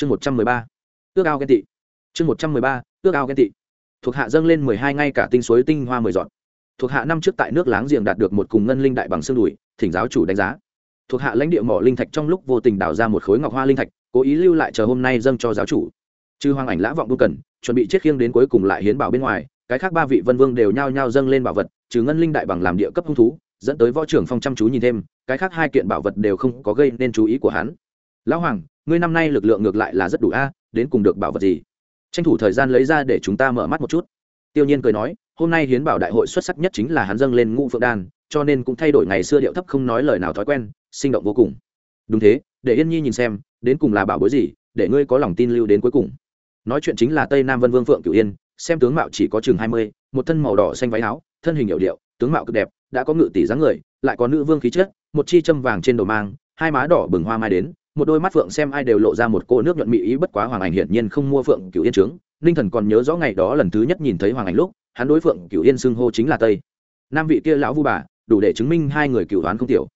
chương một trăm mười ba. Ước ao ghen tị. Chương một trăm mười ba ước ao ghen tị. Thuộc hạ dâng lên mười hai ngay cả tinh suối tinh hoa mười dọn thuộc hạ năm trước tại nước láng giềng đạt được một cùng ngân linh đại bằng xương đùi, thỉnh giáo chủ đánh giá. Thuộc hạ lãnh địa mỏ linh thạch trong lúc vô tình đào ra một khối ngọc hoa linh thạch, cố ý lưu lại chờ hôm nay dâng cho giáo chủ. Chư hoàng ảnh lã vọng vô cần, chuẩn bị chết khiêng đến cuối cùng lại hiến bảo bên ngoài, cái khác ba vị vân vương đều nhao nhao dâng lên bảo vật, trừ ngân linh đại bằng làm địa cấp hung thú, dẫn tới võ trưởng phong chăm chú nhìn thêm, cái khác hai kiện bảo vật đều không có gây nên chú ý của hắn. Lão hoàng ngươi năm nay lực lượng ngược lại là rất đủ a, đến cùng được bảo vật gì? Tranh thủ thời gian lấy ra để chúng ta mở mắt một chút. Tiêu nhiên cười nói, hôm nay hiến bảo đại hội xuất sắc nhất chính là hắn dâng lên ngũ phượng đan, cho nên cũng thay đổi ngày xưa điệu thấp không nói lời nào thói quen, sinh động vô cùng. Đúng thế, để yên nhi nhìn xem, đến cùng là bảo bối gì, để ngươi có lòng tin lưu đến cuối cùng. Nói chuyện chính là tây nam vân vương phượng cửu yên, xem tướng mạo chỉ có chừng hai mươi, một thân màu đỏ xanh váy áo, thân hình hiệu điệu, tướng mạo cực đẹp, đã có ngự tỷ dáng người, lại có nữ vương khí chất, một chi châm vàng trên đầu mang, hai má đỏ bừng hoa mai đến một đôi mắt phượng xem ai đều lộ ra một cô nước nhuận mỹ ý bất quá hoàng ảnh hiển nhiên không mua phượng cửu yên trướng. Ninh thần còn nhớ rõ ngày đó lần thứ nhất nhìn thấy hoàng ảnh lúc, hắn đối phượng cửu yên xưng hô chính là tây. Nam vị kia lão vu bà, đủ để chứng minh hai người cửu đoán không tiểu.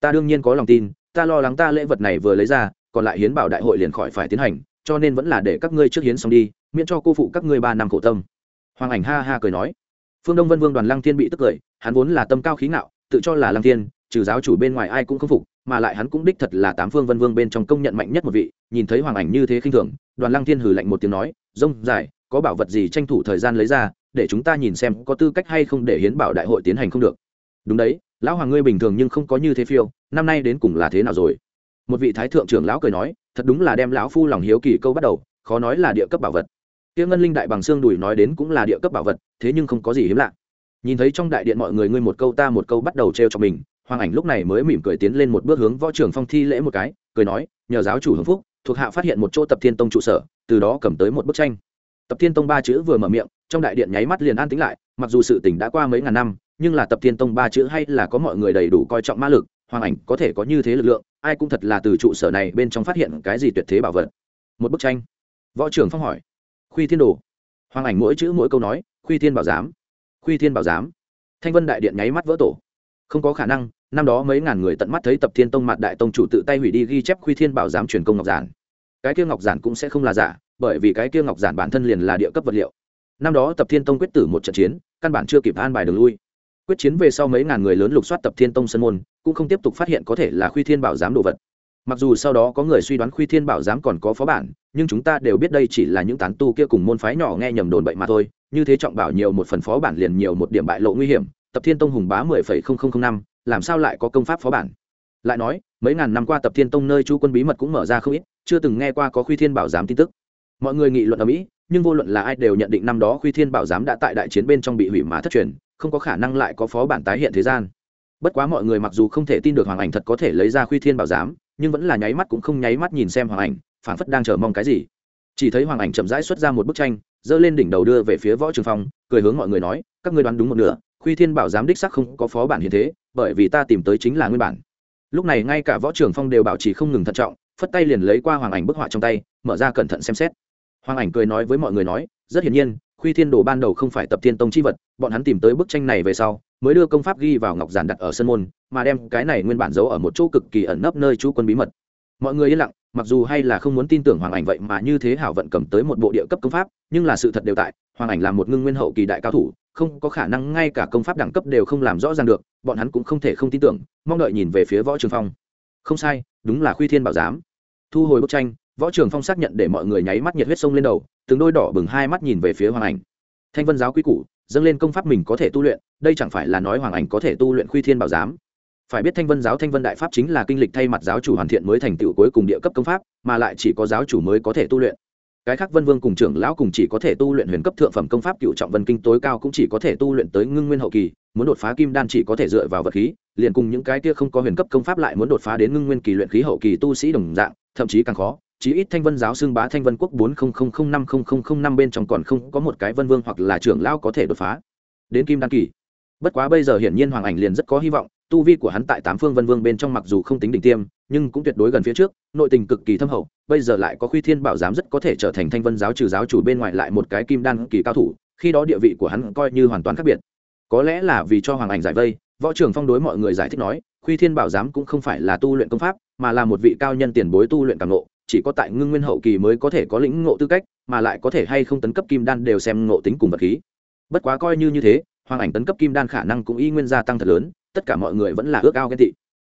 Ta đương nhiên có lòng tin, ta lo lắng ta lễ vật này vừa lấy ra, còn lại hiến bảo đại hội liền khỏi phải tiến hành, cho nên vẫn là để các ngươi trước hiến xong đi, miễn cho cô phụ các ngươi ba năm khổ tâm. Hoàng ảnh ha ha cười nói. Phương đông vân vương đoàn lăng thiên bị tức cười, hắn vốn là tâm cao khí ngạo, tự cho là lăng thiên, trừ giáo chủ bên ngoài ai cũng không phục mà lại hắn cũng đích thật là tám phương vân vương bên trong công nhận mạnh nhất một vị, nhìn thấy hoàng ảnh như thế khinh thường, đoàn lăng thiên hừ lạnh một tiếng nói, rông, dài, có bảo vật gì tranh thủ thời gian lấy ra, để chúng ta nhìn xem có tư cách hay không để hiến bảo đại hội tiến hành không được. Đúng đấy, lão hoàng ngươi bình thường nhưng không có như thế phiêu, năm nay đến cùng là thế nào rồi? Một vị thái thượng trưởng lão cười nói, thật đúng là đem lão phu lòng hiếu kỳ câu bắt đầu, khó nói là địa cấp bảo vật. Tiêu ngân linh đại bằng xương đùi nói đến cũng là địa cấp bảo vật, thế nhưng không có gì hiếm lạ. Nhìn thấy trong đại điện mọi người ngươi một câu ta một câu bắt đầu trêu cho mình hoàng ảnh lúc này mới mỉm cười tiến lên một bước hướng võ trưởng phong thi lễ một cái, cười nói, nhờ giáo chủ hưng phúc, thuộc hạ phát hiện một chỗ tập thiên tông trụ sở, từ đó cầm tới một bức tranh. Tập thiên tông ba chữ vừa mở miệng, trong đại điện nháy mắt liền an tĩnh lại, mặc dù sự tỉnh đã qua mấy ngàn năm, nhưng là tập thiên tông ba chữ hay là có mọi người đầy đủ coi trọng ma lực, hoàng ảnh có thể có như thế lực lượng, ai cũng thật là từ trụ sở này bên trong phát hiện cái gì tuyệt thế bảo vật. Một bức tranh. Võ trưởng phong hỏi. Khuy thiên đồ. Hoàng ảnh mỗi chữ mỗi câu nói, khuy thiên bảo giám. Khuy thiên bảo giám. Thanh vân đại điện nháy mắt vỡ tổ không có khả năng, năm đó mấy ngàn người tận mắt thấy tập thiên tông mặt đại tông chủ tự tay hủy đi ghi chép khuy thiên bảo giám truyền công ngọc giản. Cái kia ngọc giản cũng sẽ không là giả, bởi vì cái kia ngọc giản bản thân liền là địa cấp vật liệu. Năm đó tập thiên tông quyết tử một trận chiến, căn bản chưa kịp an bài đường lui. Quyết chiến về sau mấy ngàn người lớn lục soát tập thiên tông sân môn, cũng không tiếp tục phát hiện có thể là khuy thiên bảo giám đồ vật. Mặc dù sau đó có người suy đoán khuy thiên bảo giám còn có phó bản, nhưng chúng ta đều biết đây chỉ là những tán tu kia cùng môn phái nhỏ nghe nhầm đồn bậy mà thôi, như thế trọng bảo nhiều một phần phó bản liền nhiều một điểm bại lộ nguy hiểm tập thiên tông hùng bá mười phẩy không không không năm, làm sao lại có công pháp phó bản? Lại nói, mấy ngàn năm qua tập thiên tông nơi chú quân bí mật cũng mở ra không ít, chưa từng nghe qua có khuy thiên bảo giám tin tức. Mọi người nghị luận ở mỹ, nhưng vô luận là ai đều nhận định năm đó khuy thiên bảo giám đã tại đại chiến bên trong bị hủy má thất truyền, không có khả năng lại có phó bản tái hiện thế gian. Bất quá mọi người mặc dù không thể tin được hoàng ảnh thật có thể lấy ra khuy thiên bảo giám, nhưng vẫn là nháy mắt cũng không nháy mắt nhìn xem hoàng ảnh phản phất đang chờ mong cái gì. Chỉ thấy hoàng ảnh chậm rãi xuất ra một bức tranh, giơ lên đỉnh đầu đưa về phía võ trường phong, cười hướng mọi người nói, các ngươi đoán đúng một nửa khuy thiên bảo giám đích sắc không có phó bản hiện thế, bởi vì ta tìm tới chính là nguyên bản. Lúc này ngay cả võ trưởng phong đều bảo trì không ngừng thận trọng, phất tay liền lấy qua hoàng ảnh bức họa trong tay, mở ra cẩn thận xem xét. Hoàng ảnh cười nói với mọi người nói, rất hiển nhiên, khuy thiên đồ ban đầu không phải tập thiên tông chi vật, bọn hắn tìm tới bức tranh này về sau, mới đưa công pháp ghi vào ngọc giản đặt ở sân môn, mà đem cái này nguyên bản giấu ở một chỗ cực kỳ ẩn nấp nơi chú quân bí mật. Mọi người yên lặng mặc dù hay là không muốn tin tưởng hoàng ảnh vậy mà như thế hảo vận cầm tới một bộ địa cấp công pháp, nhưng là sự thật đều tại, hoàng ảnh là một ngưng nguyên hậu kỳ đại cao thủ, không có khả năng ngay cả công pháp đẳng cấp đều không làm rõ ràng được, bọn hắn cũng không thể không tin tưởng, mong đợi nhìn về phía võ trường phong. Không sai, đúng là khuy thiên bảo giám. Thu hồi bức tranh, võ trường phong xác nhận để mọi người nháy mắt nhiệt huyết sông lên đầu, từng đôi đỏ bừng hai mắt nhìn về phía hoàng ảnh. Thanh vân giáo quý cũ dâng lên công pháp mình có thể tu luyện, đây chẳng phải là nói hoàng ảnh có thể tu luyện khuy thiên bảo giám phải biết thanh vân giáo thanh vân đại pháp chính là kinh lịch thay mặt giáo chủ hoàn thiện mới thành tựu cuối cùng địa cấp công pháp, mà lại chỉ có giáo chủ mới có thể tu luyện. Cái khác vân vương cùng trưởng lão cùng chỉ có thể tu luyện huyền cấp thượng phẩm công pháp cựu trọng vân kinh tối cao cũng chỉ có thể tu luyện tới ngưng nguyên hậu kỳ, muốn đột phá kim đan chỉ có thể dựa vào vật khí, liền cùng những cái kia không có huyền cấp công pháp lại muốn đột phá đến ngưng nguyên kỳ luyện khí hậu kỳ tu sĩ đồng dạng, thậm chí càng khó. Chí ít thanh vân giáo xưng bá thanh vân quốc bốn năm năm bên trong còn không có một cái vân vương hoặc là trưởng lão có thể đột phá đến kim đan kỳ. Bất quá bây giờ hiển nhiên hoàng ảnh liền rất có hy vọng tu vi của hắn tại tám phương vân vương bên trong mặc dù không tính đỉnh tiêm nhưng cũng tuyệt đối gần phía trước nội tình cực kỳ thâm hậu bây giờ lại có khuy thiên bảo giám rất có thể trở thành thanh vân giáo trừ giáo chủ bên ngoài lại một cái kim đan kỳ cao thủ khi đó địa vị của hắn coi như hoàn toàn khác biệt. Có lẽ là vì cho hoàng ảnh giải vây võ trưởng phong đối mọi người giải thích nói khuy thiên bảo giám cũng không phải là tu luyện công pháp mà là một vị cao nhân tiền bối tu luyện càng ngộ, chỉ có tại ngưng nguyên hậu kỳ mới có thể có lĩnh ngộ tư cách mà lại có thể hay không tấn cấp kim đan đều xem ngộ tính cùng vật khí. Bất quá coi như như thế hoàng ảnh tấn cấp kim đan khả năng cũng y nguyên gia tăng thật lớn tất cả mọi người vẫn là ước ao ghen tị.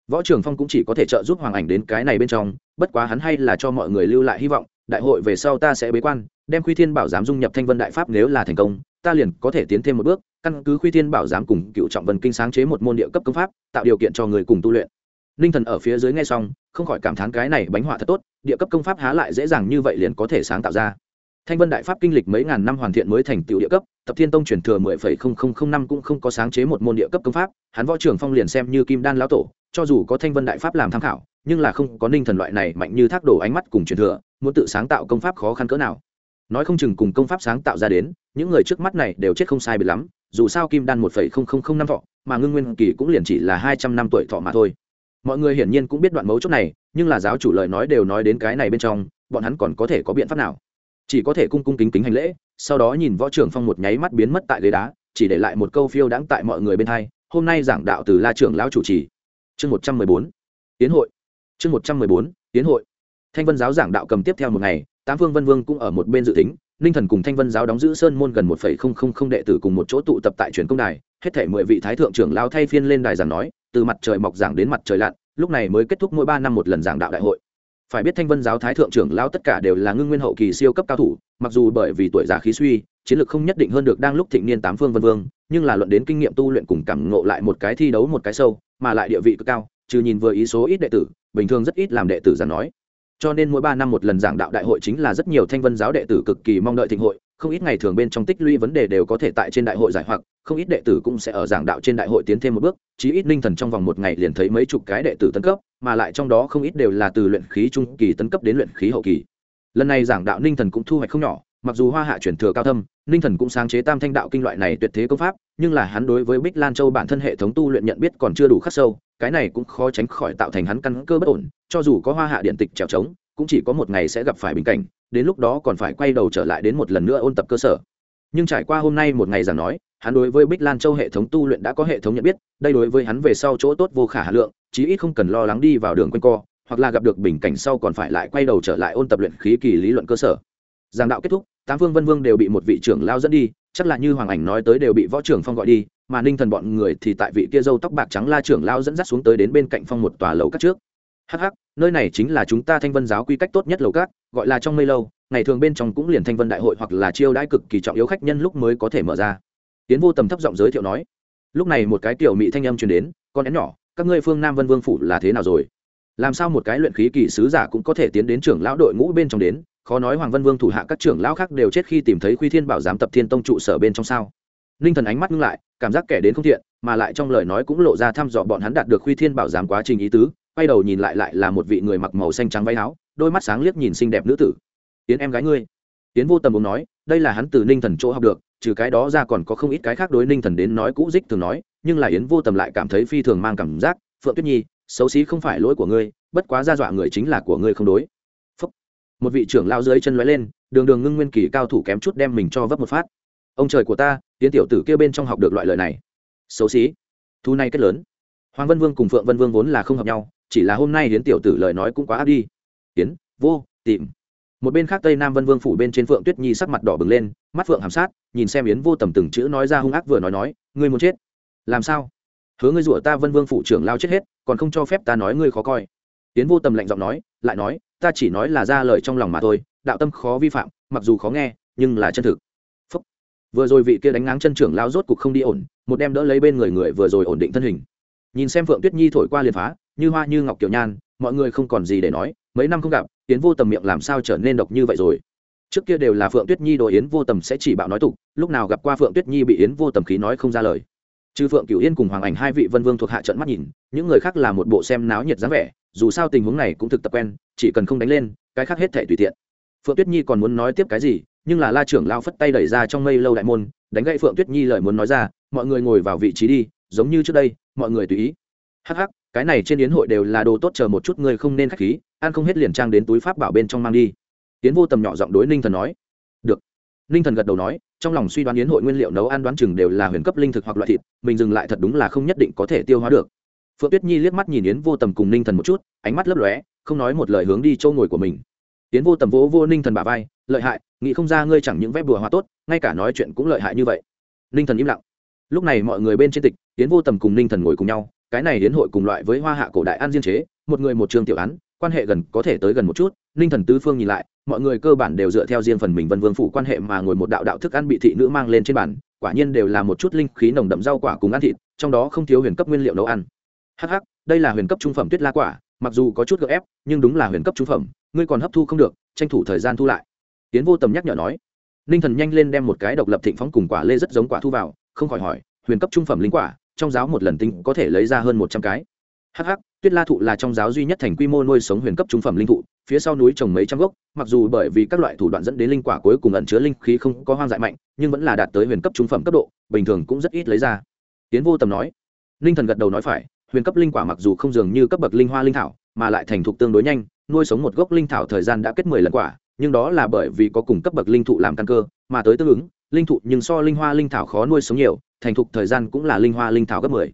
Võ trường phong cũng chỉ có thể trợ giúp hoàng ảnh đến cái này bên trong, bất quá hắn hay là cho mọi người lưu lại hy vọng, đại hội về sau ta sẽ bế quan, đem khuy thiên bảo giám dung nhập thanh vân đại pháp nếu là thành công, ta liền có thể tiến thêm một bước, căn cứ khuy thiên bảo giám cùng cựu trọng vân kinh sáng chế một môn địa cấp công pháp, tạo điều kiện cho người cùng tu luyện. Ninh thần ở phía dưới nghe xong, không khỏi cảm thán cái này bánh họa thật tốt, địa cấp công pháp há lại dễ dàng như vậy liền có thể sáng tạo ra. Thanh vân đại pháp kinh lịch mấy ngàn năm hoàn thiện mới thành tựu địa cấp tập thiên tông chuyển thừa mười phẩy không không không năm cũng không có sáng chế một môn địa cấp công pháp, hắn võ trưởng phong liền xem như kim đan lão tổ, cho dù có thanh vân đại pháp làm tham khảo, nhưng là không có ninh thần loại này mạnh như thác đổ ánh mắt cùng truyền thừa, muốn tự sáng tạo công pháp khó khăn cỡ nào. Nói không chừng cùng công pháp sáng tạo ra đến, những người trước mắt này đều chết không sai bị lắm, dù sao kim đan một phẩy không không không năm thọ, mà ngưng nguyên kỳ cũng liền chỉ là hai trăm năm tuổi thọ mà thôi. Mọi người hiển nhiên cũng biết đoạn mấu chốt này, nhưng là giáo chủ lời nói đều nói đến cái này bên trong, bọn hắn còn có thể có biện pháp nào? Chỉ có thể cung cung kính kính hành lễ sau đó nhìn võ trưởng phong một nháy mắt biến mất tại ghế đá, chỉ để lại một câu phiêu đãng tại mọi người bên hai, hôm nay giảng đạo từ la trưởng lão chủ trì. Chương một trăm mười bốn, tiến hội. Chương một trăm mười bốn, tiến hội. Thanh vân giáo giảng đạo cầm tiếp theo một ngày, tám phương vân vương cũng ở một bên dự tính, ninh thần cùng thanh vân giáo đóng giữ sơn môn gần một phẩy không không không đệ tử cùng một chỗ tụ tập tại truyền công đài, hết thể mười vị thái thượng trưởng lao thay phiên lên đài giảng nói, từ mặt trời mọc giảng đến mặt trời lặn, lúc này mới kết thúc mỗi ba năm một lần giảng đạo đại hội phải biết thanh vân giáo thái thượng trưởng lao tất cả đều là ngưng nguyên hậu kỳ siêu cấp cao thủ, mặc dù bởi vì tuổi già khí suy, chiến lược không nhất định hơn được đang lúc thịnh niên tám phương vân vương, nhưng là luận đến kinh nghiệm tu luyện cùng cảm ngộ lại một cái thi đấu một cái sâu, mà lại địa vị cực cao, trừ nhìn vừa ý số ít đệ tử, bình thường rất ít làm đệ tử giảng nói. Cho nên mỗi ba năm một lần giảng đạo đại hội chính là rất nhiều thanh vân giáo đệ tử cực kỳ mong đợi thịnh hội không ít ngày thường bên trong tích lũy vấn đề đều có thể tại trên đại hội giải hoặc, không ít đệ tử cũng sẽ ở giảng đạo trên đại hội tiến thêm một bước, chí ít ninh thần trong vòng một ngày liền thấy mấy chục cái đệ tử tấn cấp, mà lại trong đó không ít đều là từ luyện khí trung kỳ tấn cấp đến luyện khí hậu kỳ. Lần này giảng đạo ninh thần cũng thu hoạch không nhỏ, mặc dù hoa hạ chuyển thừa cao thâm, ninh thần cũng sáng chế tam thanh đạo kinh loại này tuyệt thế công pháp, nhưng là hắn đối với bích lan châu bản thân hệ thống tu luyện nhận biết còn chưa đủ khắc sâu, cái này cũng khó tránh khỏi tạo thành hắn căn cơ bất ổn, cho dù có hoa hạ điện tịch trèo trống cũng chỉ có một ngày sẽ gặp phải bình cảnh, đến lúc đó còn phải quay đầu trở lại đến một lần nữa ôn tập cơ sở. Nhưng trải qua hôm nay một ngày giảng nói, hắn đối với bích lan châu hệ thống tu luyện đã có hệ thống nhận biết, đây đối với hắn về sau chỗ tốt vô khả hà lượng, chí ít không cần lo lắng đi vào đường quanh co, hoặc là gặp được bình cảnh sau còn phải lại quay đầu trở lại ôn tập luyện khí kỳ lý luận cơ sở. Giảng đạo kết thúc, tám phương vân vương đều bị một vị trưởng lao dẫn đi, chắc là như hoàng ảnh nói tới đều bị võ trưởng phong gọi đi, mà ninh thần bọn người thì tại vị kia dâu tóc bạc trắng la trưởng lao dẫn dắt xuống tới đến bên cạnh phong một tòa lầu các trước hắc hắc nơi này chính là chúng ta thanh vân giáo quy cách tốt nhất lầu cát, gọi là trong mây lâu ngày thường bên trong cũng liền thanh vân đại hội hoặc là chiêu đãi cực kỳ trọng yếu khách nhân lúc mới có thể mở ra. Tiến vô tầm thấp giọng giới thiệu nói lúc này một cái tiểu mỹ thanh âm truyền đến con én nhỏ các ngươi phương nam vân vương phủ là thế nào rồi? Làm sao một cái luyện khí kỳ sứ giả cũng có thể tiến đến trưởng lão đội ngũ bên trong đến khó nói hoàng vân vương thủ hạ các trưởng lão khác đều chết khi tìm thấy khuy thiên bảo giám tập thiên tông trụ sở bên trong sao? Ninh thần ánh mắt ngưng lại cảm giác kẻ đến không thiện mà lại trong lời nói cũng lộ ra thăm dò bọn hắn đạt được khuy thiên bảo giám quá trình ý tứ quay đầu nhìn lại lại là một vị người mặc màu xanh trắng váy áo, đôi mắt sáng liếc nhìn xinh đẹp nữ tử. Tiến em gái ngươi. Tiến vô tầm muốn nói, đây là hắn từ ninh thần chỗ học được, trừ cái đó ra còn có không ít cái khác đối ninh thần đến nói cũ dích thường nói, nhưng là yến vô tầm lại cảm thấy phi thường mang cảm giác, phượng tuyết nhi, xấu xí không phải lỗi của ngươi, bất quá ra dọa người chính là của ngươi không đối. Phúc. một vị trưởng lao dưới chân lóe lên, đường đường ngưng nguyên kỳ cao thủ kém chút đem mình cho vấp một phát. Ông trời của ta tiến tiểu tử kia bên trong học được loại lời này. Xấu xí. Thu này kết lớn. Hoàng vân vương cùng phượng vân vương vốn là không hợp nhau chỉ là hôm nay hiến tiểu tử lời nói cũng quá áp đi. Hiến, vô, tìm. Một bên khác tây nam vân vương phủ bên trên phượng tuyết nhi sắc mặt đỏ bừng lên, mắt phượng hàm sát, nhìn xem yến vô tầm từng chữ nói ra hung ác vừa nói nói, ngươi muốn chết? Làm sao? Hứa ngươi rủa ta vân vương phủ trưởng lao chết hết, còn không cho phép ta nói ngươi khó coi. Yến vô tầm lạnh giọng nói, lại nói, ta chỉ nói là ra lời trong lòng mà thôi, đạo tâm khó vi phạm, mặc dù khó nghe, nhưng là chân thực. Phúc. vừa rồi vị kia đánh ngáng chân trưởng lao rốt cục không đi ổn, một đem đỡ lấy bên người người vừa rồi ổn định thân hình. Nhìn xem phượng tuyết nhi thổi qua liền phá như hoa như ngọc kiểu nhan, mọi người không còn gì để nói, mấy năm không gặp, yến vô tầm miệng làm sao trở nên độc như vậy rồi? Trước kia đều là phượng tuyết nhi đồ yến vô tầm sẽ chỉ bạo nói tục, lúc nào gặp qua phượng tuyết nhi bị yến vô tầm khí nói không ra lời. Trừ phượng cửu yên cùng hoàng ảnh hai vị vân vương thuộc hạ trận mắt nhìn, những người khác là một bộ xem náo nhiệt dáng vẻ, dù sao tình huống này cũng thực tập quen, chỉ cần không đánh lên, cái khác hết thể tùy tiện. Phượng tuyết nhi còn muốn nói tiếp cái gì, nhưng là la trưởng lao phất tay đẩy ra trong mây lâu đại môn, đánh gậy phượng tuyết nhi lời muốn nói ra, mọi người ngồi vào vị trí đi, giống như trước đây, mọi người tùy ý. Hắc hắc cái này trên yến hội đều là đồ tốt chờ một chút ngươi không nên khách khí, ăn không hết liền trang đến túi pháp bảo bên trong mang đi. Yến vô tầm nhỏ giọng đối ninh thần nói. Được. Ninh thần gật đầu nói, trong lòng suy đoán yến hội nguyên liệu nấu ăn đoán chừng đều là huyền cấp linh thực hoặc loại thịt, mình dừng lại thật đúng là không nhất định có thể tiêu hóa được. Phượng tuyết nhi liếc mắt nhìn yến vô tầm cùng ninh thần một chút, ánh mắt lấp lóe, không nói một lời hướng đi châu ngồi của mình. Tiến vô tầm vỗ vô ninh thần bà vai, lợi hại, nghĩ không ra ngươi chẳng những vép đùa hoa tốt, ngay cả nói chuyện cũng lợi hại như vậy. Ninh thần im lặng. Lúc này mọi người bên trên tịch tiến vô tầm cùng ninh thần ngồi cùng nhau cái này hiến hội cùng loại với hoa hạ cổ đại an diên chế, một người một trường tiểu án, quan hệ gần có thể tới gần một chút, ninh thần tứ phương nhìn lại, mọi người cơ bản đều dựa theo riêng phần mình vân vương phủ quan hệ mà ngồi một đạo đạo thức ăn bị thị nữ mang lên trên bàn, quả nhiên đều là một chút linh khí nồng đậm rau quả cùng ăn thịt, trong đó không thiếu huyền cấp nguyên liệu nấu ăn. Hh đây là huyền cấp trung phẩm tuyết la quả, mặc dù có chút gợ ép, nhưng đúng là huyền cấp trung phẩm, ngươi còn hấp thu không được, tranh thủ thời gian thu lại. Tiến vô tầm nhắc nhở nói. Ninh thần nhanh lên đem một cái độc lập thịnh phóng cùng quả lê rất giống quả thu vào, không khỏi hỏi, huyền cấp trung phẩm linh quả trong giáo một lần tinh có thể lấy ra hơn một trăm cái. Hh tuyết la thụ là trong giáo duy nhất thành quy mô nuôi sống huyền cấp trung phẩm linh thụ, phía sau núi trồng mấy trăm gốc, mặc dù bởi vì các loại thủ đoạn dẫn đến linh quả cuối cùng ẩn chứa linh khí không có hoang dại mạnh, nhưng vẫn là đạt tới huyền cấp trung phẩm cấp độ, bình thường cũng rất ít lấy ra. Tiến vô tầm nói, linh thần gật đầu nói phải, huyền cấp linh quả mặc dù không dường như cấp bậc linh hoa linh thảo, mà lại thành thục tương đối nhanh, nuôi sống một gốc linh thảo thời gian đã kết mười lần quả nhưng đó là bởi vì có cùng cấp bậc linh thụ làm căn cơ, mà tới tương ứng, linh thụ nhưng so linh hoa linh thảo khó nuôi sống nhiều, thành thục thời gian cũng là linh hoa linh thảo gấp mười.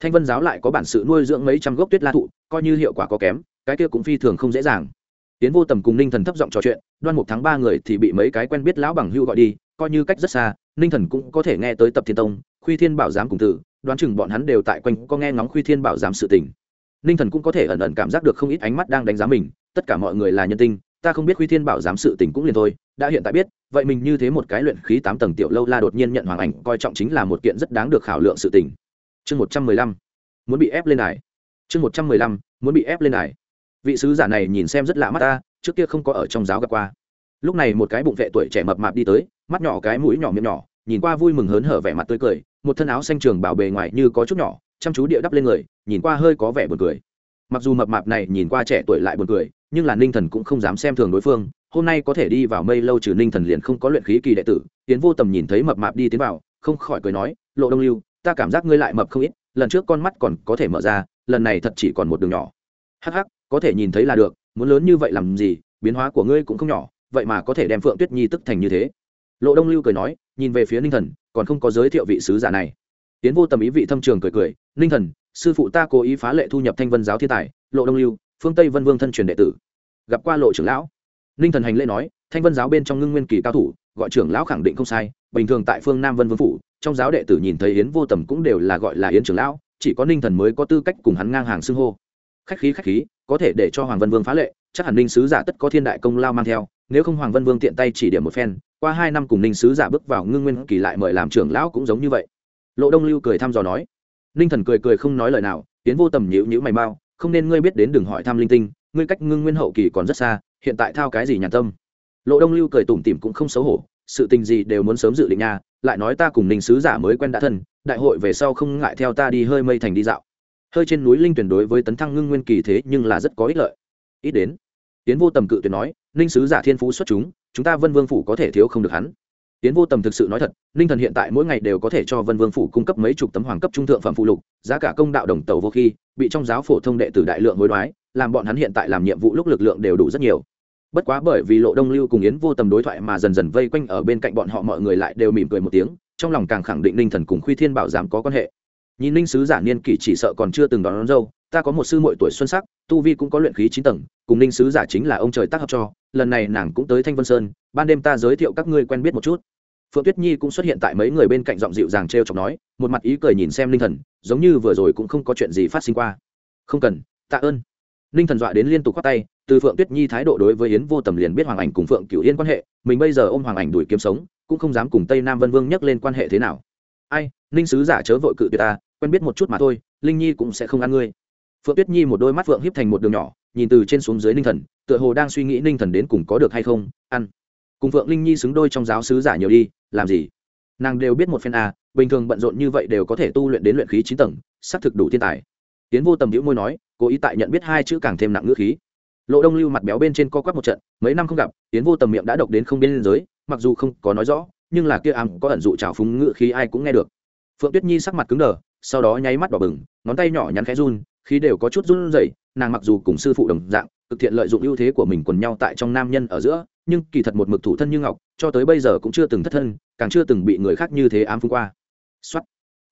Thanh vân giáo lại có bản sự nuôi dưỡng mấy trăm gốc tuyết la thụ, coi như hiệu quả có kém, cái kia cũng phi thường không dễ dàng. Tiến vô tầm cùng ninh thần thấp giọng trò chuyện, đoan một tháng ba người thì bị mấy cái quen biết lão bằng hưu gọi đi, coi như cách rất xa, ninh thần cũng có thể nghe tới tập thiên tông, khuy thiên bảo giám cùng tử, đoán chừng bọn hắn đều tại quanh có nghe ngóng khuy thiên bảo giám sự tình. Ninh thần cũng có thể ẩn ẩn cảm giác được không ít ánh mắt đang đánh giá mình, tất cả mọi người là nhân tinh ta không biết quy thiên bảo giám sự tình cũng liền thôi, đã hiện tại biết, vậy mình như thế một cái luyện khí tám tầng tiểu lâu la đột nhiên nhận hoàng ảnh, coi trọng chính là một kiện rất đáng được khảo lượng sự tình chương một trăm mười lăm, muốn bị ép lên này. chương một trăm mười lăm, muốn bị ép lên này. vị sứ giả này nhìn xem rất lạ mắt ta, trước kia không có ở trong giáo gặp qua lúc này một cái bụng vệ tuổi trẻ mập mạp đi tới, mắt nhỏ cái mũi nhỏ miệng nhỏ, nhìn qua vui mừng hớn hở vẻ mặt tươi cười, một thân áo xanh trường bảo bề ngoài như có chút nhỏ, chăm chú địa đắp lên người, nhìn qua hơi có vẻ buồn cười mặc dù mập mạp này nhìn qua trẻ tuổi lại buồn cười nhưng là ninh thần cũng không dám xem thường đối phương, hôm nay có thể đi vào mây lâu trừ ninh thần liền không có luyện khí kỳ đệ tử tiến vô tầm nhìn thấy mập mạp đi tiến vào, không khỏi cười nói, lộ đông lưu, ta cảm giác ngươi lại mập không ít, lần trước con mắt còn có thể mở ra, lần này thật chỉ còn một đường nhỏ. Hắc hắc, có thể nhìn thấy là được, muốn lớn như vậy làm gì, biến hóa của ngươi cũng không nhỏ, vậy mà có thể đem phượng tuyết nhi tức thành như thế. Lộ đông lưu cười nói, nhìn về phía ninh thần, còn không có giới thiệu vị sứ giả này. Tiến vô tầm ý vị thâm trường cười cười, ninh thần, sư phụ ta cố ý phá lệ thu nhập thanh vân giáo thiên tài. Lộ đông lưu phương tây vân vương thân truyền đệ tử gặp qua lộ trưởng lão ninh thần hành lễ nói thanh vân giáo bên trong ngưng nguyên kỳ cao thủ gọi trưởng lão khẳng định không sai bình thường tại phương nam vân vương phủ trong giáo đệ tử nhìn thấy yến vô tầm cũng đều là gọi là yến trưởng lão chỉ có ninh thần mới có tư cách cùng hắn ngang hàng xưng hô khách khí khách khí có thể để cho hoàng vân vương phá lệ chắc hẳn ninh sứ giả tất có thiên đại công lao mang theo nếu không hoàng vân vương tiện tay chỉ điểm một phen qua hai năm cùng ninh sứ giả bước vào ngưng nguyên kỳ lại mời làm trưởng lão cũng giống như vậy lộ đông lưu cười thăm dò nói ninh thần cười cười không nói lời nào tiến vô tầm nhữ nhữ mày mau không nên ngươi biết đến đừng hỏi thăm linh tinh, ngươi cách ngưng nguyên hậu kỳ còn rất xa, hiện tại thao cái gì nhàn tâm? Lộ đông lưu cười tủm tỉm cũng không xấu hổ, sự tình gì đều muốn sớm dự định nha, lại nói ta cùng ninh sứ giả mới quen đã thân, đại hội về sau không ngại theo ta đi hơi mây thành đi dạo. Hơi trên núi linh tuyển đối với tấn thăng ngưng nguyên kỳ thế nhưng là rất có ích lợi. Ít đến tiến vô tầm cự tuyệt nói, ninh sứ giả thiên phú xuất chúng chúng ta vân vương phủ có thể thiếu không được hắn tiến vô tầm thực sự nói thật ninh thần hiện tại mỗi ngày đều có thể cho vân vương phủ cung cấp mấy chục tấm hoàng cấp trung thượng phẩm phụ lục giá cả công đạo đồng tàu vô khi bị trong giáo phổ thông đệ tử đại lượng hối đoái làm bọn hắn hiện tại làm nhiệm vụ lúc lực lượng đều đủ rất nhiều. Bất quá bởi vì lộ đông lưu cùng yến vô tầm đối thoại mà dần dần vây quanh ở bên cạnh bọn họ mọi người lại đều mỉm cười một tiếng trong lòng càng khẳng định ninh thần cùng khuy thiên bảo giảm có quan hệ. Nhìn ninh sứ giả niên kỷ chỉ sợ còn chưa từng đón, đón dâu ta có một sư muội tuổi xuân sắc tu vi cũng có luyện khí chín tầng cùng ninh sứ giả chính là ông trời tác hợp cho lần này nàng cũng tới thanh vân sơn ban đêm ta giới thiệu các ngươi quen biết một chút phượng tuyết nhi cũng xuất hiện tại mấy người bên cạnh giọng dịu dàng t r e o chọc nói, một mặt ý cười nhìn xem Linh thần, giống như vừa rồi cũng không có chuyện gì phát sinh qua. Không cần, tạ ơn. Linh thần dọa đến liên tục k h o á t tay, từ phượng tuyết nhi thái độ đối với yến vô tầm liền biết hoàng ảnh cùng phượng cửu yên quan hệ, mình bây giờ ôm hoàng ảnh đuổi kiếm sống, cũng không dám cùng tây nam vân vương nhắc lên quan hệ thế nào. Ai ninh sứ giả chớ vội cự tuyệt ta, quen biết một chút mà thôi, linh nhi cũng sẽ không ăn ngươi. Phượng tuyết nhi một đôi mắt phượng hiếp thành một đường nhỏ, nhìn từ trên xuống dưới ninh thần, tựa hồ đang suy nghĩ ninh thần đến cùng có được hay không, ăn cùng phượng linh nhi xứng đôi trong giáo sứ giả nhiều đi, làm gì? Nàng đều biết một phen a bình thường bận rộn như vậy đều có thể tu luyện đến luyện khí chín tầng, xác thực đủ thiên tài. Tiến vô tầm hữu môi nói, cố ý tại nhận biết hai chữ càng thêm nặng ngữ khí. Lộ đông lưu mặt béo bên trên co quắp một trận, mấy năm không gặp, tiến vô tầm miệng đã độc đến không biên giới, mặc dù không có nói rõ, nhưng là kia ám có ẩn dụ trào phúng ngữ khí ai cũng nghe được. Phượng tuyết nhi sắc mặt cứng đờ, sau đó nháy mắt đỏ bừng, ngón tay nhỏ nhắn khẽ run, khí đều có chút run rẩy, nàng mặc dù cùng sư phụ đồng dạng cực thiện lợi dụng ưu thế của mình quần nhau tại trong nam nhân ở giữa, nhưng kỳ thật một mực thủ thân như ngọc, cho tới bây giờ cũng chưa từng thất thân, càng chưa từng bị người khác như thế ám phung qua. Xuất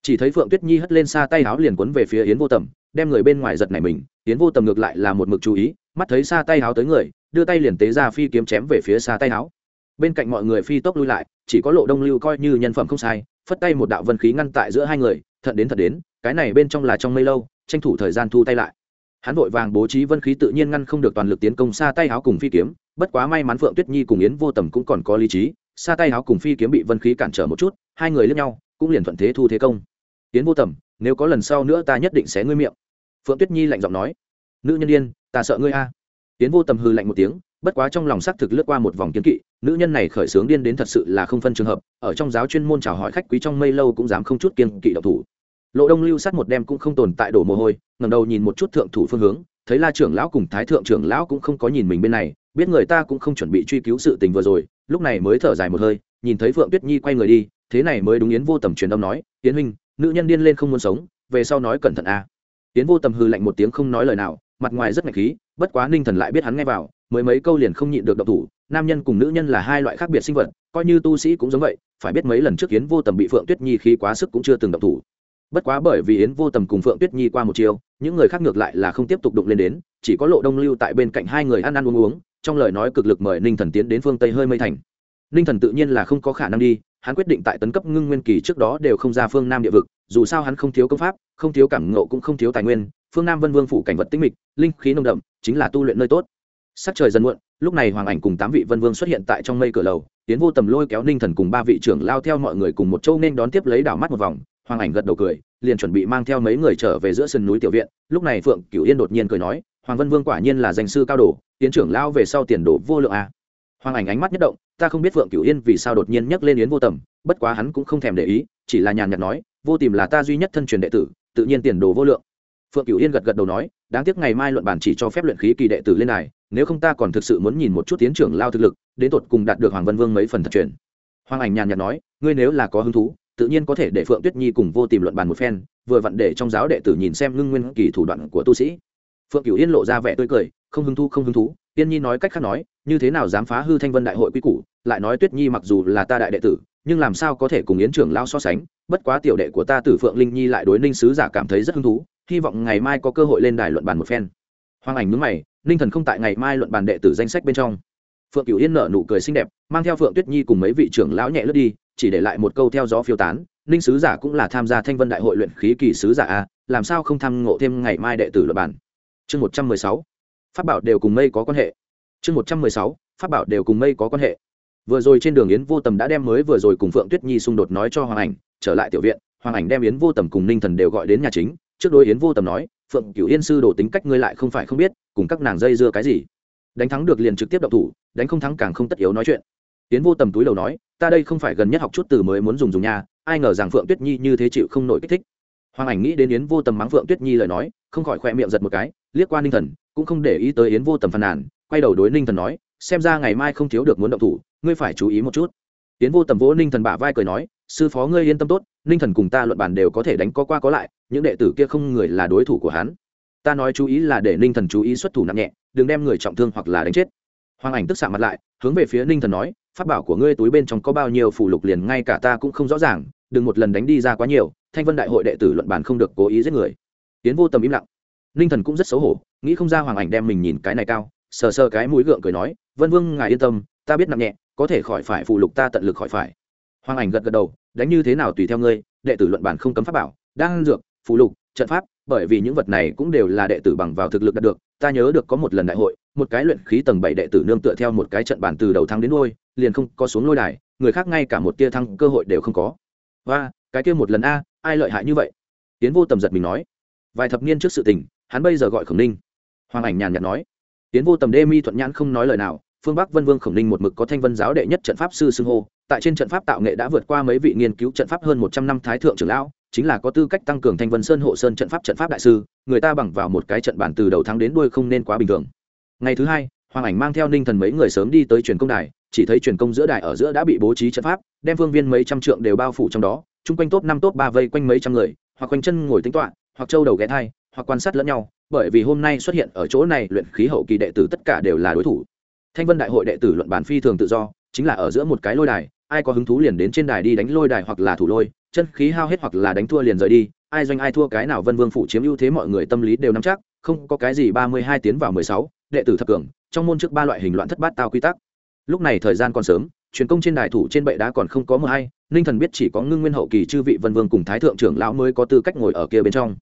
chỉ thấy phượng tuyết nhi hất lên xa tay áo liền quấn về phía yến vô tầm, đem người bên ngoài giật này mình. Yến vô tầm ngược lại là một mực chú ý, mắt thấy xa tay háo tới người, đưa tay liền tế ra phi kiếm chém về phía xa tay háo. Bên cạnh mọi người phi tốc lui lại, chỉ có lộ đông lưu coi như nhân phẩm không sai, phất tay một đạo vân khí ngăn tại giữa hai người, thận đến thật đến, cái này bên trong là trong mây lâu, tranh thủ thời gian thu tay lại hắn vội vàng bố trí vân khí tự nhiên ngăn không được toàn lực tiến công xa tay háo cùng phi kiếm, bất quá may mắn phượng tuyết nhi cùng yến vô tầm cũng còn có lý trí xa tay háo cùng phi kiếm bị vân khí cản trở một chút, hai người lướt nhau, cũng liền thuận thế thu thế công. Yến vô tầm, nếu có lần sau nữa ta nhất định sẽ ngươi miệng. Phượng tuyết nhi lạnh giọng nói. Nữ nhân yên ta sợ ngươi a. À. yến vô tầm hư lạnh một tiếng, bất quá trong lòng xác thực lướt qua một vòng kiến kỵ, nữ nhân này khởi xướng điên đến thật sự là không phân trường hợp, ở trong giáo chuyên môn chào hỏi khách quý trong mây lâu cũng dám không chút kiên kỵ độc thủ lộ đông lưu sát một đêm cũng không tồn tại đổ mồ hôi ngầm đầu nhìn một chút thượng thủ phương hướng, thấy la trưởng lão cùng thái thượng trưởng lão cũng không có nhìn mình bên này, biết người ta cũng không chuẩn bị truy cứu sự tình vừa rồi, lúc này mới thở dài một hơi, nhìn thấy phượng tuyết nhi quay người đi, thế này mới đúng yến vô tầm truyền âm nói, yến huynh, nữ nhân điên lên không muốn sống, về sau nói cẩn thận a à. yến vô tầm hư lạnh một tiếng không nói lời nào, mặt ngoài rất ngạch khí, bất quá ninh thần lại biết hắn nghe vào, mới mấy câu liền không nhịn được độc thủ, nam nhân cùng nữ nhân là hai loại khác biệt sinh vật, coi như tu sĩ cũng giống vậy, phải biết mấy lần trước yến vô tầm bị phượng tuyết nhi khi quá sức cũng chưa từng độc thủ bất quá bởi vì yến vô tầm cùng phượng tuyết nhi qua một chiều, những người khác ngược lại là không tiếp tục đụng lên đến, chỉ có lộ đông lưu tại bên cạnh hai người ăn ăn uống uống, trong lời nói cực lực mời ninh thần tiến đến phương tây hơi mây thành. Ninh thần tự nhiên là không có khả năng đi, hắn quyết định tại tấn cấp ngưng nguyên kỳ trước đó đều không ra phương nam địa vực, dù sao hắn không thiếu công pháp, không thiếu cảm ngộ cũng không thiếu tài nguyên, phương nam vân vương phủ cảnh vật tinh mịch, linh khí nông đậm, chính là tu luyện nơi tốt. Sắc trời dần muộn, lúc này hoàng ảnh cùng tám vị vân vương xuất hiện tại trong mây cửa lầu tiến vô tầm lôi kéo ninh thần cùng ba vị trưởng lao theo mọi người cùng một châu nên đón tiếp lấy đảo mắt một vòng hoàng ảnh gật đầu cười, liền chuẩn bị mang theo mấy người trở về giữa sườn núi tiểu viện. Lúc này phượng cửu yên đột nhiên cười nói, hoàng vân vương quả nhiên là danh sư cao đồ, tiến trưởng lao về sau tiền đồ vô lượng à. hoàng ảnh ánh mắt nhất động, ta không biết phượng cửu yên vì sao đột nhiên nhắc lên yến vô tầm, bất quá hắn cũng không thèm để ý, chỉ là nhàn nhạt nói, vô tìm là ta duy nhất thân truyền đệ tử, tự nhiên tiền đồ vô lượng. Phượng cửu yên gật gật đầu nói, đáng tiếc ngày mai luận bản chỉ cho phép luyện khí kỳ đệ tử lên này nếu không ta còn thực sự muốn nhìn một chút tiến trưởng lao thực lực, đến tột cùng đạt được hoàng vân vương mấy phần thật truyền. Hoàng ảnh nhàn nhạt nói, ngươi nếu là có hứng thú tự nhiên có thể để phượng tuyết nhi cùng vô tìm luận bàn một phen, vừa vặn để trong giáo đệ tử nhìn xem ngưng nguyên kỳ thủ đoạn của tu sĩ. Phượng cửu yên lộ ra vẻ tươi cười, không hứng thú, không hứng thú. Tiên nhi nói cách khác nói, như thế nào dám phá hư thanh vân đại hội quy củ, lại nói tuyết nhi mặc dù là ta đại đệ tử, nhưng làm sao có thể cùng yến trưởng lao so sánh? Bất quá tiểu đệ của ta tử phượng linh nhi lại đối ninh sứ giả cảm thấy rất hứng thú, hy vọng ngày mai có cơ hội lên đài luận bàn một phen. Hoàng ảnh mướn mày, ninh thần không tại ngày mai luận bàn đệ tử danh sách bên trong. Phượng cửu yên nở nụ cười xinh đẹp, mang theo phượng tuyết nhi cùng mấy vị trưởng lão nhẹ lướt đi chỉ để lại một câu theo gió phiêu tán, ninh sứ giả cũng là tham gia thanh vân đại hội luyện khí kỳ sứ giả a, làm sao không tham ngộ thêm ngày mai đệ tử luật bản chương một trăm mười sáu, pháp bảo đều cùng mây có quan hệ. Chương một trăm mười sáu, pháp bảo đều cùng mây có quan hệ. Vừa rồi trên đường yến vô tầm đã đem mới vừa rồi cùng phượng tuyết nhi xung đột nói cho hoàng ảnh, trở lại tiểu viện, hoàng ảnh đem yến vô tầm cùng ninh thần đều gọi đến nhà chính. Trước đôi yến vô tầm nói, phượng cửu yên sư đồ tính cách ngươi lại không phải không biết, cùng các nàng dây dưa cái gì? Đánh thắng được liền trực tiếp đậu thủ, đánh không thắng càng không tất yếu nói chuyện. Yến vô tầm túi đầu nói ta đây không phải gần nhất học chút từ mới muốn dùng dùng nha, ai ngờ rằng phượng tuyết nhi như thế chịu không nổi kích thích. Hoàng ảnh nghĩ đến yến vô tầm mắng phượng tuyết nhi lời nói không khỏi khoe miệng giật một cái liếc qua ninh thần cũng không để ý tới yến vô tầm phàn nàn quay đầu đối ninh thần nói xem ra ngày mai không thiếu được muốn động thủ ngươi phải chú ý một chút. Yến vô tầm vỗ ninh thần bả vai cười nói sư phó ngươi yên tâm tốt ninh thần cùng ta luận bàn đều có thể đánh có qua có lại những đệ tử kia không người là đối thủ của hắn. Ta nói chú ý là để ninh thần chú ý xuất thủ nặng nhẹ đừng đem người trọng thương hoặc là đánh chết. Hoàng ảnh tức xạ mặt lại hướng về phía ninh thần nói pháp bảo của ngươi túi bên trong có bao nhiêu phụ lục liền ngay cả ta cũng không rõ ràng, đừng một lần đánh đi ra quá nhiều, thanh vân đại hội đệ tử luận bàn không được cố ý giết người. Tiến vô tầm im lặng. Ninh thần cũng rất xấu hổ, nghĩ không ra hoàng ảnh đem mình nhìn cái này cao, sờ sờ cái mũi gượng cười nói, vân vương, ngài yên tâm, ta biết nặng nhẹ, có thể khỏi phải phụ lục ta tận lực khỏi phải. Hoàng ảnh gật gật đầu, đánh như thế nào tùy theo ngươi, đệ tử luận bản không cấm pháp bảo, đang dược phụ lục, trận pháp, bởi vì những vật này cũng đều là đệ tử bằng vào thực lực đạt được, ta nhớ được có một lần đại hội một cái luyện khí tầng bảy đệ tử nương tựa theo một cái trận bản từ đầu thắng đến đôi liền không có xuống lôi đài, người khác ngay cả một tia thăng cơ hội đều không có. Và, cái kia một lần a, ai lợi hại như vậy? Tiến vô tầm giật mình nói. Vài thập niên trước sự tình, hắn bây giờ gọi khổng ninh. Hoàng ảnh nhàn nhạt nói. Tiến vô tầm đê mi thuận nhãn không nói lời nào, phương bắc vân vương khổng ninh một mực có thanh vân giáo đệ nhất trận pháp sư xưng hô, tại trên trận pháp tạo nghệ đã vượt qua mấy vị nghiên cứu trận pháp hơn một trăm năm thái thượng trưởng lão, chính là có tư cách tăng cường thanh vân sơn hộ sơn trận pháp trận pháp đại sư, người ta bằng vào một cái trận bản từ đầu tháng đến đuôi không nên quá bình thường ngày thứ hai, hoàng ảnh mang theo ninh thần mấy người sớm đi tới truyền công đài, chỉ thấy truyền công giữa đài ở giữa đã bị bố trí trận pháp, đem phương viên mấy trăm trượng đều bao phủ trong đó, chung quanh top năm, top ba vây quanh mấy trăm người, hoặc quanh chân ngồi tính toạ hoặc trâu đầu ghé thai, hoặc quan sát lẫn nhau, bởi vì hôm nay xuất hiện ở chỗ này luyện khí hậu kỳ đệ tử tất cả đều là đối thủ. Thanh vân đại hội đệ tử luận bản phi thường tự do, chính là ở giữa một cái lôi đài, ai có hứng thú liền đến trên đài đi đánh lôi đài hoặc là thủ lôi, chân khí hao hết hoặc là đánh thua liền rời đi, ai doanh ai thua cái nào vân vương phủ chiếm ưu thế mọi người tâm lý đều nắm chắc, không có cái gì ba mươi hai tiến vào mười sáu đệ tử thập cường, trong môn trước ba loại hình loạn thất bát tao quy tắc. Lúc này thời gian còn sớm, truyền công trên đài thủ trên bệ đá còn không có mờ hay, ninh thần biết chỉ có ngưng nguyên hậu kỳ chư vị vân vương cùng thái thượng trưởng lão mới có tư cách ngồi ở kia bên trong.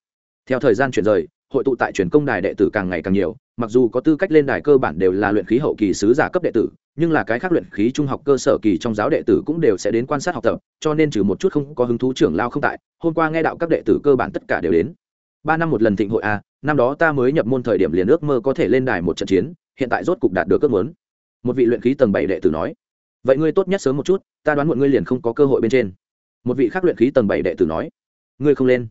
Theo thời gian chuyển rời, hội tụ tại truyền công đài đệ tử càng ngày càng nhiều, mặc dù có tư cách lên đài cơ bản đều là luyện khí hậu kỳ sứ giả cấp đệ tử, nhưng là cái khác luyện khí trung học cơ sở kỳ trong giáo đệ tử cũng đều sẽ đến quan sát học tập, cho nên trừ một chút không có hứng thú trưởng lao không tại, hôm qua nghe đạo các đệ tử cơ bản tất cả đều đến. Ba năm một lần thịnh hội a năm đó ta mới nhập môn thời điểm liền ước mơ có thể lên đài một trận chiến, hiện tại rốt cục đạt được ước muốn. Một vị luyện khí tầng bảy đệ tử nói. Vậy ngươi tốt nhất sớm một chút, ta đoán muộn ngươi liền không có cơ hội bên trên. Một vị khác luyện khí tầng bảy đệ tử nói. Ngươi không lên,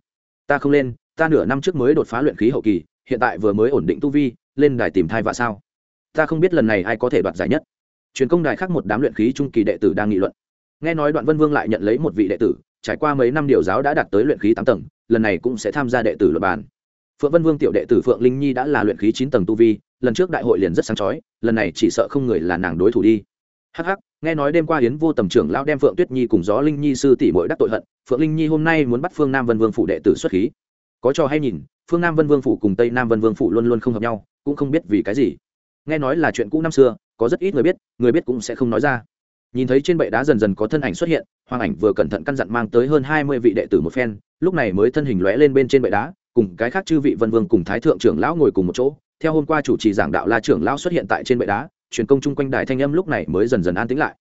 ta không lên, ta nửa năm trước mới đột phá luyện khí hậu kỳ, hiện tại vừa mới ổn định tu vi, lên đài tìm thai vạ sao? Ta không biết lần này ai có thể đoạt giải nhất. Truyền công đài khác một đám luyện khí trung kỳ đệ tử đang nghị luận. Nghe nói đoạn vân vương lại nhận lấy một vị đệ tử, trải qua mấy năm điều giáo đã đạt tới luyện khí tám tầng, lần này cũng sẽ tham gia đệ tử luật bàn phượng vân vương tiểu đệ tử phượng linh nhi đã là luyện khí chín tầng tu vi, lần trước đại hội liền rất sáng chói, lần này chỉ sợ không người là nàng đối thủ đi. Hắc hắc, nghe nói đêm qua hiến vô tầm trưởng lão đem phượng tuyết nhi cùng gió linh nhi sư tỷ bội đắc tội hận, phượng linh nhi hôm nay muốn bắt phương nam vân vương phủ đệ tử xuất khí. Có cho hay nhìn, phương nam vân vương phủ cùng tây nam vân vương phủ luôn luôn không hợp nhau, cũng không biết vì cái gì. Nghe nói là chuyện cũ năm xưa, có rất ít người biết người biết cũng sẽ không nói ra. Nhìn thấy trên bệ đá dần dần có thân ảnh xuất hiện, hoàng ảnh vừa cẩn thận căn dặn mang tới hơn hai mươi vị đệ tử một phen, lúc này mới thân hình lóe lên bên trên bệ đá cùng cái khác chư vị vân vương cùng thái thượng trưởng lão ngồi cùng một chỗ, theo hôm qua chủ trì giảng đạo la trưởng lão xuất hiện tại trên bệ đá, truyền công chung quanh đài thanh âm lúc này mới dần dần an tĩnh lại.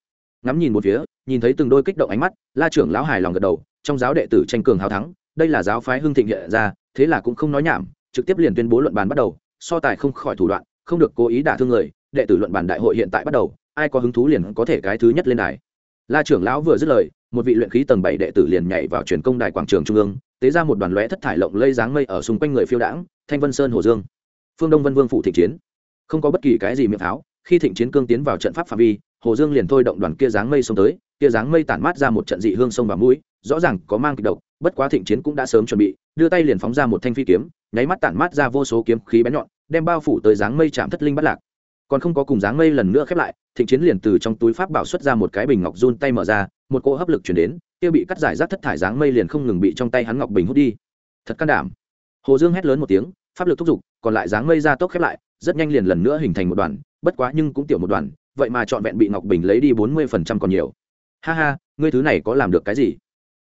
Ngắm nhìn một phía, nhìn thấy từng đôi kích động ánh mắt, la trưởng lão hài lòng gật đầu, trong giáo đệ tử tranh cường hào thắng, đây là giáo phái hưng thịnh hiện ra, thế là cũng không nói nhảm, trực tiếp liền tuyên bố luận bàn bắt đầu, so tài không khỏi thủ đoạn, không được cố ý đả thương người, đệ tử luận bàn đại hội hiện tại bắt đầu, ai có hứng thú liền có thể cái thứ nhất lên đài. La trưởng lão vừa dứt lời, một vị luyện khí tầng bảy đệ tử liền nhảy vào truyền công đài quảng trường trung ương tế ra một đoàn lóe thất thải lộng lây dáng mây ở xung quanh người phiêu đãng, thanh vân sơn, hồ dương. Phương đông vân vương phụ thịnh chiến. Không có bất kỳ cái gì miệng pháo, khi thịnh chiến cương tiến vào trận pháp phạm vi, hồ dương liền thôi động đoàn kia dáng mây xông tới, kia dáng mây tản mát ra một trận dị hương sông và mũi, rõ ràng có mang kịch độc, bất quá thịnh chiến cũng đã sớm chuẩn bị, đưa tay liền phóng ra một thanh phi kiếm, nháy mắt tản mát ra vô số kiếm khí bén nhọn, đem bao phủ tới dáng mây chạm thất linh bắt lạc. Còn không có cùng dáng mây lần nữa khép lại, thịnh chiến liền từ trong túi pháp bảo xuất ra một cái bình ngọc run tay mở ra, một cỗ hấp lực chuyển đến kia bị cắt giải rác thất thải dáng mây liền không ngừng bị trong tay hắn ngọc bình hút đi. Thật can đảm. Hồ dương hét lớn một tiếng, pháp lực thúc giục, còn lại dáng mây ra tốc khép lại, rất nhanh liền lần nữa hình thành một đoàn, bất quá nhưng cũng tiểu một đoàn, vậy mà trọn vẹn bị ngọc bình lấy đi bốn mươi phần trăm còn nhiều. Ha ha, ngươi thứ này có làm được cái gì?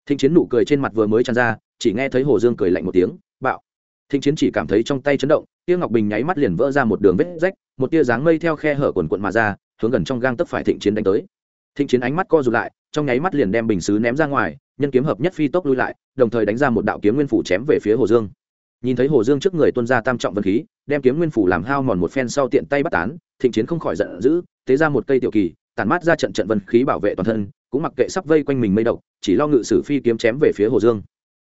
Thịnh chiến nụ cười trên mặt vừa mới tràn ra, chỉ nghe thấy hồ dương cười lạnh một tiếng, bạo. Thịnh chiến chỉ cảm thấy trong tay chấn động tia ngọc bình nháy mắt liền vỡ ra một đường vết rách, một tia dáng mây theo khe hở quần quận mà ra, hướng gần trong gang tấp phải thịnh chiến đánh tới thịnh chiến ánh mắt co rụt lại, trong nháy mắt liền đem bình xứ ném ra ngoài, nhân kiếm hợp nhất phi tốc lui lại, đồng thời đánh ra một đạo kiếm nguyên phủ chém về phía hồ dương. Nhìn thấy hồ dương trước người tuân ra tam trọng vân khí, đem kiếm nguyên phủ làm hao mòn một phen sau tiện tay bắt tán, thịnh chiến không khỏi giận dữ, tế ra một cây tiểu kỳ, tản mát ra trận trận vân khí bảo vệ toàn thân, cũng mặc kệ sắp vây quanh mình mây độc, chỉ lo ngự sử phi kiếm chém về phía hồ dương.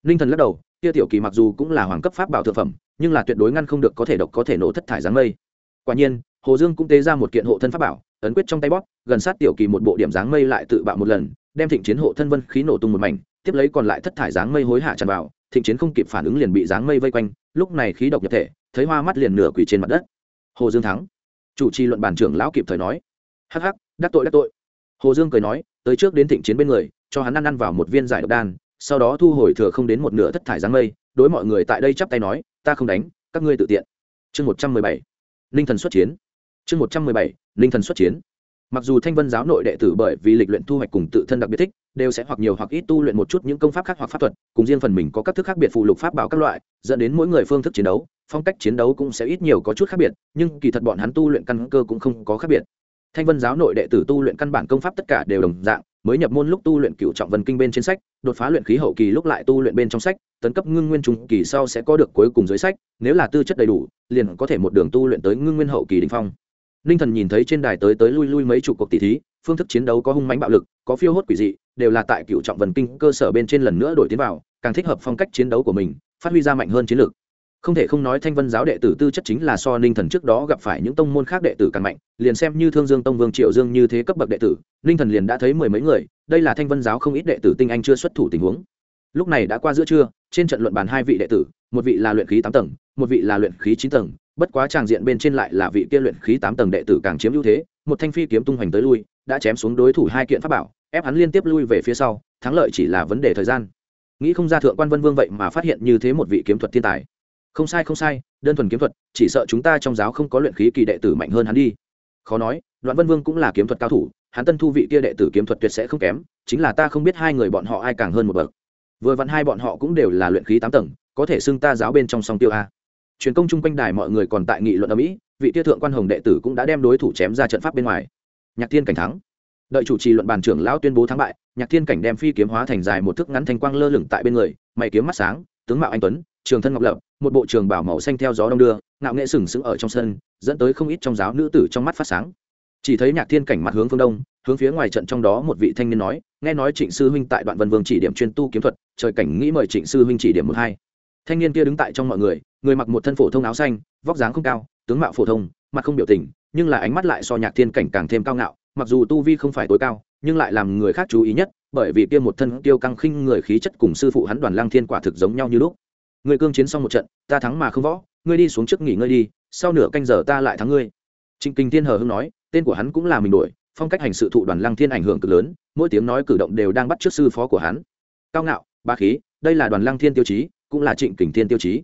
Ninh thần lắc đầu, kia tiểu kỳ mặc dù cũng là hoàng cấp pháp bảo thực phẩm, nhưng là tuyệt đối ngăn không được có thể độc có thể nổ thất thải dáng mây. Quả nhiên hồ dương cũng tế ra một kiện hộ thân pháp bảo, ấn quyết trong tay bóp, gần sát tiểu kỳ một bộ điểm dáng mây lại tự bạo một lần, đem thịnh chiến hộ thân vân khí nổ tung một mảnh, tiếp lấy còn lại thất thải dáng mây hối hạ tràn vào, thịnh chiến không kịp phản ứng liền bị dáng mây vây quanh, lúc này khí độc nhập thể, thấy hoa mắt liền nửa quỳ trên mặt đất. Hồ dương thắng. Chủ trì luận bàn trưởng lão kịp thời nói. Hắc hắc, đắc tội đắc tội. Hồ dương cười nói, tới trước đến thịnh chiến bên người, cho hắn ăn ăn vào một viên giải độc đan, sau đó thu hồi thừa không đến một nửa thất thải dáng mây, đối mọi người tại đây chắp tay nói, ta không đánh, các ngươi tự tiện. Chương một trăm mười bảy. Ninh thần xuất chiến chương một trăm mười bảy thần xuất chiến. Mặc dù thanh vân giáo nội đệ tử bởi vì lịch luyện thu hoạch cùng tự thân đặc biệt thích, đều sẽ hoặc nhiều hoặc ít tu luyện một chút những công pháp khác hoặc pháp thuật, cùng riêng phần mình có các thức khác biệt phụ lục pháp bảo các loại, dẫn đến mỗi người phương thức chiến đấu, phong cách chiến đấu cũng sẽ ít nhiều có chút khác biệt, nhưng kỳ thật bọn hắn tu luyện căn cơ cũng không có khác biệt. Thanh vân giáo nội đệ tử tu luyện căn bản công pháp tất cả đều đồng dạng, mới nhập môn lúc tu luyện cựu trọng vân kinh bên trên sách, đột phá luyện khí hậu kỳ lúc lại tu luyện bên trong sách, tấn cấp ngưng nguyên trung kỳ sau sẽ có được cuối cùng dưới sách, nếu là tư chất đầy đủ, liền có thể một đường tu luyện tới ngưng nguyên hậu kỳ đình phong ninh thần nhìn thấy trên đài tới tới lui lui mấy chục cuộc tỷ thí, phương thức chiến đấu có hung mánh bạo lực, có phiêu hốt quỷ dị, đều là tại cựu trọng vần kinh cơ sở bên trên lần nữa đổi tiến vào, càng thích hợp phong cách chiến đấu của mình, phát huy ra mạnh hơn chiến lược. Không thể không nói thanh vân giáo đệ tử tư chất chính là so ninh thần trước đó gặp phải những tông môn khác đệ tử càng mạnh, liền xem như thương dương tông vương triệu dương như thế cấp bậc đệ tử, ninh thần liền đã thấy mười mấy người, đây là thanh vân giáo không ít đệ tử tinh anh chưa xuất thủ tình huống. Lúc này đã qua giữa trưa, trên trận luận bàn hai vị đệ tử, một vị là luyện khí tám tầng, một vị là luyện khí chín tầng bất quá tràng diện bên trên lại là vị kia luyện khí tám tầng đệ tử càng chiếm ưu thế, một thanh phi kiếm tung hoành tới lui, đã chém xuống đối thủ hai kiện pháp bảo, ép hắn liên tiếp lui về phía sau, thắng lợi chỉ là vấn đề thời gian. Nghĩ không ra thượng quan vân vương vậy mà phát hiện như thế một vị kiếm thuật thiên tài. Không sai không sai, đơn thuần kiếm thuật, chỉ sợ chúng ta trong giáo không có luyện khí kỳ đệ tử mạnh hơn hắn đi. Khó nói, đoạn vân vương cũng là kiếm thuật cao thủ, hắn tân thu vị kia đệ tử kiếm thuật tuyệt sẽ không kém, chính là ta không biết hai người bọn họ ai càng hơn một bậc. Vừa vặn hai bọn họ cũng đều là luyện khí tám tầng, có thể xưng ta giáo bên trong song tiêu a truyền công chung quanh đài mọi người còn tại nghị luận ở mỹ, vị tia thượng quan hồng đệ tử cũng đã đem đối thủ chém ra trận pháp bên ngoài. Nhạc thiên cảnh thắng. Đợi chủ trì luận bàn trưởng lão tuyên bố thắng bại, nhạc thiên cảnh đem phi kiếm hóa thành dài một thước ngắn thanh quang lơ lửng tại bên người, mày kiếm mắt sáng, tướng mạo anh tuấn, trường thân ngọc lập, một bộ trường bảo màu xanh theo gió đông đưa, ngạo nghệ sừng sững ở trong sân, dẫn tới không ít trong giáo nữ tử trong mắt phát sáng. Chỉ thấy nhạc thiên cảnh mặt hướng phương đông, hướng phía ngoài trận trong đó một vị thanh niên nói, nghe nói trịnh sư huynh tại đoạn vân vương chỉ điểm chuyên tu kiếm thuật, trời cảnh nghĩ mời trịnh sư huynh chỉ điểm một hai. Thanh niên kia đứng tại trong mọi người người mặc một thân phổ thông áo xanh, vóc dáng không cao, tướng mạo phổ thông, mặt không biểu tình, nhưng là ánh mắt lại so nhạc thiên cảnh càng thêm cao ngạo, mặc dù tu vi không phải tối cao, nhưng lại làm người khác chú ý nhất, bởi vì kia một thân tiêu căng khinh người khí chất cùng sư phụ hắn đoàn lang thiên quả thực giống nhau như lúc. Người cương chiến xong một trận, ta thắng mà không võ, ngươi đi xuống trước nghỉ ngơi đi, sau nửa canh giờ ta lại thắng ngươi. Trịnh kinh thiên hờ hưng nói, tên của hắn cũng là mình đổi phong cách hành sự thụ đoàn lang thiên ảnh hưởng cực lớn, mỗi tiếng nói cử động đều đang bắt trước sư phó của hắn. Cao ngạo ba khí, đây là đoàn lang thiên tiêu chí, cũng là trịnh kình thiên tiêu chí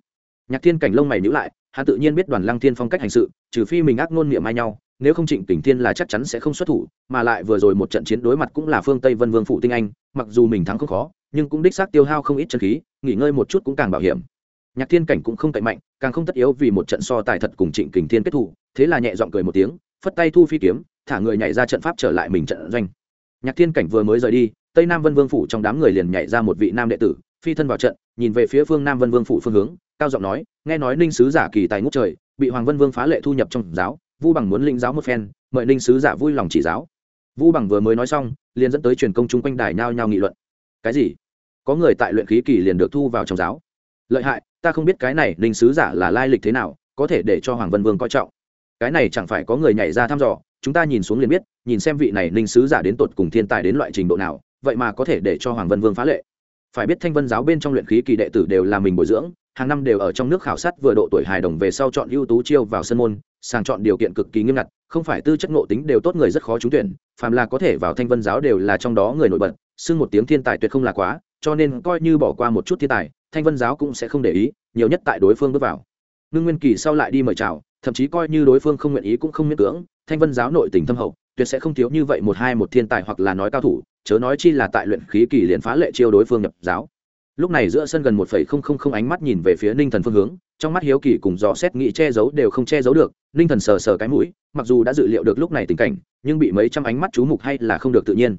nhạc thiên cảnh lông mày nhữ lại, hắn tự nhiên biết đoàn lăng thiên phong cách hành sự, trừ phi mình ác ngôn miệng mai nhau, nếu không trịnh Tỉnh thiên là chắc chắn sẽ không xuất thủ, mà lại vừa rồi một trận chiến đối mặt cũng là phương tây vân vương phụ tinh anh, mặc dù mình thắng không khó, nhưng cũng đích xác tiêu hao không ít chân khí, nghỉ ngơi một chút cũng càng bảo hiểm. Nhạc thiên cảnh cũng không cậy mạnh, càng không tất yếu vì một trận so tài thật cùng trịnh kình thiên kết thủ thế là nhẹ giọng cười một tiếng, phất tay thu phi kiếm, thả người nhảy ra trận pháp trở lại mình trận doanh. Nhạc thiên cảnh vừa mới rời đi, tây nam vân vương phủ trong đám người liền nhảy ra một vị nam đệ tử, phi thân vào trận, nhìn về phía phương nam vân vương phủ phương hướng cao giọng nói, nghe nói ninh sứ giả kỳ tài ngũ trời, bị hoàng vân vương phá lệ thu nhập trong giáo, vu bằng muốn linh giáo một phen, mời ninh sứ giả vui lòng chỉ giáo. Vu bằng vừa mới nói xong, liền dẫn tới truyền công chung quanh đài nhao nhao nghị luận. Cái gì? Có người tại luyện khí kỳ liền được thu vào trong giáo. Lợi hại, ta không biết cái này ninh sứ giả là lai lịch thế nào, có thể để cho hoàng vân vương coi trọng. Cái này chẳng phải có người nhảy ra thăm dò, chúng ta nhìn xuống liền biết, nhìn xem vị này ninh sứ giả đến tột cùng thiên tài đến loại trình độ nào, vậy mà có thể để cho hoàng vân vương phá lệ. Phải biết thanh vân giáo bên trong luyện khí kỳ đệ tử đều là mình bồi dưỡng hàng năm đều ở trong nước khảo sát vừa độ tuổi hài đồng về sau chọn ưu tú chiêu vào sân môn, sàng chọn điều kiện cực kỳ nghiêm ngặt, không phải tư chất ngộ tính đều tốt người rất khó trúng tuyển, phàm là có thể vào thanh vân giáo đều là trong đó người nổi bật, xưng một tiếng thiên tài tuyệt không là quá, cho nên coi như bỏ qua một chút thiên tài, thanh vân giáo cũng sẽ không để ý, nhiều nhất tại đối phương bước vào. Ngưng nguyên kỳ sau lại đi mời chào, thậm chí coi như đối phương không nguyện ý cũng không miễn cưỡng, thanh vân giáo nội tình thâm hậu, tuyệt sẽ không thiếu như vậy một hai một thiên tài hoặc là nói cao thủ, chớ nói chi là tại luyện khí kỳ liền phá lệ chiêu đối phương nhập giáo lúc này giữa sân gần một phẩy không không không ánh mắt nhìn về phía ninh thần phương hướng, trong mắt hiếu kỳ cùng dò xét nghĩ che giấu đều không che giấu được, ninh thần sờ sờ cái mũi, mặc dù đã dự liệu được lúc này tình cảnh, nhưng bị mấy trăm ánh mắt chú mục hay là không được tự nhiên.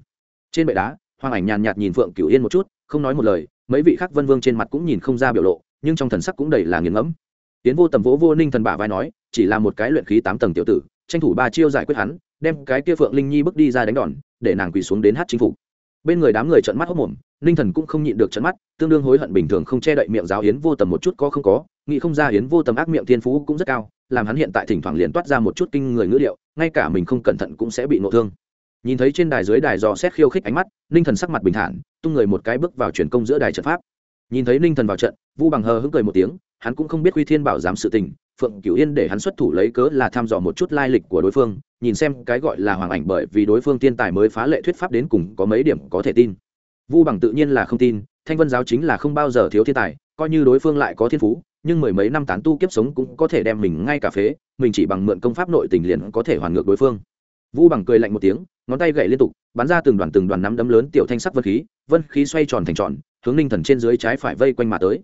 Trên bệ đá, hoàng ảnh nhàn nhạt nhìn phượng cửu yên một chút, không nói một lời, mấy vị khác vân vương trên mặt cũng nhìn không ra biểu lộ, nhưng trong thần sắc cũng đầy là nghiền ngẫm. Tiến vô tầm vỗ vô ninh thần bả vai nói, chỉ là một cái luyện khí tám tầng tiểu tử, tranh thủ ba chiêu giải quyết hắn, đem cái kia phượng linh nhi bước đi ra đánh đòn, để nàng quỳ xuống đến hát chính phủ bên người đám người trợn mắt hốc mồm ninh thần cũng không nhịn được trận mắt, tương đương hối hận bình thường không che đậy miệng giáo hiến vô tầm một chút có không có, nghĩ không ra hiến vô tầm ác miệng thiên phú cũng rất cao, làm hắn hiện tại thỉnh thoảng liền toát ra một chút kinh người ngữ liệu ngay cả mình không cẩn thận cũng sẽ bị nội thương. Nhìn thấy trên đài dưới đài dò xét khiêu khích ánh mắt ninh thần sắc mặt bình thản, tung người một cái bước vào truyền công giữa đài trận pháp. Nhìn thấy ninh thần vào trận, vu bằng hờ hững cười một tiếng, hắn cũng không biết quy thiên bảo giám sự tình, phượng cửu yên để hắn xuất thủ lấy cớ là thăm dò một chút lai lịch của đối phương, nhìn xem cái gọi là hoàng ảnh bởi vì đối phương tiên tài mới phá lệ thuyết pháp đến cùng có mấy điểm có thể tin vu bằng tự nhiên là không tin, thanh vân giáo chính là không bao giờ thiếu thiên tài, coi như đối phương lại có thiên phú, nhưng mười mấy năm tán tu kiếp sống cũng có thể đem mình ngay cả phế, mình chỉ bằng mượn công pháp nội tình liền có thể hoàn ngược đối phương. Vu bằng cười lạnh một tiếng, ngón tay gậy liên tục, bắn ra từng đoàn từng đoàn nắm đấm lớn tiểu thanh sắc vân khí vân khí xoay tròn thành tròn, hướng ninh thần trên dưới trái phải vây quanh mà tới.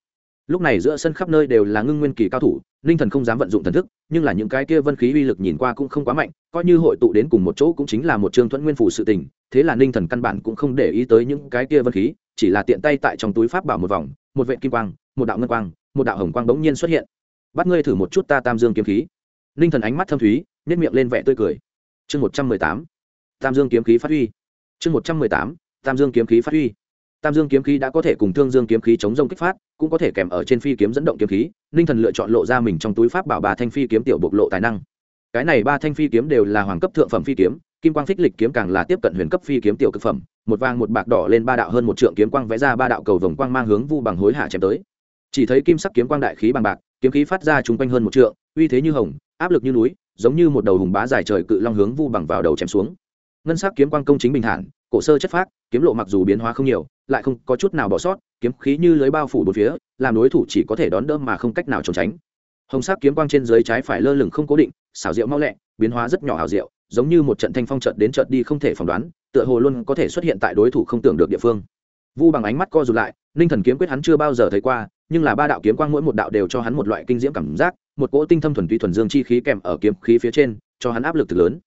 Lúc này giữa sân khắp nơi đều là ngưng nguyên kỳ cao thủ ninh thần không dám vận dụng thần thức, nhưng là những cái kia vân khí uy lực nhìn qua cũng không quá mạnh, coi như hội tụ đến cùng một chỗ cũng chính là một trương thuẫn nguyên phủ sự tình, thế là ninh thần căn bản cũng không để ý tới những cái kia vân khí, chỉ là tiện tay tại trong túi pháp bảo một vòng, một vệ kim quang, một đạo ngân quang, một đạo hồng quang bỗng nhiên xuất hiện. Bắt ngươi thử một chút ta tam dương kiếm khí. Ninh thần ánh mắt thâm thúy nếp miệng lên vẻ tươi cười. Chương một trăm mười tám, tam dương kiếm khí phát huy. Chương một trăm mười tám, tam dương kiếm khí phát huy tam dương kiếm khí đã có thể cùng thương dương kiếm khí chống rông kích phát, cũng có thể kèm ở trên phi kiếm dẫn động kiếm khí, ninh thần lựa chọn lộ ra mình trong túi pháp bảo ba thanh phi kiếm tiểu bộc lộ tài năng. Cái này ba thanh phi kiếm đều là hoàng cấp thượng phẩm phi kiếm, kim quang phích lịch kiếm càng là tiếp cận huyền cấp phi kiếm tiểu cực phẩm, một vàng một bạc đỏ lên ba đạo hơn một trượng kiếm quang vẽ ra ba đạo cầu vồng quang mang hướng vu bằng hối hạ chém tới. Chỉ thấy kim sắc kiếm quang đại khí bằng bạc, kiếm khí phát ra chung quanh hơn một trượng, uy thế như hồng, áp lực như núi, giống như một đầu hùng bá dài trời cự long hướng vu bằng vào đầu chém xuống. Ngân sắc kiếm quang công chính bình thản, cổ sơ chất phác, kiếm lộ mặc dù biến hóa không nhiều lại không có chút nào bỏ sót, kiếm khí như lưới bao phủ bốn phía, làm đối thủ chỉ có thể đón đỡ mà không cách nào trốn tránh. Hồng sắc kiếm quang trên dưới trái phải lơ lửng không cố định, xảo diệu mau lẹ, biến hóa rất nhỏ hảo diệu, giống như một trận thanh phong trận đến trận đi không thể phỏng đoán, tựa hồ luôn có thể xuất hiện tại đối thủ không tưởng được địa phương. Vu bằng ánh mắt co rụt lại, ninh thần kiếm quyết hắn chưa bao giờ thấy qua, nhưng là ba đạo kiếm quang mỗi một đạo đều cho hắn một loại kinh diễm cảm giác, một cỗ tinh thâm thuần túy thuần dương chi khí kèm ở kiếm khí phía trên, cho hắn áp lực thực lớn.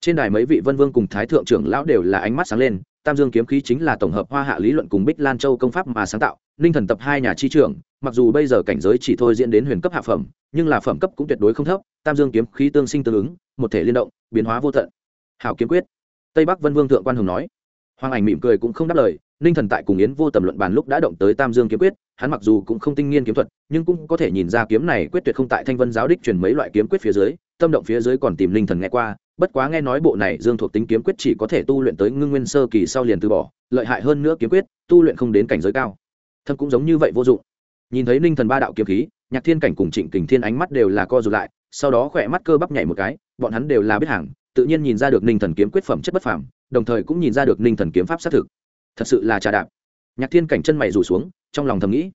Trên đài mấy vị vân vương cùng thái thượng trưởng lão đều là ánh mắt sáng lên tam dương kiếm khí chính là tổng hợp hoa hạ lý luận cùng bích lan châu công pháp mà sáng tạo, ninh thần tập hai nhà chi trưởng, mặc dù bây giờ cảnh giới chỉ thôi diễn đến huyền cấp hạ phẩm, nhưng là phẩm cấp cũng tuyệt đối không thấp, tam dương kiếm khí tương sinh tương ứng, một thể liên động, biến hóa vô tận. Hào kiếm quyết. Tây bắc vân vương thượng quan hùng nói. Hoàng ảnh mỉm cười cũng không đáp lời, ninh thần tại cùng yến vô tầm luận bàn lúc đã động tới tam dương kiếm quyết, hắn mặc dù cũng không tinh nghiên kiếm thuật, nhưng cũng có thể nhìn ra kiếm này quyết tuyệt không tại thanh vân giáo đích truyền mấy loại kiếm quyết phía dưới, tâm động phía dưới còn tìm ninh thần nghe qua bất quá nghe nói bộ này dương thuộc tính kiếm quyết chỉ có thể tu luyện tới ngưng nguyên sơ kỳ sau liền từ bỏ, lợi hại hơn nữa kiếm quyết, tu luyện không đến cảnh giới cao. Thâm cũng giống như vậy vô dụng. Nhìn thấy ninh thần ba đạo kiếm khí, nhạc thiên cảnh cùng trịnh kình thiên ánh mắt đều là co rụt lại, sau đó khỏe mắt cơ bắp nhảy một cái, bọn hắn đều là biết hàng, tự nhiên nhìn ra được ninh thần kiếm quyết phẩm chất bất phàm, đồng thời cũng nhìn ra được ninh thần kiếm pháp xác thực. Thật sự là trà đạp. Nhạc thiên cảnh chân mày rủ xuống, trong lòng thầm nghĩ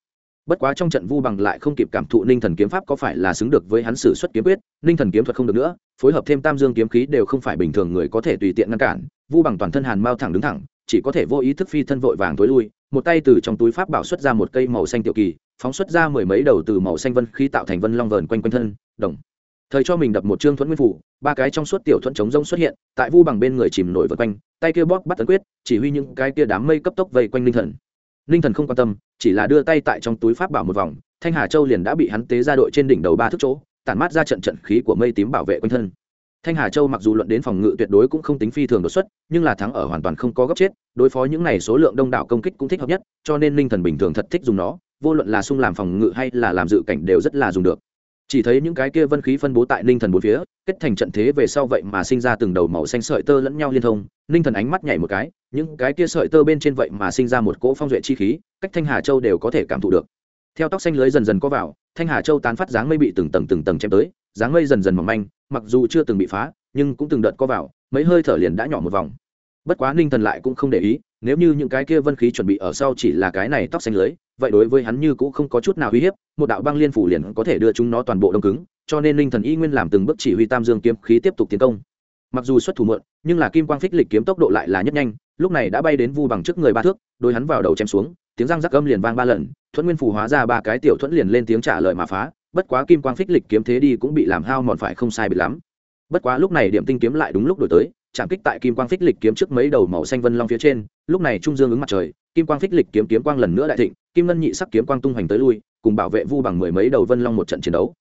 bất quá trong trận vu bằng lại không kịp cảm thụ ninh thần kiếm pháp có phải là xứng được với hắn sử xuất kiếm quyết, ninh thần kiếm thuật không được nữa, phối hợp thêm tam dương kiếm khí đều không phải bình thường người có thể tùy tiện ngăn cản, vu bằng toàn thân hàn mao thẳng đứng thẳng, chỉ có thể vô ý thức phi thân vội vàng tối lui, một tay từ trong túi pháp bảo xuất ra một cây màu xanh tiểu kỳ, phóng xuất ra mười mấy đầu từ màu xanh vân khí tạo thành vân long vờn quanh quanh thân, đồng. Thời cho mình đập một trương thuẫn nguyên phủ, ba cái trong suốt tiểu thuẫn chống rông xuất hiện, tại vu bằng bên người chìm nổi vượt quanh, tay kia bóp bắt tấn quyết, chỉ huy những cái kia đám mây cấp tốc vây quanh linh thần ninh thần không quan tâm, chỉ là đưa tay tại trong túi pháp bảo một vòng, thanh hà châu liền đã bị hắn tế ra đội trên đỉnh đầu ba thước chỗ, tản mát ra trận trận khí của mây tím bảo vệ quanh thân. Thanh hà châu mặc dù luận đến phòng ngự tuyệt đối cũng không tính phi thường đột xuất, nhưng là thắng ở hoàn toàn không có gấp chết, đối phó những này số lượng đông đảo công kích cũng thích hợp nhất, cho nên ninh thần bình thường thật thích dùng nó, vô luận là sung làm phòng ngự hay là làm dự cảnh đều rất là dùng được chỉ thấy những cái kia vân khí phân bố tại ninh thần bốn phía, kết thành trận thế về sau vậy mà sinh ra từng đầu màu xanh sợi tơ lẫn nhau liên thông. Ninh thần ánh mắt nhảy một cái, những cái kia sợi tơ bên trên vậy mà sinh ra một cỗ phong duệ chi khí, cách thanh hà châu đều có thể cảm thụ được. Theo tóc xanh lưới dần dần có vào, thanh hà châu tán phát dáng mây bị từng tầng từng tầng chém tới, dáng mây dần dần mỏng manh, mặc dù chưa từng bị phá, nhưng cũng từng đợt có vào, mấy hơi thở liền đã nhỏ một vòng. Bất quá ninh thần lại cũng không để ý, nếu như những cái kia vân khí chuẩn bị ở sau chỉ là cái này tóc xanh lưới vậy đối với hắn như cũng không có chút nào uy hiếp, một đạo băng liên phủ liền có thể đưa chúng nó toàn bộ đông cứng, cho nên linh thần y nguyên làm từng bước chỉ huy tam dương kiếm khí tiếp tục tiến công. Mặc dù xuất thủ mượn nhưng là kim quang phích lịch kiếm tốc độ lại là nhất nhanh, lúc này đã bay đến vu bằng trước người ba thước, đôi hắn vào đầu chém xuống, tiếng răng rắc âm liền vang ba lần, thuẫn nguyên phủ hóa ra ba cái tiểu thuẫn liền lên tiếng trả lời mà phá, bất quá kim quang phích lịch kiếm thế đi cũng bị làm hao mòn phải không sai bị lắm. Bất quá lúc này điểm tinh kiếm lại đúng lúc đổi tới, chạm kích tại kim quang phích lịch kiếm trước mấy đầu màu xanh vân long phía trên, lúc này trung dương ứng mặt trời, kim quang phích lịch kiếm kiếm quang lần nữa đại thịnh kim ngân nhị sắc kiếm quang tung hoành tới lui, cùng bảo vệ vu bằng mười mấy đầu vân long một trận chiến đấu.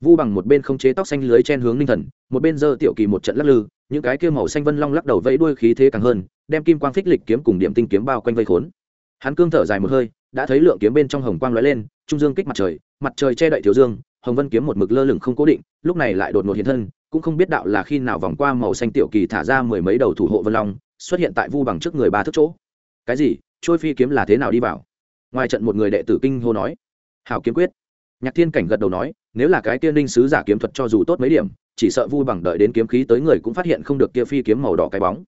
Vu bằng một bên không chế tóc xanh lưới chen hướng ninh thần, một bên giơ tiểu kỳ một trận lắc lư, những cái kia màu xanh vân long lắc đầu vẫy đuôi khí thế càng hơn, đem kim quang phích lịch kiếm cùng điểm tinh kiếm bao quanh vây khốn. Hắn cương thở dài một hơi, đã thấy lượng kiếm bên trong hồng quang lóe lên, trung dương kích mặt trời mặt trời che đậy thiếu dương, hồng vân kiếm một mực lơ lửng không cố định, lúc này lại đột ngột hiện thân, cũng không biết đạo là khi nào vòng qua màu xanh tiểu kỳ thả ra mười mấy đầu thủ hộ vân long, xuất hiện tại vu bằng trước người ba thước chỗ. Cái gì? Trôi phi kiếm là thế nào đi vào? Ngoài trận một người đệ tử kinh hô nói hào kiếm quyết. Nhạc thiên cảnh gật đầu nói, nếu là cái tiên ninh sứ giả kiếm thuật cho dù tốt mấy điểm, chỉ sợ vu bằng đợi đến kiếm khí tới người cũng phát hiện không được kia phi kiếm màu đỏ cái bóng.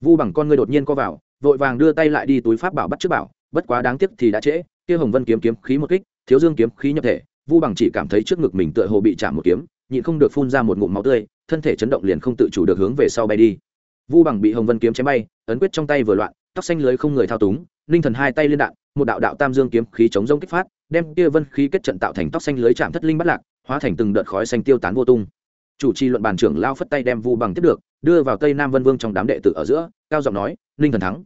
Vu bằng con người đột nhiên co vào, vội vàng đưa tay lại đi túi pháp bảo bắt trước bảo, bất quá đáng tiếc thì đã trễ, kia hồng vân kiếm kiếm khí một kích, thiếu dương kiếm khí nhập thể, vu bằng chỉ cảm thấy trước ngực mình tựa hồ bị chạm một kiếm, nhịn không được phun ra một ngụm máu tươi, thân thể chấn động liền không tự chủ được hướng về sau bay đi. Vu bằng bị hồng vân kiếm chém bay, ấn quyết trong tay vừa loạn, tóc xanh lưới không người thao túng, ninh thần hai tay liên đạn một đạo đạo tam dương kiếm khí chống rông kích phát, đem kia vân khí kết trận tạo thành tóc xanh lưới chạm thất linh bắt lạc, hóa thành từng đợt khói xanh tiêu tán vô tung. Chủ trì luận bàn trưởng lao phất tay đem vu bằng tiếp được, đưa vào tây nam vân vương trong đám đệ tử ở giữa, cao giọng nói, ninh thần thắng.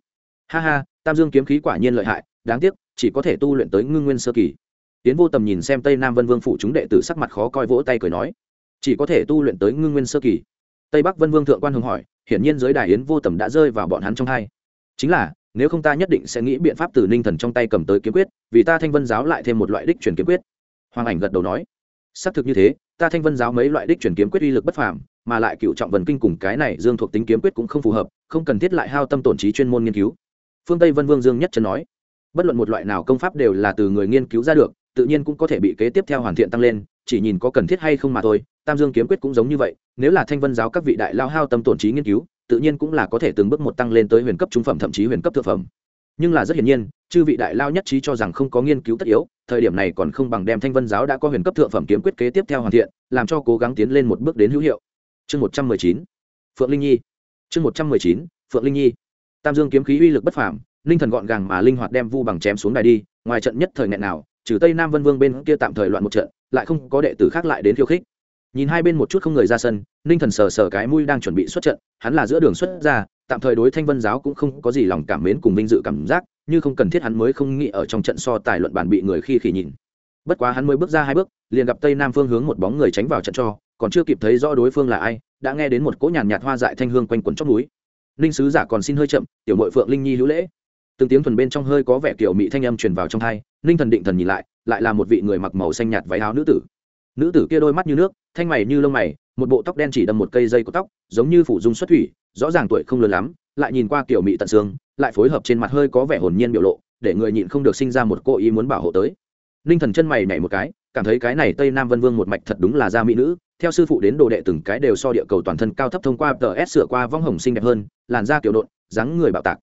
Ha ha, tam dương kiếm khí quả nhiên lợi hại, đáng tiếc, chỉ có thể tu luyện tới ngưng nguyên sơ kỳ. Tiến vô tầm nhìn xem tây nam vân vương phụ chúng đệ tử sắc mặt khó coi vỗ tay cười nói, chỉ có thể tu luyện tới ngưng nguyên sơ kỳ. Tây bắc vân vương thượng quan hưng hỏi, hiển nhiên giới đài yến vô tầm đã rơi vào bọn hắn trong hai. Chính là nếu không ta nhất định sẽ nghĩ biện pháp từ ninh thần trong tay cầm tới kiếm quyết, vì ta thanh vân giáo lại thêm một loại đích truyền kiếm quyết. Hoàng ảnh gật đầu nói. Xác thực như thế, ta thanh vân giáo mấy loại đích truyền kiếm quyết uy lực bất phàm, mà lại cựu trọng vần kinh cùng cái này dương thuộc tính kiếm quyết cũng không phù hợp, không cần thiết lại hao tâm tổn trí chuyên môn nghiên cứu. Phương tây vân vương dương nhất chân nói. Bất luận một loại nào công pháp đều là từ người nghiên cứu ra được, tự nhiên cũng có thể bị kế tiếp theo hoàn thiện tăng lên, chỉ nhìn có cần thiết hay không mà thôi, tam dương kiếm quyết cũng giống như vậy, nếu là thanh vân giáo các vị đại lao hao tâm tổn trí nghiên cứu tự nhiên cũng là có thể từng bước một tăng lên tới huyền cấp trung phẩm, thậm chí huyền cấp thượng phẩm. Nhưng là rất hiển nhiên, chư vị đại lao nhất trí cho rằng không có nghiên cứu tất yếu, thời điểm này còn không bằng đem thanh vân giáo đã có huyền cấp thượng phẩm kiếm quyết kế tiếp theo hoàn thiện, làm cho cố gắng tiến lên một bước đến hữu hiệu. Chương một trăm mười chín, phượng linh nhi. Chương một trăm mười chín, phượng linh nhi. Tam dương kiếm khí uy lực bất phàm, linh thần gọn gàng mà linh hoạt đem vu bằng chém xuống đài đi, ngoài trận nhất thời nghẹn nào, trừ tây nam vân vương bên kia tạm thời loạn một trận, lại không có đệ tử khác lại đến khiêu khích nhìn hai bên một chút không người ra sân, ninh thần sờ sờ cái mũi đang chuẩn bị xuất trận, hắn là giữa đường xuất ra, tạm thời đối thanh vân giáo cũng không có gì lòng cảm mến cùng vinh dự cảm giác, như không cần thiết hắn mới không nghĩ ở trong trận so tài luận bàn bị người khi khỉ nhìn. Bất quá hắn mới bước ra hai bước, liền gặp tây nam phương hướng một bóng người tránh vào trận cho, còn chưa kịp thấy rõ đối phương là ai, đã nghe đến một cỗ nhàn nhạt hoa dại thanh hương quanh quẩn chót núi. Ninh sứ giả còn xin hơi chậm, tiểu mội phượng linh nhi hữu lễ. Từng tiếng thuần bên trong hơi có vẻ kiểu mị thanh âm truyền vào trong thai ninh thần định thần nhìn lại lại là một vị người mặc màu xanh nhạt váy áo nữ tử nữ tử kia đôi mắt như nước, thanh mày như lông mày, một bộ tóc đen chỉ đâm một cây dây có tóc, giống như phủ dung xuất thủy, rõ ràng tuổi không lớn lắm, lại nhìn qua kiểu mị tận xương, lại phối hợp trên mặt hơi có vẻ hồn nhiên biểu lộ, để người nhịn không được sinh ra một cô ý muốn bảo hộ tới. Ninh thần chân mày nhảy một cái, cảm thấy cái này tây nam vân vương một mạch thật đúng là da mỹ nữ, theo sư phụ đến đồ đệ từng cái đều so địa cầu toàn thân cao thấp thông qua tờ s sửa qua vong hồng xinh đẹp hơn, làn da kiểu độn, dáng người bạo tạc.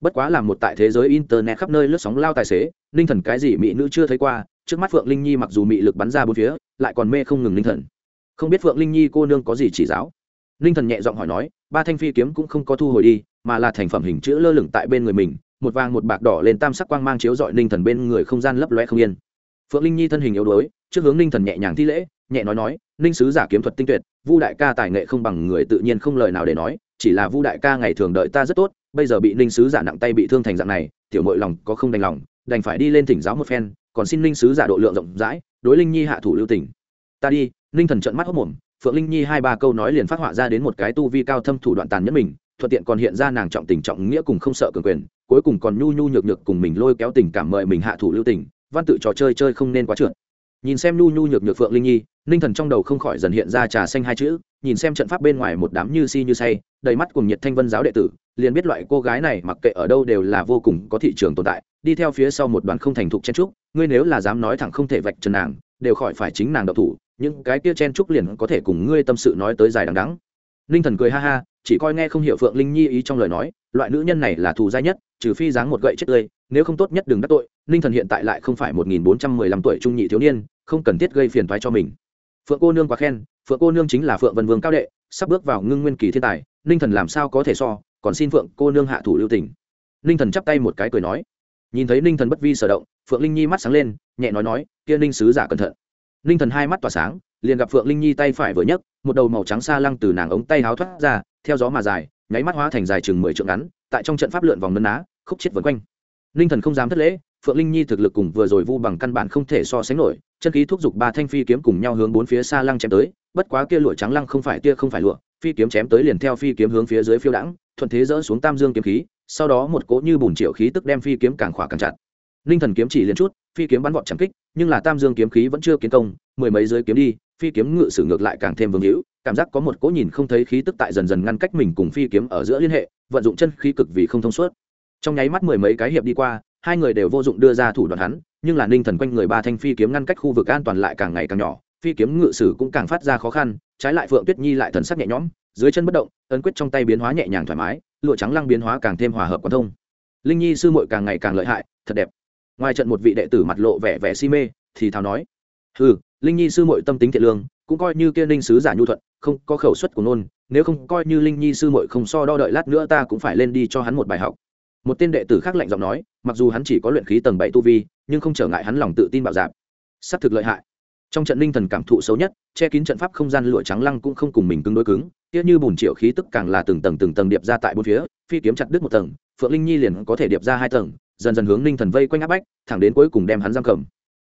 Bất quá là một tại thế giới internet khắp nơi lướt sóng lao tài xế, ninh thần cái gì mỹ nữ chưa thấy qua trước mắt phượng linh nhi mặc dù mị lực bắn ra bốn phía, lại còn mê không ngừng ninh thần. Không biết phượng linh nhi cô nương có gì chỉ giáo? Ninh thần nhẹ giọng hỏi nói, ba thanh phi kiếm cũng không có thu hồi đi, mà là thành phẩm hình chữ lơ lửng tại bên người mình, một vàng một bạc đỏ lên tam sắc quang mang chiếu dọi ninh thần bên người không gian lấp loe không yên. Phượng linh nhi thân hình yếu đuối, trước hướng ninh thần nhẹ nhàng thi lễ, nhẹ nói nói ninh sứ giả kiếm thuật tinh tuyệt, vu đại ca tài nghệ không bằng người tự nhiên không lời nào để nói, chỉ là vu đại ca ngày thường đợi ta rất tốt, bây giờ bị ninh sứ giả nặng tay bị thương thành dạng này, tiểu mội lòng có không đành lòng, đành phải đi lên thỉnh giáo một phen còn xin linh sứ giả độ lượng rộng rãi, đối linh nhi hạ thủ lưu tình. Ta đi ninh thần trận mắt hốc mồm, phượng linh nhi hai ba câu nói liền phát họa ra đến một cái tu vi cao thâm thủ đoạn tàn nhất mình, thuận tiện còn hiện ra nàng trọng tình trọng nghĩa cùng không sợ cường quyền, cuối cùng còn nhu nhu nhược nhược cùng mình lôi kéo tình cảm mời mình hạ thủ lưu tình, văn tự trò chơi chơi không nên quá trượt. Nhìn xem nhu nhu nhược nhược phượng linh nhi ninh thần trong đầu không khỏi dần hiện ra trà xanh hai chữ, nhìn xem trận pháp bên ngoài một đám như si như say, đầy mắt cùng nhiệt thanh vân giáo đệ tử, liền biết loại cô gái này mặc kệ ở đâu đều là vô cùng có thị trường tồn tại, đi theo phía sau một đoàn không thành thục chen trúc ngươi nếu là dám nói thẳng không thể vạch trần nàng, đều khỏi phải chính nàng độc thủ, những cái kia chen trúc liền có thể cùng ngươi tâm sự nói tới dài đằng đắng ninh thần cười ha ha, chỉ coi nghe không hiểu phượng linh nhi ý trong lời nói, loại nữ nhân này là thù dai nhất, trừ phi dáng một gậy chết tươi, nếu không tốt nhất đừng đắc tội ninh thần hiện tại lại không phải một nghìn bốn trăm mười lăm tuổi trung nhị thiếu niên, không cần thiết gây phiền thoái cho mình. Phượng cô nương quá khen, phượng cô nương chính là phượng vân vương cao đệ, sắp bước vào ngưng nguyên kỳ thiên tài ninh thần làm sao có thể so, còn xin phượng cô nương hạ thủ lưu tình. Ninh thần chắp tay một cái cười nói nhìn thấy ninh thần bất vi sở động, phượng linh nhi mắt sáng lên, nhẹ nói nói, kia ninh sứ giả cẩn thận. Ninh thần hai mắt tỏa sáng, liền gặp phượng linh nhi tay phải vừa nhấc, một đầu màu trắng xa lăng từ nàng ống tay háo thoát ra, theo gió mà dài, nháy mắt hóa thành dài chừng mười trượng ngắn, tại trong trận pháp lượn vòng nấn ná khúc chết vân quanh. Ninh thần không dám thất lễ, phượng linh nhi thực lực cùng vừa rồi vu bằng căn bản không thể so sánh nổi, chân khí thúc giục ba thanh phi kiếm cùng nhau hướng bốn phía xa lăng chém tới, bất quá kia lụa trắng lăng không phải tia không phải lụa, phi kiếm chém tới liền theo phi kiếm hướng phía dưới phiêu đãng, thuận thế dỡ xuống tam dương kiếm khí sau đó một cỗ như bùn triệu khí tức đem phi kiếm càng khỏa càng chặt. Ninh thần kiếm chỉ liền chút, phi kiếm bắn vọt chẳng kích, nhưng là tam dương kiếm khí vẫn chưa kiến công, mười mấy dưới kiếm đi, phi kiếm ngự sử ngược lại càng thêm vương hữu, cảm giác có một cỗ nhìn không thấy khí tức tại dần dần ngăn cách mình cùng phi kiếm ở giữa liên hệ, vận dụng chân khí cực vì không thông suốt. Trong nháy mắt mười mấy cái hiệp đi qua, hai người đều vô dụng đưa ra thủ đoạn hắn, nhưng là ninh thần quanh người ba thanh phi kiếm ngăn cách khu vực an toàn lại càng ngày càng nhỏ, phi kiếm ngự sử cũng càng phát ra khó khăn, trái lại phượng tuyết nhi lại thần sắc nhẹ nhõm dưới chân bất động, ấn quyết trong tay biến hóa nhẹ nhàng thoải mái, lụa trắng lăng biến hóa càng thêm hòa hợp quan thông. Linh nhi sư muội càng ngày càng lợi hại, thật đẹp. Ngoài trận một vị đệ tử mặt lộ vẻ vẻ si mê, thì thào nói ừ linh nhi sư muội tâm tính thiện lương, cũng coi như kia ninh sứ giả nhu thuận, không có khẩu suất của nôn, nếu không coi như linh nhi sư muội không so đo đợi lát nữa ta cũng phải lên đi cho hắn một bài học. Một tên đệ tử khác lạnh giọng nói, mặc dù hắn chỉ có luyện khí tầng bảy tu vi, nhưng không trở ngại hắn lòng tự tin bạo dạp s thực lợi hại. Trong trận linh thần cảm thụ xấu nhất, che kín trận pháp không gian lụa trắng lăng cũng không cùng mình cứng đối cứng tiếc như bùn triệu khí tức càng là từng tầng từng tầng điệp ra tại bốn phía, phi kiếm chặt đứt một tầng, phượng linh nhi liền có thể điệp ra hai tầng, dần dần hướng ninh thần vây quanh áp bách, thẳng đến cuối cùng đem hắn giam cầm.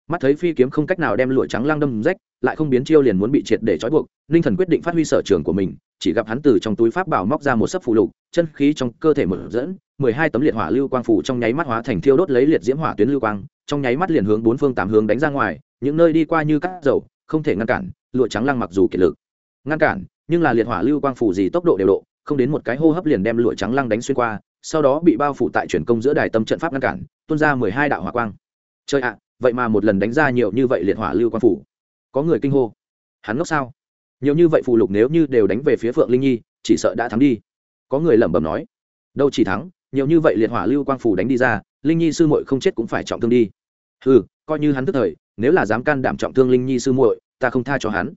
Mắt thấy phi kiếm không cách nào đem lụa trắng lăng đâm rách, lại không biến chiêu liền muốn bị triệt để trói buộc, ninh thần quyết định phát huy sở trường của mình, chỉ gặp hắn từ trong túi pháp bảo móc ra một sấp phù lục, chân khí trong cơ thể mở dẫn, mười hai tấm liệt hỏa lưu quang phủ trong nháy mắt hóa thành thiêu đốt lấy liệt diễm hỏa tuyến lưu quang, trong nháy mắt liền hướng bốn phương tám hướng đánh ra ngoài, những nơi đi qua như cắt dầu, không thể ngăn cản, lụa trắng lăng mặc dù kiệt lực. Ngăn cản nhưng là liệt hỏa lưu quang phủ gì tốc độ đều độ, không đến một cái hô hấp liền đem lụa trắng lăng đánh xuyên qua, sau đó bị bao phủ tại chuyển công giữa đài tâm trận pháp ngăn cản, tuôn ra mười hai đạo hỏa quang. Chơi ạ, vậy mà một lần đánh ra nhiều như vậy liệt hỏa lưu quang phủ. Có người kinh hô. Hắn ngốc sao? Nhiều như vậy phù lục nếu như đều đánh về phía phượng linh nhi, chỉ sợ đã thắng đi. Có người lẩm bẩm nói. Đâu chỉ thắng, nhiều như vậy liệt hỏa lưu quang phủ đánh đi ra, linh nhi sư muội không chết cũng phải trọng thương đi. Ừ coi như hắn tức thời, nếu là dám can đảm trọng thương linh nhi sư muội, ta không tha cho hắn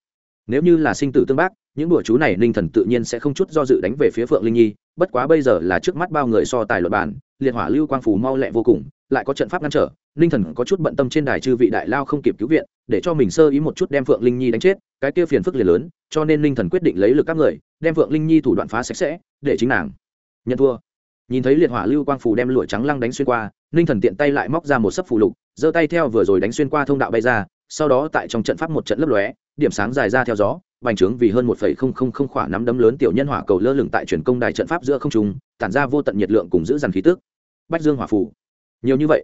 nếu như là sinh tử tương bác, những bữa chú này ninh thần tự nhiên sẽ không chút do dự đánh về phía phượng linh nhi, bất quá bây giờ là trước mắt bao người so tài luật bản liệt hỏa lưu quang phủ mau lẹ vô cùng, lại có trận pháp ngăn trở, ninh thần có chút bận tâm trên đài chư vị đại lao không kịp cứu viện, để cho mình sơ ý một chút đem phượng linh nhi đánh chết, cái kia phiền phức liền lớn, cho nên ninh thần quyết định lấy lực các người, đem phượng linh nhi thủ đoạn phá sạch sẽ, để chính nàng. Nhận thua. Nhìn thấy liệt hỏa lưu quang phủ đem lụa trắng lăng đánh xuyên qua, ninh thần tiện tay lại móc ra một sấp phù lục, giơ tay theo vừa rồi đánh xuyên qua thông đạo bay ra, sau đó tại trong trận pháp một trận lấp lóe điểm sáng dài ra theo gió, bành trướng vì hơn một phẩy không không không khỏa nắm đấm lớn tiểu nhân hỏa cầu lơ lửng tại truyền công đài trận pháp giữa không trung, tản ra vô tận nhiệt lượng cùng giữ dằn khí tước bách dương hỏa phủ nhiều như vậy?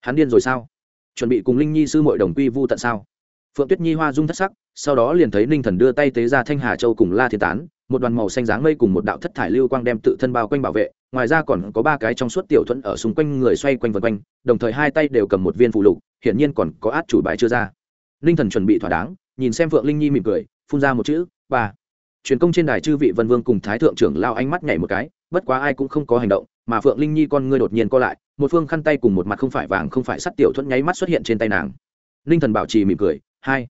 Hắn điên rồi sao? Chuẩn bị cùng linh nhi sư mội đồng quy vu tận sao? Phượng tuyết nhi hoa dung thất sắc, sau đó liền thấy ninh thần đưa tay tế ra thanh hà châu cùng la thiên tán, một đoàn màu xanh dáng mây cùng một đạo thất thải lưu quang đem tự thân bao quanh bảo vệ, ngoài ra còn có ba cái trong suốt tiểu thuẫn ở xung quanh người xoay quanh vân quanh, đồng thời hai tay đều cầm một viên phụ lục, hiển nhiên còn có át chủ bài chưa ra. Ninh thần chuẩn bị thỏa đáng nhìn xem phượng linh nhi mỉm cười, phun ra một chữ ba truyền công trên đài chư vị vân vương cùng thái thượng trưởng lao ánh mắt nhảy một cái, bất quá ai cũng không có hành động, mà phượng linh nhi con ngươi đột nhiên co lại, một phương khăn tay cùng một mặt không phải vàng không phải sắt tiểu thuẫn nháy mắt xuất hiện trên tay nàng. Ninh thần bảo trì mỉm cười, hai.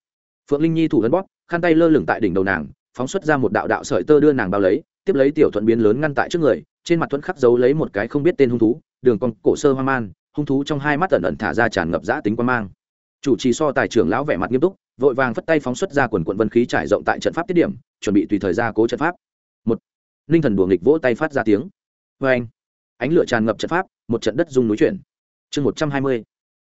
Phượng linh nhi thủ ấn bóp, khăn tay lơ lửng tại đỉnh đầu nàng, phóng xuất ra một đạo đạo sợi tơ đưa nàng bao lấy, tiếp lấy tiểu thuận biến lớn ngăn tại trước người, trên mặt thuẫn khắc giấu lấy một cái không biết tên hung thú, đường con cổ sơ hoang man hung thú trong hai mắt ẩn ẩn thả ra tràn ngập giã tính quan mang. Chủ trì so tài trưởng lão vẻ mặt nghiêm túc vội vàng phất tay phóng xuất ra quần quận vân khí trải rộng tại trận pháp tiết điểm, chuẩn bị tùy thời ra cố trận pháp. Một ninh thần đùa nghịch vỗ tay phát ra tiếng. Vê anh, ánh lửa tràn ngập trận pháp, một trận đất dung núi chuyển. Chương một trăm hai mươi,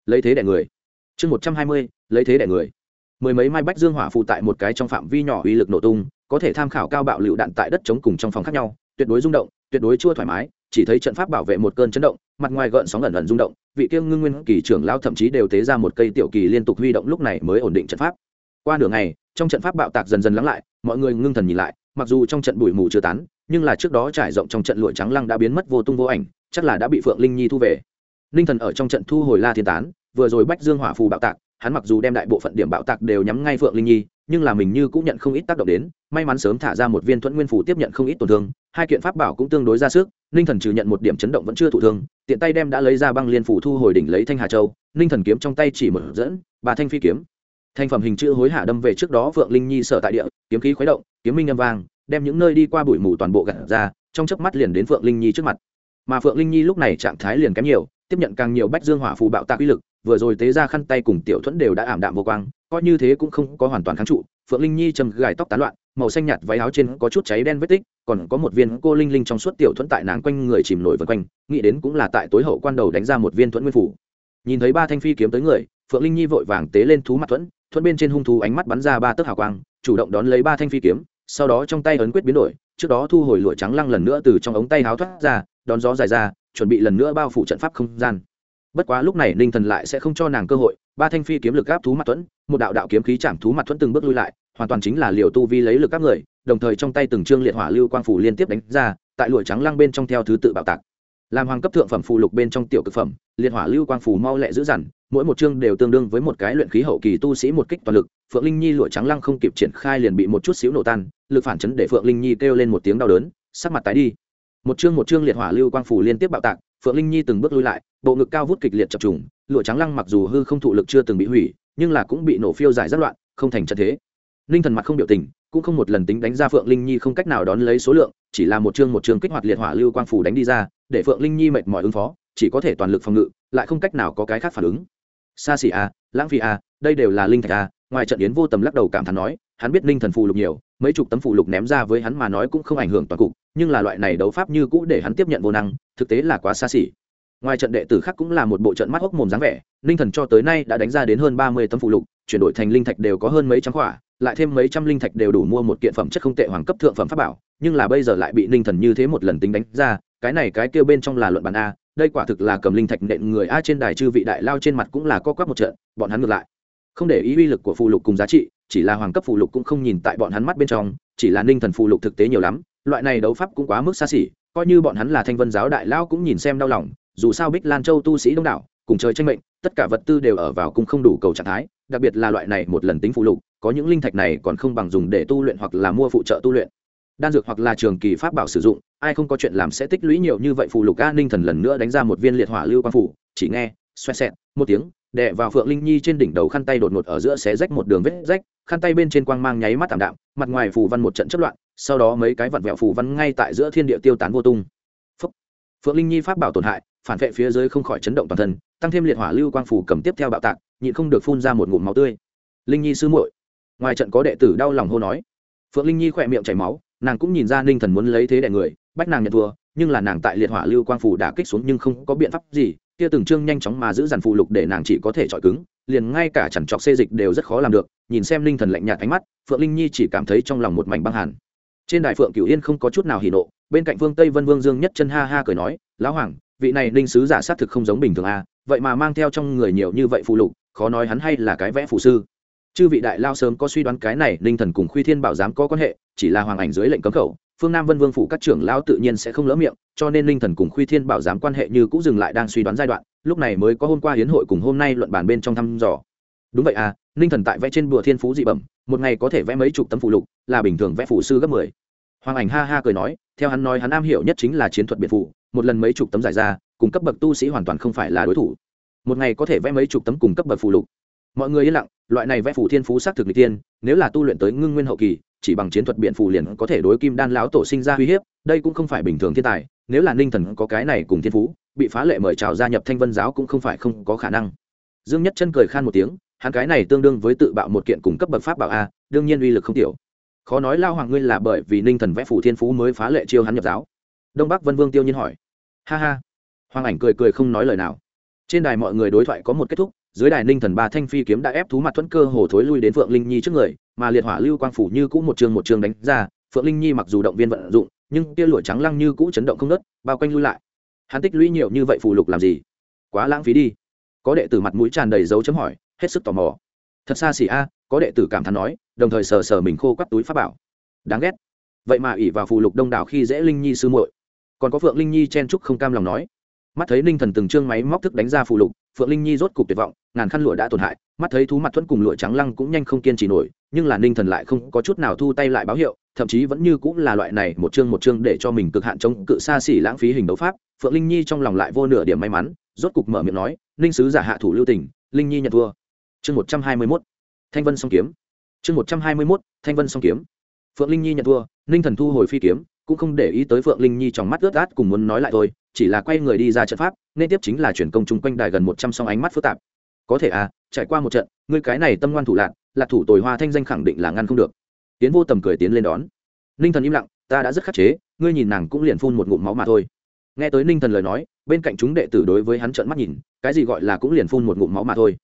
lấy thế đẻ người. Chương một trăm hai mươi, lấy thế đẻ người. Mười mấy mai bách dương hỏa phụ tại một cái trong phạm vi nhỏ uy lực nổ tung, có thể tham khảo cao bạo lựu đạn tại đất chống cùng trong phòng khác nhau, tuyệt đối rung động, tuyệt đối chua thoải mái chỉ thấy trận pháp bảo vệ một cơn chấn động, mặt ngoài gợn sóng ẩn ẩn rung động, vị kiêng ngưng nguyên kỳ trưởng lao thậm chí đều tế ra một cây tiểu kỳ liên tục huy động lúc này mới ổn định trận pháp. Qua nửa ngày, trong trận pháp bạo tạc dần dần lắng lại, mọi người ngưng thần nhìn lại, mặc dù trong trận bụi mù chưa tán, nhưng là trước đó trải rộng trong trận lụa trắng lăng đã biến mất vô tung vô ảnh, chắc là đã bị phượng linh nhi thu về. Ninh thần ở trong trận thu hồi la thiên tán, vừa rồi bách dương hỏa phù bạo tạc, hắn mặc dù đem đại bộ phận điểm bạo tạc đều nhắm ngay phượng linh nhi nhưng là mình như cũng nhận không ít tác động đến, may mắn sớm thả ra một viên thuẫn nguyên phủ tiếp nhận không ít tổn thương, hai kiện pháp bảo cũng tương đối ra sức, ninh thần trừ nhận một điểm chấn động vẫn chưa thụ thương, tiện tay đem đã lấy ra băng liên phủ thu hồi đỉnh lấy thanh hà châu, ninh thần kiếm trong tay chỉ mở dẫn bà thanh phi kiếm. Thành phẩm hình chữ hối hạ đâm về trước đó phượng linh nhi sở tại địa, kiếm khí khuấy động, kiếm minh âm vang, đem những nơi đi qua bụi mù toàn bộ gặt ra, trong chớp mắt liền đến phượng linh nhi trước mặt. Mà phượng linh nhi lúc này trạng thái liền kém nhiều, tiếp nhận càng nhiều bách dương hỏa phù bạo tạc uy lực vừa rồi tế ra khăn tay cùng tiểu thuẫn đều đã ảm đạm vô quang, coi như thế cũng không có hoàn toàn kháng trụ. Phượng linh nhi chầm gài tóc tán loạn, màu xanh nhạt váy áo trên có chút cháy đen vết tích, còn có một viên cô linh linh trong suốt tiểu thuẫn tại nàng quanh người chìm nổi vân quanh, nghĩ đến cũng là tại tối hậu quan đầu đánh ra một viên thuẫn nguyên phủ. Nhìn thấy ba thanh phi kiếm tới người, phượng linh nhi vội vàng tế lên thú mặt thuẫn thuẫn bên trên hung thú ánh mắt bắn ra ba tấc hào quang, chủ động đón lấy ba thanh phi kiếm, sau đó trong tay ấn quyết biến đổi, trước đó thu hồi lụa trắng lăng lần nữa từ trong ống tay háo thoát ra, đón gió dài ra, chuẩn bị lần nữa bao phủ trận pháp không gian bất quá lúc này ninh thần lại sẽ không cho nàng cơ hội, ba thanh phi kiếm lực áp thú mặt thuẫn, một đạo đạo kiếm khí chạm thú mặt thuẫn từng bước lui lại, hoàn toàn chính là liều tu vi lấy lực các người, đồng thời trong tay từng trương liệt hỏa lưu quang phủ liên tiếp đánh ra, tại lụa trắng lăng bên trong theo thứ tự bạo tạc. Làm hoàng cấp thượng phẩm phù lục bên trong tiểu cực phẩm, liệt hỏa lưu quang phủ mau lẹ dữ dằn, mỗi một chương đều tương đương với một cái luyện khí hậu kỳ tu sĩ một kích toàn lực, phượng linh nhi lụa trắng lăng không kịp triển khai liền bị một chút xíu nổ tan, lực phản chấn để phượng linh nhi kêu lên một tiếng đau đớn, sắc mặt tái đi. Một chương một chương liệt hỏa lưu quang phủ liên tiếp bạo tạc phượng linh nhi từng bước lui lại, bộ ngực cao vút kịch liệt chập trùng, lụa trắng lăng mặc dù hư không thụ lực chưa từng bị hủy, nhưng là cũng bị nổ phiêu giải rất loạn, không thành trận thế. Ninh thần mặt không biểu tình, cũng không một lần tính đánh ra phượng linh nhi không cách nào đón lấy số lượng, chỉ là một chương một chương kích hoạt liệt hỏa lưu quang phủ đánh đi ra, để phượng linh nhi mệt mỏi ứng phó, chỉ có thể toàn lực phòng ngự, lại không cách nào có cái khác phản ứng. Xa xỉ a, lãng phí a, đây đều là linh thạch a, ngoài trận yến vô tầm lắc đầu cảm thán nói, hắn biết ninh thần phù lục nhiều mấy chục tấm phụ lục ném ra với hắn mà nói cũng không ảnh hưởng toàn cục, nhưng là loại này đấu pháp như cũ để hắn tiếp nhận vô năng, thực tế là quá xa xỉ. Ngoài trận đệ tử khác cũng là một bộ trận mắt hốc mồm dáng vẻ, ninh thần cho tới nay đã đánh ra đến hơn ba mươi tấm phụ lục, chuyển đổi thành linh thạch đều có hơn mấy trăm khỏa, lại thêm mấy trăm linh thạch đều đủ mua một kiện phẩm chất không tệ hoàng cấp thượng phẩm pháp bảo, nhưng là bây giờ lại bị ninh thần như thế một lần tính đánh ra, cái này cái kêu bên trong là luận bàn a, đây quả thực là cầm linh thạch nện người a trên đài chư vị đại lao trên mặt cũng là co quắp một trận, bọn hắn ngược lại không để ý uy lực của phụ lục cùng giá trị, chỉ là hoàng cấp phụ lục cũng không nhìn tại bọn hắn mắt bên trong, chỉ là ninh thần phụ lục thực tế nhiều lắm, loại này đấu pháp cũng quá mức xa xỉ, coi như bọn hắn là thanh vân giáo đại lao cũng nhìn xem đau lòng, dù sao bích lan châu tu sĩ đông đảo, cùng trời tranh mệnh, tất cả vật tư đều ở vào cũng không đủ cầu trạng thái, đặc biệt là loại này một lần tính phụ lục, có những linh thạch này còn không bằng dùng để tu luyện hoặc là mua phụ trợ tu luyện. Đan dược hoặc là trường kỳ pháp bảo sử dụng, ai không có chuyện làm sẽ tích lũy nhiều như vậy phụ lục, a, ninh thần lần nữa đánh ra một viên liệt hỏa lưu quang phủ, chỉ nghe, xoẹt xẹt, một tiếng đè vào phượng linh nhi trên đỉnh đầu khăn tay đột ngột ở giữa xé rách một đường vết rách, khăn tay bên trên quang mang nháy mắt tạm đạm, mặt ngoài phù văn một trận chất loạn, sau đó mấy cái vặn vẹo phù văn ngay tại giữa thiên địa tiêu tán vô tung. Phúc. phượng linh nhi pháp bảo tổn hại, phản vệ phía dưới không khỏi chấn động toàn thân, tăng thêm liệt hỏa lưu quang phủ cầm tiếp theo bạo tạc, nhịn không được phun ra một ngụm máu tươi. Linh nhi sư muội. Ngoài trận có đệ tử đau lòng hô nói. Phượng linh nhi khỏe miệng chảy máu, nàng cũng nhìn ra ninh thần muốn lấy thế đẻ người, bách nàng nhận thua, nhưng là nàng tại liệt hỏa lưu quang phủ đã kích xuống nhưng không có biện pháp gì kia từng trương nhanh chóng mà giữ dàn phụ lục để nàng chỉ có thể chọi cứng, liền ngay cả chẳng trọc xê dịch đều rất khó làm được, nhìn xem linh thần lạnh nhạt ánh mắt, phượng linh nhi chỉ cảm thấy trong lòng một mảnh băng hàn. Trên đài phượng cửu yên không có chút nào hỉ nộ, bên cạnh phương tây vân vương dương nhất chân ha ha cười nói, lão hoàng, vị này Linh sứ giả sát thực không giống bình thường a vậy mà mang theo trong người nhiều như vậy phụ lục, khó nói hắn hay là cái vẽ phù sư. Chư vị đại lao sớm có suy đoán cái này linh thần cùng khuy thiên bảo giám có quan hệ, chỉ là hoàng ảnh dưới lệnh cấm khẩu phương nam vân vương phủ các trưởng lao tự nhiên sẽ không lỡ miệng, cho nên Linh thần cùng khuy thiên bảo giám quan hệ như cũng dừng lại đang suy đoán giai đoạn, lúc này mới có hôm qua hiến hội cùng hôm nay luận bàn bên trong thăm dò. Đúng vậy à Linh thần tại vẽ trên bùa thiên phú dị bẩm, một ngày có thể vẽ mấy chục tấm phụ lục, là bình thường vẽ phủ sư gấp mười. Hoàng ảnh ha ha cười nói, theo hắn nói hắn am hiểu nhất chính là chiến thuật biệt phủ một lần mấy chục tấm giải ra, cùng cấp bậc tu sĩ hoàn toàn không phải là đối thủ. Một ngày có thể vẽ mấy chục tấm cùng cấp bậc phụ lục. Mọi người yên lặng, loại này vẽ phủ thiên phú xác thực n tiên, nếu là tu luyện tới ngưng nguyên hậu kỳ chỉ bằng chiến thuật biện phủ liền có thể đối kim đan lão tổ sinh ra uy hiếp, đây cũng không phải bình thường thiên tài, nếu là ninh thần có cái này cùng thiên phú, bị phá lệ mời chào gia nhập thanh vân giáo cũng không phải không có khả năng. Dương nhất chân cười khan một tiếng, hắn cái này tương đương với tự bạo một kiện cùng cấp bậc pháp bảo a, đương nhiên uy lực không tiểu. Khó nói lao hoàng ngươi là bởi vì ninh thần vẽ phủ thiên phú mới phá lệ chiêu hắn nhập giáo. Đông bắc vân vương tiêu nhiên hỏi. Ha ha. Hoàng ảnh cười cười không nói lời nào. Trên đài mọi người đối thoại có một kết thúc, dưới đài ninh thần ba thanh phi kiếm đã ép thú mặt thuẫn cơ hồ thối lui đến phượng linh nhi trước người mà liệt hỏa lưu quang phủ như cũ một trường một trường đánh ra, phượng linh nhi mặc dù động viên vận dụng, nhưng tia lụa trắng lăng như cũ chấn động không nớt bao quanh lui lại. Hắn tích lũy nhiều như vậy phù lục làm gì? Quá lãng phí đi. Có đệ tử mặt mũi tràn đầy dấu chấm hỏi, hết sức tò mò. Thật xa xỉ a, có đệ tử cảm thán nói, đồng thời sờ sờ mình khô quắt túi pháp bảo. Đáng ghét. Vậy mà ỉ vào phù lục đông đảo khi dễ linh nhi sư muội. Còn có phượng linh nhi chen trúc không cam lòng nói. Mắt thấy ninh thần từng trương máy móc thức đánh ra phù lục phượng linh nhi rốt cục tuyệt vọng, ngàn khăn lụa đã tổn hại, mắt thấy thú mặt thuẫn cùng lụa trắng lăng cũng nhanh không kiên trì nổi, nhưng là ninh thần lại không có chút nào thu tay lại báo hiệu, thậm chí vẫn như cũng là loại này một chương một chương để cho mình cực hạn chống cự xa xỉ lãng phí hình đấu pháp. Phượng linh nhi trong lòng lại vô nửa điểm may mắn, rốt cục mở miệng nói, ninh sứ giả hạ thủ lưu tình, linh nhi nhận thua. Chương một trăm hai mươi mốt, thanh vân song kiếm. Chương một trăm hai mươi mốt, thanh vân song kiếm. Phượng linh nhi nhận thua, ninh thần thu hồi phi kiếm, cũng không để ý tới phượng linh nhi trong mắt ướt át cùng muốn nói lại thôi chỉ là quay người đi ra trận pháp, nên tiếp chính là chuyển công chung quanh đài gần một trăm song ánh mắt phức tạp. Có thể à trải qua một trận, ngươi cái này tâm ngoan thủ lạc lạc thủ tồi hoa thanh danh khẳng định là ngăn không được. Tiến vô tầm cười tiến lên đón. Ninh thần im lặng, ta đã rất khắc chế, ngươi nhìn nàng cũng liền phun một ngụm máu mà thôi. Nghe tới ninh thần lời nói, bên cạnh chúng đệ tử đối với hắn trợn mắt nhìn, cái gì gọi là cũng liền phun một ngụm máu mà thôi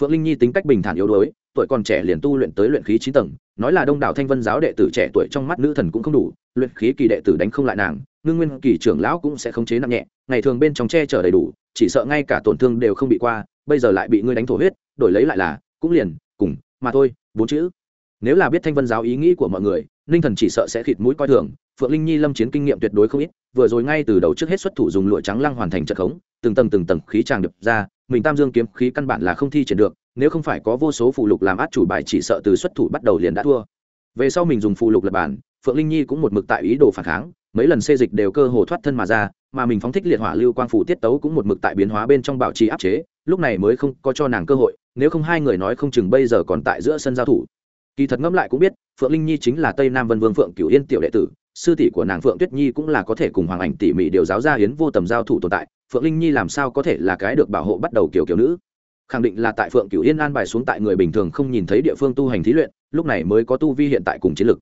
phượng linh nhi tính cách bình thản yếu đuối, tuổi còn trẻ liền tu luyện tới luyện khí chín tầng, nói là đông đảo thanh vân giáo đệ tử trẻ tuổi trong mắt nữ thần cũng không đủ, luyện khí kỳ đệ tử đánh không lại nàng, ngưng nguyên kỳ trưởng lão cũng sẽ khống chế nặng nhẹ, ngày thường bên trong che chở đầy đủ, chỉ sợ ngay cả tổn thương đều không bị qua, bây giờ lại bị ngươi đánh thổ huyết, đổi lấy lại là, cũng liền, cùng, mà thôi, bốn chữ. Nếu là biết thanh vân giáo ý nghĩ của mọi người, ninh thần chỉ sợ sẽ khịt mũi coi thường, phượng linh nhi lâm chiến kinh nghiệm tuyệt đối không ít, vừa rồi ngay từ đầu trước hết xuất thủ dùng lụa trắng lăng hoàn thành trận khống từng tầng từng tầng khí tràng đập ra, mình tam dương kiếm khí căn bản là không thi triển được, nếu không phải có vô số phụ lục làm át chủ bài chỉ sợ từ xuất thủ bắt đầu liền đã thua. Về sau mình dùng phụ lục lập bản, phượng linh nhi cũng một mực tại ý đồ phản kháng, mấy lần xê dịch đều cơ hồ thoát thân mà ra, mà mình phóng thích liệt hỏa lưu quang phủ tiết tấu cũng một mực tại biến hóa bên trong bảo trì áp chế, lúc này mới không có cho nàng cơ hội, nếu không hai người nói không chừng bây giờ còn tại giữa sân giao thủ. Kỳ thật ngẫm lại cũng biết, phượng linh nhi chính là tây nam vân vương phượng cửu yên tiểu đệ tử sư tỷ của nàng phượng tuyết nhi cũng là có thể cùng hoàng ảnh tỉ mỉ điều giáo ra hiến vô tầm giao thủ tồn tại, phượng linh nhi làm sao có thể là cái được bảo hộ bắt đầu kiểu kiểu nữ? Khẳng định là tại phượng cửu yên an bài xuống tại người bình thường không nhìn thấy địa phương tu hành thí luyện, lúc này mới có tu vi hiện tại cùng chiến lực.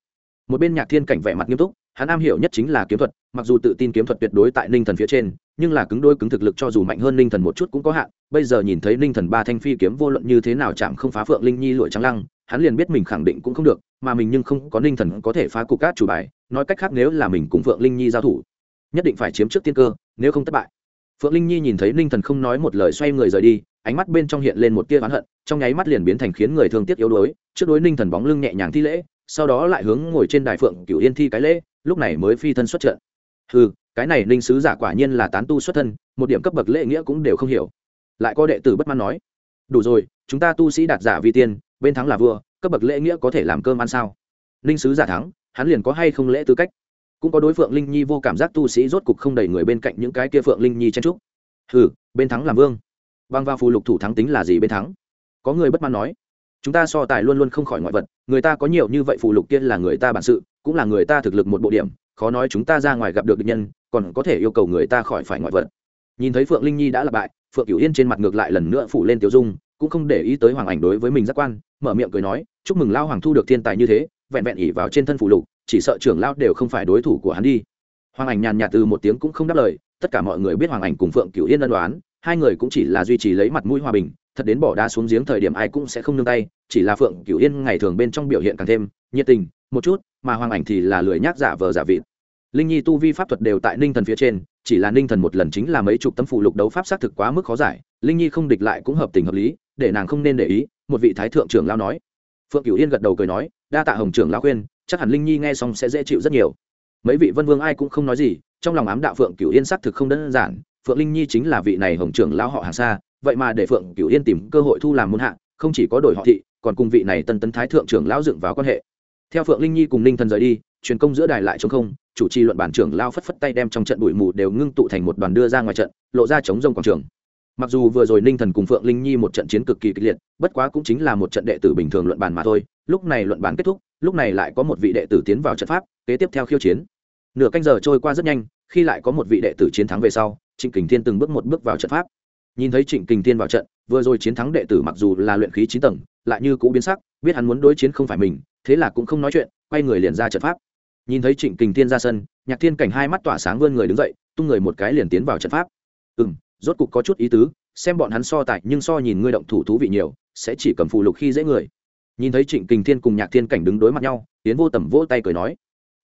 Một bên nhạc thiên cảnh vẻ mặt nghiêm túc, hắn am hiểu nhất chính là kiếm thuật, mặc dù tự tin kiếm thuật tuyệt đối tại ninh thần phía trên, nhưng là cứng đôi cứng thực lực cho dù mạnh hơn ninh thần một chút cũng có hạn, bây giờ nhìn thấy ninh thần ba thanh phi kiếm vô luận như thế nào chạm không phá phượng linh nhi lụi trắng lăng hắn liền biết mình khẳng định cũng không được, mà mình nhưng không có ninh thần có thể phá cục cát chủ bài, nói cách khác nếu là mình cùng phượng linh nhi giao thủ, nhất định phải chiếm trước tiên cơ, nếu không thất bại. Phượng linh nhi nhìn thấy ninh thần không nói một lời xoay người rời đi, ánh mắt bên trong hiện lên một tia oán hận, trong nháy mắt liền biến thành khiến người thương tiếc yếu đuối, trước đối ninh thần bóng lưng nhẹ nhàng thi lễ, sau đó lại hướng ngồi trên đài phượng cửu yên thi cái lễ, lúc này mới phi thân xuất trận. Ừ cái này ninh sứ giả quả nhiên là tán tu xuất thân, một điểm cấp bậc lễ nghĩa cũng đều không hiểu. Lại có đệ tử bất mãn nói, đủ rồi, chúng ta tu sĩ đạt giả vi tiên bên thắng là vua cấp bậc lễ nghĩa có thể làm cơm ăn sao? Ninh sứ giả thắng hắn liền có hay không lễ tư cách? Cũng có đối phượng linh nhi vô cảm giác tu sĩ rốt cục không đẩy người bên cạnh những cái kia phượng linh nhi chen trúc Hừ, bên thắng làm vương. Băng vào phù lục thủ thắng tính là gì bên thắng? Có người bất mãn nói. Chúng ta so tài luôn luôn không khỏi ngoại vật người ta có nhiều như vậy phù lục kia là người ta bản sự cũng là người ta thực lực một bộ điểm khó nói chúng ta ra ngoài gặp được địch nhân còn có thể yêu cầu người ta khỏi phải ngoại vật. Nhìn thấy phượng linh nhi đã là bại phượng cửu yên trên mặt ngược lại lần nữa phủ lên tiểu dung cũng không để ý tới hoàng ảnh đối với mình giác quan mở miệng cười nói, chúc mừng lao hoàng thu được thiên tài như thế, vẹn vẹn ỉ vào trên thân phụ lục, chỉ sợ trưởng lao đều không phải đối thủ của hắn đi. Hoàng ảnh nhàn nhạt từ một tiếng cũng không đáp lời, tất cả mọi người biết hoàng ảnh cùng phượng cựu yên ân đoán hai người cũng chỉ là duy trì lấy mặt mũi hòa bình, thật đến bỏ đá xuống giếng thời điểm ai cũng sẽ không nương tay, chỉ là phượng cựu yên ngày thường bên trong biểu hiện càng thêm nhiệt tình, một chút, mà hoàng ảnh thì là lười nhác giả vờ giả vịt. Linh nhi tu vi pháp thuật đều tại ninh thần phía trên, chỉ là ninh thần một lần chính là mấy chục tấm phụ lục đấu pháp xác thực quá mức khó giải, linh nhi không địch lại cũng hợp tình hợp lý để nàng không nên để ý, một vị thái thượng trưởng lao nói. Phượng cửu yên gật đầu cười nói, đa tạ hồng trưởng lao khuyên, chắc hẳn linh nhi nghe xong sẽ dễ chịu rất nhiều. Mấy vị vân vương ai cũng không nói gì, trong lòng ám đạo phượng cửu yên xác thực không đơn giản, phượng linh nhi chính là vị này hồng trưởng lao họ hàng xa, vậy mà để phượng cửu yên tìm cơ hội thu làm môn hạ, không chỉ có đổi họ thị, còn cùng vị này tân tấn thái thượng trưởng lao dựng vào quan hệ. Theo phượng linh nhi cùng ninh thần rời đi, truyền công giữa đài lại chống không, chủ trì luận bản trưởng lao phất phất tay đem trong trận bụi mù đều ngưng tụ thành một đoàn đưa ra ngoài trận, lộ ra chống rông quảng trường mặc dù vừa rồi ninh thần cùng phượng linh nhi một trận chiến cực kỳ kịch liệt, bất quá cũng chính là một trận đệ tử bình thường luận bàn mà thôi. Lúc này luận bàn kết thúc, lúc này lại có một vị đệ tử tiến vào trận pháp, kế tiếp theo khiêu chiến. Nửa canh giờ trôi qua rất nhanh, khi lại có một vị đệ tử chiến thắng về sau, trịnh kình thiên từng bước một bước vào trận pháp. Nhìn thấy trịnh kình thiên vào trận, vừa rồi chiến thắng đệ tử mặc dù là luyện khí chín tầng, lại như cũ biến sắc, biết hắn muốn đối chiến không phải mình, thế là cũng không nói chuyện, quay người liền ra trận pháp. Nhìn thấy trịnh kình thiên ra sân, nhạc thiên cảnh hai mắt tỏa sáng vươn người đứng dậy, tung người một cái liền tiến vào trận pháp. Ừ m rốt cục có chút ý tứ, xem bọn hắn so tài, nhưng so nhìn ngươi động thủ thú vị nhiều, sẽ chỉ cầm phụ lục khi dễ người. Nhìn thấy trịnh kình thiên cùng nhạc thiên cảnh đứng đối mặt nhau tiến vô tầm vỗ tay cười nói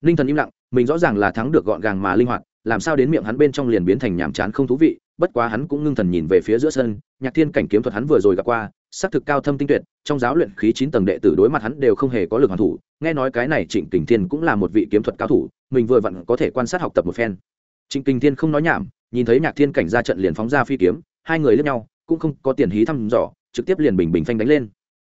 ninh thần im lặng, mình rõ ràng là thắng được gọn gàng mà linh hoạt, làm sao đến miệng hắn bên trong liền biến thành nhàm chán không thú vị. Bất quá hắn cũng ngưng thần nhìn về phía giữa sân, nhạc thiên cảnh kiếm thuật hắn vừa rồi gặp qua, xác thực cao thâm tinh tuyệt, trong giáo luyện khí chín tầng đệ tử đối mặt hắn đều không hề có lực hoàn thủ. Nghe nói cái này trịnh kình thiên cũng là một vị kiếm thuật cao thủ, mình vừa vặn có thể quan sát học tập một phen trịnh kình thiên không nói nhảm, nhìn thấy nhạc thiên cảnh ra trận liền phóng ra phi kiếm, hai người liếc nhau, cũng không có tiền hí thăm dò, trực tiếp liền bình bình phanh đánh lên.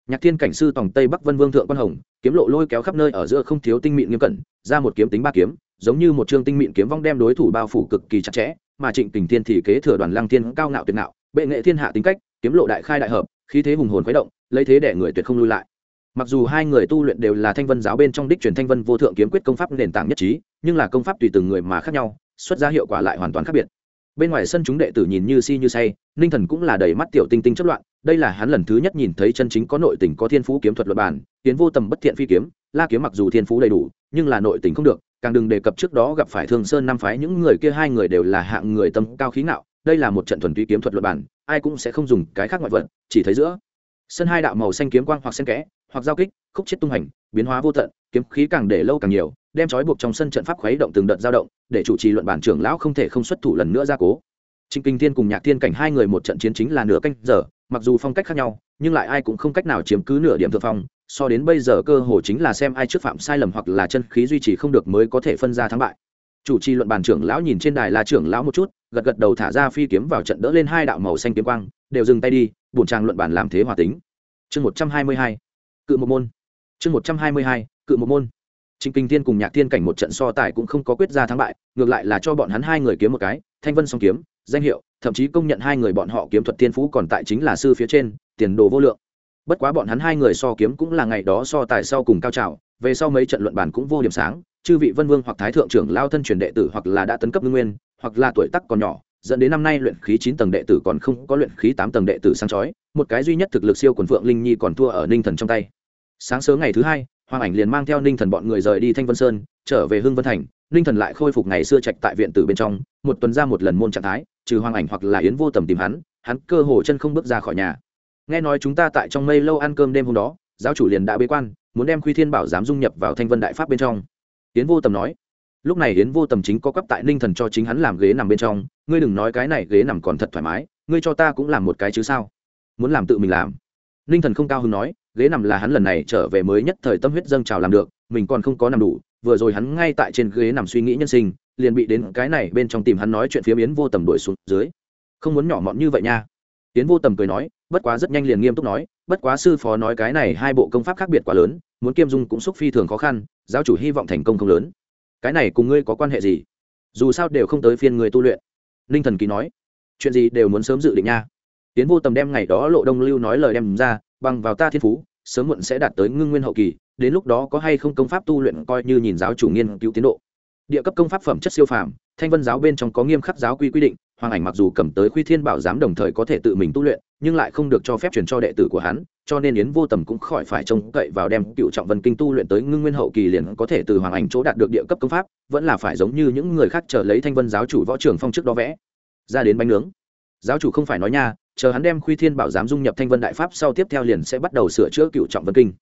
Nhạc thiên cảnh sư tổng tây bắc vân vương thượng quan hồng, kiếm lộ lôi kéo khắp nơi ở giữa không thiếu tinh mịn nghiêm cẩn, ra một kiếm tính ba kiếm, giống như một trương tinh mịn kiếm vong đem đối thủ bao phủ cực kỳ chặt chẽ, mà trịnh kình thiên thì kế thừa đoàn lăng thiên cao ngạo tuyệt ngạo, bệ nghệ thiên hạ tính cách, kiếm lộ đại khai đại hợp, khí thế hùng hồn khuấy động, lấy thế để người tuyệt không lui lại. Mặc dù hai người tu luyện đều là thanh vân giáo bên trong đích truyền thanh vân vô thượng kiếm quyết công pháp nền tảng nhất trí, nhưng là công pháp tùy từng người mà khác nhau xuất ra hiệu quả lại hoàn toàn khác biệt. Bên ngoài sân chúng đệ tử nhìn như si như say, ninh thần cũng là đầy mắt tiểu tinh tinh chất loạn, đây là hắn lần thứ nhất nhìn thấy chân chính có nội tình có thiên phú kiếm thuật luật bản, tiến vô tầm bất thiện phi kiếm, la kiếm mặc dù thiên phú đầy đủ, nhưng là nội tình không được, càng đừng đề cập trước đó gặp phải thương sơn năm phái, những người kia hai người đều là hạng người tâm cao khí ngạo, đây là một trận thuần túy kiếm thuật luật bản, ai cũng sẽ không dùng cái khác ngoại vật, chỉ thấy giữa sân hai đạo màu xanh kiếm quang hoặc xen kẽ, hoặc giao kích, khúc chết tung hành, biến hóa vô tận, kiếm khí càng để lâu càng nhiều đem trói buộc trong sân trận pháp khuấy động từng đợt dao động, để chủ trì luận bản trưởng lão không thể không xuất thủ lần nữa ra cố. Trịnh kinh thiên cùng nhạc thiên cảnh hai người một trận chiến chính là nửa canh giờ, mặc dù phong cách khác nhau, nhưng lại ai cũng không cách nào chiếm cứ nửa điểm thượng phong, so đến bây giờ cơ hồ chính là xem ai trước phạm sai lầm hoặc là chân khí duy trì không được mới có thể phân ra thắng bại. Chủ trì luận bàn trưởng lão nhìn trên đài là trưởng lão một chút, gật gật đầu thả ra phi kiếm vào trận đỡ lên hai đạo màu xanh kiếm quang, đều dừng tay đi bùn trang luận bàn làm thế hòa tính. Chương một trăm hai mươi hai, cự một môn. Chương một trăm hai mươi hai, cự một môn trịnh kinh thiên cùng nhạc thiên cảnh một trận so tài cũng không có quyết ra thắng bại, ngược lại là cho bọn hắn hai người kiếm một cái, thanh vân song kiếm, danh hiệu, thậm chí công nhận hai người bọn họ kiếm thuật tiên phú còn tại chính là sư phía trên, tiền đồ vô lượng. Bất quá bọn hắn hai người so kiếm cũng là ngày đó so tài sau cùng cao trào, về sau mấy trận luận bàn cũng vô điểm sáng, chư vị vân vương hoặc thái thượng trưởng lao thân truyền đệ tử hoặc là đã tấn cấp ngưng nguyên, hoặc là tuổi tác còn nhỏ, dẫn đến năm nay luyện khí chín tầng đệ tử còn không có luyện khí tám tầng đệ tử sáng chói, một cái duy nhất thực lực siêu quần phượng linh nhi còn thua ở ninh thần trong tay. Sáng sớm ngày thứ hai hoàng ảnh liền mang theo ninh thần bọn người rời đi thanh vân sơn, trở về hưng vân thành. Ninh thần lại khôi phục ngày xưa trạch tại viện tử bên trong, một tuần ra một lần môn trạng thái, trừ hoàng ảnh hoặc là yến vô tầm tìm hắn hắn cơ hồ chân không bước ra khỏi nhà. Nghe nói chúng ta tại trong mây lâu ăn cơm đêm hôm đó, giáo chủ liền đã bế quan, muốn đem khuy thiên bảo giám dung nhập vào thanh vân đại pháp bên trong. Yến vô tầm nói, lúc này yến vô tầm chính có cấp tại ninh thần cho chính hắn làm ghế nằm bên trong, ngươi đừng nói cái này ghế nằm còn thật thoải mái, ngươi cho ta cũng làm một cái chứ sao? Muốn làm tự mình làm. Ninh thần không cao hứng nói ghế nằm là hắn lần này trở về mới nhất thời tâm huyết dâng trào làm được, mình còn không có nằm đủ, vừa rồi hắn ngay tại trên ghế nằm suy nghĩ nhân sinh, liền bị đến cái này bên trong tìm hắn nói chuyện phía yến vô tầm đuổi xuống dưới. Không muốn nhỏ mọn như vậy nha. Yến vô tầm cười nói, bất quá rất nhanh liền nghiêm túc nói, bất quá sư phó nói cái này hai bộ công pháp khác biệt quá lớn, muốn kiêm dung cũng xúc phi thường khó khăn, giáo chủ hy vọng thành công không lớn. Cái này cùng ngươi có quan hệ gì? Dù sao đều không tới phiên người tu luyện. Ninh thần kỳ nói, chuyện gì đều muốn sớm dự định nha tiến vô tầm đem ngày đó lộ đông lưu nói lời đem ra, bằng vào ta thiên phú, sớm muộn sẽ đạt tới ngưng nguyên hậu kỳ, đến lúc đó có hay không công pháp tu luyện coi như nhìn giáo chủ nghiên cứu tiến độ. Địa cấp công pháp phẩm chất siêu phàm, thanh vân giáo bên trong có nghiêm khắc giáo quy quy định, hoàng ảnh mặc dù cầm tới khuy thiên bảo giám đồng thời có thể tự mình tu luyện, nhưng lại không được cho phép truyền cho đệ tử của hắn, cho nên yến vô tầm cũng khỏi phải trông cậy vào đem cựu trọng vân kinh tu luyện tới ngưng nguyên hậu kỳ liền có thể từ hoàng ảnh chỗ đạt được địa cấp công pháp, vẫn là phải giống như những người khác chờ lấy thanh vân giáo chủ võ trưởng phong trước đó vẽ. Ra đến bánh nướng. Giáo chủ không phải nói nha chờ hắn đem khuy thiên bảo giám dung nhập thanh vân đại pháp sau tiếp theo liền sẽ bắt đầu sửa chữa cựu trọng vân kinh.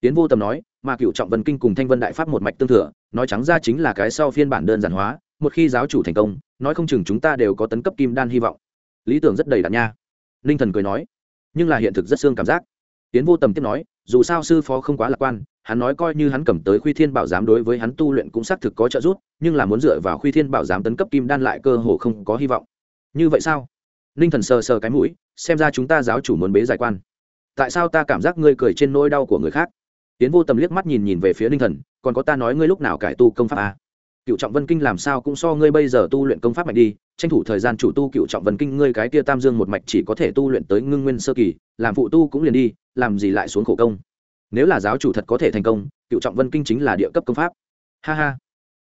Tiến vô tầm nói, mà cựu trọng vân kinh cùng thanh vân đại pháp một mạch tương thừa, nói trắng ra chính là cái sau phiên bản đơn giản hóa, một khi giáo chủ thành công, nói không chừng chúng ta đều có tấn cấp kim đan hy vọng. Lý tưởng rất đầy đặn nha. Ninh thần cười nói, nhưng là hiện thực rất xương cảm giác. Tiến vô tầm tiếp nói, dù sao sư phó không quá lạc quan, hắn nói coi như hắn cầm tới khuy thiên bảo giám đối với hắn tu luyện cũng xác thực có trợ giúp, nhưng là muốn dựa vào khuy thiên bảo giám tấn cấp kim đan lại cơ hồ không có hy vọng. Như vậy sao? Ninh thần sờ sờ cái mũi, xem ra chúng ta giáo chủ muốn bế giải quan. Tại sao ta cảm giác ngươi cười trên nỗi đau của người khác? Tiến vô tầm liếc mắt nhìn nhìn về phía ninh thần, còn có ta nói ngươi lúc nào cải tu công pháp à? cựu trọng vân kinh làm sao cũng so ngươi bây giờ tu luyện công pháp mạnh đi, tranh thủ thời gian chủ tu cựu trọng vân kinh ngươi cái kia tam dương một mạch chỉ có thể tu luyện tới ngưng nguyên sơ kỳ, làm phụ tu cũng liền đi, làm gì lại xuống khổ công? Nếu là giáo chủ thật có thể thành công, cựu trọng vân kinh chính là địa cấp công pháp. Ha ha.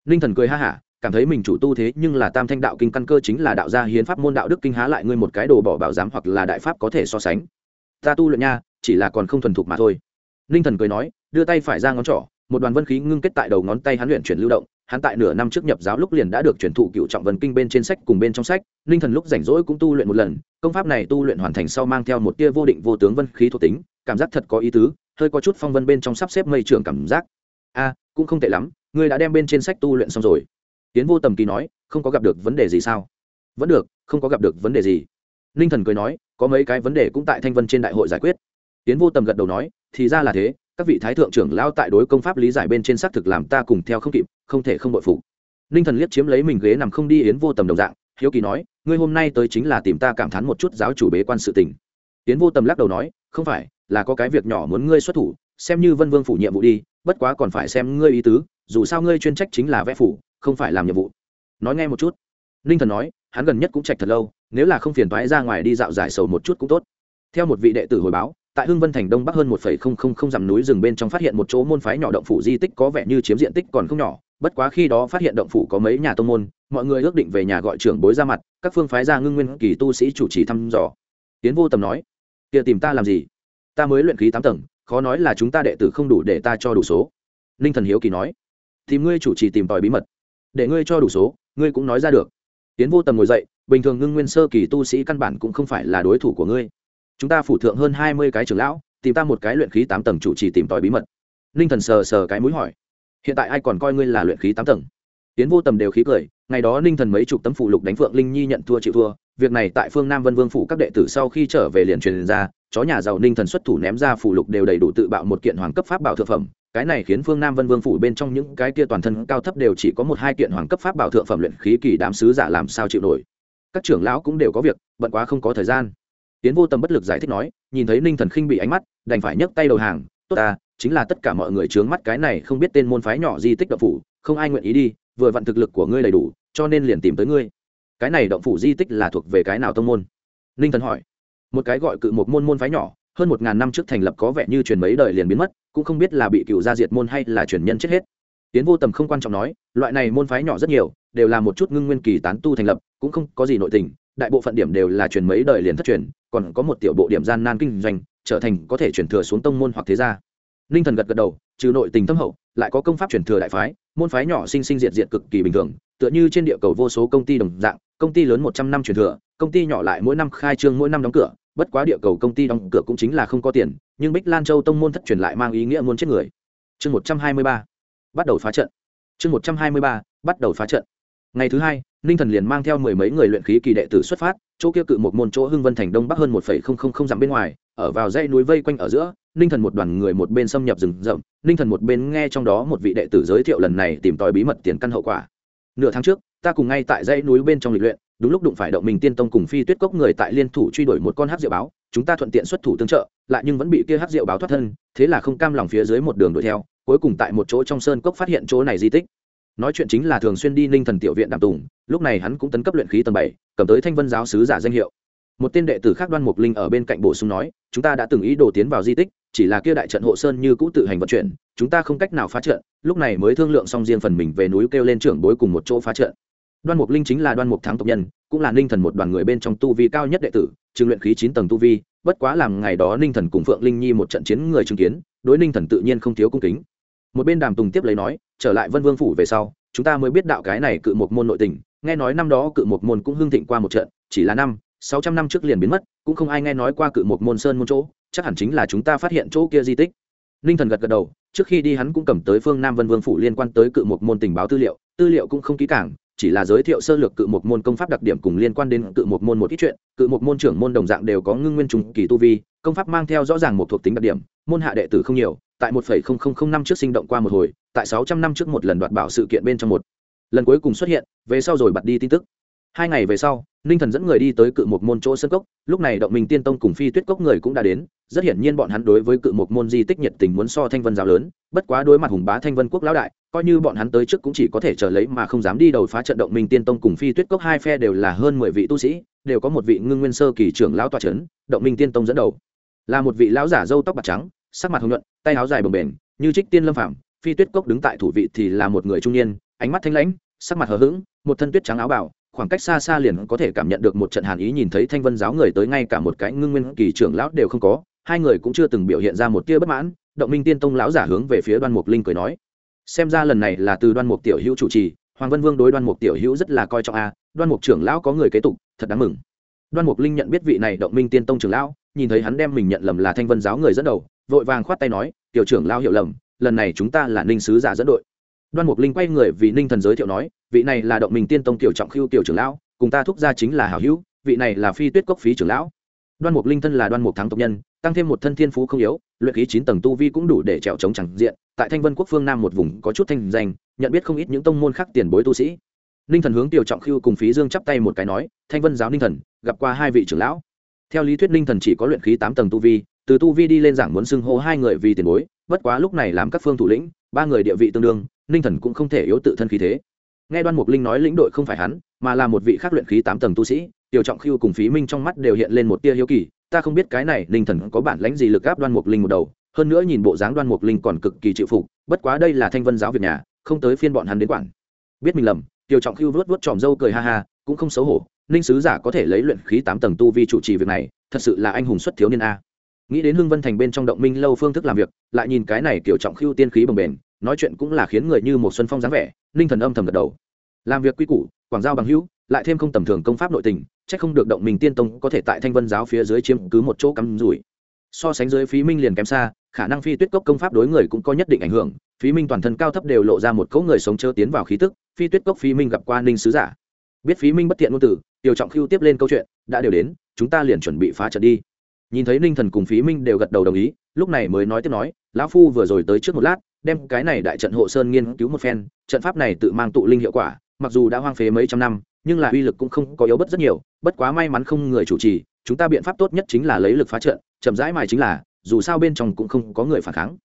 Ninh thần cười ha hả cảm thấy mình chủ tu thế nhưng là tam thanh đạo kinh căn cơ chính là đạo gia hiến pháp môn đạo đức kinh há lại ngươi một cái đồ bỏ bảo giám hoặc là đại pháp có thể so sánh. Ta tu luyện nha, chỉ là còn không thuần thục mà thôi. Ninh thần cười nói, đưa tay phải ra ngón trỏ, một đoàn vân khí ngưng kết tại đầu ngón tay hắn luyện chuyển lưu động. Hắn tại nửa năm trước nhập giáo lúc liền đã được truyền thụ cựu trọng vân kinh bên trên sách cùng bên trong sách. Ninh thần lúc rảnh rỗi cũng tu luyện một lần, công pháp này tu luyện hoàn thành sau mang theo một tia vô định vô tướng vân khí thuộc tính, cảm giác thật có ý tứ, hơi có chút phong vân bên trong sắp xếp mây trường cảm giác. A, cũng không tệ lắm, ngươi đã đem bên trên sách tu luyện xong rồi tiến vô tầm kỳ nói, không có gặp được vấn đề gì sao? Vẫn được, không có gặp được vấn đề gì. Ninh thần cười nói, có mấy cái vấn đề cũng tại thanh vân trên đại hội giải quyết. Tiến vô tầm gật đầu nói, thì ra là thế, các vị thái thượng trưởng lao tại đối công pháp lý giải bên trên xác thực làm ta cùng theo không kịp, không thể không bội phụ ninh thần liếc chiếm lấy mình ghế nằm không đi yến vô tầm đồng dạng, hiếu kỳ nói, ngươi hôm nay tới chính là tìm ta cảm thán một chút giáo chủ bế quan sự tình. Yến vô tầm lắc đầu nói, không phải, là có cái việc nhỏ muốn ngươi xuất thủ, xem như vân vương phủ nhiệm vụ đi, bất quá còn phải xem ngươi ý tứ, dù sao ngươi chuyên trách chính là vẽ phủ không phải làm nhiệm vụ. Nói nghe một chút. Ninh thần nói, hắn gần nhất cũng trạch thật lâu, nếu là không phiền thoái ra ngoài đi dạo giải sầu một chút cũng tốt. Theo một vị đệ tử hồi báo, tại hưng vân thành đông bắc hơn một không không không dặm núi rừng bên trong phát hiện một chỗ môn phái nhỏ động phủ di tích có vẻ như chiếm diện tích còn không nhỏ, bất quá khi đó phát hiện động phủ có mấy nhà tông môn, mọi người ước định về nhà gọi trưởng bối ra mặt, các phương phái ra ngưng nguyên kỳ tu sĩ chủ trì thăm dò. Tiến vô tầm nói, kia tìm ta làm gì? Ta mới luyện khí tám tầng, khó nói là chúng ta đệ tử không đủ để ta cho đủ số. Ninh thần hiếu kỳ nói, tìm ngươi chủ trì tìm tòi bí mật để ngươi cho đủ số, ngươi cũng nói ra được. Tiến vô tầm ngồi dậy, bình thường ngưng nguyên sơ kỳ tu sĩ căn bản cũng không phải là đối thủ của ngươi. Chúng ta phủ thượng hơn hai mươi cái trưởng lão, tìm ta một cái luyện khí tám tầng chủ trì tìm tòi bí mật. Ninh thần sờ sờ cái mũi hỏi, hiện tại ai còn coi ngươi là luyện khí tám tầng? Tiến vô tầm đều khí cười, ngày đó ninh thần mấy chục tấm phụ lục đánh phượng linh nhi nhận thua chịu thua, việc này tại phương nam vân vương phủ các đệ tử sau khi trở về liền truyền ra, chó nhà giàu ninh thần xuất thủ ném ra phụ lục đều đầy đủ tự bạo một kiện hoàng cấp pháp bảo thực phẩm cái này khiến phương nam vân vương phủ bên trong những cái kia toàn thân cao thấp đều chỉ có một hai kiện hoàng cấp pháp bảo thượng phẩm luyện khí kỳ đám sứ giả làm sao chịu nổi. Các trưởng lão cũng đều có việc, bận quá không có thời gian. Tiến vô tâm bất lực giải thích nói, nhìn thấy ninh thần khinh bị ánh mắt, đành phải nhấc tay đầu hàng, tốt ta, chính là tất cả mọi người trướng mắt cái này không biết tên môn phái nhỏ di tích động phủ, không ai nguyện ý đi, vừa vặn thực lực của ngươi đầy đủ, cho nên liền tìm tới ngươi. Cái này động phủ di tích là thuộc về cái nào tông môn? Ninh thần hỏi. Một cái gọi cự một môn môn phái nhỏ hơn một ngàn năm trước thành lập có vẻ như truyền mấy đời liền biến mất, cũng không biết là bị cựu gia diệt môn hay là truyền nhân chết hết. Tiến vô tầm không quan trọng nói, loại này môn phái nhỏ rất nhiều, đều là một chút ngưng nguyên kỳ tán tu thành lập, cũng không có gì nội tình, đại bộ phận điểm đều là truyền mấy đời liền thất truyền, còn có một tiểu bộ điểm gian nan kinh doanh, trở thành có thể truyền thừa xuống tông môn hoặc thế gia. Ninh thần gật gật đầu, trừ nội tình thâm hậu, lại có công pháp truyền thừa đại phái, môn phái nhỏ sinh sinh diệt diệt cực kỳ bình thường, tựa như trên địa cầu vô số công ty đồng dạng, công ty lớn một trăm năm truyền thừa, công ty nhỏ lại mỗi năm khai trương, mỗi năm đóng cửa bất quá địa cầu công ty đóng cửa cũng chính là không có tiền, nhưng bích lan châu tông môn thất truyền lại mang ý nghĩa muốn chết người. Chương một trăm hai mươi ba. Bắt đầu phá trận. Chương một trăm hai mươi ba. Bắt đầu phá trận. Ngày thứ hai, ninh thần liền mang theo mười mấy người luyện khí kỳ đệ tử xuất phát, chỗ kia cự một môn chỗ hưng vân thành đông bắc hơn một phẩy không không không dặm bên ngoài, ở vào dãy núi vây quanh ở giữa, ninh thần một đoàn người một bên xâm nhập rừng rậm, ninh thần một bên nghe trong đó một vị đệ tử giới thiệu lần này tìm tòi bí mật tiền căn hậu quả. Nửa tháng trước, ta cùng ngay tại dãy núi bên trong lịch luyện đúng lúc đụng phải động mình tiên tông cùng phi tuyết cốc người tại liên thủ truy đuổi một con hát rượu báo, chúng ta thuận tiện xuất thủ tương trợ, lại nhưng vẫn bị kia hát rượu báo thoát thân, thế là không cam lòng phía dưới một đường đuổi theo, cuối cùng tại một chỗ trong sơn cốc phát hiện chỗ này di tích. Nói chuyện chính là thường xuyên đi ninh thần tiểu viện đạm tùng, lúc này hắn cũng tấn cấp luyện khí tầng bảy, cầm tới thanh vân giáo sứ giả danh hiệu. Một tên đệ tử khác đoan mục linh ở bên cạnh bổ sung nói, chúng ta đã từng ý đồ tiến vào di tích, chỉ là kia đại trận hộ sơn như cũ tự hành vận chuyển, chúng ta không cách nào phá trận, lúc này mới thương lượng xong riêng phần mình về núi kêu lên trưởng bối cùng một chỗ phá trận đoan mục linh chính là đoan mục thắng tộc nhân, cũng là ninh thần một đoàn người bên trong tu vi cao nhất đệ tử trường luyện khí chín tầng tu vi, bất quá làm ngày đó ninh thần cùng phượng linh nhi một trận chiến người chứng kiến, đối ninh thần tự nhiên không thiếu cung kính một bên đàm tùng tiếp lấy nói, trở lại vân vương phủ về sau, chúng ta mới biết đạo cái này cự một môn nội tình nghe nói năm đó cự một môn cũng hưng thịnh qua một trận, chỉ là năm, sáu trăm năm trước liền biến mất, cũng không ai nghe nói qua cự một môn sơn môn chỗ, chắc hẳn chính là chúng ta phát hiện chỗ kia di tích ninh thần gật gật đầu, trước khi đi hắn cũng cầm tới phương nam vân vương phủ liên quan tới cự một môn tình báo tư liệu tư liệu cũng không kỹ cảng chỉ là giới thiệu sơ lược cự một môn công pháp đặc điểm cùng liên quan đến cự một môn một ít chuyện, cự một môn trưởng môn đồng dạng đều có ngưng nguyên trùng kỳ tu vi, công pháp mang theo rõ ràng một thuộc tính đặc điểm, môn hạ đệ tử không nhiều, tại một năm trước sinh động qua một hồi, tại sáu trăm năm trước một lần đoạt bảo sự kiện bên trong một. Lần cuối cùng xuất hiện, về sau rồi bật đi tin tức hai ngày về sau, ninh thần dẫn người đi tới cự một môn chỗ sân cốc, lúc này động minh tiên tông cùng phi tuyết cốc người cũng đã đến, rất hiển nhiên bọn hắn đối với cự một môn di tích nhiệt tình muốn so thanh vân giáo lớn, bất quá đối mặt hùng bá thanh vân quốc lão đại, coi như bọn hắn tới trước cũng chỉ có thể chờ lấy mà không dám đi đầu phá trận động minh tiên tông cùng phi tuyết cốc hai phe đều là hơn mười vị tu sĩ, đều có một vị ngưng nguyên sơ kỳ trưởng lão tòa c h ấ n động minh tiên tông dẫn đầu. Là một vị lão giả râu tóc bạc trắng, sắc mặt hồng nhuận, tay áo dài bồng bềnh, như trích tiên lâm phạm phi tuyết cốc đứng tại thủ vị thì là một người trung niên, ánh mắt thanh lãnh, sắc mặt hờ hững, một thân tuyết trắng áo bảo khoảng cách xa xa liền có thể cảm nhận được một trận hàn ý nhìn thấy thanh vân giáo người tới ngay cả một cái ngưng nguyên kỳ trưởng lão đều không có, hai người cũng chưa từng biểu hiện ra một tia bất mãn, động minh tiên tông lão giả hướng về phía đoan mục linh cười nói, xem ra lần này là từ đoan mục tiểu hữu chủ trì, hoàng vân vương đối đoan mục tiểu hữu rất là coi trọng a, đoan mục trưởng lão có người kế tục, thật đáng mừng. Đoan mục linh nhận biết vị này động minh tiên tông trưởng lão, nhìn thấy hắn đem mình nhận lầm là thanh vân giáo người dẫn đầu, vội vàng khoát tay nói, tiểu trưởng lão hiểu lầm, lần này chúng ta là ninh sứ giả dẫn đội đoan mục linh quay người vì ninh thần giới thiệu nói, vị này là động minh tiên tông tiểu trọng khiêu tiểu trưởng lão, cùng ta thúc ra chính là hảo hữu, vị này là phi tuyết cốc phí trưởng lão. Đoan mục linh thân là đoan mục thắng tộc nhân, tăng thêm một thân thiên phú không yếu, luyện khí chín tầng tu vi cũng đủ để trèo chống chẳng diện, tại thanh vân quốc phương nam một vùng có chút thanh danh, nhận biết không ít những tông môn khác tiền bối tu sĩ. Ninh thần hướng tiểu trọng khiêu cùng phí dương chắp tay một cái nói, thanh vân giáo ninh thần, gặp qua hai vị trưởng lão. Theo lý thuyết ninh thần chỉ có luyện khí tám tầng tu vi, từ tu vi đi lên giảng muốn xưng hô hai người vì tiền bối, bất quá lúc này làm các phương thủ lĩnh, ba người địa vị tương đương ninh thần cũng không thể yếu tự thân khí thế. Nghe đoan mục linh nói lĩnh đội không phải hắn, mà là một vị khác luyện khí tám tầng tu sĩ, tiểu trọng khiêu cùng phí minh trong mắt đều hiện lên một tia hiếu kỳ, ta không biết cái này ninh thần có bản lãnh gì lực gáp đoan mục linh một đầu, hơn nữa nhìn bộ dáng đoan mục linh còn cực kỳ chịu phục, bất quá đây là thanh vân giáo việt nhà, không tới phiên bọn hắn đến quản. Biết mình lầm, tiểu trọng khiêu vớt vớt tròm râu cười ha ha, cũng không xấu hổ ninh sứ giả có thể lấy luyện khí tám tầng tu vi chủ trì việc này, thật sự là anh hùng xuất thiếu niên a. Nghĩ đến hưng vân thành bên trong động minh lâu phương thức làm việc, lại nhìn cái này kiểu trọng khiêu tiên khí bồng bềnh nói chuyện cũng là khiến người như một xuân phong dáng vẻ, ninh thần âm thầm gật đầu. Làm việc quy củ, quảng giao bằng hữu, lại thêm không tầm thường công pháp nội tình, chắc không được động mình tiên tông có thể tại thanh vân giáo phía dưới chiếm cứ một chỗ cắm rủi. So sánh dưới phí minh liền kém xa, khả năng phi tuyết cốc công pháp đối người cũng có nhất định ảnh hưởng, phí minh toàn thân cao thấp đều lộ ra một cỗ người sống chớ tiến vào khí tức, phi tuyết cốc phí minh gặp qua ninh sứ giả. Biết phí minh bất tiện ngôn từ, tiểu trọng khiêu tiếp lên câu chuyện, đã đều đến, chúng ta liền chuẩn bị phá trận đi. Nhìn thấy ninh thần cùng phí minh đều gật đầu đồng ý, lúc này mới nói tiếp nói, lão phu vừa rồi tới trước một lát đem cái này đại trận hộ sơn nghiên cứu một phen, trận pháp này tự mang tụ linh hiệu quả, mặc dù đã hoang phế mấy trăm năm, nhưng là uy lực cũng không có yếu bất rất nhiều, bất quá may mắn không người chủ trì, chúng ta biện pháp tốt nhất chính là lấy lực phá trận, chậm rãi mài chính là, dù sao bên trong cũng không có người phản kháng.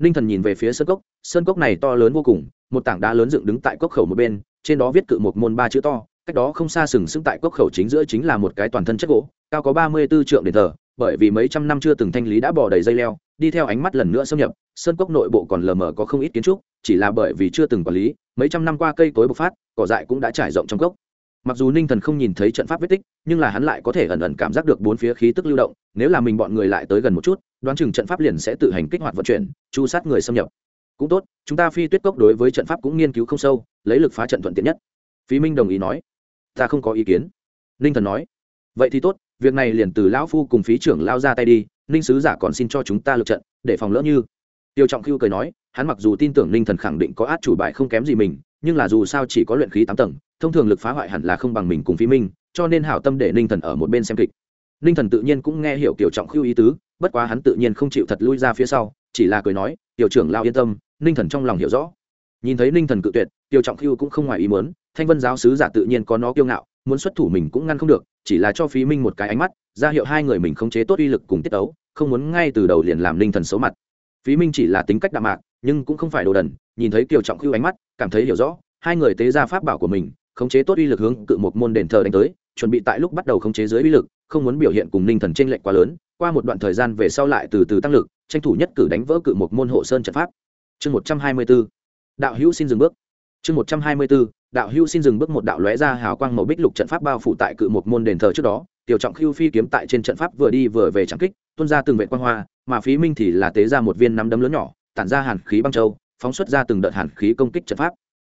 Ninh thần nhìn về phía sơn cốc sơn cốc này to lớn vô cùng, một tảng đá lớn dựng đứng tại cốc khẩu một bên, trên đó viết cự một môn ba chữ to, cách đó không xa sừng sững tại cốc khẩu chính giữa chính là một cái toàn thân chất gỗ, cao có ba mươi b ố trượng đền thờ, bởi vì mấy trăm năm chưa từng thanh lý đã bỏ đầy dây leo đi theo ánh mắt lần nữa xâm nhập, sơn cốc nội bộ còn lờ mờ có không ít kiến trúc, chỉ là bởi vì chưa từng quản lý, mấy trăm năm qua cây cối bộc phát, cỏ dại cũng đã trải rộng trong cốc. Mặc dù ninh thần không nhìn thấy trận pháp vết tích, nhưng là hắn lại có thể ẩn ẩn cảm giác được bốn phía khí tức lưu động, nếu là mình bọn người lại tới gần một chút, đoán chừng trận pháp liền sẽ tự hành kích hoạt vận chuyển, chu sát người xâm nhập. Cũng tốt, chúng ta phi tuyết cốc đối với trận pháp cũng nghiên cứu không sâu, lấy lực phá trận thuận tiện nhất. Phí minh đồng ý nói. Ta không có ý kiến. Ninh thần nói. Vậy thì tốt việc này liền từ lão phu cùng phí trưởng lao ra tay đi, ninh sứ giả còn xin cho chúng ta lượt trận, để phòng lỡ như. Tiêu trọng khiêu cười nói, hắn mặc dù tin tưởng ninh thần khẳng định có át chủ bài không kém gì mình, nhưng là dù sao chỉ có luyện khí tám tầng, thông thường lực phá hoại hẳn là không bằng mình cùng phí minh, cho nên hảo tâm để ninh thần ở một bên xem kịch. Ninh thần tự nhiên cũng nghe hiểu kiểu trọng khưu ý tứ, bất quá hắn tự nhiên không chịu thật lui ra phía sau, chỉ là cười nói, tiểu trưởng lao yên tâm, ninh thần trong lòng hiểu rõ. Nhìn thấy ninh thần cự tuyệt tiểu trọng khưu cũng không ngoài ý muốn, thanh vân giáo sứ giả tự nhiên có nó kiêu ngạo muốn xuất thủ mình cũng ngăn không được, chỉ là cho phí minh một cái ánh mắt, ra hiệu hai người mình khống chế tốt uy lực cùng tiết tấu, không muốn ngay từ đầu liền làm ninh thần xấu mặt. Phí minh chỉ là tính cách đạm mạc, nhưng cũng không phải đồ đần, nhìn thấy kiều trọng khưu ánh mắt, cảm thấy hiểu rõ, hai người tế ra pháp bảo của mình, khống chế tốt uy lực hướng cự một môn đền thờ đánh tới, chuẩn bị tại lúc bắt đầu khống chế dưới uy lực, không muốn biểu hiện cùng ninh thần t r ê n lệch quá lớn, qua một đoạn thời gian về sau lại từ từ tăng lực, tranh thủ nhất cử đánh vỡ cự một môn hộ sơn trận pháp. Chương một trăm hai mươi b ố đạo hữu xin dừng bước chương một trăm hai mươi b ố đạo hưu xin dừng bước một đạo lóe ra hào quang màu bích lục trận pháp bao phủ tại cự một môn đền thờ trước đó. Tiểu trọng khiêu phi kiếm tại trên trận pháp vừa đi vừa về trắng kích, tuôn ra từng vệ quan hoa, mà phí minh thì là tế ra một viên nắm đấm lớn nhỏ, tản ra hàn khí băng châu, phóng xuất ra từng đợt hàn khí công kích trận pháp.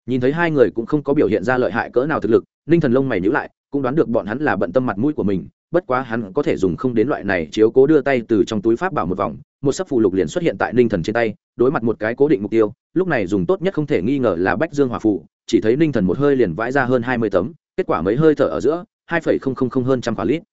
Nhìn thấy hai người cũng không có biểu hiện ra lợi hại cỡ nào thực lực, ninh thần lông mày nhữ lại, cũng đoán được bọn hắn là bận tâm mặt mũi của mình, bất quá hắn có thể dùng không đến loại này chiếu cố đưa tay từ trong túi pháp bảo một vòng một sấp phù lục liền xuất hiện tại ninh thần trên tay, đối mặt một cái cố định mục tiêu, lúc này dùng tốt nhất không thể nghi ngờ là bách dương hòa phụ chỉ thấy ninh thần một hơi liền vãi ra hơn hai mươi tấm, kết quả mấy hơi thở ở giữa, hai phẩy không không không hơn trăm quả lít.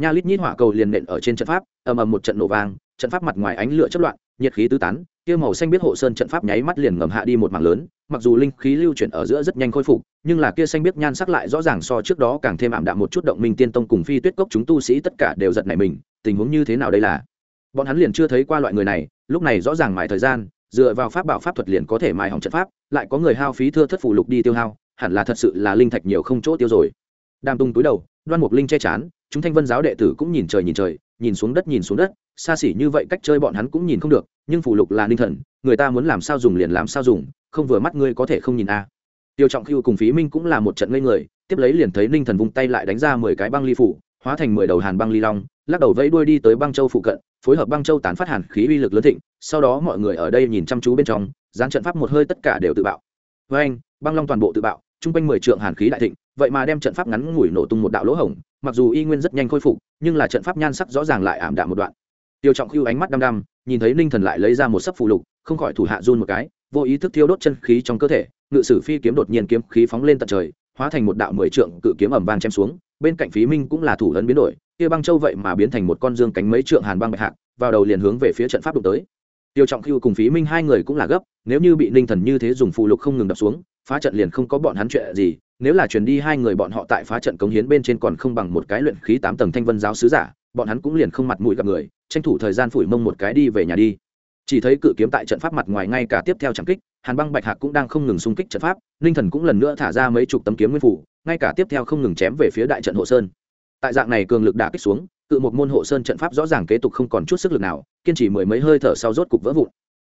Nha lít nhít hỏa cầu liền nện ở trên trận pháp, ầm ầm một trận nổ vang, trận pháp mặt ngoài ánh lửa chất loạn, nhiệt khí tứ tán, kia màu xanh biết hộ sơn trận pháp nháy mắt liền ngầm hạ đi một mảng lớn, mặc dù linh khí lưu chuyển ở giữa rất nhanh khôi phục, nhưng là kia xanh biết nhan sắc lại rõ ràng so trước đó càng thêm ảm đạm một chút động minh tiên tông cùng phi tuyết cốc chúng tu sĩ tất cả đều giật nảy mình, tình huống như thế nào đây là? Bọn hắn liền chưa thấy qua loại người này, lúc này rõ ràng mài thời gian, dựa vào pháp bảo pháp thuật liền có thể mài hỏng trận pháp, lại có người hao phí thưa thất phủ lục đi tiêu hao, hẳn là thật sự là linh thạch nhiều không chỗ tiêu rồi đàm tung túi đầu, đoan mục linh che chán, chúng thanh vân giáo đệ tử cũng nhìn trời nhìn trời, nhìn xuống đất nhìn xuống đất, xa xỉ như vậy cách chơi bọn hắn cũng nhìn không được, nhưng phủ lục là ninh thần, người ta muốn làm sao dùng liền làm sao dùng, không vừa mắt ngươi có thể không nhìn a à. tiêu trọng khiêu cùng phí minh cũng là một trận ngây người, tiếp lấy liền thấy ninh thần vung tay lại đánh ra mười cái băng ly phủ, hóa thành mười đầu hàn băng ly long lắc đầu vẫy đuôi đi tới băng châu phụ cận, phối hợp băng châu tán phát hàn khí uy lực lớn thịnh, sau đó mọi người ở đây nhìn chăm chú bên trong, dán trận pháp một hơi tất cả đều tự bạo. Với anh băng long toàn bộ tự bạo, chung quanh mười trượng hàn khí đại thịnh, vậy mà đem trận pháp ngắn ngủi nổ tung một đạo lỗ hổng, mặc dù y nguyên rất nhanh khôi phục, nhưng là trận pháp nhan sắc rõ ràng lại ảm đạm một đoạn. Tiêu trọng khưu ánh mắt đăm đăm, nhìn thấy ninh thần lại lấy ra một sấp phụ lục, không khỏi thủ hạ run một cái, vô ý thức thiêu đốt chân khí trong cơ thể, ngự sử phi kiếm đột nhiên kiếm khí phóng lên tận trời, hóa thành một đạo mười trượng cự kiếm ẩm vang chém xuống, bên cạnh phí minh cũng là thủ lớn biến đổi kia băng châu vậy mà biến thành một con dương cánh mấy trượng hàn băng bạch hạc, vào đầu liền hướng về phía trận pháp đụng tới. Tiêu trọng khiêu cùng phí minh hai người cũng là gấp, nếu như bị ninh thần như thế dùng phụ lục không ngừng đập xuống, phá trận liền không có bọn hắn chuyện gì, nếu là truyền đi hai người bọn họ tại phá trận cống hiến bên trên còn không bằng một cái luyện khí tám tầng thanh vân giáo sứ giả, bọn hắn cũng liền không mặt mũi gặp người, tranh thủ thời gian phủi mông một cái đi về nhà đi. Chỉ thấy cự kiếm tại trận pháp mặt ngoài ngay cả tiếp theo chẳng kích, hàn băng bạch hạc cũng đang không ngừng xung kích trận pháp, ninh thần cũng lần nữa thả ra mấy chục tấm kiếm nguyên phủ, ngay cả tiếp theo không ngừng chém về phía đại trận hộ sơn tại dạng này cường lực đả kích xuống, cự một môn hộ sơn trận pháp rõ ràng kế tục không còn chút sức lực nào, kiên trì mười mấy hơi thở sau rốt cục vỡ vụn.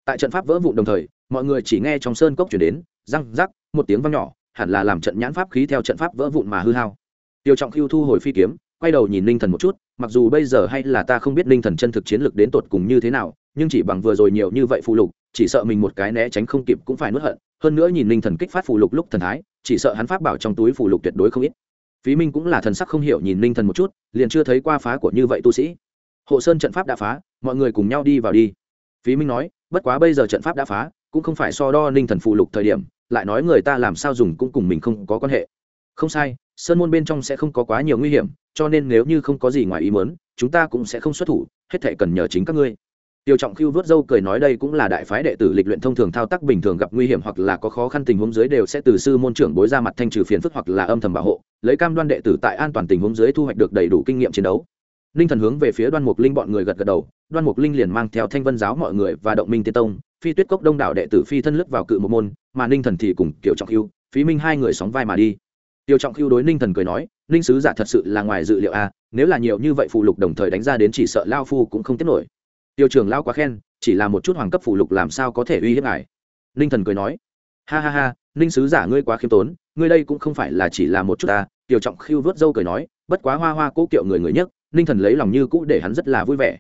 Tại trận pháp vỡ vụn đồng thời, mọi người chỉ nghe trong sơn cốc chuyển đến, răng rắc, một tiếng vang nhỏ, hẳn là làm trận nhãn pháp khí theo trận pháp vỡ vụn mà hư hao. Tiêu trọng khiêu thu hồi phi kiếm, quay đầu nhìn ninh thần một chút, mặc dù bây giờ hay là ta không biết ninh thần chân thực chiến lược đến tột cùng như thế nào, nhưng chỉ bằng vừa rồi nhiều như vậy phụ lục, chỉ sợ mình một cái né tránh không kịp cũng phải nuốt hận, hơn nữa nhìn ninh thần kích phát phụ lục lúc thần thái, chỉ sợ hắn pháp bảo trong túi phụ lục tuyệt đối không ít phí minh cũng là thần sắc không hiểu nhìn ninh thần một chút, liền chưa thấy qua phá của như vậy tu sĩ. Hộ sơn trận pháp đã phá, mọi người cùng nhau đi vào đi. Phí minh nói, bất quá bây giờ trận pháp đã phá, cũng không phải so đo ninh thần phụ lục thời điểm, lại nói người ta làm sao dùng cũng cùng mình không có quan hệ. Không sai, sơn môn bên trong sẽ không có quá nhiều nguy hiểm, cho nên nếu như không có gì ngoài ý mớn chúng ta cũng sẽ không xuất thủ, hết thệ cần nhờ chính các ngươi tiêu trọng Khưu vớt dâu cười nói đây cũng là đại phái đệ tử lịch luyện thông thường thao tác bình thường gặp nguy hiểm hoặc là có khó khăn tình huống dưới đều sẽ từ sư môn trưởng bối ra mặt thanh trừ phiền phức hoặc là âm thầm bảo hộ lấy cam đoan đệ tử tại an toàn tình huống dưới thu hoạch được đầy đủ kinh nghiệm chiến đấu. Ninh thần hướng về phía đoan mục linh bọn người gật gật đầu đoan mục linh liền mang theo thanh vân giáo mọi người và động minh tiên tông phi tuyết cốc đông đảo đệ tử phi thân lướt vào cự một môn mà ninh thần thì cùng Tiêu trọng Khưu, phí minh hai người sóng vai mà đi. Tiêu trọng Khưu đối ninh thần cười nói ninh sứ giả thật sự là ngoài dự liệu a à, nếu là nhiều như vậy phụ lục đồng thời đánh ra đến chỉ sợ lao phu cũng không tiếp nổi tiêu trưởng lao quá khen, chỉ là một chút hoàng cấp phụ lục làm sao có thể uy hiếp ngài. Ninh thần cười nói, ha ha ha, ninh sứ giả ngươi quá khiêm tốn, ngươi đây cũng không phải là chỉ là một chút ta. Tiêu trọng khiêu vớt dâu cười nói, bất quá hoa hoa cố kiệu người người nhất, ninh thần lấy lòng như cũ để hắn rất là vui vẻ.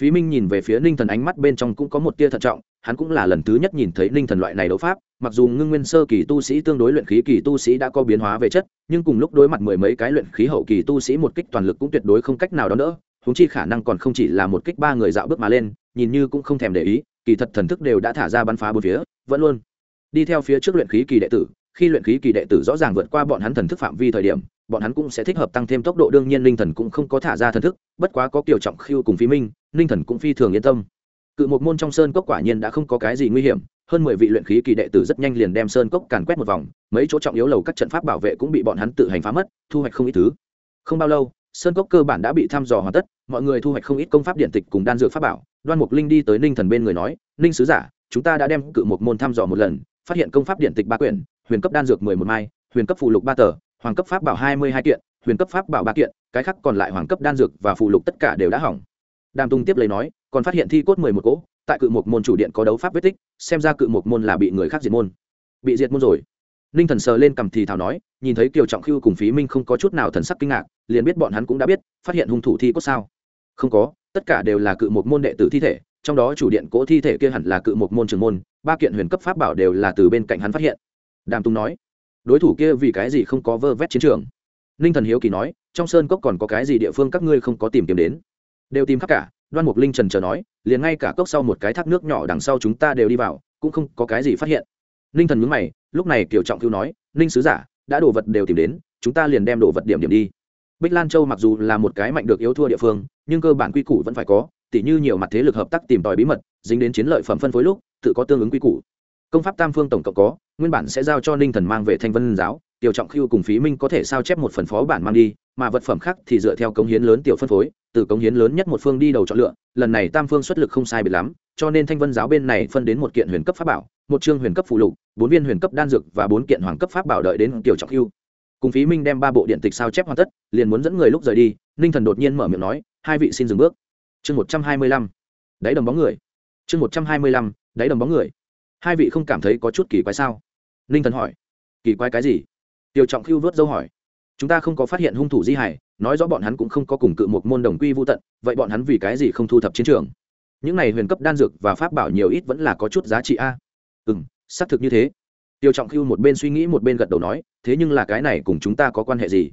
Phí minh nhìn về phía ninh thần ánh mắt bên trong cũng có một tia thận trọng, hắn cũng là lần thứ nhất nhìn thấy ninh thần loại này đấu pháp, mặc dù ngưng nguyên sơ kỳ tu sĩ tương đối luyện khí kỳ tu sĩ đã có biến hóa về chất, nhưng cùng lúc đối mặt mười mấy cái luyện khí hậu kỳ tu sĩ một kích toàn lực cũng tuyệt đối không cách nào đó nữa húng chi khả năng còn không chỉ là một kích ba người dạo bước mà lên, nhìn như cũng không thèm để ý, kỳ thật thần thức đều đã thả ra bắn phá bốn phía, vẫn luôn. Đi theo phía trước luyện khí kỳ đệ tử, khi luyện khí kỳ đệ tử rõ ràng vượt qua bọn hắn thần thức phạm vi thời điểm, bọn hắn cũng sẽ thích hợp tăng thêm tốc độ, đương nhiên linh thần cũng không có thả ra thần thức, bất quá có kiểu trọng khiêu cùng phí minh, linh thần cũng phi thường yên tâm. Cự một môn trong sơn cốc quả nhiên đã không có cái gì nguy hiểm, hơn mười vị luyện khí kỳ đệ tử rất nhanh liền đem sơn cốc càn quét một vòng, mấy chỗ trọng yếu lầu các trận pháp bảo vệ cũng bị bọn hắn tự hành phá mất, thu hoạch không ít thứ. Không bao lâu sơn cốc cơ bản đã bị thăm dò hoàn tất, mọi người thu hoạch không ít công pháp điện tịch cùng đan dược pháp bảo. Đoan mục linh đi tới ninh thần bên người nói, ninh sứ giả, chúng ta đã đem cự một môn thăm dò một lần, phát hiện công pháp điện tịch ba quyển, huyền cấp đan dược mười một mai, huyền cấp phụ lục ba tờ, hoàng cấp pháp bảo hai mươi hai kiện, huyền cấp pháp bảo ba kiện, cái khác còn lại hoàng cấp đan dược và phụ lục tất cả đều đã hỏng. Đàm Tung tiếp lấy nói, còn phát hiện thi cốt mười một cỗ, tại cự một môn chủ điện có đấu pháp vết tích, xem ra cự một môn là bị người khác diệt môn. Bị diệt môn rồi ninh thần sờ lên cầm thì thào nói, nhìn thấy kiều trọng khưu cùng phí minh không có chút nào thần sắc kinh ngạc, liền biết bọn hắn cũng đã biết, phát hiện hung thủ thi cốt sao. Không có, tất cả đều là cự một môn đệ tử thi thể, trong đó chủ điện cỗ thi thể kia hẳn là cự một môn trường môn, ba kiện huyền cấp pháp bảo đều là từ bên cạnh hắn phát hiện. Đàm tùng nói, đối thủ kia vì cái gì không có vơ vét chiến trường? Ninh thần hiếu kỳ nói, trong sơn cốc còn có cái gì địa phương các ngươi không có tìm kiếm đến? Đều tìm khắp cả, đoan mục linh trần chờ nói, liền ngay cả cốc sau một cái thác nước nhỏ đằng sau chúng ta đều đi vào, cũng không có cái gì phát hiện ninh thần nhúng mày, lúc này kiểu trọng cứu nói ninh sứ giả, đã đồ vật đều tìm đến, chúng ta liền đem đồ vật điểm điểm đi. Bích lan châu mặc dù là một cái mạnh được yếu thua địa phương, nhưng cơ bản quy củ vẫn phải có, tỉ như nhiều mặt thế lực hợp tác tìm tòi bí mật, dính đến chiến lợi phẩm phân phối lúc, tự có tương ứng quy củ. Công pháp tam phương tổng cộng có, nguyên bản sẽ giao cho ninh thần mang về thanh vân giáo tiểu trọng khiêu cùng phí minh có thể sao chép một phần phó bản mang đi, mà vật phẩm khác thì dựa theo cống hiến lớn tiểu phân phối, từ cống hiến lớn nhất một phương đi đầu chọn lựa, lần này tam phương xuất lực không sai biệt lắm, cho nên thanh vân giáo bên này phân đến một kiện huyền cấp pháp bảo một chương huyền cấp phụ lục, bốn viên huyền cấp đan dược và bốn kiện hoàng cấp pháp bảo đợi đến tiểu trọng hưu. Cùng phí minh đem ba bộ điện tịch sao chép hoàn tất, liền muốn dẫn người lúc rời đi, ninh thần đột nhiên mở miệng nói, hai vị xin dừng bước. Chương một trăm hai mươi lăm. Đáy đầm bóng người. Chương một trăm hai mươi lăm, đáy đầm bóng người. Hai vị không cảm thấy có chút kỳ quái sao? Ninh thần hỏi. Kỳ quái cái gì? Tiểu trọng hưu vớt dâu hỏi. Chúng ta không có phát hiện hung thủ di hải, nói rõ bọn hắn cũng không có cùng cự một môn đồng quy vô tận, vậy bọn hắn vì cái gì không thu thập chiến trường? Những này huyền cấp đan dược và pháp bảo nhiều ít vẫn là có chút giá trị a ừ m xác thực như thế. Tiêu trọng khiêu một bên suy nghĩ một bên gật đầu nói, thế nhưng là cái này cùng chúng ta có quan hệ gì?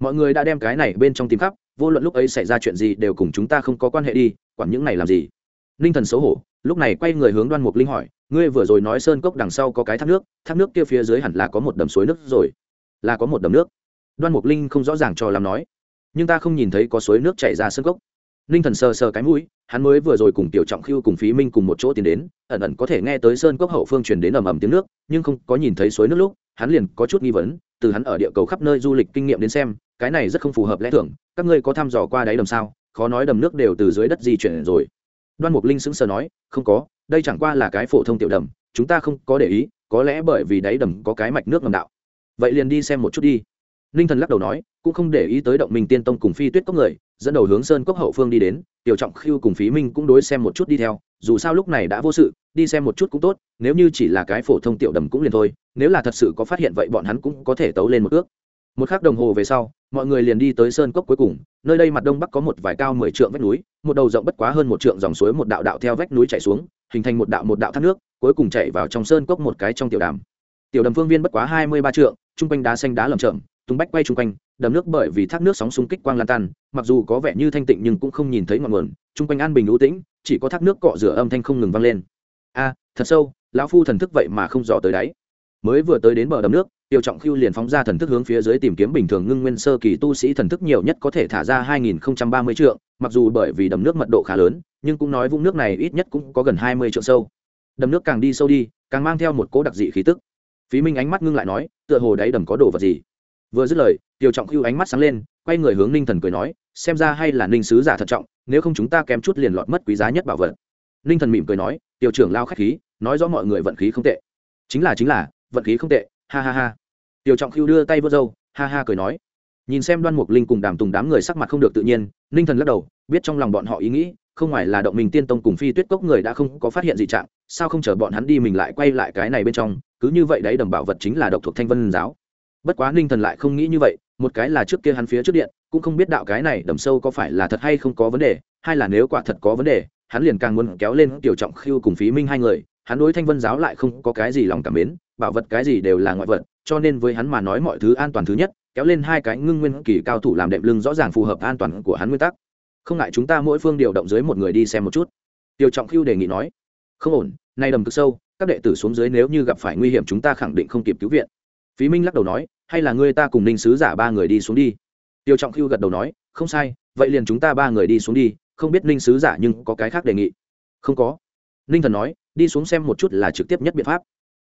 Mọi người đã đem cái này bên trong tìm khắp, vô luận lúc ấy xảy ra chuyện gì đều cùng chúng ta không có quan hệ đi, quản những này làm gì? Ninh thần xấu hổ, lúc này quay người hướng đoan mục linh hỏi, ngươi vừa rồi nói sơn cốc đằng sau có cái thác nước thác nước kia phía dưới hẳn là có một đầm suối nước rồi. Là có một đầm nước. Đoan mục linh không rõ ràng cho làm nói, nhưng ta không nhìn thấy có suối nước chảy ra sơn cốc ninh thần sờ sờ cái mũi, hắn mới vừa rồi cùng tiểu trọng khiêu cùng phí minh cùng một chỗ tiến đến, ẩn ẩn có thể nghe tới sơn cốc hậu phương truyền đến ầm ầm tiếng nước, nhưng không có nhìn thấy suối nước lúc, hắn liền có chút nghi vấn, từ hắn ở địa cầu khắp nơi du lịch kinh nghiệm đến xem, cái này rất không phù hợp lẽ thường, các ngươi có thăm dò qua đáy đầm sao? Khó nói đầm nước đều từ dưới đất di chuyển rồi. Đoan mục linh sững sờ nói, không có, đây chẳng qua là cái phổ thông tiểu đầm, chúng ta không có để ý, có lẽ bởi vì đáy đầm có cái mạch nước ngầm đạo. Vậy liền đi xem một chút đi ninh thần lắc đầu nói, cũng không để ý tới động minh tiên tông cùng phi tuyết cốc người, dẫn đầu hướng sơn cốc hậu phương đi đến, tiểu trọng khiêu cùng phí minh cũng đối xem một chút đi theo, dù sao lúc này đã vô sự, đi xem một chút cũng tốt, nếu như chỉ là cái phổ thông tiểu đầm cũng liền thôi, nếu là thật sự có phát hiện vậy bọn hắn cũng có thể tấu lên một ước. Một khắc đồng hồ về sau, mọi người liền đi tới sơn cốc cuối cùng, nơi đây mặt đông bắc có một vài cao mười trượng vách núi, một đầu rộng bất quá hơn một trượng dòng suối một đạo đạo theo vách núi chảy xuống, hình thành một đạo một đạo thác nước, cuối cùng chảy vào trong sơn cốc một cái trong tiểu đàm. Tiểu đầm phương viên bất quá hai mươi ba trượng chung quanh đá xanh đá lầm chậm tung bách quay chung quanh, đầm nước bởi vì thác nước sóng xung kích quang lan tan, mặc dù có vẻ như thanh tịnh nhưng cũng không nhìn thấy ngọn nguồn, chung quanh an bình lũ tĩnh, chỉ có thác nước cọ rửa âm thanh không ngừng vang lên. A, thật sâu, lão phu thần thức vậy mà không dò tới đáy. Mới vừa tới đến bờ đầm nước, tiêu trọng khiêu liền phóng ra thần thức hướng phía dưới tìm kiếm bình thường ngưng nguyên sơ kỳ tu sĩ thần thức nhiều nhất có thể thả ra 2030 trượng, mặc dù bởi vì đầm nước mật độ khá lớn, nhưng cũng nói vũng nước này ít nhất cũng có gần 20 trượng sâu. Đầm nước càng đi sâu đi, càng mang theo một cỗ đặc dị khí tức. Phí minh ánh mắt ngưng lại nói, tựa hồ đáy đầm có đồ vật gì? Vừa dứt lời, tiêu trọng khưu ánh mắt sáng lên, quay người hướng ninh thần cười nói, xem ra hay là ninh sứ giả thận trọng, nếu không chúng ta kém chút liền lọt mất quý giá nhất bảo vật. Ninh thần mỉm cười nói tiểu trưởng lao khách khí, nói rõ mọi người vận khí không tệ. Chính là chính là, vận khí không tệ, ha ha ha. Tiểu trọng khưu đưa tay vớt râu, ha ha cười nói. Nhìn xem đoan mục linh cùng đàm tùng đám người sắc mặt không được tự nhiên, ninh thần lắc đầu, biết trong lòng bọn họ ý nghĩ, không ngoài là động mình tiên tông cùng phi tuyết cốc người đã không có phát hiện gì trạng, sao không chờ bọn hắn đi mình lại quay lại cái này bên trong, cứ như vậy đấy, đầm bảo vật chính là độc thuộc thanh vân giáo bất quá ninh thần lại không nghĩ như vậy, một cái là trước kia hắn phía trước điện, cũng không biết đạo cái này đầm sâu có phải là thật hay không có vấn đề hay là nếu quả thật có vấn đề, hắn liền càng muốn kéo lên tiểu trọng khiêu cùng phí minh hai người, hắn đối thanh vân giáo lại không có cái gì lòng cảm mến, bảo vật cái gì đều là ngoại vật, cho nên với hắn mà nói mọi thứ an toàn thứ nhất, kéo lên hai cái ngưng nguyên kỳ cao thủ làm đệm lưng rõ ràng phù hợp an toàn của hắn nguyên tắc. Không ngại chúng ta mỗi phương điều động dưới một người đi xem một chút. Tiêu trọng khiêu đề nghị nói. Không ổn, nay đầm cực sâu, các đệ tử xuống dưới nếu như gặp phải nguy hiểm chúng ta khẳng định không kịp cứu viện. Phí minh lắc đầu nói hay là ngươi ta cùng ninh sứ giả ba người đi xuống đi? Tiêu trọng khiêu gật đầu nói, không sai, vậy liền chúng ta ba người đi xuống đi, không biết ninh sứ giả nhưng có cái khác đề nghị. Không có. Ninh thần nói, đi xuống xem một chút là trực tiếp nhất biện pháp.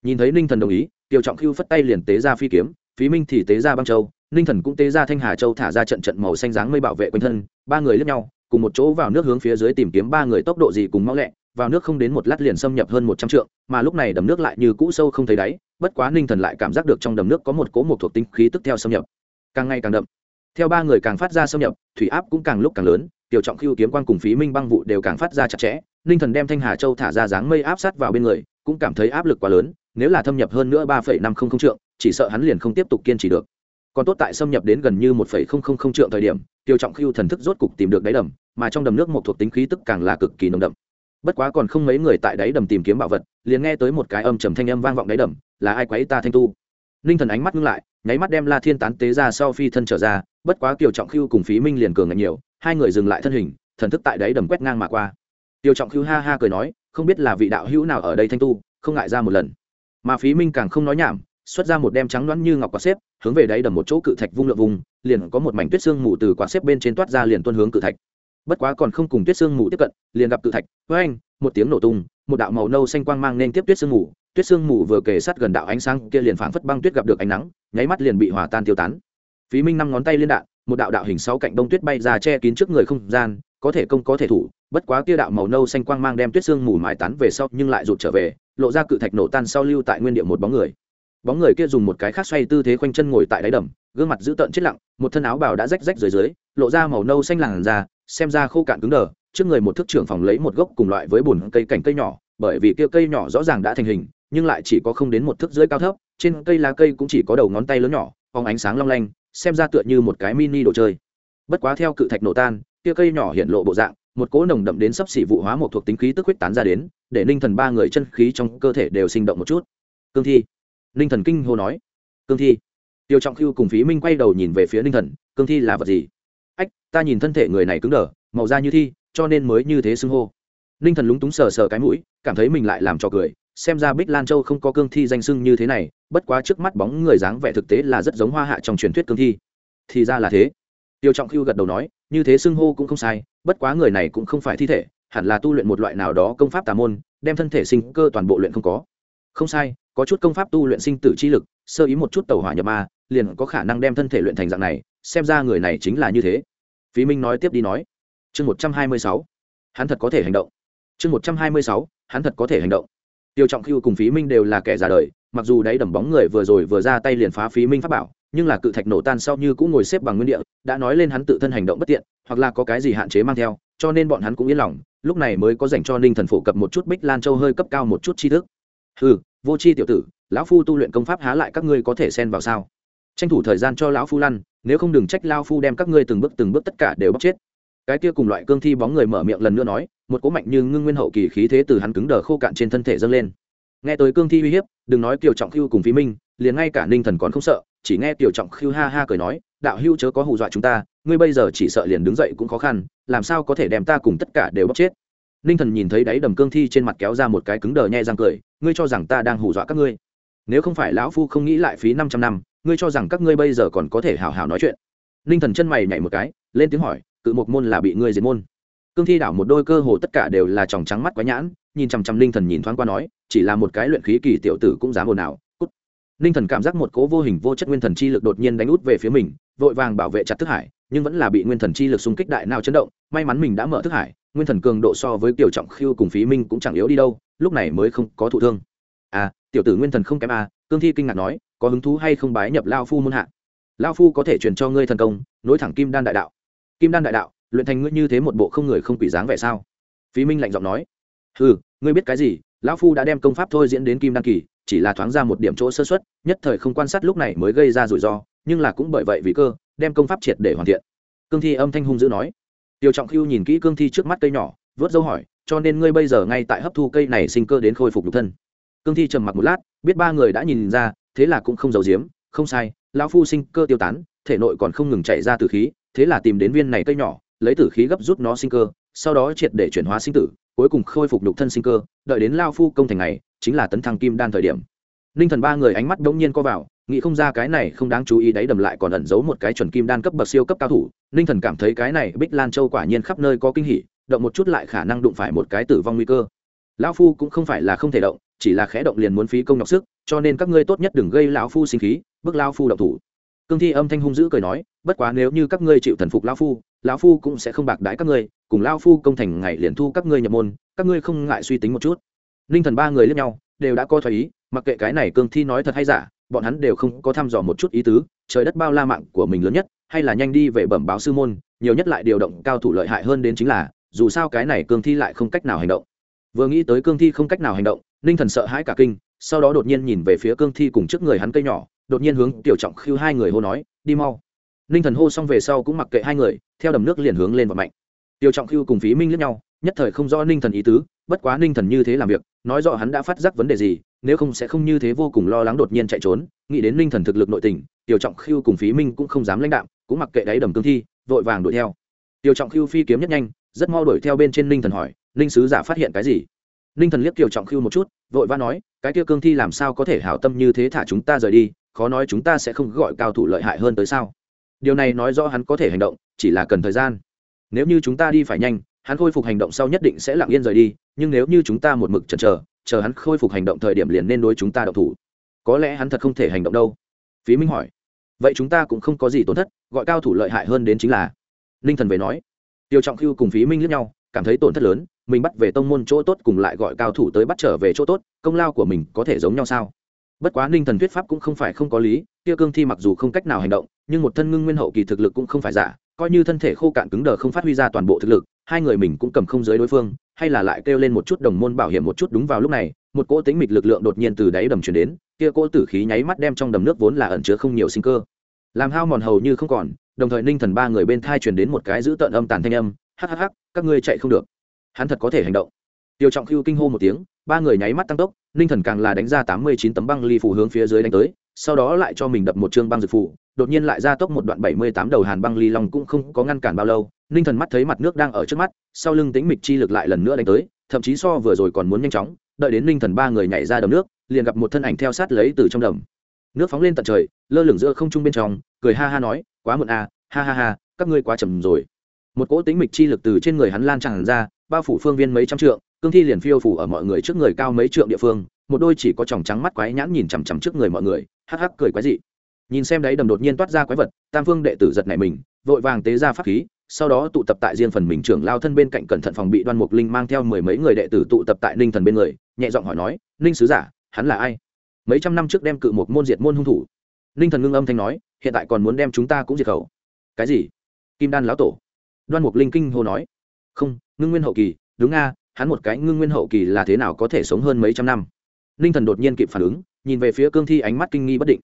Nhìn thấy ninh thần đồng ý, tiêu trọng khiêu phất tay liền tế ra phi kiếm, phí minh thì tế ra băng châu, ninh thần cũng tế ra thanh hà châu thả ra trận trận màu xanh dáng mây bảo vệ quanh thân, ba người lướt nhau, cùng một chỗ vào nước hướng phía dưới tìm kiếm ba người tốc độ gì cùng mau lẹ, vào nước không đến một lát liền xâm nhập hơn một trăm trượng, mà lúc này đầm nước lại như cũ sâu không thấy đáy bất quá ninh thần lại cảm giác được trong đầm nước có một cỗ một thuộc tinh khí tức theo xâm nhập. Càng ngày càng đậm. Theo ba người càng phát ra xâm nhập, thủy áp cũng càng lúc càng lớn, tiểu trọng khiêu kiếm quan cùng phí minh băng vụ đều càng phát ra chặt chẽ, ninh thần đem thanh hà châu thả ra dáng mây áp sát vào bên người, cũng cảm thấy áp lực quá lớn, nếu là thâm nhập hơn nữa ba phẩy năm không không trượng, chỉ sợ hắn liền không tiếp tục kiên trì được. Còn tốt tại xâm nhập đến gần như một phẩy không không không trượng thời điểm, tiểu trọng khiêu thần thức rốt cục tìm được đáy đầm, mà trong đầm nước một thuộc tính khí tức càng là cực kỳ nồng đậm. Bất quá còn không mấy người tại đáy đầm tìm kiếm bảo vật, liền nghe tới một cái âm trầm thanh âm vang vọng đáy đầm là ai quấy ta thanh tu? Ninh thần ánh mắt ngưng lại, nháy mắt đem la thiên tán tế ra sau phi thân trở ra, bất quá kiều trọng Khưu cùng phí minh liền cường ngạnh nhiều, hai người dừng lại thân hình, thần thức tại đấy đầm quét ngang mà qua. Tiêu trọng Khưu ha ha cười nói, không biết là vị đạo hữu nào ở đây thanh tu, không ngại ra một lần. Mà phí minh càng không nói nhảm, xuất ra một đem trắng loãng như ngọc quạt xếp, hướng về đáy đầm một chỗ cự thạch vung lượm vùng, liền có một mảnh tuyết xương mù từ quạt xếp bên trên toát ra liền tuôn hướng cự thạch. Bất quá còn không cùng tuyết xương mù tiếp cận, liền gặp cự thạch với anh một tiếng nổ tung, một đạo màu nâu xanh quang mang nên tiếp tuyết xương mù tuyết xương mù vừa kề sát gần đạo ánh sáng kia liền phảng phất băng tuyết gặp được ánh nắng, nháy mắt liền bị hòa tan tiêu tán. Phí minh năm ngón tay liên đạn, một đạo đạo hình sáu cạnh đông tuyết bay ra che kín trước người không gian, có thể công có thể thủ, bất quá kia đạo màu nâu xanh quang mang đem tuyết xương mù mài tán về sau nhưng lại rụt trở về, lộ ra cự thạch nổ tan sau lưu tại nguyên địa một bóng người. Bóng người kia dùng một cái khác xoay tư thế khoanh chân ngồi tại đáy đầm, gương mặt dữ tợn chết lặng, một thân áo bào đã rách rách dưới dưới, lộ ra màu nâu xanh làn da, xem ra khô cạn cứng đờ, trước người một thước trưởng phòng lấy một gốc cùng loại với bùn cây cảnh cây nhỏ, bởi vì kia cây nhỏ rõ ràng đã thành hình nhưng lại chỉ có không đến một thước dưới cao thấp, trên cây lá cây cũng chỉ có đầu ngón tay lớn nhỏ, phóng ánh sáng long lanh, xem ra tựa như một cái mini đồ chơi. Bất quá theo cự thạch nổ tan, kia cây nhỏ hiện lộ bộ dạng, một cỗ nồng đậm đến sắp xỉ vụ hóa một thuộc tính khí tức huyết tán ra đến, để ninh thần ba người chân khí trong cơ thể đều sinh động một chút. Cương thi. Ninh thần kinh hô nói. Cương thi. Tiêu trọng khưu cùng phí minh quay đầu nhìn về phía ninh thần, cương thi là vật gì? Ách, ta nhìn thân thể người này cứng đờ, màu da như thi, cho nên mới như thế xưng hô. Ninh thần lúng túng sờ sờ cái mũi, cảm thấy mình lại làm trò cười xem ra bích lan châu không có cương thi danh sưng như thế này, bất quá trước mắt bóng người dáng vẻ thực tế là rất giống hoa hạ trong truyền thuyết cương thi. Thì ra là thế. Tiêu trọng khiêu gật đầu nói, như thế xưng hô cũng không sai, bất quá người này cũng không phải thi thể, hẳn là tu luyện một loại nào đó công pháp tà môn, đem thân thể sinh cơ toàn bộ luyện không có. Không sai, có chút công pháp tu luyện sinh tử chi lực, sơ ý một chút tàu hỏa nhập ma, liền có khả năng đem thân thể luyện thành dạng này, xem ra người này chính là như thế. Phí minh nói tiếp đi nói. Chương một trăm hai mươi sáu. Hắn thật có thể hành động. Chương một trăm hai mươi sáu. Hắn thật có thể hành động tiêu trọng khưu cùng phí minh đều là kẻ già đời, mặc dù đáy đầm bóng người vừa rồi vừa ra tay liền phá phí minh pháp bảo, nhưng là cự thạch nổ tan sau như cũng ngồi xếp bằng nguyên địa, đã nói lên hắn tự thân hành động bất tiện, hoặc là có cái gì hạn chế mang theo, cho nên bọn hắn cũng yên lòng, lúc này mới có dành cho ninh thần phổ cập một chút bích lan châu hơi cấp cao một chút tri thức. Ừ vô c h i tiểu tử, lão phu tu luyện công pháp há lại các ngươi có thể xen vào sao? Tranh thủ thời gian cho lão phu lăn, nếu không đừng trách lao phu đem các ngươi từng bước từng bước tất cả đều bóc chết cái kia cùng loại cương thi bóng người mở miệng lần nữa nói, một cỗ mạnh như ngưng nguyên hậu kỳ khí thế từ hắn cứng đờ khô cạn trên thân thể dâng lên. Nghe tới cương thi uy hiếp, đừng nói kiều trọng khưu cùng phí minh, liền ngay cả ninh thần còn không sợ, chỉ nghe kiều trọng khưu ha ha cười nói, đạo hưu chớ có hù dọa chúng ta, ngươi bây giờ chỉ sợ liền đứng dậy cũng khó khăn, làm sao có thể đem ta cùng tất cả đều bóc chết? Ninh thần nhìn thấy đáy đầm cương thi trên mặt kéo ra một cái cứng đờ nhẹ răng cười, ngươi cho rằng ta đang hù dọa các ngươi? Nếu không phải lão phu không nghĩ lại phí năm trăm năm, ngươi cho rằng các ngươi bây giờ còn có thể hào hào nói chuyện? Ninh thần chân mày nhảy một cái, lên tiếng hỏi cự một môn là bị ngươi diệt môn. Cương thi đảo một đôi cơ hồ tất cả đều là tròng trắng mắt quái nhãn, nhìn chằm chằm ninh thần nhìn thoáng qua nói, chỉ là một cái luyện khí kỳ tiểu tử cũng dám ồn ào, cút. Ninh thần cảm giác một cố vô hình vô chất nguyên thần chi lực đột nhiên đánh út về phía mình, vội vàng bảo vệ chặt thức hải, nhưng vẫn là bị nguyên thần chi lực xung kích đại nào chấn động, may mắn mình đã mở thức hải, nguyên thần cường độ so với tiểu trọng khiêu cùng phí minh cũng chẳng yếu đi đâu, lúc này mới không có thụ thương. À tiểu tử nguyên thần không kém à cương thi kinh ngạc nói, có hứng thú hay không bái nhập lao phu môn hạ? Lao phu có thể truyền cho ngươi thần công, nối thẳng kim đan đại đạo kim đan đại đạo, luyện thành ngươi như thế một bộ không người không quỷ dáng vẻ sao? Phí minh lạnh giọng nói. Ừ ngươi biết cái gì? Lão phu đã đem công pháp thôi diễn đến kim đan kỳ, chỉ là thoáng ra một điểm chỗ sơ xuất nhất thời không quan sát lúc này mới gây ra rủi ro, nhưng là cũng bởi vậy vì cơ, đem công pháp triệt để hoàn thiện. Cương thi âm thanh hung dữ nói. Tiêu trọng khưu nhìn kỹ cương thi trước mắt cây nhỏ, vớt dấu hỏi, cho nên ngươi bây giờ ngay tại hấp thu cây này sinh cơ đến khôi phục nhục thân? Cương thi trầm mặc một lát, biết ba người đã nhìn ra, thế là cũng không giấu giếm, không sai, lão phu sinh cơ tiêu tán, thể nội còn không ngừng chạy ra từ khí thế là tìm đến viên này cây nhỏ, lấy tử khí gấp rút nó sinh cơ, sau đó triệt để chuyển hóa sinh tử, cuối cùng khôi phục nhục thân sinh cơ, đợi đến lao phu công thành này chính là tấn thăng kim đan thời điểm. Ninh thần ba người ánh mắt đống nhiên co vào, nghĩ không ra cái này không đáng chú ý đấy đầm lại còn ẩn giấu một cái chuẩn kim đan cấp bậc siêu cấp cao thủ ninh thần cảm thấy cái này bích lan châu quả nhiên khắp nơi có kinh hỉ, động một chút lại khả năng đụng phải một cái tử vong nguy cơ. Lão phu cũng không phải là không thể động, chỉ là khẽ động liền muốn phí công nhọc sức, cho nên các ngươi tốt nhất đừng gây lão phu sinh khí, bức lão phu động thủ cương thi âm thanh hung dữ cười nói, bất quá nếu như các ngươi chịu thần phục lão phu lão phu cũng sẽ không bạc đãi các ngươi, cùng lão phu công thành ngày liền thu các ngươi nhập môn, các ngươi không ngại suy tính một chút. Ninh thần ba người lẫn nhau, đều đã coi thoái ý, mặc kệ cái này cương thi nói thật hay giả, bọn hắn đều không có thăm dò một chút ý tứ, trời đất bao la mạng của mình lớn nhất, hay là nhanh đi về bẩm báo sư môn, nhiều nhất lại điều động cao thủ lợi hại hơn đến chính là, dù sao cái này cương thi lại không cách nào hành động. Vừa nghĩ tới cương thi không cách nào hành động, ninh thần sợ hãi cả kinh, sau đó đột nhiên nhìn về phía cương thi cùng trước người hắn cây nhỏ đột nhiên hướng tiểu trọng khiêu hai người hô nói, đi mau. Ninh thần hô xong về sau cũng mặc kệ hai người, theo đầm nước liền hướng lên và mạnh. Tiểu trọng khiêu cùng phí minh lẫn nhau, nhất thời không rõ ninh thần ý tứ, bất quá ninh thần như thế làm việc, nói rõ hắn đã phát giác vấn đề gì, nếu không sẽ không như thế vô cùng lo lắng đột nhiên chạy trốn, nghĩ đến ninh thần thực lực nội tình, tiểu trọng khiêu cùng phí minh cũng không dám lãnh đạo cũng mặc kệ đáy đầm cương thi, vội vàng đuổi theo. Tiểu trọng khiêu phi kiếm nhất nhanh, rất mau đuổi theo bên trên ninh thần hỏi, ninh sứ giả phát hiện cái gì? Ninh thần liếc tiểu trọng khiêu một chút, vội vã nói, cái tiêu cương thi làm sao có thể hảo tâm như thế thả chúng ta rời đi khó nói chúng ta sẽ không gọi cao thủ lợi hại hơn tới sao? Điều này nói rõ hắn có thể hành động, chỉ là cần thời gian. Nếu như chúng ta đi phải nhanh, hắn khôi phục hành động sau nhất định sẽ lặng yên rời đi, nhưng nếu như chúng ta một mực chần chờ chờ hắn khôi phục hành động thời điểm liền nên đối chúng ta đậu thủ. Có lẽ hắn thật không thể hành động đâu. Phí minh hỏi. Vậy chúng ta cũng không có gì tổn thất, gọi cao thủ lợi hại hơn đến chính là? Ninh thần về nói. Tiêu trọng khưu cùng phí minh lướt nhau, cảm thấy tổn thất lớn, mình bắt về tông môn chỗ tốt cùng lại gọi cao thủ tới bắt trở về chỗ tốt, công lao của mình có thể giống nhau sao? Bất quá ninh thần thuyết pháp cũng không phải không có lý, tiêu cương thi mặc dù không cách nào hành động, nhưng một thân ngưng nguyên hậu kỳ thực lực cũng không phải giả, coi như thân thể khô cạn cứng đờ không phát huy ra toàn bộ thực lực, hai người mình cũng cầm không dưới đối phương, hay là lại kêu lên một chút đồng môn bảo hiểm một chút đúng vào lúc này, một cỗ tính mịch lực lượng đột nhiên từ đáy đầm chuyển đến, kia cỗ tử khí nháy mắt đem trong đầm nước vốn là ẩn chứa không nhiều sinh cơ. Làm hao mòn hầu như không còn, đồng thời ninh thần ba người bên thai truyền đến một cái giữ tợn âm tàn thanh âm, hắc hắc hắc, các ngươi chạy không được. Hắn thật có thể hành động tiêu trọng khưu kinh hô một tiếng, ba người nháy mắt tăng tốc, ninh thần càng là đánh ra tám mươi chín tấm băng ly phủ hướng phía dưới đánh tới, sau đó lại cho mình đập một chương băng dược phủ, đột nhiên lại ra tốc một đoạn bảy mươi tám đầu hàn băng ly long cũng không có ngăn cản bao lâu, ninh thần mắt thấy mặt nước đang ở trước mắt, sau lưng tính mịch chi lực lại lần nữa đánh tới, thậm chí so vừa rồi còn muốn nhanh chóng, đợi đến ninh thần ba người nhảy ra đầm nước, liền gặp một thân ảnh theo sát lấy từ trong đầm. Nước phóng lên tận trời, lơ lửng giữa không trung bên trong, cười ha ha nói, quá muộn à ha ha ha, các ngươi quá chậm rồi. Một cỗ tính mịch chi lực từ trên người hắn lan tràn ra, bao phủ phương viên mấy trăm trượng cương thi liền phiêu phủ ở mọi người trước người cao mấy trượng địa phương, một đôi chỉ có tròng trắng mắt quái nhãn nhìn chằm chằm trước người mọi người, hắc hắc cười quái dị. Nhìn xem đấy đầm đột nhiên toát ra quái vật, tam phương đệ tử giật nảy mình, vội vàng tế ra pháp khí, sau đó tụ tập tại riêng phần mình trưởng lao thân bên cạnh cẩn thận phòng bị đoan mục linh mang theo mười mấy người đệ tử tụ tập tại ninh thần bên người, nhẹ giọng hỏi nói, ninh sứ giả, hắn là ai? Mấy trăm năm trước đem cự một môn diệt môn hung thủ. Ninh thần ngưng âm thanh nói, hiện tại còn muốn đem chúng ta cũng diệt khẩu. Cái gì? Kim đan lão tổ. Đoan mục linh kinh hô nói, không, ngưng nguyên hậu kỳ, đúng nga hắn một cái ngưng nguyên hậu kỳ là thế nào có thể sống hơn mấy trăm năm? Ninh thần đột nhiên kịp phản ứng, nhìn về phía cương thi ánh mắt kinh nghi bất định.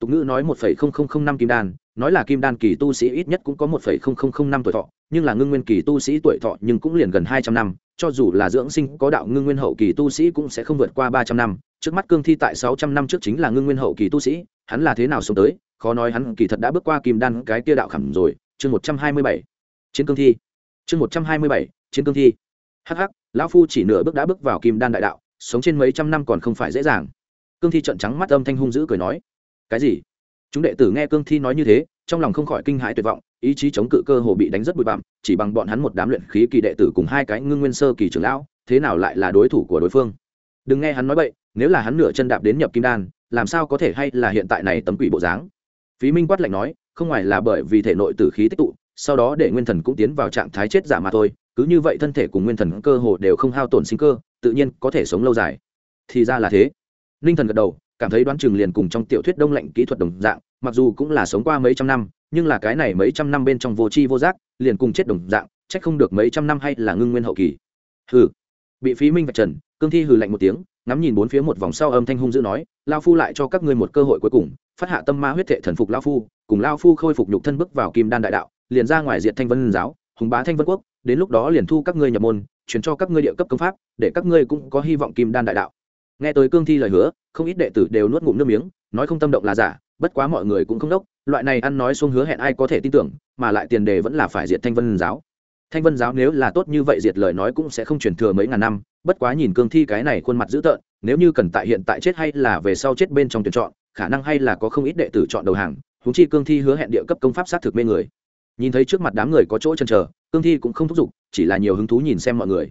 Tục ngữ nói một phẩy không không không năm kim đan, nói là kim đan kỳ tu sĩ ít nhất cũng có một phẩy không không không năm tuổi thọ, nhưng là ngưng nguyên kỳ tu sĩ tuổi thọ nhưng cũng liền gần hai trăm năm, cho dù là dưỡng sinh có đạo ngưng nguyên hậu kỳ tu sĩ cũng sẽ không vượt qua ba trăm năm. Trước mắt cương thi tại sáu trăm năm trước chính là ngưng nguyên hậu kỳ tu sĩ, hắn là thế nào sống tới? Khó nói hắn kỳ thật đã bước qua kim đan cái kia đạo khẩm rồi. Chương một trăm hai mươi bảy, chiến cương thi. Chương một trăm hai mươi bảy, chiến cương thi hh lão phu chỉ nửa bước đã bước vào kim đan đại đạo, sống trên mấy trăm năm còn không phải dễ dàng. Cương thi trận trắng mắt âm thanh hung dữ cười nói, cái gì? Chúng đệ tử nghe cương thi nói như thế, trong lòng không khỏi kinh hãi tuyệt vọng, ý chí chống cự cơ hồ bị đánh rất bụi bặm, chỉ bằng bọn hắn một đám luyện khí kỳ đệ tử cùng hai cái ngưng nguyên sơ kỳ trưởng lão, thế nào lại là đối thủ của đối phương? Đừng nghe hắn nói vậy nếu là hắn nửa chân đạp đến nhập kim đan, làm sao có thể hay là hiện tại này tấm quỷ bộ dáng? Phí minh quát lạnh nói, không ngoài là bởi vì thể nội tử khí tích tụ sau đó để nguyên thần cũng tiến vào trạng thái chết giả mà thôi, cứ như vậy thân thể cùng nguyên thần cơ hồ đều không hao tổn sinh cơ, tự nhiên có thể sống lâu dài. Thì ra là thế. Ninh thần gật đầu, cảm thấy đoán chừng liền cùng trong tiểu thuyết đông lạnh kỹ thuật đồng dạng, mặc dù cũng là sống qua mấy trăm năm, nhưng là cái này mấy trăm năm bên trong vô tri vô giác, liền cùng chết đồng dạng trách không được mấy trăm năm hay là ngưng nguyên hậu kỳ. Hừ. Bị phí minh vạch trần, cương thi hừ lạnh một tiếng, ngắm nhìn bốn phía một vòng sau âm thanh hung dữ nói, lao phu lại cho các ngươi một cơ hội cuối cùng, phát hạ tâm ma huyết thệ thần phục lao phu. Cùng lao phu khôi phục nhục thân bước vào kim đan đại đạo liền ra ngoài diện thanh vân giáo, hùng bá thanh vân quốc, đến lúc đó liền thu các ngươi nhập môn chuyển cho các ngươi địa cấp công pháp, để các ngươi cũng có hy vọng kim đan đại đạo. Nghe tới cương thi lời hứa, không ít đệ tử đều nuốt ngụm nước miếng, nói không tâm động là giả, bất quá mọi người cũng không đốc, loại này ăn nói xuống hứa hẹn ai có thể tin tưởng, mà lại tiền đề vẫn là phải diệt thanh vân giáo. Thanh vân giáo nếu là tốt như vậy diệt lời nói cũng sẽ không truyền thừa mấy ngàn năm, bất quá nhìn cương thi cái này khuôn mặt dữ tợn, nếu như cần tại hiện tại chết hay là về sau chết bên trong tuyển chọn, khả năng hay là có không ít đệ tử chọn đầu hàng húng chi cương thi hứa hẹn địa cấp công pháp sát thực mê người nhìn thấy trước mặt đám người có chỗ chân chờ, cương thi cũng không thúc giục, chỉ là nhiều hứng thú nhìn xem mọi người.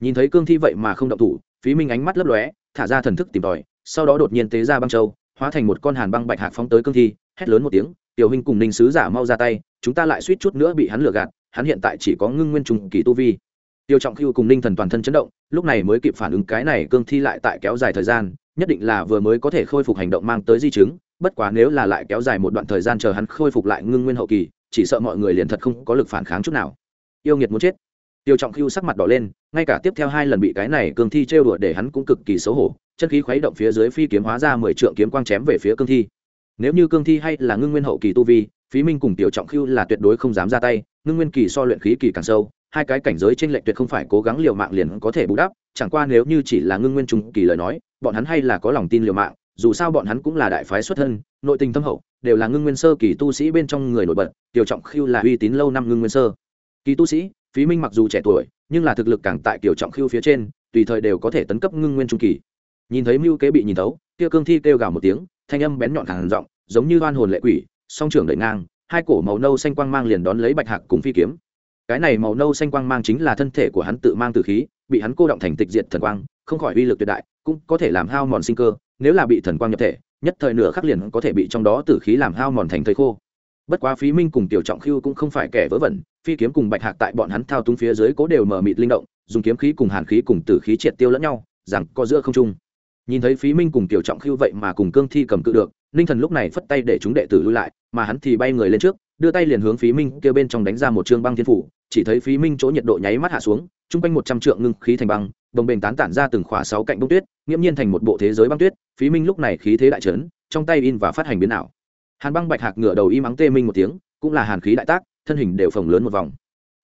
Nhìn thấy cương thi vậy mà không động thủ, phí minh ánh mắt lấp lóe, thả ra thần thức tìm tòi, sau đó đột nhiên tế ra băng châu, hóa thành một con hàn băng bạch hạc phóng tới cương thi, hét lớn một tiếng, tiểu huynh cùng ninh sứ giả mau ra tay, chúng ta lại suýt chút nữa bị hắn lừa gạt, hắn hiện tại chỉ có ngưng nguyên trùng kỳ tu vi. Tiêu trọng khiêu cùng ninh thần toàn thân chấn động, lúc này mới kịp phản ứng cái này cương thi lại tại kéo dài thời gian, nhất định là vừa mới có thể khôi phục hành động mang tới di chứng, bất quá nếu là lại kéo dài một đoạn thời gian chờ hắn khôi phục lại ngưng nguyên hậu kỳ chỉ sợ mọi người liền thật không có lực phản kháng chút nào. Yêu nghiệt muốn chết. Tiêu trọng khiu sắc mặt đỏ lên, ngay cả tiếp theo hai lần bị cái này cương thi trêu đùa để hắn cũng cực kỳ xấu hổ, chân khí khuấy động phía dưới phi kiếm hóa ra mười trượng kiếm quang chém về phía cương thi. Nếu như cương thi hay là ngưng nguyên hậu kỳ tu vi, phí minh cùng tiểu trọng khiu là tuyệt đối không dám ra tay, ngưng nguyên kỳ so luyện khí kỳ càng sâu, hai cái cảnh giới trên lệnh tuyệt không phải cố gắng liều mạng liền có thể bù đắp, chẳng qua nếu như chỉ là ngưng nguyên trung kỳ lời nói, bọn hắn hay là có lòng tin liều mạng, dù sao bọn hắn cũng là đại phái xuất thân, nội tình thâm hậu đều là ngưng nguyên sơ kỳ tu sĩ bên trong người nổi bật, tiểu trọng khiêu là uy tín lâu năm ngưng nguyên sơ. Kỳ tu sĩ, phí minh mặc dù trẻ tuổi, nhưng là thực lực càng tại tiểu trọng khiêu phía trên, tùy thời đều có thể tấn cấp ngưng nguyên trung kỳ. Nhìn thấy mưu kế bị nhìn thấu kia cương thi kêu gào một tiếng, thanh âm bén nhọn hàng giọng, giống như oan hồn lệ quỷ, song trưởng đẩy ngang, hai cổ màu nâu xanh quang mang liền đón lấy bạch hạc cùng phi kiếm. Cái này màu nâu xanh quang mang chính là thân thể của hắn tự mang từ khí, bị hắn cô động thành tịch diệt thần quang, không khỏi uy lực tuyệt đại, cũng có thể làm hao mòn sinh cơ, nếu là bị thần quang nhập thể nhất thời nửa khắc liền có thể bị trong đó tử khí làm hao mòn thành thây khô. Bất quá phí minh cùng tiểu trọng khưu cũng không phải kẻ vớ vẩn, phi kiếm cùng bạch hạc tại bọn hắn thao túng phía dưới cố đều mở mịt linh động, dùng kiếm khí cùng hàn khí cùng tử khí triệt tiêu lẫn nhau, rằng có giữa không trung. Nhìn thấy phí minh cùng tiểu trọng khưu vậy mà cùng cương thi cầm cự được, ninh thần lúc này phất tay để chúng đệ tử lui lại, mà hắn thì bay người lên trước, đưa tay liền hướng phí minh kêu bên trong đánh ra một chương băng thiên phủ chỉ thấy phí minh chỗ nhiệt độ nháy mắt hạ xuống, chung quanh một trăm trượng ngưng khí thành băng bồng bềnh tán tản ra từng khỏa sáu cạnh bông tuyết, nghiễm nhiên thành một bộ thế giới băng tuyết, phí minh lúc này khí thế đại trấn, trong tay in và phát hành biến ảo. Hàn băng bạch hạc ngửa đầu im ắng tê minh một tiếng, cũng là hàn khí đại tác, thân hình đều phồng lớn một vòng.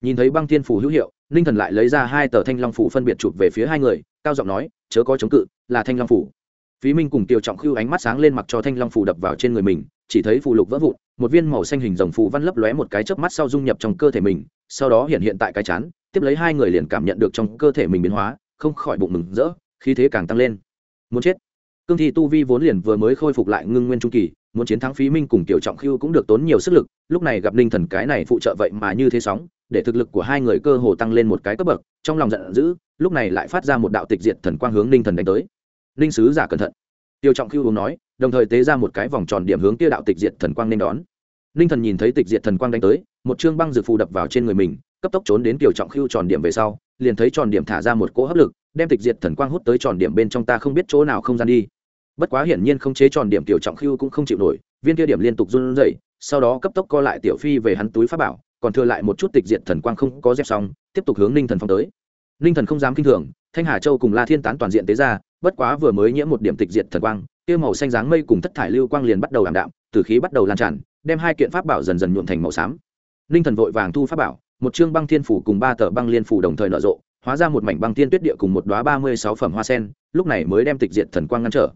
Nhìn thấy băng thiên phủ hữu hiệu, ninh thần lại lấy ra hai tờ thanh long phủ phân biệt chụp về phía hai người, cao giọng nói, chớ có chống cự, là thanh long phủ phí minh cùng tiêu trọng khưu ánh mắt sáng lên mặc cho thanh long phù đập vào trên người mình, chỉ thấy phù lục vỡ vụn, một viên màu xanh hình rồng phù văn lấp lóe một cái chớp mắt sau dung nhập trong cơ thể mình, sau đó hiện hiện tại cái chán, tiếp lấy hai người liền cảm nhận được trong cơ thể mình biến hóa, không khỏi bụng mừng rỡ, khí thế càng tăng lên. Muốn chết. Cương thi tu vi vốn liền vừa mới khôi phục lại ngưng nguyên trung kỳ, muốn chiến thắng phí minh cùng tiểu trọng Khưu cũng được tốn nhiều sức lực, lúc này gặp ninh thần cái này phụ trợ vậy mà như thế sóng, để thực lực của hai người cơ hồ tăng lên một cái cấp bậc, trong lòng giận dữ, lúc này lại phát ra một đạo tịch diệt thần quang hướng ninh thần đánh tới ninh sứ giả cẩn thận. Tiêu trọng khiêu uống nói, đồng thời tế ra một cái vòng tròn điểm hướng Tiêu đạo tịch diệt thần quang nên đón. Ninh thần nhìn thấy tịch diệt thần quang đánh tới, một chương băng dược phù đập vào trên người mình, cấp tốc trốn đến tiểu trọng khiêu tròn điểm về sau, liền thấy tròn điểm thả ra một cỗ hấp lực, đem tịch diệt thần quang hút tới tròn điểm bên trong ta không biết chỗ nào không gian đi. Bất quá hiển nhiên không chế tròn điểm tiểu trọng khiêu cũng không chịu nổi, viên kia điểm liên tục run rẩy, sau đó cấp tốc co lại tiểu phi về hắn túi pháp bảo, còn thừa lại một chút tịch diệt thần quang không có dép xong, tiếp tục hướng ninh thần phong tới ninh thần không dám kinh thường, thanh hà châu cùng la thiên tán toàn diện tế ra, bất quá vừa mới nhiễm một điểm tịch diệt thần quang, kia màu xanh dáng mây cùng thất thải lưu quang liền bắt đầu ảm đạm, từ khí bắt đầu lan tràn, đem hai kiện pháp bảo dần dần nhuộm thành màu xám. Ninh thần vội vàng thu pháp bảo, một chương băng thiên phủ cùng ba tờ băng liên phủ đồng thời nở rộ, hóa ra một mảnh băng tiên tuyết địa cùng một đoá ba mươi sáu phẩm hoa sen, lúc này mới đem tịch diệt thần quang ngăn trở.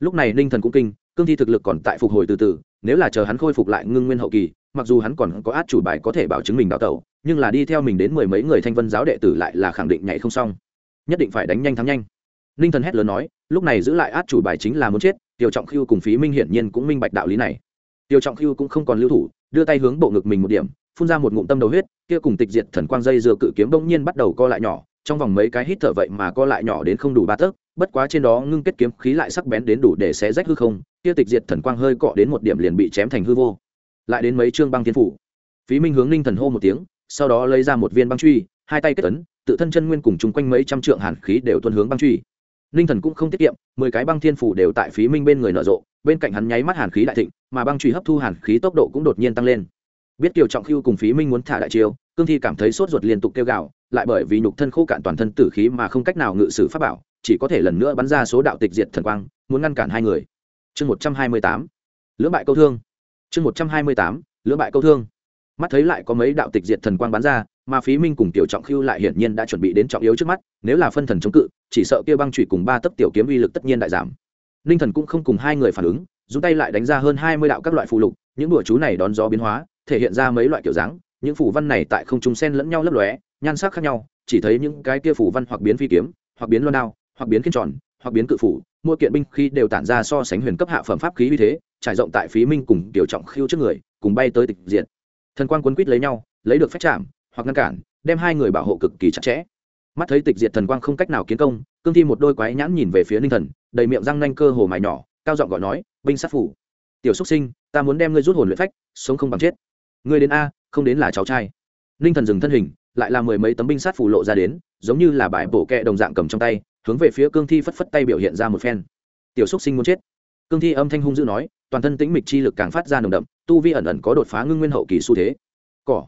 Lúc này ninh thần cũng kinh, cương thi thực lực còn tại phục hồi từ từ, nếu là chờ hắn khôi phục lại ngưng nguyên hậu kỳ mặc dù hắn còn có át chủ bài có thể bảo chứng mình đào tẩu, nhưng là đi theo mình đến mười mấy người thanh vân giáo đệ tử lại là khẳng định nhảy không xong. Nhất định phải đánh nhanh thắng nhanh. Ninh thần hét lớn nói, lúc này giữ lại át chủ bài chính là muốn chết tiểu trọng khiêu cùng phí minh hiển nhiên cũng minh bạch đạo lý này. Tiểu trọng khiêu cũng không còn lưu thủ, đưa tay hướng bộ ngực mình một điểm, phun ra một ngụm tâm đầu huyết, kia cùng tịch diệt thần quang dây dừa cự kiếm bỗng nhiên bắt đầu co lại nhỏ, trong vòng mấy cái hít thở vậy mà co lại nhỏ đến không đủ ba tấc, bất quá trên đó ngưng kết kiếm khí lại sắc bén đến đủ để xé rách hư không, kia tịch diệt thần quang hơi cọ đến một điểm liền bị chém thành hư vô lại đến mấy chương băng thiên phủ. Phí minh hướng ninh thần hô một tiếng, sau đó lấy ra một viên băng truy, hai tay kết tấn tự thân chân nguyên cùng chung quanh mấy trăm trượng hàn khí đều tuân hướng băng truy. Ninh thần cũng không tiết kiệm, mười cái băng thiên phủ đều tại phí minh bên người nở rộ, bên cạnh hắn nháy mắt hàn khí đại thịnh, mà băng truy hấp thu hàn khí tốc độ cũng đột nhiên tăng lên. Biết kiều trọng khiêu cùng phí minh muốn thả đại chiêu, cương thi cảm thấy sốt ruột liên tục kêu gào, lại bởi vì nhục thân khô cạn toàn thân tử khí mà không cách nào ngự sử pháp bảo, chỉ có thể lần nữa bắn ra số đạo tịch diệt thần quang, muốn ngăn cản hai người. Chương một trăm hai mươi tám. Lưỡng bại câu thương chương một trăm hai mươi tám, lưỡng bại câu thương. Mắt thấy lại có mấy đạo tịch diệt thần quang bắn ra, mà phí minh cùng tiểu trọng khưu lại hiển nhiên đã chuẩn bị đến trọng yếu trước mắt, nếu là phân thần chống cự, chỉ sợ kia băng trụy cùng ba tấc tiểu kiếm uy lực tất nhiên đại giảm. Ninh thần cũng không cùng hai người phản ứng dùng tay lại đánh ra hơn hai mươi đạo các loại phù lục, những đùa chú này đón gió biến hóa, thể hiện ra mấy loại kiểu dáng, những phủ văn này tại không trung sen lẫn nhau lấp lóe, nhan sắc khác nhau, chỉ thấy những cái kia phủ văn hoặc biến phi kiếm, hoặc biến loan đao, hoặc biến kiên tròn, hoặc biến cự phủ, mỗi kiện binh khi đều tản ra so sánh huyền cấp hạ phẩm pháp khí uy thế trải rộng tại phí minh cùng tiểu trọng khiêu trước người, cùng bay tới tịch diện thần quang quấn quýt lấy nhau, lấy được phép chạm hoặc ngăn cản, đem hai người bảo hộ cực kỳ chặt chẽ. Mắt thấy tịch diệt thần quang không cách nào kiến công, cương thi một đôi quái nhãn nhìn về phía ninh thần, đầy miệng răng nanh cơ hồ mài nhỏ, cao giọng gọi nói, binh sát phủ. Tiểu xúc sinh, ta muốn đem ngươi rút hồn luyện phách, sống không bằng chết. Ngươi đến a, không đến là cháu trai. Ninh thần dừng thân hình, lại là mười mấy tấm binh sát phủ lộ ra đến, giống như là bãi bổ kẹ đồng dạng cầm trong tay, hướng về phía cương thi phất phất tay biểu hiện ra một phen. Tiểu xúc sinh muốn chết cương thi âm thanh hung dữ nói toàn thân tĩnh mịch chi lực càng phát ra nồng đậm tu vi ẩn ẩn có đột phá ngưng nguyên hậu kỳ xu thế. Cỏ.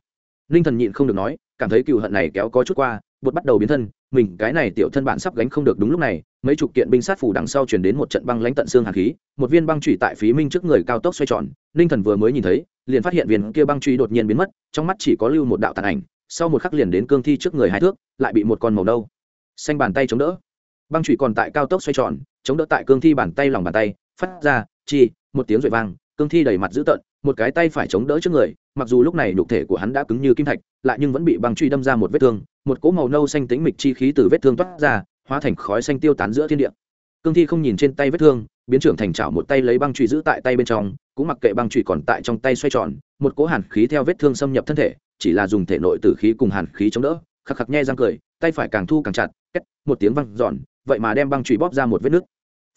Ninh thần nhịn không được nói cảm thấy cựu hận này kéo có chút qua bột bắt đầu biến thân mình cái này tiểu thân bạn sắp gánh không được đúng lúc này mấy chục kiện binh sát phủ đằng sau chuyển đến một trận băng lãnh tận xương hàn khí một viên băng trụy tại phí minh trước người cao tốc xoay tròn ninh thần vừa mới nhìn thấy liền phát hiện viên kia băng trụy đột nhiên biến mất trong mắt chỉ có lưu một đạo tàn ảnh sau một khắc liền đến cương thi trước người hai thước lại bị một con màu đâu, xanh bàn tay chống đỡ. Băng trụy còn tại cao tốc xoay tròn chống đỡ tại cương thi bàn tay lòng bàn tay phát ra, chi, một tiếng rội vang, cương thi đầy mặt dữ tợn, một cái tay phải chống đỡ trước người, mặc dù lúc này nhục thể của hắn đã cứng như kim thạch, lại nhưng vẫn bị băng truy đâm ra một vết thương, một cỗ màu nâu xanh tính mịch chi khí từ vết thương toát ra, hóa thành khói xanh tiêu tán giữa thiên địa. Cương thi không nhìn trên tay vết thương, biến trưởng thành chảo một tay lấy băng truy giữ tại tay bên trong, cũng mặc kệ băng truy còn tại trong tay xoay tròn, một cỗ hàn khí theo vết thương xâm nhập thân thể, chỉ là dùng thể nội tử khí cùng hàn khí chống đỡ, khắc khắc nhe răng cười, tay phải càng thu càng chặt, két, một tiếng văng giòn vậy mà đem băng truy bóp ra một vết nứt.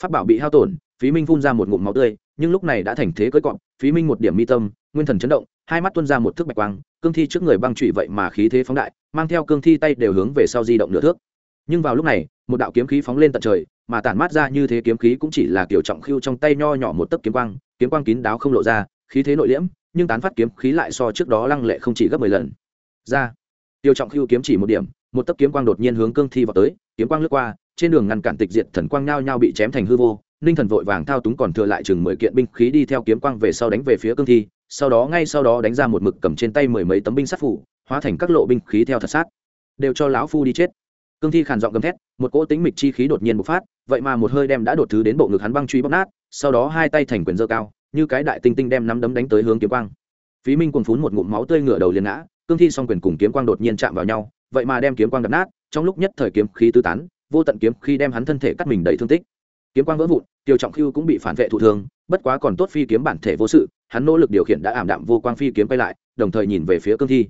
Pháp bảo bị hao tổn phí minh phun ra một ngụm máu tươi, nhưng lúc này đã thành thế cưỡi cọp, phí minh một điểm mi tâm, nguyên thần chấn động, hai mắt tuôn ra một thước bạch quang, cương thi trước người băng trụy vậy mà khí thế phóng đại, mang theo cương thi tay đều hướng về sau di động nửa thước. Nhưng vào lúc này, một đạo kiếm khí phóng lên tận trời, mà tản mát ra như thế kiếm khí cũng chỉ là kiểu trọng khiêu trong tay nho nhỏ một tấc kiếm quang kiếm quang kín đáo không lộ ra, khí thế nội liễm, nhưng tán phát kiếm khí lại so trước đó lăng lệ không chỉ gấp mười lần. Ra, tiêu trọng khiêu kiếm chỉ một điểm, một tấc kiếm quang đột nhiên hướng cương thi vào tới, kiếm quang lướt qua, trên đường ngăn cản tịch diệt thần quang nhao nhao bị chém thành hư vô ninh thần vội vàng thao túng còn thừa lại chừng mười kiện binh khí đi theo kiếm quang về sau đánh về phía cương thi, sau đó ngay sau đó đánh ra một mực cầm trên tay mười mấy tấm binh sát phủ, hóa thành các lộ binh khí theo thật sát. Đều cho lão phu đi chết. Cương thi khàn giọng gầm thét, một cỗ tính mịch chi khí đột nhiên bộc phát, vậy mà một hơi đem đã đột thứ đến bộ ngực hắn băng truy bóc nát, sau đó hai tay thành quyền dơ cao, như cái đại tinh tinh đem nắm đấm đánh tới hướng kiếm quang. Phí minh cuồng phún một ngụm máu tươi ngửa đầu liền ngã, cương thi song quyền cùng kiếm quang đột nhiên chạm vào nhau, vậy mà đem kiếm quang đập nát, trong lúc nhất thời kiếm khí tứ tán, vô tận kiếm khi đem hắn thân thể cắt mình đầy thương tích kiếm quang vỡ vụn, tiêu trọng khưu cũng bị phản vệ thụ thương, bất quá còn tốt phi kiếm bản thể vô sự, hắn nỗ lực điều khiển đã ảm đạm vô quang phi kiếm quay lại, đồng thời nhìn về phía cương thi.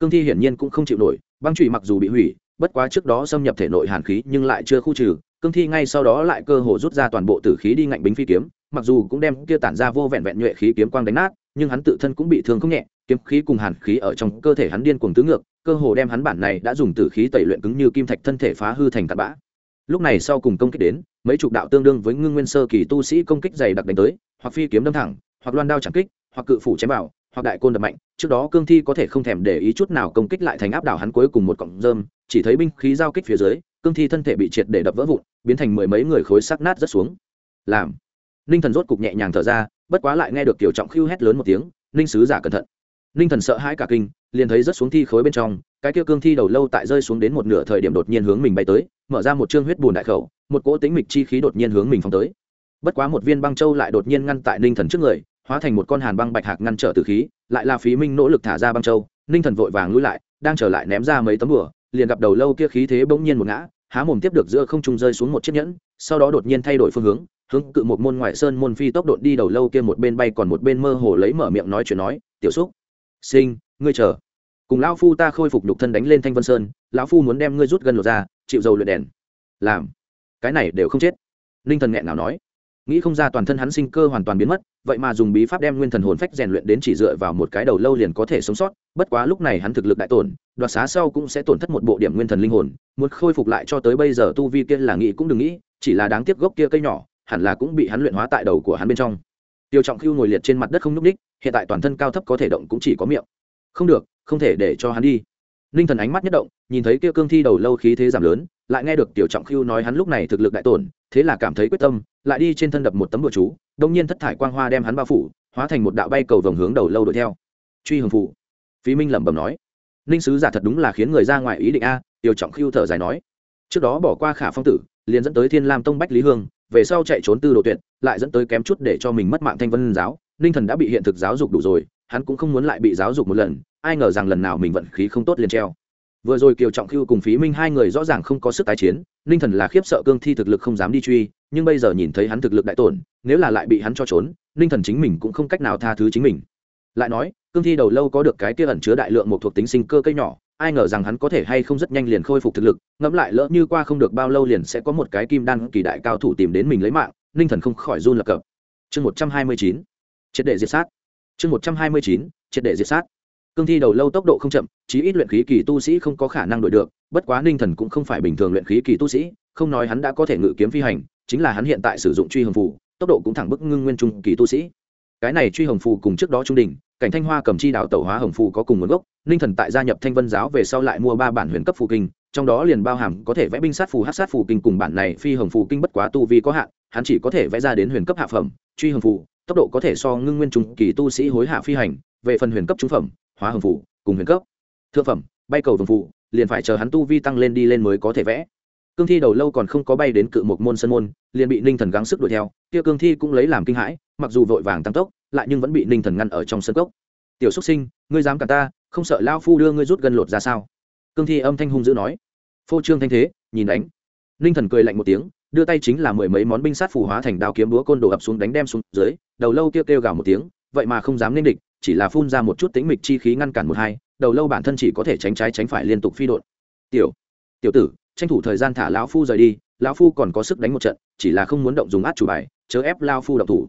Cương thi hiển nhiên cũng không chịu nổi, băng trụy mặc dù bị hủy, bất quá trước đó xâm nhập thể nội hàn khí nhưng lại chưa khu trừ, cương thi ngay sau đó lại cơ hồ rút ra toàn bộ tử khí đi ngạnh bính phi kiếm, mặc dù cũng đem kia tản ra vô vẹn vẹn nhuệ khí kiếm quang đánh nát, nhưng hắn tự thân cũng bị thương không nhẹ, kiếm khí cùng hàn khí ở trong cơ thể hắn điên cuồng tứ ngược, cơ hồ đem hắn bản này đã dùng tử khí tẩy luyện cứng như kim thạch thân thể phá hư thành tạt bã lúc này sau cùng công kích đến, mấy chục đạo tương đương với ngưng nguyên sơ kỳ tu sĩ công kích dày đặc đánh tới, hoặc phi kiếm đâm thẳng, hoặc loan đao chẳng kích, hoặc cự phủ chém vào, hoặc đại côn đập mạnh, trước đó cương thi có thể không thèm để ý chút nào công kích lại thành áp đảo hắn cuối cùng một cọng rơm, chỉ thấy binh khí giao kích phía dưới, cương thi thân thể bị triệt để đập vỡ vụn, biến thành mười mấy người khối sắc nát rất xuống. Làm. Ninh thần rốt cục nhẹ nhàng thở ra, bất quá lại nghe được tiểu trọng khiêu hét lớn một tiếng, ninh sứ giả cẩn thận ninh thần sợ hãi cả kinh, liền thấy rất xuống thi khối bên trong, cái kia cương thi đầu lâu tại rơi xuống đến một nửa thời điểm đột nhiên hướng mình bay tới, mở ra một chương huyết bùn đại khẩu, một cỗ tính mịch chi khí đột nhiên hướng mình phóng tới. Bất quá một viên băng châu lại đột nhiên ngăn tại ninh thần trước người, hóa thành một con hàn băng bạch hạc ngăn trở từ khí, lại là phí minh nỗ lực thả ra băng châu ninh thần vội vàng lùi lại, đang trở lại ném ra mấy tấm bửa liền gặp đầu lâu kia khí thế bỗng nhiên một ngã, há mồm tiếp được giữa không trung rơi xuống một chiếc nhẫn, sau đó đột nhiên thay đổi phương hướng hướng cự một môn ngoại sơn môn phi tốc độ đi đầu lâu kia một bên bay còn một bên mơ hồ lấy mở miệng nói chuyện nói, tiểu xúc sinh, ngươi chờ. Cùng lão phu ta khôi phục nhục thân đánh lên thanh vân sơn, lão phu muốn đem ngươi rút gần lột ra, chịu dầu luyện đèn. Làm. Cái này đều không chết. Ninh thần nghẹn nào nói. Nghĩ không ra toàn thân hắn sinh cơ hoàn toàn biến mất, vậy mà dùng bí pháp đem nguyên thần hồn phách rèn luyện đến chỉ dựa vào một cái đầu lâu liền có thể sống sót, bất quá lúc này hắn thực lực đại tổn, đoạt xá sau cũng sẽ tổn thất một bộ điểm nguyên thần linh hồn, muốn khôi phục lại cho tới bây giờ tu vi kia là nghĩ cũng đừng nghĩ, chỉ là đáng tiếc gốc kia cây nhỏ, hẳn là cũng bị hắn luyện hóa tại đầu của hắn bên trong tiêu trọng khiêu ngồi liệt trên mặt đất không nhúc ních hiện tại toàn thân cao thấp có thể động cũng chỉ có miệng. Không được, không thể để cho hắn đi. Ninh thần ánh mắt nhất động, nhìn thấy kia cương thi đầu lâu khí thế giảm lớn, lại nghe được tiểu trọng khiêu nói hắn lúc này thực lực đại tổn, thế là cảm thấy quyết tâm, lại đi trên thân đập một tấm bừa chú, đông nhiên thất thải quang hoa đem hắn bao phủ, hóa thành một đạo bay cầu vòng hướng đầu lâu đuổi theo. Truy hưởng phụ. Phí minh lẩm bẩm nói. Ninh sứ giả thật đúng là khiến người ra ngoài ý định a tiểu trọng khiêu thở dài nói. Trước đó bỏ qua khả phong tử, liền dẫn tới thiên lam tông bách lý hương về sau chạy trốn tư đồ tuyệt, lại dẫn tới kém chút để cho mình mất mạng thanh vân giáo. Ninh thần đã bị hiện thực giáo dục đủ rồi, hắn cũng không muốn lại bị giáo dục một lần, ai ngờ rằng lần nào mình vận khí không tốt liền treo. Vừa rồi kiều trọng khưu cùng phí minh hai người rõ ràng không có sức tái chiến, ninh thần là khiếp sợ cương thi thực lực không dám đi truy, nhưng bây giờ nhìn thấy hắn thực lực đại tổn, nếu là lại bị hắn cho trốn, ninh thần chính mình cũng không cách nào tha thứ chính mình. Lại nói cương thi đầu lâu có được cái kia ẩn chứa đại lượng một thuộc tính sinh cơ cây nhỏ, ai ngờ rằng hắn có thể hay không rất nhanh liền khôi phục thực lực, ngẫm lại lỡ như qua không được bao lâu liền sẽ có một cái kim đan kỳ đại cao thủ tìm đến mình lấy mạng ninh thần không khỏi run lập cập. Chương một trăm hai mươi chín, triệt đệ diệt sát. Chương một trăm hai mươi chín, triệt đệ diệt sát. Cương thi đầu lâu tốc độ không chậm, chí ít luyện khí kỳ tu sĩ không có khả năng đổi được, bất quá ninh thần cũng không phải bình thường luyện khí kỳ tu sĩ, không nói hắn đã có thể ngự kiếm phi hành, chính là hắn hiện tại sử dụng truy hồng phù, tốc độ cũng thẳng bức ngưng nguyên trung kỳ tu sĩ. Cái này truy hồng phù cùng trước đó trung đình cảnh thanh hoa cầm chi đạo tẩu hóa hồng phù có cùng nguồn gốc, ninh thần tại gia nhập thanh vân giáo về sau lại mua ba bản huyền cấp phù kinh, trong đó liền bao hàm có thể vẽ binh sát phù hát sát phù kinh cùng bản này phi hồng phù kinh bất quá tu vi có hạn, hắn chỉ có thể vẽ ra đến huyền cấp hạ phẩm, truy hồng phù, tốc độ có thể so ngưng nguyên trung kỳ tu sĩ hối hạ phi hành, về phần huyền cấp trung phẩm, hóa hồng phù, cùng huyền cấp thượng phẩm, bay cầu vồng phù, liền phải chờ hắn tu vi tăng lên đi lên mới có thể vẽ. Cương thi đầu lâu còn không có bay đến cự một môn sân môn, liền bị ninh thần gắng sức đuổi theo, kia cương thi cũng lấy làm kinh hãi, mặc dù vội vàng tăng tốc lại nhưng vẫn bị ninh thần ngăn ở trong sân cốc. Tiểu xúc sinh, ngươi dám cả ta, không sợ lao phu đưa ngươi rút gân lột ra sao? Cương thi âm thanh hung dữ nói. Phô trương thanh thế, nhìn đánh ninh thần cười lạnh một tiếng, đưa tay chính là mười mấy món binh sát phù hóa thành đao kiếm búa côn đổ ập xuống đánh đem xuống dưới, đầu lâu kêu kêu gào một tiếng, vậy mà không dám nên địch, chỉ là phun ra một chút tính mịch chi khí ngăn cản một hai, đầu lâu bản thân chỉ có thể tránh trái tránh phải liên tục phi đột tiểu tiểu tử, tranh thủ thời gian thả lão phu rời đi lão phu còn có sức đánh một trận, chỉ là không muốn động dùng át chủ bài, chớ ép lao phu động thủ.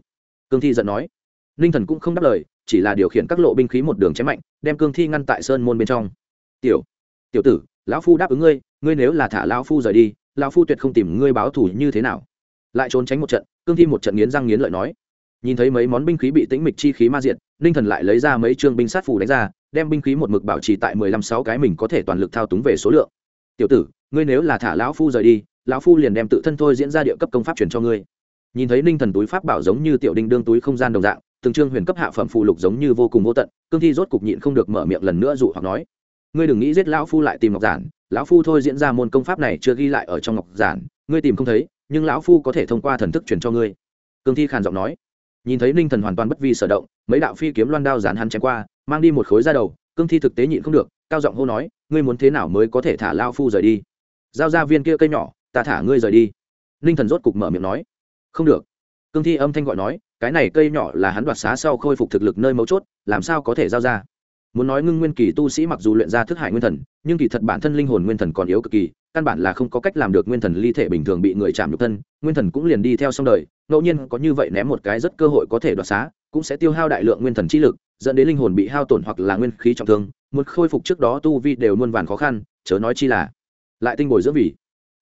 Cương thi giận nói ninh thần cũng không đáp lời, chỉ là điều khiển các lộ binh khí một đường chém mạnh, đem cương thi ngăn tại sơn môn bên trong. Tiểu tiểu tử, lão phu đáp ứng ngươi ngươi nếu là thả lão phu rời đi, lão phu tuyệt không tìm ngươi báo thù như thế nào. Lại trốn tránh một trận, cương thi một trận nghiến răng nghiến lợi nói. Nhìn thấy mấy món binh khí bị tĩnh mịch chi khí ma diệt ninh thần lại lấy ra mấy chương binh sát phù đánh ra, đem binh khí một mực bảo trì tại mười lăm sáu cái mình có thể toàn lực thao túng về số lượng. Tiểu tử, ngươi nếu là thả lão phu rời đi, lão phu liền đem tự thân thôi diễn ra địa cấp công pháp truyền cho ngươi. Nhìn thấy ninh thần túi pháp bảo giống như tiểu đinh đương túi không gian đồng dạng từng chương huyền cấp hạ phẩm phụ lục giống như vô cùng vô tận, cương thi rốt cục nhịn không được mở miệng lần nữa dụ hoặc nói, ngươi đừng nghĩ giết lão phu lại tìm ngọc giản, lão phu thôi diễn ra môn công pháp này chưa ghi lại ở trong ngọc giản, ngươi tìm không thấy, nhưng lão phu có thể thông qua thần thức truyền cho ngươi. Cương thi khàn giọng nói. Nhìn thấy ninh thần hoàn toàn bất vi sở động, mấy đạo phi kiếm loan đao dán hắn chém qua, mang đi một khối ra đầu, cương thi thực tế nhịn không được, cao giọng hô nói, ngươi muốn thế nào mới có thể thả lao phu rời đi? Giao ra viên kia cây nhỏ, ta thả ngươi rời đi. Ninh thần rốt cục mở miệng nói. Không được. Cương thi âm thanh gọi nói cái này cây nhỏ là hắn đoạt xá sau khôi phục thực lực nơi mấu chốt, làm sao có thể giao ra? Muốn nói ngưng nguyên kỳ tu sĩ mặc dù luyện ra thức hải nguyên thần, nhưng kỳ thật bản thân linh hồn nguyên thần còn yếu cực kỳ, căn bản là không có cách làm được nguyên thần ly thể bình thường bị người chạm nhục thân, nguyên thần cũng liền đi theo xong đời, ngẫu nhiên có như vậy ném một cái rất cơ hội có thể đoạt xá, cũng sẽ tiêu hao đại lượng nguyên thần chi lực, dẫn đến linh hồn bị hao tổn hoặc là nguyên khí trọng thương, muốn khôi phục trước đó tu vi đều muôn vàn khó khăn, chớ nói chi là lại tinh bồi dưỡng vì.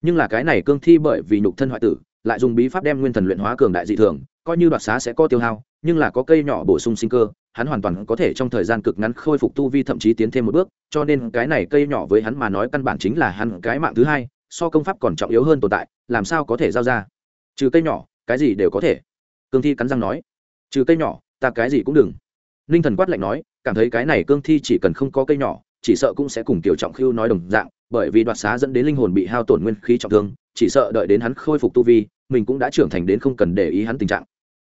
Nhưng là cái này cương thi bởi vì nhục thân hoại tử, lại dùng bí pháp đem nguyên thần luyện hóa cường đại dị thường coi như đoạt xá sẽ có tiêu hao, nhưng là có cây nhỏ bổ sung sinh cơ, hắn hoàn toàn có thể trong thời gian cực ngắn khôi phục tu vi thậm chí tiến thêm một bước, cho nên cái này cây nhỏ với hắn mà nói căn bản chính là hắn cái mạng thứ hai, so công pháp còn trọng yếu hơn tồn tại, làm sao có thể giao ra? Trừ cây nhỏ, cái gì đều có thể. Cương thi cắn răng nói. Trừ cây nhỏ, ta cái gì cũng đừng. Ninh thần quát lạnh nói, cảm thấy cái này cương thi chỉ cần không có cây nhỏ, chỉ sợ cũng sẽ cùng tiểu trọng khiêu nói đồng dạng, bởi vì đoạt xá dẫn đến linh hồn bị hao tổn nguyên khí trọng thương, chỉ sợ đợi đến hắn khôi phục tu vi, mình cũng đã trưởng thành đến không cần để ý hắn tình trạng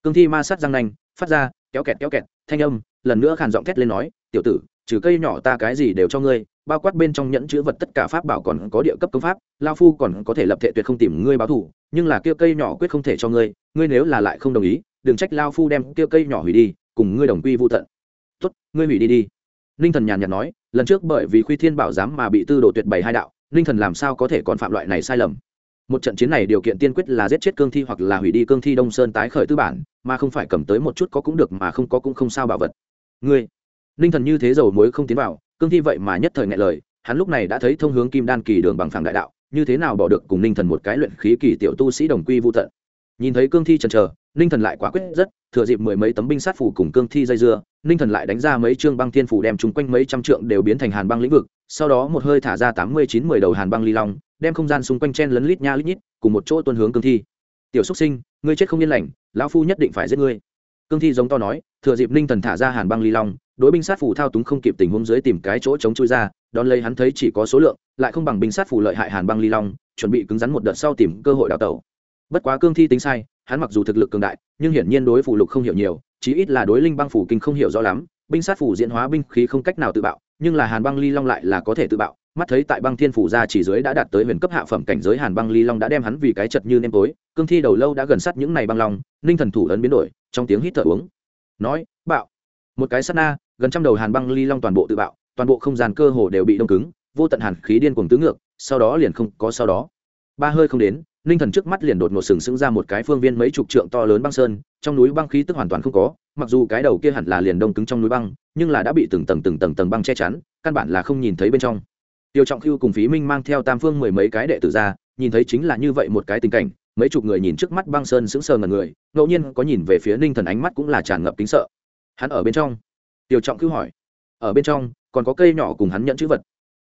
cương thi ma sát răng nanh, phát ra kéo kẹt kéo kẹt, thanh âm, lần nữa khàn giọng thét lên nói, tiểu tử, trừ cây nhỏ ta cái gì đều cho ngươi, bao quát bên trong nhẫn chữ vật tất cả pháp bảo còn có địa cấp công pháp, lao phu còn có thể lập thể tuyệt không tìm ngươi báo thù, nhưng là kia cây nhỏ quyết không thể cho ngươi ngươi nếu là lại không đồng ý, đừng trách lao phu đem kia cây nhỏ hủy đi, cùng ngươi đồng quy vô tận. Tốt, ngươi hủy đi đi. Ninh thần nhàn nhạt nói, lần trước bởi vì khuy thiên bảo giám mà bị tư đồ tuyệt bày hai đạo, ninh thần làm sao có thể còn phạm loại này sai lầm? Một trận chiến này điều kiện tiên quyết là giết chết cương thi hoặc là hủy đi cương thi đông sơn tái khởi tư bản, mà không phải cầm tới một chút có cũng được mà không có cũng không sao bảo vật. Ngươi, ninh thần như thế dầu muối không tiến vào, cương thi vậy mà nhất thời ngại lời, hắn lúc này đã thấy thông hướng kim đan kỳ đường bằng phẳng đại đạo, như thế nào bỏ được cùng ninh thần một cái luyện khí kỳ tiểu tu sĩ đồng quy vô tận nhìn thấy cương thi chần chờ, ninh thần lại quả quyết rất, thừa dịp mười mấy tấm binh sát phủ cùng cương thi dây dưa, ninh thần lại đánh ra mấy chương băng thiên phủ đem chung quanh mấy trăm trượng đều biến thành hàn băng lĩnh vực, sau đó một hơi thả ra tám mươi chín mười đầu hàn băng ly long, đem không gian xung quanh chen lấn lít nha lít nhít, cùng một chỗ tuân hướng cương thi. Tiểu xúc sinh, ngươi chết không yên lành, lão phu nhất định phải giết ngươi. Cương thi giống to nói, thừa dịp ninh thần thả ra hàn băng ly long, đối binh sát phủ thao túng không kịp tình huống dưới tìm cái chỗ chống chui ra, đón lấy hắn thấy chỉ có số lượng, lại không bằng binh sát phủ lợi hại hàn băng ly long, chuẩn bị cứng rắn một đợt sau tìm cơ hội đào tẩu bất quá cương thi tính sai, hắn mặc dù thực lực cường đại, nhưng hiển nhiên đối phủ lục không hiểu nhiều, chí ít là đối linh băng phủ kinh không hiểu rõ lắm. Binh sát phủ diễn hóa binh khí không cách nào tự bạo, nhưng là hàn băng ly long lại là có thể tự bạo. Mắt thấy tại băng thiên phủ ra chỉ dưới đã đạt tới huyền cấp hạ phẩm cảnh giới, hàn băng ly long đã đem hắn vì cái chật như nêm tối. Cương thi đầu lâu đã gần sát những này băng long ninh thần thủ ấn biến đổi, trong tiếng hít thở uống. Nói, bạo. Một cái sát na, gần trăm đầu hàn băng ly long toàn bộ tự bạo, toàn bộ không gian cơ hồ đều bị đông cứng, vô tận hàn khí điên cuồng tứ ngược, sau đó liền không có sau đó. Ba hơi không đến ninh thần trước mắt liền đột ngột sừng sững ra một cái phương viên mấy chục trượng to lớn băng sơn, trong núi băng khí tức hoàn toàn không có, mặc dù cái đầu kia hẳn là liền đông cứng trong núi băng, nhưng là đã bị từng tầng từng tầng tầng băng che chắn, căn bản là không nhìn thấy bên trong. Tiêu trọng khưu cùng phí minh mang theo tam phương mười mấy cái đệ tử ra, nhìn thấy chính là như vậy một cái tình cảnh, mấy chục người nhìn trước mắt băng sơn sững sờ ngần người, ngẫu nhiên có nhìn về phía ninh thần ánh mắt cũng là tràn ngập kính sợ. Hắn ở bên trong? Tiêu trọng khưu hỏi. Ở bên trong, còn có cây nhỏ cùng hắn nhận chữ vật.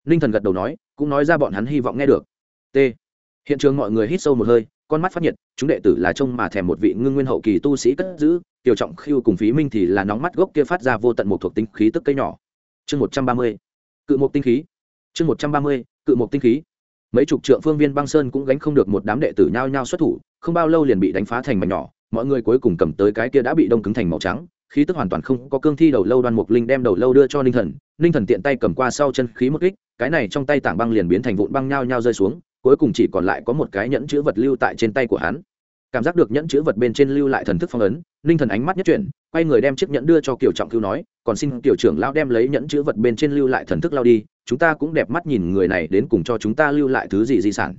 Ninh thần gật đầu nói, cũng nói ra bọn hắn hy vọng nghe được. T hiện trường mọi người hít sâu một hơi, con mắt phát nhiệt, chúng đệ tử là trông mà thèm một vị ngưng nguyên hậu kỳ tu sĩ cất giữ. Tiểu trọng khiêu cùng phí minh thì là nóng mắt gốc kia phát ra vô tận một thuộc tinh khí tức cây nhỏ. Chương một trăm ba mươi, cự một tinh khí. Chương một trăm ba mươi, cự một tinh khí. Mấy chục trượng phương viên băng sơn cũng gánh không được một đám đệ tử nhao nhao xuất thủ, không bao lâu liền bị đánh phá thành mảnh nhỏ, mọi người cuối cùng cầm tới cái kia đã bị đông cứng thành màu trắng, khí tức hoàn toàn không có cương thi đầu lâu đoan mục linh đem đầu lâu đưa cho ninh thần. Ninh thần tiện tay cầm qua sau chân khí một kích, cái này trong tay tảng băng liền biến thành vụn băng nhao nhao rơi xuống cuối cùng chỉ còn lại có một cái nhẫn chữ vật lưu tại trên tay của hắn. Cảm giác được nhẫn chữ vật bên trên lưu lại thần thức phong ấn, ninh thần ánh mắt nhất chuyển, quay người đem chiếc nhẫn đưa cho kiều trọng cứu nói, còn xin tiểu trưởng lão đem lấy nhẫn chữ vật bên trên lưu lại thần thức lao đi, chúng ta cũng đẹp mắt nhìn người này đến cùng cho chúng ta lưu lại thứ gì di sản.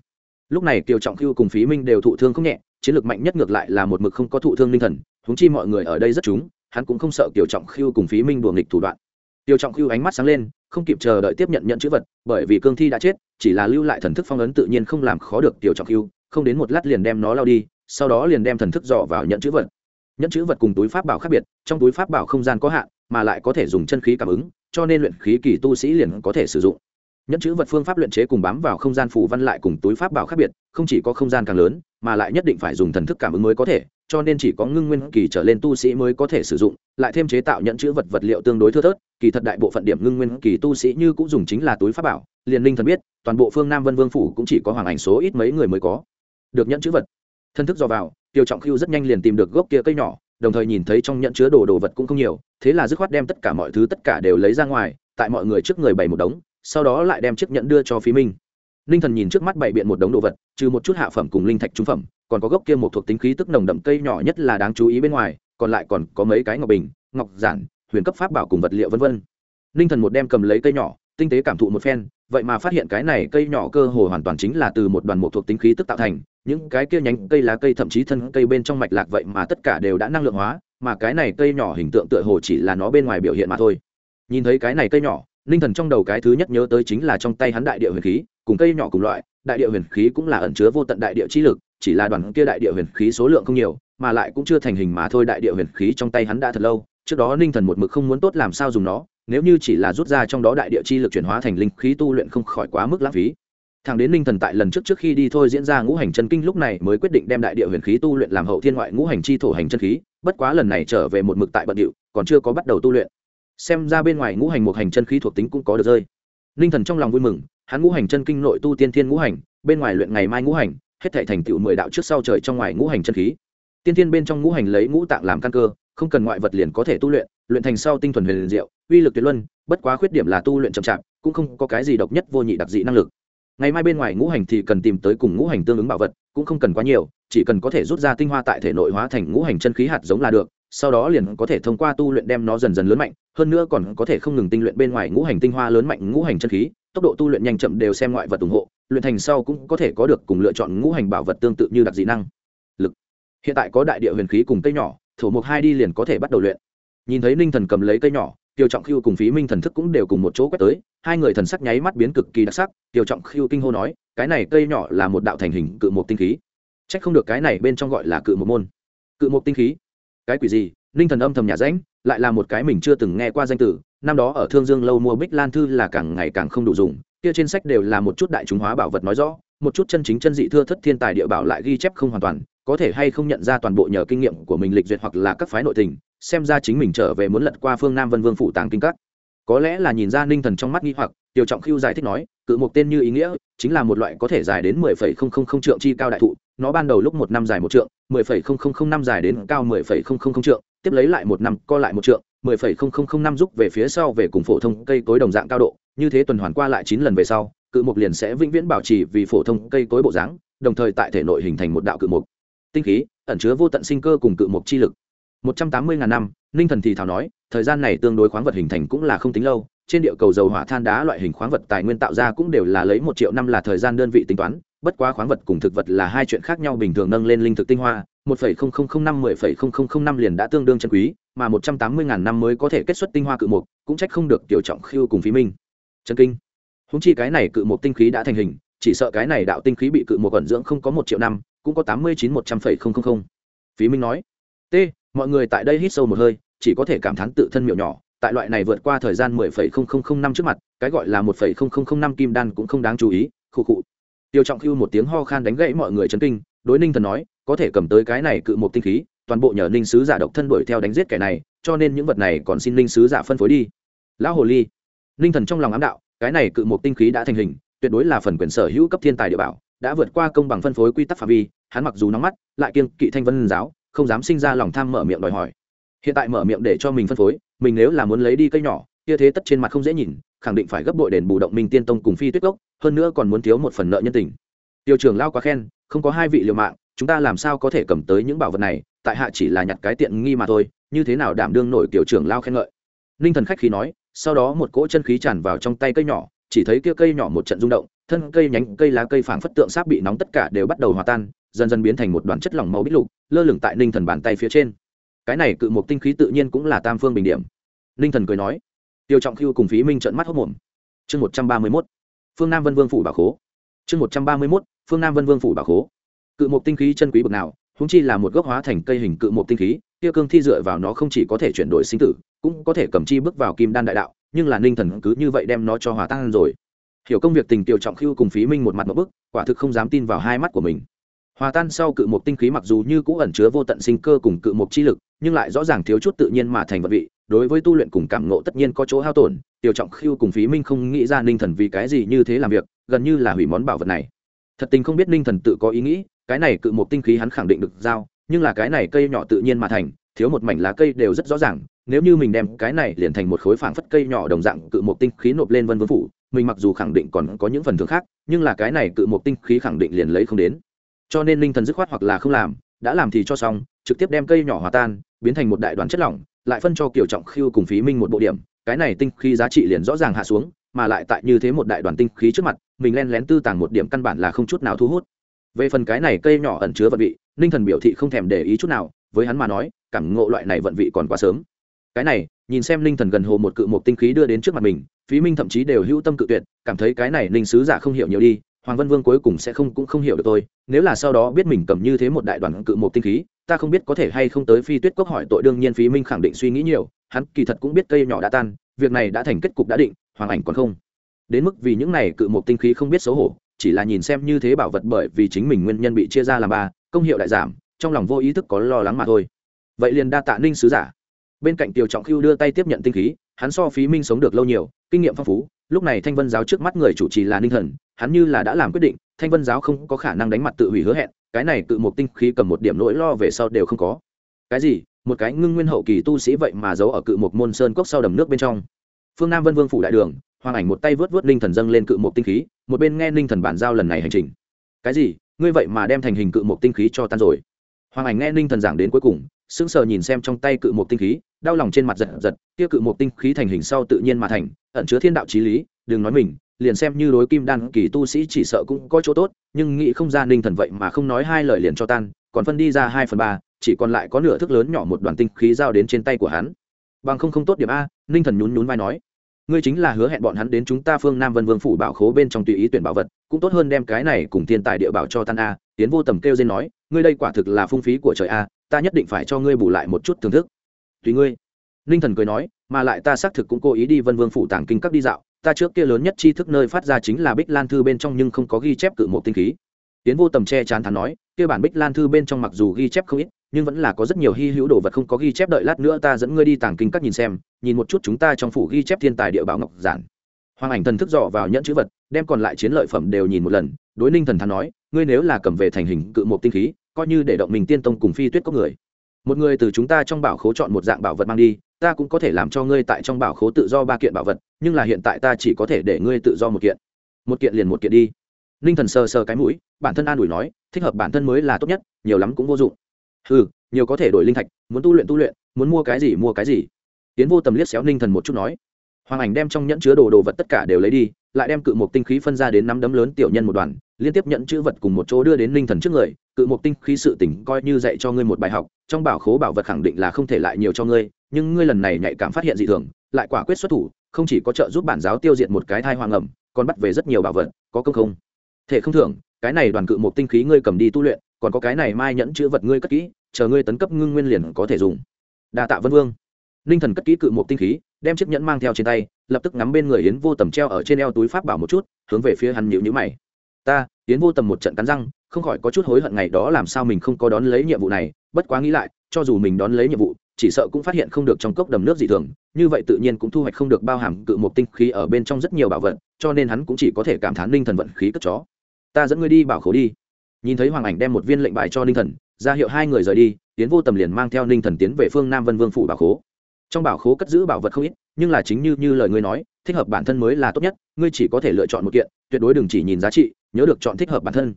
Lúc này kiều trọng cứu cùng phí minh đều thụ thương không nhẹ, chiến lược mạnh nhất ngược lại là một mực không có thụ thương ninh thần húng chi mọi người ở đây rất chúng, hắn cũng không sợ kiều trọng khiêu cùng phí minh đùa nghịch thủ đoạn. Kiều trọng khiêu ánh mắt sáng lên không kịp chờ đợi tiếp nhận nhận chữ vật, bởi vì cương thi đã chết, chỉ là lưu lại thần thức phong ấn tự nhiên không làm khó được tiểu trọng khiêu không đến một lát liền đem nó lao đi, sau đó liền đem thần thức dò vào nhận chữ vật. Nhận chữ vật cùng túi pháp bảo khác biệt, trong túi pháp bảo không gian có hạn, mà lại có thể dùng chân khí cảm ứng, cho nên luyện khí kỳ tu sĩ liền có thể sử dụng. Nhẫn chữ vật phương pháp luyện chế cùng bám vào không gian phù văn lại cùng túi pháp bảo khác biệt, không chỉ có không gian càng lớn, mà lại nhất định phải dùng thần thức cảm ứng mới có thể cho nên chỉ có ngưng nguyên kỳ trở lên tu sĩ mới có thể sử dụng, lại thêm chế tạo nhẫn chữ vật vật liệu tương đối thưa thớt, kỳ thật đại bộ phận điểm ngưng nguyên kỳ tu sĩ như cũng dùng chính là túi pháp bảo, liền linh thần biết, toàn bộ phương nam vân vương phủ cũng chỉ có hoàng ảnh số ít mấy người mới có được nhẫn chữ vật. Thân thức do vào, tiêu trọng Khưu rất nhanh liền tìm được gốc kia cây nhỏ, đồng thời nhìn thấy trong nhẫn chứa đồ đồ vật cũng không nhiều, thế là dứt khoát đem tất cả mọi thứ tất cả đều lấy ra ngoài, tại mọi người trước người bày một đống, sau đó lại đem chiếc nhẫn đưa cho phí minh. Linh thần nhìn trước mắt bày biện một đống đồ vật, trừ một chút hạ phẩm cùng linh thạch trung phẩm còn có gốc kia một thuộc tính khí tức nồng đậm cây nhỏ nhất là đáng chú ý bên ngoài, còn lại còn có mấy cái ngọc bình, ngọc giản, huyền cấp pháp bảo cùng vật liệu vân vân. Ninh thần một đem cầm lấy cây nhỏ, tinh tế cảm thụ một phen, vậy mà phát hiện cái này cây nhỏ cơ hồ hoàn toàn chính là từ một đoàn một thuộc tính khí tức tạo thành, những cái kia nhánh cây lá cây thậm chí thân cây bên trong mạch lạc vậy mà tất cả đều đã năng lượng hóa, mà cái này cây nhỏ hình tượng tựa hồ chỉ là nó bên ngoài biểu hiện mà thôi. Nhìn thấy cái này cây nhỏ, ninh thần trong đầu cái thứ nhất nhớ tới chính là trong tay hắn đại địa huyền khí, cùng cây nhỏ cùng loại, đại địa huyền khí cũng là ẩn chứa vô tận đại địa chi lực chỉ là đoàn kia đại địa huyền khí số lượng không nhiều, mà lại cũng chưa thành hình mà thôi, đại địa huyền khí trong tay hắn đã thật lâu. Trước đó ninh thần một mực không muốn tốt làm sao dùng nó, nếu như chỉ là rút ra trong đó đại địa chi lực chuyển hóa thành linh khí tu luyện không khỏi quá mức lãng phí. Thằng đến ninh thần tại lần trước trước khi đi thôi diễn ra ngũ hành chân kinh lúc này mới quyết định đem đại địa huyền khí tu luyện làm hậu thiên ngoại ngũ hành chi thổ hành chân khí, bất quá lần này trở về một mực tại bận điệu, còn chưa có bắt đầu tu luyện. Xem ra bên ngoài ngũ hành một hành chân khí thuộc tính cũng có được rơi. Ninh thần trong lòng vui mừng, hắn ngũ hành chân kinh nội tu tiên thiên ngũ hành, bên ngoài luyện ngày mai ngũ hành hết thể thành tựu mười đạo trước sau trời trong ngoài ngũ hành chân khí. Tiên thiên bên trong ngũ hành lấy ngũ tạng làm căn cơ, không cần ngoại vật liền có thể tu luyện luyện thành sau tinh thuần huyền liền diệu, uy lực tuyệt luân, bất quá khuyết điểm là tu luyện chậm chạp, cũng không có cái gì độc nhất vô nhị đặc dị năng lực. Ngày mai bên ngoài ngũ hành thì cần tìm tới cùng ngũ hành tương ứng bảo vật, cũng không cần quá nhiều, chỉ cần có thể rút ra tinh hoa tại thể nội hóa thành ngũ hành chân khí hạt giống là được, sau đó liền có thể thông qua tu luyện đem nó dần dần lớn mạnh, hơn nữa còn có thể không ngừng tinh luyện bên ngoài ngũ hành tinh hoa lớn mạnh ngũ hành chân khí, tốc độ tu luyện nhanh chậm đều xem ngoại vật ủng hộ luyện thành sau cũng có thể có được cùng lựa chọn ngũ hành bảo vật tương tự như đặc dị năng. Lực. Hiện tại có đại địa huyền khí cùng cây nhỏ, thổ mục hai đi liền có thể bắt đầu luyện. Nhìn thấy ninh thần cầm lấy cây nhỏ, tiêu trọng khiêu cùng phí minh thần thức cũng đều cùng một chỗ quét tới, hai người thần sắc nháy mắt biến cực kỳ đặc sắc, tiêu trọng khiêu kinh hô nói, cái này cây nhỏ là một đạo thành hình cự một tinh khí. C h ắ c không được cái này bên trong gọi là cự một môn. Cự một tinh khí? Cái quỷ gì? Ninh thần âm thầm nhà rãnh, lại là một cái mình chưa từng nghe qua danh từ, năm đó ở thương dương lâu mua bích lan thư là càng ngày càng không đủ dùng kia trên sách đều là một chút đại chúng hóa bảo vật nói rõ, một chút chân chính chân dị thưa thất thiên tài địa bảo lại ghi chép không hoàn toàn, có thể hay không nhận ra toàn bộ nhờ kinh nghiệm của mình lịch duyệt hoặc là các phái nội tình, xem ra chính mình trở về muốn lật qua phương nam vân vương phủ tàng kinh các. Có lẽ là nhìn ra ninh thần trong mắt nghi hoặc tiểu trọng khiêu giải thích nói, cự một tên như ý nghĩa, chính là một loại có thể dài đến mười phẩy không không không trượng chi cao đại thụ, nó ban đầu lúc một năm dài một trượng, mười phẩy không không không năm dài đến cao mười phẩy không không không trượng, tiếp lấy lại một năm, co lại một trượng, mười phẩy không không không năm rút về phía sau về cùng phổ thông cây cối đồng dạng cao độ như thế tuần hoàn qua lại chín lần về sau, cự mục liền sẽ vĩnh viễn bảo trì vì phổ thông cây cối bộ dáng, đồng thời tại thể nội hình thành một đạo cự mục. Tinh khí, ẩn chứa vô tận sinh cơ cùng cự mục chi lực. Một trăm tám mươi ngàn năm, ninh thần thì thảo nói, thời gian này tương đối khoáng vật hình thành cũng là không tính lâu, trên địa cầu dầu hỏa than đá loại hình khoáng vật tài nguyên tạo ra cũng đều là lấy một triệu năm là thời gian đơn vị tính toán, bất quá khoáng vật cùng thực vật là hai chuyện khác nhau bình thường nâng lên linh thực tinh hoa, một phẩy không không không năm, mười phẩy không không không năm liền đã tương đương chân quý, mà một trăm tám mươi ngàn năm mới có thể kết xuất tinh hoa cự mục, cũng trách không được tiểu trọng khiêu cùng phí minh chân kinh. Húng chi cái này cự một tinh khí đã thành hình, chỉ sợ cái này đạo tinh khí bị cự một ẩn dưỡng không có một triệu năm, cũng có tám mươi chín một trăm phẩy không không không. Phí minh nói, t, mọi người tại đây hít sâu một hơi, chỉ có thể cảm thán tự thân miệu nhỏ, tại loại này vượt qua thời gian mười phẩy không không không năm trước mặt, cái gọi là một phẩy không không không năm kim đan cũng không đáng chú ý, khụ khụ. Tiêu trọng khưu một tiếng ho khan đánh gãy mọi người chấn kinh, đối ninh thần nói, có thể cầm tới cái này cự một tinh khí, toàn bộ nhờ ninh sứ giả độc thân đuổi theo đánh giết kẻ này, cho nên những vật này còn xin ninh sứ giả phân phối đi. Lão hồ ly ninh thần trong lòng ám đạo, cái này cự một tinh khí đã thành hình, tuyệt đối là phần quyền sở hữu cấp thiên tài địa bảo, đã vượt qua công bằng phân phối quy tắc phạm vi, hắn mặc dù nóng mắt, lại kiên kỵ thanh vân giáo, không dám sinh ra lòng tham mở miệng đòi hỏi. Hiện tại mở miệng để cho mình phân phối, mình nếu là muốn lấy đi cây nhỏ, kia thế tất trên mặt không dễ nhìn, khẳng định phải gấp bội đền bù động minh tiên tông cùng phi tuyết gốc hơn nữa còn muốn thiếu một phần nợ nhân tình. Tiêu trưởng lao quá khen, không có hai vị liều mạng, chúng ta làm sao có thể cầm tới những bảo vật này, tại hạ chỉ là nhặt cái tiện nghi mà thôi, như thế nào đảm đương nổi tiểu trưởng lao khen ngợi. Ninh thần khách khí nói sau đó một cỗ chân khí tràn vào trong tay cây nhỏ, chỉ thấy kia cây nhỏ một trận rung động, thân cây nhánh cây lá cây phảng phất tượng sáp bị nóng tất cả đều bắt đầu hòa tan, dần dần biến thành một đoàn chất lỏng màu bít lục, lơ lửng tại ninh thần bàn tay phía trên. Cái này cự một tinh khí tự nhiên cũng là tam phương bình điểm. Ninh thần cười nói, tiêu trọng khiêu cùng phí minh trận mắt hốc mồm. Chương một trăm ba mươi mốt, phương nam vân vương phủ bảo khố. Chương một trăm ba mươi mốt, phương nam vân vương phủ bảo khố. Cự một tinh khí chân quý bậc nào húng chi là một gốc hóa thành cây hình cự một tinh khí tiêu cương thi dựa vào nó không chỉ có thể chuyển đổi sinh tử, cũng có thể cầm chi bước vào kim đan đại đạo, nhưng là ninh thần cứ như vậy đem nó cho hòa tan rồi. Hiểu công việc tình tiểu trọng khưu cùng phí minh một mặt một bức, quả thực không dám tin vào hai mắt của mình. Hòa tan sau cự một tinh khí mặc dù như cũ ẩn chứa vô tận sinh cơ cùng cự một chi lực, nhưng lại rõ ràng thiếu chút tự nhiên mà thành vật vị, đối với tu luyện cùng cảm ngộ tất nhiên có chỗ hao tổn, tiểu trọng khưu cùng phí minh không nghĩ ra ninh thần vì cái gì như thế làm việc, gần như là hủy món bảo vật này. Thật tình không biết ninh thần tự có ý nghĩ, cái này cự một tinh khí hắn khẳng định được giao nhưng là cái này cây nhỏ tự nhiên mà thành, thiếu một mảnh lá cây đều rất rõ ràng, nếu như mình đem cái này liền thành một khối phảng phất cây nhỏ đồng dạng cự một tinh khí nộp lên vân vương phủ, mình mặc dù khẳng định còn có những phần thưởng khác, nhưng là cái này cự một tinh khí khẳng định liền lấy không đến. Cho nên linh thần dứt khoát hoặc là không làm, đã làm thì cho xong, trực tiếp đem cây nhỏ hòa tan, biến thành một đại đoàn chất lỏng, lại phân cho kiểu trọng khiêu cùng phí minh một bộ điểm, cái này tinh khí giá trị liền rõ ràng hạ xuống, mà lại tại như thế một đại đoàn tinh khí trước mặt, mình len lén tư tàng một điểm căn bản là không chút nào thu hút. Về phần cái này cây nhỏ ẩn chứa vật vị ninh thần biểu thị không thèm để ý chút nào, với hắn mà nói, cảm ngộ loại này vận vị còn quá sớm. Cái này, nhìn xem ninh thần gần hồ một cự một tinh khí đưa đến trước mặt mình, phí minh thậm chí đều hữu tâm cự tuyệt, cảm thấy cái này ninh sứ giả không hiểu nhiều đi, hoàng vân vương cuối cùng sẽ không cũng không hiểu được tôi, nếu là sau đó biết mình cầm như thế một đại đoàn cự một tinh khí, ta không biết có thể hay không tới phi tuyết cốc hỏi tội, đương nhiên phí minh khẳng định suy nghĩ nhiều, hắn kỳ thật cũng biết cây nhỏ đã tan, việc này đã thành kết cục đã định, hoàng ảnh còn không. Đến mức vì những này cự một tinh khí không biết xấu hổ, chỉ là nhìn xem như thế bảo vật bởi vì chính mình nguyên nhân bị chia ra làm ba công hiệu đại giảm, trong lòng vô ý thức có lo lắng mà thôi. Vậy liền đa tạ ninh sứ giả. Bên cạnh tiểu trọng khưu đưa tay tiếp nhận tinh khí, hắn so phí minh sống được lâu nhiều, kinh nghiệm phong phú, lúc này thanh vân giáo trước mắt người chủ trì là ninh thần, hắn như là đã làm quyết định, thanh vân giáo không có khả năng đánh mặt tự hủy hứa hẹn, cái này tự một tinh khí cầm một điểm nỗi lo về sau đều không có. Cái gì? Một cái ngưng nguyên hậu kỳ tu sĩ vậy mà giấu ở cự một môn sơn cốc sau đầm nước bên trong. Phương nam vân vương phủ đại đường, hoàng ảnh một tay vớt vớt ninh thần dâng lên cự một tinh khí, một bên nghe ninh thần bản giao lần này hành trình. Cái gì? Ngươi vậy mà đem thành hình cự một tinh khí cho tan rồi. Hoàng ảnh nghe ninh thần giảng đến cuối cùng, sững sờ nhìn xem trong tay cự một tinh khí, đau lòng trên mặt giật giật, kia cự một tinh khí thành hình sau tự nhiên mà thành, ẩn chứa thiên đạo trí lý, đừng nói mình, liền xem như đối kim đan kỳ tu sĩ chỉ sợ cũng có chỗ tốt, nhưng nghĩ không ra ninh thần vậy mà không nói hai lời liền cho tan, còn phân đi ra hai phần ba, chỉ còn lại có nửa thước lớn nhỏ một đoàn tinh khí giao đến trên tay của hắn. Bằng không không tốt điểm a, ninh thần nhún nhún vai nói ngươi chính là hứa hẹn bọn hắn đến chúng ta phương nam vân vương phủ bảo khố bên trong tùy ý tuyển bảo vật, cũng tốt hơn đem cái này cùng thiên tài địa bảo cho tan a. Tiến vô tầm kêu dên nói, ngươi đây quả thực là phung phí của trời a, ta nhất định phải cho ngươi bù lại một chút thưởng thức. Tùy ngươi. Ninh thần cười nói, mà lại ta xác thực cũng cố ý đi vân vương phủ tàng kinh các đi dạo, ta trước kia lớn nhất tri thức nơi phát ra chính là bích lan thư bên trong nhưng không có ghi chép cự một tinh khí. Tiến vô tầm che chán thắn nói, kia bản bích lan thư bên trong mặc dù ghi chép không ít nhưng vẫn là có rất nhiều hy hữu đồ vật không có ghi chép đợi lát nữa ta dẫn ngươi đi tàng kinh các nhìn xem, nhìn một chút chúng ta trong phủ ghi chép thiên tài địa bảo ngọc giản. Hoàng ảnh thần thức dò vào nhẫn chữ vật, đem còn lại chiến lợi phẩm đều nhìn một lần, đối ninh thần thắn nói, ngươi nếu là cầm về thành hình cự một tinh khí, coi như để động mình tiên tông cùng phi tuyết có người. Một người từ chúng ta trong bảo khố chọn một dạng bảo vật mang đi, ta cũng có thể làm cho ngươi tại trong bảo khố tự do ba kiện bảo vật, nhưng là hiện tại ta chỉ có thể để ngươi tự do một kiện. Một kiện liền một kiện đi. Ninh thần sờ sờ cái mũi, bản thân an ủi nói, thích hợp bản thân mới là tốt nhất, nhiều lắm cũng vô dụng ừ nhiều có thể đổi linh thạch, muốn tu luyện tu luyện, muốn mua cái gì mua cái gì. Tiến vô tầm liếc xéo ninh thần một chút nói. Hoàng ảnh đem trong nhẫn chứa đồ đồ vật tất cả đều lấy đi, lại đem cự một tinh khí phân ra đến năm đấm lớn tiểu nhân một đoàn, liên tiếp nhận chữ vật cùng một chỗ đưa đến ninh thần trước người. Cự một tinh khí sự tỉnh coi như dạy cho ngươi một bài học, trong bảo khố bảo vật khẳng định là không thể lại nhiều cho ngươi, nhưng ngươi lần này nhạy cảm phát hiện dị thường, lại quả quyết xuất thủ, không chỉ có trợ giúp bản giáo tiêu diệt một cái thai hoàng ẩm, còn bắt về rất nhiều bảo vật, có công không? Thể không thưởng, cái này đoàn cự một tinh khí ngươi cầm đi tu luyện còn có cái này mai nhẫn chữ vật ngươi cất kỹ, chờ ngươi tấn cấp ngưng nguyên liền có thể dùng. Đa tạ vân vương. Ninh thần cất kỹ cự một tinh khí, đem chiếc nhẫn mang theo trên tay, lập tức ngắm bên người yến vô tầm treo ở trên eo túi pháp bảo một chút, hướng về phía hắn nhịu nhữ mày. Ta, yến vô tầm một trận cắn răng, không khỏi có chút hối hận ngày đó làm sao mình không có đón lấy nhiệm vụ này, bất quá nghĩ lại, cho dù mình đón lấy nhiệm vụ, chỉ sợ cũng phát hiện không được trong cốc đầm nước dị thường, như vậy tự nhiên cũng thu hoạch không được bao hàm cự một tinh khí ở bên trong rất nhiều bảo vật, cho nên hắn cũng chỉ có thể cảm thán ninh thần vận khí cất chó. Ta dẫn ngươi đi bảo khố đi nhìn thấy hoàng ảnh đem một viên lệnh bài cho ninh thần, ra hiệu hai người rời đi, tiến vô tầm liền mang theo ninh thần tiến về phương nam vân vương phủ bảo khố. Trong bảo khố cất giữ bảo vật không ít, nhưng là chính như như lời ngươi nói, thích hợp bản thân mới là tốt nhất, ngươi chỉ có thể lựa chọn một kiện, tuyệt đối đừng chỉ nhìn giá trị, nhớ được chọn thích hợp bản thân.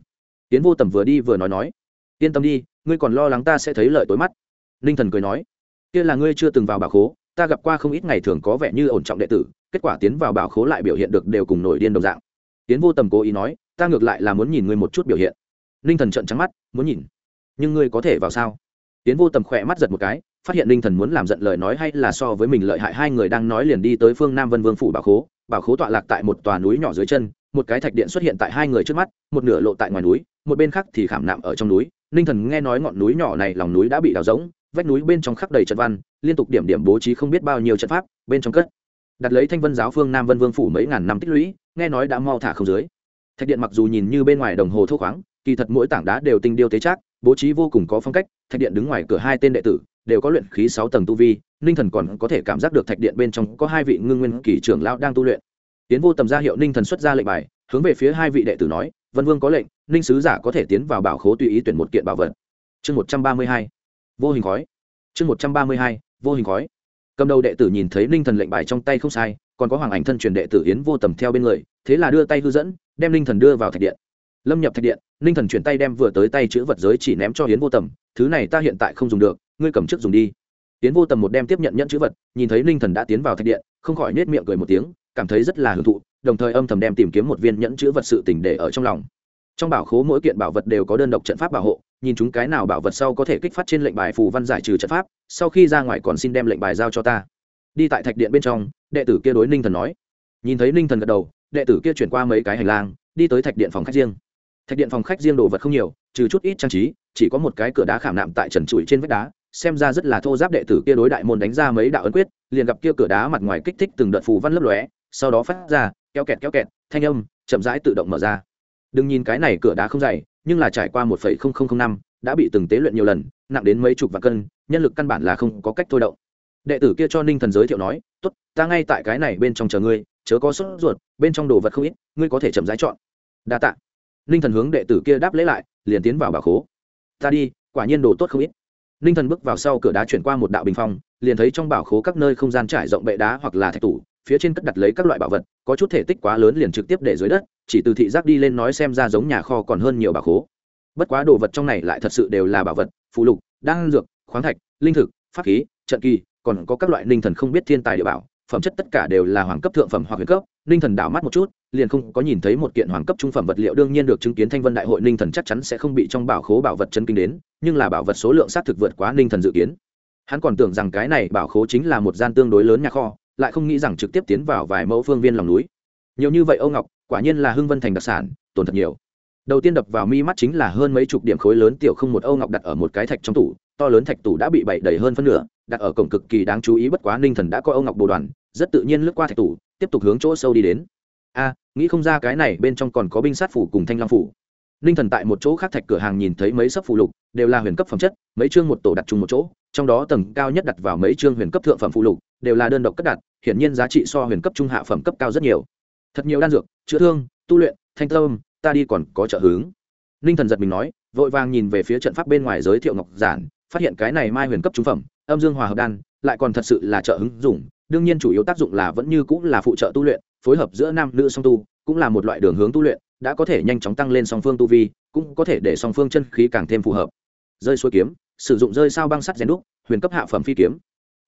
Tiến vô tầm vừa đi vừa nói nói, yên tâm đi, ngươi còn lo lắng ta sẽ thấy lợi tối mắt. Ninh thần cười nói, kia là ngươi chưa từng vào bảo khố, ta gặp qua không ít ngày thường có vẻ như ổn trọng đệ tử, kết quả tiến vào bảo khố lại biểu hiện được đều cùng nổi điên đồng dạng. Tiến vô tầm cố ý nói, ta ngược lại là muốn nhìn ngươi một chút biểu hiện ninh thần trợn trắng mắt, muốn nhìn. Nhưng ngươi có thể vào sao? Tiến vô tầm khỏe mắt giật một cái, phát hiện ninh thần muốn làm giận lời nói hay là so với mình lợi hại, hai người đang nói liền đi tới phương nam vân vương phủ bảo khố. Bảo khố tọa lạc tại một tòa núi nhỏ dưới chân, một cái thạch điện xuất hiện tại hai người trước mắt, một nửa lộ tại ngoài núi, một bên khác thì khảm nạm ở trong núi. Ninh thần nghe nói ngọn núi nhỏ này lòng núi đã bị đào rỗng, vách núi bên trong khắc đầy trận văn, liên tục điểm điểm bố trí không biết bao nhiêu trận pháp, bên trong cất. Đặt lấy thanh vân giáo phương nam vân vương phủ mấy ngàn năm tích lũy, nghe nói đã mau thả không dưới. Thạch điện mặc dù nhìn như bên ngoài đồng hồ thô khoáng kỳ thật mỗi tảng đá đều tinh điêu tế trác, bố trí vô cùng có phong cách, thạch điện đứng ngoài cửa hai tên đệ tử, đều có luyện khí sáu tầng tu vi, ninh thần còn có thể cảm giác được thạch điện bên trong có hai vị ngưng nguyên kỳ trưởng lão đang tu luyện. Tiến vô tầm ra hiệu ninh thần xuất ra lệnh bài, hướng về phía hai vị đệ tử nói, vân vương có lệnh, ninh sứ giả có thể tiến vào bảo khố tùy ý tuyển một kiện bảo vật. Chương một trăm ba mươi hai, vô hình khói. Chương một trăm ba mươi hai, vô hình khói. Cầm đầu đệ tử nhìn thấy ninh thần lệnh bài trong tay không sai, còn có hoàng ảnh thân truyền đệ tử yến vô tầm theo bên người, thế là đưa tay hư dẫn, đem ninh thần đưa vào thạch điện. Lâm nhập thạch điện ninh thần chuyển tay đem vừa tới tay chữ vật giới chỉ ném cho yến vô tầm, thứ này ta hiện tại không dùng được, ngươi cầm trước dùng đi. Yến vô tầm một đem tiếp nhận nhận chữ vật, nhìn thấy ninh thần đã tiến vào thạch điện, không khỏi nết miệng cười một tiếng, cảm thấy rất là hưởng thụ, đồng thời âm thầm đem tìm kiếm một viên nhẫn chữ vật sự tỉnh để ở trong lòng. Trong bảo khố mỗi kiện bảo vật đều có đơn độc trận pháp bảo hộ, nhìn chúng cái nào bảo vật sau có thể kích phát trên lệnh bài phù văn giải trừ trận pháp, sau khi ra ngoài còn xin đem lệnh bài giao cho ta. Đi tại thạch điện bên trong, đệ tử kia đối ninh thần nói. Nhìn thấy ninh thần gật đầu, đệ tử kia chuyển qua mấy cái hành lang, đi tới thạch điện phòng khách riêng thạch điện phòng khách riêng đồ vật không nhiều, trừ chút ít trang trí, chỉ có một cái cửa đá khảm nạm tại trần trụi trên vách đá, xem ra rất là thô giáp đệ tử kia đối đại môn đánh ra mấy đạo ấn quyết, liền gặp kia cửa đá mặt ngoài kích thích từng đợt phù văn lấp lóe, sau đó phát ra kéo kẹt kéo kẹt, thanh âm chậm rãi tự động mở ra. Đừng nhìn cái này cửa đá không dày, nhưng là trải qua một năm, đã bị từng tế luyện nhiều lần, nặng đến mấy chục vạn cân, nhân lực căn bản là không có cách thôi động. Đệ tử kia cho ninh thần giới thiệu nói t ố t ta ngay tại cái này bên trong chờ ngươi, chớ có sốt ruột, bên trong đồ vật không ít, ngươi có thể chậm rãi chọn. Đa t ạ ninh thần hướng đệ tử kia đáp lễ lại, liền tiến vào bà khố. Ta đi, quả nhiên đồ tốt không ít. Ninh thần bước vào sau cửa đá chuyển qua một đạo bình phong, liền thấy trong bảo khố các nơi không gian trải rộng bệ đá hoặc là thạch tủ, phía trên cất đặt lấy các loại bảo vật, có chút thể tích quá lớn liền trực tiếp để dưới đất, chỉ từ thị giác đi lên nói xem ra giống nhà kho còn hơn nhiều bảo khố. Bất quá đồ vật trong này lại thật sự đều là bảo vật phụ lục, đan dược, khoáng thạch, linh thực, pháp khí, trận kỳ, còn có các loại ninh thần không biết thiên tài địa bảo phẩm chất tất cả đều là hoàng cấp thượng phẩm hoặc huyền cấp, ninh thần đảo mắt một chút, liền không có nhìn thấy một kiện hoàng cấp trung phẩm vật liệu đương nhiên được chứng kiến thanh vân đại hội ninh thần chắc chắn sẽ không bị trong bảo khố bảo vật chân kinh đến, nhưng là bảo vật số lượng xác thực vượt quá ninh thần dự kiến. Hắn còn tưởng rằng cái này bảo khố chính là một gian tương đối lớn nhà kho, lại không nghĩ rằng trực tiếp tiến vào vài mẫu phương viên lòng núi. Nhiều như vậy âu ngọc, quả nhiên là hưng vân thành đặc sản tồn thật nhiều. Đầu tiên đập vào mi mắt chính là hơn mấy chục điểm khối lớn tiểu không một âu ngọc đặt ở một cái thạch trong tủ, to lớn thạch tủ đã bị bậy đầy hơn phân nửa, đặt ở cổng cực kỳ đáng chú ý bất quá ninh thần đã có âu ngọc bồ đoàn rất tự nhiên lướt qua thạch tủ, tiếp tục hướng chỗ sâu đi đến. A, nghĩ không ra cái này bên trong còn có binh sát phủ cùng thanh long phủ. Ninh thần tại một chỗ khác thạch cửa hàng nhìn thấy mấy sấp phụ lục, đều là huyền cấp phẩm chất, mấy chương một tổ đặt chung một chỗ, trong đó tầng cao nhất đặt vào mấy chương huyền cấp thượng phẩm phụ lục, đều là đơn độc cất đặt, hiển nhiên giá trị so huyền cấp trung hạ phẩm cấp cao rất nhiều. Thật nhiều đan dược, chữa thương, tu luyện, thanh tâm, ta đi còn có trợ hướng. Ninh thần giật mình nói, vội vàng nhìn về phía trận pháp bên ngoài giới thiệu ngọc giản, phát hiện cái này mai huyền cấp trung phẩm, âm dương hòa hợp đan, lại còn thật sự là trợ hứng dùng đương nhiên chủ yếu tác dụng là vẫn như cũng là phụ trợ tu luyện, phối hợp giữa nam nữ song tu, cũng là một loại đường hướng tu luyện, đã có thể nhanh chóng tăng lên song phương tu vi, cũng có thể để song phương chân khí càng thêm phù hợp. Rơi xuôi kiếm, sử dụng rơi sao băng sắt rèn đúc, huyền cấp hạ phẩm phi kiếm.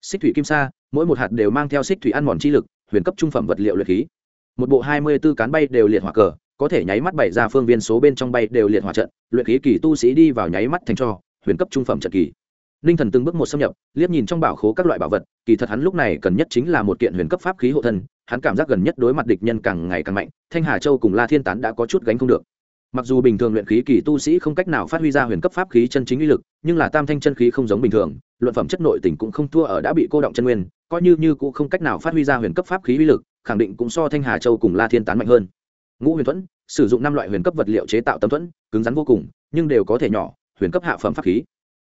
Xích thủy kim sa, mỗi một hạt đều mang theo xích thủy ăn mòn chi lực, huyền cấp trung phẩm vật liệu luyện khí. Một bộ hai mươi b ố cán bay đều liệt hỏa cờ, có thể nháy mắt bảy ra phương viên số bên trong bay đều liệt hỏa trận, luyện khí kỳ tu sĩ đi vào nháy mắt thành cho, huyền cấp trung phẩm trận kỳ ninh thần từng bước một xâm nhập, liếc nhìn trong bảo khố các loại bảo vật, kỳ thật hắn lúc này cần nhất chính là một kiện huyền cấp pháp khí hộ thân, hắn cảm giác gần nhất đối mặt địch nhân càng ngày càng mạnh, thanh hà châu cùng la thiên tán đã có chút gánh không được. Mặc dù bình thường luyện khí kỳ tu sĩ không cách nào phát huy ra huyền cấp pháp khí chân chính uy lực, nhưng là tam thanh chân khí không giống bình thường, luận phẩm chất nội tình cũng không thua ở đã bị cô động chân nguyên, coi như như cũng không cách nào phát huy ra huyền cấp pháp khí uy lực, khẳng định cũng so thanh hà châu cùng la thiên tán mạnh hơn. Ngũ huyền thuẫn, sử dụng năm loại huyền cấp vật liệu chế tạo tấm thuẫn, cứng rắn vô cùng, nhưng đều có thể nhỏ, huyền cấp hạ phẩm pháp khí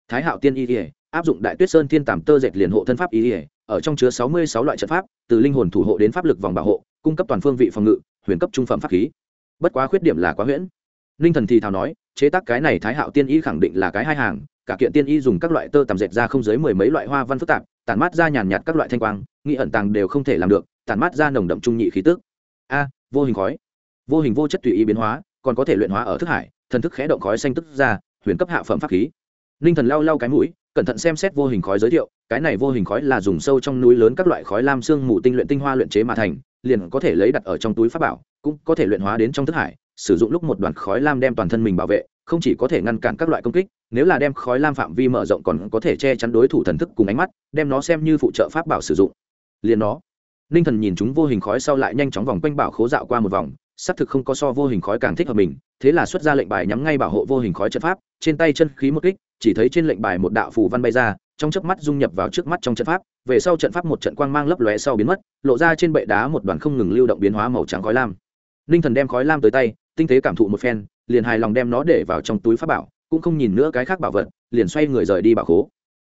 thái hạo tiên y ỉa áp dụng đại tuyết sơn thiên tàm tơ dệt liền hộ thân pháp y ỉa ở trong chứa sáu mươi sáu loại trận pháp, từ linh hồn thủ hộ đến pháp lực vòng bảo hộ, cung cấp toàn phương vị phòng ngự, huyền cấp trung phẩm pháp khí. Bất quá khuyết điểm là quá huyễn. Ninh thần thì thào nói, chế tác cái này thái hạo tiên y khẳng định là cái hai hàng, cả kiện tiên y dùng các loại tơ tằm dệt ra không dưới mười mấy loại hoa văn phức tạp, tản mát ra nhàn nhạt các loại thanh quang, nghĩ ẩn tàng đều không thể làm được, tản mát ra nồng đậm trung nhị khí tức. A, vô hình khói. Vô hình vô chất tùy ý biến hóa, còn có thể luyện hóa ở thức hải, thần thức khẽ động khói xanh tức ra, huyền cấp hạ phẩm pháp khí ninh thần lau lau cái mũi, cẩn thận xem xét vô hình khói giới thiệu, cái này vô hình khói là dùng sâu trong núi lớn các loại khói lam xương mù tinh luyện tinh hoa luyện chế mà thành, liền có thể lấy đặt ở trong túi pháp bảo, cũng có thể luyện hóa đến trong thức hải, sử dụng lúc một đoàn khói lam đem toàn thân mình bảo vệ, không chỉ có thể ngăn cản các loại công kích, nếu là đem khói lam phạm vi mở rộng còn có thể che chắn đối thủ thần thức cùng ánh mắt, đem nó xem như phụ trợ pháp bảo sử dụng. Liền nó, ninh thần nhìn chúng vô hình khói sau lại nhanh chóng vòng quanh bảo khố dạo qua một vòng, xác thực không có so vô hình khói càng thích hợp mình, thế là xuất ra lệnh bài nhắm ngay bảo hộ vô hình khói trận pháp, trên tay chân khí một kích chỉ thấy trên lệnh bài một đạo phù văn bay ra, trong chớp mắt dung nhập vào trước mắt trong trận pháp, về sau trận pháp một trận quang mang lấp lóe sau biến mất, lộ ra trên bệ đá một đoàn không ngừng lưu động biến hóa màu trắng khói lam. Ninh thần đem khói lam tới tay, tinh tế cảm thụ một phen, liền hài lòng đem nó để vào trong túi pháp bảo, cũng không nhìn nữa cái khác bảo vật, liền xoay người rời đi bảo khố.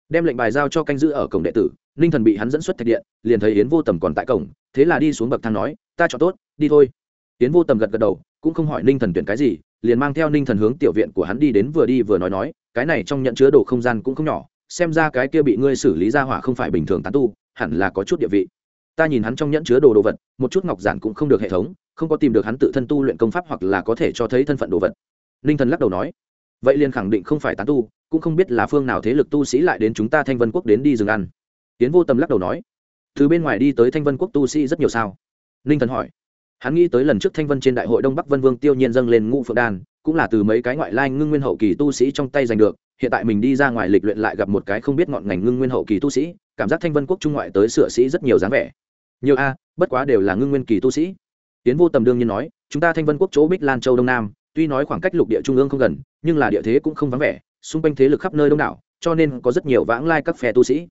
Đem lệnh bài giao cho canh giữ ở cổng đệ tử ninh thần bị hắn dẫn xuất thạch điện, liền thấy yến vô tầm còn tại cổng, thế là đi xuống bậc thang nói, ta chọn tốt, đi thôi. Yến vô tầm gật gật đầu, cũng không hỏi ninh thần tuyển cái gì liền mang theo ninh thần hướng tiểu viện của hắn đi đến vừa đi vừa nói nói, cái này trong nhận chứa đồ không gian cũng không nhỏ, xem ra cái kia bị ngươi xử lý ra hỏa không phải bình thường tán tu, hẳn là có chút địa vị. Ta nhìn hắn trong nhẫn chứa đồ đồ vật, một chút ngọc giản cũng không được hệ thống, không có tìm được hắn tự thân tu luyện công pháp hoặc là có thể cho thấy thân phận đồ vật. Ninh thần lắc đầu nói, vậy liền khẳng định không phải tán tu, cũng không biết là phương nào thế lực tu sĩ lại đến chúng ta thanh vân quốc đến đi rừng ăn. Tiến vô tâm lắc đầu nói từ bên ngoài đi tới thanh vân quốc tu sĩ rất nhiều sao? Ninh thần hỏi hắn nghĩ tới lần trước thanh vân trên đại hội đông bắc vân vương tiêu nhiên dâng lên ngũ phượng đan, cũng là từ mấy cái ngoại lai ngưng nguyên hậu kỳ tu sĩ trong tay giành được, hiện tại mình đi ra ngoài lịch luyện lại gặp một cái không biết ngọn ngành ngưng nguyên hậu kỳ tu sĩ, cảm giác thanh vân quốc trung ngoại tới sửa sĩ rất nhiều dáng vẻ. Nhiều a, bất quá đều là ngưng nguyên kỳ tu sĩ. Tiến vô tầm đương nhiên nói, chúng ta thanh vân quốc chỗ bích lan châu đông nam, tuy nói khoảng cách lục địa trung ương không gần, nhưng là địa thế cũng không vắng vẻ, xung quanh thế lực khắp nơi đông đảo, cho nên có rất nhiều vãng lai các phe tu sĩ.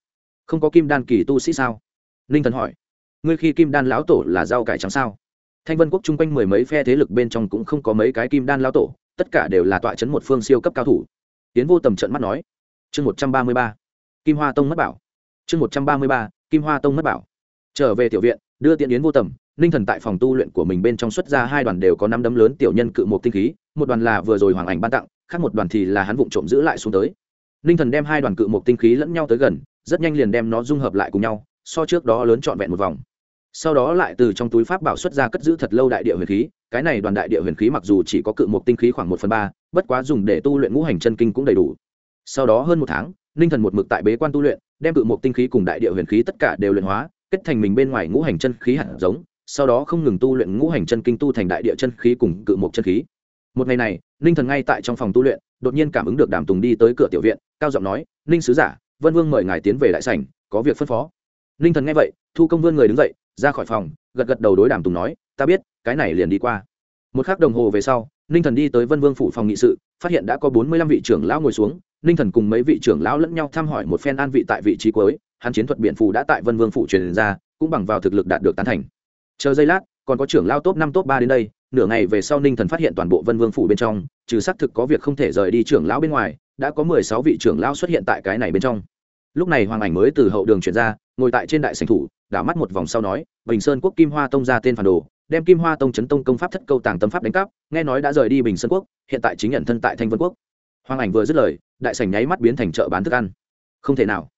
Không có kim đan kỳ tu sĩ sao? Ninh thần hỏi. Ngươi khi kim đan lão tổ là rau cải trắng sao? Thanh vân quốc chung quanh mười mấy phe thế lực bên trong cũng không có mấy cái kim đan Lao tổ, tất cả đều là tọa chấn một phương siêu cấp cao thủ. Tiến vô tầm trận mắt nói, chương một trăm ba mươi ba, kim hoa tông mất bảo. Chương một trăm ba mươi ba, kim hoa tông mất bảo. Trở về tiểu viện, đưa tiện yến vô tầm, ninh thần tại phòng tu luyện của mình bên trong xuất ra hai đoàn đều có năm đấm lớn tiểu nhân cự một tinh khí, một đoàn là vừa rồi hoàng ảnh ban tặng, khác một đoàn thì là hắn vụng trộm giữ lại xuống tới. Ninh thần đem hai đoàn cự một tinh khí lẫn nhau tới gần, rất nhanh liền đem nó dung hợp lại cùng nhau, so trước đó lớn trọn vẹn một vòng sau đó lại từ trong túi pháp bảo xuất ra cất giữ thật lâu đại địa huyền khí. Cái này đoàn đại địa huyền khí mặc dù chỉ có cự một tinh khí khoảng một phần ba, bất quá dùng để tu luyện ngũ hành chân kinh cũng đầy đủ. Sau đó hơn một tháng, ninh thần một mực tại bế quan tu luyện, đem cự một tinh khí cùng đại địa huyền khí tất cả đều luyện hóa, kết thành mình bên ngoài ngũ hành chân khí hạt giống, sau đó không ngừng tu luyện ngũ hành chân kinh tu thành đại địa chân khí cùng cự một chân khí. Một ngày này, ninh thần ngay tại trong phòng tu luyện, đột nhiên cảm ứng được đàm tùng đi tới cửa tiểu viện, cao giọng nói, ninh sứ giả, vân vương mời ngài tiến về đại sảnh, có việc phân phó. Ninh thần nghe vậy, thu công vươn người đứng dậy ra khỏi phòng, gật gật đầu đối đàm tùng nói, ta biết, cái này liền đi qua. Một k h ắ c đồng hồ về sau, ninh thần đi tới vân vương phủ phòng nghị sự, phát hiện đã có bốn mươi lăm vị trưởng lão ngồi xuống, ninh thần cùng mấy vị trưởng lão lẫn nhau thăm hỏi một phen an vị tại vị trí cuối, hắn chiến thuật biện phủ đã tại vân vương phủ truyền ra, cũng bằng vào thực lực đạt được tán thành. Chờ giây lát, còn có trưởng lao top năm, top ba đến đây, nửa ngày về sau ninh thần phát hiện toàn bộ vân vương phủ bên trong, trừ xác thực có việc không thể rời đi trưởng lão bên ngoài, đã có mười sáu vị trưởng lão xuất hiện tại cái này bên trong. Lúc này hoàng ảnh mới từ hậu đường chuyển ra ngồi tại trên đại sành thủ, đảo mắt một vòng sau nói, bình sơn quốc kim hoa tông ra tên phản đồ, đem kim hoa tông chấn tông công pháp thất câu tàng tâm pháp đánh cắp, nghe nói đã rời đi bình sơn quốc, hiện tại chính nhận thân tại thanh vân quốc. Hoàng ảnh vừa dứt lời, đại sành nháy mắt biến thành chợ bán thức ăn. Không thể nào.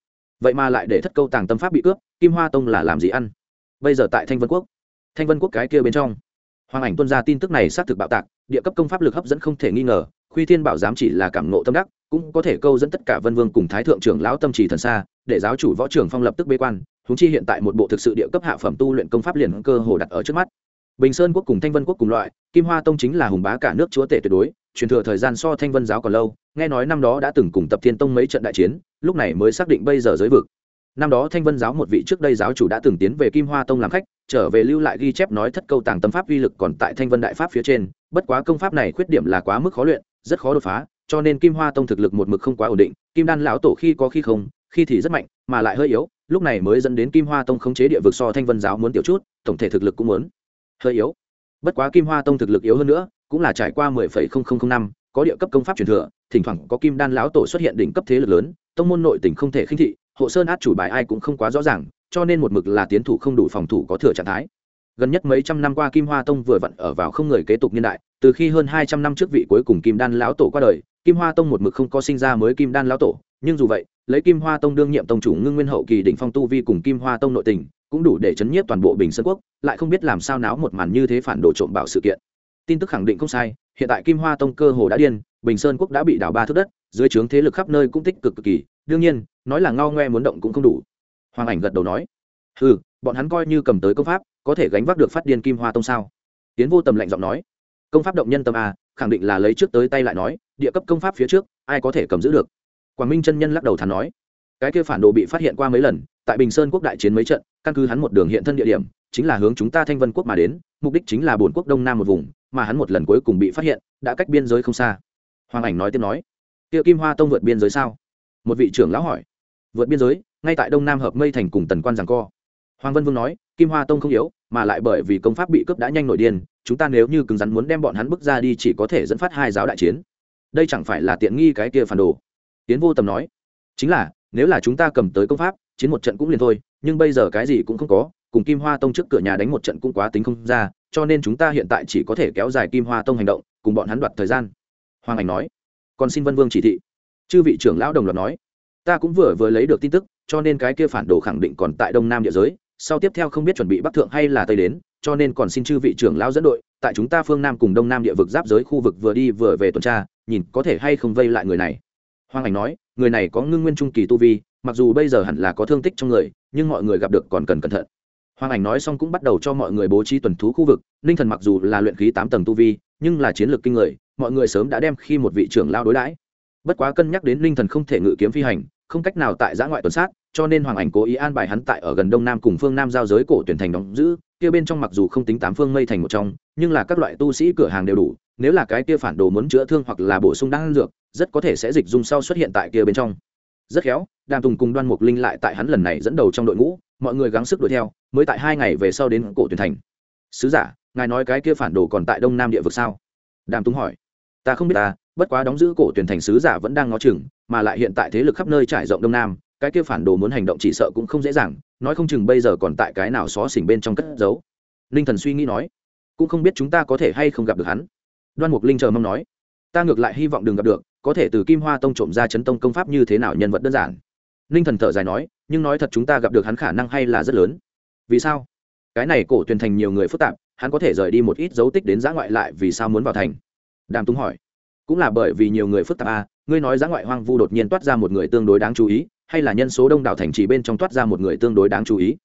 Vậy mà lại để thất câu tàng tâm pháp bị cướp, kim hoa tông là làm gì ăn? Bây giờ tại thanh vân quốc, thanh vân quốc cái kia bên trong. Hoàng ảnh tuân ra tin tức này xác thực bạo tạc, địa cấp công pháp lực hấp dẫn không thể nghi ngờ, khuy thiên bảo giám chỉ là cảm nộ tâm đắc cũng có thể câu dẫn tất cả vân vương cùng thái thượng trưởng lão tâm trì thần xa, để giáo chủ võ trưởng phong lập tức bế quan húng chi hiện tại một bộ thực sự địa cấp hạ phẩm tu luyện công pháp liền cơ hồ đặt ở trước mắt. Bình sơn quốc cùng thanh vân quốc cùng loại, kim hoa tông chính là hùng bá cả nước chúa tể tuyệt đối, truyền thừa thời gian so thanh vân giáo còn lâu, nghe nói năm đó đã từng cùng tập thiên tông mấy trận đại chiến, lúc này mới xác định bây giờ giới vực. Năm đó thanh vân giáo một vị trước đây giáo chủ đã từng tiến về kim hoa tông làm khách, trở về lưu lại ghi chép nói thất câu tàng tâm pháp uy lực còn tại thanh vân đại pháp phía trên, bất quá công pháp này khuyết điểm là quá mức khó luyện, rất khó đột phá cho nên kim hoa tông thực lực một mực không quá ổn định, kim đan lão tổ khi có khi không, khi thì rất mạnh, mà lại hơi yếu, lúc này mới dẫn đến kim hoa tông khống chế địa vực so thanh vân giáo muốn tiểu chút, tổng thể thực lực cũng muốn hơi yếu. Bất quá kim hoa tông thực lực yếu hơn nữa, cũng là trải qua mười phẩy không không không năm, có địa cấp công pháp truyền thừa, thỉnh thoảng có kim đan lão tổ xuất hiện đỉnh cấp thế lực lớn, tông môn nội tỉnh không thể khinh thị, hộ sơn át chủ bài ai cũng không quá rõ ràng, cho nên một mực là tiến thủ không đủ phòng thủ có thừa trạng thái. Gần nhất mấy trăm năm qua kim hoa tông vừa vặn ở vào không người kế tục niên đại, từ khi hơn hai trăm năm trước vị cuối cùng kim đan lão tổ qua đời kim hoa tông một mực không có sinh ra mới kim đan lão tổ, nhưng dù vậy, lấy kim hoa tông đương nhiệm tông chủ ngưng nguyên hậu kỳ đỉnh phong tu vi cùng kim hoa tông nội tình, cũng đủ để chấn nhiếp toàn bộ bình sơn quốc, lại không biết làm sao náo một màn như thế phản đồ trộm bảo sự kiện. Tin tức khẳng định không sai, hiện tại kim hoa tông cơ hồ đã điên, bình sơn quốc đã bị đảo ba thước đất, dưới trướng thế lực khắp nơi cũng tích cực cực kỳ, đương nhiên, nói là ngao ngoe muốn động cũng không đủ. Hoàng ảnh gật đầu nói ừ bọn hắn coi như cầm tới công pháp, có thể gánh vác được phát điên kim hoa tông sao? Tiến vô tầm lạnh giọng nói, công pháp động nhân tâm a, khẳng định là lấy trước tới tay lại nói địa cấp công pháp phía trước, ai có thể cầm giữ được? Quảng minh chân nhân lắc đầu thắn nói. Cái kia phản đồ bị phát hiện qua mấy lần, tại bình sơn quốc đại chiến mấy trận, căn cứ hắn một đường hiện thân địa điểm, chính là hướng chúng ta thanh vân quốc mà đến, mục đích chính là bồn quốc đông nam một vùng, mà hắn một lần cuối cùng bị phát hiện, đã cách biên giới không xa. Hoàng ảnh nói tiếp nói, kia kim hoa tông vượt biên giới sao? Một vị trưởng lão hỏi. Vượt biên giới, ngay tại đông nam hợp mây thành cùng tần quan giằng co. Hoàng vân vương nói, kim hoa tông không yếu, mà lại bởi vì công pháp bị cướp đã nhanh nổi điên, chúng ta nếu như cứng rắn muốn đem bọn hắn bước ra đi chỉ có thể dẫn phát hai giáo đại chiến đây chẳng phải là tiện nghi cái kia phản đồ. Tiến vô tầm nói, chính là, nếu là chúng ta cầm tới công pháp, chiến một trận cũng liền thôi, nhưng bây giờ cái gì cũng không có, cùng kim hoa tông trước cửa nhà đánh một trận cũng quá tính không ra, cho nên chúng ta hiện tại chỉ có thể kéo dài kim hoa tông hành động, cùng bọn hắn đoạt thời gian. Hoàng ảnh nói. Còn xin vân vương chỉ thị. Chư vị trưởng lão đồng loạt nói, ta cũng vừa vừa lấy được tin tức, cho nên cái kia phản đồ khẳng định còn tại đông nam địa giới, sau tiếp theo không biết chuẩn bị bắc thượng hay là tây đến, cho nên còn xin chư vị trưởng lão dẫn đội, tại chúng ta phương nam cùng đông nam địa vực giáp giới khu vực vừa đi vừa về tuần tra nhìn có thể hay không vây lại người này. Hoàng ảnh nói, người này có ngưng nguyên trung kỳ tu vi, mặc dù bây giờ hẳn là có thương tích trong người, nhưng mọi người gặp được còn cần cẩn thận. Hoàng ảnh nói xong cũng bắt đầu cho mọi người bố trí tuần thú khu vực ninh thần mặc dù là luyện khí tám tầng tu vi, nhưng là chiến lược kinh người, mọi người sớm đã đem khi một vị trưởng lao đối đãi. Bất quá cân nhắc đến ninh thần không thể ngự kiếm phi hành, không cách nào tại giã ngoại tuần sát, cho nên hoàng ảnh cố ý an bài hắn tại ở gần đông nam cùng phương nam giao giới cổ tuyển thành đóng giữ, kia bên trong mặc dù không tính tám phương mây thành một trong, nhưng là các loại tu sĩ cửa hàng đều đủ nếu là cái kia phản đồ muốn chữa thương hoặc là bổ sung đan dược, rất có thể sẽ dịch dung sau xuất hiện tại kia bên trong. Rất khéo, đàm tùng cùng đoan mục linh lại tại hắn lần này dẫn đầu trong đội ngũ, mọi người gắng sức đuổi theo, mới tại hai ngày về sau đến cổ tuyển thành. Sứ giả, ngài nói cái kia phản đồ còn tại đông nam địa vực sao? Đàm tùng hỏi. Ta không biết ta, bất quá đóng giữ cổ tuyển thành sứ giả vẫn đang ngó chừng, mà lại hiện tại thế lực khắp nơi trải rộng đông nam, cái kia phản đồ muốn hành động chỉ sợ cũng không dễ dàng, nói không chừng bây giờ còn tại cái nào xó xỉnh bên trong cất giấu. Ninh thần suy nghĩ nói. Cũng không biết chúng ta có thể hay không gặp được hắn đoan mục linh chờ mong nói, ta ngược lại hy vọng đừng gặp được, có thể từ kim hoa tông trộm ra chấn tông công pháp như thế nào nhân vật đơn giản. Ninh thần thở dài nói, nhưng nói thật chúng ta gặp được hắn khả năng hay là rất lớn. Vì sao? Cái này cổ tuyền thành nhiều người phức tạp, hắn có thể rời đi một ít dấu tích đến giã ngoại lại vì sao muốn vào thành? Đàm túng hỏi. Cũng là bởi vì nhiều người phức tạp à ngươi nói giã ngoại hoang vu đột nhiên toát ra một người tương đối đáng chú ý, hay là nhân số đông đảo thành trì bên trong toát ra một người tương đối đáng chú ý?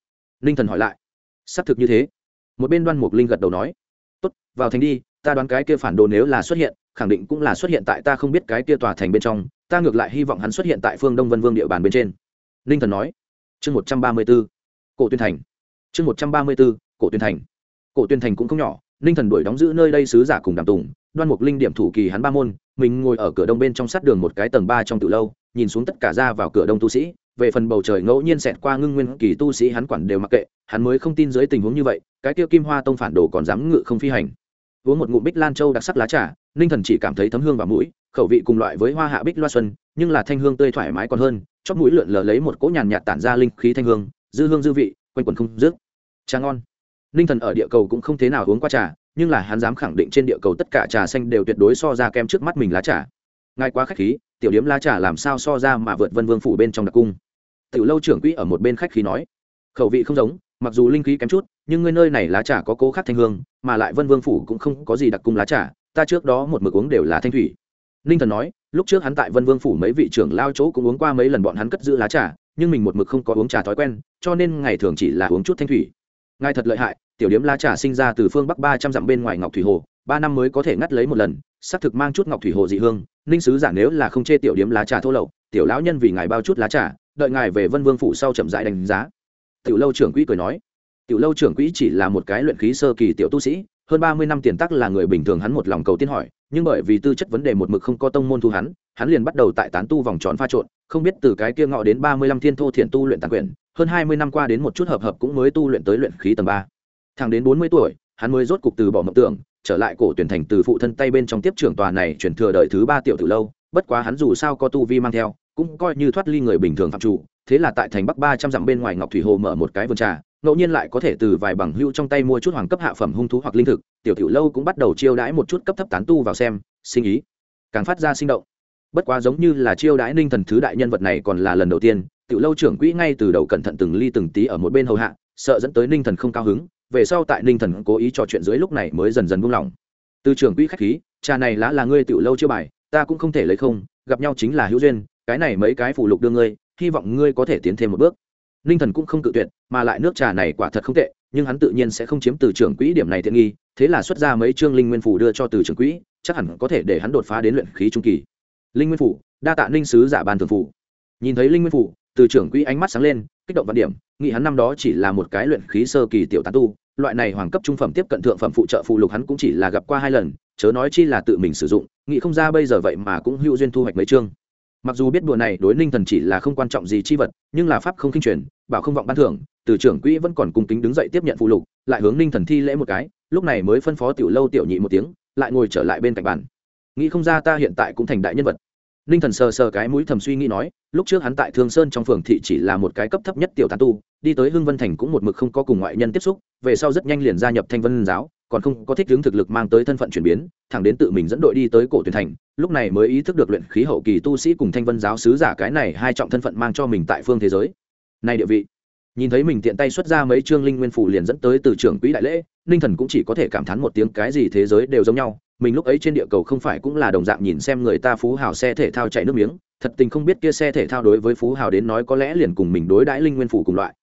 Ninh thần hỏi lại. Xác thực như thế. Một bên đoan mục linh gật đầu nói. Tốt, vào thành đi ta đoán cái kia phản đồ nếu là xuất hiện, khẳng định cũng là xuất hiện tại ta không biết cái kia tòa thành bên trong, ta ngược lại hy vọng hắn xuất hiện tại phương đông vân vương địa bàn bên trên. Ninh thần nói. Chương một trăm ba mươi b ố cổ tuyên thành. Chương một trăm ba mươi b ố cổ tuyên thành. Cổ tuyên thành cũng không nhỏ, ninh thần đuổi đóng giữ nơi đây sứ giả cùng đàm tùng, đoan mục linh điểm thủ kỳ hắn ba môn, mình ngồi ở cửa đông bên trong sát đường một cái tầng ba trong từ lâu, nhìn xuống tất cả ra vào cửa đông tu sĩ, về phần bầu trời ngẫu nhiên xẹt qua ngưng nguyên kỳ tu sĩ hắn quản đều mặc kệ, hắn mới không tin dưới tình huống như vậy, cái kia kim hoa tông phản đồ còn dám ngự không phi hành uống một ngụm bích lan châu đặc sắc lá trà, ninh thần chỉ cảm thấy thấm hương vào mũi, khẩu vị cùng loại với hoa hạ bích loa xuân, nhưng là thanh hương tươi thoải mái còn hơn, chóp mũi lượn lờ lấy một cỗ nhàn nhạt tản ra linh khí thanh hương, dư hương dư vị, quanh quần không dứt. Trà ngon. Ninh thần ở địa cầu cũng không thế nào uống qua trà, nhưng là hắn dám khẳng định trên địa cầu tất cả trà xanh đều tuyệt đối so ra kem trước mắt mình lá trà. Ngài quá khách khí, tiểu điếm lá trà làm sao so ra mà vượt vân vương phủ bên trong đặc cung? Tiểu lâu trưởng quỹ ở một bên khách khí nói. Khẩu vị không giống mặc dù linh khí kém chút, nhưng ngươi nơi này lá trà có cố khắc thanh hương, mà lại vân vương phủ cũng không có gì đặc cung lá trà, ta trước đó một mực uống đều là thanh thủy. Ninh thần nói, lúc trước hắn tại vân vương phủ mấy vị trưởng lao chỗ cũng uống qua mấy lần bọn hắn cất giữ lá trà, nhưng mình một mực không có uống trà thói quen, cho nên ngày thường chỉ là uống chút thanh thủy. Ngài thật lợi hại, tiểu điếm lá trà sinh ra từ phương bắc ba trăm dặm bên ngoài ngọc thủy hồ, ba năm mới có thể ngắt lấy một lần, xác thực mang chút ngọc thủy hồ dị hương, ninh sứ giả nếu là không chê tiểu điếm lá trà thô lậu, tiểu lão nhân vì ngài bao chút lá trà, đợi ngài về vân vương phủ sau chậm rãi đánh giá tiểu lâu trưởng quỹ cười nói, tiểu lâu trưởng quỹ chỉ là một cái luyện khí sơ kỳ tiểu tu sĩ, hơn ba mươi năm tiền tắc là người bình thường hắn một lòng cầu tiên hỏi, nhưng bởi vì tư chất vấn đề một mực không có tông môn thu hắn hắn liền bắt đầu tại tán tu vòng tròn pha trộn, không biết từ cái kia ngọ đến ba mươi lăm thiên thô thiện tu luyện tàn quyển hơn hai mươi năm qua đến một chút hợp hợp cũng mới tu luyện tới luyện khí tầng ba. Thẳng đến bốn mươi tuổi, hắn mới rốt cục từ bỏ mộng tưởng, trở lại cổ tuyển thành từ phụ thân tay bên trong tiếp trưởng tòa này chuyển thừa đời thứ ba tiểu từ lâu, bất quá hắn dù sao có tu vi mang theo, cũng coi như thoát ly người bình thường phạm chủ thế là tại thành bắc ba trăm dặm bên ngoài ngọc thủy hồ mở một cái vườn trà, ngẫu nhiên lại có thể từ vài bằng hưu trong tay mua chút hoàng cấp hạ phẩm hung thú hoặc linh thực, tiểu tiểu lâu cũng bắt đầu chiêu đãi một chút cấp thấp tán tu vào xem, sinh ý càng phát ra sinh động. Bất quá giống như là chiêu đãi ninh thần thứ đại nhân vật này còn là lần đầu tiên, tiểu lâu trưởng quỹ ngay từ đầu cẩn thận từng ly từng tí ở một bên hầu hạ, sợ dẫn tới ninh thần không cao hứng, về sau tại ninh thần cố ý trò chuyện dưới lúc này mới dần dần buông lỏng. Từ trưởng quỹ khách khí, trà này lá là ngươi tiểu lâu chưa bài, ta cũng không thể lấy không, gặp nhau chính là hữu duyên, cái này mấy cái phụ lục đưa ngươi hy vọng ngươi có thể tiến thêm một bước. Ninh thần cũng không cự tuyệt, mà lại nước trà này quả thật không tệ, nhưng hắn tự nhiên sẽ không chiếm từ trưởng quỹ điểm này tiện nghi, thế là xuất ra mấy chương linh nguyên phủ đưa cho từ trưởng quỹ, chắc hẳn có thể để hắn đột phá đến luyện khí trung kỳ. Linh nguyên phủ, đa tạ ninh sứ giả ban thường phủ. Nhìn thấy linh nguyên phủ, từ trưởng quỹ ánh mắt sáng lên, kích động văn điểm, nghĩ hắn năm đó chỉ là một cái luyện khí sơ kỳ tiểu tán tu, loại này hoàng cấp trung phẩm tiếp cận thượng phẩm phụ trợ phụ lục hắn cũng chỉ là gặp qua hai lần, chớ nói chi là tự mình sử dụng, nghĩ không ra bây giờ vậy mà cũng hữu duyên thu hoạch mấy chương mặc dù biết đùa này đối ninh thần chỉ là không quan trọng gì chi vật, nhưng là pháp không kinh truyền, bảo không vọng ban thưởng, từ trưởng quỹ vẫn còn cung kính đứng dậy tiếp nhận phụ lục, lại hướng ninh thần thi lễ một cái, lúc này mới phân phó tiểu lâu tiểu nhị một tiếng, lại ngồi trở lại bên cạnh bàn. Nghĩ không ra ta hiện tại cũng thành đại nhân vật. Ninh thần sờ sờ cái mũi thầm suy nghĩ nói, lúc trước hắn tại thương sơn trong phường thị chỉ là một cái cấp thấp nhất tiểu tán tu, đi tới hưng vân thành cũng một mực không có cùng ngoại nhân tiếp xúc, về sau rất nhanh liền gia nhập thanh vân giáo còn không có thích hướng thực lực mang tới thân phận chuyển biến, thẳng đến tự mình dẫn đội đi tới cổ tuyển thành, lúc này mới ý thức được luyện khí hậu kỳ tu sĩ cùng thanh vân giáo sứ giả cái này hai trọng thân phận mang cho mình tại phương thế giới. Này địa vị, nhìn thấy mình tiện tay xuất ra mấy chương linh nguyên phủ liền dẫn tới từ trưởng quỹ đại lễ, ninh thần cũng chỉ có thể cảm thán một tiếng cái gì thế giới đều giống nhau, mình lúc ấy trên địa cầu không phải cũng là đồng dạng nhìn xem người ta phú hào xe thể thao chạy nước miếng, thật tình không biết kia xe thể thao đối với phú hào đến nói có lẽ liền cùng mình đối đãi linh nguyên phủ cùng loại.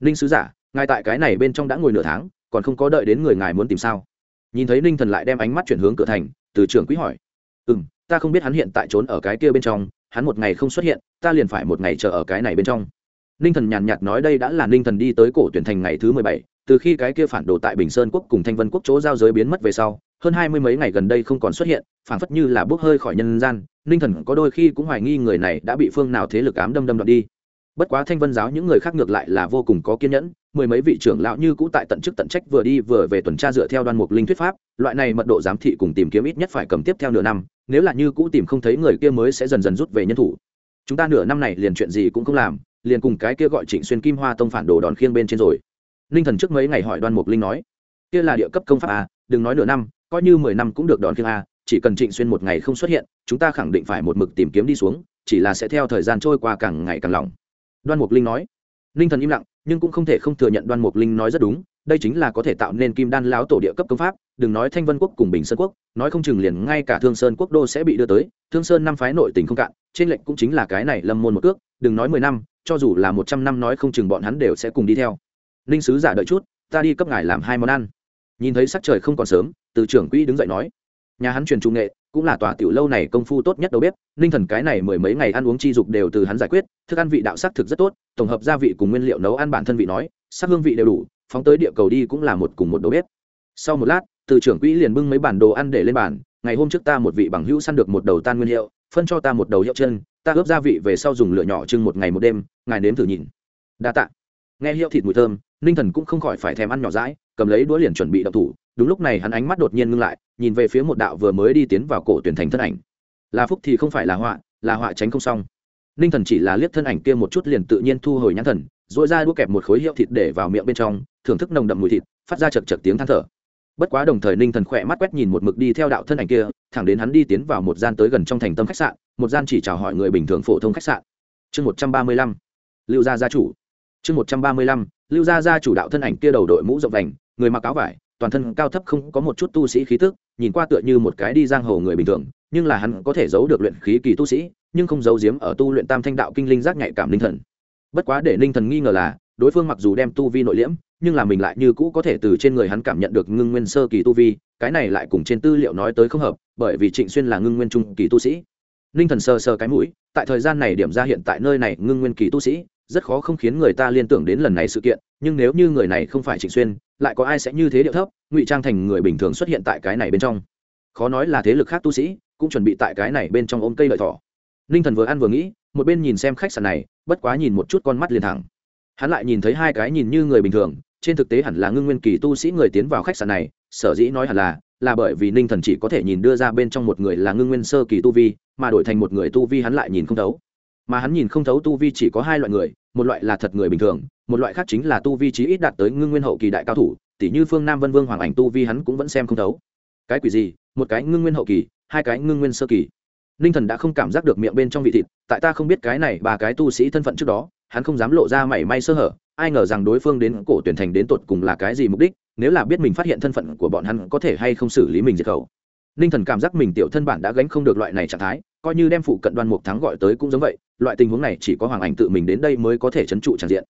Ninh sứ giả ngay tại cái này bên trong đã ngồi nửa tháng còn không có đợi đến người ngài muốn tìm sao? Nhìn thấy ninh thần lại đem ánh mắt chuyển hướng cửa thành, từ trưởng quý hỏi. Ừ m ta không biết hắn hiện tại trốn ở cái kia bên trong, hắn một ngày không xuất hiện, ta liền phải một ngày chờ ở cái này bên trong. Ninh thần nhàn nhạt nói đây đã là ninh thần đi tới cổ tuyển thành ngày thứ mười bảy, từ khi cái kia phản đồ tại bình sơn quốc cùng thanh vân quốc chỗ giao giới biến mất về sau, hơn hai mươi mấy ngày gần đây không còn xuất hiện, phảng phất như là bốc hơi khỏi nhân gian, ninh thần có đôi khi cũng hoài nghi người này đã bị phương nào thế lực ám đâm đâm đoạt đi. Bất quá thanh vân giáo những người khác ngược lại là vô cùng có kiên nhẫn mười mấy vị trưởng lão như cũ tại tận chức tận trách vừa đi vừa về tuần tra dựa theo đoan mục linh thuyết pháp, loại này mật độ giám thị cùng tìm kiếm ít nhất phải cầm tiếp theo nửa năm, nếu là như cũ tìm không thấy người kia mới sẽ dần dần rút về nhân thủ. Chúng ta nửa năm này liền chuyện gì cũng không làm, liền cùng cái kia gọi trịnh xuyên kim hoa tông phản đồ đòn khiêng bên trên rồi. Ninh thần trước mấy ngày hỏi đoan mục linh nói, kia là địa cấp công pháp à đừng nói nửa năm, coi như mười năm cũng được đòn khiêng à chỉ cần trịnh xuyên một ngày không xuất hiện, chúng ta khẳng định phải một mực tìm kiếm đi xuống, chỉ là sẽ theo thời gian trôi qua càng ngày càng lỏng. Đoan mục linh nói ninh thần im lặng, nhưng cũng không thể không thừa nhận đoan mục linh nói rất đúng, đây chính là có thể tạo nên kim đan láo tổ địa cấp công pháp, đừng nói thanh vân quốc cùng bình sơn quốc, nói không chừng liền ngay cả thương sơn quốc đô sẽ bị đưa tới, thương sơn năm phái nội tình không cạn, trên lệnh cũng chính là cái này lâm môn một cước, đừng nói mười năm, cho dù là một trăm năm nói không chừng bọn hắn đều sẽ cùng đi theo. Ninh sứ giả đợi chút, ta đi cấp ngài làm hai món ăn. Nhìn thấy sắc trời không còn sớm, từ trưởng quỹ đứng dậy nói, nhà hắn truyền trung nghệ cũng là tòa tiểu lâu này công phu tốt nhất đầu bếp, ninh thần cái này mười mấy ngày ăn uống chi dục đều từ hắn giải quyết, thức ăn vị đạo sắc thực rất tốt, tổng hợp gia vị cùng nguyên liệu nấu ăn bản thân vị nói, sắc hương vị đều đủ, phóng tới địa cầu đi cũng là một cùng một đầu bếp. Sau một lát, từ trưởng quỹ liền bưng mấy bản đồ ăn để lên bàn, ngày hôm trước ta một vị bằng hữu săn được một đầu tan nguyên hiệu, phân cho ta một đầu hiệu chân, ta ướp gia vị về sau dùng lửa nhỏ trưng một ngày một đêm, ngài nếm thử nhìn. Đa tạ. Nghe hiệu thịt mùi thơm, ninh thần cũng không khỏi phải thèm ăn nhỏ rãi cầm lấy đũa liền chuẩn bị đập thủ, đúng lúc này hắn ánh mắt đột nhiên ngưng lại nhìn về phía một đạo vừa mới đi tiến vào cổ tuyển thành thân ảnh. Là phúc thì không phải là họa là họa tránh không xong. Ninh thần chỉ là liếc thân ảnh kia một chút liền tự nhiên thu hồi nhãn thần dội ra đua kẹp một khối hiệu thịt để vào miệng bên trong, thưởng thức nồng đậm mùi thịt, phát ra chật chật tiếng than thở. Bất quá đồng thời ninh thần khỏe mắt quét nhìn một mực đi theo đạo thân ảnh kia, thẳng đến hắn đi tiến vào một gian tới gần trong thành tâm khách sạn, một gian chỉ chào hỏi người bình thường phổ thông khách sạn. Chương một trăm ba mươi lăm, lưu gia gia chủ. Chương một trăm ba mươi lăm, lưu gia gia chủ đạo thân ảnh kia đầu đội mũ rộng vành, người mặc áo vải, toàn thân cao thấp không có một chút tu sĩ khí tức nhìn qua tựa như một cái đi giang hồ người bình thường, nhưng là hắn có thể giấu được luyện khí kỳ tu sĩ, nhưng không giấu giếm ở tu luyện tam thanh đạo kinh linh giác nhạy cảm linh thần. Bất quá để linh thần nghi ngờ là, đối phương mặc dù đem tu vi nội liễm, nhưng là mình lại như cũ có thể từ trên người hắn cảm nhận được ngưng nguyên sơ kỳ tu vi, cái này lại cùng trên tư liệu nói tới không hợp, bởi vì trịnh xuyên là ngưng nguyên trung kỳ tu sĩ. Ninh thần sơ sơ cái mũi, tại thời gian này điểm ra hiện tại nơi này ngưng nguyên kỳ tu sĩ, rất khó không khiến người ta liên tưởng đến lần này sự kiện, nhưng nếu như người này không phải trịnh xuyên, lại có ai sẽ như thế điệu thấp? Ngụy trang thành người bình thường xuất hiện tại cái này bên trong. Khó nói là thế lực khác tu sĩ cũng chuẩn bị tại cái này bên trong ôm cây lợi thỏ ninh thần vừa ăn vừa nghĩ, một bên nhìn xem khách sạn này, bất quá nhìn một chút con mắt liền thẳng. Hắn lại nhìn thấy hai cái nhìn như người bình thường, trên thực tế hẳn là ngưng nguyên kỳ tu sĩ người tiến vào khách sạn này, sở dĩ nói hẳn là là bởi vì ninh thần chỉ có thể nhìn đưa ra bên trong một người là ngưng nguyên sơ kỳ tu vi, mà đổi thành một người tu vi hắn lại nhìn không thấu. Mà hắn nhìn không thấu tu vi chỉ có hai loại người, một loại là thật người bình thường, một loại khác chính là tu vi chí ít đạt tới ngưng nguyên hậu kỳ đại cao thủ tỷ như phương nam vân vương hoàng ảnh tu vi hắn cũng vẫn xem không thấu. Cái quỷ gì? Một cái ngưng nguyên hậu kỳ, hai cái ngưng nguyên sơ kỳ. Ninh thần đã không cảm giác được miệng bên trong vị thịt, tại ta không biết cái này ba cái tu sĩ thân phận trước đó, hắn không dám lộ ra mảy may sơ hở, ai ngờ rằng đối phương đến cổ tuyển thành đến tột cùng là cái gì mục đích, nếu là biết mình phát hiện thân phận của bọn hắn có thể hay không xử lý mình diệt khẩu. Ninh thần cảm giác mình tiểu thân bản đã gánh không được loại này trạng thái, coi như đem phụ cận đoan mục thắng gọi tới cũng giống vậy, loại tình huống này chỉ có hoàng ảnh tự mình đến đây mới có thể trấn trụ tràn diện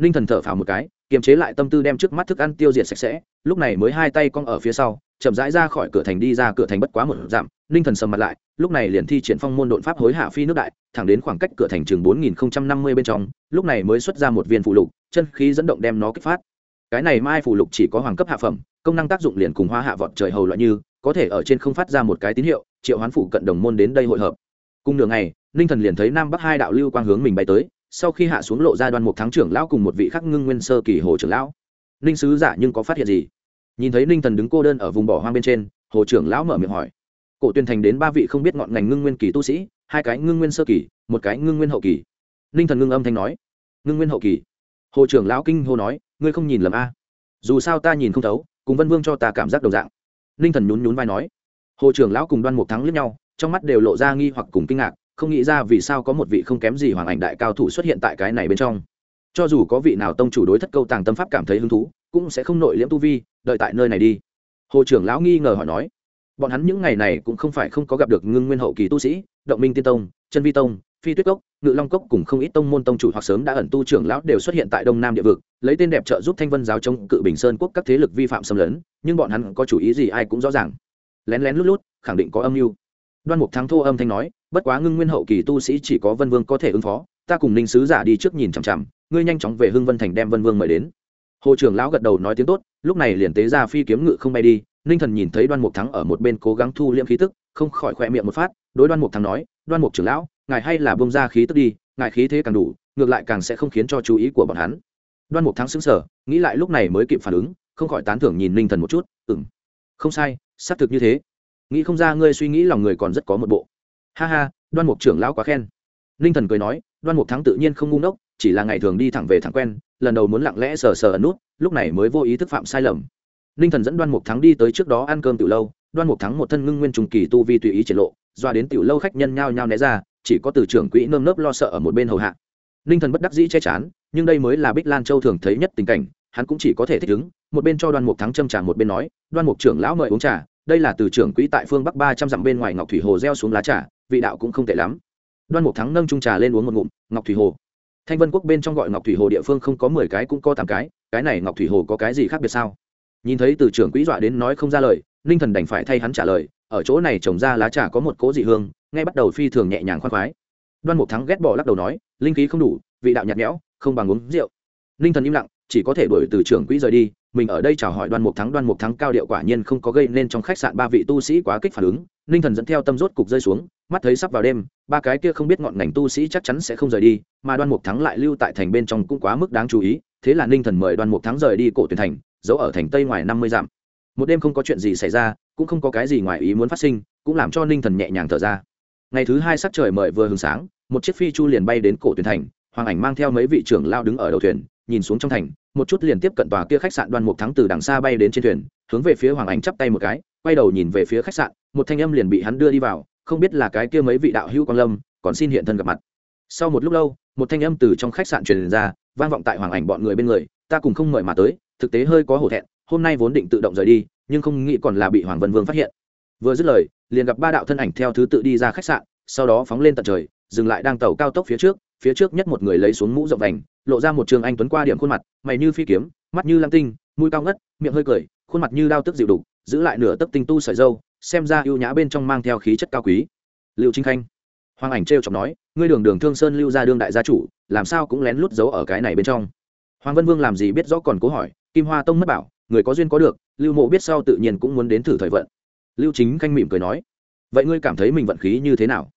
ninh thần thở phào một cái, kiềm chế lại tâm tư đem trước mắt thức ăn tiêu diệt sạch sẽ, lúc này mới hai tay cong ở phía sau, chậm rãi ra khỏi cửa thành đi ra cửa thành bất quá một dặm, ninh thần sầm mặt lại, lúc này liền thi triển phong môn đột pháp hối hạ phi nước đại, thẳng đến khoảng cách cửa thành chừng bốn nghìn năm mươi bên trong, lúc này mới xuất ra một viên phụ lục, chân khí dẫn động đem nó kích phát. Cái này mai phụ lục chỉ có hoàng cấp hạ phẩm, công năng tác dụng liền cùng hoa hạ vọt trời hầu loại như, có thể ở trên không phát ra một cái tín hiệu, triệu hoán phụ cận đồng môn đến đây hội hợp. Cùng nửa ngày, ninh thần liền thấy nam bắc hai đạo lưu quang hướng mình bay tới sau khi hạ xuống lộ ra đoan mục thắng trưởng lão cùng một vị khắc ngưng nguyên sơ kỳ hồ trưởng lão. Ninh sứ giả nhưng có phát hiện gì? Nhìn thấy ninh thần đứng cô đơn ở vùng bỏ hoang bên trên, hồ trưởng lão mở miệng hỏi. Cổ tuyên thành đến ba vị không biết ngọn ngành ngưng nguyên kỳ tu sĩ, hai cái ngưng nguyên sơ kỳ, một cái ngưng nguyên hậu kỳ. Ninh thần ngưng âm thanh nói. Ngưng nguyên hậu kỳ. Hồ trưởng lão kinh hô nói, ngươi không nhìn lầm a. Dù sao ta nhìn không thấu, cùng vân vương cho ta cảm giác đồng dạng. Ninh thần nhún nhún vai nói. Hồ trưởng lão cùng đoan mục thắng lướt nhau, trong mắt đều lộ ra nghi hoặc cùng kinh ngạc không nghĩ ra vì sao có một vị không kém gì hoàng ảnh đại cao thủ xuất hiện tại cái này bên trong. Cho dù có vị nào tông chủ đối thất câu tàng tâm pháp cảm thấy hứng thú, cũng sẽ không nội liễm tu vi, đợi tại nơi này đi. Hồ trưởng lão nghi ngờ hỏi nói, bọn hắn những ngày này cũng không phải không có gặp được ngưng nguyên hậu kỳ tu sĩ, động minh tiên tông, chân vi tông, phi tuyết cốc, ngự long cốc cùng không ít tông môn tông chủ hoặc sớm đã ẩn tu trưởng lão đều xuất hiện tại đông nam địa vực, lấy tên đẹp trợ giúp thanh vân giáo chống cự bình sơn quốc các thế lực vi phạm xâm lấn, nhưng bọn hắn có chủ ý gì ai cũng rõ ràng. Lén lén lút lút, khẳng định có âm mưu đoan mục thắng thô âm thanh nói, bất quá ngưng nguyên hậu kỳ tu sĩ chỉ có vân vương có thể ứng phó, ta cùng ninh sứ giả đi trước nhìn chằm chằm, ngươi nhanh chóng về hưng vân thành đem vân vương mời đến. Hồ trưởng lão gật đầu nói tiếng tốt, lúc này liền tế ra phi kiếm ngự không bay đi, ninh thần nhìn thấy đoan mục thắng ở một bên cố gắng thu liễm khí tức, không khỏi khỏe miệng một phát, đối đoan mục thắng nói, đoan mục trưởng lão, ngài hay là bông ra khí tức đi, ngài khí thế càng đủ, ngược lại càng sẽ không khiến cho chú ý của bọn hắn. Đoan mục thắng xứng sở nghĩ lại lúc này mới kịp phản ứng, không khỏi tán thưởng nhìn ninh thần một chút ừng không sai, xác thực như thế nghĩ không ra ngươi suy nghĩ lòng người còn rất có một bộ. Ha ha, đoan mục trưởng lão quá khen. Ninh thần cười nói, đoan mục thắng tự nhiên không ngu ngốc, chỉ là ngày thường đi thẳng về thẳng quen, lần đầu muốn lặng lẽ sờ sờ ẩn nút, lúc này mới vô ý thức phạm sai lầm. Ninh thần dẫn đoan mục thắng đi tới trước đó ăn cơm từ lâu, đoan mục thắng một thân ngưng nguyên trùng kỳ tu vi tùy ý triển lộ, doa đến tiểu lâu khách nhân nhao nhao né ra, chỉ có từ trưởng quỹ nơm nớp lo sợ ở một bên hầu hạ. Ninh thần bất đắc dĩ che chắn nhưng đây mới là bích lan châu thường thấy nhất tình cảnh, hắn cũng chỉ có thể thích ứng, một bên cho đoan mục thắng châm trà một bên nói, đoan mục trưởng lão mời uống trà đây là từ trưởng quỹ tại phương bắc ba trăm dặm bên ngoài ngọc thủy hồ gieo xuống lá trà, vị đạo cũng không tệ lắm. Đoan mục thắng nâng trung trà lên uống một ngụm, ngọc thủy hồ. Thanh vân quốc bên trong gọi ngọc thủy hồ địa phương không có mười cái cũng có tám cái cái này ngọc thủy hồ có cái gì khác biệt sao? Nhìn thấy từ trưởng quỹ dọa đến nói không ra lời, ninh thần đành phải thay hắn trả lời, ở chỗ này trồng ra lá trà có một cố dị hương ngay bắt đầu phi thường nhẹ nhàng khoan khoái. Đoan mục thắng ghét bỏ lắc đầu nói, linh khí không đủ, vị đạo nhạt nhẽo, không bằng uống rượu. Ninh thần im lặng chỉ có thể đuổi từ trưởng quỹ rời đi, mình ở đây chào hỏi đoan mục thắng, đoan mục thắng cao điệu quả nhiên không có gây nên trong khách sạn ba vị tu sĩ quá kích phản ứng, ninh thần dẫn theo tâm rốt cục rơi xuống, mắt thấy sắp vào đêm, ba cái kia không biết ngọn ngành tu sĩ chắc chắn sẽ không rời đi, mà đoan mục thắng lại lưu tại thành bên trong cũng quá mức đáng chú ý, thế là ninh thần mời đoan mục thắng rời đi cổ tuyển thành, giấu ở thành tây ngoài năm mươi dặm. Một đêm không có chuyện gì xảy ra, cũng không có cái gì ngoài ý muốn phát sinh, cũng làm cho ninh thần nhẹ nhàng thở ra. Ngày thứ hai sắc trời mời vừa hừng sáng, một chiếc phi chu liền bay đến cổ tuyển thành, hoàng ảnh mang theo mấy vị trưởng lao đứng ở đầu thuyền nhìn xuống trong thành, một chút liền tiếp cận tòa kia khách sạn đoan mục thắng từ đằng xa bay đến trên thuyền, hướng về phía hoàng ảnh chắp tay một cái, quay đầu nhìn về phía khách sạn, một thanh âm liền bị hắn đưa đi vào, không biết là cái kia mấy vị đạo hữu quan lâm, còn xin hiện thân gặp mặt. Sau một lúc lâu, một thanh âm từ trong khách sạn truyền ra, vang vọng tại hoàng ảnh bọn người bên người, ta cùng không mời mà tới, thực tế hơi có hổ thẹn, hôm nay vốn định tự động rời đi, nhưng không nghĩ còn là bị hoàng vân vương phát hiện. Vừa dứt lời, liền gặp ba đạo thân ảnh theo thứ tự đi ra khách sạn, sau đó phóng lên tận trời, dừng lại đang tàu cao tốc phía trước phía trước nhất một người lấy xuống mũ rộng vành lộ ra một trường anh tuấn qua điểm khuôn mặt, mày như phi kiếm, mắt như lăng tinh, mũi cao ngất, miệng hơi cười, khuôn mặt như đao tức dịu đục, giữ lại nửa tấc tinh tu sợi dâu xem ra ưu nhã bên trong mang theo khí chất cao quý. Liệu chính khanh, hoàng ảnh trêu chọc nói, ngươi đường đường thương sơn lưu ra đương đại gia chủ, làm sao cũng lén lút giấu ở cái này bên trong? Hoàng vân vương làm gì biết rõ còn cố hỏi, kim hoa tông mất bảo, người có duyên có được, lưu mộ biết sau tự nhiên cũng muốn đến thử thời vận. Lưu chính khanh mỉm cười nói, vậy ngươi cảm thấy mình vận khí như thế nào?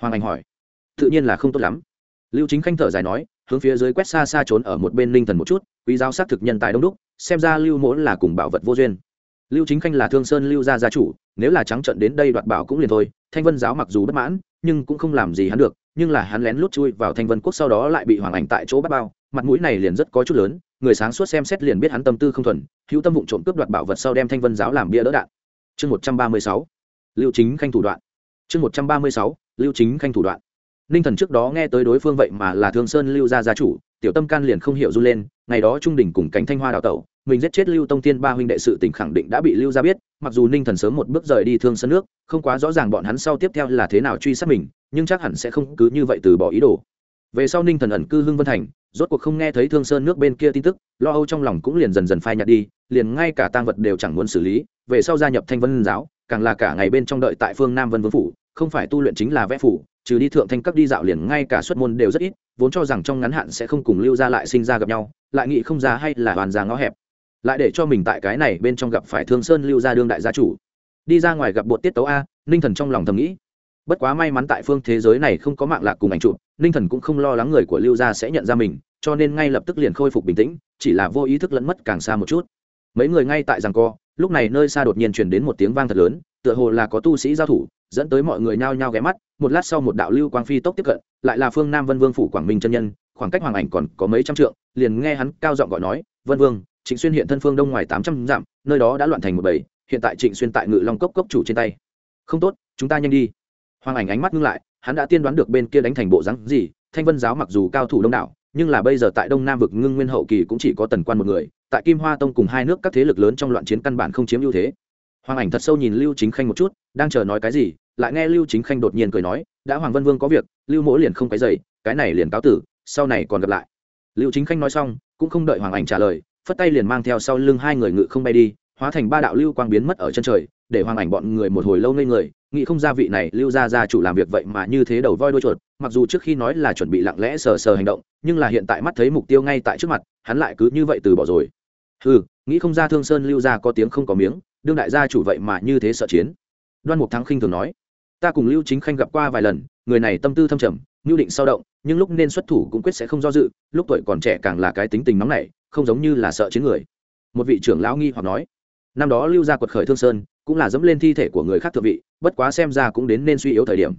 Hoàng anh hỏi, tự nhiên là không tốt lắm. Lưu chính khanh thở dài nói hướng phía dưới quét xa xa trốn ở một bên linh thần một chút, quý giáo xác thực nhân tài đông đúc, xem ra lưu mỗ là cùng bảo vật vô duyên. Lưu chính khanh là thương sơn lưu gia gia chủ, nếu là trắng trận đến đây đoạt bảo cũng liền thôi, thanh vân giáo mặc dù bất mãn, nhưng cũng không làm gì hắn được, nhưng là hắn lén lút chui vào thanh vân quốc sau đó lại bị hoàng ảnh tại chỗ bắt bao, mặt mũi này liền rất có chút lớn, người sáng suốt xem xét liền biết hắn tâm tư không thuần, hữu tâm vụng trộm cướp đoạt bảo vật sau đem thanh vân giáo làm bia đỡ đạn. Chương một trăm ba mươi sáu, lưu chính khanh thủ đoạn. Chương một trăm ba mươi sáu, lưu chính khanh thủ đoạn ninh thần trước đó nghe tới đối phương vậy mà là thương sơn lưu gia gia chủ, tiểu tâm can liền không hiểu run lên, ngày đó trung đỉnh cùng cánh thanh hoa đào tẩu, mình giết chết lưu tông Tiên ba huynh đệ sự tỉnh khẳng định đã bị lưu gia biết, mặc dù ninh thần sớm một bước rời đi thương sơn nước, không quá rõ ràng bọn hắn sau tiếp theo là thế nào truy sát mình, nhưng chắc hẳn sẽ không cứ như vậy từ bỏ ý đồ. Về sau ninh thần ẩn cư hưng vân thành, rốt cuộc không nghe thấy thương sơn nước bên kia tin tức, lo âu trong lòng cũng liền dần dần phai nhạt đi, liền ngay cả tang vật đều chẳng muốn xử lý, về sau gia nhập thanh vân giáo, càng là cả ngày bên trong đợi tại phương nam vân vương phủ, không phải tu luyện chính là vẽ phủ trừ đi thượng thanh cấp đi dạo liền ngay cả xuất môn đều rất ít, vốn cho rằng trong ngắn hạn sẽ không cùng lưu ra lại sinh ra gặp nhau, lại nghĩ không ra hay là hoàn ra ngõ hẹp. Lại để cho mình tại cái này bên trong gặp phải thương sơn lưu gia đương đại gia chủ. Đi ra ngoài gặp bột tiết tấu a, ninh thần trong lòng thầm nghĩ. Bất quá may mắn tại phương thế giới này không có mạng lạc cùng ảnh chụp ninh thần cũng không lo lắng người của lưu gia sẽ nhận ra mình, cho nên ngay lập tức liền khôi phục bình tĩnh, chỉ là vô ý thức lẫn mất càng xa một chút. Mấy người ngay tại rằng co, lúc này nơi xa đột nhiên chuyển đến một tiếng vang thật lớn, tựa hồ là có tu sĩ giao thủ dẫn tới mọi người nhao nhao ghé mắt, một lát sau một đạo lưu quang phi tốc tiếp cận, lại là phương nam vân vương phủ quảng minh chân nhân, khoảng cách hoàng ảnh còn có mấy trăm trượng, liền nghe hắn cao giọng gọi nói, vân vương, trịnh xuyên hiện thân phương đông ngoài tám trăm dặm, nơi đó đã loạn thành một bầy, hiện tại trịnh xuyên tại ngự long cốc cốc chủ trên tay. Không tốt, chúng ta nhanh đi. Hoàng ảnh ánh mắt ngưng lại, hắn đã tiên đoán được bên kia đánh thành bộ rắn gì, thanh vân giáo mặc dù cao thủ đông đảo, nhưng là bây giờ tại đông nam vực ngưng nguyên hậu kỳ cũng chỉ có tần quan một người, tại kim hoa tông cùng hai nước các thế lực lớn trong loạn chiến căn bản không chiếm ưu thế hoàng ảnh thật sâu nhìn lưu chính khanh một chút, đang chờ nói cái gì, lại nghe lưu chính khanh đột nhiên cười nói, đã hoàng vân vương có việc, lưu mỗ liền không cái dày cái này liền cáo tử, sau này còn gặp lại. Lưu chính khanh nói xong, cũng không đợi hoàng ảnh trả lời, phất tay liền mang theo sau lưng hai người ngự không bay đi, hóa thành ba đạo lưu quang biến mất ở chân trời, để hoàng ảnh bọn người một hồi lâu ngây người, nghĩ không ra vị này lưu ra ra chủ làm việc vậy mà như thế đầu voi đuôi chuột, mặc dù trước khi nói là chuẩn bị lặng lẽ sờ sờ hành động, nhưng là hiện tại mắt thấy mục tiêu ngay tại trước mặt, hắn lại cứ như vậy từ bỏ rồi. Ừ nghĩ không ra thương sơn lưu ra có tiếng không có miếng đương đại gia chủ vậy mà như thế sợ chiến. Đoan mục thắng khinh thường nói, ta cùng lưu chính khanh gặp qua vài lần, người này tâm tư thâm trầm, nhu định sao động, nhưng lúc nên xuất thủ cũng quyết sẽ không do dự, lúc tuổi còn trẻ càng là cái tính tình nóng nảy, không giống như là sợ chiến người. Một vị trưởng lão nghi hoặc nói, năm đó lưu gia quật khởi thương sơn, cũng là dẫm lên thi thể của người khác thượng vị, bất quá xem ra cũng đến nên suy yếu thời điểm.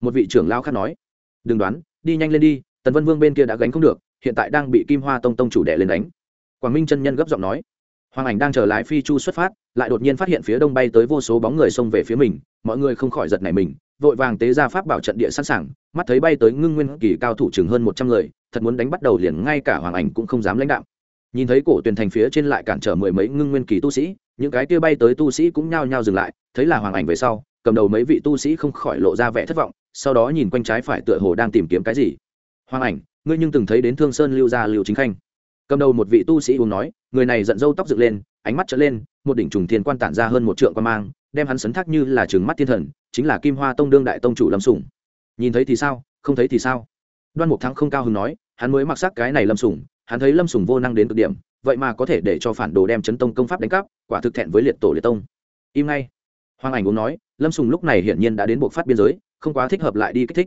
Một vị trưởng lão khác nói, đừng đoán, đi nhanh lên đi, tần vân vương bên kia đã gánh không được, hiện tại đang bị kim hoa tông tông chủ đệ lên đánh. Quảng minh chân nhân gấp giọng nói hoàng ảnh đang chờ lái phi chu xuất phát, lại đột nhiên phát hiện phía đông bay tới vô số bóng người xông về phía mình, mọi người không khỏi giật nảy mình, vội vàng tế ra pháp bảo trận địa sẵn sàng, mắt thấy bay tới ngưng nguyên kỳ cao thủ chừng hơn một trăm người, thật muốn đánh bắt đầu liền ngay cả hoàng ảnh cũng không dám lãnh đạo nhìn thấy cổ tuyển thành phía trên lại cản trở mười mấy ngưng nguyên kỳ tu sĩ, những cái kia bay tới tu sĩ cũng nhao nhao dừng lại, thấy là hoàng ảnh về sau, cầm đầu mấy vị tu sĩ không khỏi lộ ra vẻ thất vọng, sau đó nhìn quanh trái phải tựa hồ đang tìm kiếm cái gì. Hoàng ảnh, ngươi nhưng từng thấy đến thương sơn lưu gia lưu chính khanh? Cầm đầu một vị tu sĩ uống nói, người này giận dâu tóc dựng lên, ánh mắt trở lên, một đỉnh trùng thiên quan tản ra hơn một trượng quan mang, đem hắn sấn thác như là trừng mắt thiên thần, chính là kim hoa tông đương đại tông chủ lâm sủng nhìn thấy thì sao, không thấy thì sao? Đoan mục thắng không cao hứng nói, hắn mới mặc sắc cái này lâm sủng hắn thấy lâm sủng vô năng đến cực điểm, vậy mà có thể để cho phản đồ đem chấn tông công pháp đánh cắp, quả thực thẹn với liệt tổ liệt tông. Im ngay. Hoàng ảnh uống nói, lâm sùng lúc này hiển nhiên đã đến buộc phát biên giới, không quá thích hợp lại đi kích thích.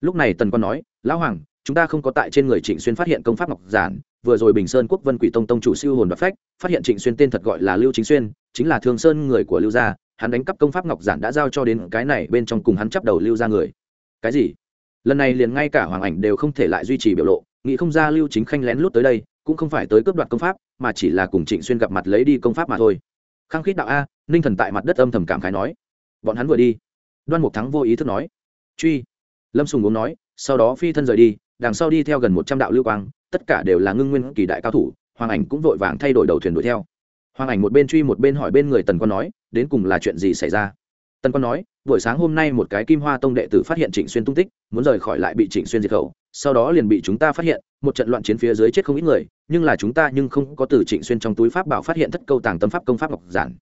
Lúc này tần quan nói, lão hoàng, chúng ta không có tại trên người trịnh xuyên phát hiện công pháp ngọc giản vừa rồi bình sơn quốc vân quỷ tông tông chủ siêu hồn và phách, phát hiện trịnh xuyên tên thật gọi là lưu chính xuyên, chính là thương sơn người của lưu gia, hắn đánh cắp công pháp ngọc giản đã giao cho đến cái này bên trong cùng hắn chấp đầu lưu ra người. Cái gì? Lần này liền ngay cả hoàng ảnh đều không thể lại duy trì biểu lộ, nghĩ không ra lưu chính khanh lén lút tới đây, cũng không phải tới cướp đoạt công pháp, mà chỉ là cùng trịnh xuyên gặp mặt lấy đi công pháp mà thôi. Khang khít đạo a, ninh thần tại mặt đất âm thầm cảm khái nói. Bọn hắn vừa đi. Đoan mục thắng vô ý thức nói. Truy. Lâm sùng uống nói, sau đó phi thân rời đi, đằng sau đi theo gần một trăm đạo lưu quang tất cả đều là ngưng nguyên kỳ đại cao thủ, hoàng ảnh cũng vội vàng thay đổi đầu thuyền đuổi theo. Hoàng ảnh một bên truy một bên hỏi bên người tần quan nói, đến cùng là chuyện gì xảy ra? Tần quan nói, buổi sáng hôm nay một cái kim hoa tông đệ tử phát hiện trịnh xuyên tung tích, muốn rời khỏi lại bị trịnh xuyên diệt khẩu, sau đó liền bị chúng ta phát hiện, một trận loạn chiến phía dưới chết không ít người, nhưng là chúng ta nhưng không có từ trịnh xuyên trong túi pháp bảo phát hiện thất câu tàng tâm pháp công pháp ngọc giản.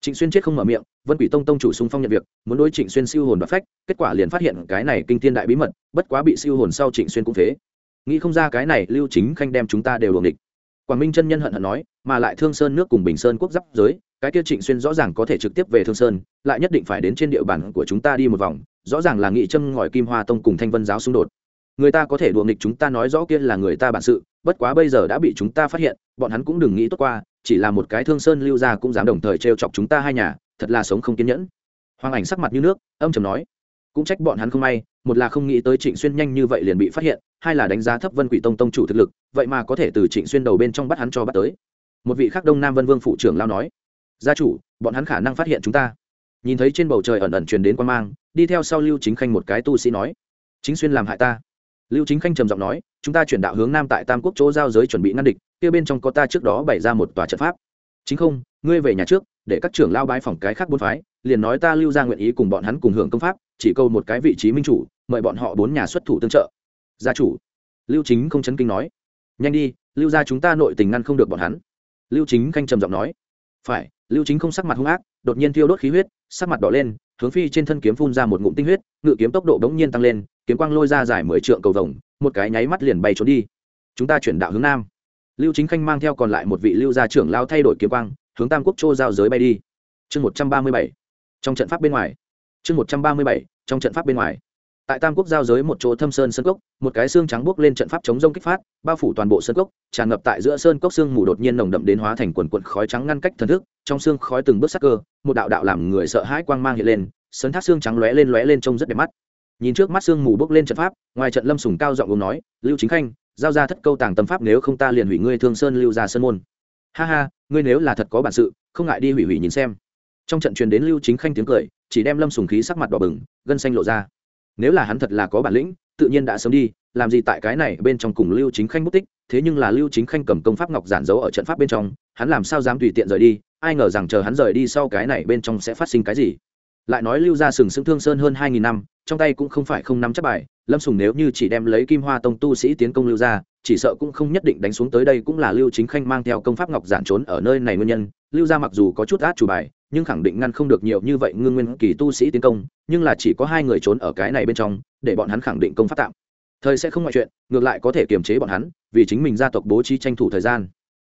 Trịnh xuyên chết không mở miệng, vân quỷ tông tông chủ xung phong nhận việc, muốn đối trịnh xuyên siêu hồn và phách, kết quả liền phát hiện cái này kinh thiên đại bí mật, bất quá bị siêu hồn sau trịnh xuyên cũng phế nghĩ không ra cái này lưu chính khanh đem chúng ta đều luồng địch quảng minh chân nhân hận hận nói, mà lại thương sơn nước cùng bình sơn quốc giáp giới, cái kia trịnh xuyên rõ ràng có thể trực tiếp về thương sơn, lại nhất định phải đến trên địa bàn của chúng ta đi một vòng, rõ ràng là nghị châm ngòi kim hoa tông cùng thanh vân giáo xung đột. Người ta có thể đùa nghịch chúng ta nói rõ kia là người ta bản sự, bất quá bây giờ đã bị chúng ta phát hiện, bọn hắn cũng đừng nghĩ tốt qua, chỉ là một cái thương sơn lưu ra cũng dám đồng thời t chọc chúng ta hai nhà, thật là sống không kiên nhẫn. Hoàng ảnh sắc mặt như nước, âm trầm nói cũng trách bọn hắn không may, một là không nghĩ tới trịnh xuyên nhanh như vậy liền bị phát hiện, hai là đánh giá thấp vân quỷ tông tông chủ thực lực, vậy mà có thể từ trịnh xuyên đầu bên trong bắt hắn cho bắt tới. Một vị khác đông nam vân vương phụ trưởng lao nói, gia chủ, bọn hắn khả năng phát hiện chúng ta. Nhìn thấy trên bầu trời ẩn ẩn truyền đến quan mang, đi theo sau lưu chính khanh một cái tu sĩ nói, chính xuyên làm hại ta. Lưu chính khanh trầm giọng nói, chúng ta chuyển đạo hướng nam tại tam quốc chỗ giao giới chuẩn bị ngăn địch, kia bên trong có ta trước đó bày ra một tòa trận pháp. Chính không, ngươi về nhà trước, để các trưởng lao bái phòng cái khác bốn phái, liền nói ta lưu ra nguyện ý cùng bọn hắn cùng hưởng công pháp chỉ câu một cái vị trí minh chủ, mời bọn họ bốn nhà xuất thủ tương trợ. Gia chủ. Lưu chính không chấn kinh nói. Nhanh đi, lưu ra chúng ta nội tình ngăn không được bọn hắn. Lưu chính khanh trầm giọng nói. Phải, lưu chính không sắc mặt hung ác, đột nhiên thiêu đốt khí huyết, sắc mặt đỏ lên, hướng phi trên thân kiếm phun ra một ngụm tinh huyết, ngự kiếm tốc độ đống nhiên tăng lên, kiếm quang lôi ra dài mười trượng cầu vồng, một cái nháy mắt liền bay trốn đi. Chúng ta chuyển đạo hướng nam. Lưu chính khanh mang theo còn lại một vị lưu gia trưởng lao thay đổi kiếm quang, hướng tam quốc châu giao giới bay đi. Chương một trăm ba mươi bảy. Trong trận pháp bên ngoài chương một trăm ba mươi bảy, trong trận pháp bên ngoài. Tại tam quốc giao giới một chỗ thâm sơn sơn cốc, một cái xương trắng buốc lên trận pháp chống rông kích phát, bao phủ toàn bộ sơn cốc, tràn ngập tại giữa sơn cốc xương mù đột nhiên nồng đậm đến hóa thành quần quần khói trắng ngăn cách thần thức, trong xương khói từng bước sắc cơ, một đạo đạo làm người sợ hãi quang mang hiện lên sơn thác xương trắng lóe lên lóe lên trông rất đẹp mắt. Nhìn trước mắt xương mù bốc lên trận pháp, ngoài trận lâm sùng cao giọng uống nói, lưu chính khanh, giao ra thất câu tàng tâm pháp nếu không ta liền hủy ngươi thương sơn lưu ra sơn môn. Ha ha, ngươi nếu là thật có bản sự, không ngại đi hủy hủy nhìn xem trong trận truyền đến lưu chính khanh tiếng cười, chỉ đem lâm sùng khí sắc mặt đỏ bừng, gân xanh lộ ra. Nếu là hắn thật là có bản lĩnh, tự nhiên đã sớm đi, làm gì tại cái này bên trong cùng lưu chính khanh mất tích, thế nhưng là lưu chính khanh cầm công pháp ngọc giản giấu ở trận pháp bên trong, hắn làm sao dám tùy tiện rời đi, ai ngờ rằng chờ hắn rời đi sau cái này bên trong sẽ phát sinh cái gì. Lại nói lưu ra sừng sững thương sơn hơn hai nghìn năm, trong tay cũng không phải không nắm chắc bài, lâm sùng nếu như chỉ đem lấy kim hoa tông tu sĩ tiến công lưu ra chỉ sợ cũng không nhất định đánh xuống tới đây cũng là lưu chính khanh mang theo công pháp ngọc giản trốn ở nơi này nguyên nhân. Lưu ra mặc dù có chút át chủ bài nhưng khẳng định ngăn không được nhiều như vậy ngưng nguyên kỳ tu sĩ tiến công, nhưng là chỉ có hai người trốn ở cái này bên trong, để bọn hắn khẳng định công pháp tạm. Thời sẽ không ngoại chuyện, ngược lại có thể kiềm chế bọn hắn, vì chính mình gia tộc bố trí tranh thủ thời gian.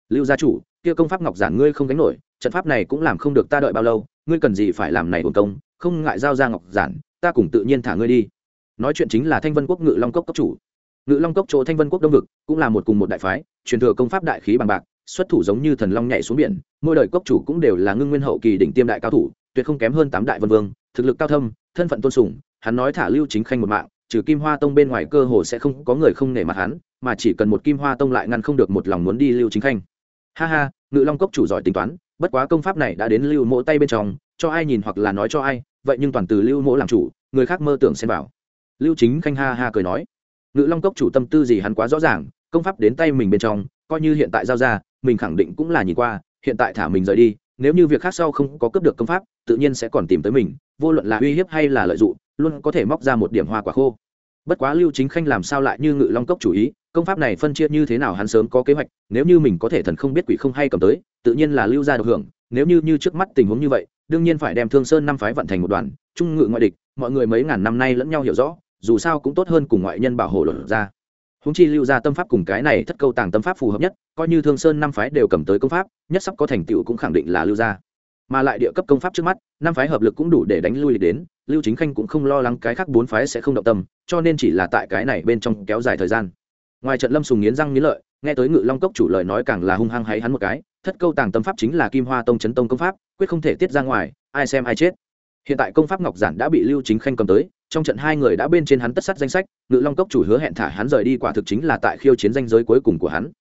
Lưu gia chủ, kia công pháp ngọc giản ngươi không gánh nổi, trận pháp này cũng làm không được ta đợi bao lâu, ngươi cần gì phải làm này hồn công, không ngại giao ra ngọc giản, ta cùng tự nhiên thả ngươi đi. Nói chuyện chính là thanh vân quốc ngự long cốc cấp chủ. Ngự long cốc chỗ thanh vân quốc đông vực cũng là một cùng một đại phái, truyền thừa công pháp đại khí bằng bạc xuất thủ giống như thần long nhảy xuống biển, mỗi đời cốc chủ cũng đều là ngưng nguyên hậu kỳ đỉnh tiêm đại cao thủ, tuyệt không kém hơn tám đại vân vương, thực lực cao thâm, thân phận tôn sùng, hắn nói thả lưu chính khanh một mạng, trừ kim hoa tông bên ngoài cơ hồ sẽ không có người không nể mặt hắn, mà chỉ cần một kim hoa tông lại ngăn không được một lòng muốn đi lưu chính khanh. Ha ha, ngự long cốc chủ giỏi tính toán, bất quá công pháp này đã đến lưu mỗ tay bên trong, cho ai nhìn hoặc là nói cho ai, vậy nhưng toàn từ lưu mỗ làm chủ, người khác mơ tưởng xem vào. Lưu chính khanh ha ha cười nói, ngự long cốc chủ tâm tư gì hắn quá rõ ràng, công pháp đến tay mình bên trong, coi như hiện tại giao ra mình khẳng định cũng là nhìn qua, hiện tại thả mình rời đi, nếu như việc khác sau không có cướp được công pháp, tự nhiên sẽ còn tìm tới mình, vô luận là uy hiếp hay là lợi dụng, luôn có thể móc ra một điểm hoa quả khô. Bất quá lưu chính khanh làm sao lại như ngự long cốc chủ ý, công pháp này phân chia như thế nào hắn sớm có kế hoạch, nếu như mình có thể thần không biết quỷ không hay cầm tới, tự nhiên là lưu ra được hưởng, nếu như như trước mắt tình huống như vậy, đương nhiên phải đem thương sơn năm phái vận thành một đoàn, trung ngự ngoại địch, mọi người mấy ngàn năm nay lẫn nhau hiểu rõ, dù sao cũng tốt hơn cùng ngoại nhân bảo hộ luận ra húng chi lưu ra tâm pháp cùng cái này thất câu tàng tâm pháp phù hợp nhất, coi như thương sơn năm phái đều cầm tới công pháp, nhất sắp có thành tựu cũng khẳng định là lưu ra mà lại địa cấp công pháp trước mắt, năm phái hợp lực cũng đủ để đánh lui đến, lưu chính khanh cũng không lo lắng cái khác bốn phái sẽ không động tâm, cho nên chỉ là tại cái này bên trong kéo dài thời gian. Ngoài trận lâm sùng nghiến răng nghiến lợi, nghe tới ngự long cốc chủ lời nói càng là hung hăng hay hắn một cái, thất câu tàng tâm pháp chính là kim hoa tông chấn tông công pháp, quyết không thể tiết ra ngoài, ai xem ai chết. Hiện tại công pháp ngọc giản đã bị lưu chính khanh cầm tới trong trận hai người đã bên trên hắn tất sắt danh sách, ngự long cốc chủ hứa hẹn thả hắn rời đi quả thực chính là tại khiêu chiến danh giới cuối cùng của hắn.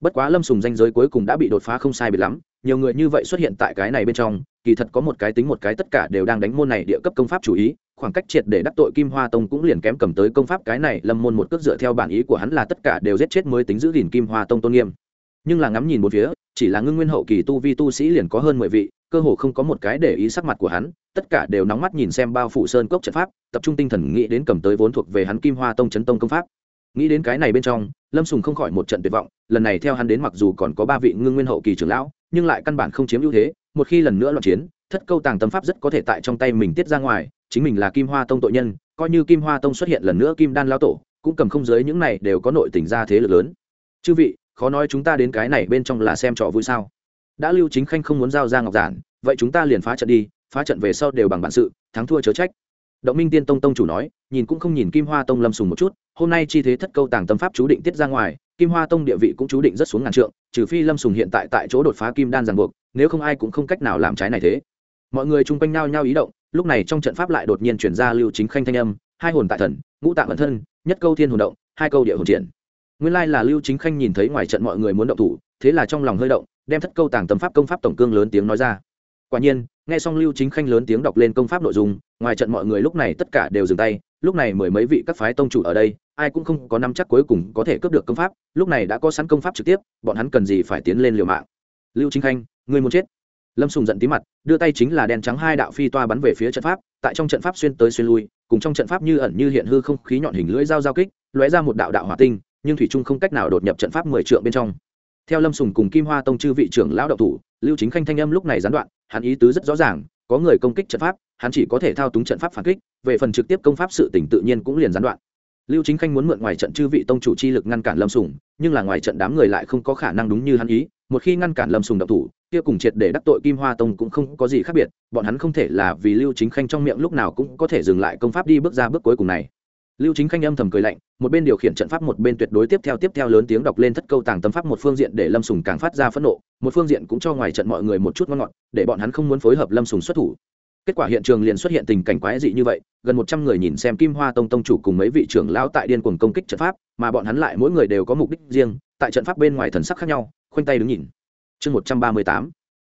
Bất quá lâm sùng danh giới cuối cùng đã bị đột phá không sai biệt lắm, nhiều người như vậy xuất hiện tại cái này bên trong, kỳ thật có một cái tính một cái tất cả đều đang đánh môn này địa cấp công pháp chủ ý, khoảng cách triệt để đắc tội kim hoa tông cũng liền kém cầm tới công pháp cái này, lâm môn một cước dựa theo bản ý của hắn là tất cả đều giết chết mới tính giữ gìn kim hoa tông tôn nghiêm. Nhưng là ngắm nhìn một phía, chỉ là ngưng nguyên hậu kỳ tu vi tu sĩ liền có hơn mười vị cơ hồ không có một cái để ý sắc mặt của hắn, tất cả đều nóng mắt nhìn xem bao phủ sơn cốc trận pháp, tập trung tinh thần nghĩ đến cầm tới vốn thuộc về hắn kim hoa tông chấn tông công pháp. Nghĩ đến cái này bên trong, lâm sùng không khỏi một trận tuyệt vọng, lần này theo hắn đến mặc dù còn có ba vị ngưng nguyên hậu kỳ trưởng lão, nhưng lại căn bản không chiếm ưu thế, một khi lần nữa loạn chiến, thất câu tàng tâm pháp rất có thể tại trong tay mình tiết ra ngoài, chính mình là kim hoa tông tội nhân, coi như kim hoa tông xuất hiện lần nữa kim đan lao tổ, cũng cầm không giới những này đều có nội tình ra thế lực lớn. Chư vị, khó nói chúng ta đến cái này bên trong là xem trò vui sao? Đã lưu chính khanh không muốn giao ra ngọc giản, vậy chúng ta liền phá trận đi, phá trận về sau đều bằng bản sự, thắng thua chớ trách. Động minh tiên tông tông chủ nói, nhìn cũng không nhìn kim hoa tông lâm sùng một chút, hôm nay chi thế thất câu tàng tâm pháp chú định tiết ra ngoài, kim hoa tông địa vị cũng chú định rất xuống ngàn trượng, trừ phi lâm sùng hiện tại tại chỗ đột phá kim đan ràng buộc, nếu không ai cũng không cách nào làm trái này thế. Mọi người chung quanh nao nhau ý động, lúc này trong trận pháp lại đột nhiên chuyển ra lưu chính khanh thanh âm, hai hồn tại thần, ngũ tạng ẩn thân, nhất câu thiên hồn động, hai câu địa hồn triển. Nguyên lai là lưu chính khanh nhìn thấy ngoài trận mọi người muốn động thủ, thế là trong lòng hơi động đem thất câu tàng tâm pháp công pháp tổng cương lớn tiếng nói ra. Quả nhiên, nghe xong lưu chính khanh lớn tiếng đọc lên công pháp nội dung, ngoài trận mọi người lúc này tất cả đều dừng tay, lúc này mười mấy vị các phái tông chủ ở đây, ai cũng không có năm chắc cuối cùng có thể cướp được công pháp, lúc này đã có sẵn công pháp trực tiếp, bọn hắn cần gì phải tiến lên liều mạng. Lưu chính khanh người muốn chết? Lâm sùng giận tí mặt, đưa tay chính là đèn trắng hai đạo phi toa bắn về phía trận pháp, tại trong trận pháp xuyên tới xuyên lui, cùng trong trận pháp như ẩn như hiện hư không khí nhọn hình lưỡi dao giao kích, lóe ra một đạo đạo hỏa tinh, nhưng thủy trung không cách nào đột nhập trận pháp mười trượng bên trong theo lâm sùng cùng kim hoa tông chư vị trưởng lão đạo thủ, lưu chính khanh thanh âm lúc này gián đoạn, hắn ý tứ rất rõ ràng, có người công kích trận pháp, hắn chỉ có thể thao túng trận pháp phản kích, về phần trực tiếp công pháp sự tỉnh tự nhiên cũng liền gián đoạn. Lưu chính khanh muốn mượn ngoài trận chư vị tông chủ chi lực ngăn cản lâm sùng, nhưng là ngoài trận đám người lại không có khả năng đúng như hắn ý, một khi ngăn cản lâm sùng đạo thủ, kia cùng triệt để đắc tội kim hoa tông cũng không có gì khác biệt, bọn hắn không thể là vì lưu chính khanh trong miệng lúc nào cũng có thể dừng lại công pháp đi bước ra bước cuối cùng này lưu chính khanh âm thầm cười lạnh, một bên điều khiển trận pháp một bên tuyệt đối tiếp theo tiếp theo lớn tiếng đọc lên thất câu tàng tâm pháp một phương diện để lâm sùng càng phát ra phẫn nộ, một phương diện cũng cho ngoài trận mọi người một chút ngon ngọt, để bọn hắn không muốn phối hợp lâm sùng xuất thủ. Kết quả hiện trường liền xuất hiện tình cảnh quái dị như vậy, gần một trăm người nhìn xem kim hoa tông tông chủ cùng mấy vị trưởng lão tại điên cuồng công kích trận pháp, mà bọn hắn lại mỗi người đều có mục đích riêng, tại trận pháp bên ngoài thần sắc khác nhau, khoanh tay đứng nhìn. Chương một trăm ba mươi tám,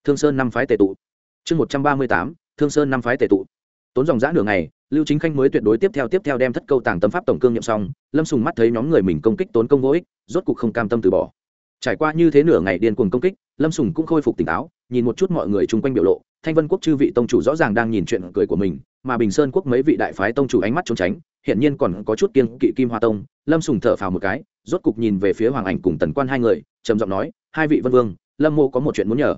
thương sơn năm phái tệ tụ. Chương một trăm ba mươi tám, thương sơn năm phái tệ tụ. Tốn dòng giã nửa ngày lưu chính khanh mới tuyệt đối tiếp theo tiếp theo đem thất câu tàng tâm pháp tổng cương nghiệm xong, lâm sùng mắt thấy nhóm người mình công kích tốn công vô ích, rốt cục không cam tâm từ bỏ. Trải qua như thế nửa ngày điên cuồng công kích, lâm sùng cũng khôi phục tỉnh táo, nhìn một chút mọi người chung quanh biểu lộ, thanh vân quốc chư vị tông chủ rõ ràng đang nhìn chuyện cười của mình, mà bình sơn quốc mấy vị đại phái tông chủ ánh mắt trốn tránh hiện nhiên còn có chút kiên kỵ kim hoa tông, lâm sùng thở phào một cái, rốt cục nhìn về phía hoàng ảnh cùng tần quan hai người, trầm giọng nói, hai vị vân vương, lâm mô có một chuyện muốn nhờ.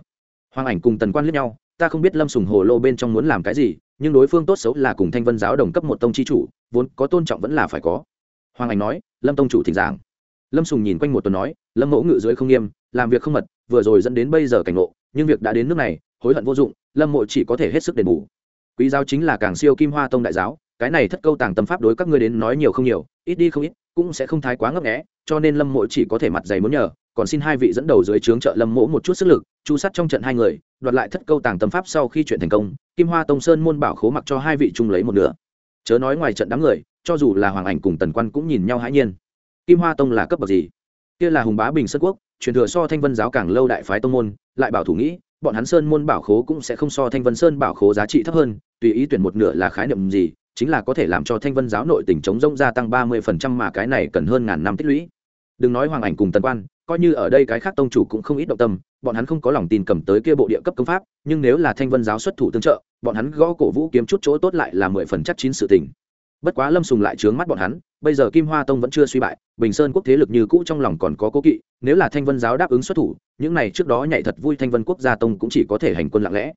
Hoàng ảnh cùng tần quan liếc nhau, ta không biết lâm sùng hồ lô bên trong muốn làm cái gì nhưng đối phương tốt xấu là cùng thanh vân giáo đồng cấp một tông chi chủ, vốn có tôn trọng vẫn là phải có. Hoàng anh nói, lâm tông chủ thỉnh giảng. Lâm sùng nhìn quanh một tuần nói, lâm mẫu ngự dưới không nghiêm, làm việc không mật, vừa rồi dẫn đến bây giờ cảnh ngộ, nhưng việc đã đến nước này, hối hận vô dụng, lâm mộ chỉ có thể hết sức đền bù. Quý giáo chính là càng siêu kim hoa tông đại giáo, cái này thất câu tàng tâm pháp đối các ngươi đến nói nhiều không nhiều, ít đi không ít, cũng sẽ không thái quá ngấp nghẽ cho nên lâm mộ chỉ có thể mặt dày muốn nhờ còn xin hai vị dẫn đầu dưới trướng trợ lâm mỗ một chút sức lực, chu sát trong trận hai người, đoạt lại thất câu tàng tâm pháp sau khi chuyện thành công, kim hoa tông sơn môn bảo khố mặc cho hai vị chung lấy một nửa. Chớ nói ngoài trận đám người, cho dù là hoàng ảnh cùng tần quan cũng nhìn nhau hãi nhiên. Kim hoa tông là cấp bậc gì? Kia là hùng bá bình sơn quốc, truyền thừa so thanh vân giáo càng lâu đại phái tông môn, lại bảo thủ nghĩ, bọn hắn sơn môn bảo khố cũng sẽ không so thanh vân sơn bảo khố giá trị thấp hơn, tùy ý tuyển một nửa là khái niệm gì, chính là có thể làm cho thanh vân giáo nội tỉnh chống rông gia tăng ba mươi phần trăm mà cái này cần hơn ngàn năm tích lũy. Đừng nói hoàng ảnh cùng tần quan coi như ở đây cái khác tông chủ cũng không ít động tâm, bọn hắn không có lòng tin cầm tới kia bộ địa cấp công pháp, nhưng nếu là thanh vân giáo xuất thủ tương trợ, bọn hắn gõ cổ vũ kiếm chút chỗ tốt lại là mười phần chắc chín sự tình. Bất quá lâm sùng lại trướng mắt bọn hắn, bây giờ kim hoa tông vẫn chưa suy bại, bình sơn quốc thế lực như cũ trong lòng còn có cố kỵ, nếu là thanh vân giáo đáp ứng xuất thủ, những này trước đó nhảy thật vui thanh vân quốc gia tông cũng chỉ có thể hành quân lặng lẽ.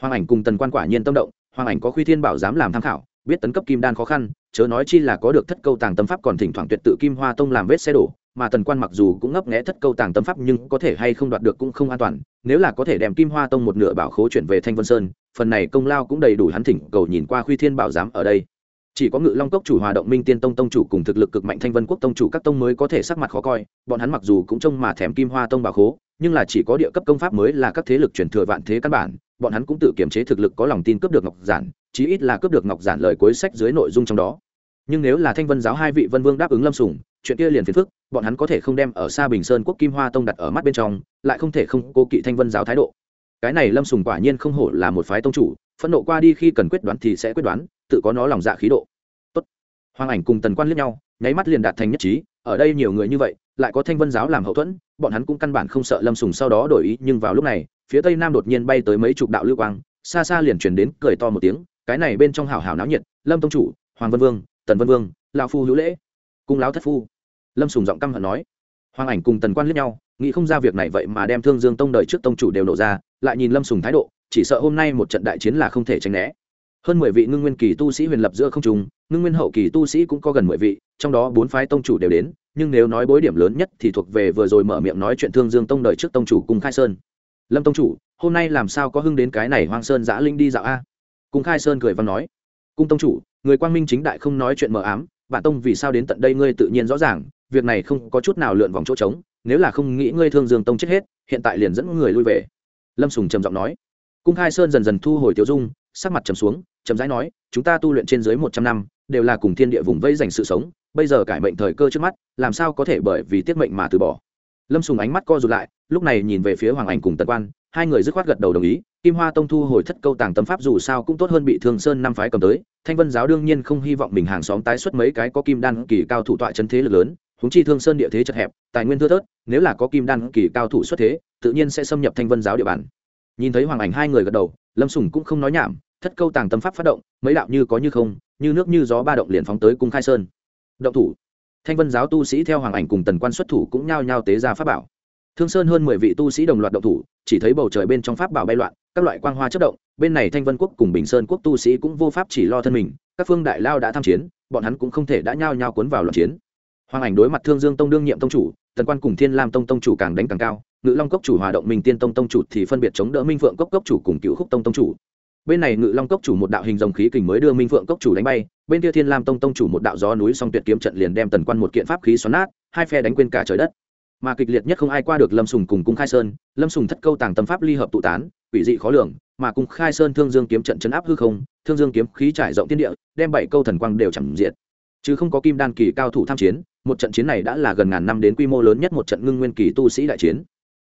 Hoàng ảnh cùng tần quan quả nhiên tâm động, hoàng ảnh có khuy thiên bảo dám làm tham khảo, biết tấn cấp kim đan khó khăn, chớ nói chi là có được thất câu tàng tâm pháp còn thỉnh thoảng tuyệt tự kim hoa tông làm vết xe đổ mà tần quan mặc dù cũng ngấp nghẽ thất câu tàng tâm pháp nhưng có thể hay không đoạt được cũng không an toàn nếu là có thể đem kim hoa tông một nửa bảo khố chuyển về thanh vân sơn, phần này công lao cũng đầy đủ hắn thỉnh cầu nhìn qua khuy thiên bảo giám ở đây chỉ có ngự long cốc chủ hòa động minh tiên tông tông chủ cùng thực lực cực mạnh thanh vân quốc tông chủ các tông mới có thể sắc mặt khó coi, bọn hắn mặc dù cũng trông mà thèm kim hoa tông bảo khố, nhưng là chỉ có địa cấp công pháp mới là các thế lực truyền thừa vạn thế căn bản, bọn hắn cũng tự kiểm chế thực lực có lòng tin cướp được ngọc giản, chí ít là cướp được ngọc giản lời cuối sách dưới nội dung trong đó nhưng nếu là thanh vân giáo hai vị vân vương đáp ứng lâm sùng chuyện kia liền phiền phức, bọn hắn có thể không đem ở xa bình sơn quốc kim hoa tông đặt ở mắt bên trong, lại không thể không cô kỵ thanh vân giáo thái độ. Cái này lâm sùng quả nhiên không hổ là một phái tông chủ, phẫn nộ qua đi khi cần quyết đoán thì sẽ quyết đoán, tự có nó lòng dạ khí độ. Tốt. hoàng ảnh cùng tần quan liếc nhau, nháy mắt liền đạt thành nhất trí, ở đây nhiều người như vậy, lại có thanh vân giáo làm hậu thuẫn, bọn hắn cũng căn bản không sợ lâm sùng sau đó đổi ý, nhưng vào lúc này, phía tây nam đột nhiên bay tới mấy chục đạo lưu quang, xa xa liền chuyển đến cười to một tiếng, cái này bên trong hào hào náo nhiệt, lâm tông chủ, hoàng vân vương, tần vân vương lao phu hữu lễ cung láo thất phu. Lâm sùng giọng căm hận nói. Hoàng ảnh cùng tần quan liếc nhau nghĩ không ra việc này vậy mà đem thương dương tông đời trước tông chủ đều nổ ra lại nhìn lâm sùng thái độ chỉ sợ hôm nay một trận đại chiến là không thể tránh né. Hơn mười vị ngưng nguyên kỳ tu sĩ huyền lập giữa không trùng, ngưng nguyên hậu kỳ tu sĩ cũng có gần mười vị trong đó bốn phái tông chủ đều đến nhưng nếu nói bối điểm lớn nhất thì thuộc về vừa rồi mở miệng nói chuyện thương dương tông đời trước tông chủ cung khai sơn. Lâm tông chủ hôm nay làm sao có hưng đến cái này hoang sơn giã linh đi dạo a? Cung khai sơn cười văn nói. Cung tông chủ người quang minh chính đại không nói chuyện mờ ám bản tông vì sao đến tận đây ngươi tự nhiên rõ ràng, việc này không có chút nào lượn vòng chỗ trống, nếu là không nghĩ ngươi thương dương tông chết hết, hiện tại liền dẫn người lui về. Lâm sùng trầm giọng nói. Cung khai sơn dần dần thu hồi tiêu dung, sắc mặt trầm xuống trầm rãi nói, chúng ta tu luyện trên dưới một trăm năm, đều là cùng thiên địa vùng vây dành sự sống, bây giờ cải mệnh thời cơ trước mắt, làm sao có thể bởi vì tiết mệnh mà từ bỏ? Lâm sùng ánh mắt co rụt lại, lúc này nhìn về phía hoàng ảnh cùng tần quan hai người dứt khoát gật đầu đồng ý, kim hoa tông thu hồi thất câu tàng tâm pháp dù sao cũng tốt hơn bị thương sơn năm phái cầm tới, thanh vân giáo đương nhiên không hy vọng mình hàng xóm tái xuất mấy cái có kim đan kỳ cao thủ tọa chân thế lực lớn húng chi thương sơn địa thế chật hẹp, tài nguyên thưa thớt, nếu là có kim đan kỳ cao thủ xuất thế, tự nhiên sẽ xâm nhập thanh vân giáo địa bàn. Nhìn thấy hoàng ảnh hai người gật đầu, lâm sùng cũng không nói nhảm, thất câu tàng tâm pháp phát động, mấy đạo như có như không, như nước như gió ba động liền phóng tới cung khai sơn. Động thủ. Thanh vân giáo tu sĩ theo hoàng ảnh cùng tần quan xuất thủ cũng nhao nhao tế ra pháp bảo thương sơn hơn mười vị tu sĩ đồng loạt động thủ, chỉ thấy bầu trời bên trong pháp bảo bay loạn, các loại quang hoa chất động, bên này thanh vân quốc cùng bình sơn quốc tu sĩ cũng vô pháp chỉ lo thân mình, các phương đại lao đã tham chiến, bọn hắn cũng không thể đã nhao nhao cuốn vào loạn chiến. Hoàng ảnh đối mặt thương dương tông đương nhiệm tông chủ, tần quan cùng thiên lam tông tông chủ càng đánh càng cao, ngự long cốc chủ hòa động minh tiên tông tông chủ thì phân biệt chống đỡ minh phượng cốc cốc chủ cùng cựu khúc tông tông chủ. Bên này ngự long cốc chủ một đạo hình dòng khí kình mới đưa minh phượng cốc chủ đánh bay, bên kia thiên lam tông tông chủ một đạo gió núi song tuyệt kiếm trận liền đem tần quan một kiện pháp khí xoắn nát, hai phe đánh quên cả trời đất mà kịch liệt nhất không ai qua được lâm sùng cùng cung khai sơn. Lâm sùng thất câu tàng tâm pháp ly hợp tụ tán, quỷ dị khó lường, mà cung khai sơn thương dương kiếm trận chấn áp hư không, thương dương kiếm khí trải rộng tiên địa, đem bảy câu thần quang đều chẳng diệt. Chứ không có kim đan kỳ cao thủ tham chiến, một trận chiến này đã là gần ngàn năm đến quy mô lớn nhất một trận ngưng nguyên kỳ tu sĩ đại chiến.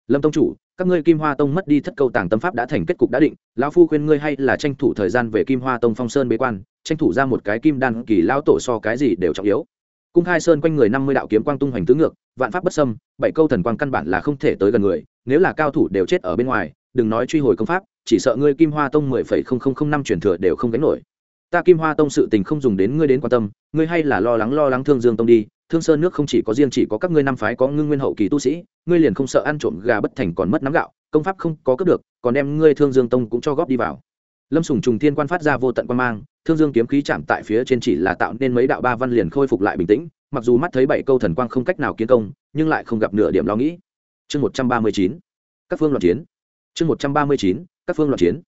Lâm tông chủ, các ngươi kim hoa tông mất đi thất câu tàng tâm pháp đã thành kết cục đã định, lão phu khuyên ngươi hay là tranh thủ thời gian về kim hoa tông phong sơn bế quan, tranh thủ ra một cái kim đan kỳ lão tổ so cái gì đều trọng yếu cung khai sơn quanh người năm mươi đạo kiếm quang tung hoành tứ ngược, vạn pháp bất sâm bảy câu thần quang căn bản là không thể tới gần người, nếu là cao thủ đều chết ở bên ngoài, đừng nói truy hồi công pháp, chỉ sợ ngươi kim hoa tông mười phẩy không không không năm truyền thừa đều không gánh nổi. Ta kim hoa tông sự tình không dùng đến ngươi đến quan tâm, ngươi hay là lo lắng lo lắng thương dương tông đi, thương sơn nước không chỉ có riêng chỉ có các ngươi năm phái có ngưng nguyên hậu kỳ tu sĩ, ngươi liền không sợ ăn trộm gà bất thành còn mất nắm gạo, công pháp không có cướp được, còn đem ngươi thương dương tông cũng cho góp đi vào lâm sùng trùng thiên quan phát ra vô tận quan mang, thương dương kiếm khí chạm tại phía trên chỉ là tạo nên mấy đạo ba văn liền khôi phục lại bình tĩnh, mặc dù mắt thấy bảy câu thần quang không cách nào kiến công, nhưng lại không gặp nửa điểm lo nghĩ. Chương một trăm ba mươi chín, các phương loạn chiến. Chương một trăm ba mươi chín, các phương loạn chiến.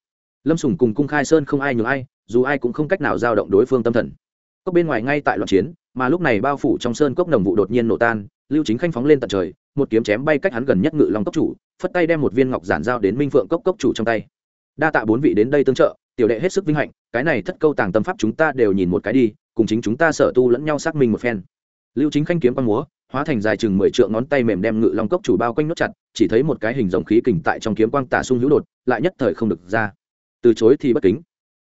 Lâm sùng cùng cung khai sơn không ai nhường ai, dù ai cũng không cách nào giao động đối phương tâm thần. Cốc bên ngoài ngay tại loạn chiến, mà lúc này bao phủ trong sơn cốc nồng vụ đột nhiên nổ tan, lưu chính khanh phóng lên tận trời, một kiếm chém bay cách hắn gần nhất ngự long cốc chủ, phất tay đem một viên ngọc giản giao đến minh phượng cốc cốc chủ trong tay đa tạ bốn vị đến đây tương trợ, tiểu đệ hết sức vinh hạnh, cái này thất câu tàng tâm pháp chúng ta đều nhìn một cái đi, cùng chính chúng ta sở tu lẫn nhau xác minh một phen. Lưu chính khanh kiếm quang múa, hóa thành dài chừng mười trượng ngón tay mềm đem ngự long cốc chủ bao quanh nốt chặt, chỉ thấy một cái hình dòng khí kình tại trong kiếm quang tả sung hữu đột, lại nhất thời không được ra. Từ chối thì bất kính.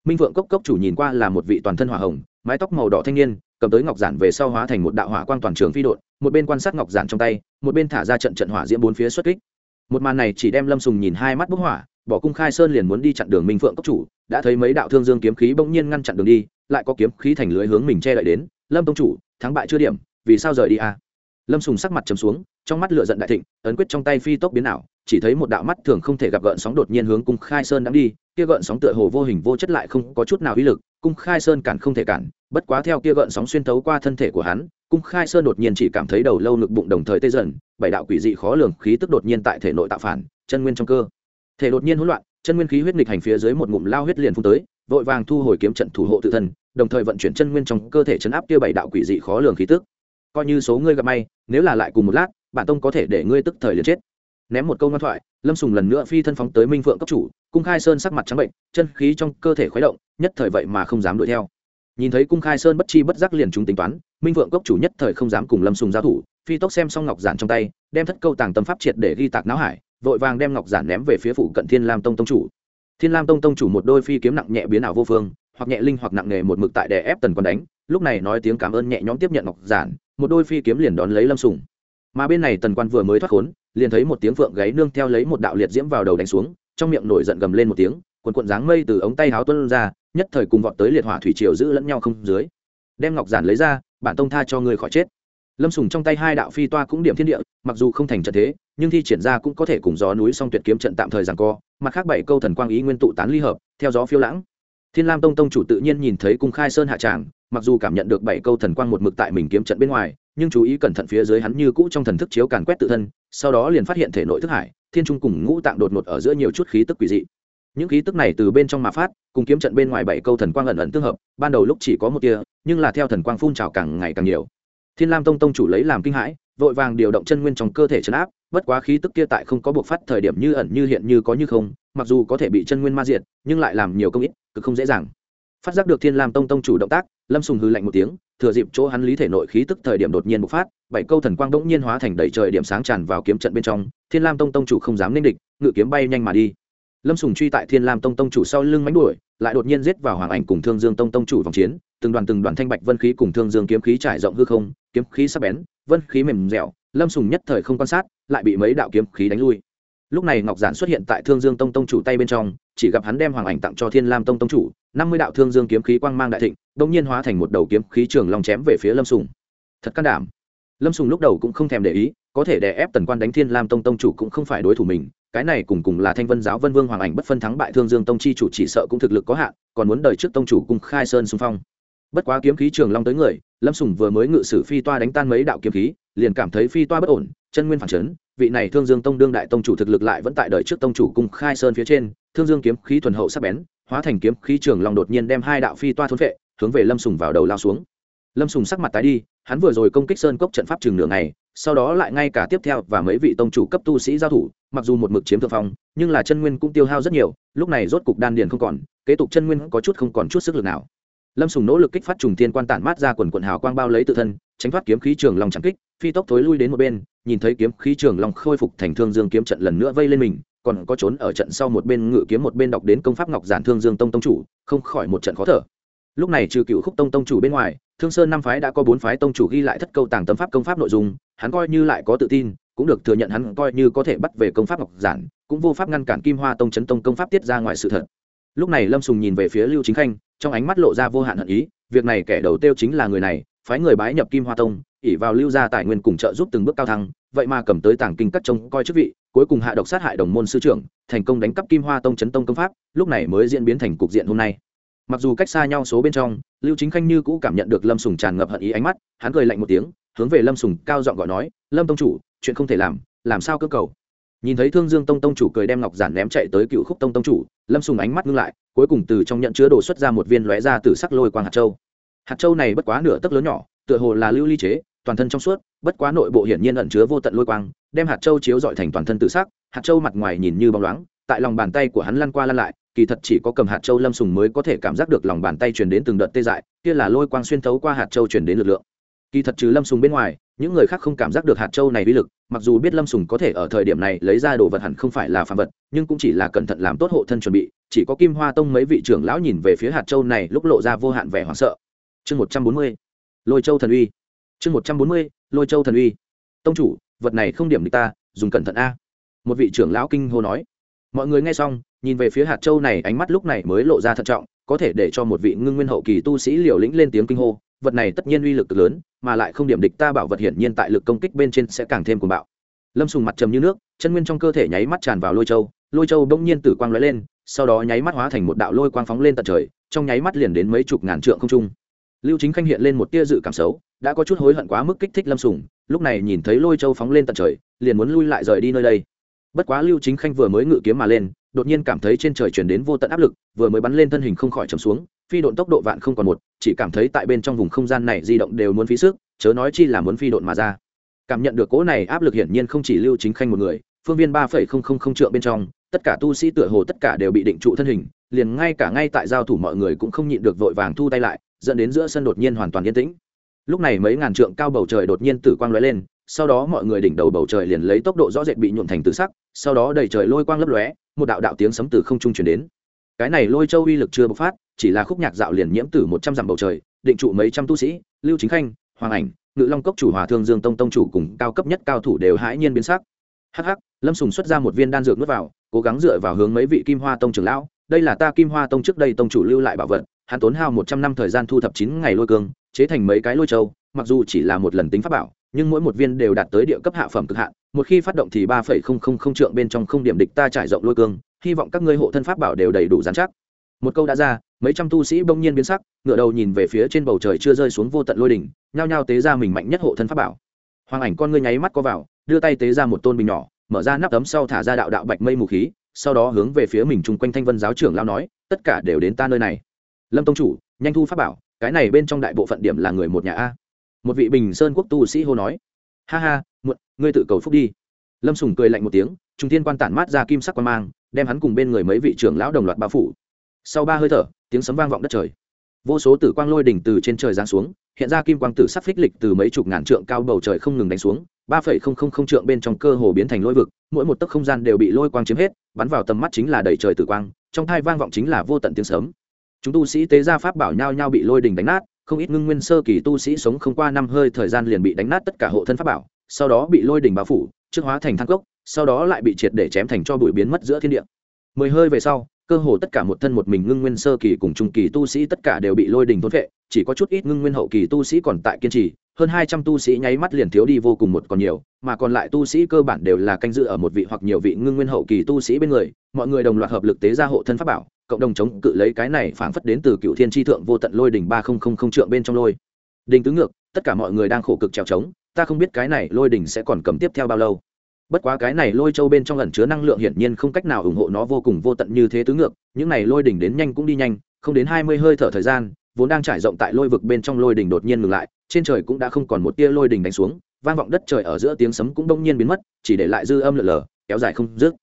Minh vượng cốc cốc chủ nhìn qua là một vị toàn thân hỏa hồng, mái tóc màu đỏ thanh niên, cầm tới ngọc giản về sau hóa thành một đạo hỏa quang toàn trường phi đột, một bên quan sát ngọc giản trong tay, một bên thả ra trận trận hỏa diễm bốn phía xuất kích. Một màn này chỉ đem lâm sùng nhìn hai mắt bức hỏa bỏ cung khai sơn liền muốn đi chặn đường minh phượng cốc chủ, đã thấy mấy đạo thương dương kiếm khí bỗng nhiên ngăn chặn đường đi, lại có kiếm khí thành lưới hướng mình che lại đến, lâm tông chủ, thắng bại chưa điểm, vì sao rời đi à? lâm sùng sắc mặt trầm xuống, trong mắt lửa giận đại thịnh, ấn quyết trong tay phi tốc biến ảo, chỉ thấy một đạo mắt thường không thể gặp gợn sóng đột nhiên hướng cung khai sơn đang đi, kia gợn sóng tựa hồ vô hình vô chất lại không có chút nào uy lực, cung khai sơn cản không thể cản, bất quá theo kia gợn sóng xuyên thấu qua thân thể của hắn, cung khai sơn đột nhiên chỉ cảm thấy đầu lâu ngực bụng đồng thời tê dần, bảy đạo quỷ dị khó lường khí tức đột nhiên tại thể nội tạo phản, chân nguyên trong cơ thể đột nhiên hỗn loạn, chân nguyên khí huyết nghịch hành phía dưới một ngụm lao huyết liền phun tới, vội vàng thu hồi kiếm trận thủ hộ tự thân, đồng thời vận chuyển chân nguyên trong cơ thể chấn áp kia bảy đạo quỷ dị khó lường khí tức. Coi như số ngươi gặp may, nếu là lại cùng một lát, bản tông có thể để ngươi tức thời liền chết. Ném một câu ngoan thoại, lâm sùng lần nữa phi thân phóng tới minh phượng cấp chủ, cung khai sơn sắc mặt trắng bệnh, chân khí trong cơ thể khuấy động, nhất thời vậy mà không dám đuổi theo. Nhìn thấy cung khai sơn bất chi bất giác liền chúng tính toán, minh vượng cốc chủ nhất thời không dám cùng lâm sùng giao thủ, phi tốc xem xong ngọc giản trong tay, đem thất câu tàng tâm pháp triệt để ghi tạc não hải vội vàng đem ngọc giản ném về phía phụ cận thiên lam tông tông chủ. Thiên lam tông tông chủ một đôi phi kiếm nặng nhẹ biến ảo vô phương, hoặc nhẹ linh hoặc nặng nghề một mực tại đè ép tần quân đánh, lúc này nói tiếng cảm ơn nhẹ nhõm tiếp nhận ngọc giản, một đôi phi kiếm liền đón lấy lâm sùng. Mà bên này tần quan vừa mới thoát khốn, liền thấy một tiếng phượng gáy nương theo lấy một đạo liệt diễm vào đầu đánh xuống, trong miệng nổi giận gầm lên một tiếng quần cuộn dáng mây từ ống tay háo tuân ra, nhất thời cùng vọt tới liệt hỏa thủy triều giữ lẫn nhau không dưới. Đem ngọc giản lấy ra, bản tông tha cho ngươi khỏi chết. Lâm sùng trong tay hai đạo phi toa cũng điểm thiên địa, mặc dù không thành trận thế nhưng thi triển ra cũng có thể cùng gió núi song tuyệt kiếm trận tạm thời rằng co, mặt khác bảy câu thần quang ý nguyên tụ tán ly hợp, theo gió phiêu lãng. Thiên lam tông tông chủ tự nhiên nhìn thấy cung khai sơn hạ tràng, mặc dù cảm nhận được bảy câu thần quang một mực tại mình kiếm trận bên ngoài, nhưng chú ý cẩn thận phía dưới hắn như cũ trong thần thức chiếu càn quét tự thân, sau đó liền phát hiện thể nội thức hải, thiên trung cùng ngũ tạng đột ngột ở giữa nhiều chút khí tức quỷ dị. Những khí tức này từ bên trong mà phát, cùng kiếm trận bên ngoài bảy câu thần quang ẩn ẩn tương hợp, ban đầu lúc chỉ có một tia, nhưng là theo thần quang phun trào càng ngày càng nhiều. Thiên lam tông tông chủ lấy làm kinh hãi vội vàng điều động chân nguyên trong cơ thể chấn áp, bất quá khí tức kia tại không có buộc phát thời điểm như ẩn như hiện như có như không, mặc dù có thể bị chân nguyên ma diệt, nhưng lại làm nhiều công ít, cực không dễ dàng. Phát giác được thiên lam tông tông chủ động tác, lâm sùng hư lạnh một tiếng, thừa dịp chỗ hắn lý thể nội khí tức thời điểm đột nhiên bộc phát, bảy câu thần quang đỗng nhiên hóa thành đầy trời điểm sáng tràn vào kiếm trận bên trong, thiên lam tông tông chủ không dám nên địch, ngự kiếm bay nhanh mà đi. Lâm sùng truy tại thiên lam tông tông chủ sau lưng mánh đuổi lại đột nhiên giết vào hoàng ảnh cùng thương dương tông tông chủ vòng chiến, từng đoàn từng đoàn thanh bạch vân khí cùng thương dương kiếm khí trải rộng hư không, kiếm khí sắc bén, vân khí mềm dẻo, lâm sùng nhất thời không quan sát, lại bị mấy đạo kiếm khí đánh lui. Lúc này ngọc giản xuất hiện tại thương dương tông tông chủ tay bên trong, chỉ gặp hắn đem hoàng ảnh tặng cho thiên lam tông tông chủ, năm mươi đạo thương dương kiếm khí quang mang đại thịnh đ ỗ n g nhiên hóa thành một đầu kiếm khí trường lòng chém về phía lâm sùng. Thật can đảm. Lâm sùng lúc đầu cũng không thèm để ý có thể đè ép tần quan đánh thiên lam tông tông chủ cũng không phải đối thủ mình, cái này cùng cùng là thanh vân giáo vân vương hoàng ảnh bất phân thắng bại thương dương tông chi chủ chỉ sợ cũng thực lực có hạn, còn muốn đợi trước tông chủ cùng khai sơn xung phong. Bất quá kiếm khí trường long tới người, lâm sùng vừa mới ngự sử phi toa đánh tan mấy đạo kiếm khí, liền cảm thấy phi toa bất ổn, chân nguyên phản chấn, vị này thương dương tông đương đại tông chủ thực lực lại vẫn tại đợi trước tông chủ cung khai sơn phía trên, thương dương kiếm khí thuần hậu sắc bén, hóa thành kiếm khí trường long đột nhiên đem hai đạo phi toa thôn vệ hướng về lâm sùng vào đầu lao xuống. Lâm sùng sắc mặt tái đi, hắn vừa rồi công kích sơn cốc trận pháp chừng nửa ngày sau đó lại ngay cả tiếp theo và mấy vị tông chủ cấp tu sĩ giao thủ, mặc dù một mực chiếm thượng phong, nhưng là chân nguyên cũng tiêu hao rất nhiều, lúc này rốt cục đan điền không còn, kế tục chân nguyên có chút không còn chút sức lực nào. Lâm sùng nỗ lực kích phát trùng tiên quan tản mát ra quần quần hào quang bao lấy tự thân, tránh thoát kiếm khí trường long chẳng kích, phi tốc thối lui đến một bên, nhìn thấy kiếm khí trường long khôi phục thành thương dương kiếm trận lần nữa vây lên mình, còn có trốn ở trận sau một bên ngự kiếm một bên đọc đến công pháp ngọc giản thương dương tông tông chủ, không khỏi một trận khó thở. Lúc này trừ cựu khúc tông tông chủ bên ngoài thương sơn năm phái đã có bốn phái tông chủ ghi lại thất câu tàng tâm pháp công pháp nội dung, hắn coi như lại có tự tin, cũng được thừa nhận hắn coi như có thể bắt về công pháp ngọc giản, cũng vô pháp ngăn cản kim hoa tông chấn tông công pháp tiết ra ngoài sự thật. Lúc này lâm sùng nhìn về phía lưu chính khanh, trong ánh mắt lộ ra vô hạn hận ý, việc này kẻ đầu tiêu chính là người này, phái người bái nhập kim hoa tông ỉ vào lưu gia tài nguyên cùng trợ giúp từng bước cao thăng, vậy mà cầm tới tàng kinh cắt trông coi chức vị, cuối cùng hạ độc sát hại đồng môn sư trưởng, thành công đánh cắp kim hoa tông chấn tông công pháp, lúc này mới diễn biến thành cục diện hôm nay mặc dù cách xa nhau số bên trong, lưu chính khanh như cũ cảm nhận được lâm sùng tràn ngập hận ý ánh mắt, hắn cười lạnh một tiếng, hướng về lâm sùng cao giọng gọi nói, lâm tông chủ, chuyện không thể làm làm sao cơ cầu? Nhìn thấy thương dương tông tông chủ cười đem ngọc giản ném chạy tới cựu khúc tông tông chủ, lâm sùng ánh mắt ngưng lại, cuối cùng từ trong nhận chứa đồ xuất ra một viên lóe ra từ sắc lôi quang hạt châu. Hạt châu này bất quá nửa tấc lớn nhỏ, tựa hồ là lưu ly chế, toàn thân trong suốt, bất quá nội bộ hiển nhiên ẩn chứa vô tận lôi quang, đem hạt châu chiếu dọi thành toàn thân tự sắc, hạt châu mặt ngoài nhìn như bóng loáng, tại lòng bàn tay của hắn lăn qua lăn lại kỳ thật chỉ có cầm hạt châu lâm sùng mới có thể cảm giác được lòng bàn tay truyền đến từng đợt tê dại, kia là lôi quang xuyên thấu qua hạt châu truyền đến lực lượng. Kỳ thật trừ lâm sùng bên ngoài, những người khác không cảm giác được hạt châu này uy lực, mặc dù biết lâm sùng có thể ở thời điểm này lấy ra đồ vật hẳn không phải là phạm vật, nhưng cũng chỉ là cẩn thận làm tốt hộ thân chuẩn bị, chỉ có kim hoa tông mấy vị trưởng lão nhìn về phía hạt châu này lúc lộ ra vô hạn vẻ hoảng sợ. Chương một trăm bốn mươi, lôi châu thần uy. Chương một trăm bốn mươi, lôi châu thần uy. Tông chủ, vật này không điểm được ta, dùng cẩn thận a. Một vị trưởng lão kinh hô nói. Mọi người nghe xong nhìn về phía hạt châu này, ánh mắt lúc này mới lộ ra thận trọng, có thể để cho một vị ngưng nguyên hậu kỳ tu sĩ liều lĩnh lên tiếng kinh hô. Vật này tất nhiên uy lực cực lớn, mà lại không điểm địch ta bảo vật hiển nhiên tại lực công kích bên trên sẽ càng thêm cuồng bạo. Lâm sùng mặt trầm như nước, chân nguyên trong cơ thể nháy mắt tràn vào lôi châu. Lôi châu bỗng nhiên tử quang lóe lên, sau đó nháy mắt hóa thành một đạo lôi quang phóng lên tận trời, trong nháy mắt liền đến mấy chục ngàn trượng không trung. Lưu chính khanh hiện lên một tia dự cảm xấu, đã có chút hối hận quá mức kích thích lâm sùng, lúc này nhìn thấy lôi châu phóng lên tận trời, liền muốn lui lại rời đi nơi đây. Bất quá lưu chính khanh vừa mới ngự kiếm mà lên đột nhiên cảm thấy trên trời chuyển đến vô tận áp lực, vừa mới bắn lên thân hình không khỏi trầm xuống, phi độn tốc độ vạn không còn một, chỉ cảm thấy tại bên trong vùng không gian này di động đều muốn phí sức, chớ nói chi là muốn phi độn mà ra. Cảm nhận được cỗ này áp lực hiển nhiên không chỉ lưu chính khanh một người, phương viên ba phẩy không không không trượng bên trong, tất cả tu sĩ tựa hồ tất cả đều bị định trụ thân hình, liền ngay cả ngay tại giao thủ mọi người cũng không nhịn được vội vàng thu tay lại, dẫn đến giữa sân đột nhiên hoàn toàn yên tĩnh. Lúc này mấy ngàn trượng cao bầu trời đột nhiên tử quang lóe lên, sau đó mọi người đỉnh đầu bầu trời liền lấy tốc độ rõ rệt bị nhuộn thành tự sắc, sau đó đầy trời lôi quang lấp lóe một đạo đạo tiếng sấm từ không trung truyền đến. Cái này lôi châu uy lực chưa bộc phát, chỉ là khúc nhạc dạo liền nhiễm từ một trăm dặm bầu trời, định trụ mấy trăm tu sĩ, lưu chính khanh, hoàng ảnh, ngự long cốc chủ hòa thương dương tông tông chủ cùng cao cấp nhất cao thủ đều hãi nhiên biến sắc. Hh lâm sùng xuất ra một viên đan dược nuốt vào, cố gắng dựa vào hướng mấy vị kim hoa tông trưởng lão, đây là ta kim hoa tông trước đây tông chủ lưu lại bảo vật, hắn tốn hao một trăm năm thời gian thu thập chín ngày lôi cương, chế thành mấy cái lôi châu, mặc dù chỉ là một lần tính pháp bảo nhưng mỗi một viên đều đạt tới địa cấp hạ phẩm cực hạn, một khi phát động thì ba phẩy không không không trượng bên trong không điểm địch ta trải rộng lôi cương, hy vọng các ngươi hộ thân pháp bảo đều đầy đủ dán chắc. Một câu đã ra, mấy trăm tu sĩ bỗng nhiên biến sắc ngựa đầu nhìn về phía trên bầu trời chưa rơi xuống vô tận lôi đỉnh, nhao nhao tế ra mình mạnh nhất hộ thân pháp bảo. Hoàng ảnh con ngươi nháy mắt có vào, đưa tay tế ra một tôn bình nhỏ, mở ra nắp tấm sau thả ra đạo đạo bạch mây mù khí, sau đó hướng về phía mình chung quanh thanh vân giáo trưởng lao nói, tất cả đều đến ta nơi này. Lâm tông chủ, nhanh thu pháp bảo, cái này bên trong đại bộ phận điểm là người một nhà a một vị bình sơn quốc tu sĩ hô nói. Ha ha, muộn, ngươi tự cầu phúc đi. Lâm sùng cười lạnh một tiếng trung thiên quan tản mát ra kim sắc quan mang, đem hắn cùng bên người mấy vị trưởng lão đồng loạt bao phủ. Sau ba hơi thở, tiếng sấm vang vọng đất trời. Vô số tử quang lôi đỉnh từ trên trời giáng xuống, hiện ra kim quang tử sắc phích lịch từ mấy chục ngàn trượng cao bầu trời không ngừng đánh xuống, ba phẩy không không không trượng bên trong cơ hồ biến thành lôi vực, mỗi một tấc không gian đều bị lôi quang chiếm hết, bắn vào tầm mắt chính là đầy trời tử quang, trong thai vang vọng chính là vô tận tiếng sấm. Chúng tu sĩ tế gia pháp bảo nhau nhau bị lôi đỉnh đánh nát không ít ngưng nguyên sơ kỳ tu sĩ sống không qua năm hơi thời gian liền bị đánh nát tất cả hộ thân pháp bảo, sau đó bị lôi đỉnh bao phủ, trước hóa thành thang cốc, sau đó lại bị triệt để chém thành cho bụi biến mất giữa thiên địa. Mười hơi về sau cơ hồ tất cả một thân một mình ngưng nguyên sơ kỳ cùng trung kỳ tu sĩ tất cả đều bị lôi đình thôn vệ, chỉ có chút ít ngưng nguyên hậu kỳ tu sĩ còn tại kiên trì, hơn hai trăm tu sĩ nháy mắt liền thiếu đi vô cùng một còn nhiều, mà còn lại tu sĩ cơ bản đều là canh dự ở một vị hoặc nhiều vị ngưng nguyên hậu kỳ tu sĩ bên người, mọi người đồng loạt hợp lực tế ra hộ thân pháp bảo, cộng đồng chống cự lấy cái này phảng phất đến từ cựu thiên tri thượng vô tận lôi đỉnh ba không không không trượng bên trong lôi. Đình tứ ngược, tất cả mọi người đang khổ cực trèo trống, ta không biết cái này lôi đỉnh sẽ còn cầm tiếp theo bao lâu bất quá cái này lôi châu bên trong ẩn chứa năng lượng hiển nhiên không cách nào ủng hộ nó vô cùng vô tận như thế tứ ngược, những này lôi đỉnh đến nhanh cũng đi nhanh, không đến hai mươi hơi thở thời gian, vốn đang trải rộng tại lôi vực bên trong lôi đỉnh đột nhiên ngừng lại, trên trời cũng đã không còn một tia lôi đỉnh đánh xuống, vang vọng đất trời ở giữa tiếng sấm cũng đông nhiên biến mất, chỉ để lại dư âm lượn lờ, kéo dài không dứt.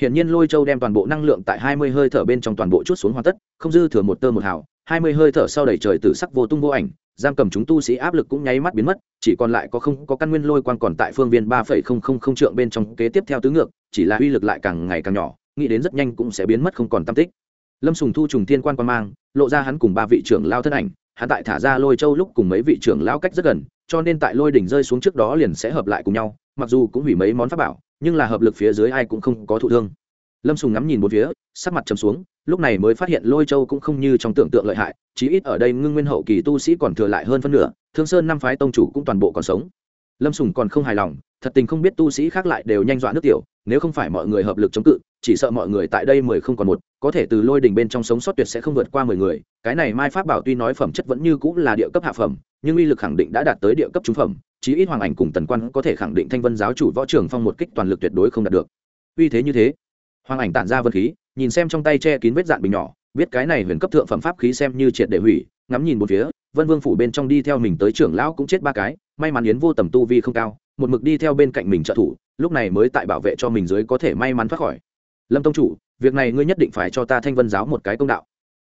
Hiển nhiên lôi châu đem toàn bộ năng lượng tại hai mươi hơi thở bên trong toàn bộ chút xuống hoàn tất, không dư thừa một tơ một hào, hai mươi hơi thở sau đầy trời tử sắc vô tung vô ảnh giam cầm chúng tu sĩ áp lực cũng nháy mắt biến mất, chỉ còn lại có không có căn nguyên lôi quang còn tại phương viên ba phẩy không không không trượng bên trong kế tiếp theo tứ ngược, chỉ là uy lực lại càng ngày càng nhỏ, nghĩ đến rất nhanh cũng sẽ biến mất không còn tam tích. Lâm sùng thu trùng thiên quan quan mang, lộ ra hắn cùng ba vị trưởng lao thân ảnh, hắn tại thả ra lôi châu lúc cùng mấy vị trưởng lao cách rất gần, cho nên tại lôi đỉnh rơi xuống trước đó liền sẽ hợp lại cùng nhau, mặc dù cũng hủy mấy món pháp bảo, nhưng là hợp lực phía dưới ai cũng không có thụ thương. Lâm sùng ngắm nhìn một phía, sắc mặt trầm xuống lúc này mới phát hiện lôi châu cũng không như trong tưởng tượng lợi hại, chí ít ở đây ngưng nguyên hậu kỳ tu sĩ còn thừa lại hơn phân nửa, thương sơn năm phái tông chủ cũng toàn bộ còn sống. Lâm sùng còn không hài lòng, thật tình không biết tu sĩ khác lại đều nhanh dọa nước tiểu, nếu không phải mọi người hợp lực chống cự, chỉ sợ mọi người tại đây mười không còn một, có thể từ lôi đình bên trong sống sót tuyệt sẽ không vượt qua mười người, cái này mai pháp bảo tuy nói phẩm chất vẫn như cũng là địa cấp hạ phẩm, nhưng uy lực khẳng định đã đạt tới địa cấp trung phẩm, chí ít hoàng ảnh cùng tần quan có thể khẳng định thanh vân giáo chủ võ trường phong một kích toàn lực tuyệt đối không đạt được. Uy thế như thế, hoàng ảnh tản ra vân khí nhìn xem trong tay che kín vết dạn bình nhỏ, biết cái này huyền cấp thượng phẩm pháp khí xem như triệt để hủy, ngắm nhìn một phía, vân vương phủ bên trong đi theo mình tới trưởng lão cũng chết ba cái, may mắn yến vô tầm tu vi không cao, một mực đi theo bên cạnh mình trợ thủ, lúc này mới tại bảo vệ cho mình dưới có thể may mắn thoát khỏi. Lâm tông chủ, việc này ngươi nhất định phải cho ta thanh vân giáo một cái công đạo.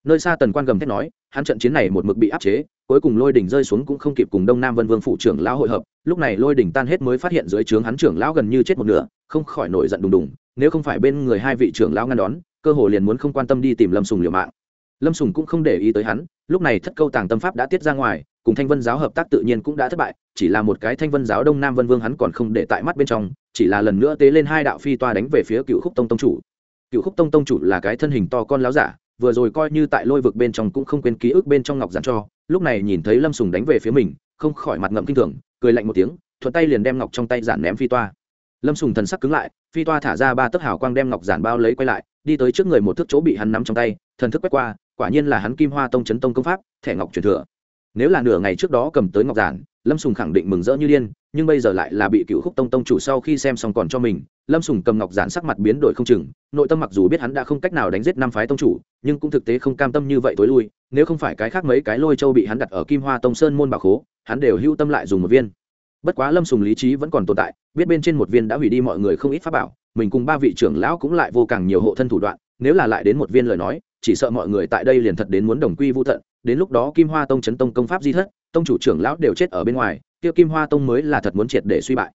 Nơi xa tần quan gầm thét nói, hắn trận chiến này một mực bị áp chế, cuối cùng lôi đỉnh rơi xuống cũng không kịp cùng đông nam vân vương phụ trưởng lão hội hợp, lúc này lôi đỉnh tan hết mới phát hiện dưới trướng hắn trưởng lão gần như chết một nửa, không khỏi nổi giận đùng đùng, nếu không phải bên người hai vị trưởng lão ngăn đón cơ hồ liền muốn không quan tâm đi tìm lâm sùng liều mạng. Lâm sùng cũng không để ý tới hắn, lúc này thất câu tàng tâm pháp đã tiết ra ngoài, cùng thanh vân giáo hợp tác tự nhiên cũng đã thất bại, chỉ là một cái thanh vân giáo đông nam vân vương hắn còn không để tại mắt bên trong, chỉ là lần nữa tế lên hai đạo phi toa đánh về phía cựu khúc tông tông chủ. Cựu khúc tông tông chủ là cái thân hình to con láo giả, vừa rồi coi như tại lôi vực bên trong cũng không quên ký ức bên trong ngọc giản cho, lúc này nhìn thấy lâm sùng đánh về phía mình, không khỏi mặt ngậm kinh thường, cười lạnh một tiếng, thuận tay liền đem ngọc trong tay giản ném phi toa. Lâm sùng thần sắc cứng lại, phi toa thả ra ba tấc hào quang đem ngọc giản bao lấy quay lại đi tới trước người một thước chỗ bị hắn nắm trong tay, thần thức quét qua, quả nhiên là hắn kim hoa tông chấn tông công pháp, thẻ ngọc truyền thừa. Nếu là nửa ngày trước đó cầm tới ngọc giản, lâm sùng khẳng định mừng rỡ như điên, nhưng bây giờ lại là bị cựu khúc tông tông chủ sau khi xem xong còn cho mình, lâm sùng cầm ngọc giản sắc mặt biến đổi không chừng, nội tâm mặc dù biết hắn đã không cách nào đánh giết năm phái tông chủ, nhưng cũng thực tế không cam tâm như vậy tối lui, nếu không phải cái khác mấy cái lôi châu bị hắn đặt ở kim hoa tông sơn môn bảo khố, hắn đều hưu tâm lại dùng một viên. Bất quá lâm sùng lý trí vẫn còn tồn tại biết bên trên một viên đã hủy đi mọi người không ít pháp bảo, mình cùng ba vị trưởng lão cũng lại vô càng nhiều hộ thân thủ đoạn, nếu là lại đến một viên lời nói, chỉ sợ mọi người tại đây liền thật đến muốn đồng quy vô tận. Đến lúc đó kim hoa tông chấn tông công pháp di thất, tông chủ trưởng lão đều chết ở bên ngoài, kia kim hoa tông mới là thật muốn triệt để suy bại.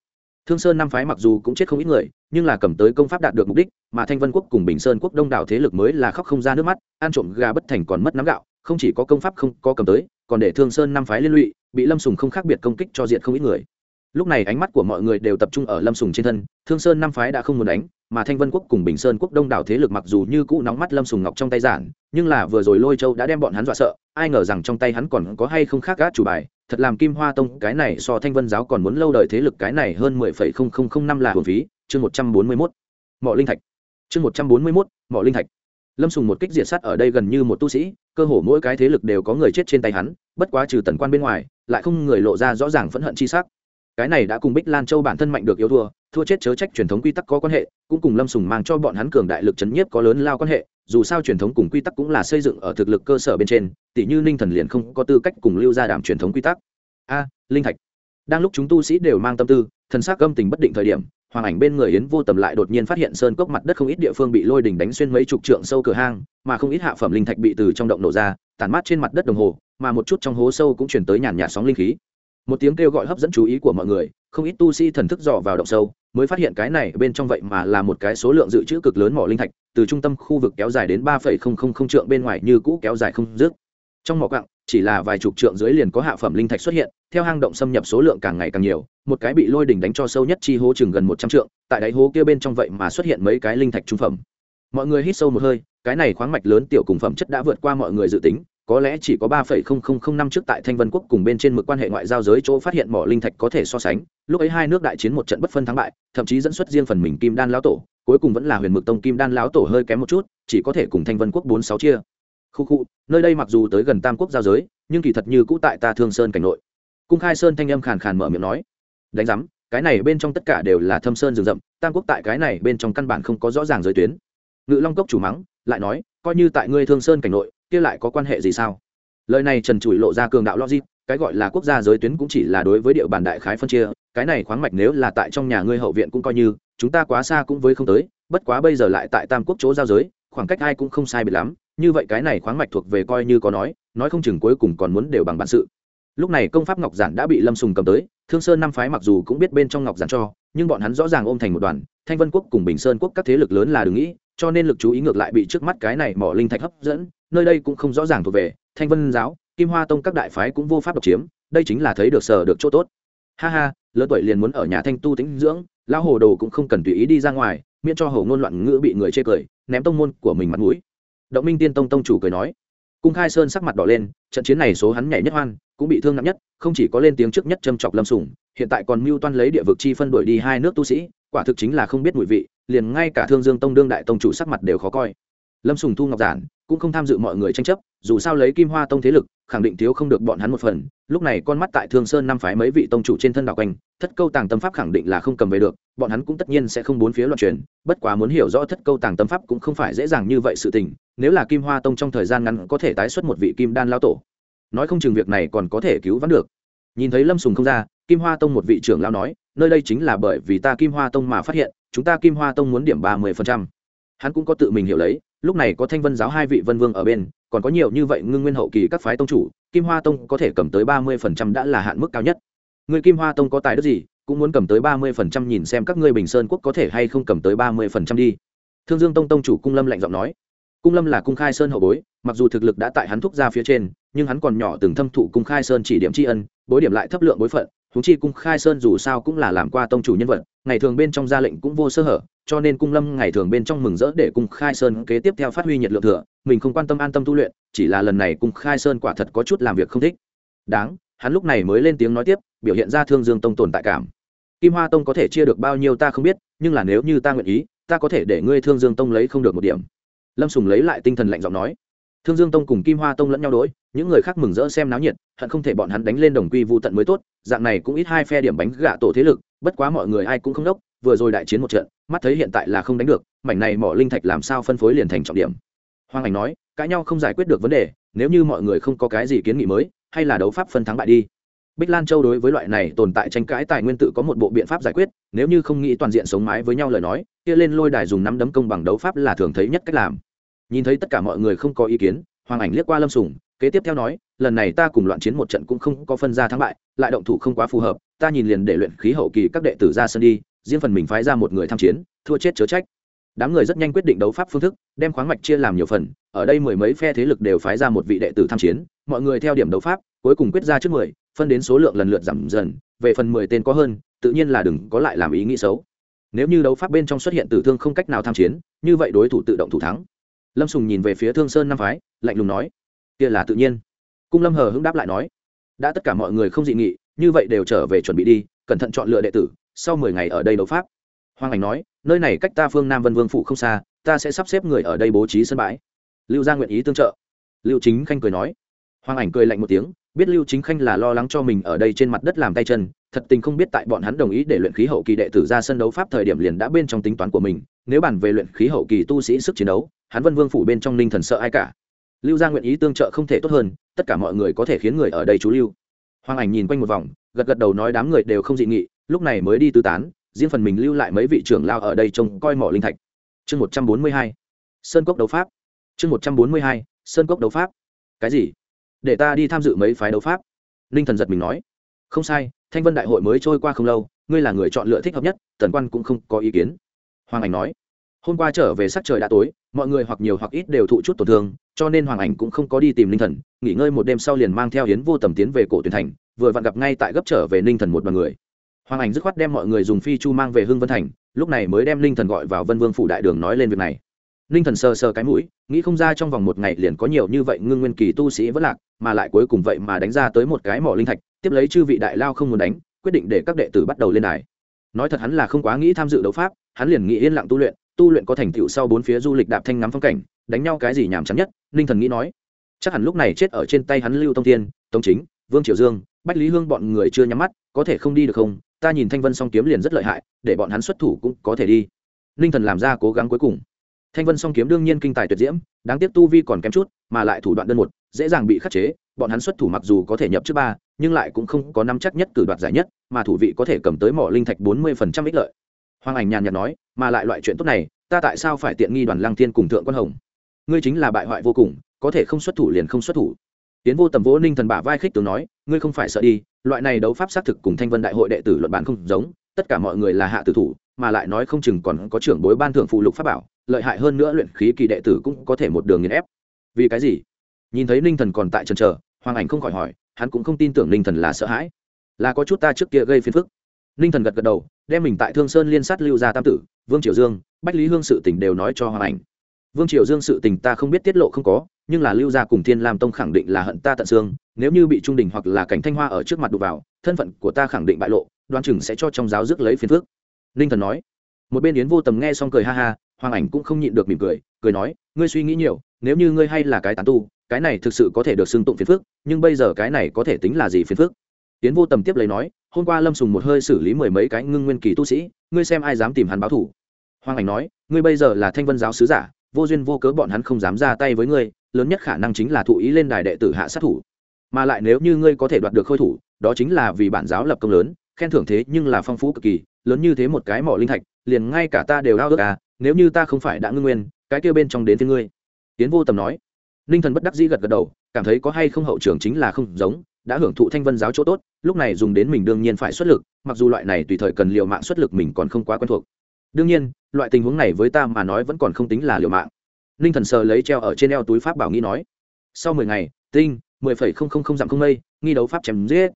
Thương sơn năm phái mặc dù cũng chết không ít người, nhưng là cầm tới công pháp đạt được mục đích, mà thanh vân quốc cùng bình sơn quốc đông đảo thế lực mới là khóc không ra nước mắt, ăn trộm gà bất thành còn mất nắm gạo, không chỉ có công pháp không có cầm tới, còn để thương sơn năm phái liên lụy, bị lâm sùng không khác biệt công kích cho diện không ít người lúc này ánh mắt của mọi người đều tập trung ở lâm sùng trên thân, thương sơn năm phái đã không muốn đánh, mà thanh vân quốc cùng bình sơn quốc đông đảo thế lực mặc dù như cũ nóng mắt lâm sùng ngọc trong tay giản, nhưng là vừa rồi lôi châu đã đem bọn hắn dọa sợ, ai ngờ rằng trong tay hắn còn có hay không khác gác chủ bài, thật làm kim hoa tông cái này so thanh vân giáo còn muốn lâu đời thế lực cái này hơn mười phẩy không không không năm là hồn phí, chương một trăm bốn mươi mốt. Mọ linh thạch. Chương một trăm bốn mươi mốt, mọ linh thạch. Lâm sùng một kích diệt sát ở đây gần như một tu sĩ, cơ hồ mỗi cái thế lực đều có người chết trên tay hắn, bất quá trừ tần quan bên ngoài, lại không người lộ ra rõ ràng phẫn hận chi sắc cái này đã cùng bích lan châu bản thân mạnh được yếu thua thua chết chớ trách truyền thống quy tắc có quan hệ, cũng cùng lâm sùng mang cho bọn hắn cường đại lực chấn nhiếp có lớn lao quan hệ, dù sao truyền thống cùng quy tắc cũng là xây dựng ở thực lực cơ sở bên trên tỷ như ninh thần liền không có tư cách cùng lưu ra đảm truyền thống quy tắc. A, linh thạch. Đang lúc chúng tu sĩ đều mang tâm tư, thần s á c âm tình bất định thời điểm, hoàng ảnh bên người yến vô tầm lại đột nhiên phát hiện sơn cốc mặt đất không ít địa phương bị lôi đỉnh đánh xuyên mấy chục trượng sâu cửa hang, mà không ít hạ phẩm linh thạch bị từ trong động nổ ra, tản mát trên mặt đất đồng hồ, mà một chút trong hố sâu cũng chuyển tới nhàn nhạt sóng linh khí một tiếng kêu gọi hấp dẫn chú ý của mọi người, không ít tu sĩ thần thức dò vào động sâu, mới phát hiện cái này bên trong vậy mà là một cái số lượng dự trữ cực lớn mỏ linh thạch, từ trung tâm khu vực kéo dài đến ba phẩy không không không trượng bên ngoài như cũ kéo dài không dứt. Trong mỏ quặng, chỉ là vài chục trượng dưới liền có hạ phẩm linh thạch xuất hiện, theo hang động xâm nhập số lượng càng ngày càng nhiều, một cái bị lôi đỉnh đánh cho sâu nhất chi hố chừng gần một trăm trượng, tại đáy hố kia bên trong vậy mà xuất hiện mấy cái linh thạch trung phẩm. Mọi người hít sâu một hơi, cái này khoáng mạch lớn tiểu cùng phẩm chất đã vượt qua mọi người dự tính có lẽ chỉ có ba phẩy không không không năm trước tại thanh vân quốc cùng bên trên mực quan hệ ngoại giao giới chỗ phát hiện mỏ linh thạch có thể so sánh, lúc ấy hai nước đại chiến một trận bất phân thắng bại, thậm chí dẫn xuất riêng phần mình kim đan lão tổ, cuối cùng vẫn là huyền mực tông kim đan lão tổ hơi kém một chút, chỉ có thể cùng thanh vân quốc bốn sáu chia. Khu khu, nơi đây mặc dù tới gần tam quốc giao giới, nhưng kỳ thật như cũ tại ta thương sơn cảnh nội. Cung khai sơn thanh âm khàn khàn mở miệng nói, đánh giám, cái này bên trong tất cả đều là thâm sơn rừng rậm, tam quốc tại cái này bên trong căn bản không có rõ ràng giới tuyến. Ngự long cốc chủ mắng, lại nói, coi như tại ngươi thương sơn cảnh nội kia lại có quan hệ gì sao? Lời này trần trụi lộ ra cường đạo logic, cái gọi là quốc gia giới tuyến cũng chỉ là đối với địa bàn đại khái phân chia, cái này khoáng mạch nếu là tại trong nhà ngươi hậu viện cũng coi như, chúng ta quá xa cũng với không tới, bất quá bây giờ lại tại tam quốc chỗ giao giới, khoảng cách ai cũng không sai biệt lắm, như vậy cái này khoáng mạch thuộc về coi như có nói nói không chừng cuối cùng còn muốn đều bằng bản sự. Lúc này công pháp ngọc giản đã bị lâm sùng cầm tới, thương sơn năm phái mặc dù cũng biết bên trong ngọc giản cho, nhưng bọn hắn rõ ràng ôm thành một đoàn, thanh vân quốc cùng bình sơn quốc các thế lực lớn là đừng nghĩ, cho nên lực chú ý ngược lại bị trước mắt cái này mỏ linh thạch hấp dẫn nơi đây cũng không rõ ràng thuộc về, thanh vân giáo, kim hoa tông các đại phái cũng vô pháp độc chiếm, đây chính là thấy được sở được chỗ tốt. Ha ha, lớn tuổi liền muốn ở nhà thanh tu tĩnh dưỡng, lão hồ đồ cũng không cần tùy ý đi ra ngoài, miễn cho hồ ngôn loạn ngữ bị người chê cười, ném tông môn của mình mặt mũi. Động minh tiên tông tông chủ cười nói. Cung khai sơn sắc mặt đỏ lên, trận chiến này số hắn nhảy nhất hoan, cũng bị thương nặng nhất, không chỉ có lên tiếng trước nhất châm chọc lâm sủng hiện tại còn mưu toan lấy địa vực chi phân đổi đi hai nước tu sĩ, quả thực chính là không biết mùi vị, liền ngay cả thương dương tông đương đại tông chủ sắc mặt đều khó coi. Lâm sùng thu ngọc giản cũng không tham dự mọi người tranh chấp, dù sao lấy kim hoa tông thế lực, khẳng định thiếu không được bọn hắn một phần. Lúc này con mắt tại thương sơn năm phái mấy vị tông chủ trên thân đạo quanh, thất câu tàng tâm pháp khẳng định là không cầm về được, bọn hắn cũng tất nhiên sẽ không bốn phía loạn truyền, bất quá muốn hiểu rõ thất câu tàng tâm pháp cũng không phải dễ dàng như vậy sự tình, nếu là kim hoa tông trong thời gian ngắn có thể tái xuất một vị kim đan lao tổ. Nói không chừng việc này còn có thể cứu vãn được. Nhìn thấy lâm sùng không ra, kim hoa tông một vị trưởng lao nói, nơi đây chính là bởi vì ta kim hoa tông mà phát hiện, chúng ta kim hoa tông muốn điểm ba mươi phần trăm. Hắn cũng có tự mình hiểu lấy lúc này có thanh vân giáo hai vị vân vương ở bên, còn có nhiều như vậy ngưng nguyên hậu kỳ các phái tông chủ, kim hoa tông có thể cầm tới ba mươi phần trăm đã là hạn mức cao nhất. Người kim hoa tông có tài đức gì, cũng muốn cầm tới ba mươi phần trăm nhìn xem các ngươi bình sơn quốc có thể hay không cầm tới ba mươi phần trăm đi. Thương dương tông tông chủ cung lâm lạnh giọng nói. Cung lâm là cung khai sơn hậu bối, mặc dù thực lực đã tại hắn thúc ra phía trên, nhưng hắn còn nhỏ từng thâm thụ cung khai sơn chỉ điểm tri ân, bối điểm lại thấp lượng bối phận húng chi cung khai sơn dù sao cũng là làm qua tông chủ nhân vật, ngày thường bên trong gia lệnh cũng vô sơ hở cho nên cung lâm ngày thường bên trong mừng rỡ để cung khai sơn kế tiếp theo phát huy nhiệt lượng thừa, mình không quan tâm an tâm tu luyện, chỉ là lần này cung khai sơn quả thật có chút làm việc không thích. Đáng, hắn lúc này mới lên tiếng nói tiếp, biểu hiện ra thương dương tông tồn tại cảm. Kim hoa tông có thể chia được bao nhiêu ta không biết, nhưng là nếu như ta nguyện ý, ta có thể để ngươi thương dương tông lấy không được một điểm. Lâm sùng lấy lại tinh thần lạnh giọng nói. Thương dương tông cùng kim hoa tông lẫn nhau đỗi những người khác mừng rỡ xem náo nhiệt, hận không thể bọn hắn đánh lên đồng quy vô tận mới tốt, dạng này cũng ít hai phe điểm bánh gạ tổ thế lực, bất quá mọi người ai cũng không đốc vừa rồi đại chiến một trận, mắt thấy hiện tại là không đánh được, mảnh này mỏ linh thạch làm sao phân phối liền thành trọng điểm. Hoàng ảnh nói, cãi nhau không giải quyết được vấn đề, nếu như mọi người không có cái gì kiến nghị mới, hay là đấu pháp phân thắng bại đi. Bích lan châu đối với loại này tồn tại tranh cãi tài nguyên tự có một bộ biện pháp giải quyết, nếu như không nghĩ toàn diện sống mái với nhau lời nói, kia lên lôi đài dùng nắm đấm công bằng đấu pháp là thường thấy nhất cách làm. Nhìn thấy tất cả mọi người không có ý kiến hoàng ảnh liếc qua lâm sùng, kế tiếp theo nói, lần này ta cùng loạn chiến một trận cũng không có phân ra thắng bại, lại động thủ không quá phù hợp, ta nhìn liền để luyện khí hậu kỳ các đệ tử ra sân đi riêng phần mình phái ra một người tham chiến, thua chết chớ trách. Đám người rất nhanh quyết định đấu pháp phương thức, đem khoáng mạch chia làm nhiều phần, ở đây mười mấy phe thế lực đều phái ra một vị đệ tử tham chiến, mọi người theo điểm đấu pháp, cuối cùng quyết ra trước mười, phân đến số lượng lần lượt giảm dần, về phần mười tên có hơn, tự nhiên là đừng có lại làm ý nghĩ xấu. Nếu như đấu pháp bên trong xuất hiện tử thương không cách nào tham chiến, như vậy đối thủ tự động thủ thắng. Lâm sùng nhìn về phía thương sơn năm phái, lạnh lùng nói, kia là tự nhiên. Cung lâm hờ hững đáp lại nói, đã tất cả mọi người không dị nghị, như vậy đều trở về chuẩn bị đi, cẩn thận chọn lựa đệ tử sau mười ngày ở đây đấu pháp. Hoàng ảnh nói, nơi này cách ta phương nam vân vương phụ không xa, ta sẽ sắp xếp người ở đây bố trí sân bãi. Lưu gia nguyện ý tương trợ. Lưu chính khanh cười nói. Hoàng ảnh cười lạnh một tiếng, biết lưu chính khanh là lo lắng cho mình ở đây trên mặt đất làm tay chân, thật tình không biết tại bọn hắn đồng ý để luyện khí hậu kỳ đệ tử ra sân đấu pháp thời điểm liền đã bên trong tính toán của mình, nếu bàn về luyện khí hậu kỳ tu sĩ sức chiến đấu, hắn vân vương phủ bên trong ninh thần sợ ai cả. Lưu gia nguyện ý tương trợ không thể tốt hơn, tất cả mọi người có thể khiến người ở đây chú lưu. Hoàng ảnh nhìn quanh một vòng, gật gật đầu nói đám người đều không dị nghị lúc này mới đi tư tán, riêng phần mình lưu lại mấy vị trưởng lao ở đây trông coi mỏ linh thạch. Chương một trăm bốn mươi hai, sơn cốc đấu pháp. Chương một trăm bốn mươi hai, sơn cốc đấu pháp. Cái gì? Để ta đi tham dự mấy phái đấu pháp? Ninh thần giật mình nói. Không sai, thanh vân đại hội mới trôi qua không lâu, ngươi là người chọn lựa thích hợp nhất, tần quan cũng không có ý kiến. Hoàng ảnh nói. Hôm qua trở về sắc trời đã tối, mọi người hoặc nhiều hoặc ít đều thụ chút tổn thương, cho nên hoàng ảnh cũng không có đi tìm ninh thần, nghỉ ngơi một đêm sau liền mang theo hiến vô tầm tiến về cổ tuyển thành, vừa vặn gặp ngay tại gấp trở về ninh thần một đoàn người hoàng ảnh dứt khoát đem mọi người dùng phi chu mang về hưng vân thành, lúc này mới đem ninh thần gọi vào vân vương phủ đại đường nói lên việc này. Ninh thần sờ sờ cái mũi, nghĩ không ra trong vòng một ngày liền có nhiều như vậy ngưng nguyên kỳ tu sĩ vẫn lạc, mà lại cuối cùng vậy mà đánh ra tới một cái mỏ linh thạch, tiếp lấy chư vị đại lao không muốn đánh, quyết định để các đệ tử bắt đầu lên đài. Nói thật hắn là không quá nghĩ tham dự đấu pháp, hắn liền nghĩ yên lặng tu luyện tu luyện có thành tựu sau bốn phía du lịch đạp thanh ngắm phong cảnh, đánh nhau cái gì nhàm chán nhất ninh thần nghĩ nói. Chắc hẳn lúc này chết ở trên tay hắn lưu tông tiên tống chính, vương triều dương, bách lý hương bọn người chưa nhắm mắt, có thể không đi được không ta nhìn thanh vân song kiếm liền rất lợi hại, để bọn hắn xuất thủ cũng có thể đi. Ninh thần làm ra cố gắng cuối cùng. Thanh vân song kiếm đương nhiên kinh tài tuyệt diễm, đáng tiếc tu vi còn kém chút, mà lại thủ đoạn đơn một, dễ dàng bị khắc chế, bọn hắn xuất thủ mặc dù có thể nhập trước ba, nhưng lại cũng không có năm chắc nhất cử đoạt giải nhất, mà thủ vị có thể cầm tới mỏ linh thạch bốn mươi phần trăm ích lợi. Hoàng ảnh nhàn nhạt nói, mà lại loại chuyện tốt này, ta tại sao phải tiện nghi đoàn lang thiên cùng thượng quan hồng? Ngươi chính là bại hoại vô cùng, có thể không xuất thủ liền không xuất thủ tiến vô tầm vỗ ninh thần bả vai khích tướng nói, ngươi không phải sợ đi, loại này đấu pháp xác thực cùng thanh vân đại hội đệ tử luận bản không giống, tất cả mọi người là hạ tử thủ, mà lại nói không chừng còn có trưởng bối ban thượng phụ lục pháp bảo, lợi hại hơn nữa luyện khí kỳ đệ tử cũng có thể một đường nghiền ép. Vì cái gì? Nhìn thấy ninh thần còn tại trần trờ hoàng ảnh không khỏi hỏi, hắn cũng không tin tưởng ninh thần là sợ hãi. Là có chút ta trước kia gây phiền phức. Ninh thần gật gật đầu, đem mình tại thương sơn liên sát lưu gia tam tử, vương triều dương, bách lý hương sự tình đều nói cho hoàng ảnh. Vương triều dương sự tình ta không biết tiết lộ không có nhưng là lưu gia cùng thiên lam tông khẳng định là hận ta tận xương, nếu như bị trung đình hoặc là cảnh thanh hoa ở trước mặt đụng vào, thân phận của ta khẳng định bại lộ đoan chừng sẽ cho trong giáo rước lấy phiền phước ninh thần nói. Một bên yến vô tầm nghe xong cười ha ha, hoàng ảnh cũng không nhịn được mỉm cười cười nói, ngươi suy nghĩ nhiều, nếu như ngươi hay là cái tán tu, cái này thực sự có thể được xưng tụng phiền phước nhưng bây giờ cái này có thể tính là gì phiền phước yến vô tầm tiếp lấy nói, hôm qua lâm sùng một hơi xử lý mười mấy cái ngưng nguyên kỳ tu sĩ, ngươi xem ai dám tìm hắn báo thủ? Hoàng ảnh nói, ngươi bây giờ là thanh vân giáo sứ giả, vô duyên vô cớ bọn hắn không dám ra tay với ngươi lớn nhất khả năng chính là thụ ý lên đài đệ tử hạ sát thủ. Mà lại nếu như ngươi có thể đoạt được khôi thủ, đó chính là vì bản giáo lập công lớn, khen thưởng thế nhưng là phong phú cực kỳ, lớn như thế một cái mỏ linh thạch, liền ngay cả ta đều ao ước à nếu như ta không phải đã ngưng nguyên, cái kia bên trong đến với ngươi. Tiến vô tầm nói. Ninh thần bất đắc dĩ gật gật đầu, cảm thấy có hay không hậu trường chính là không giống, đã hưởng thụ thanh vân giáo chỗ tốt, lúc này dùng đến mình đương nhiên phải xuất lực, mặc dù loại này tùy thời cần liều mạng xuất lực mình còn không quá quen thuộc. Đương nhiên, loại tình huống này với ta mà nói vẫn còn không tính là liều mạng ninh thần sờ lấy treo ở trên eo túi pháp bảo nghĩ nói, sau mười ngày, tinh, mười phẩy không không không dặm không mây, nghi đấu pháp chém giết.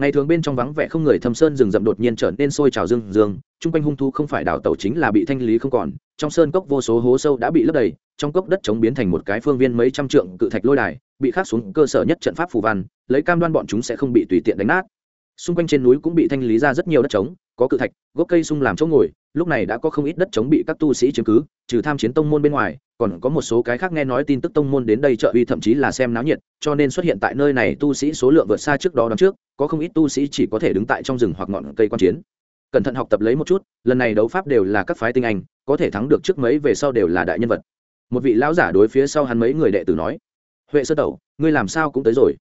Ngày thường bên trong vắng vẻ không người thâm sơn rừng rậm đột nhiên trở nên sôi trào dương dương, chung quanh hung thu không phải đào tẩu chính là bị thanh lý không còn, trong sơn cốc vô số hố sâu đã bị lấp đầy, trong cốc đất chống biến thành một cái phương viên mấy trăm trượng cự thạch lôi đài, bị khắc xuống cơ sở nhất trận pháp phù văn, lấy cam đoan bọn chúng sẽ không bị tùy tiện đánh nát. Xung quanh trên núi cũng bị thanh lý ra rất nhiều đất trống có cự thạch, gốc cây sung làm chỗ ngồi, lúc này đã có không ít đất chống bị các tu sĩ chiếm cứ, trừ tham chiến tông môn bên ngoài, còn có một số cái khác nghe nói tin tức tông môn đến đây trợ uy thậm chí là xem náo nhiệt, cho nên xuất hiện tại nơi này tu sĩ số lượng vượt xa trước đó đón trước, có không ít tu sĩ chỉ có thể đứng tại trong rừng hoặc ngọn cây quan chiến. Cẩn thận học tập lấy một chút, lần này đấu pháp đều là các phái tinh anh, có thể thắng được trước mấy về sau đều là đại nhân vật. Một vị lão giả đối phía sau hắn mấy người đệ tử nói, huệ sơ tẩu, ngươi làm sao cũng tới rồi.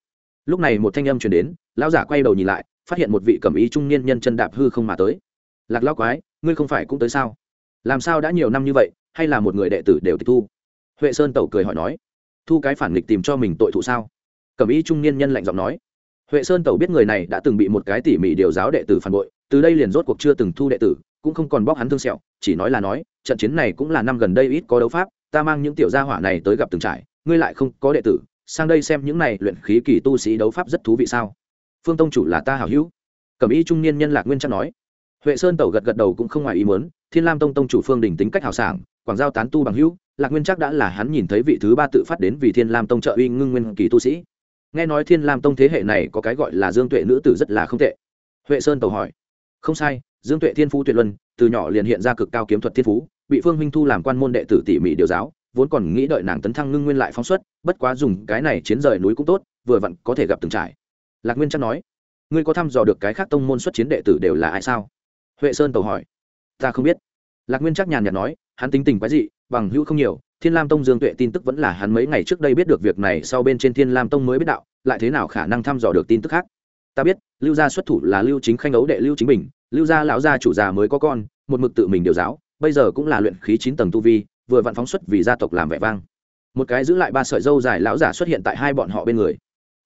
Lúc này một thanh âm chuyển đến, lão giả quay đầu nhìn lại phát hiện một vị cẩm ý trung niên nhân chân đạp hư không mà tới. Lạc lão quái, ngươi không phải cũng tới sao? Làm sao đã nhiều năm như vậy, hay là một người đệ tử đều tịch thu? Huệ sơn tẩu cười hỏi nói. Thu cái phản nghịch tìm cho mình tội thụ sao? Cẩm ý trung niên nhân lạnh giọng nói. Huệ sơn tẩu biết người này đã từng bị một cái tỉ mỉ điều giáo đệ tử phản bội, từ đây liền rốt cuộc chưa từng thu đệ tử, cũng không còn bóc hắn thương sẹo, chỉ nói là nói, trận chiến này cũng là năm gần đây ít có đấu pháp, ta mang những tiểu gia hỏa này tới gặp từng trải ngươi lại không có đệ tử, sang đây xem những này luyện khí kỳ tu sĩ đấu pháp rất thú vị sao? Phương tông chủ là ta hảo hữu. Cẩm y trung niên nhân lạc nguyên chắc nói. Huệ sơn tẩu gật gật đầu cũng không ngoài ý muốn, thiên lam tông tông chủ phương đình tính cách hào sảng, quảng giao tán tu bằng hữu, lạc nguyên chắc đã là hắn nhìn thấy vị thứ ba tự phát đến vì thiên lam tông trợ uy ngưng nguyên kỳ tu sĩ. Nghe nói thiên lam tông thế hệ này có cái gọi là dương tuệ nữ tử rất là không tệ. Huệ sơn tẩu hỏi. Không sai, dương tuệ thiên phú tuyệt luân, từ nhỏ liền hiện ra cực cao kiếm thuật thiên phú, bị phương minh thu làm quan môn đệ tử tỉ mỉ điều giáo, vốn còn nghĩ đợi nàng tấn thăng ngưng nguyên lại phóng xuất, bất quá dùng cái này chiến rời núi cũng tốt, vừa vặn có thể gặp từng trải lạc nguyên chắc nói, ngươi có thăm dò được cái khác tông môn xuất chiến đệ tử đều là ai sao? Huệ sơn tàu hỏi, ta không biết. Lạc nguyên chắc nhàn nhạt nói, hắn tính tình quái dị, bằng hữu không nhiều, thiên lam tông dương tuệ tin tức vẫn là hắn mấy ngày trước đây biết được việc này, sau bên trên thiên lam tông mới biết đạo, lại thế nào khả năng thăm dò được tin tức khác? Ta biết, lưu gia xuất thủ là lưu chính khanh ấu đệ lưu chính bình, lưu gia lão gia chủ già mới có con, một mực tự mình điều giáo, bây giờ cũng là luyện khí chín tầng tu vi, vừa vặn phóng xuất vì gia tộc làm vẻ vang. Một cái giữ lại ba sợi dâu dài lão giả xuất hiện tại hai bọn họ bên người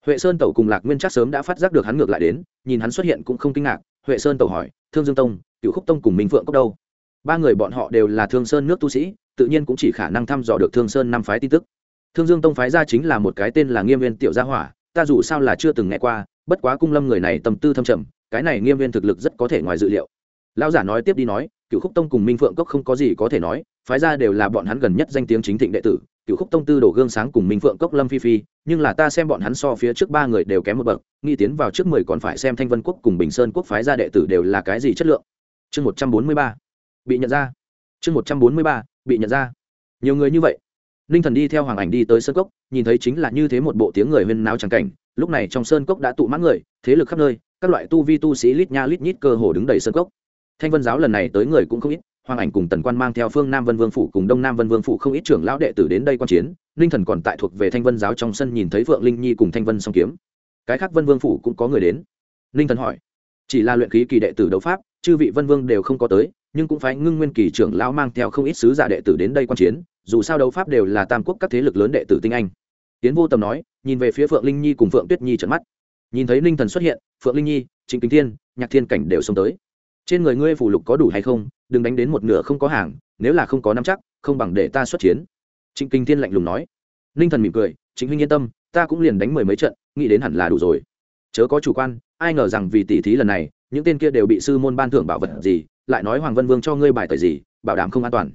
huệ sơn tẩu cùng lạc nguyên chắc sớm đã phát giác được hắn ngược lại đến, nhìn hắn xuất hiện cũng không kinh ngạc. Huệ sơn tẩu hỏi, thương dương tông cựu khúc tông cùng minh phượng cốc đâu? Ba người bọn họ đều là thương sơn nước tu sĩ, tự nhiên cũng chỉ khả năng thăm dò được thương sơn năm phái tin tức. Thương dương tông phái ra chính là một cái tên là nghiêm viên tiểu gia hỏa, ta dù sao là chưa từng nghe qua, bất quá cung lâm người này tâm tư thâm trầm, cái này nghiêm viên thực lực rất có thể ngoài dự liệu. Lão giả nói tiếp đi nói cựu khúc tông cùng minh phượng cốc không có gì có thể nói, phái ra đều là bọn hắn gần nhất danh tiếng chính thịnh đệ tử cựu khúc tông tư đổ gương sáng cùng minh phượng cốc lâm phi phi nhưng là ta xem bọn hắn so phía trước ba người đều kém một bậc nghi tiến vào trước mười còn phải xem thanh vân quốc cùng bình sơn quốc phái ra đệ tử đều là cái gì chất lượng. Chương một trăm bốn mươi ba, bị nhận ra. Chương một trăm bốn mươi ba, bị nhận ra. Nhiều người như vậy. Ninh thần đi theo hoàng ảnh đi tới sơn cốc, nhìn thấy chính là như thế một bộ tiếng người huyên náo trắng cảnh, lúc này trong sơn cốc đã tụ mãn người, thế lực khắp nơi, các loại tu vi tu sĩ lít nha lít nhít cơ hồ đứng đầy sơn cốc. Thanh vân giáo lần này tới người cũng không ít, hoàng ảnh cùng tần quan mang theo phương nam vân vương phủ cùng đông nam vân vương phủ không ít trưởng lão đệ tử đến đây quan chiến ninh thần còn tại thuộc về thanh vân giáo trong sân nhìn thấy phượng linh nhi cùng thanh vân song kiếm. Cái khác vân vương phủ cũng có người đến. Ninh thần hỏi, chỉ là luyện khí kỳ đệ tử đấu pháp, chư vị vân vương đều không có tới, nhưng cũng phải ngưng nguyên kỳ trưởng lão mang theo không ít sứ giả đệ tử đến đây quan chiến, dù sao đấu pháp đều là tam quốc các thế lực lớn đệ tử tinh anh. Tiến vô tầm nói, nhìn về phía phượng linh nhi cùng phượng tuyết nhi trận mắt. Nhìn thấy ninh thần xuất hiện, phượng linh nhi, trịnh kính thiên, nhạc thiên cảnh đều xông tới. Trên người ngươi phủ lục có đủ hay không? Đừng đánh đến một nửa không có hàng, nếu là không có nắm chắc, không bằng để ta xuất chiến trịnh kinh thiên lạnh lùng nói. Ninh thần mỉm cười chính huynh yên tâm, ta cũng liền đánh mười mấy trận, nghĩ đến hẳn là đủ rồi. Chớ có chủ quan, ai ngờ rằng vì tỷ thí lần này, những tên kia đều bị sư môn ban thưởng bảo vật gì, lại nói hoàng vân vương cho ngươi bài tẩy gì, bảo đảm không an toàn.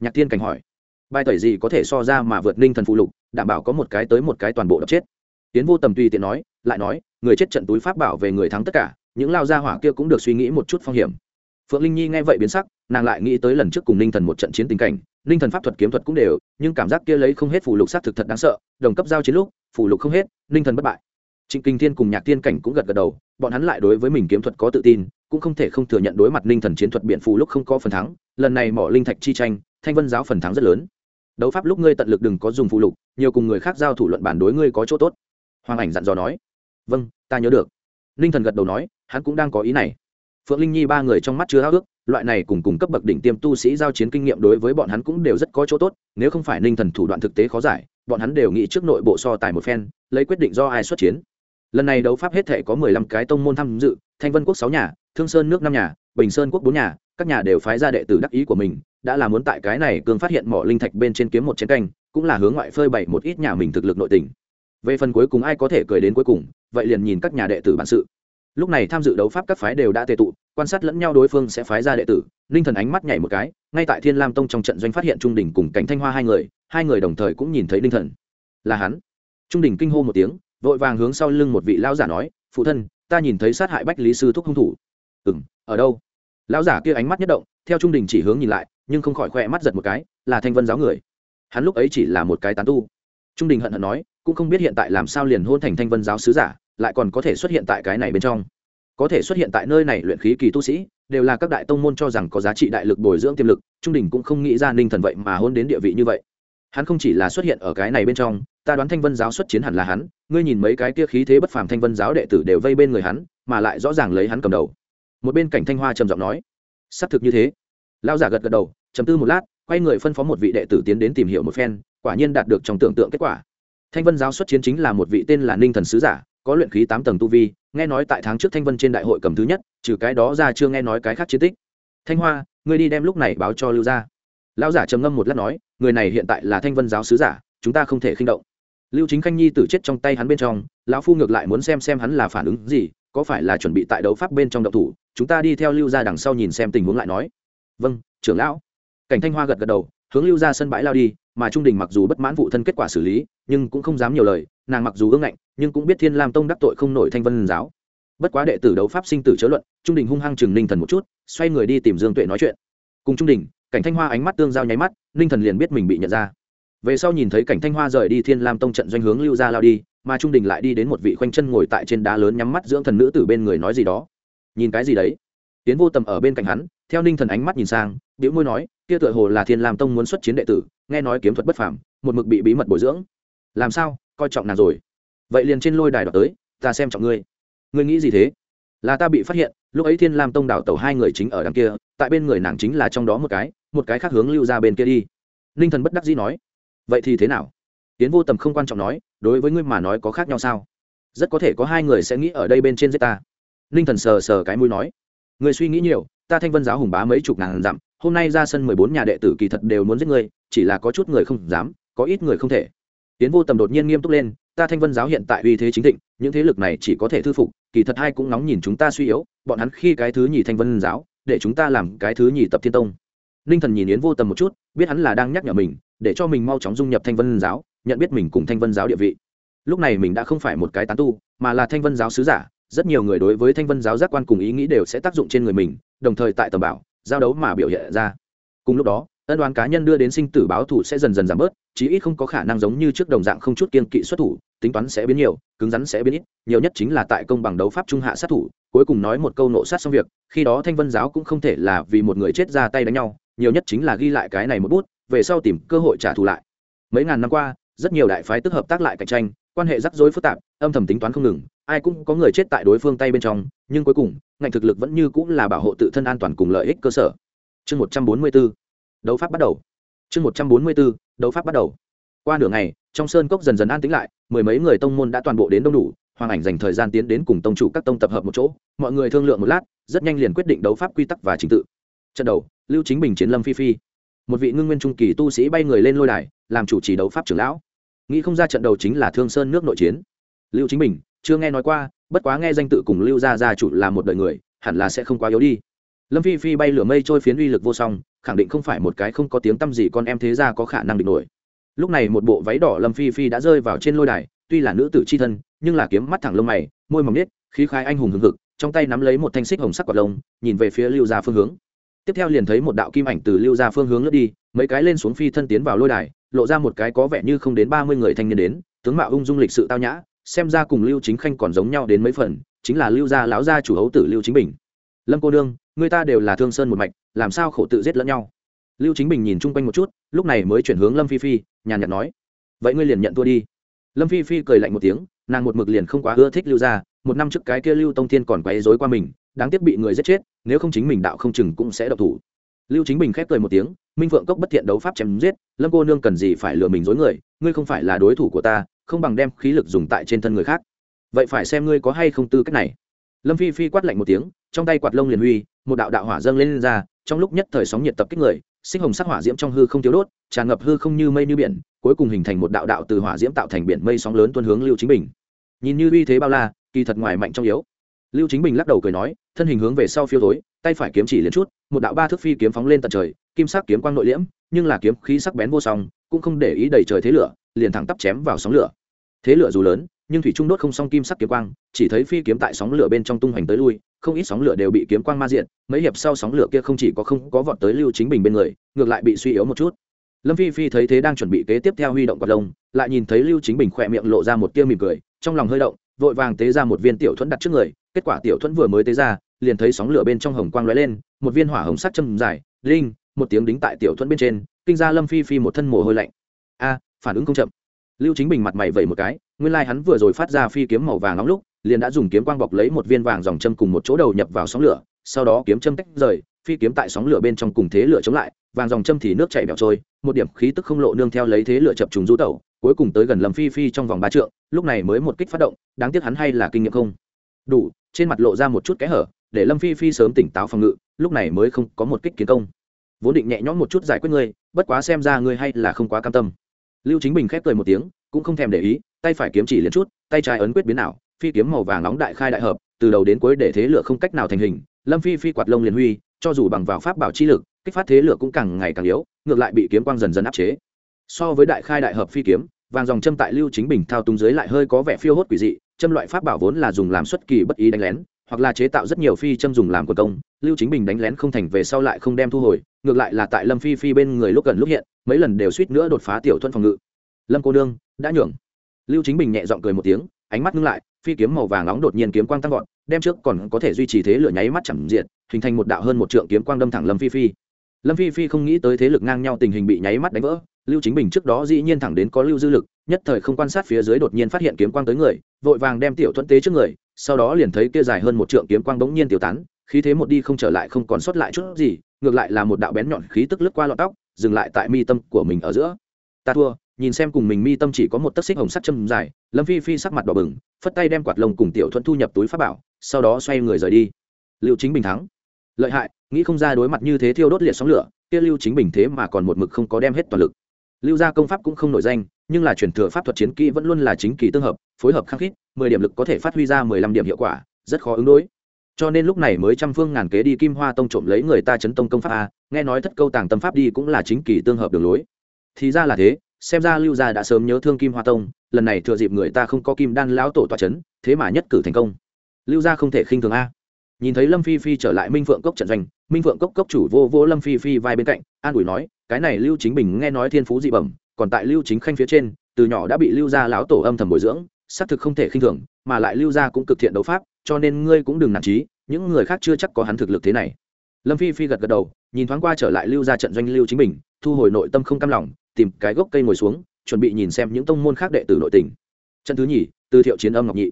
Nhạc thiên cảnh hỏi. Bài tẩy gì có thể so ra mà vượt ninh thần phụ lục, đảm bảo có một cái tới một cái toàn bộ đập chết. Tiến vô tầm tùy tiện nói, lại nói, người chết trận túi pháp bảo về người thắng tất cả, những lao gia hỏa kia cũng được suy nghĩ một chút phong hiểm. Phượng linh nhi nghe vậy biến sắc, nàng lại nghĩ tới lần trước cùng ninh thần một trận chiến tình cảnh ninh thần pháp thuật kiếm thuật cũng đều, nhưng cảm giác kia lấy không hết phủ lục s á t thực thật đáng sợ, đồng cấp giao chiến lúc phủ lục không hết ninh thần bất bại. Trịnh kinh thiên cùng nhạc tiên cảnh cũng gật gật đầu, bọn hắn lại đối với mình kiếm thuật có tự tin, cũng không thể không thừa nhận đối mặt ninh thần chiến thuật biện phù lúc không có phần thắng, lần này mỏ linh thạch chi tranh, thanh vân giáo phần thắng rất lớn. Đấu pháp lúc ngươi tận lực đừng có dùng phụ lục, nhiều cùng người khác giao thủ luận bản đối ngươi có chỗ tốt. Hoàng ảnh dặn dò nói. Vâng ta nhớ được. Ninh thần gật đầu nói, hắn cũng đang có ý này phượng linh nhi ba người trong mắt chưa háo ước, loại này cùng cùng cấp bậc đỉnh tiêm tu sĩ giao chiến kinh nghiệm đối với bọn hắn cũng đều rất có chỗ tốt, nếu không phải ninh thần thủ đoạn thực tế khó giải, bọn hắn đều nghĩ trước nội bộ so tài một phen, lấy quyết định do ai xuất chiến. Lần này đấu pháp hết thể có mười lăm cái tông môn tham dự, thanh vân quốc sáu nhà, thương sơn nước năm nhà, bình sơn quốc bốn nhà, các nhà đều phái ra đệ tử đắc ý của mình, đã là muốn tại cái này cường phát hiện mỏ linh thạch bên trên kiếm một chiến canh, cũng là hướng ngoại phơi bày một ít nhà mình thực lực nội tình. Về phần cuối cùng ai có thể cười đến cuối cùng, vậy liền nhìn các nhà đệ tử bản sự lúc này tham dự đấu pháp các phái đều đã tề tụ, quan sát lẫn nhau đối phương sẽ phái ra đệ tử. Ninh thần ánh mắt nhảy một cái, ngay tại thiên lam tông trong trận doanh phát hiện trung đình cùng cảnh thanh hoa hai người hai người đồng thời cũng nhìn thấy ninh thần. Là hắn. Trung đình kinh hô một tiếng, vội vàng hướng sau lưng một vị lão giả nói, phụ thân, ta nhìn thấy sát hại bách lý sư thúc hung thủ. Ừ m ở đâu? Lão giả kia ánh mắt nhất động, theo trung đình chỉ hướng nhìn lại, nhưng không khỏi khoe mắt giật một cái, là thanh vân giáo người. Hắn lúc ấy chỉ là một cái tán tu. Trung đình hận hận nói, cũng không biết hiện tại làm sao liền hôn thành thanh vân giáo sứ giả lại còn có thể xuất hiện tại cái này bên trong. Có thể xuất hiện tại nơi này luyện khí kỳ tu sĩ, đều là các đại tông môn cho rằng có giá trị đại lực bồi dưỡng tiềm lực, trung đình cũng không nghĩ ra ninh thần vậy mà hôn đến địa vị như vậy. Hắn không chỉ là xuất hiện ở cái này bên trong, ta đoán thanh vân giáo xuất chiến hẳn là hắn, ngươi nhìn mấy cái kia khí thế bất phàm thanh vân giáo đệ tử đều vây bên người hắn, mà lại rõ ràng lấy hắn cầm đầu. Một bên cảnh thanh hoa trầm giọng nói, xác thực như thế. Lao giả gật gật đầu chầm tư một lát, quay người phân phó một vị đệ tử tiến đến tìm hiểu một phen, quả nhiên đạt được trong tưởng tượng kết quả. Thanh vân giáo xuất chiến chính là một vị tên là ninh thần sứ giả có luyện khí tám tầng tu vi, nghe nói tại tháng trước thanh vân trên đại hội cầm thứ nhất, trừ cái đó ra chưa nghe nói cái khác chiến tích. Thanh hoa, ngươi đi đem lúc này báo cho lưu gia. Lão giả trầm ngâm một lát nói, người này hiện tại là thanh vân giáo sứ giả, chúng ta không thể khinh động. Lưu chính khanh nhi tử chết trong tay hắn bên trong, lão phu ngược lại muốn xem xem hắn là phản ứng gì, có phải là chuẩn bị tại đấu pháp bên trong động thủ, chúng ta đi theo lưu gia đằng sau nhìn xem tình huống lại nói. Vâng trưởng lão. Cảnh thanh hoa gật gật đầu, hướng lưu ra sân bãi lao đi, mà trung đình mặc dù bất mãn vụ thân kết quả xử lý, nhưng cũng không dám nhiều lời nàng mặc dù ương ngạnh, nhưng cũng biết thiên lam tông đắc tội không nổi thanh vân giáo. Bất quá đệ tử đấu pháp sinh tử chớ luận, trung đình hung hăng chừng ninh thần một chút, xoay người đi tìm dương tuệ nói chuyện. Cùng trung đình, cảnh thanh hoa ánh mắt tương giao nháy mắt, ninh thần liền biết mình bị nhận ra. Về sau nhìn thấy cảnh thanh hoa rời đi thiên lam tông trận doanh hướng lưu ra lao đi, mà trung đình lại đi đến một vị khoanh chân ngồi tại trên đá lớn nhắm mắt dưỡng thần nữ từ bên người nói gì đó. Nhìn cái gì đấy? Tiến vô tầm ở bên cạnh hắn, theo ninh thần ánh mắt nhìn sang biểu môi nói, kia tựa hồ là thiên lam tông muốn xuất chiến đệ tử, nghe nói kiếm thuật bất phàm, một mực bị bí mật bồi dưỡng. Làm sao? Coi trọng nàng rồi. Vậy liền trên lôi đài đọc tới, ta xem trọng ngươi. Ngươi nghĩ gì thế? Là ta bị phát hiện, lúc ấy thiên lam tông đảo tàu hai người chính ở đằng kia, tại bên người nàng chính là trong đó một cái một cái khác hướng lưu ra bên kia đi. Ninh thần bất đắc dĩ nói, vậy thì thế nào? Tiến vô tầm không quan trọng nói, đối với ngươi mà nói có khác nhau sao? Rất có thể có hai người sẽ nghĩ ở đây bên trên giết ta. Ninh thần sờ sờ cái mũi nói người suy nghĩ nhiều, ta thanh vân giáo hùng bá mấy chục ngàn dặm, hôm nay ra sân mười bốn nhà đệ tử kỳ thật đều muốn giết ngươi, chỉ là có chút người không dám, có ít người không thể tiến vô tầm đột nhiên nghiêm túc lên, ta thanh vân giáo hiện tại uy thế chính thịnh, những thế lực này chỉ có thể thư phục, kỳ thật hai cũng nóng nhìn chúng ta suy yếu, bọn hắn khi cái thứ nhì thanh vân giáo, để chúng ta làm cái thứ nhì tập thiên tông. Ninh thần nhìn yến vô tầm một chút, biết hắn là đang nhắc nhở mình, để cho mình mau chóng dung nhập thanh vân giáo, nhận biết mình cùng thanh vân giáo địa vị. Lúc này mình đã không phải một cái tán tu, mà là thanh vân giáo sứ giả, rất nhiều người đối với thanh vân giáo giác quan cùng ý nghĩ đều sẽ tác dụng trên người mình, đồng thời tại tầm bảo, giao đấu mà biểu hiện ra. Cùng lúc đó ân đoán cá nhân đưa đến sinh tử báo thủ sẽ dần dần giảm bớt, chí ít không có khả năng giống như trước đồng dạng không chút kiên kỵ xuất thủ, tính toán sẽ biến nhiều, cứng rắn sẽ biến ít, nhiều nhất chính là tại công bằng đấu pháp trung hạ sát thủ, cuối cùng nói một câu nộ sát xong việc, khi đó thanh vân giáo cũng không thể là vì một người chết ra tay đánh nhau, nhiều nhất chính là ghi lại cái này một bút, về sau tìm cơ hội trả thù lại. Mấy ngàn năm qua, rất nhiều đại phái tức hợp tác lại cạnh tranh, quan hệ rắc rối phức tạp, âm thầm tính toán không ngừng, ai cũng có người chết tại đối phương tay bên trong, nhưng cuối cùng, ngành thực lực vẫn như cũng là bảo hộ tự thân an toàn cùng lợi ích cơ sở. Chương một trăm bốn mươi b ố đấu pháp bắt đầu. Chương một trăm bốn mươi bốn, đấu pháp bắt đầu. Qua nửa ngày, trong sơn cốc dần dần an tĩnh lại, mười mấy người tông môn đã toàn bộ đến đông đủ, hoàng ảnh dành thời gian tiến đến cùng tông chủ các tông tập hợp một chỗ, mọi người thương lượng một lát, rất nhanh liền quyết định đấu pháp quy tắc và trình tự. Trận đầu, lưu chính bình chiến lâm phi phi. Một vị ngưng nguyên trung kỳ tu sĩ bay người lên lôi đài, làm chủ trì đấu pháp trưởng lão. Nghĩ không ra trận đầu chính là thương sơn nước nội chiến. Lưu chính bình, chưa nghe nói qua, bất quá nghe danh tự cùng lưu gia gia chủ là một đời người, hẳn là sẽ không quá yếu đi lâm phi phi bay lửa mây trôi phiến uy lực vô song, khẳng định không phải một cái không có tiếng tăm gì con em thế ra có khả năng địch nổi. Lúc này một bộ váy đỏ lâm phi phi đã rơi vào trên lôi đài, tuy là nữ tử c h i thân, nhưng là kiếm mắt thẳng lông mày, môi mỏng nết khí khai anh hùng hừng hực, trong tay nắm lấy một thanh xích hồng sắc quạt lông, nhìn về phía lưu gia phương hướng. Tiếp theo liền thấy một đạo kim ảnh từ lưu gia phương hướng lướt đi, mấy cái lên xuống phi thân tiến vào lôi đài, lộ ra một cái có vẻ như không đến ba mươi người thanh niên đến, tướng mạo ung dung lịch sự tao nhã, xem ra cùng lưu chính khanh còn giống nhau đến mấy phần, chính là lưu gia lão gia chủ hấu tử lưu chính bình lâm cô đương người ta đều là thương sơn một mạch, làm sao khổ tự giết lẫn nhau? Lưu chính bình nhìn chung quanh một chút, lúc này mới chuyển hướng lâm phi phi, nhàn nhạt nói, vậy ngươi liền nhận thua đi. Lâm phi phi cười lạnh một tiếng, nàng một mực liền không quá ưa thích lưu gia, một năm trước cái kia lưu tông thiên còn quấy dối qua mình, đáng tiếc bị người giết chết, nếu không chính mình đạo không chừng cũng sẽ độc thủ. Lưu chính bình khép cười một tiếng, minh phượng cốc bất thiện đấu pháp chém giết, lâm cô nương cần gì phải lừa mình dối người, ngươi không phải là đối thủ của ta, không bằng đem khí lực dùng tại trên thân người khác. Vậy phải xem ngươi có hay không tư cách này lâm phi phi quát lạnh một tiếng trong tay quạt lông liền huy một đạo đạo hỏa dâng lên, lên ra trong lúc nhất thời sóng nhiệt tập kích người sinh hồng sắc hỏa diễm trong hư không thiếu đốt tràn ngập hư không như mây như biển cuối cùng hình thành một đạo đạo từ hỏa diễm tạo thành biển mây sóng lớn tuôn hướng lưu chính bình. Nhìn như uy thế bao la kỳ thật ngoài mạnh trong yếu. Lưu chính bình lắc đầu cười nói thân hình hướng về sau phiêu tối tay phải kiếm chỉ liền chút một đạo ba thước phi kiếm phóng lên tận trời kim sắc kiếm quang nội liễm nhưng là kiếm khí sắc bén vô song cũng không để ý đầy trời thế lửa liền thẳng tắp chém vào sóng lửa. Thế lửa dù lớn nhưng thủy trung đốt không song kim sắc kiếm quang, chỉ thấy phi kiếm tại sóng lửa bên trong tung hoành tới lui, không ít sóng lửa đều bị kiếm quang ma diện mấy hiệp sau sóng lửa kia không chỉ có không có vọt tới lưu chính bình bên người, ngược lại bị suy yếu một chút. Lâm phi phi thấy thế đang chuẩn bị kế tiếp theo huy động quạt lông, lại nhìn thấy lưu chính bình khỏe miệng lộ ra một tia mỉm cười, trong lòng hơi động, vội vàng tế ra một viên tiểu thuẫn đặt trước người, kết quả tiểu thuẫn vừa mới tế ra, liền thấy sóng lửa bên trong hồng quang lóe lên, một viên hỏa hồng sắc châm dài linh một tiếng đính tại tiểu thuẫn bên trên, kinh ra lâm phi phi một thân mồ hôi lạnh. A, phản ứng không chậm. Lưu chính bình mặt mày vẩy một cái nguyên Lai hắn vừa rồi phát ra phi kiếm màu vàng nóng lúc, liền đã dùng kiếm quang bọc lấy một viên vàng dòng châm cùng một chỗ đầu nhập vào sóng lửa, sau đó kiếm châm tách rời, phi kiếm tại sóng lửa bên trong cùng thế lửa chống lại, vàng dòng châm thì nước chảy bẹo trôi, một điểm khí tức không lộ nương theo lấy thế lửa chập trùng rú tẩu, cuối cùng tới gần lầm phi phi trong vòng ba trượng, lúc này mới một kích phát động, đáng tiếc hắn hay là kinh nghiệm không đủ, trên mặt lộ ra một chút kẽ hở, để lâm phi phi sớm tỉnh táo phòng ngự, lúc này mới không có một kích kiến công. Vốn định nhẹ nhõm một chút giải quyết ngươi, bất quá xem ra ngươi hay là không quá cam tâm. Lưu chính bình khép cười một tiếng, cũng không thèm để ý tay phải kiếm chỉ liền chút, tay trái ấn quyết biến nào phi kiếm màu vàng nóng đại khai đại hợp, từ đầu đến cuối để thế lửa không cách nào thành hình, lâm phi phi quạt lông liền huy, cho dù bằng vào pháp bảo chi lực, kích phát thế lửa cũng càng ngày càng yếu, ngược lại bị kiếm quang dần dần áp chế. So với đại khai đại hợp phi kiếm, vàng dòng châm tại lưu chính bình thao túng dưới lại hơi có vẻ phiêu hốt quỷ dị, châm loại pháp bảo vốn là dùng làm xuất kỳ bất ý đánh lén, hoặc là chế tạo rất nhiều phi châm dùng làm quần công, lưu chính bình đánh lén không thành về sau lại không đem thu hồi, ngược lại là tại lâm phi phi bên người lúc gần lúc hiện, mấy lần đều suýt nữa đột phá tiểu thuận phòng ngự. Lâm cô đương đã nhường lưu chính bình nhẹ giọng cười một tiếng, ánh mắt ngưng lại, phi kiếm màu vàng nóng đột nhiên kiếm quang tăng vọt, đem trước còn có thể duy trì thế lửa nháy mắt chẳng diện hình thành một đạo hơn một trượng kiếm quang đâm thẳng lâm phi phi. Lâm phi phi không nghĩ tới thế lực ngang nhau tình hình bị nháy mắt đánh vỡ, lưu chính bình trước đó dĩ nhiên thẳng đến có lưu dư lực, nhất thời không quan sát phía dưới đột nhiên phát hiện kiếm quang tới người, vội vàng đem tiểu thuận tế trước người, sau đó liền thấy kia dài hơn một trượng kiếm quang bỗng nhiên tiêu tán, khí thế một đi không trở lại không còn sót lại chút gì, ngược lại là một đạo bén nhọn khí tức lướt qua lọt tóc, dừng lại tại mi tâm của mình ở giữa. Ta thua nhìn xem cùng mình mi tâm chỉ có một tấc xích hồng sắt châm dài, lâm phi phi sắc mặt đỏ bừng, phất tay đem quạt lồng cùng tiểu thuận thu nhập túi pháp bảo, sau đó xoay người rời đi. Liệu chính bình thắng. Lợi hại, nghĩ không ra đối mặt như thế thiêu đốt liệt sóng lửa, kia lưu chính bình thế mà còn một mực không có đem hết toàn lực. Lưu gia công pháp cũng không nổi danh, nhưng là truyền thừa pháp thuật chiến kỹ vẫn luôn là chính kỳ tương hợp, phối hợp khắc khít, mười điểm lực có thể phát huy ra mười lăm điểm hiệu quả, rất khó ứng đối. Cho nên lúc này mới trăm phương ngàn kế đi kim hoa tông trộm lấy người ta chấn tông công pháp a, nghe nói thất câu tàng tâm pháp đi cũng là chính kỳ tương hợp đường lối. Thì ra là thế xem ra lưu gia đã sớm nhớ thương kim hoa tông, lần này thừa dịp người ta không có kim đan lão tổ tọa chấn, thế mà nhất cử thành công. Lưu gia không thể khinh thường a. Nhìn thấy lâm phi phi trở lại minh phượng cốc trận doanh, minh phượng cốc cốc chủ vô vô lâm phi phi vai bên cạnh, an ủi nói, cái này lưu chính bình nghe nói thiên phú dị bẩm, còn tại lưu chính khanh phía trên, từ nhỏ đã bị lưu gia lão tổ âm thầm bồi dưỡng, xác thực không thể khinh thường, mà lại lưu gia cũng cực thiện đấu pháp, cho nên ngươi cũng đừng nản trí những người khác chưa chắc có hắn thực lực thế này. Lâm phi phi gật gật đầu, nhìn thoáng qua trở lại lưu gia trận doanh lưu chính bình, thu hồi nội tâm không cam lòng tìm cái gốc cây ngồi xuống, chuẩn bị nhìn xem những tông môn khác đệ tử nội tình. Trận thứ nhì, từ thiệu chiến âm ngọc nhị.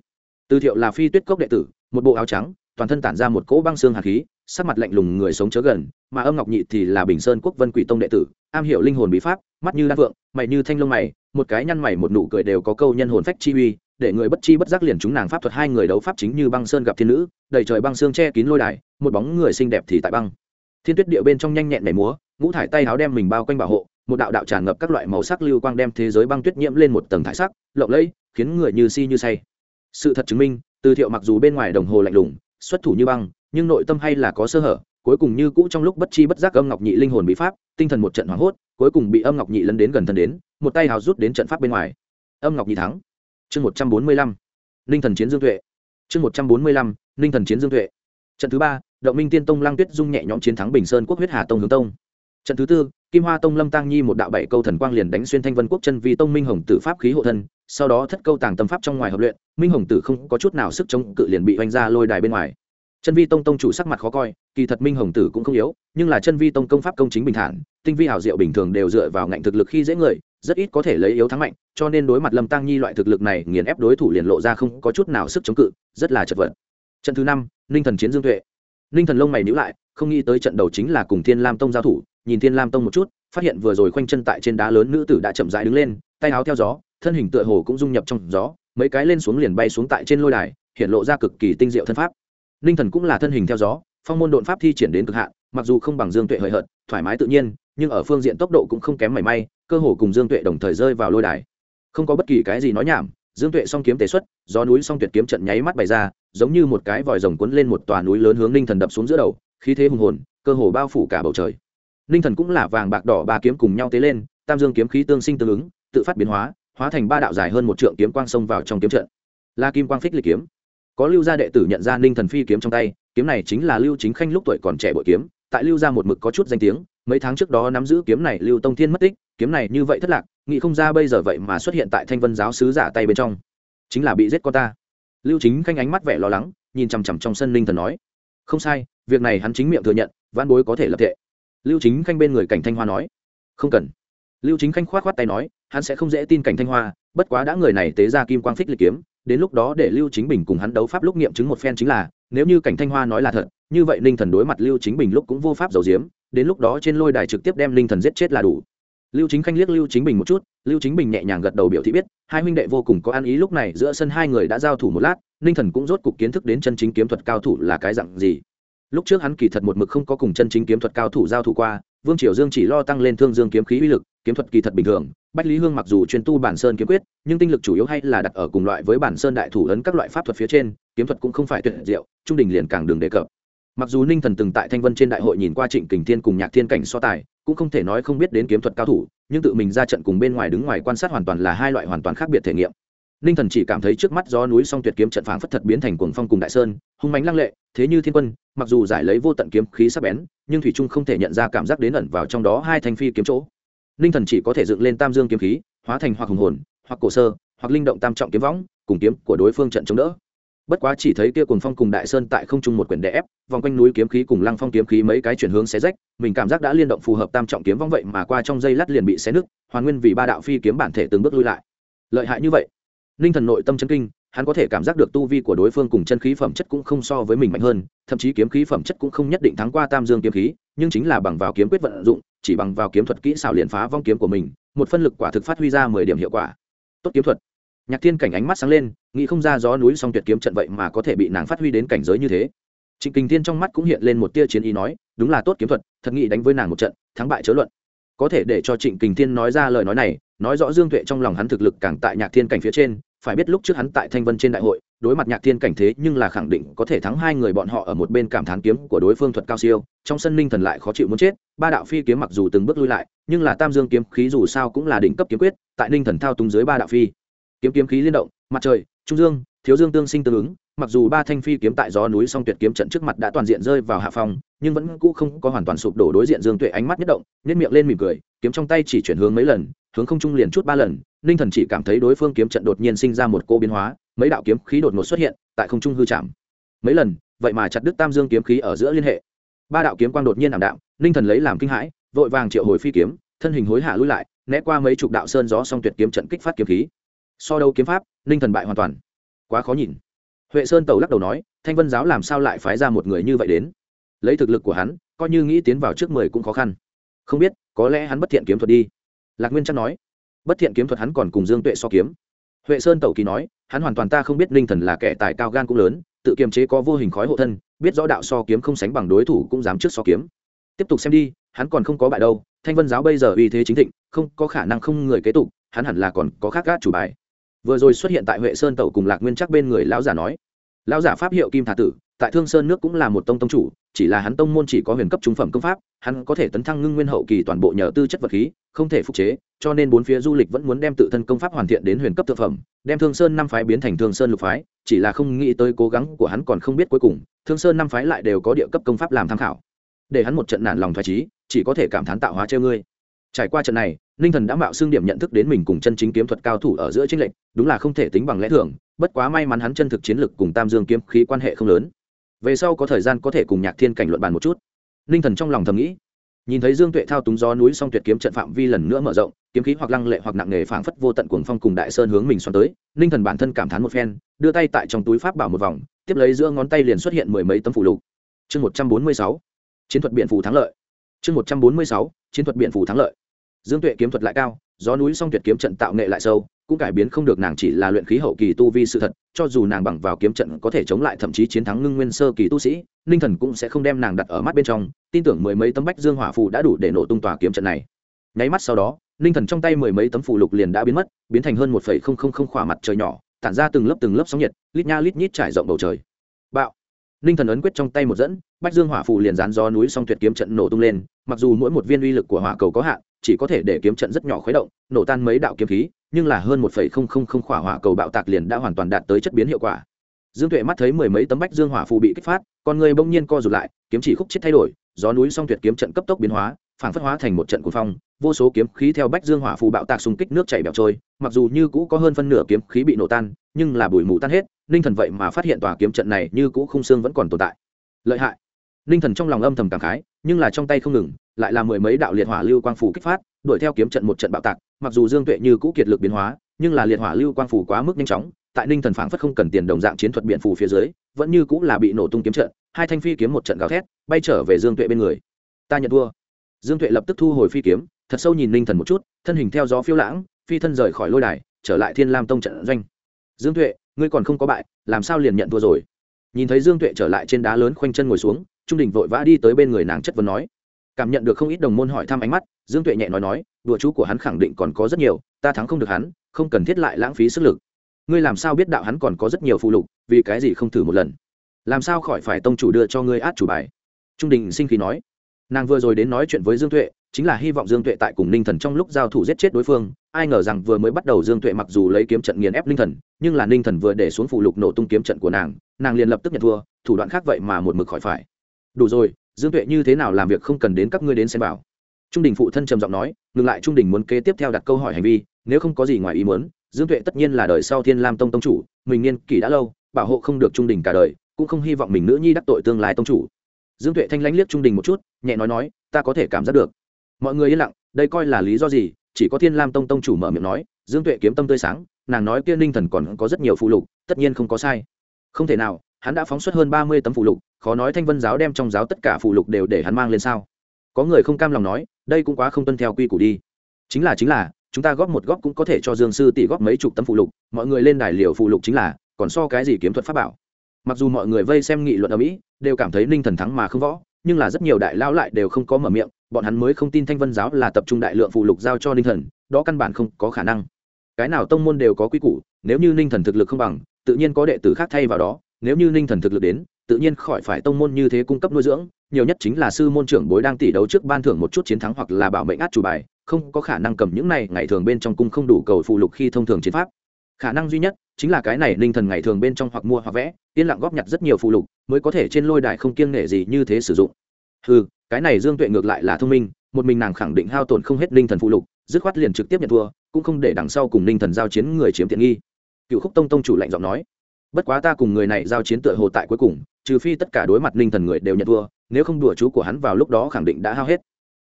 Từ thiệu là phi tuyết cốc đệ tử, một bộ áo trắng, toàn thân tản ra một cỗ băng xương hạt khí, sắc mặt lạnh lùng người sống chớ gần, mà âm ngọc nhị thì là bình sơn quốc vân quỷ tông đệ tử, am hiểu linh hồn bí pháp, mắt như đan vượng mày như thanh lông mày, một cái nhăn mày một nụ cười đều có câu nhân hồn phách chi uy, để người bất chi bất giác liền chúng nàng pháp thuật hai người đấu pháp chính như băng sơn gặp thiên nữ, đầy trời băng xương che kín lôi đài, một bóng người xinh đẹp thì tại băng. Thiên tuyết địa bên trong nhanh nhẹn nhảy múa, ngũ thải tay áo đem mình bao quanh bảo hộ một đạo đạo tràn ngập các loại màu sắc lưu quang đem thế giới băng tuyết nhiễm lên một tầng thải sắc, lộng lẫy, khiến người như si như say. Sự thật chứng minh, từ thiệu mặc dù bên ngoài đồng hồ lạnh lùng, xuất thủ như băng, nhưng nội tâm hay là có sơ hở, cuối cùng như cũ trong lúc bất chi bất giác âm ngọc nhị linh hồn bị pháp, tinh thần một trận hoảng hốt, cuối cùng bị âm ngọc nhị lấn đến gần thân đến, một tay hào rút đến trận pháp bên ngoài. Âm ngọc nhị thắng. Chương một trăm bốn mươi lăm. Ninh thần chiến dương tuệ. Chương một trăm bốn mươi lăm. Ninh thần chiến dương tuệ. Trận thứ ba, động minh tiên tông lang tuyết dung nhẹ nhõm chiến thắng bình sơn quốc huyết hà tông hướng tông. Trận thứ tư kim hoa tông lâm tăng nhi một đạo bảy câu thần quang liền đánh xuyên thanh vân quốc chân vì tông minh hồng tử pháp khí hộ thân, sau đó thất câu tàng tâm pháp trong ngoài hợp luyện, minh hồng tử không có chút nào sức chống cự liền bị oanh ra lôi đài bên ngoài. Chân vi tông tông chủ sắc mặt khó coi, kỳ thật minh hồng tử cũng không yếu, nhưng là chân vi tông công pháp công chính bình thản, tinh vi hảo diệu bình thường đều dựa vào ngạnh thực lực khi dễ người, rất ít có thể lấy yếu thắng mạnh, cho nên đối mặt lâm tăng nhi loại thực lực này nghiền ép đối thủ liền lộ ra không có chút nào sức chống cự, rất là chật vật. Trận thứ năm, ninh thần chiến dương tuệ. Ninh thần lông mày nhữ lại, không nghĩ tới trận đầu chính là cùng thiên lam tông giao thủ nhìn thiên lam tông một chút, phát hiện vừa rồi khoanh chân tại trên đá lớn nữ tử đã chậm rãi đứng lên, tay áo theo gió, thân hình tựa hồ cũng dung nhập trong gió, mấy cái lên xuống liền bay xuống tại trên lôi đài, hiện lộ ra cực kỳ tinh diệu thân pháp. Ninh thần cũng là thân hình theo gió, phong môn độn pháp thi triển đến cực hạn, mặc dù không bằng dương tuệ hời hợt, thoải mái tự nhiên, nhưng ở phương diện tốc độ cũng không kém mảy may, cơ hồ cùng dương tuệ đồng thời rơi vào lôi đài. Không có bất kỳ cái gì nói nhảm, dương tuệ song kiếm tế xuất, gió núi song tuyệt kiếm trận nháy mắt bày ra, giống như một cái vòi rồng cuốn lên một tòa núi lớn hướng ninh thần đập xuống giữa đầu, khí thế hùng hồn, cơ hồ bao phủ cả bầu trời ninh thần cũng là vàng bạc đỏ ba kiếm cùng nhau tế lên, tam dương kiếm khí tương sinh tương ứng, tự phát biến hóa hóa thành ba đạo dài hơn một trượng kiếm quang xông vào trong kiếm trận. La kim quang phích lịch kiếm. Có lưu gia đệ tử nhận ra ninh thần phi kiếm trong tay, kiếm này chính là lưu chính khanh lúc tuổi còn trẻ bội kiếm, tại lưu gia một mực có chút danh tiếng, mấy tháng trước đó nắm giữ kiếm này lưu tông thiên mất tích, kiếm này như vậy thất lạc, nghĩ không ra bây giờ vậy mà xuất hiện tại thanh vân giáo sứ giả tay bên trong. Chính là bị giết con ta. Lưu chính khanh ánh mắt vẻ lo lắng, nhìn chằm chằm trong sân ninh thần nói, không sai, việc này hắn chính miệng thừa nhận văn bối có thể lập thệ lưu chính khanh bên người cảnh thanh hoa nói. Không cần. Lưu chính khanh k h o á t k h o á t tay nói, hắn sẽ không dễ tin cảnh thanh hoa, bất quá đã người này tế ra kim quang phích lịch kiếm, đến lúc đó để lưu chính bình cùng hắn đấu pháp lúc nghiệm chứng một phen chính là, nếu như cảnh thanh hoa nói là thật, như vậy ninh thần đối mặt lưu chính bình lúc cũng vô pháp giấu diếm đến lúc đó trên lôi đài trực tiếp đem ninh thần giết chết là đủ. Lưu chính khanh liếc lưu chính bình một chút, lưu chính bình nhẹ nhàng gật đầu biểu thị biết, hai huynh đệ vô cùng có ăn ý lúc này giữa sân hai người đã giao thủ một lát, ninh thần cũng rốt cục kiến thức đến chân chính kiếm thuật cao thủ là cái dặn gì lúc trước hắn kỳ thật một mực không có cùng chân chính kiếm thuật cao thủ giao thủ qua, vương triều dương chỉ lo tăng lên thương dương kiếm khí uy lực, kiếm thuật kỳ thật bình thường. Bách lý hương mặc dù chuyên tu bản sơn kiếm quyết, nhưng tinh lực chủ yếu hay là đặt ở cùng loại với bản sơn đại thủ ấn các loại pháp thuật phía trên, kiếm thuật cũng không phải tuyệt diệu, trung đình liền càng đường đề cập. Mặc dù ninh thần từng tại thanh vân trên đại hội nhìn qua trịnh kình thiên cùng nhạc thiên cảnh so tài, cũng không thể nói không biết đến kiếm thuật cao thủ, nhưng tự mình ra trận cùng bên ngoài đứng ngoài quan sát hoàn toàn là hai loại hoàn toàn khác biệt thể nghiệm. Ninh thần chỉ cảm thấy trước mắt gió núi song tuyệt kiếm trận phảng phất thật biến thành cuồng phong cùng đại sơn, hung mánh lăng lệ, thế như thiên quân mặc dù giải lấy vô tận kiếm khí sắc bén, nhưng thủy trung không thể nhận ra cảm giác đến ẩn vào trong đó hai thanh phi kiếm chỗ. Ninh thần chỉ có thể dựng lên tam dương kiếm khí, hóa thành hoặc hùng hồn, hoặc cổ sơ, hoặc linh động tam trọng kiếm võng, cùng kiếm của đối phương trận chống đỡ. Bất quá chỉ thấy kia cùng phong cùng đại sơn tại không trung một quyển đè ép, vòng quanh núi kiếm khí cùng lăng phong kiếm khí mấy cái chuyển hướng xé rách, mình cảm giác đã liên động phù hợp tam trọng kiếm vong vậy mà qua trong dây lát liền bị xé nứt, hoàn nguyên vì ba đạo phi kiếm bản thể từng bước lui lại. Lợi hại như vậy. Ninh thần nội tâm chân kinh hắn có thể cảm giác được tu vi của đối phương cùng chân khí phẩm chất cũng không so với mình mạnh hơn, thậm chí kiếm khí phẩm chất cũng không nhất định thắng qua tam dương kiếm khí, nhưng chính là bằng vào kiếm quyết vận dụng, chỉ bằng vào kiếm thuật kỹ xảo liền phá vong kiếm của mình, một phân lực quả thực phát huy ra mười điểm hiệu quả. Tốt kiếm thuật. Nhạc thiên cảnh ánh mắt sáng lên, nghĩ không ra gió núi song tuyệt kiếm trận vậy mà có thể bị nàng phát huy đến cảnh giới như thế. Trịnh kình thiên trong mắt cũng hiện lên một tia chiến ý nói, đúng là tốt kiếm thuật, thật nghĩ đánh với nàng một trận, thắng bại chớ luận. Có thể để cho trịnh kình thiên nói ra lời nói này, nói rõ dương tuệ trong lòng hắn thực lực càng tại nhạc thiên cảnh phía trên phải biết lúc trước hắn tại thanh vân trên đại hội, đối mặt nhạc thiên cảnh thế nhưng là khẳng định có thể thắng hai người bọn họ ở một bên cảm thán kiếm của đối phương thuật cao siêu, trong sân ninh thần lại khó chịu muốn chết, ba đạo phi kiếm mặc dù từng bước lui lại, nhưng là tam dương kiếm khí dù sao cũng là đỉnh cấp kiếm quyết, tại ninh thần thao túng dưới ba đạo phi. Kiếm kiếm khí liên động, mặt trời, trung dương, thiếu dương tương sinh tương ứng, mặc dù ba thanh phi kiếm tại gió núi song tuyệt kiếm trận trước mặt đã toàn diện rơi vào hạ phòng nhưng vẫn cũ không có hoàn toàn sụp đổ đối diện dương tuệ ánh mắt nhất động nếp miệng lên mỉm cười, kiếm trong tay chỉ chuyển hướng mấy lần hướng không trung liền chút ba lần, ninh thần chỉ cảm thấy đối phương kiếm trận đột nhiên sinh ra một cô biến hóa, mấy đạo kiếm khí đột ngột xuất hiện, tại không trung hư chạm. Mấy lần, vậy mà chặt đứt tam dương kiếm khí ở giữa liên hệ. Ba đạo kiếm quang đột nhiên ảm đạm, ninh thần lấy làm kinh hãi, vội vàng triệu hồi phi kiếm, thân hình hối hả lui lại, né qua mấy chục đạo sơn gió song tuyệt kiếm trận kích phát kiếm khí. So đâu kiếm pháp, ninh thần bại hoàn toàn. Quá khó nhìn. Huệ sơn tàu lắc đầu nói, thanh vân giáo làm sao lại phái ra một người như vậy đến? Lấy thực lực của hắn, coi như nghĩ tiến vào trước mười cũng khó khăn. Không biết, có lẽ hắn bất thiện kiếm thuật đi lạc nguyên chắc nói, bất thiện kiếm thuật hắn còn cùng dương tuệ so kiếm. Huệ sơn tẩu kỳ nói, hắn hoàn toàn ta không biết linh thần là kẻ tài cao gan cũng lớn, tự kiềm chế có vô hình khói hộ thân, biết rõ đạo so kiếm không sánh bằng đối thủ cũng dám trước so kiếm. Tiếp tục xem đi, hắn còn không có bại đâu, thanh vân giáo bây giờ uy thế chính thịnh, không có khả năng không người kế tục, hắn hẳn là còn có khác gác chủ bài. Vừa rồi xuất hiện tại huệ sơn tẩu cùng lạc nguyên chắc bên người lão giả nói, lão giả pháp hiệu kim thả tử tại thương sơn nước cũng là một tông tông chủ, chỉ là hắn tông môn chỉ có huyền cấp trung phẩm công pháp, hắn có thể tấn thăng ngưng nguyên hậu kỳ toàn bộ nhờ tư chất vật khí, không thể phục chế, cho nên bốn phía du lịch vẫn muốn đem tự thân công pháp hoàn thiện đến huyền cấp thượng phẩm, đem thương sơn năm phái biến thành thương sơn lục phái, chỉ là không nghĩ tới cố gắng của hắn còn không biết cuối cùng, thương sơn năm phái lại đều có địa cấp công pháp làm tham khảo. Để hắn một trận nản lòng phách trí chỉ có thể cảm thán tạo hóa trêu ngươi. Trải qua trận này, ninh thần đã mạo xương điểm nhận thức đến mình cùng chân chính kiếm thuật cao thủ ở giữa chênh lệch, đúng là không thể tính bằng lẽ thường, bất quá may mắn hắn chân thực chiến lực cùng tam dương kiếm khí quan hệ không lớn về sau có thời gian có thể cùng nhạc thiên cảnh luận bàn một chút. Ninh thần trong lòng thầm nghĩ. Nhìn thấy dương tuệ thao túng gió núi song tuyệt kiếm trận phạm vi lần nữa mở rộng, kiếm khí hoặc lăng lệ hoặc nặng nề phảng phất vô tận cuồng phong cùng đại sơn hướng mình xoắn tới, ninh thần bản thân cảm thán một phen, đưa tay tại trong túi pháp bảo một vòng, tiếp lấy giữa ngón tay liền xuất hiện mười mấy tấm phủ lục. Chương một trăm bốn mươi sáu, chiến thuật biện phủ thắng lợi. Chương một trăm bốn mươi sáu, chiến thuật biện phủ thắng lợi dương tuệ kiếm thuật lại cao, gió núi song tuyệt kiếm trận tạo nghệ lại sâu, cũng cải biến không được nàng chỉ là luyện khí hậu kỳ tu vi sự thật, cho dù nàng bằng vào kiếm trận có thể chống lại thậm chí chiến thắng ngưng nguyên sơ kỳ tu sĩ, ninh thần cũng sẽ không đem nàng đặt ở mắt bên trong, tin tưởng mười mấy tấm bách dương hỏa phù đã đủ để nổ tung tòa kiếm trận này. Nháy mắt sau đó, ninh thần trong tay mười mấy tấm phù lục liền đã biến mất, biến thành hơn một phẩy không không không khỏa mặt trời nhỏ, tản ra từng lớp từng lớp sóng nhiệt, lít nha lít nhít trải rộng bầu trời. Bạo! Ninh thần ấn quyết trong tay một dẫn, bách dương hỏa phù liền dán gió núi song tuyệt kiếm trận nổ tung lên, mặc dù mỗi một viên uy lực của hỏa cầu có hạn chỉ có thể để kiếm trận rất nhỏ khuấy động, nổ tan mấy đạo kiếm khí, nhưng là hơn một phẩy không không không khỏa hỏa cầu bạo tạc liền đã hoàn toàn đạt tới chất biến hiệu quả. Dương tuệ mắt thấy mười mấy tấm bách dương hỏa phù bị kích phát, con người bỗng nhiên co rụt lại, kiếm chỉ khúc chết thay đổi, gió núi song tuyệt kiếm trận cấp tốc biến hóa phản phất hóa thành một trận cuồng phong, vô số kiếm khí theo bách dương hỏa phù bạo tạc xung kích nước chảy bẹo trôi, mặc dù như cũ có hơn phân nửa kiếm khí bị nổ tan, nhưng là bụi mù tan hết ninh thần vậy mà phát hiện tòa kiếm trận này như cũ khung xương vẫn còn tồn tại. Lợi hại ninh thần trong lòng âm thầm cảm khái, nhưng là trong tay không ngừng, lại là mười mấy đạo liệt hỏa lưu quang phủ kích phát, đuổi theo kiếm trận một trận bạo tạc, mặc dù dương tuệ như cũ kiệt lực biến hóa, nhưng là liệt hỏa lưu quang phủ quá mức nhanh chóng, tại ninh thần phảng phất không cần tiền đồng dạng chiến thuật biện phủ phía dưới, vẫn như cũ là bị nổ tung kiếm trận, hai thanh phi kiếm một trận gào thét, bay trở về dương tuệ bên người. Ta nhận thua. Dương tuệ lập tức thu hồi phi kiếm, thật sâu nhìn ninh thần một chút, thân hình theo gió phiêu lãng, phi thân rời khỏi lôi đài, trở lại thiên lam tông trận doanh. Dương tuệ, ngươi còn không có bại, làm sao liền nhận thua rồi? Nhìn thấy dương tuệ trở lại trên đá lớn khoanh chân ngồi xuống trung đình vội vã đi tới bên người nàng chất vấn nói. Cảm nhận được không ít đồng môn hỏi thăm ánh mắt, dương tuệ nhẹ nói nói, đùa chú của hắn khẳng định còn có rất nhiều, ta thắng không được hắn, không cần thiết lại lãng phí sức lực. Ngươi làm sao biết đạo hắn còn có rất nhiều phụ lục, vì cái gì không thử một lần? Làm sao khỏi phải tông chủ đưa cho ngươi át chủ bài? Trung đình sinh khí nói. Nàng vừa rồi đến nói chuyện với dương tuệ, chính là hy vọng dương tuệ tại cùng ninh thần trong lúc giao thủ giết chết đối phương. Ai ngờ rằng vừa mới bắt đầu dương tuệ mặc dù lấy kiếm trận nghiền ép ninh thần, nhưng là ninh thần vừa để xuống phụ lục nổ tung kiếm trận của nàng nàng liền lập tức nhận thua, thủ đoạn khác vậy mà một mực khỏi phải đủ rồi, dương tuệ như thế nào làm việc không cần đến các ngươi đến xem bảo trung đình phụ thân trầm giọng nói, ngừng lại trung đình muốn kế tiếp theo đặt câu hỏi hành vi, nếu không có gì ngoài ý muốn, dương tuệ tất nhiên là đời sau thiên lam tông tông chủ, mình niên kỷ đã lâu, bảo hộ không được trung đình cả đời, cũng không hy vọng mình nữ nhi đắc tội tương lai tông chủ. Dương tuệ thanh lãnh liếc trung đình một chút, nhẹ nói nói, ta có thể cảm giác được. Mọi người yên lặng, đây coi là lý do gì? Chỉ có thiên lam tông tông chủ mở miệng nói, dương tuệ kiếm tâm tươi sáng, nàng nói kia ninh thần còn có rất nhiều phụ lục, tất nhiên không có sai. Không thể nào hắn đã phóng xuất hơn ba mươi tấm phụ lục, khó nói thanh vân giáo đem trong giáo tất cả phụ lục đều để hắn mang lên sao? Có người không cam lòng nói, đây cũng quá không tuân theo quy củ đi. Chính là chính là, chúng ta góp một góp cũng có thể cho dương sư tỷ góp mấy chục tấm phụ lục, mọi người lên đài liều phụ lục chính là, còn so cái gì kiếm thuật pháp bảo? Mặc dù mọi người vây xem nghị luận ở mỹ, đều cảm thấy ninh thần thắng mà không võ, nhưng là rất nhiều đại lão lại đều không có mở miệng, bọn hắn mới không tin thanh vân giáo là tập trung đại lượng phụ lục giao cho ninh thần, đó căn bản không có khả năng. Cái nào tông môn đều có quy củ, nếu như ninh thần thực lực không bằng, tự nhiên có đệ tử khác thay vào đó nếu như ninh thần thực lực đến, tự nhiên khỏi phải tông môn như thế cung cấp nuôi dưỡng, nhiều nhất chính là sư môn trưởng bối đang tỷ đấu trước ban thưởng một chút chiến thắng hoặc là bảo mệnh át chủ bài, không có khả năng cầm những này, ngày thường bên trong cung không đủ cầu phụ lục khi thông thường chiến pháp. Khả năng duy nhất chính là cái này ninh thần ngày thường bên trong hoặc mua hoặc vẽ, yên lặng góp nhặt rất nhiều phụ lục, mới có thể trên lôi đài không kiêng nể gì như thế sử dụng. Ừ cái này dương tuệ ngược lại là thông minh, một mình nàng khẳng định hao tổn không hết ninh thần phụ lục, dứt khoát liền trực tiếp nhận thua, cũng không để đằng sau cùng ninh thần giao chiến người chiếm tiện nghi. Cựu khúc tông tông chủ lạnh giọng nói bất quá ta cùng người này giao chiến tựa hồ tại cuối cùng, trừ phi tất cả đối mặt ninh thần người đều nhận thua, nếu không đùa chú của hắn vào lúc đó khẳng định đã hao hết.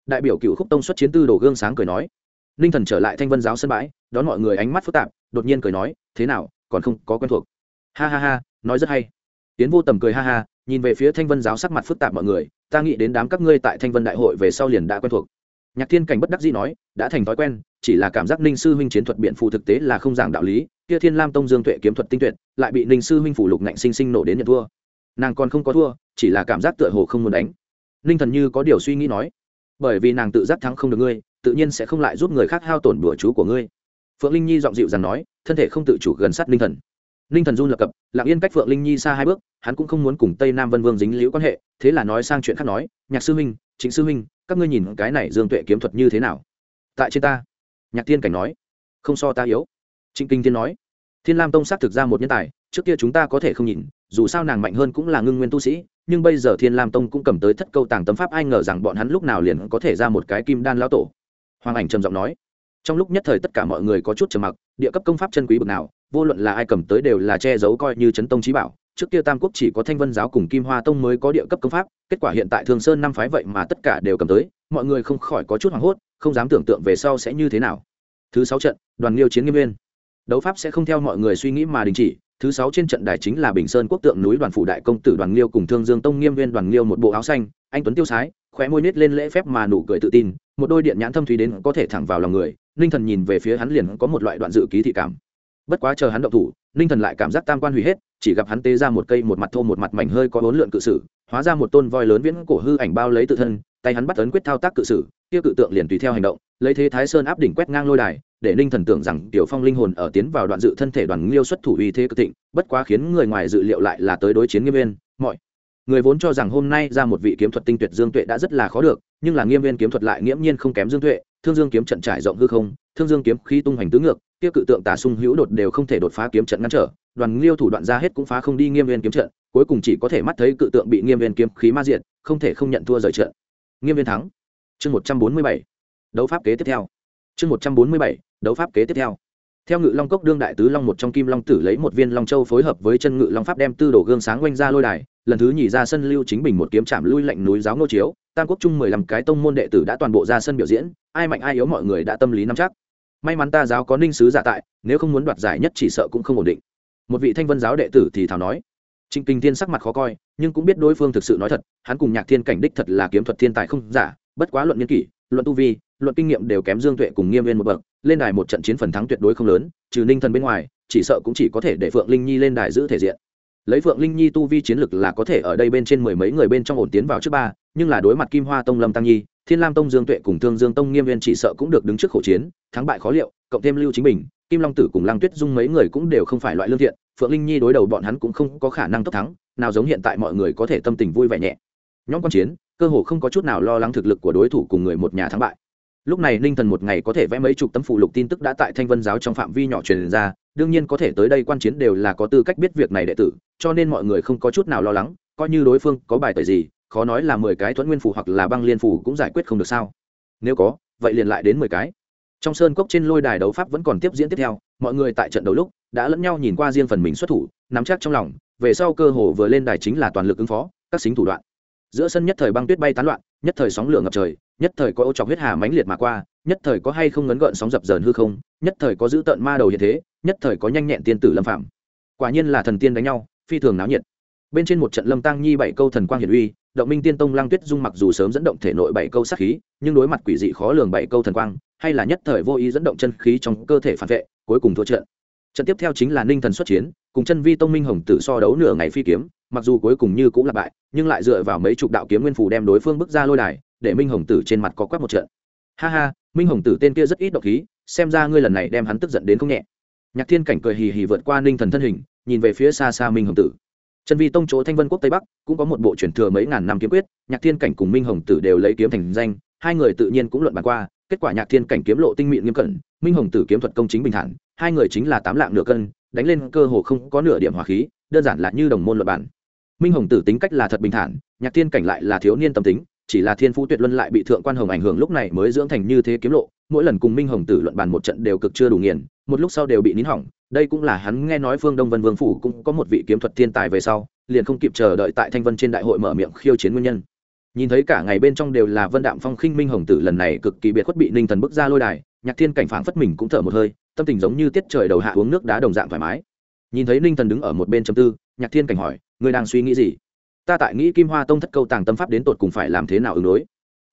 Đại biểu cựu khúc tông xuất chiến tư đồ gương sáng cười nói. Ninh thần trở lại thanh vân giáo sân bãi, đón mọi người ánh mắt phức tạp, đột nhiên cười nói, thế nào, còn không có quen thuộc? Ha ha ha, nói rất hay. Tiến vô tầm cười ha ha, nhìn về phía thanh vân giáo sắc mặt phức tạp mọi người, ta nghĩ đến đám các ngươi tại thanh vân đại hội về sau liền đã quen thuộc. Nhạc thiên cảnh bất đắc dĩ nói, đã thành thói quen, chỉ là cảm giác ninh sư huynh chiến thuật biện phụ thực tế là không giảng đạo lý kia thiên lam tông dương tuệ kiếm thuật tinh tuyệt, lại bị ninh sư huynh phủ lục ngạnh sinh sinh nổ đến nhận thua. Nàng còn không có thua, chỉ là cảm giác tựa hồ không muốn đánh. Ninh thần như có điều suy nghĩ nói, bởi vì nàng tự giác thắng không được ngươi, tự nhiên sẽ không lại giúp người khác hao tổn bữa chú của ngươi. Phượng linh nhi giọng dịu dằn nói, thân thể không tự chủ gần sát ninh thần. Ninh thần run lập cập, lặng yên cách phượng linh nhi xa hai bước, hắn cũng không muốn cùng tây nam vân vương dính liễu quan hệ, thế là nói sang chuyện khác nói, nhạc sư huynh chính sư huynh, các ngươi nhìn cái này dương tuệ kiếm thuật như thế nào? Tại trên ta, nhạc tiên cảnh nói. Không so ta yếu. Trịnh kinh tiên nói thiên lam tông xác thực ra một nhân tài, trước kia chúng ta có thể không nhìn, dù sao nàng mạnh hơn cũng là ngưng nguyên tu sĩ, nhưng bây giờ thiên lam tông cũng cầm tới thất câu tàng tấm pháp, ai ngờ rằng bọn hắn lúc nào liền có thể ra một cái kim đan lão tổ. Hoàng ảnh trầm giọng nói. Trong lúc nhất thời tất cả mọi người có chút trầm mặc, địa cấp công pháp chân quý bực nào, vô luận là ai cầm tới đều là che giấu coi như chấn tông trí bảo. Trước kia tam quốc chỉ có thanh vân giáo cùng kim hoa tông mới có địa cấp công pháp, kết quả hiện tại thường sơn năm phái vậy mà tất cả đều cầm tới, mọi người không khỏi có chút hoảng hốt, không dám tưởng tượng về sau sẽ như thế nào. Thứ sáu trận, đoàn liêu chiến nghiêm nguyên đấu pháp sẽ không theo mọi người suy nghĩ mà đình chỉ. Thứ sáu trên trận đài chính là bình sơn quốc tượng núi đoàn phủ đại công tử đoàn liêu cùng thương dương tông nghiêm viên đoàn liêu một bộ áo xanh, anh tuấn tiêu sái, khóe môi nít lên lễ phép mà nụ cười tự tin, một đôi điện nhãn thâm thúy đến có thể thẳng vào lòng người. Ninh thần nhìn về phía hắn liền có một loại đoạn dự ký thị cảm. Bất quá chờ hắn động thủ, ninh thần lại cảm giác tam quan hủy hết, chỉ gặp hắn tế ra một cây một mặt thô một mặt mảnh hơi có bốn lượn cự sử, hóa ra một tôn voi lớn viễn cổ hư ảnh bao lấy tự thân tay hắn bắt ấn quyết thao tác cự sử, kia cự tượng liền tùy theo hành động, lấy thế thái sơn áp đỉnh quét ngang lôi đài, để ninh thần tưởng rằng tiểu phong linh hồn ở tiến vào đoạn dự thân thể đoàn liêu xuất thủ uy thế cực thịnh, bất quá khiến người ngoài dự liệu lại là tới đối chiến nghiêm viên mọi người vốn cho rằng hôm nay ra một vị kiếm thuật tinh tuyệt dương tuệ đã rất là khó được, nhưng là nghiêm viên kiếm thuật lại nghiễm nhiên không kém dương tuệ, thương dương kiếm trận trải rộng hư không, thương dương kiếm khí tung hoành tứ ngược, kia cự tượng tà sung hữu đột đều không thể đột phá kiếm trận ngăn trở, đoàn liêu thủ đoạn ra hết cũng phá không đi nghiêm viên kiếm trận, cuối cùng chỉ có thể mắt thấy cự tượng bị nghiêm viên kiếm khí ma diện không thể không nhận thua rời trận nghiêm viên thắng. Chương một trăm bốn mươi bảy. Đấu pháp kế tiếp theo. Chương một trăm bốn mươi bảy. Đấu pháp kế tiếp theo. Theo ngự long cốc đương đại tứ long một trong kim long tử lấy một viên long châu phối hợp với chân ngự long pháp đem tư đồ gương sáng quanh ra lôi đài, lần thứ nhì ra sân lưu chính bình một kiếm chạm lui lạnh núi giáo nô chiếu, tam quốc trung mười lăm cái tông môn đệ tử đã toàn bộ ra sân biểu diễn, ai mạnh ai yếu mọi người đã tâm lý nắm chắc. May mắn ta giáo có ninh sứ giả tại, nếu không muốn đoạt giải nhất chỉ sợ cũng không ổn định. Một vị thanh vân giáo đệ tử thì thào nói trịnh kinh thiên sắc mặt khó coi, nhưng cũng biết đối phương thực sự nói thật, hắn cùng nhạc thiên cảnh đích thật là kiếm thuật thiên tài không giả, bất quá luận nhân kỷ, luận tu vi, luận kinh nghiệm đều kém dương tuệ cùng nghiêm viên một bậc, lên đài một trận chiến phần thắng tuyệt đối không lớn, trừ ninh thần bên ngoài, chỉ sợ cũng chỉ có thể để phượng linh nhi lên đài giữ thể diện. Lấy phượng linh nhi tu vi chiến lực là có thể ở đây bên trên mười mấy người bên trong ổn tiến vào trước ba, nhưng là đối mặt kim hoa tông, lâm tăng nhi, thiên lam tông, dương tuệ cùng thương dương tông, nghiêm viên chỉ sợ cũng được đứng trước khổ chiến, thắng bại khó liệu, cộng thêm lưu chính bình kim long tử cùng lăng tuyết dung mấy người cũng đều không phải loại lương thiện, phượng linh nhi đối đầu bọn hắn cũng không có khả năng tốc thắng, nào giống hiện tại mọi người có thể tâm tình vui vẻ nhẹ. Nhóm quan chiến, cơ hồ không có chút nào lo lắng thực lực của đối thủ cùng người một nhà thắng bại. Lúc này ninh thần một ngày có thể vẽ mấy chục tấm phụ lục tin tức đã tại thanh vân giáo trong phạm vi nhỏ truyền ra, đương nhiên có thể tới đây quan chiến đều là có tư cách biết việc này đệ tử, cho nên mọi người không có chút nào lo lắng, coi như đối phương có bài tời gì, khó nói là mười cái thuẫn nguyên phủ hoặc là băng liên phủ cũng giải quyết không được sao. Nếu có, vậy liền lại đến mười cái trong sơn cốc trên lôi đài đấu pháp vẫn còn tiếp diễn tiếp theo, mọi người tại trận đấu lúc đã lẫn nhau nhìn qua riêng phần mình xuất thủ, nắm chắc trong lòng, về sau cơ hồ vừa lên đài chính là toàn lực ứng phó, các xính thủ đoạn. Giữa sân nhất thời băng tuyết bay tán loạn, nhất thời sóng lửa ngập trời, nhất thời có ô trọc huyết hà mãnh liệt mà qua, nhất thời có hay không ngấn gợn sóng dập dờn hư không, nhất thời có giữ tợn ma đầu hiện thế, nhất thời có nhanh nhẹn tiên tử lâm phạm. Quả nhiên là thần tiên đánh nhau, phi thường náo nhiệt. Bên trên một trận lâm tăng nhi bảy câu thần quang hiển uy, động minh tiên tông lăng tuyết dung mặc dù sớm dẫn động thể nội bảy câu sát khí, nhưng đối mặt quỷ dị khó lường bảy câu thần quang hay là nhất thời vô ý dẫn động chân khí trong cơ thể phản vệ, cuối cùng thua trận. Trận tiếp theo chính là ninh thần xuất chiến, cùng chân vi tông minh hồng tử so đấu nửa ngày phi kiếm, mặc dù cuối cùng như cũng là bại, nhưng lại dựa vào mấy chục đạo kiếm nguyên phù đem đối phương bước ra lôi đài, để minh hồng tử trên mặt có quét một trận. Ha ha, minh hồng tử tên kia rất ít độc khí, xem ra ngươi lần này đem hắn tức giận đến không nhẹ. Nhạc thiên cảnh cười hì hì vượt qua ninh thần thân hình, nhìn về phía xa xa minh hồng tử. Trần vi tông chỗ thanh vân quốc tây bắc cũng có một bộ truyền thừa mấy ngàn năm kiếm quyết, nhạc thiên cảnh cùng minh hồng tử đều lấy kiếm thành danh, hai người tự nhiên cũng luận bàn qua kết quả nhạc thiên cảnh kiếm lộ tinh mịn nghiêm cẩn, minh hồng tử kiếm thuật công chính bình thản, hai người chính là tám lạng nửa cân, đánh lên cơ hồ không có nửa điểm hỏa khí, đơn giản là như đồng môn luật bản. Minh hồng tử tính cách là thật bình thản, nhạc thiên cảnh lại là thiếu niên tâm tính, chỉ là thiên phú tuyệt luân lại bị thượng quan hồng ảnh hưởng lúc này mới dưỡng thành như thế kiếm lộ, mỗi lần cùng minh hồng tử luận bàn một trận đều cực chưa đủ nghiền, một lúc sau đều bị nín hỏng, đây cũng là hắn nghe nói phương đông vân vương phủ cũng có một vị kiếm thuật thiên tài về sau, liền không kịp chờ đợi tại thanh vân trên đại hội mở miệng khiêu chiến nguyên nhân nhìn thấy cả ngày bên trong đều là vân đạm phong khinh minh hồng tử, lần này cực kỳ biệt khuất bị ninh thần bước ra lôi đài, nhạc thiên cảnh phảng phất mình cũng thở một hơi, tâm tình giống như tiết trời đầu hạ uống nước đá đồng dạng thoải mái. Nhìn thấy ninh thần đứng ở một bên chấm tư, nhạc thiên cảnh hỏi, ngươi đang suy nghĩ gì? Ta tại nghĩ kim hoa tông thất câu tàng tâm pháp đến tột cùng phải làm thế nào ứng đối?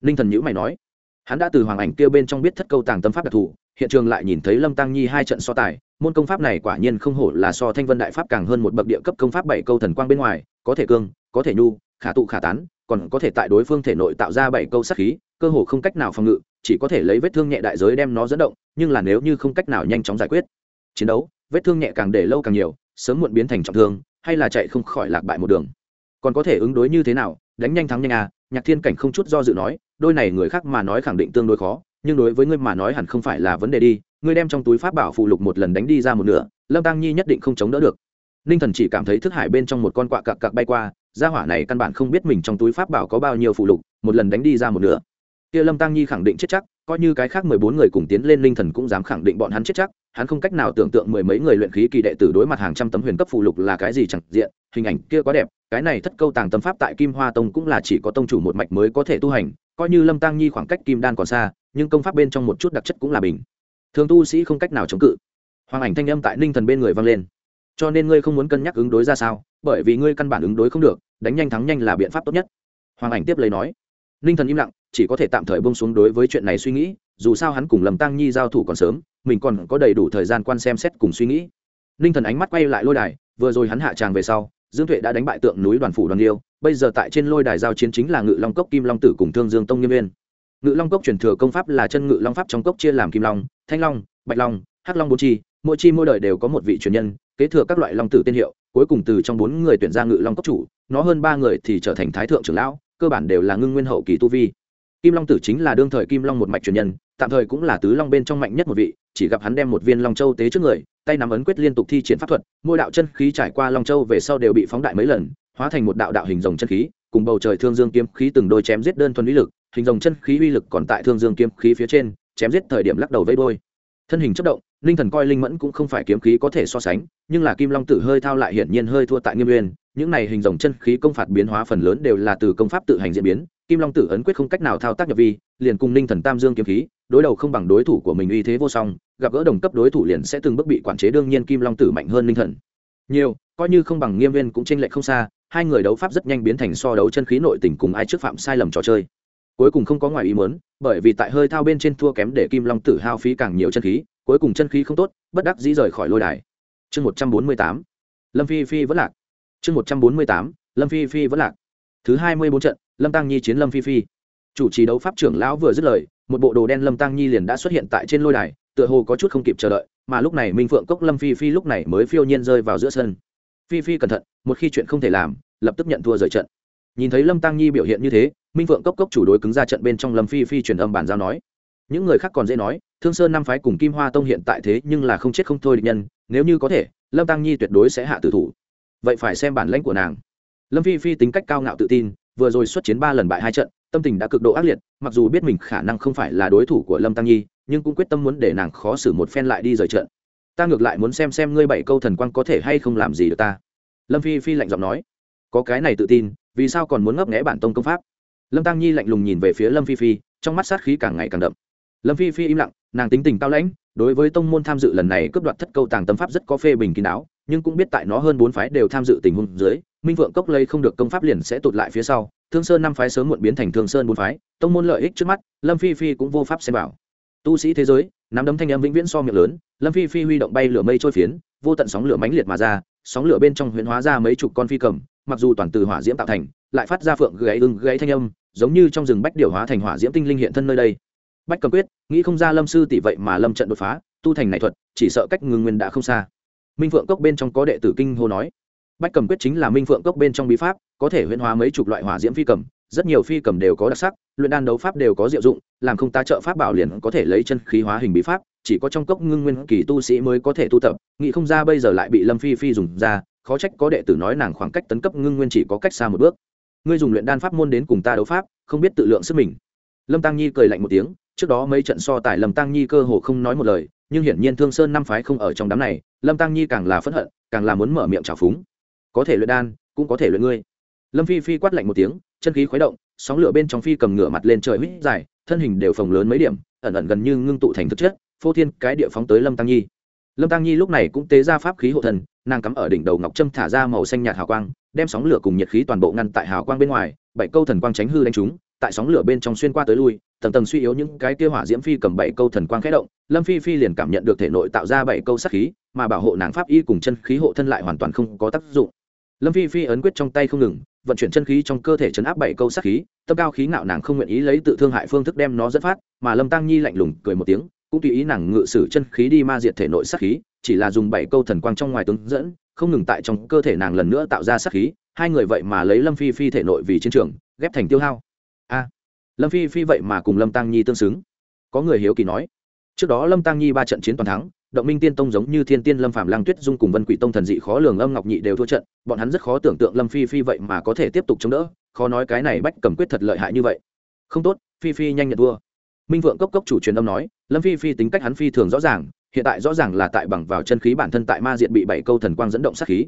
Ninh thần nhữ mày nói, hắn đã từ hoàng ảnh kia bên trong biết thất câu tàng tâm pháp đặc thù, hiện trường lại nhìn thấy lâm tăng nhi hai trận so tài, môn công pháp này quả nhiên không hổ là so thanh vân đại pháp càng hơn một bậc địa cấp công pháp bảy câu thần quang bên ngoài, có thể cương, có thể nhu, khả tụ khả tán còn có thể tại đối phương thể nội tạo ra bảy câu sát khí, cơ hồ không cách nào phòng ngự, chỉ có thể lấy vết thương nhẹ đại giới đem nó dẫn động, nhưng là nếu như không cách nào nhanh chóng giải quyết, chiến đấu, vết thương nhẹ càng để lâu càng nhiều, sớm muộn biến thành trọng thương, hay là chạy không khỏi lạc bại một đường. Còn có thể ứng đối như thế nào, đánh nhanh thắng nhanh à nhạc thiên cảnh không chút do dự nói, đôi này người khác mà nói khẳng định tương đối khó, nhưng đối với ngươi mà nói hẳn không phải là vấn đề đi, ngươi đem trong túi pháp bảo phụ lục một lần đánh đi ra một nửa, lâm tăng nhi nhất định không chống đỡ được. Ninh thần chỉ cảm thấy thức hải bên trong một con quạ cặc cặc bay qua gia hỏa này căn bản không biết mình trong túi pháp bảo có bao nhiêu phụ lục, một lần đánh đi ra một nửa. Kia lâm tăng nhi khẳng định chết chắc, coi như cái khác mười bốn người cùng tiến lên linh thần cũng dám khẳng định bọn hắn chết chắc, hắn không cách nào tưởng tượng mười mấy người luyện khí kỳ đệ tử đối mặt hàng trăm tấm huyền cấp phụ lục là cái gì chẳng diện, hình ảnh kia quá đẹp, cái này thất câu tàng tâm pháp tại kim hoa tông cũng là chỉ có tông chủ một mạch mới có thể tu hành, coi như lâm tăng nhi khoảng cách kim đan còn xa, nhưng công pháp bên trong một chút đặc chất cũng là bình. Thường tu sĩ không cách nào chống cự. Hoàng ảnh thanh âm tại ninh thần bên người vang lên cho nên ngươi không muốn cân nhắc ứng đối ra sao, bởi vì ngươi căn bản ứng đối không được, đánh nhanh thắng nhanh là biện pháp tốt nhất. Hoàng ảnh tiếp lấy nói. Ninh thần im lặng, chỉ có thể tạm thời bông xuống đối với chuyện này suy nghĩ, dù sao hắn cùng lầm tăng nhi giao thủ còn sớm, mình còn có đầy đủ thời gian quan xem xét cùng suy nghĩ. Ninh thần ánh mắt quay lại lôi đài, vừa rồi hắn hạ tràng về sau, dương tuệ đã đánh bại tượng núi đoàn phủ đoàn yêu, bây giờ tại trên lôi đài giao chiến chính là ngự long cốc kim long tử cùng thương dương tông nghiêm viên ngự long cốc truyền thừa công pháp là chân ngự long pháp trong cốc chia làm kim long, thanh long, bạch long, hắc long bố chi, mỗi chi mỗi đời đều có một vị truyền nhân kế thừa các loại long tử tên hiệu, cuối cùng từ trong bốn người tuyển ra ngự long cốc chủ, nó hơn ba người thì trở thành thái thượng trưởng lão, cơ bản đều là ngưng nguyên hậu kỳ tu vi. Kim long tử chính là đương thời kim long một mạch truyền nhân, tạm thời cũng là tứ long bên trong mạnh nhất một vị, chỉ gặp hắn đem một viên long châu tế trước người, tay nắm ấn quyết liên tục thi triển pháp thuật, mỗi đạo chân khí trải qua long châu về sau đều bị phóng đại mấy lần, hóa thành một đạo đạo hình rồng chân khí, cùng bầu trời thương dương kiếm khí từng đôi chém giết đơn thuần uy lực, hình rồng chân khí uy lực còn tại thương dương kiếm khí phía trên, chém giết thời điểm lắc đầu vây đôi thân hình chất động linh thần coi linh mẫn cũng không phải kiếm khí có thể so sánh, nhưng là kim long tử hơi thao lại hiển nhiên hơi thua tại nghiêm nguyên những này hình dòng chân khí công phạt biến hóa phần lớn đều là từ công pháp tự hành diễn biến. Kim long tử ấn quyết không cách nào thao tác nhập vi, liền cùng ninh thần tam dương kiếm khí, đối đầu không bằng đối thủ của mình uy thế vô song, gặp gỡ đồng cấp đối thủ liền sẽ từng bước bị quản chế, đương nhiên kim long tử mạnh hơn ninh thần. Nhiều, coi như không bằng nghiêm viên cũng tranh lệch không xa, hai người đấu pháp rất nhanh biến thành so đấu chân khí nội tình cùng ai trước phạm sai lầm trò chơi. Cuối cùng không có ngoài ý muốn, bởi vì tại hơi thao bên trên thua kém để kim long tử hao phí càng nhiều chân khí cuối cùng chân khí không tốt, bất đắc dĩ rời khỏi lôi đài. Chương một trăm bốn mươi tám, lâm phi phi vẫn lạc. Chương một trăm bốn mươi tám, lâm phi phi vẫn lạc. Thứ hai mươi bốn trận, lâm tăng nhi chiến lâm phi phi. Chủ trì đấu pháp trưởng lão vừa dứt lời, một bộ đồ đen lâm tăng nhi liền đã xuất hiện tại trên lôi đài, tựa hồ có chút không kịp chờ đợi, mà lúc này minh phượng cốc lâm phi phi lúc này mới phiêu nhiên rơi vào giữa sân. Phi phi cẩn thận, một khi chuyện không thể làm, lập tức nhận thua rời trận. Nhìn thấy lâm tăng nhi biểu hiện như thế, minh vượng cốc cốc chủ đối cứng ra trận bên trong lâm phi phi truyền âm bản giao nói. Những người khác còn dễ nói thương sơn năm phái cùng kim hoa tông hiện tại thế nhưng là không chết không thôi địch nhân, nếu như có thể, lâm tăng nhi tuyệt đối sẽ hạ tử thủ. Vậy phải xem bản lãnh của nàng. Lâm phi phi tính cách cao ngạo tự tin, vừa rồi xuất chiến ba lần bại hai trận, tâm tình đã cực độ ác liệt, mặc dù biết mình khả năng không phải là đối thủ của lâm tăng nhi, nhưng cũng quyết tâm muốn để nàng khó xử một phen lại đi rời trận. Ta ngược lại muốn xem xem ngươi bảy câu thần quang có thể hay không làm gì được ta. Lâm phi phi lạnh giọng nói. Có cái này tự tin, vì sao còn muốn ngấp nghẽ bản tông công pháp? Lâm tăng nhi lạnh lùng nhìn về phía lâm phi phi, trong mắt sát khí càng ngày càng đậm lâm phi phi im lặng, nàng tính tình cao lãnh, đối với tông môn tham dự lần này cướp đoạt thất câu tàng tâm pháp rất có phê bình kín đáo, nhưng cũng biết tại nó hơn bốn phái đều tham dự tình huống dưới, minh vượng cốc lây không được công pháp liền sẽ tụt lại phía sau. Thương sơn năm phái sớm muộn biến thành thương sơn bốn phái, tông môn lợi ích trước mắt, lâm phi phi cũng vô pháp xem bảo tu sĩ thế giới, nắm đấm thanh âm vĩnh viễn so miệng lớn, lâm phi phi huy động bay lửa mây trôi phiến, vô tận sóng lửa mãnh liệt mà ra, sóng lửa bên trong huyễn hóa ra mấy chục con phi cầm, mặc dù toàn từ hỏa diễm tạo thành, lại phát ra phượng gáy ưng gáy thanh âm, giống như trong rừng bách điều hóa thành hỏa diễm tinh linh hiện thân nơi đây bách cầm quyết, nghĩ không ra lâm sư tỷ vậy mà lâm trận đột phá, tu thành này thuật, chỉ sợ cách Ngưng nguyên đã không xa. Minh phượng cốc bên trong có đệ tử kinh hô nói. Bách cầm quyết chính là minh phượng cốc bên trong bí pháp, có thể huyễn hóa mấy chục loại hỏa diễm phi cầm, rất nhiều phi cầm đều có đặc sắc, luyện đan đấu pháp đều có diệu dụng, làm không ta trợ pháp bảo liền có thể lấy chân khí hóa hình bí pháp, chỉ có trong cốc ngưng nguyên kỳ tu sĩ mới có thể tu tập, nghĩ không ra bây giờ lại bị lâm phi phi dùng ra, khó trách có đệ tử nói nàng khoảng cách tấn cấp ngưng nguyên chỉ có cách xa một bước. Ngươi dùng luyện đan pháp môn đến cùng ta đấu pháp, không biết tự lượng sức mình. Lâm tăng nhi cười lạnh một tiếng trước đó mấy trận so tài lâm tăng nhi cơ hồ không nói một lời, nhưng hiển nhiên thương sơn năm phái không ở trong đám này, lâm tăng nhi càng là phẫn hận, càng là muốn mở miệng trào phúng. Có thể luyện đan, cũng có thể luyện ngươi. Lâm phi phi quát lạnh một tiếng, chân khí khuấy động, sóng lửa bên trong phi cầm ngửa mặt lên trời huýt dài, thân hình đều phồng lớn mấy điểm, ẩn ẩn gần như ngưng tụ thành thực chất, phô thiên cái địa phóng tới lâm tăng nhi. Lâm tăng nhi lúc này cũng tế ra pháp khí hộ thần, nàng cắm ở đỉnh đầu ngọc trâm thả ra màu xanh nhạt hào quang, đem sóng lửa cùng nhiệt khí toàn bộ ngăn tại hào quang bên ngoài, bảy câu thần quang tránh hư đánh chúng tại sóng lửa bên trong xuyên qua tới lui, tầng tầng suy yếu những cái kia hỏa diễm phi cầm bảy câu thần quang khẽ động, lâm phi phi liền cảm nhận được thể nội tạo ra bảy câu sát khí, mà bảo hộ nàng pháp y cùng chân khí hộ thân lại hoàn toàn không có tác dụng. Lâm phi phi ấn quyết trong tay không ngừng, vận chuyển chân khí trong cơ thể chấn áp bảy câu sát khí, tâm cao khí ngạo nàng không nguyện ý lấy tự thương hại phương thức đem nó dẫn phát, mà lâm tăng nhi lạnh lùng cười một tiếng, cũng tùy ý nàng ngự sử chân khí đi ma diệt thể nội sát khí, chỉ là dùng bảy câu thần quang trong ngoài tướng dẫn, không ngừng tại trong cơ thể nàng lần nữa tạo ra sát khí, hai người vậy mà lấy lâm phi phi thể nội vì chiến trường, ghép thành tiêu hao a lâm phi phi vậy mà cùng lâm tăng nhi tương xứng. Có người hiếu kỳ nói, trước đó lâm tăng nhi ba trận chiến toàn thắng, động minh tiên tông giống như thiên tiên lâm phạm lang tuyết dung cùng vân quỷ tông thần dị khó lường âm ngọc nhị đều thua trận, bọn hắn rất khó tưởng tượng lâm phi phi vậy mà có thể tiếp tục chống đỡ, khó nói cái này bách cầm quyết thật lợi hại như vậy. Không tốt, phi phi nhanh nhận thua. Minh vượng cốc cốc chủ truyền âm nói, lâm phi phi tính cách hắn phi thường rõ ràng, hiện tại rõ ràng là tại bằng vào chân khí bản thân tại ma diện bị bảy câu thần quang dẫn động sát khí.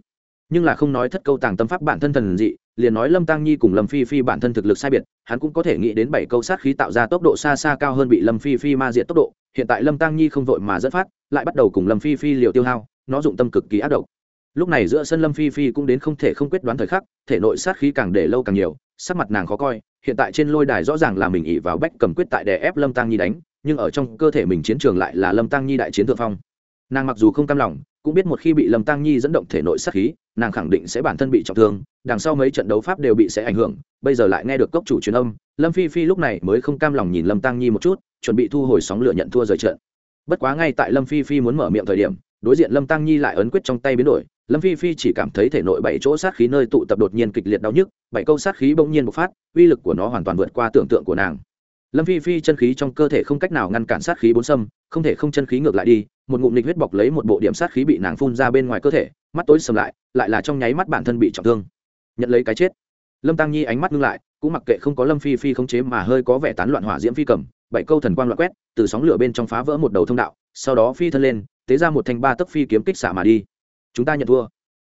Nhưng là không nói thất câu tàng tâm pháp bản thân thần dị liền nói lâm tăng nhi cùng lâm phi phi bản thân thực lực sai biệt, hắn cũng có thể nghĩ đến bảy câu sát khí tạo ra tốc độ xa xa cao hơn bị lâm phi phi ma diện tốc độ. Hiện tại lâm tăng nhi không vội mà dẫn phát, lại bắt đầu cùng lâm phi phi liều tiêu hao, nó dụng tâm cực kỳ ác độc. Lúc này giữa sân lâm phi phi cũng đến không thể không quyết đoán thời khắc, thể nội sát khí càng để lâu càng nhiều, sắc mặt nàng khó coi, hiện tại trên lôi đài rõ ràng là mình ỉ vào bách cầm quyết tại đè ép lâm tăng nhi đánh, nhưng ở trong cơ thể mình chiến trường lại là lâm tăng nhi đại chiến thượng phong. Nàng mặc dù không cam lòng cũng biết một khi bị lâm tăng nhi dẫn động thể nội sát khí, nàng khẳng định sẽ bản thân bị trọng thương, đằng sau mấy trận đấu pháp đều bị sẽ ảnh hưởng. Bây giờ lại nghe được cốc chủ truyền âm, lâm phi phi lúc này mới không cam lòng nhìn lâm tăng nhi một chút, chuẩn bị thu hồi sóng lửa nhận thua rời trận. Bất quá ngay tại lâm phi phi muốn mở miệng thời điểm, đối diện lâm tăng nhi lại ấn quyết trong tay biến đổi. Lâm phi phi chỉ cảm thấy thể nội bảy chỗ sát khí nơi tụ tập đột nhiên kịch liệt đau nhức, bảy câu sát khí bỗng nhiên bộc phát, uy lực của nó hoàn toàn vượt qua tưởng tượng của nàng. Lâm phi phi chân khí trong cơ thể không cách nào ngăn cản sát khí bốn sâm không thể không chân khí ngược lại đi một ngụm lịch huyết bọc lấy một bộ điểm sát khí bị nàng phun ra bên ngoài cơ thể, mắt tối sầm lại lại là trong nháy mắt bản thân bị trọng thương. Nhận lấy cái chết. Lâm tăng nhi ánh mắt ngưng lại, cũng mặc kệ không có lâm phi phi khống chế mà hơi có vẻ tán loạn hỏa diễm phi cầm, bảy câu thần quang loạn quét, từ sóng lửa bên trong phá vỡ một đầu thông đạo, sau đó phi thân lên, tế ra một thanh ba tấc phi kiếm kích xả mà đi. Chúng ta nhận thua.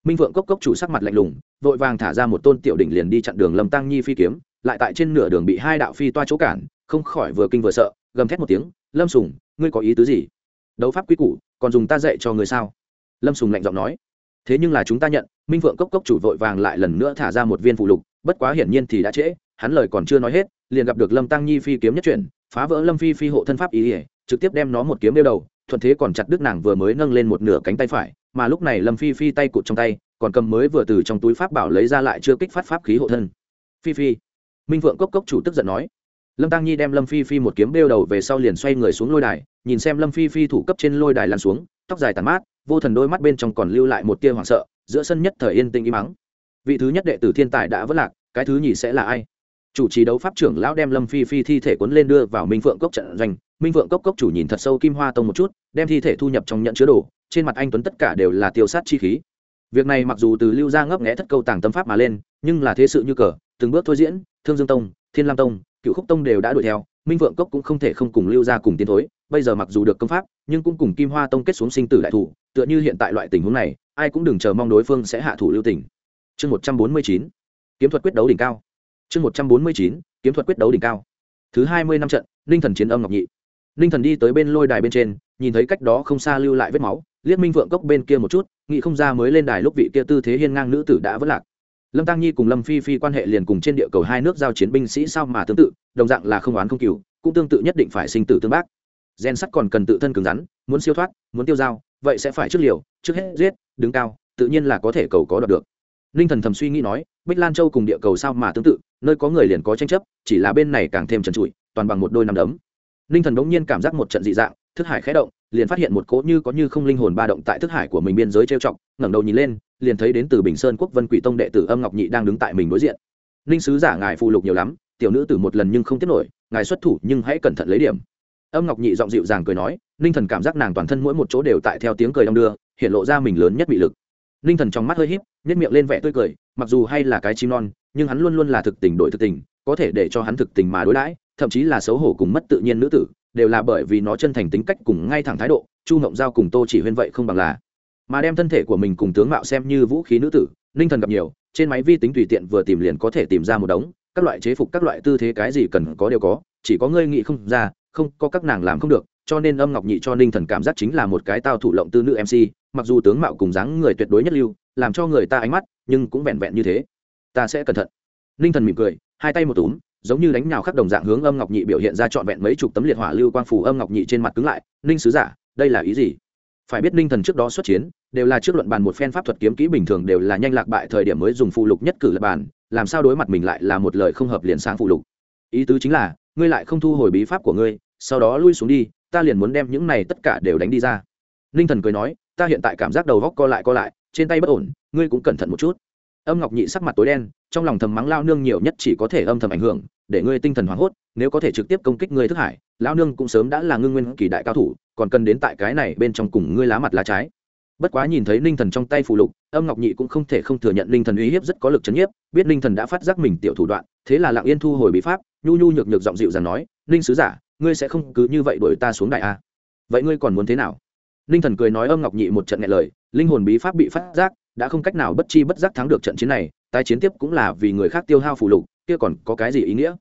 Minh vượng cốc cốc chủ sắc mặt lạnh lùng, vội vàng thả ra một tôn tiểu đỉnh liền đi chặn đường lâm tăng nhi phi kiếm, lại tại trên nửa đường bị hai đạo phi toa chỗ cản, không khỏi vừa kinh vừa sợ, gầm thét một tiếng, lâm sùng, ngươi có ý tứ gì? Đấu pháp quy củ, còn dùng ta dạy cho người sao? Lâm sùng lạnh giọng nói. Thế nhưng là chúng ta nhận, minh vượng cốc cốc chủ vội vàng lại lần nữa thả ra một viên phụ lục, bất quá hiển nhiên thì đã trễ, hắn lời còn chưa nói hết, liền gặp được lâm tăng nhi phi kiếm nhất chuyển, phá vỡ lâm phi phi hộ thân pháp ý ỉa trực tiếp đem nó một kiếm đeo đầu, thuận thế còn chặt đứt nàng vừa mới nâng lên một nửa cánh tay phải, mà lúc này lâm phi phi tay cụt trong tay, còn cầm mới vừa từ trong túi pháp bảo lấy ra lại chưa kích phát pháp khí hộ thân. Phi phi. Minh vượng cốc cốc chủ tức giận nói lâm tăng nhi đem lâm phi phi một kiếm đeo đầu về sau liền xoay người xuống lôi đài, nhìn xem lâm phi phi thủ cấp trên lôi đài lăn xuống, tóc dài tàn mát, vô thần đôi mắt bên trong còn lưu lại một tia hoảng sợ, giữa sân nhất thời yên tĩnh im mắng vị thứ nhất đệ tử thiên tài đã vất lạc, cái thứ nhì sẽ là ai? Chủ trì đấu pháp trưởng lão đem lâm phi phi thi thể cuốn lên đưa vào minh phượng cốc trận doanh. Minh phượng cốc cốc chủ nhìn thật sâu kim hoa tông một chút, đem thi thể thu nhập trong nhận chứa đồ, trên mặt anh tuấn tất cả đều là tiêu sát chi khí. Việc này mặc dù từ lưu gia ngấp nghẽ thất câu tàng tâm pháp mà lên, nhưng là thế sự như cờ, từng bước thôi diễn, thương dương tông thiên lam tông, cựu khúc tông đều đã đuổi theo, minh vượng cốc cũng không thể không cùng lưu gia cùng tiến thối, bây giờ mặc dù được công pháp, nhưng cũng cùng kim hoa tông kết xuống sinh tử đại thủ, tựa như hiện tại loại tình huống này, ai cũng đừng chờ mong đối phương sẽ hạ thủ lưu tình. Chương một trăm bốn mươi chín, kiếm thuật quyết đấu đỉnh cao. Chương một trăm bốn mươi chín, kiếm thuật quyết đấu đỉnh cao. Thứ hai mươi năm trận ninh thần chiến âm ngọc nhị. Ninh thần đi tới bên lôi đài bên trên, nhìn thấy cách đó không xa lưu lại vết máu, liếc minh vượng cốc bên kia một chút, nghĩ không ra mới lên đài lúc vị kia tư thế hiên ngang nữ tử đã vất lạc lâm tăng nhi cùng lâm phi phi quan hệ liền cùng trên địa cầu hai nước giao chiến binh sĩ sao mà tương tự, đồng dạng là không oán không cừu, cũng tương tự nhất định phải sinh tử tương bác. Gen sắt còn cần tự thân cứng rắn, muốn siêu thoát, muốn tiêu dao, vậy sẽ phải trước liều, trước hết giết, đứng cao, tự nhiên là có thể cầu có đoạt được. Ninh thần thầm suy nghĩ nói, bích lan châu cùng địa cầu sao mà tương tự, nơi có người liền có tranh chấp, chỉ là bên này càng thêm trần trụi, toàn bằng một đôi nằm đấm. Ninh thần bỗng nhiên cảm giác một trận dị dạng, thức hải khẽ động, liền phát hiện một cỗ như có như không linh hồn ba động tại thức hải của mình biên giới trêu chọc, ngẩng đầu nhìn lên liền thấy đến từ bình sơn quốc vân quỷ tông đệ tử âm ngọc nhị đang đứng tại mình đối diện. Ninh sứ giả ngài phụ lục nhiều lắm, tiểu nữ tử một lần nhưng không tiếp nổi, ngài xuất thủ nhưng hãy cẩn thận lấy điểm. Âm ngọc nhị giọng dịu dàng cười nói, ninh thần cảm giác nàng toàn thân mỗi một chỗ đều tại theo tiếng cười đong đưa, hiện lộ ra mình lớn nhất bị lực. Ninh thần trong mắt hơi híp nhét miệng lên vẻ tươi cười, mặc dù hay là cái chim non, nhưng hắn luôn luôn là thực tình đổi thực tình, có thể để cho hắn thực tình mà đối đãi, thậm chí là xấu hổ cùng mất tự nhiên nữ tử, đều là bởi vì nó chân thành tính cách cùng ngay thẳng thái độ, chu ngộng giao cùng tô chỉ huyên vậy không bằng là mà đem thân thể của mình cùng tướng mạo xem như vũ khí nữ tử, ninh thần gặp nhiều, trên máy vi tính tùy tiện vừa tìm liền có thể tìm ra một đống, các loại chế phục, các loại tư thế cái gì cần có đều có, chỉ có ngươi nghĩ không ra, không, có các nàng làm không được, cho nên âm ngọc nhị cho ninh thần cảm giác chính là một cái tao thủ lộng tư nữ mc mặc dù tướng mạo cùng dáng người tuyệt đối nhất lưu, làm cho người ta ánh mắt, nhưng cũng vẹn vẹn như thế. Ta sẽ cẩn thận. Ninh thần mỉm cười, hai tay một túm, giống như đánh nhào khắc đồng dạng hướng âm ngọc nhị biểu hiện ra trọn vẹn mấy chục tấm liệt hỏa lưu quang phủ âm ngọc nhị trên mặt cứng lại, ninh sứ giả, đây là ý gì? Phải biết ninh thần trước đó xuất chiến, đều là trước luận bàn một phen pháp thuật kiếm kỹ bình thường đều là nhanh lạc bại thời điểm mới dùng phụ lục nhất cử lập bàn, làm sao đối mặt mình lại là một lời không hợp liền sáng phụ lục. Ý tứ chính là, ngươi lại không thu hồi bí pháp của ngươi, sau đó lui xuống đi, ta liền muốn đem những này tất cả đều đánh đi ra. Ninh thần cười nói, ta hiện tại cảm giác đầu góc co lại co lại, trên tay bất ổn, ngươi cũng cẩn thận một chút. Âm ngọc nhị sắc mặt tối đen, trong lòng thầm mắng lao nương nhiều nhất chỉ có thể âm thầm ảnh hưởng, để ngươi tinh thần hoảng hốt, nếu có thể trực tiếp công kích ngươi thức hải lao nương cũng sớm đã là ngưng nguyên kỳ đại cao thủ còn cần đến tại cái này bên trong cùng ngươi lá mặt lá trái. Bất quá nhìn thấy ninh thần trong tay phù lục, âm ngọc nhị cũng không thể không thừa nhận ninh thần uy hiếp rất có lực c h ấ n nhiếp, biết ninh thần đã phát giác mình tiểu thủ đoạn, thế là lặng yên thu hồi bí pháp, nhu nhu nhược nhược giọng dịu dàng nói, ninh sứ giả, ngươi sẽ không cứ như vậy đuổi ta xuống đại a. Vậy ngươi còn muốn thế nào? Ninh thần cười nói âm ngọc nhị một trận nghe lời, linh hồn bí pháp bị phát giác, đã không cách nào bất chi bất giác thắng được trận chiến này, tái chiến tiếp cũng là vì người khác tiêu hao phù lục, kia còn có cái gì ý nghĩa?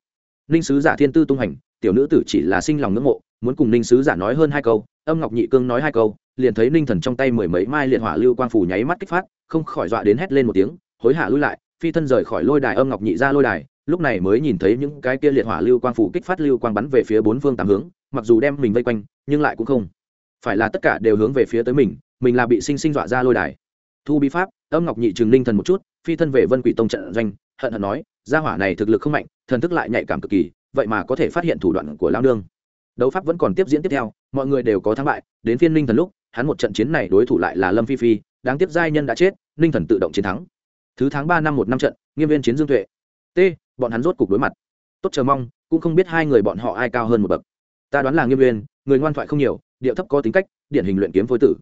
Ninh sứ giả thiên tư tung hành, tiểu nữ tử chỉ là sinh lòng ngưỡng mộ muốn cùng ninh sứ giả nói hơn hai câu, âm ngọc nhị cương nói hai câu, liền thấy ninh thần trong tay mười mấy mai liệt hỏa lưu quang phủ nháy mắt kích phát, không khỏi dọa đến hét lên một tiếng, hối hả lui lại, phi thân rời khỏi lôi đài, âm ngọc nhị ra lôi đài, lúc này mới nhìn thấy những cái kia liệt hỏa lưu quang phủ kích phát lưu quang bắn về phía bốn phương tám hướng, mặc dù đem mình vây quanh, nhưng lại cũng không phải là tất cả đều hướng về phía tới mình mình là bị sinh sinh dọa ra lôi đài. Thu bí pháp, âm ngọc nhị trường ninh thần một chút, phi thân về vân quỷ tông trận doanh, hận hận nói, gia hỏa này thực lực không mạnh, thần thức lại nhạy cảm cực kỳ, vậy mà có thể phát hiện thủ đoạn của lao nương đấu pháp vẫn còn tiếp diễn tiếp theo, mọi người đều có thắng bại, đến phiên ninh thần lúc, hắn một trận chiến này đối thủ lại là lâm phi phi, đáng tiếc giai nhân đã chết, ninh thần tự động chiến thắng. Thứ tháng ba năm một năm trận, nghiêm viên chiến dương tuệ. T, bọn hắn rốt cục đối mặt. Tốt chờ mong, cũng không biết hai người bọn họ ai cao hơn một bậc. Ta đoán là nghiêm viên, người ngoan thoại không nhiều, điệu thấp có tính cách, điển hình luyện kiếm phối tử.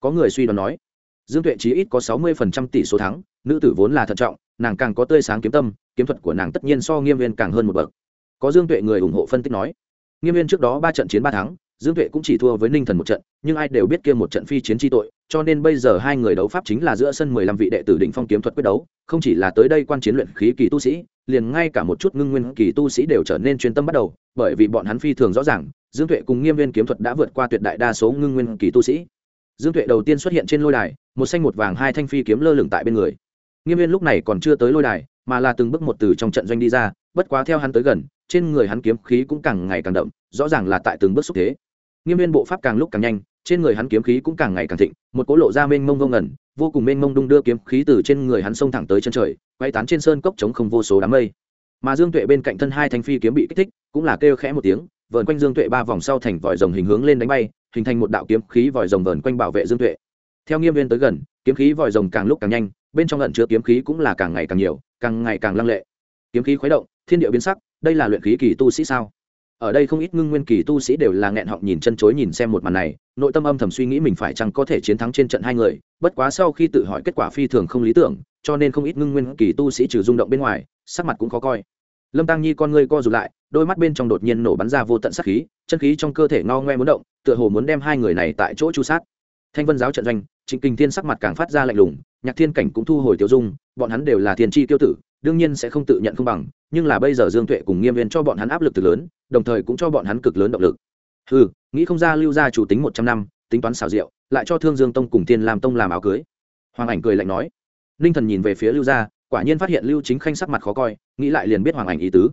Có người suy đoán nói, dương tuệ chí ít có sáu mươi phần trăm tỷ số thắng, nữ tử vốn là thận trọng, nàng càng có tươi sáng kiếm tâm, kiếm thuật của nàng tất nhiên so nghiêm viên càng hơn một bậc. Có dương tuệ người ủng hộ phân tích nói nghiêm viên trước đó ba trận chiến ba thắng, dương tuệ cũng chỉ thua với ninh thần một trận, nhưng ai đều biết kia một trận phi chiến tri tội, cho nên bây giờ hai người đấu pháp chính là giữa sân mười lăm vị đệ tử định phong kiếm thuật quyết đấu, không chỉ là tới đây quan chiến luyện khí kỳ tu sĩ, liền ngay cả một chút ngưng nguyên kỳ tu sĩ đều trở nên chuyên tâm bắt đầu, bởi vì bọn hắn phi thường rõ ràng, dương tuệ cùng nghiêm viên kiếm thuật đã vượt qua tuyệt đại đa số ngưng nguyên kỳ tu sĩ. Dương tuệ đầu tiên xuất hiện trên lôi đài, một xanh một vàng hai thanh phi kiếm lơ lửng tại bên người. Nghiêm viên lúc này còn chưa tới lôi đài mà là từng bước một từ trong trận doanh đi ra, bất quá theo hắn tới gần, trên người hắn kiếm khí cũng càng ngày càng đậm, rõ ràng là tại từng bước xúc thế. Nghiêm viên bộ pháp càng lúc càng nhanh, trên người hắn kiếm khí cũng càng ngày càng thịnh, một cỗ lộ ra mênh mông vô ngẩn vô cùng mênh mông đung đưa kiếm khí từ trên người hắn xông thẳng tới chân trời, quay tán trên sơn cốc chống không vô số đám mây. Mà dương tuệ bên cạnh thân hai thanh phi kiếm bị kích thích, cũng là kêu khẽ một tiếng, vờn quanh dương tuệ ba vòng sau thành vòi rồng hình hướng lên đánh bay, hình thành một đạo kiếm khí vòi rồng vờn quanh bảo vệ dương tuệ. Theo nghiêm viên tới gần kiếm khí vòi rồng càng lúc càng nhanh, bên trong lận chứa kiếm khí cũng là càng ngày càng nhiều, càng ngày càng lăng lệ. Kiếm khí khuấy động, thiên địa biến sắc, đây là luyện khí kỳ tu sĩ sao? Ở đây không ít ngưng nguyên kỳ tu sĩ đều là nghẹn họng nhìn chân chối nhìn xem một màn này, nội tâm âm thầm suy nghĩ mình phải chăng có thể chiến thắng trên trận hai người, bất quá sau khi tự hỏi kết quả phi thường không lý tưởng, cho nên không ít ngưng nguyên kỳ tu sĩ trừ rung động bên ngoài, sắc mặt cũng khó coi. Lâm tăng nhi con ngươi co rụt lại, đôi mắt bên trong đột nhiên nổ bắn ra vô tận sắc khí, chân khí trong cơ thể ngao ngoe muốn động, tựa hồ muốn đem hai người này tại chỗ chu sát. Thanh vân giáo trận doanh trịnh Kình thiên sắc mặt càng phát ra lạnh lùng nhạc thiên cảnh cũng thu hồi tiêu dung bọn hắn đều là thiên chi tiêu tử đương nhiên sẽ không tự nhận không bằng nhưng là bây giờ dương tuệ cùng nghiêm viên cho bọn hắn áp lực từ lớn đồng thời cũng cho bọn hắn cực lớn động lực. Hừ, nghĩ không ra lưu gia chủ tính một trăm năm tính toán xảo diệu lại cho thương dương tông cùng tiên làm tông làm áo cưới. Hoàng ảnh cười lạnh nói. Ninh thần nhìn về phía lưu gia quả nhiên phát hiện lưu chính khanh sắc mặt khó coi nghĩ lại liền biết hoàng ảnh ý tứ.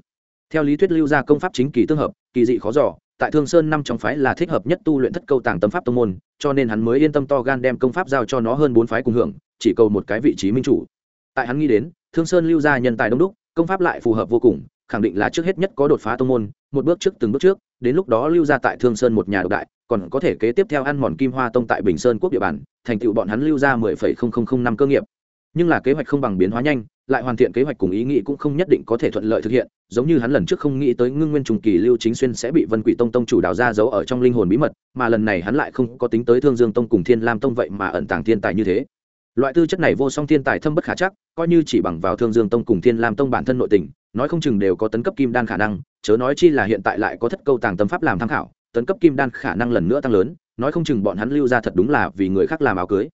Theo lý thuyết lưu gia công pháp chính kỳ tương hợp kỳ dị khó dò tại thương sơn năm trong phái là thích hợp nhất tu luyện thất câu tàng tâm pháp tông môn, cho nên hắn mới yên tâm to gan đem công pháp giao cho nó hơn bốn phái cùng hưởng, chỉ cầu một cái vị trí minh chủ. Tại hắn nghĩ đến, thương sơn lưu gia nhân tài đông đúc, công pháp lại phù hợp vô cùng, khẳng định là trước hết nhất có đột phá tông môn, một bước trước từng bước trước, đến lúc đó lưu gia tại thương sơn một nhà độc đại, còn có thể kế tiếp theo ăn mòn kim hoa tông tại bình sơn quốc địa bàn, thành tựu bọn hắn lưu ra mười phẩy không không không năm cơ nghiệp. Nhưng là kế hoạch không bằng biến hóa nhanh lại hoàn thiện kế hoạch cùng ý nghĩ cũng không nhất định có thể thuận lợi thực hiện, giống như hắn lần trước không nghĩ tới ngưng nguyên trùng kỳ lưu chính xuyên sẽ bị vân quỷ tông tông chủ đào ra giấu ở trong linh hồn bí mật, mà lần này hắn lại không có tính tới thương dương tông cùng thiên lam tông vậy mà ẩn tàng thiên tài như thế. Loại tư chất này vô song thiên tài thâm bất khả chắc, coi như chỉ bằng vào thương dương tông cùng thiên lam tông bản thân nội tình, nói không chừng đều có tấn cấp kim đan khả năng, chớ nói chi là hiện tại lại có thất câu tàng tâm pháp làm tham khảo, tấn cấp kim đan khả năng lần nữa tăng lớn, nói không chừng bọn hắn lưu ra thật đúng là vì người khác làm áo cưới.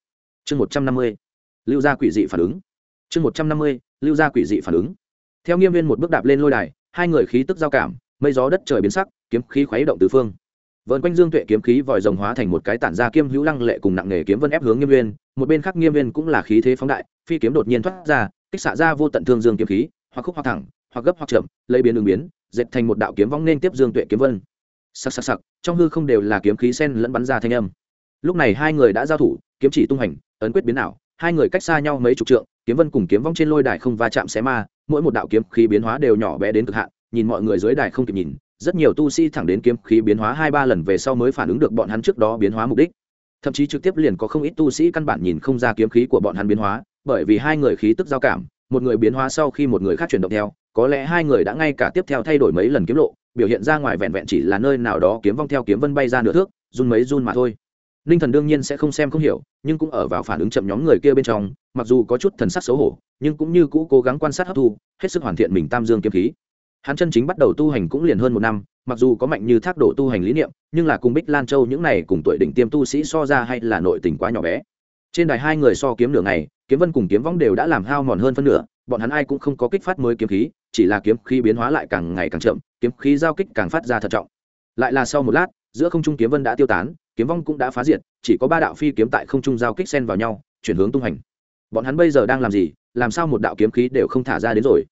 Chương một trăm năm mươi, lưu ra quỷ dị phản ứng chương một trăm năm mươi, lưu gia quỷ dị phản ứng. Theo nghiêm viên một bước đạp lên lôi đài, hai người khí tức giao cảm, mây gió đất trời biến sắc, kiếm khí khuấy động tứ phương. Vợn quanh dương tuệ kiếm khí vòi rồng hóa thành một cái tản ra kiêm hữu lăng lệ cùng nặng nghề kiếm vân ép hướng nghiêm viên, một bên khác nghiêm viên cũng là khí thế phóng đại, phi kiếm đột nhiên thoát ra, kích xạ ra vô tận thương dương kiếm khí, hoặc khúc hoặc thẳng, hoặc gấp hoặc chậm, lấy biến đường biến, dệt thành một đạo kiếm vong nên tiếp dương tuệ kiếm vân. Sặc sặc sặc trong hư không đều là kiếm khí sen lẫn bắn ra thanh âm. Lúc này hai người đã giao thủ, kiếm chỉ tung hành ấn quyết biến ảo hai người cách xa nhau mấy chục trượng, kiếm vân cùng kiếm vong trên lôi đài không va chạm xé ma, mỗi một đạo kiếm khí biến hóa đều nhỏ bé đến cực hạn, nhìn mọi người dưới đài không kịp nhìn, rất nhiều tu sĩ thẳng đến kiếm khí biến hóa hai ba lần về sau mới phản ứng được bọn hắn trước đó biến hóa mục đích. Thậm chí trực tiếp liền có không ít tu sĩ căn bản nhìn không ra kiếm khí của bọn hắn biến hóa, bởi vì hai người khí tức giao cảm, một người biến hóa sau khi một người khác chuyển động theo, có lẽ hai người đã ngay cả tiếp theo thay đổi mấy lần kiếm lộ, biểu hiện ra ngoài vẹn vẹn chỉ là nơi nào đó kiếm vong theo kiếm vân bay ra nửa thước, run mấy run mà thôi ninh thần đương nhiên sẽ không xem không hiểu, nhưng cũng ở vào phản ứng chậm nhóm người kia bên trong, mặc dù có chút thần sắc xấu hổ, nhưng cũng như cũ cố gắng quan sát hấp thu, hết sức hoàn thiện mình tam dương kiếm khí. Hắn chân chính bắt đầu tu hành cũng liền hơn một năm, mặc dù có mạnh như thác đổ tu hành lý niệm, nhưng là cùng bích lan châu những này cùng tuổi đỉnh tiêm tu sĩ so ra hay là nội tình quá nhỏ bé. Trên đài hai người so kiếm nửa ngày, kiếm vân cùng kiếm võng đều đã làm hao mòn hơn phân nửa, bọn hắn ai cũng không có kích phát mới kiếm khí, chỉ là kiếm khí biến hóa lại càng ngày càng chậm, kiếm khí giao kích càng phát ra thận trọng. Lại là sau một lát giữa không trung kiếm vân đã tiêu tán, kiếm vong cũng đã phá diệt, chỉ có ba đạo phi kiếm tại không trung giao kích xen vào nhau, chuyển hướng tung hành. Bọn hắn bây giờ đang làm gì, làm sao một đạo kiếm khí đều không thả ra đến rồi?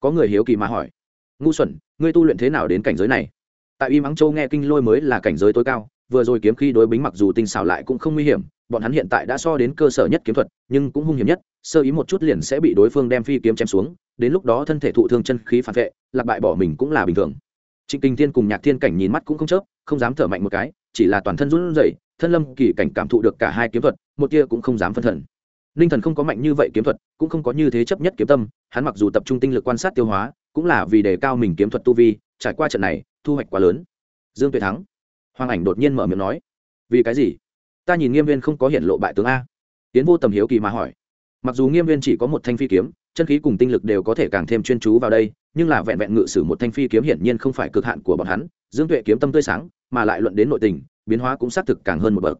Có người hiếu kỳ mà hỏi. Ngu xuẩn, ngươi tu luyện thế nào đến cảnh giới này? Tại y mắng châu nghe kinh lôi mới là cảnh giới tối cao, vừa rồi kiếm khí đối bính mặc dù tinh xảo lại cũng không nguy hiểm, bọn hắn hiện tại đã so đến cơ sở nhất kiếm thuật, nhưng cũng hung hiểm nhất, sơ ý một chút liền sẽ bị đối phương đem phi kiếm chém xuống, đến lúc đó thân thể thụ thương chân khí phản vệ, lạc bại bỏ mình cũng là bình thường trịnh kinh thiên cùng nhạc thiên cảnh nhìn mắt cũng không chớp, không dám thở mạnh một cái, chỉ là toàn thân run rẩy, thân lâm kỳ cảnh cảm thụ được cả hai kiếm thuật, một tia cũng không dám phân thần. Ninh thần không có mạnh như vậy kiếm thuật, cũng không có như thế chấp nhất kiếm tâm, hắn mặc dù tập trung tinh lực quan sát tiêu hóa, cũng là vì đề cao mình kiếm thuật tu vi, trải qua trận này, thu hoạch quá lớn. Dương tuệ thắng. Hoàng ảnh đột nhiên mở miệng nói, vì cái gì? Ta nhìn nghiêm viên không có hiện lộ bại tướng a. Tiến vô tầm hiếu kỳ mà hỏi, mặc dù nghiêm viên chỉ có một thanh phi kiếm chân khí cùng tinh lực đều có thể càng thêm chuyên chú vào đây, nhưng là vẹn vẹn ngự sử một thanh phi kiếm hiển nhiên không phải cực hạn của bọn hắn, dương tuệ kiếm tâm tươi sáng, mà lại luận đến nội tình, biến hóa cũng xác thực càng hơn một bậc.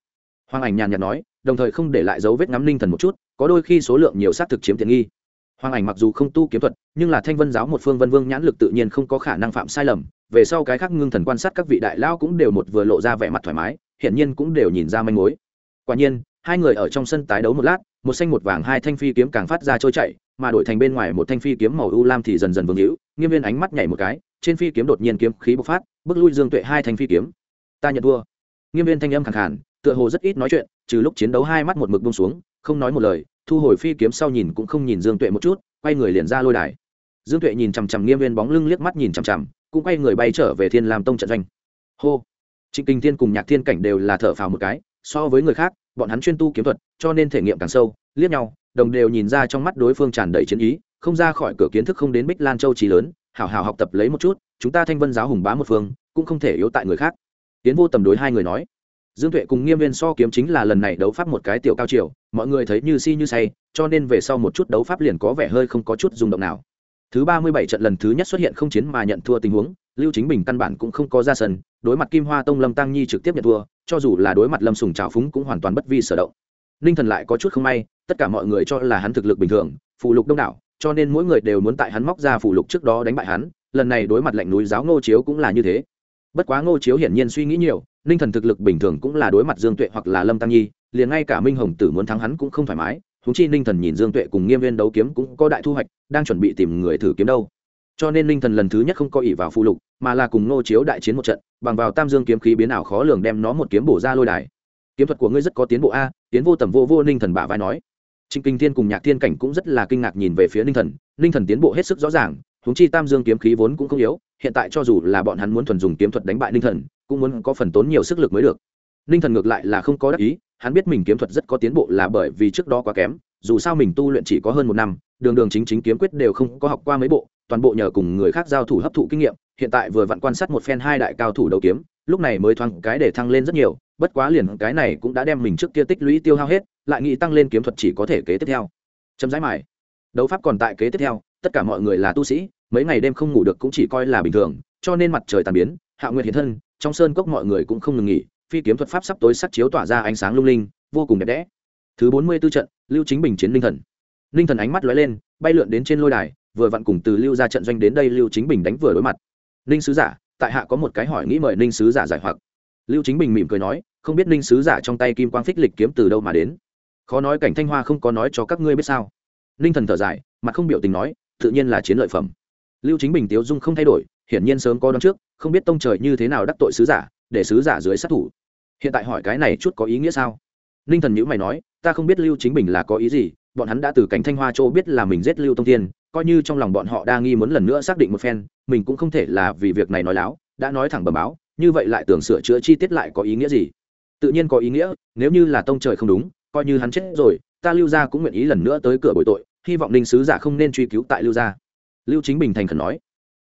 Hoàng ảnh nhàn nhạt nói, đồng thời không để lại dấu vết ngắm ninh thần một chút, có đôi khi số lượng nhiều xác thực chiếm tiện nghi. Hoàng ảnh mặc dù không tu kiếm thuật, nhưng là thanh vân giáo một phương vân vương nhãn lực tự nhiên không có khả năng phạm sai lầm, về sau cái khác ngưng thần quan sát các vị đại lao cũng đều một vừa lộ ra vẻ mặt thoải mái, hiển nhiên cũng đều nhìn ra manh mối. Quả nhiên, hai người ở trong sân tái đấu một lát một xanh một vàng hai thanh phi kiếm càng phát ra trôi chạy mà đổi thành bên ngoài một thanh phi kiếm màu u lam thì dần dần vương hữu, nghiêm viên ánh mắt nhảy một cái, trên phi kiếm đột nhiên kiếm khí bộc phát, bước lui dương tuệ hai thanh phi kiếm. Ta nhận thua. Nghiêm viên thanh âm khẳng hẳn tựa hồ rất ít nói chuyện, trừ lúc chiến đấu hai mắt một mực bông xuống, không nói một lời, thu hồi phi kiếm sau nhìn cũng không nhìn dương tuệ một chút, quay người liền ra lôi đài. Dương tuệ nhìn chằm chằm nghiêm viên bóng lưng liếc mắt nhìn chằm chằm, cũng quay người bay trở về thiên làm tông trận doanh. Hô. Trịnh kinh thiên cùng nhạc thiên cảnh đều là thở phào một cái, so với người khác bọn hắn chuyên tu kiếm thuật, cho nên thể nghiệm càng sâu, liếc nhau, đồng đều nhìn ra trong mắt đối phương tràn đầy chiến ý, không ra khỏi cửa kiến thức không đến bích lan châu trí lớn, hảo hảo học tập lấy một chút, chúng ta thanh vân giáo hùng bá một phương, cũng không thể yếu tại người khác. Tiến vô tầm đối hai người nói, dương tuệ cùng nghiêm viên so kiếm chính là lần này đấu pháp một cái tiểu cao chiều mọi người thấy như si như say, cho nên về sau một chút đấu pháp liền có vẻ hơi không có chút rung động nào. Thứ ba mươi bảy trận lần thứ nhất xuất hiện không chiến mà nhận thua tình huống, lưu chính bình căn bản cũng không có ra sân, đối mặt kim hoa tông lâm tăng nhi trực tiếp nhận thua cho dù là đối mặt lâm sùng trào phúng cũng hoàn toàn bất vi sở động. Ninh thần lại có chút không may, tất cả mọi người cho là hắn thực lực bình thường phụ lục đông đảo, cho nên mỗi người đều muốn tại hắn móc ra phụ lục trước đó đánh bại hắn, lần này đối mặt lệnh núi giáo ngô chiếu cũng là như thế. Bất quá ngô chiếu hiển nhiên suy nghĩ nhiều, ninh thần thực lực bình thường cũng là đối mặt dương tuệ hoặc là lâm tăng nhi, liền ngay cả minh hồng tử muốn thắng hắn cũng không thoải mái húng chi ninh thần nhìn dương tuệ cùng nghiêm viên đấu kiếm cũng có đại thu hoạch, đang chuẩn bị tìm người thử kiếm đâu. Cho nên ninh thần lần thứ nhất không có ỷ vào phụ lục mà là cùng ngô chiếu đại chiến một trận, bằng vào tam dương kiếm khí biến ảo khó lường đem nó một kiếm bổ ra lôi đài. Kiếm thuật của ngươi rất có tiến bộ a, tiến vô tầm vô vô ninh thần bả vai nói. Trình kinh thiên cùng nhạc thiên cảnh cũng rất là kinh ngạc nhìn về phía ninh thần ninh thần tiến bộ hết sức rõ ràng, huống chi tam dương kiếm khí vốn cũng không yếu, hiện tại cho dù là bọn hắn muốn thuần dùng kiếm thuật đánh bại ninh thần, cũng muốn có phần tốn nhiều sức lực mới được. Ninh thần ngược lại là không có đắc ý, hắn biết mình kiếm thuật rất có tiến bộ là bởi vì trước đó quá kém, dù sao mình tu luyện chỉ có hơn một năm, đường đường chính chính kiếm quyết đều không có học qua mấy bộ, toàn bộ nhờ cùng người khác giao thủ hấp thụ kinh nghiệm hiện tại vừa vặn quan sát một phen hai đại cao thủ đấu kiếm, lúc này mới thoáng cái để thăng lên rất nhiều, bất quá liền cái này cũng đã đem mình trước kia tích lũy tiêu hao hết, lại nghĩ tăng lên kiếm thuật chỉ có thể kế tiếp theo. Chấm dãi mải đấu pháp còn tại kế tiếp theo, tất cả mọi người là tu sĩ, mấy ngày đêm không ngủ được cũng chỉ coi là bình thường, cho nên mặt trời tàn biến, hạ nguyệt hiện thân, trong sơn cốc mọi người cũng không ngừng nghỉ, phi kiếm thuật pháp sắp tối sắc chiếu tỏa ra ánh sáng lung linh, vô cùng đẹp đẽ. Thứ bốn mươi 44 trận, lưu chính bình chiến linh thần. Linh thần ánh mắt lóe lên, bay lượn đến trên lôi đài, vừa vặn cùng từ lưu ra trận doanh đến đây lưu chính bình đánh vừa đối mặt ninh sứ giả, tại hạ có một cái hỏi nghĩ mời ninh sứ giả giải hoặc. Lưu chính bình mỉm cười nói, không biết ninh sứ giả trong tay kim quang phích lịch kiếm từ đâu mà đến. Khó nói cảnh thanh hoa không có nói cho các ngươi biết sao. Ninh thần thở dài, mặt không biểu tình nói, tự nhiên là chiến lợi phẩm. Lưu chính bình tiếu dung không thay đổi, hiển nhiên sớm có đón trước, không biết tông trời như thế nào đắc tội sứ giả, để sứ giả dưới sát thủ. Hiện tại hỏi cái này chút có ý nghĩa sao? Ninh thần nhữ mày nói, ta không biết lưu chính bình là có ý gì, bọn hắn đã từ cảnh thanh hoa châu biết là mình giết lưu tông tiên coi như trong lòng bọn họ đa nghi muốn lần nữa xác định một phen mình cũng không thể là vì việc này nói láo, đã nói thẳng bầm báo, như vậy lại tưởng sửa chữa chi tiết lại có ý nghĩa gì? Tự nhiên có ý nghĩa, nếu như là tông trời không đúng, coi như hắn chết rồi, ta lưu gia cũng nguyện ý lần nữa tới cửa bồi tội, hy vọng ninh sứ giả không nên truy cứu tại lưu gia. Lưu chính bình thành khẩn nói,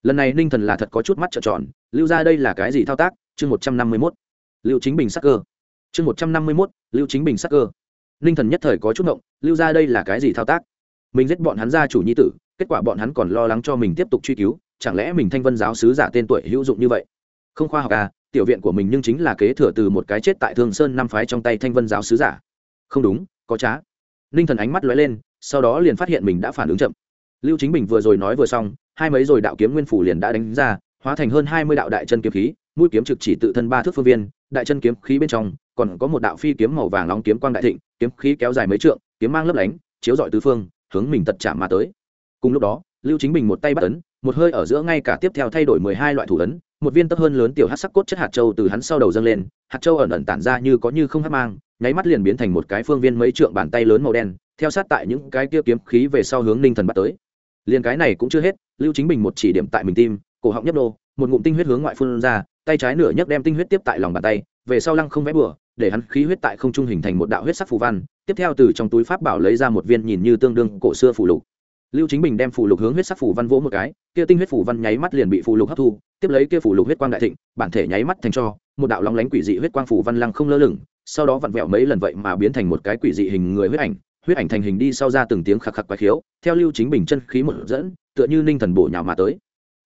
lần này ninh thần là thật có chút mắt trợn tròn, lưu gia đây là cái gì thao tác? Chương một trăm năm mươi mốt. Lưu chính bình sắc cơ. Chương một trăm năm mươi mốt, lưu chính bình sắc cơ. Ninh thần nhất thời có chút ngộng, lưu gia đây là cái gì thao tác? Mình giết bọn hắn gia chủ nhi tử, kết quả bọn hắn còn lo lắng cho mình tiếp tục truy cứu chẳng lẽ mình thanh vân giáo sứ giả tên tuổi hữu dụng như vậy? Không khoa học à tiểu viện của mình nhưng chính là kế thừa từ một cái chết tại thương sơn năm phái trong tay thanh vân giáo sứ giả. Không đúng, có trá. Ninh thần ánh mắt lóe lên, sau đó liền phát hiện mình đã phản ứng chậm. Lưu chính bình vừa rồi nói vừa xong, hai mấy rồi đạo kiếm nguyên phủ liền đã đánh ra, hóa thành hơn hai mươi đạo đại chân kiếm khí, mũi kiếm trực chỉ tự thân ba thước phương viên, đại chân kiếm khí bên trong, còn có một đạo phi kiếm màu vàng nóng kiếm quang đại thịnh, kiếm khí kéo dài mấy trượng, kiếm mang lấp lánh, chiếu dọi tứ phương, hướng mình tật chạm mà tới. Cùng lúc đó, lưu chính bình một tay bắt ấn một hơi ở giữa ngay cả tiếp theo thay đổi mười hai loại thủ ấn, một viên tấp hơn lớn tiểu hát sắc cốt chất hạt châu từ hắn sau đầu dâng lên, hạt châu ẩn ẩn tản ra như có như không hát mang, nháy mắt liền biến thành một cái phương viên mấy trượng bàn tay lớn màu đen, theo sát tại những cái kia kiếm khí về sau hướng ninh thần bắt tới. Liền cái này cũng chưa hết, lưu chính bình một chỉ điểm tại mình tim, cổ họng nhấp nô một ngụm tinh huyết hướng ngoại phun ra, tay trái nửa nhấc đem tinh huyết tiếp tại lòng bàn tay, về sau lăng không vẽ bừa, để hắn khí huyết tại không trung hình thành một đạo huyết sắc phù văn, tiếp theo từ trong túi pháp bảo lấy ra một viên nhìn như tương đương cổ xưa phù lục lưu chính bình đem phù lục hướng huyết sắc phù văn vỗ một cái, kia tinh huyết phù văn nháy mắt liền bị phù lục hấp thu, tiếp lấy kia phù lục huyết quang đại thịnh, bản thể nháy mắt thành cho, một đạo lóng lánh quỷ dị huyết quang phù văn lăng không lơ lửng, sau đó vặn vẹo mấy lần vậy mà biến thành một cái quỷ dị hình người huyết ảnh huyết ảnh thành hình đi sau ra từng tiếng khạc khạc quái khiếu, theo lưu chính bình chân khí một dẫn, tựa như ninh thần bổ nhào mà tới.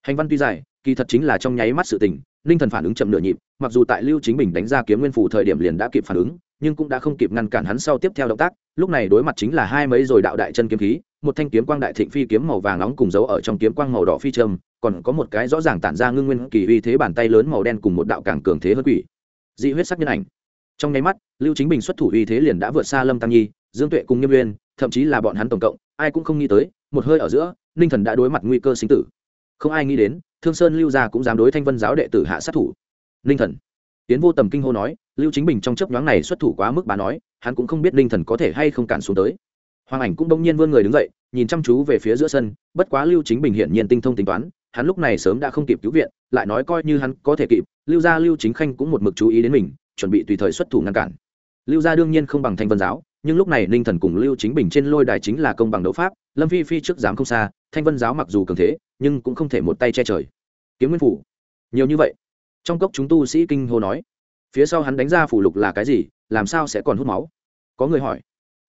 Hành văn tuy dài, kỳ thật chính là trong nháy mắt sự tình, ninh thần phản ứng chậm nửa nhịp, mặc dù tại lưu chính bình đánh ra kiếm nguyên phủ thời điểm liền đã kịp phản ứng, nhưng cũng đã không kịp ngăn cản hắn sau tiếp theo động tác, lúc này đối mặt chính là hai mấy rồi đạo đại chân kiếm khí một thanh kiếm quang đại thịnh phi kiếm màu vàng nóng cùng dấu ở trong kiếm quang màu đỏ phi trâm còn có một cái rõ ràng tản ra ngưng nguyên kỳ uy thế bàn tay lớn màu đen cùng một đạo càng cường thế hơn quỷ. Dị huyết sắc nhân ảnh. Trong nháy mắt, lưu chính bình xuất thủ uy thế liền đã vượt xa lâm tam nhi, dương tuệ cùng nghiêm uyên thậm chí là bọn hắn tổng cộng, ai cũng không nghĩ tới, một hơi ở giữa, ninh thần đã đối mặt nguy cơ sinh tử. Không ai nghĩ đến, thương sơn lưu gia cũng dám đối thanh vân giáo đệ tử hạ sát thủ. Ninh thần. Tiến vô tầm kinh hô nói, lưu chính bình trong chấp nhoáng này xuất thủ quá mức bà nói, hắn cũng không biết ninh thần có thể hay không cản xuống tới hoàng ảnh cũng đông nhiên vươn người đứng dậy, nhìn chăm chú về phía giữa sân, bất quá lưu chính bình hiển nhiên tinh thông tính toán, hắn lúc này sớm đã không kịp cứu viện, lại nói coi như hắn có thể kịp, lưu gia lưu chính khanh cũng một mực chú ý đến mình, chuẩn bị tùy thời xuất thủ ngăn cản. Lưu gia đương nhiên không bằng thanh vân giáo, nhưng lúc này ninh thần cùng lưu chính bình trên lôi đài chính là công bằng đấu pháp, lâm phi phi trước dám không xa, thanh vân giáo mặc dù cường thế, nhưng cũng không thể một tay che trời. Kiếm nguyên phủ. Nhiều như vậy. Trong cốc chúng tu sĩ kinh hô nói. Phía sau hắn đánh ra phủ lục là cái gì, làm sao sẽ còn hút máu? Có người hỏi.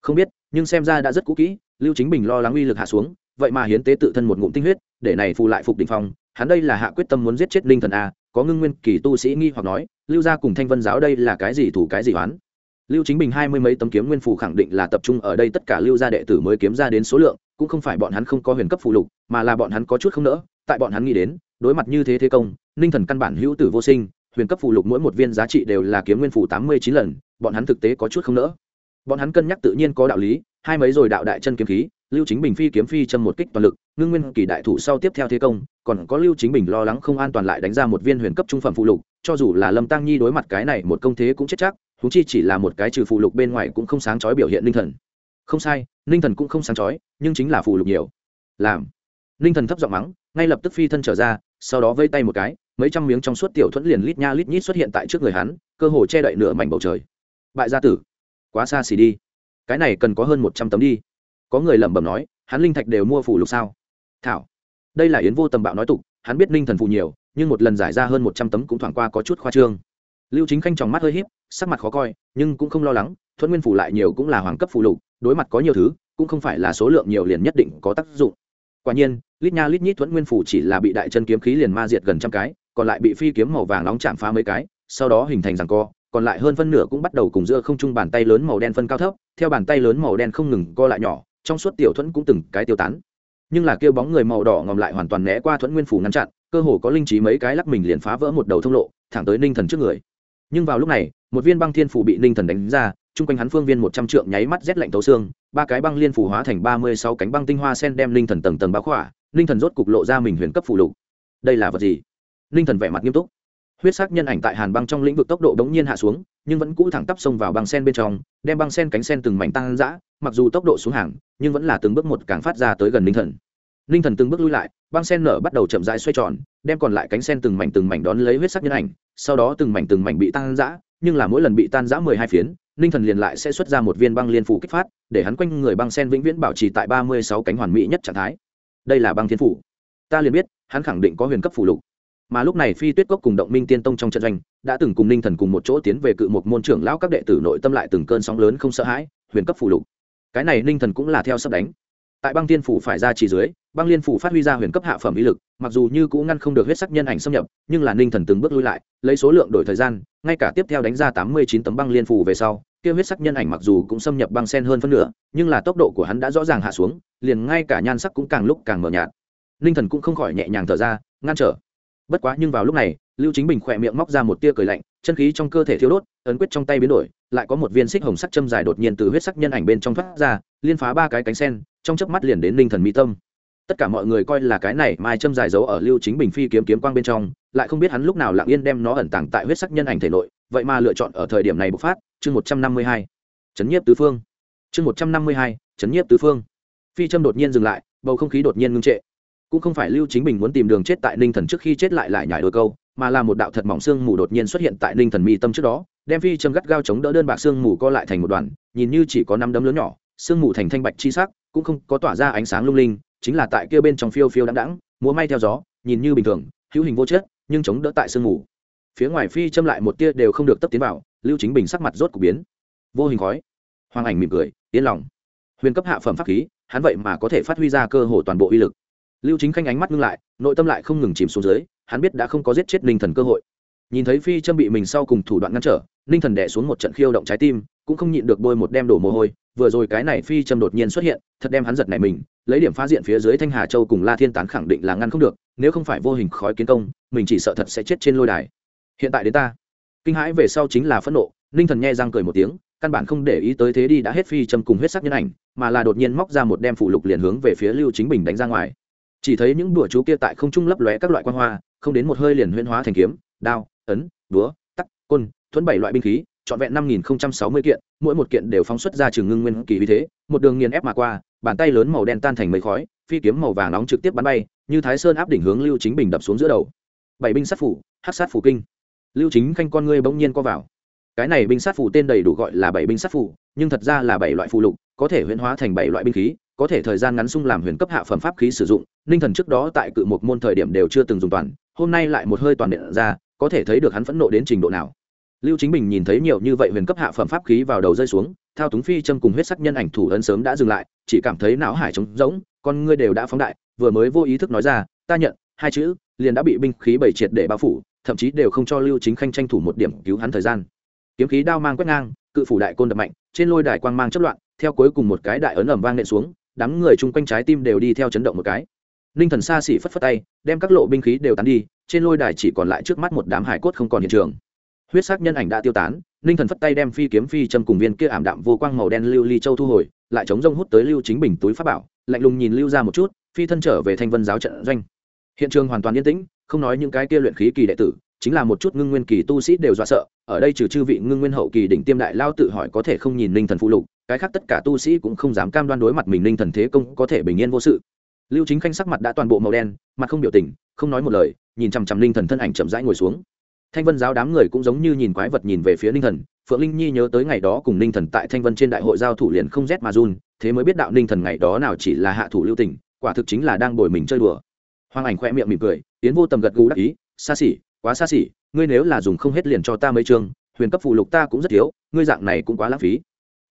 Không biết nhưng xem ra đã rất cũ kỹ, lưu chính bình lo lắng uy lực hạ xuống, vậy mà hiến tế tự thân một ngụm tinh huyết, để này phù lại phục đỉnh phong, hắn đây là hạ quyết tâm muốn giết chết linh thần a, có ngưng nguyên kỳ tu sĩ nghi hoặc nói, lưu gia cùng thanh vân giáo đây là cái gì thủ cái gì oán. Lưu chính bình hai mươi mấy tấm kiếm nguyên phù khẳng định là tập trung ở đây tất cả lưu gia đệ tử mới kiếm ra đến số lượng, cũng không phải bọn hắn không có huyền cấp phù lục, mà là bọn hắn có chút không nỡ, tại bọn hắn nghĩ đến, đối mặt như thế thế công, ninh thần căn bản hữu tử vô sinh, huyền cấp phù lục mỗi một viên giá trị đều là kiếm nguyên phủ tám mươi chín lần, bọn hắn thực tế có chút không nỡ bọn hắn cân nhắc tự nhiên có đạo lý, hai mấy rồi đạo đại chân kiếm khí, lưu chính bình phi kiếm phi châm một kích toàn lực, ngưng nguyên kỳ đại thủ sau tiếp theo thế công, còn có lưu chính bình lo lắng không an toàn lại đánh ra một viên huyền cấp trung phẩm phụ lục, cho dù là lâm tăng nhi đối mặt cái này một công thế cũng chết chắc thú chi chỉ là một cái trừ phụ lục bên ngoài cũng không sáng chói biểu hiện linh thần. Không sai, linh thần cũng không sáng chói, nhưng chính là phụ lục nhiều. Làm. Linh thần thấp giọng mắng, ngay lập tức phi thân trở ra, sau đó vây tay một cái, mấy trăm miếng trong suốt tiểu thuẫn liền lít nha lít nhít xuất hiện tại trước người hắn, cơ hồ che đậy nửa mảnh bầu trời. Bại gia tử quá xa xỉ đi. Cái này cần có hơn một trăm tấm đi. Có người lẩm bẩm nói, hắn linh thạch đều mua phủ lục sao? Thảo. Đây là yến vô tầm bạo nói tục, hắn biết ninh thần phù nhiều, nhưng một lần giải ra hơn một trăm tấm cũng thoảng qua có chút khoa trương. Lưu chính khanh tròng mắt hơi h í p sắc mặt khó coi, nhưng cũng không lo lắng, Thuận nguyên phủ lại nhiều cũng là hoàng cấp phù lục, đối mặt có nhiều thứ, cũng không phải là số lượng nhiều liền nhất định có tác dụng. Quả nhiên, lít nha lít nhít thuẫn nguyên phủ chỉ là bị đại chân kiếm khí liền ma diệt gần trăm cái, còn lại bị phi kiếm màu vàng nóng chạm phá mấy cái, sau đó hình thành rằng co còn lại hơn phân nửa cũng bắt đầu cùng giữa không trung bàn tay lớn màu đen phân cao thấp, theo bàn tay lớn màu đen không ngừng co lại nhỏ, trong suốt tiểu thuẫn cũng từng cái tiêu tán. Nhưng là kêu bóng người màu đỏ ngòm lại hoàn toàn né qua thuẫn nguyên phủ ngăn chặn, cơ hồ có linh trí mấy cái lắc mình liền phá vỡ một đầu thông lộ, thẳng tới ninh thần trước người. Nhưng vào lúc này, một viên băng thiên phủ bị ninh thần đánh ra, chung quanh hắn phương viên một trăm trượng nháy mắt rét lạnh tấu xương, ba cái băng liên phủ hóa thành ba mươi sáu cánh băng tinh hoa sen đem ninh thần tầng tầng báo khỏa, ninh thần rốt cục lộ ra mình huyền cấp phủ lục. Đây là vật gì? Ninh thần vẻ mặt nghiêm túc huyết sắc nhân ảnh tại hàn băng trong lĩnh vực tốc độ bỗng nhiên hạ xuống, nhưng vẫn cũ thẳng tắp xông vào băng sen bên trong, đem băng sen cánh sen từng mảnh tăng giã mặc dù tốc độ xuống hàng, nhưng vẫn là từng bước một càng phát ra tới gần ninh thần. Ninh thần từng bước lui lại, băng sen nở bắt đầu chậm rãi xoay tròn, đem còn lại cánh sen từng mảnh từng mảnh đón lấy huyết sắc nhân ảnh, sau đó từng mảnh từng mảnh bị tan giã nhưng là mỗi lần bị tan giã mười hai phiến, ninh thần liền lại sẽ xuất ra một viên băng liên phủ kích phát, để hắn quanh người băng sen vĩnh viễn bảo trì tại ba mươi sáu cánh hoàn mỹ nhất trạng thái. Đây là băng thiên phủ. Ta liền biết, hắn khẳng định có huyền cấp phủ lục mà lúc này phi tuyết cốc cùng động minh tiên tông trong trận doanh đã từng cùng ninh thần cùng một chỗ tiến về cự một môn trưởng lão các đệ tử nội tâm lại từng cơn sóng lớn không sợ hãi, huyền cấp phủ lục. Cái này ninh thần cũng là theo sắp đánh. Tại băng tiên phủ phải ra chỉ dưới, băng liên phủ phát huy ra huyền cấp hạ phẩm ý lực, mặc dù như cũng ngăn không được huyết sắc nhân ảnh xâm nhập, nhưng là ninh thần từng bước lui lại, lấy số lượng đổi thời gian, ngay cả tiếp theo đánh ra tám mươi chín tấm băng liên phủ về sau, kia huyết sắc nhân ảnh mặc dù cũng xâm nhập băng sen hơn phân nửa, nhưng là tốc độ của hắn đã rõ ràng hạ xuống, liền ngay cả nhan sắc cũng càng lúc càng mờ nhạt. Ninh thần cũng không khỏi nhẹ nhàng thở ra, ngăn trở bất quá nhưng vào lúc này, lưu chính bình khỏe miệng móc ra một tia cười lạnh, chân khí trong cơ thể thiếu đốt, ấn quyết trong tay biến đổi, lại có một viên xích hồng sắc châm dài đột nhiên từ huyết sắc nhân ảnh bên trong thoát ra, liên phá ba cái cánh sen, trong chớp mắt liền đến linh thần mỹ tâm. Tất cả mọi người coi là cái này mai châm dài giấu ở lưu chính bình phi kiếm kiếm quang bên trong, lại không biết hắn lúc nào lặng yên đem nó ẩn tàng tại huyết sắc nhân ảnh thể nội, vậy mà lựa chọn ở thời điểm này bộc phát, chương một trăm năm mươi hai. Chấn nhiếp tứ phương. Chương một trăm năm mươi hai, chấn nhiếp tứ phương. Phi châm đột nhiên dừng lại, bầu không khí đột nhiên ngưng trệ cũng không phải lưu chính bình muốn tìm đường chết tại ninh thần trước khi chết lại lại nhảy đôi câu, mà là một đạo thật mỏng xương mù đột nhiên xuất hiện tại ninh thần mi tâm trước đó, đem phi châm gắt gao chống đỡ đơn bạc xương mù co lại thành một đoàn, nhìn như chỉ có năm đấm lớn nhỏ, xương mù thành thanh bạch chi sắc, cũng không có tỏa ra ánh sáng lung linh, chính là tại kia bên trong phiêu phiêu đãng đãng, múa may theo gió, nhìn như bình thường, hữu hình vô chất, nhưng chống đỡ tại sương mù. Phía ngoài phi châm lại một tia đều không được tấp tiến vào, lưu chính bình sắc mặt rốt cục biến. Vô hình khói. Hoàng ảnh mỉm cười, yên lòng. Huyền cấp hạ phẩm pháp khí, hắn vậy mà có thể phát huy ra cơ hồ toàn bộ uy lực lưu chính khanh ánh mắt ngưng lại, nội tâm lại không ngừng chìm xuống dưới, hắn biết đã không có giết chết ninh thần cơ hội. Nhìn thấy phi châm bị mình sau cùng thủ đoạn ngăn trở, ninh thần đẻ xuống một trận khiêu động trái tim, cũng không nhịn được bôi một đem đổ mồ hôi, vừa rồi cái này phi châm đột nhiên xuất hiện, thật đem hắn giật này mình, lấy điểm phá diện phía dưới thanh hà châu cùng la thiên tán khẳng định là ngăn không được, nếu không phải vô hình khói kiến công, mình chỉ sợ thật sẽ chết trên lôi đài. Hiện tại đến ta. Kinh hãi về sau chính là phẫn nộ, ninh thần nhẹ răng cười một tiếng, căn bản không để ý tới thế đi đã hết phi châm cùng huyết sắc nhân ảnh, mà là đột nhiên móc ra một đem phụ lục liền hướng về phía lưu chính bình đánh ra ngoài chỉ thấy những đùa chú kia tại không trung lấp lóe các loại quan hoa, không đến một hơi liền huyễn hóa thành kiếm, đao, ấn, búa, tắc, côn, thuẫn bảy loại binh khí, trọn vẹn năm nghìn sáu mươi kiện, mỗi một kiện đều phóng xuất ra trường ngưng nguyên kỳ uy thế, một đường nghiền ép mà qua, bàn tay lớn màu đen tan thành mấy khói, phi kiếm màu vàng nóng trực tiếp bắn bay, như thái sơn áp đỉnh hướng lưu chính bình đập xuống giữa đầu. Bảy binh sát phủ hát sát phủ kinh. Lưu chính khanh con ngươi bỗng nhiên co vào. Cái này binh sát phủ tên đầy đủ gọi là bảy binh sát phủ, nhưng thật ra là bảy loại phụ lục, có thể huyễn hóa thành bảy loại binh khí có thể thời gian ngắn sung làm huyền cấp hạ phẩm pháp khí sử dụng, ninh thần trước đó tại cự một môn thời điểm đều chưa từng dùng toàn, hôm nay lại một hơi toàn điện ra, có thể thấy được hắn phẫn nộ đến trình độ nào. Lưu chính bình nhìn thấy nhiều như vậy huyền cấp hạ phẩm pháp khí vào đầu rơi xuống, thao túng phi châm cùng huyết sắc nhân ảnh thủ ấn sớm đã dừng lại, chỉ cảm thấy não hải trống rỗng, con ngươi đều đã phóng đại, vừa mới vô ý thức nói ra, ta nhận, hai chữ, liền đã bị binh khí bảy triệt để bao phủ, thậm chí đều không cho lưu chính khanh tranh thủ một điểm cứu hắn thời gian. Kiếm khí đao mang quét ngang, cự phủ đại côn đập mạnh, trên lôi đài quang mang chất loạn, theo cuối cùng một cái đại ấn ẩm vang nện xuống đám người chung quanh trái tim đều đi theo chấn động một cái. Ninh thần xa xỉ phất phất tay, đem các lộ binh khí đều tán đi, trên lôi đài chỉ còn lại trước mắt một đám hải cốt không còn hiện trường. Huyết sắc nhân ảnh đã tiêu tán, ninh thần phất tay đem phi kiếm phi châm cùng viên kia ảm đạm vô quang màu đen lưu ly châu thu hồi, lại chống rông hút tới lưu chính bình túi pháp bảo, lạnh lùng nhìn lưu ra một chút, phi thân trở về thanh vân giáo trận doanh. Hiện trường hoàn toàn yên tĩnh, không nói những cái kia luyện khí kỳ đệ tử chính là một chút ngưng nguyên kỳ tu sĩ đều dọa sợ, ở đây trừ chư vị ngưng nguyên hậu kỳ đỉnh tiêm đại lao tự hỏi có thể không nhìn ninh thần phụ lục, cái khác tất cả tu sĩ cũng không dám cam đoan đối mặt mình ninh thần thế công có thể bình yên vô sự. Lưu chính khanh sắc mặt đã toàn bộ màu đen, mặt không biểu tình, không nói một lời, nhìn chằm chằm ninh thần thân ảnh chậm rãi ngồi xuống. Thanh vân giáo đám người cũng giống như nhìn quái vật nhìn về phía ninh thần, phượng linh nhi nhớ tới ngày đó cùng ninh thần tại thanh vân trên đại hội giao thủ liền không rét mà run, thế mới biết đạo ninh thần ngày đó nào chỉ là hạ thủ lưu tình, quả thực chính là đang bồi mình chơi đùa. Hoàng ảnh khoe miệng mỉm cười tiến vô tầm gật gù đắc ý xa xỉ quá xa xỉ, ngươi nếu là dùng không hết liền cho ta mấy chương huyền cấp phụ lục ta cũng rất thiếu, ngươi dạng này cũng quá lãng phí.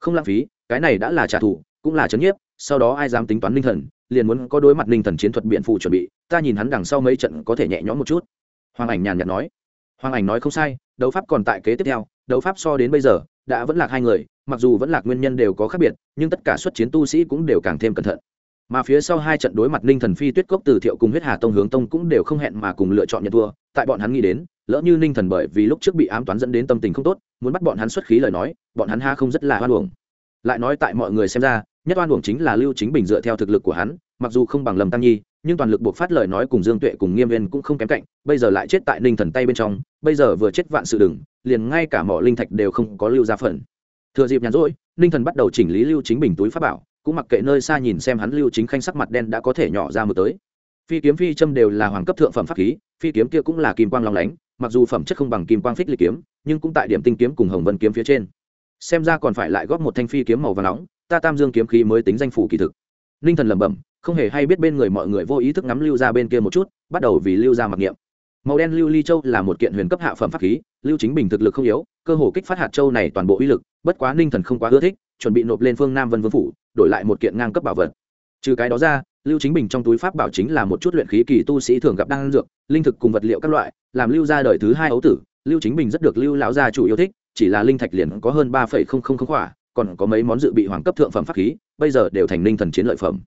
Không lãng phí, cái này đã là trả thù, cũng là chấn nhiếp, sau đó ai dám tính toán ninh thần, liền muốn có đối mặt ninh thần chiến thuật biện phụ chuẩn bị, ta nhìn hắn đằng sau mấy trận có thể nhẹ nhõm một chút. Hoàng ảnh nhàn nhạt nói. Hoàng ảnh nói không sai, đấu pháp còn tại kế tiếp theo, đấu pháp so đến bây giờ, đã vẫn là hai người, mặc dù vẫn là nguyên nhân đều có khác biệt, nhưng tất cả xuất chiến tu sĩ cũng đều càng thêm cẩn thận mà phía sau hai trận đối mặt ninh thần phi tuyết cốc từ thiệu cùng huyết hà tông hướng tông cũng đều không hẹn mà cùng lựa chọn nhận thua, tại bọn hắn nghĩ đến, lỡ như ninh thần bởi vì lúc trước bị ám toán dẫn đến tâm tình không tốt, muốn bắt bọn hắn xuất khí lời nói, bọn hắn ha không rất là hoan hưởng lại nói tại mọi người xem ra, nhất oan hưởng chính là lưu chính bình dựa theo thực lực của hắn, mặc dù không bằng lầm tăng nhi, nhưng toàn lực buộc phát lời nói cùng dương tuệ cùng nghiêm viên cũng không kém cạnh, bây giờ lại chết tại ninh thần tay bên trong, bây giờ vừa chết vạn sự đừng, liền ngay cả mỏ linh thạch đều không có lưu ra phần. Thừa dịp nhàn rỗi, ninh thần bắt đầu chỉnh lý lưu chính bình túi pháp bảo cũng mặc kệ nơi xa nhìn xem hắn lưu chính khanh sắc mặt đen đã có thể nhỏ ra một tới. Phi kiếm phi châm đều là hoàng cấp thượng phẩm pháp khí, phi kiếm kia cũng là kim quang long lánh, mặc dù phẩm chất không bằng kim quang phích lịch kiếm, nhưng cũng tại điểm tinh kiếm cùng hồng vân kiếm phía trên. Xem ra còn phải lại góp một thanh phi kiếm màu vàng nóng, ta tam dương kiếm khí mới tính danh phủ kỳ thực. Ninh thần lẩm bẩm, không hề hay biết bên người mọi người vô ý thức ngắm lưu ra bên kia một chút, bắt đầu vì lưu ra mặc niệm. Màu đen lưu ly châu là một kiện huyền cấp hạ phẩm pháp khí, lưu chính bình thực lực không yếu, cơ hồ kích phát hạt châu này toàn bộ uy lực, bất quá ninh thần không quá ưa thích chuẩn bị nộp lên phương nam vân vương phủ, đổi lại một kiện ngang cấp bảo vật. Trừ cái đó ra, lưu chính bình trong túi pháp bảo chính là một chút luyện khí kỳ tu sĩ thường gặp đan dược, linh thực cùng vật liệu các loại, làm lưu ra đời thứ hai ấu tử, lưu chính bình rất được lưu lão gia chủ yêu thích, chỉ là linh thạch liền có hơn ba phẩy không không không khỏa, còn có mấy món dự bị hoàng cấp thượng phẩm pháp khí, bây giờ đều thành linh thần chiến lợi phẩm.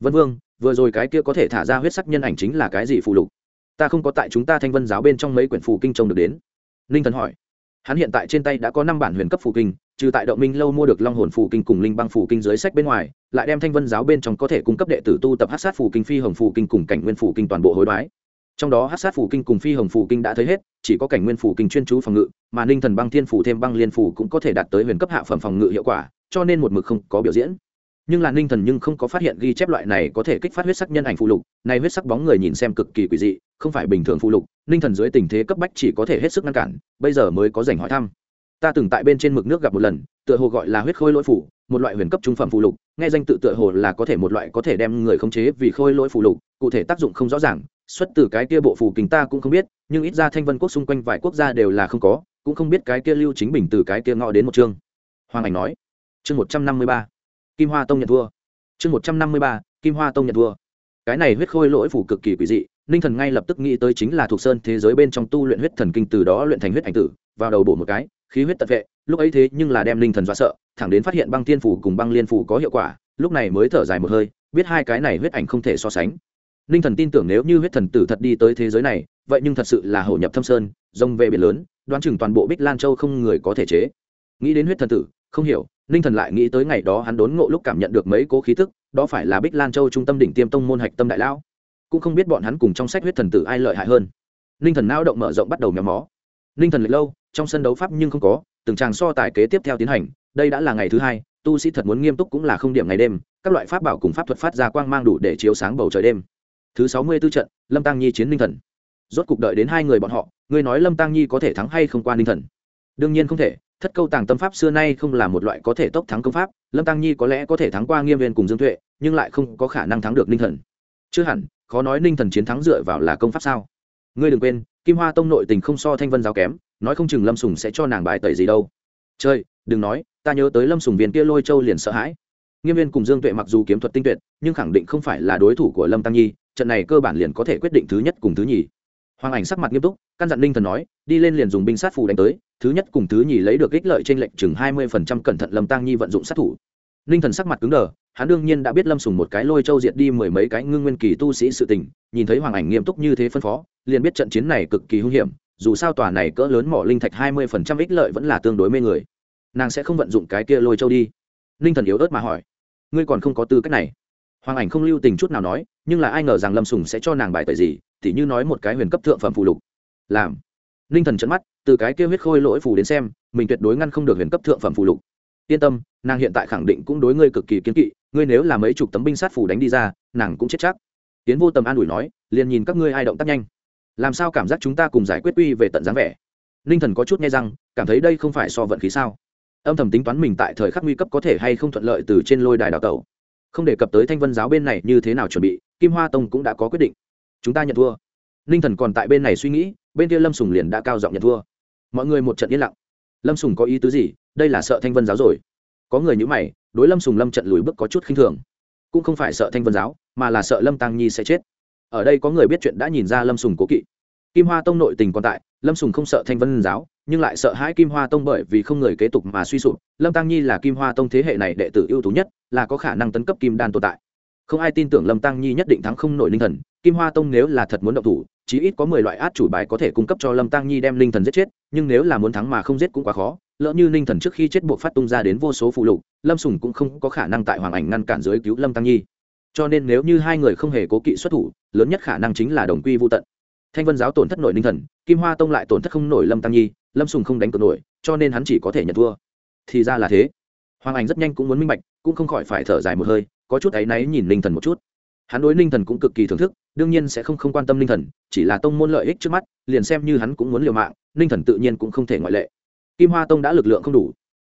Vân vương, vừa rồi cái kia có thể thả ra huyết sắc nhân ảnh chính là cái gì phụ lục? Ta không có tại chúng ta thanh vân giáo bên trong mấy quyển phù kinh trông được đến. Linh thần hỏi hắn hiện tại trên tay đã có năm bản huyền cấp phù kinh, trừ tại động minh lâu mua được long hồn phù kinh cùng linh băng phù kinh dưới sách bên ngoài, lại đem thanh vân giáo bên trong có thể cung cấp đệ tử tu tập hát sát phù kinh, phi hồng phù kinh cùng cảnh nguyên phù kinh toàn bộ hối đoái. Trong đó hát sát phù kinh cùng phi hồng phù kinh đã thấy hết, chỉ có cảnh nguyên phù kinh chuyên chú phòng ngự, mà ninh thần băng thiên phù thêm băng liên phù cũng có thể đạt tới huyền cấp hạ phẩm phòng ngự hiệu quả, cho nên một mực không có biểu diễn. Nhưng là ninh thần nhưng không có phát hiện ghi chép loại này có thể kích phát huyết sắc nhân ảnh phụ lục, này huyết sắc bóng người nhìn xem cực kỳ quỷ dị, không phải bình thường phụ lục ninh thần dưới tình thế cấp bách chỉ có thể hết sức ngăn cản, bây giờ mới có dành hỏi thăm. Ta từng tại bên trên mực nước gặp một lần, tựa hồ gọi là huyết khôi lỗi phủ, một loại huyền cấp trung phẩm phụ lục, nghe danh tự tựa hồ là có thể một loại có thể đem người khống chế vì khôi lỗi phụ lục, cụ thể tác dụng không rõ ràng, xuất từ cái kia bộ phù kính ta cũng không biết, nhưng ít ra thanh vân quốc xung quanh vài quốc gia đều là không có, cũng không biết cái kia lưu chính bình từ cái kia ngọ đến một chương. Hoàng ảnh nói, chương một trăm năm mươi ba, kim hoa tông nhận thua. Chương một trăm năm mươi ba, kim hoa tông nhận thua. Cái này huyết khôi lỗi phủ cực kỳ quỷ dị ninh thần ngay lập tức nghĩ tới chính là thuộc sơn thế giới bên trong tu luyện huyết thần kinh từ đó luyện thành huyết ảnh tử, vào đầu bổ một cái, khí huyết tật vệ, lúc ấy thế nhưng là đem ninh thần dọa sợ, thẳng đến phát hiện băng tiên phủ cùng băng liên phủ có hiệu quả, lúc này mới thở dài một hơi, biết hai cái này huyết ảnh không thể so sánh. Ninh thần tin tưởng nếu như huyết thần tử thật đi tới thế giới này, vậy nhưng thật sự là hổ nhập thâm sơn, rông về biển lớn, đoán chừng toàn bộ bích lan châu không người có thể chế. Nghĩ đến huyết thần tử, không hiểu ninh thần lại nghĩ tới ngày đó hắn đốn ngộ lúc cảm nhận được mấy cố khí tức, đó phải là bích lan châu trung tâm đỉnh tiêm tông môn hạch tâm đại lão cũng không biết bọn hắn cùng trong sách huyết thần tử ai lợi hại hơn. Ninh thần nao động mở rộng bắt đầu méo mó. Ninh thần lệch lâu, trong sân đấu pháp nhưng không có, từng tràng so tài kế tiếp theo tiến hành, đây đã là ngày thứ hai, tu sĩ thật muốn nghiêm túc cũng là không điểm ngày đêm, các loại pháp bảo cùng pháp thuật phát ra quang mang đủ để chiếu sáng bầu trời đêm. Thứ sáu mươi 64 trận, lâm tăng nhi chiến ninh thần. Rốt cục đợi đến hai người bọn họ, ngươi nói lâm tăng nhi có thể thắng hay không qua ninh thần? Đương nhiên không thể, thất câu tàng tâm pháp xưa nay không là một loại có thể tốc thắng công pháp, lâm tăng nhi có lẽ có thể thắng qua nghiêm viên cùng dương tuệ, nhưng lại không có khả năng thắng được ninh thần chưa hẳn, khó nói ninh thần chiến thắng dựa vào là công pháp sao? Ngươi đừng quên, kim hoa tông nội tình không so thanh vân giáo kém, nói không chừng lâm sùng sẽ cho nàng bài tẩy gì đâu. Chơi đừng nói, ta nhớ tới lâm sùng viên kia lôi châu liền sợ hãi. Nghiêm viên cùng dương tuệ mặc dù kiếm thuật tinh tuyệt, nhưng khẳng định không phải là đối thủ của lâm tăng nhi, trận này cơ bản liền có thể quyết định thứ nhất cùng thứ nhì. Hoàng ảnh sắc mặt nghiêm túc, căn dặn ninh thần nói, đi lên liền dùng binh sát phù đánh tới, thứ nhất cùng thứ nhì lấy được ích lợi trên lệnh chừng hai mươi phần trăm cẩn thận lâm tăng nhi vận dụng sát thủ ninh thần sắc mặt cứng đờ, hắn đương nhiên đã biết lâm sùng một cái lôi châu diệt đi mười mấy cái ngưng nguyên kỳ tu sĩ sự tình, nhìn thấy hoàng ảnh nghiêm túc như thế phân phó, liền biết trận chiến này cực kỳ hung hiểm, dù sao tòa này cỡ lớn mỏ linh thạch hai mươi phần trăm ích lợi vẫn là tương đối mê người. Nàng sẽ không vận dụng cái kia lôi châu đi. Ninh thần yếu ớt mà hỏi. Ngươi còn không có tư cách này. Hoàng ảnh không lưu tình chút nào nói, nhưng là ai ngờ rằng lâm sùng sẽ cho nàng bài tời gì, tỉ như nói một cái huyền cấp thượng phẩm phù lục. Làm. Ninh thần trận mắt, từ cái kia huyết khôi lỗi phù đến xem, mình tuyệt đối ngăn không được huyền cấp thượng phẩm phù lục yên tâm, nàng hiện tại khẳng định cũng đối ngươi cực kỳ kiến kỵ, ngươi nếu là mấy chục tấm binh sát phủ đánh đi ra, nàng cũng chết chắc. Tiến vô tầm an ủi nói, liền nhìn các ngươi ai động tác nhanh. Làm sao cảm giác chúng ta cùng giải quyết uy về tận dáng vẻ? Ninh thần có chút nghe rằng cảm thấy đây không phải so vận khí sao? Âm thầm tính toán mình tại thời khắc nguy cấp có thể hay không thuận lợi từ trên lôi đài đào tẩu. Không đề cập tới thanh vân giáo bên này như thế nào chuẩn bị, kim hoa tông cũng đã có quyết định. Chúng ta nhận thua. Ninh thần còn tại bên này suy nghĩ, bên kia lâm sùng liền đã cao giọng nhận thua. Mọi người một trận yên lặng lâm sùng có ý tứ gì đây là sợ thanh vân giáo rồi có người nhữ mày đối lâm sùng lâm trận lùi bước có chút khinh thường cũng không phải sợ thanh vân giáo mà là sợ lâm tăng nhi sẽ chết ở đây có người biết chuyện đã nhìn ra lâm sùng cố kỵ kim hoa tông nội tình còn tại lâm sùng không sợ thanh vân giáo nhưng lại sợ hãi kim hoa tông bởi vì không người kế tục mà suy sụp lâm tăng nhi là kim hoa tông thế hệ này đệ tử ưu tú nhất là có khả năng tấn cấp kim đan tồn tại không ai tin tưởng lâm tăng nhi nhất định thắng không nổi linh thần, kim hoa tông nếu là thật muốn động thủ, chí ít có mười loại át chủ bài có thể cung cấp cho lâm tăng nhi đem linh thần giết chết, nhưng nếu là muốn thắng mà không giết cũng quá khó, lỡ như linh thần trước khi chết buộc phát tung ra đến vô số phụ lục, lâm sùng cũng không có khả năng tại hoàng ảnh ngăn cản dưới cứu lâm tăng nhi. Cho nên nếu như hai người không hề cố kỵ xuất thủ, lớn nhất khả năng chính là đồng quy vô tận. Thanh vân giáo tổn thất nổi linh thần, kim hoa tông lại tổn thất không nổi lâm tăng nhi, lâm sùng không đánh cược nổi, cho nên hắn chỉ có thể nhận thua. Thì ra là thế. Hoàng ảnh rất nhanh cũng muốn minh bạch, cũng không khỏi phải thở dài một hơi có chút áy náy nhìn ninh thần một chút. Hắn đối ninh thần cũng cực kỳ thưởng thức, đương nhiên sẽ không không quan tâm ninh thần, chỉ là tông môn lợi ích trước mắt, liền xem như hắn cũng muốn liều mạng, ninh thần tự nhiên cũng không thể ngoại lệ. Kim hoa tông đã lực lượng không đủ.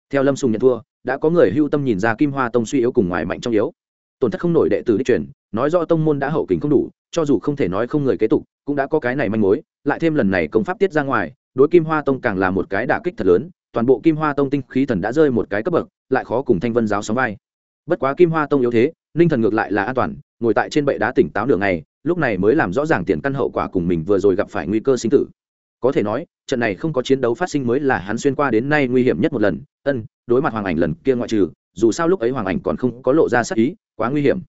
Theo lâm sùng nhận thua, đã có người hưu tâm nhìn ra kim hoa tông suy yếu cùng ngoài mạnh trong yếu. Tổn thất không nổi đệ tử đi truyền, nói do tông môn đã hậu kính không đủ, cho dù không thể nói không người kế tục, cũng đã có cái này manh mối, lại thêm lần này công pháp tiết ra ngoài, đối kim hoa tông càng là một cái đả kích thật lớn, toàn bộ kim hoa tông tinh khí thần đã rơi một cái cấp bậc, lại khó cùng thanh vân giáo sóng vai bất quá kim hoa tông yếu thế, ninh thần ngược lại là an toàn, ngồi tại trên bệ đá tỉnh táo đường này lúc này mới làm rõ ràng tiền căn hậu quả cùng mình vừa rồi gặp phải nguy cơ sinh tử. Có thể nói, trận này không có chiến đấu phát sinh mới là hắn xuyên qua đến nay nguy hiểm nhất một lần. Ân, đối mặt hoàng ảnh lần kia ngoại trừ, dù sao lúc ấy hoàng ảnh còn không có lộ ra sắc ý, quá nguy hiểm.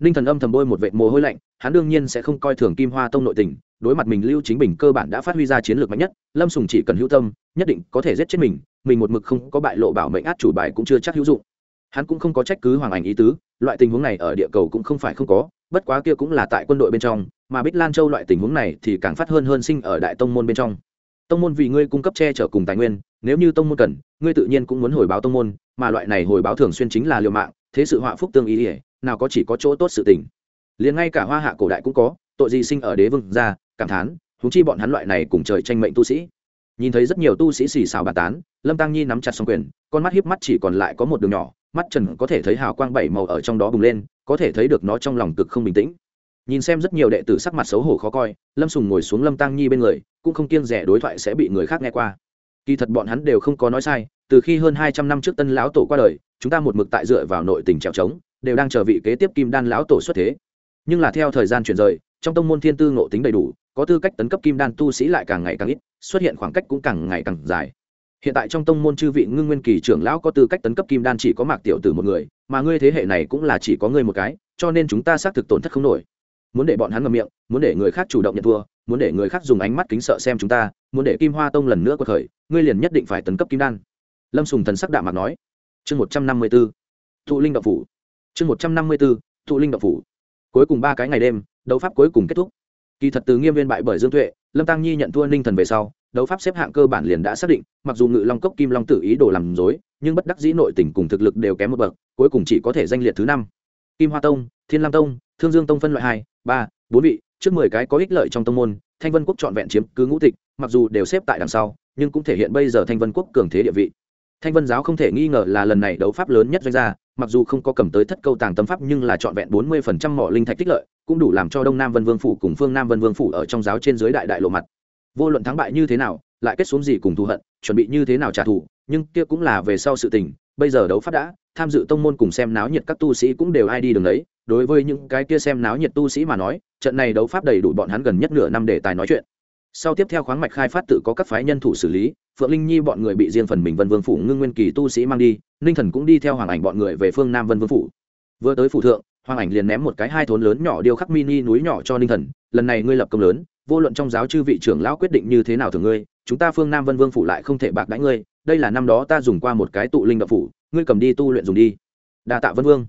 Ninh thần âm thầm bôi một vệ mồ hôi lạnh, hắn đương nhiên sẽ không coi thường kim hoa tông nội tình, đối mặt mình lưu chính bình cơ bản đã phát huy ra chiến lược mạnh nhất, lâm sùng chỉ cần hữu tâm, nhất định có thể giết chết mình mình một mực không có bại lộ bảo mệnh át chủ bài cũng chưa chắc hữu dụng hắn cũng không có trách cứ hoàng ảnh ý tứ, loại tình huống này ở địa cầu cũng không phải không có, bất quá kia cũng là tại quân đội bên trong, mà bích lan châu loại tình huống này thì càng phát hơn hơn sinh ở đại tông môn bên trong. Tông môn vì ngươi cung cấp che chở cùng tài nguyên, nếu như tông môn cần, ngươi tự nhiên cũng muốn hồi báo tông môn, mà loại này hồi báo thường xuyên chính là liều mạng, thế sự họa phúc tương ý ỉa nào có chỉ có chỗ tốt sự tình. Liền ngay cả hoa hạ cổ đại cũng có, tội gì sinh ở đế vương gia cảm thán thú chi bọn hắn loại này cùng trời tranh mệnh tu sĩ. Nhìn thấy rất nhiều tu sĩ xì xào bà tán, lâm tăng nhi nắm chặt xong quyền, con mắt hiếp mắt chỉ còn lại có một đường nhỏ mắt trần có thể thấy hào quang bảy màu ở trong đó bùng lên, có thể thấy được nó trong lòng cực không bình tĩnh. Nhìn xem rất nhiều đệ tử sắc mặt xấu hổ khó coi, lâm sùng ngồi xuống lâm tăng nhi bên người, cũng không kiêng rẻ đối thoại sẽ bị người khác nghe qua. Kỳ thật bọn hắn đều không có nói sai, từ khi hơn hai trăm năm trước tân lão tổ qua đời, chúng ta một mực tại dựa vào nội tình trèo trống, đều đang chờ vị kế tiếp kim đan lão tổ xuất thế. Nhưng là theo thời gian chuyển rời, trong tông môn thiên tư ngộ tính đầy đủ, có tư cách tấn cấp kim đan tu sĩ lại càng ngày càng ít, xuất hiện khoảng cách cũng càng ngày càng dài hiện tại trong tông môn chư vị ngưng nguyên kỳ trưởng lão có tư cách tấn cấp kim đan chỉ có mạc tiểu tử một người, mà ngươi thế hệ này cũng là chỉ có ngươi một cái, cho nên chúng ta xác thực tổn thất không nổi. Muốn để bọn hắn ngậm miệng, muốn để người khác chủ động nhận thua, muốn để người khác dùng ánh mắt kính sợ xem chúng ta, muốn để kim hoa tông lần nữa có khởi, ngươi liền nhất định phải tấn cấp kim đan. Lâm sùng thần sắc đạm mặt nói. Chương một trăm năm mươi b ố thụ linh đậu phủ. Chương một trăm năm mươi b ố thụ linh đậu phủ. Cuối cùng ba cái ngày đêm, đấu pháp cuối cùng kết thúc. Kỳ thật từ nghiêm viên bại bởi dương tuệ, lâm tăng nhi nhận thua ninh thần về sau đấu pháp xếp hạng cơ bản liền đã xác định, mặc dù ngự long cốc kim long tự ý đồ làm dối, nhưng bất đắc dĩ nội tình cùng thực lực đều kém một bậc, cuối cùng chỉ có thể danh liệt thứ năm. Kim hoa tông, thiên lam tông, thương dương tông phân loại hai, ba, bốn vị, trước mười cái có ích lợi trong tông môn, thanh vân quốc trọn vẹn chiếm cứ ngũ tịch, mặc dù đều xếp tại đằng sau, nhưng cũng thể hiện bây giờ thanh vân quốc cường thế địa vị. Thanh vân giáo không thể nghi ngờ là lần này đấu pháp lớn nhất doanh gia, mặc dù không có cầm tới thất câu tàng tâm pháp nhưng là trọn vẹn bốn mươi phần trăm mỏ linh thạch tích lợi, cũng đủ làm cho đông nam vân vương phủ cùng phương nam vân vương phủ ở trong giáo trên dưới đại đại lộ mặt vô luận thắng bại như thế nào, lại kết xuống gì cùng thù hận, chuẩn bị như thế nào trả thù, nhưng kia cũng là về sau sự tình, bây giờ đấu pháp đã, tham dự tông môn cùng xem náo nhiệt các tu sĩ cũng đều ai đi đường đấy, đối với những cái kia xem náo nhiệt tu sĩ mà nói, trận này đấu pháp đầy đủ bọn hắn gần nhất nửa năm để tài nói chuyện. Sau tiếp theo khoáng mạch khai phát tự có các phái nhân thủ xử lý, phượng linh nhi bọn người bị riêng phần mình vân vương phủ ngưng nguyên kỳ tu sĩ mang đi, ninh thần cũng đi theo hoàng ảnh bọn người về phương nam vân vương phủ. Vừa tới phủ thượng, hoàng ảnh liền ném một cái hai thốn lớn nhỏ điêu khắc mini núi nhỏ cho ninh thần, lần này ngươi lập công lớn vô luận trong giáo chư vị trưởng lão quyết định như thế nào thường ngươi, chúng ta phương nam vân vương phủ lại không thể bạc đãi ngươi, đây là năm đó ta dùng qua một cái tụ linh đạo phủ, ngươi cầm đi tu luyện dùng đi. Đa tạ vân vương.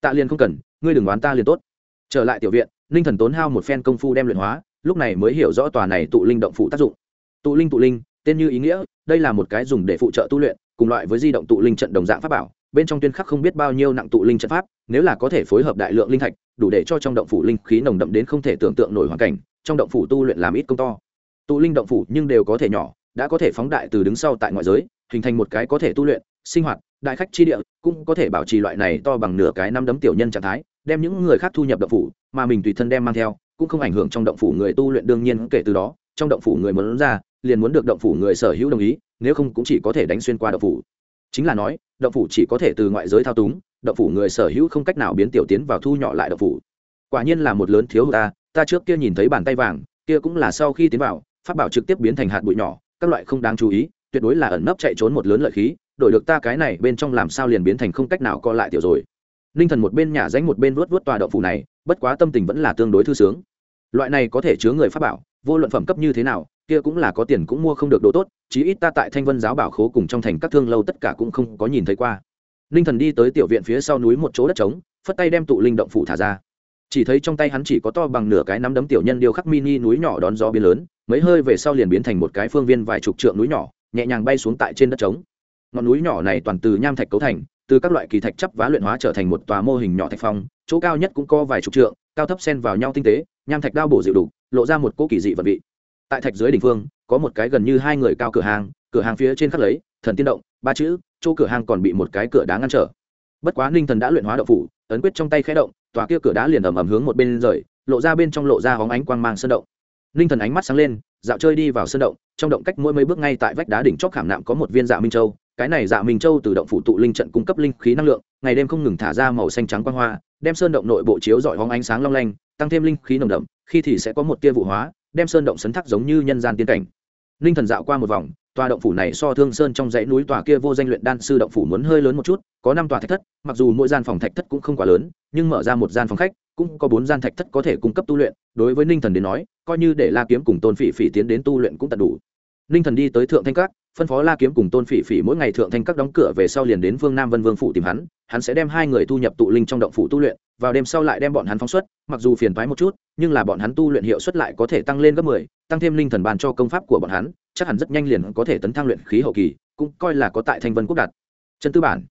Tạ liền không cần, ngươi đừng đoán ta liền tốt. Trở lại tiểu viện, ninh thần tốn hao một phen công phu đem luyện hóa, lúc này mới hiểu rõ tòa này tụ linh động phủ tác dụng. Tụ linh tụ linh, tên như ý nghĩa, đây là một cái dùng để phụ trợ tu luyện, cùng loại với di động tụ linh trận đồng dạng pháp bảo, bên trong tuyên khắc không biết bao nhiêu nặng tụ linh trận pháp, nếu là có thể phối hợp đại lượng linh thạch, đủ để cho trong động phủ linh khí nồng đậm đến không thể tưởng tượng nổi hoàn cảnh trong động phủ tu luyện làm ít công to. Tụ linh động phủ nhưng đều có thể nhỏ, đã có thể phóng đại từ đứng sau tại ngoại giới, hình thành một cái có thể tu luyện, sinh hoạt, đại khách chi địa, cũng có thể bảo trì loại này to bằng nửa cái năm đấm tiểu nhân trạng thái, đem những người khác thu nhập động phủ, mà mình tùy thân đem mang theo, cũng không ảnh hưởng trong động phủ người tu luyện đương nhiên kể từ đó, trong động phủ người muốn ra, liền muốn được động phủ người sở hữu đồng ý, nếu không cũng chỉ có thể đánh xuyên qua động phủ. Chính là nói, động phủ chỉ có thể từ ngoại giới thao túng, động phủ người sở hữu không cách nào biến tiểu tiến vào thu nhỏ lại động phủ. Quả nhiên là một lớn thiếu ta ta trước kia nhìn thấy bàn tay vàng, kia cũng là sau khi tiến vào phát bảo trực tiếp biến thành hạt bụi nhỏ, các loại không đáng chú ý, tuyệt đối là ẩn nấp chạy trốn một lớn lợi khí, đổi được ta cái này bên trong làm sao liền biến thành không cách nào co lại tiểu rồi. Ninh thần một bên nhà ránh một bên vuốt vuốt tòa đậu phủ này, bất quá tâm tình vẫn là tương đối thư sướng. Loại này có thể chứa người pháp bảo, vô luận phẩm cấp như thế nào, kia cũng là có tiền cũng mua không được đồ tốt, chí ít ta tại thanh vân giáo bảo khố cùng trong thành các thương lâu tất cả cũng không có nhìn thấy qua. Ninh thần đi tới tiểu viện phía sau núi một chỗ đất trống, phất tay đem tụ linh động phủ thả ra chỉ thấy trong tay hắn chỉ có to bằng nửa cái nắm đấm tiểu nhân điêu khắc mini núi nhỏ đón gió biến lớn, mấy hơi về sau liền biến thành một cái phương viên vài chục trượng núi nhỏ, nhẹ nhàng bay xuống tại trên đất trống. Ngọn núi nhỏ này toàn từ nham thạch cấu thành, từ các loại kỳ thạch chấp vá luyện hóa trở thành một tòa mô hình nhỏ thạch phong, chỗ cao nhất cũng có vài chục trượng, cao thấp xen vào nhau tinh tế, nham thạch đao bổ dịu đủ, lộ ra một cỗ kỳ dị vật vị. Tại thạch dưới đỉnh phương, có một cái gần như hai người cao cửa hàng cửa hàng phía trên khắc lấy, thần tiên động, ba chữ, chỗ cửa hàng còn bị một cái cửa đá ngăn trở. Bất quá ninh thần đã luyện hóa đậu phủ, ấn quyết trong tay khẽ động tòa kia cửa đá liền ầm ầm hướng một bên rời, lộ ra bên trong lộ ra hóng ánh quang mang sơn động. Ninh thần ánh mắt sáng lên, dạo chơi đi vào sơn động, trong động cách mỗi mấy bước ngay tại vách đá đỉnh chóp khảm nạm có một viên dạ minh châu, cái này dạ minh châu từ động phủ tụ linh trận cung cấp linh khí năng lượng, ngày đêm không ngừng thả ra màu xanh trắng quang hoa, đem sơn động nội bộ chiếu dọi hóng ánh sáng long lanh, tăng thêm linh khí nồng đậm, khi thì sẽ có một tia vụ hóa, đem sơn động sấn thác giống như nhân gian tiên cảnh. Ninh thần dạo qua một vòng tòa động phủ này so thương sơn trong dãy núi tòa kia vô danh luyện đan sư động phủ muốn hơi lớn một chút, có năm tòa thạch thất, mặc dù mỗi gian phòng thạch thất cũng không quá lớn, nhưng mở ra một gian phòng khách, cũng có bốn gian thạch thất có thể cung cấp tu luyện. Đối với ninh thần đến nói, coi như để la kiếm cùng tôn phỉ phỉ tiến đến tu luyện cũng tận đủ. Ninh thần đi tới thượng thanh các, phân phó la kiếm cùng tôn phỉ phỉ mỗi ngày thượng thanh các đóng cửa về sau liền đến vương nam vân vương phủ tìm hắn hắn sẽ đem hai người thu nhập tụ linh trong động phủ tu luyện, vào đêm sau lại đem bọn hắn phóng xuất, mặc dù phiền thoái một chút, nhưng là bọn hắn tu luyện hiệu suất lại có thể tăng lên gấp mười, tăng thêm linh thần bàn cho công pháp của bọn hắn chắc hẳn rất nhanh liền có thể tấn thăng luyện khí hậu kỳ, cũng coi là có tại thanh vân quốc đạt chân tư bản.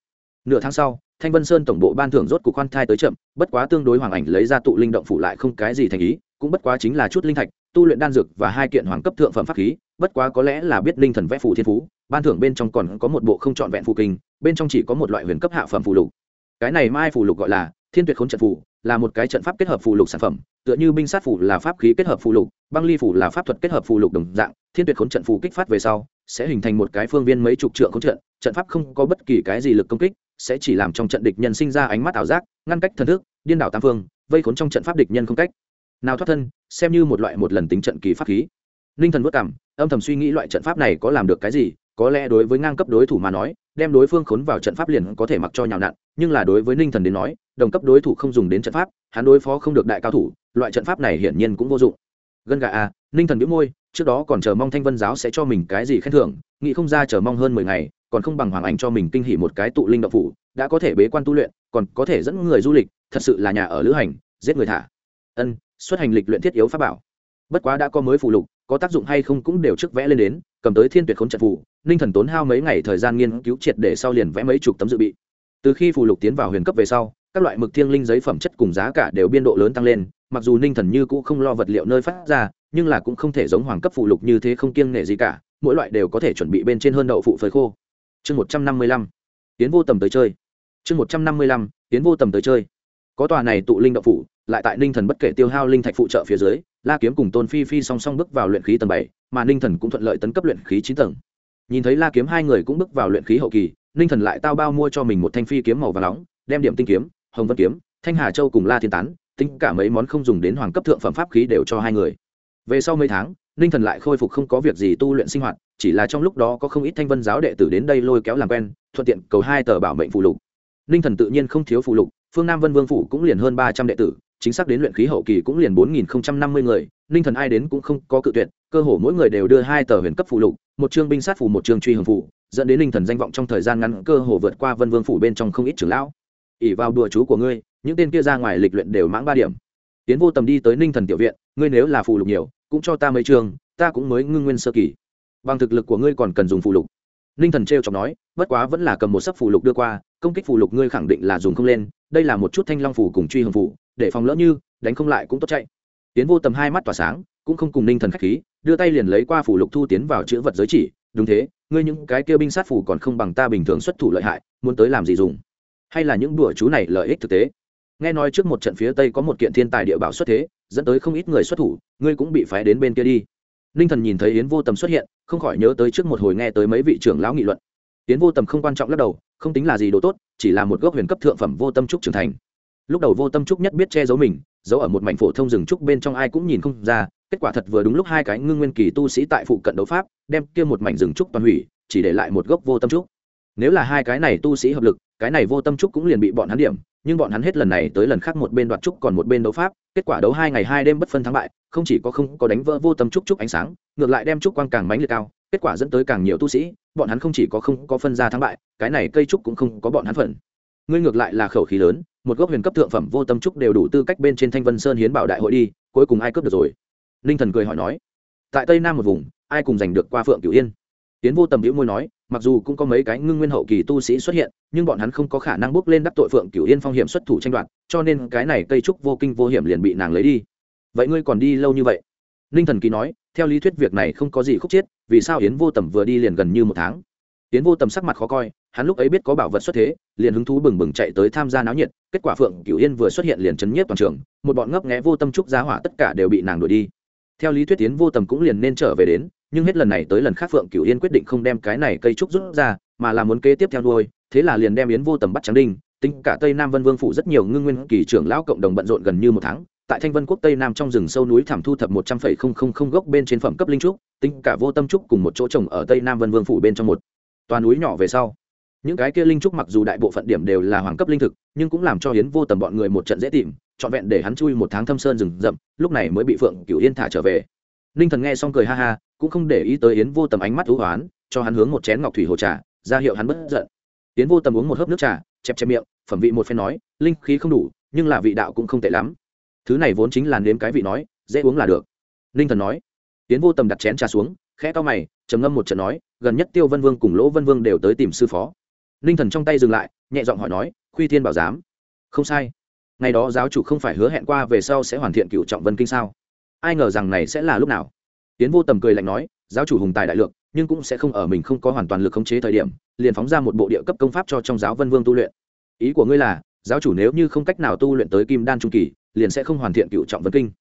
Nửa tháng sau, thanh vân sơn tổng bộ ban thưởng rốt cục khoan thai tới chậm, bất quá tương đối hoàng ảnh lấy ra tụ linh động phủ lại không cái gì thành ý, cũng bất quá chính là chút linh thạch, tu luyện đan dược và hai kiện hoàng cấp thượng phẩm pháp khí, bất quá có lẽ là biết linh thần vẽ phù thiên phú, ban thưởng bên trong còn có một bộ không trọn vẹn phù kinh, bên trong chỉ có một loại huyền cấp hạ phẩm phù lục. Cái này mai phù lục gọi là thiên tuyệt khốn trận phù là một cái trận pháp kết hợp phụ lục sản phẩm, tựa như binh sát phủ là pháp khí kết hợp phụ lục, băng ly phủ là pháp thuật kết hợp phụ lục đồng dạng, thiên tuyệt khốn trận phù kích phát về sau, sẽ hình thành một cái phương viên mấy chục trượng khốn trận trận pháp không có bất kỳ cái gì lực công kích, sẽ chỉ làm trong trận địch nhân sinh ra ánh mắt ảo giác, ngăn cách thần thức, điên đảo tam phương, vây khốn trong trận pháp địch nhân không cách. Nào thoát thân, xem như một loại một lần tính trận kỳ pháp khí. Ninh thần vất cảm, âm thầm suy nghĩ loại trận pháp này có làm được cái gì, có lẽ đối với ngang cấp đối thủ mà nói, đem đối phương khốn vào trận pháp liền có thể mặc cho nhào nặn, nhưng là đối với ninh thần đến nói đồng cấp đối thủ không dùng đến trận pháp, hắn đối phó không được đại cao thủ, loại trận pháp này hiển nhiên cũng vô dụng. Gân gà à ninh thần biễu môi, trước đó còn chờ mong thanh vân giáo sẽ cho mình cái gì khen thưởng, nghĩ không ra chờ mong hơn mười ngày, còn không bằng hoàng ảnh cho mình kinh hỉ một cái tụ linh động phủ, đã có thể bế quan tu luyện, còn có thể dẫn người du lịch, thật sự là nhà ở lữ hành, giết người thả. Ân, xuất hành lịch luyện thiết yếu pháp bảo. Bất quá đã có mới phụ lục, có tác dụng hay không cũng đều trước vẽ lên đến, cầm tới thiên tuyệt khốn trận phủ ninh thần tốn hao mấy ngày thời gian nghiên cứu triệt để sau liền vẽ mấy chục tấm dự bị. Từ khi phù lục tiến vào huyền cấp về sau các loại mực thiêng linh giấy phẩm chất cùng giá cả đều biên độ lớn tăng lên mặc dù ninh thần như cũ không lo vật liệu nơi phát ra nhưng là cũng không thể giống hoàng cấp phụ lục như thế không kiêng nể gì cả mỗi loại đều có thể chuẩn bị bên trên hơn đậu phụ phơi khô. Chương một trăm năm mươi lăm tiến vô tầm tới chơi. Chương một trăm năm mươi lăm tiến vô tầm tới chơi. Có tòa này tụ linh đậu phụ, lại tại ninh thần bất kể tiêu hao linh thạch phụ trợ phía dưới la kiếm cùng tôn phi phi song song bước vào luyện khí tầng bảy mà ninh thần cũng thuận lợi tấn cấp luyện khí chín tầng. Nhìn thấy la kiếm hai người cũng bước vào luyện khí hậu kỳ ninh thần lại tao bao mua cho mình một thanh phi kiếm màu và nóng đem điểm tinh kiếm hồng vân kiếm, thanh hà châu cùng la thiên tán, tính cả mấy món không dùng đến hoàng cấp thượng phẩm pháp khí đều cho hai người. Về sau mấy tháng, ninh thần lại khôi phục không có việc gì tu luyện sinh hoạt, chỉ là trong lúc đó có không ít thanh vân giáo đệ tử đến đây lôi kéo làm quen, thuận tiện cầu hai tờ bảo mệnh phụ lục. Ninh thần tự nhiên không thiếu phụ lục, phương nam vân vương phủ cũng liền hơn ba trăm đệ tử, chính xác đến luyện khí hậu kỳ cũng liền bốn nghìn năm mươi người, ninh thần ai đến cũng không có cự tuyệt, cơ hồ mỗi người đều đưa hai tờ huyền cấp phụ lục, một chương binh sát phủ một chương truy hưởng phủ dẫn đến ninh thần danh vọng trong thời gian ngắn cơ hồ vượt qua vân vương phủ bên trong không ít trưởng lão ỉ vào đùa chú của ngươi những tên kia ra ngoài lịch luyện đều mãng ba điểm. Tiến vô tầm đi tới ninh thần tiểu viện ngươi nếu là phù lục nhiều cũng cho ta mấy trường, ta cũng mới ngưng nguyên sơ kỳ. Bằng thực lực của ngươi còn cần dùng phù lục. Ninh thần t r chọc nói bất quá vẫn là cầm một sấp phù lục đưa qua công kích phù lục ngươi khẳng định là dùng không lên đây là một chút thanh long phù cùng truy hồng phù, để phòng lỡ như đánh không lại cũng tốt chạy. Tiến vô tầm hai mắt tỏa sáng cũng không cùng ninh thần k h á c h khí đưa tay liền lấy qua phủ lục thu tiến vào chữ vật giới chỉ đúng thế ngươi những cái kia binh sát phủ còn không bằng ta bình thường xuất thủ lợi hại muốn tới làm gì dùng? Hay là những đùa chú này lợi ích thực tế? Nghe nói trước một trận phía tây có một kiện thiên tài địa bảo xuất thế, dẫn tới không ít người xuất thủ, ngươi cũng bị phái đến bên kia đi. Ninh thần nhìn thấy yến vô tầm xuất hiện, không khỏi nhớ tới trước một hồi nghe tới mấy vị trưởng lão nghị luận. Yến vô tầm không quan trọng lắc đầu, không tính là gì đồ tốt, chỉ là một gốc huyền cấp thượng phẩm vô tâm trúc trưởng thành. Lúc đầu vô tâm trúc nhất biết che giấu mình, giấu ở một mảnh phổ thông rừng trúc bên trong ai cũng nhìn không ra, kết quả thật vừa đúng lúc hai cái ngưng nguyên kỳ tu sĩ tại phụ cận đấu pháp, đem kia một mảnh rừng trúc toàn hủy, chỉ để lại một gốc vô tâm trúc. Nếu là hai cái này tu sĩ hợp lực cái này vô tâm trúc cũng liền bị bọn hắn điểm, nhưng bọn hắn hết lần này tới lần khác một bên đoạt trúc còn một bên đấu pháp, kết quả đấu hai ngày hai đêm bất phân thắng bại, không chỉ có không có đánh vỡ vô tâm trúc trúc ánh sáng, ngược lại đem trúc quang càng mánh liệt cao, kết quả dẫn tới càng nhiều tu sĩ, bọn hắn không chỉ có không có phân ra thắng bại, cái này cây trúc cũng không có bọn hắn phần. Ngươi ngược lại là khẩu khí lớn, một gốc huyền cấp thượng phẩm vô tâm trúc đều đủ tư cách bên trên thanh vân sơn hiến bảo đại hội đi, cuối cùng ai cướp được rồi? Ninh thần cười hỏi nói. Tại tây nam một vùng, ai cùng giành được qua phượng cửu yên? Tiến vô tầm hữu môi nói mặc dù cũng có mấy cái ngưng nguyên hậu kỳ tu sĩ xuất hiện, nhưng bọn hắn không có khả năng bước lên đắc tội phượng cửu yên phong hiểm xuất thủ tranh đoạt, cho nên cái này cây trúc vô kinh vô hiểm liền bị nàng lấy đi. Vậy ngươi còn đi lâu như vậy? Ninh thần kỳ nói, theo lý thuyết việc này không có gì khúc chiết vì sao yến vô tầm vừa đi liền gần như một tháng? Yến vô tầm sắc mặt khó coi, hắn lúc ấy biết có bảo vật xuất thế, liền hứng thú bừng bừng chạy tới tham gia náo nhiệt, kết quả phượng cửu yên vừa xuất hiện liền chấn nhiếp toàn trường, một bọn ngấp nghẽ vô tâm trúc giá hỏa tất cả đều bị nàng đuổi đi theo lý thuyết tiến vô tầm cũng liền nên trở về đến, nhưng hết lần này tới lần khác phượng cửu yên quyết định không đem cái này cây trúc rút ra, mà là muốn kế tiếp theo đuôi, thế là liền đem yến vô tầm bắt trắng đinh, tính cả tây nam vân vương phủ rất nhiều ngưng nguyên kỳ trưởng lão cộng đồng bận rộn gần như một tháng, tại thanh vân quốc tây nam trong rừng sâu núi thảm thu thập một trăm phẩy không không không gốc bên trên phẩm cấp linh trúc, tính cả vô tâm trúc cùng một chỗ trồng ở tây nam vân vương phủ bên trong một toàn núi nhỏ về sau. Những cái kia linh trúc mặc dù đại bộ phận điểm đều là hoàng cấp linh thực, nhưng cũng làm cho hiến vô tầm bọn người một trận dễ tìm trọn vẹn để hắn chui một tháng thâm sơn rừng rậm, lúc này mới bị phượng cửu yên thả trở về. Ninh thần nghe xong cười ha ha, cũng không để ý tới yến vô tầm ánh mắt thú hoán, cho hắn hướng một chén ngọc thủy hồ trà, ra hiệu hắn bất giận. Yến vô tầm uống một hớp nước trà, chẹp chẹp miệng, phẩm vị một phen nói, linh khí không đủ, nhưng là vị đạo cũng không tệ lắm. Thứ này vốn chính là nếm cái vị nói, dễ uống là được. Ninh thần nói. Yến vô tầm đặt chén trà xuống, khẽ to mày, trầm ngâm một trận nói, gần nhất tiêu vân vương cùng lỗ vân vương đều tới tìm sư phó. Ninh thần trong tay dừng lại, nhẹ giọng hỏi nói, khuy thiên bảo giám? Không sai ngày đó giáo chủ không phải hứa hẹn qua về sau sẽ hoàn thiện cựu trọng vân kinh sao? Ai ngờ rằng này sẽ là lúc nào? Tiến vô tầm cười lạnh nói, giáo chủ hùng tài đại lượng, nhưng cũng sẽ không ở mình không có hoàn toàn lực khống chế thời điểm, liền phóng ra một bộ địa cấp công pháp cho trong giáo vân vương tu luyện. Ý của ngươi là, giáo chủ nếu như không cách nào tu luyện tới kim đan trung kỳ, liền sẽ không hoàn thiện cựu trọng vân kinh.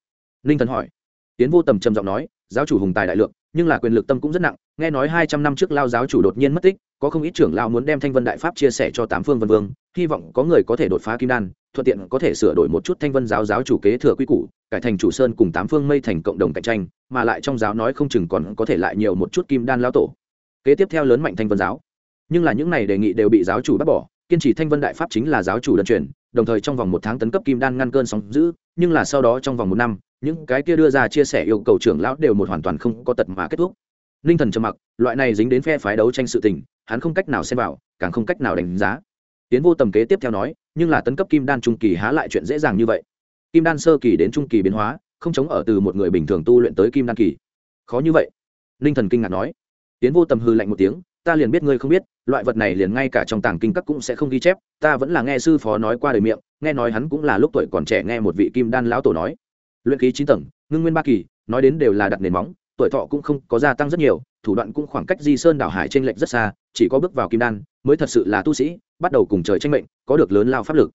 Ninh thần hỏi. Tiến vô tầm trầm giọng nói, giáo chủ hùng tài đại lượng, nhưng là quyền lực tâm cũng rất nặng, nghe nói hai trăm năm trước lao giáo chủ đột nhiên mất tích, có không ít trưởng lao muốn đem thanh vân đại pháp chia sẻ cho tám phương vân vương, hy vọng có người có thể đột phá kim đan thuận tiện có thể sửa đổi một chút thanh vân giáo giáo chủ kế thừa quy củ, cải thành chủ sơn cùng tám phương mây thành cộng đồng cạnh tranh, mà lại trong giáo nói không chừng còn có thể lại nhiều một chút kim đan lao tổ. Kế tiếp theo lớn mạnh thanh vân giáo. Nhưng là những này đề nghị đều bị giáo chủ bác bỏ, kiên trì thanh vân đại pháp chính là giáo chủ đơn truyền, đồng thời trong vòng một tháng tấn cấp kim đan ngăn cơn sóng giữ, nhưng là sau đó trong vòng một năm, những cái kia đưa ra chia sẻ yêu cầu trưởng lão đều một hoàn toàn không có tật mà kết thúc. Ninh thần trầm mặc, loại này dính đến phe phái đấu tranh sự tình, hắn không cách nào xem vào, càng không cách nào đánh giá tiến vô tầm kế tiếp theo nói, nhưng là tấn cấp kim đan trung kỳ há lại chuyện dễ dàng như vậy. Kim đan sơ kỳ đến trung kỳ biến hóa, không chống ở từ một người bình thường tu luyện tới kim đan kỳ. Khó như vậy. Ninh thần kinh ngạc nói. Tiến vô tầm hư lạnh một tiếng, ta liền biết ngươi không biết, loại vật này liền ngay cả trong tàng kinh các cũng sẽ không ghi chép, ta vẫn là nghe sư phó nói qua đời miệng, nghe nói hắn cũng là lúc tuổi còn trẻ nghe một vị kim đan lão tổ nói. Luyện khí chín tầng, ngưng nguyên ba kỳ, nói đến đều là đặt nền móng, tuổi thọ cũng không có gia tăng rất nhiều, thủ đoạn cũng khoảng cách di sơn đảo hải t r ê n lệch rất xa, chỉ có bước vào kim đan, mới thật sự là tu sĩ bắt đầu cùng trời tranh mệnh, có được lớn lao pháp lực.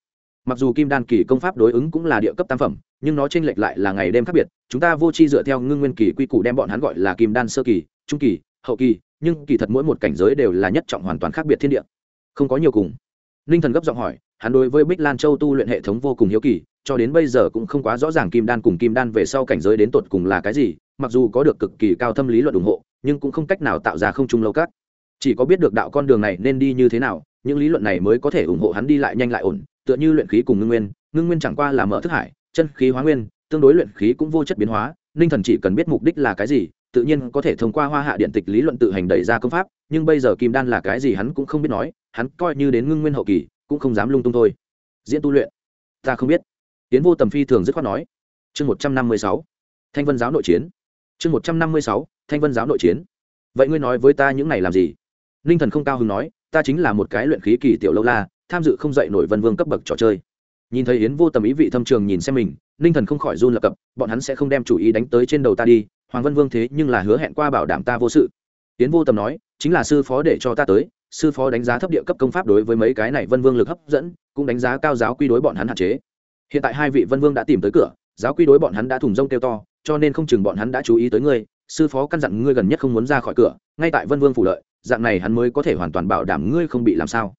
Mặc dù kim đan kỳ công pháp đối ứng cũng là địa cấp tam phẩm, nhưng nó chênh lệch lại là ngày đêm khác biệt. Chúng ta vô chi dựa theo ngưng nguyên kỳ quy củ đem bọn hắn gọi là kim đan sơ kỳ, trung kỳ, hậu kỳ, nhưng kỳ thật mỗi một cảnh giới đều là nhất trọng hoàn toàn khác biệt thiên địa. Không có nhiều cùng. Ninh thần gấp giọng hỏi, hắn đối với bích lan châu tu luyện hệ thống vô cùng hiếu kỳ, cho đến bây giờ cũng không quá rõ ràng kim đan cùng kim đan về sau cảnh giới đến tột cùng là cái gì, mặc dù có được cực kỳ cao thâm lý luận ủng hộ, nhưng cũng không cách nào tạo ra không trung lâu cát. Chỉ có biết được đạo con đường này nên đi như thế nào những lý luận này mới có thể ủng hộ hắn đi lại nhanh lại ổn, tựa như luyện khí cùng ngưng nguyên ngưng nguyên chẳng qua là mở thức hải, chân khí hóa nguyên, tương đối luyện khí cũng vô chất biến hóa, ninh thần chỉ cần biết mục đích là cái gì, tự nhiên có thể thông qua hoa hạ điện tịch lý luận tự hành đẩy ra công pháp, nhưng bây giờ kim đan là cái gì hắn cũng không biết nói, hắn coi như đến ngưng nguyên hậu kỳ, cũng không dám lung tung thôi. Diễn tu luyện, ta không biết. Tiến vô tầm phi thường dứt khoát nói. Chương một trăm năm mươi sáu, thanh vân giáo nội chiến. Chương một trăm năm mươi sáu, thanh vân giáo nội chiến. Vậy ngươi nói với ta những này làm gì? Ninh thần không cao hứng nói ta chính là một cái luyện khí kỳ tiểu lâu la, tham dự không dạy nổi vân vương cấp bậc trò chơi. Nhìn thấy yến vô tầm ý vị thâm trường nhìn xem mình, ninh thần không khỏi run lập cập, bọn hắn sẽ không đem chủ ý đánh tới trên đầu ta đi, hoàng vân vương thế nhưng là hứa hẹn qua bảo đảm ta vô sự. Yến vô tầm nói, chính là sư phó để cho ta tới, sư phó đánh giá thấp địa cấp công pháp đối với mấy cái này vân vương lực hấp dẫn, cũng đánh giá cao giáo quy đối bọn hắn hạn chế. Hiện tại hai vị vân vương đã tìm tới cửa, giáo quy đối bọn hắn đã thùng rông kêu to, cho nên không chừng bọn hắn đã chú ý tới ngươi, sư phó căn dặn ngươi gần nhất không muốn ra khỏi cửa, ngay tại vân vương phủ lợi dạng này hắn mới có thể hoàn toàn bảo đảm ngươi không bị làm sao.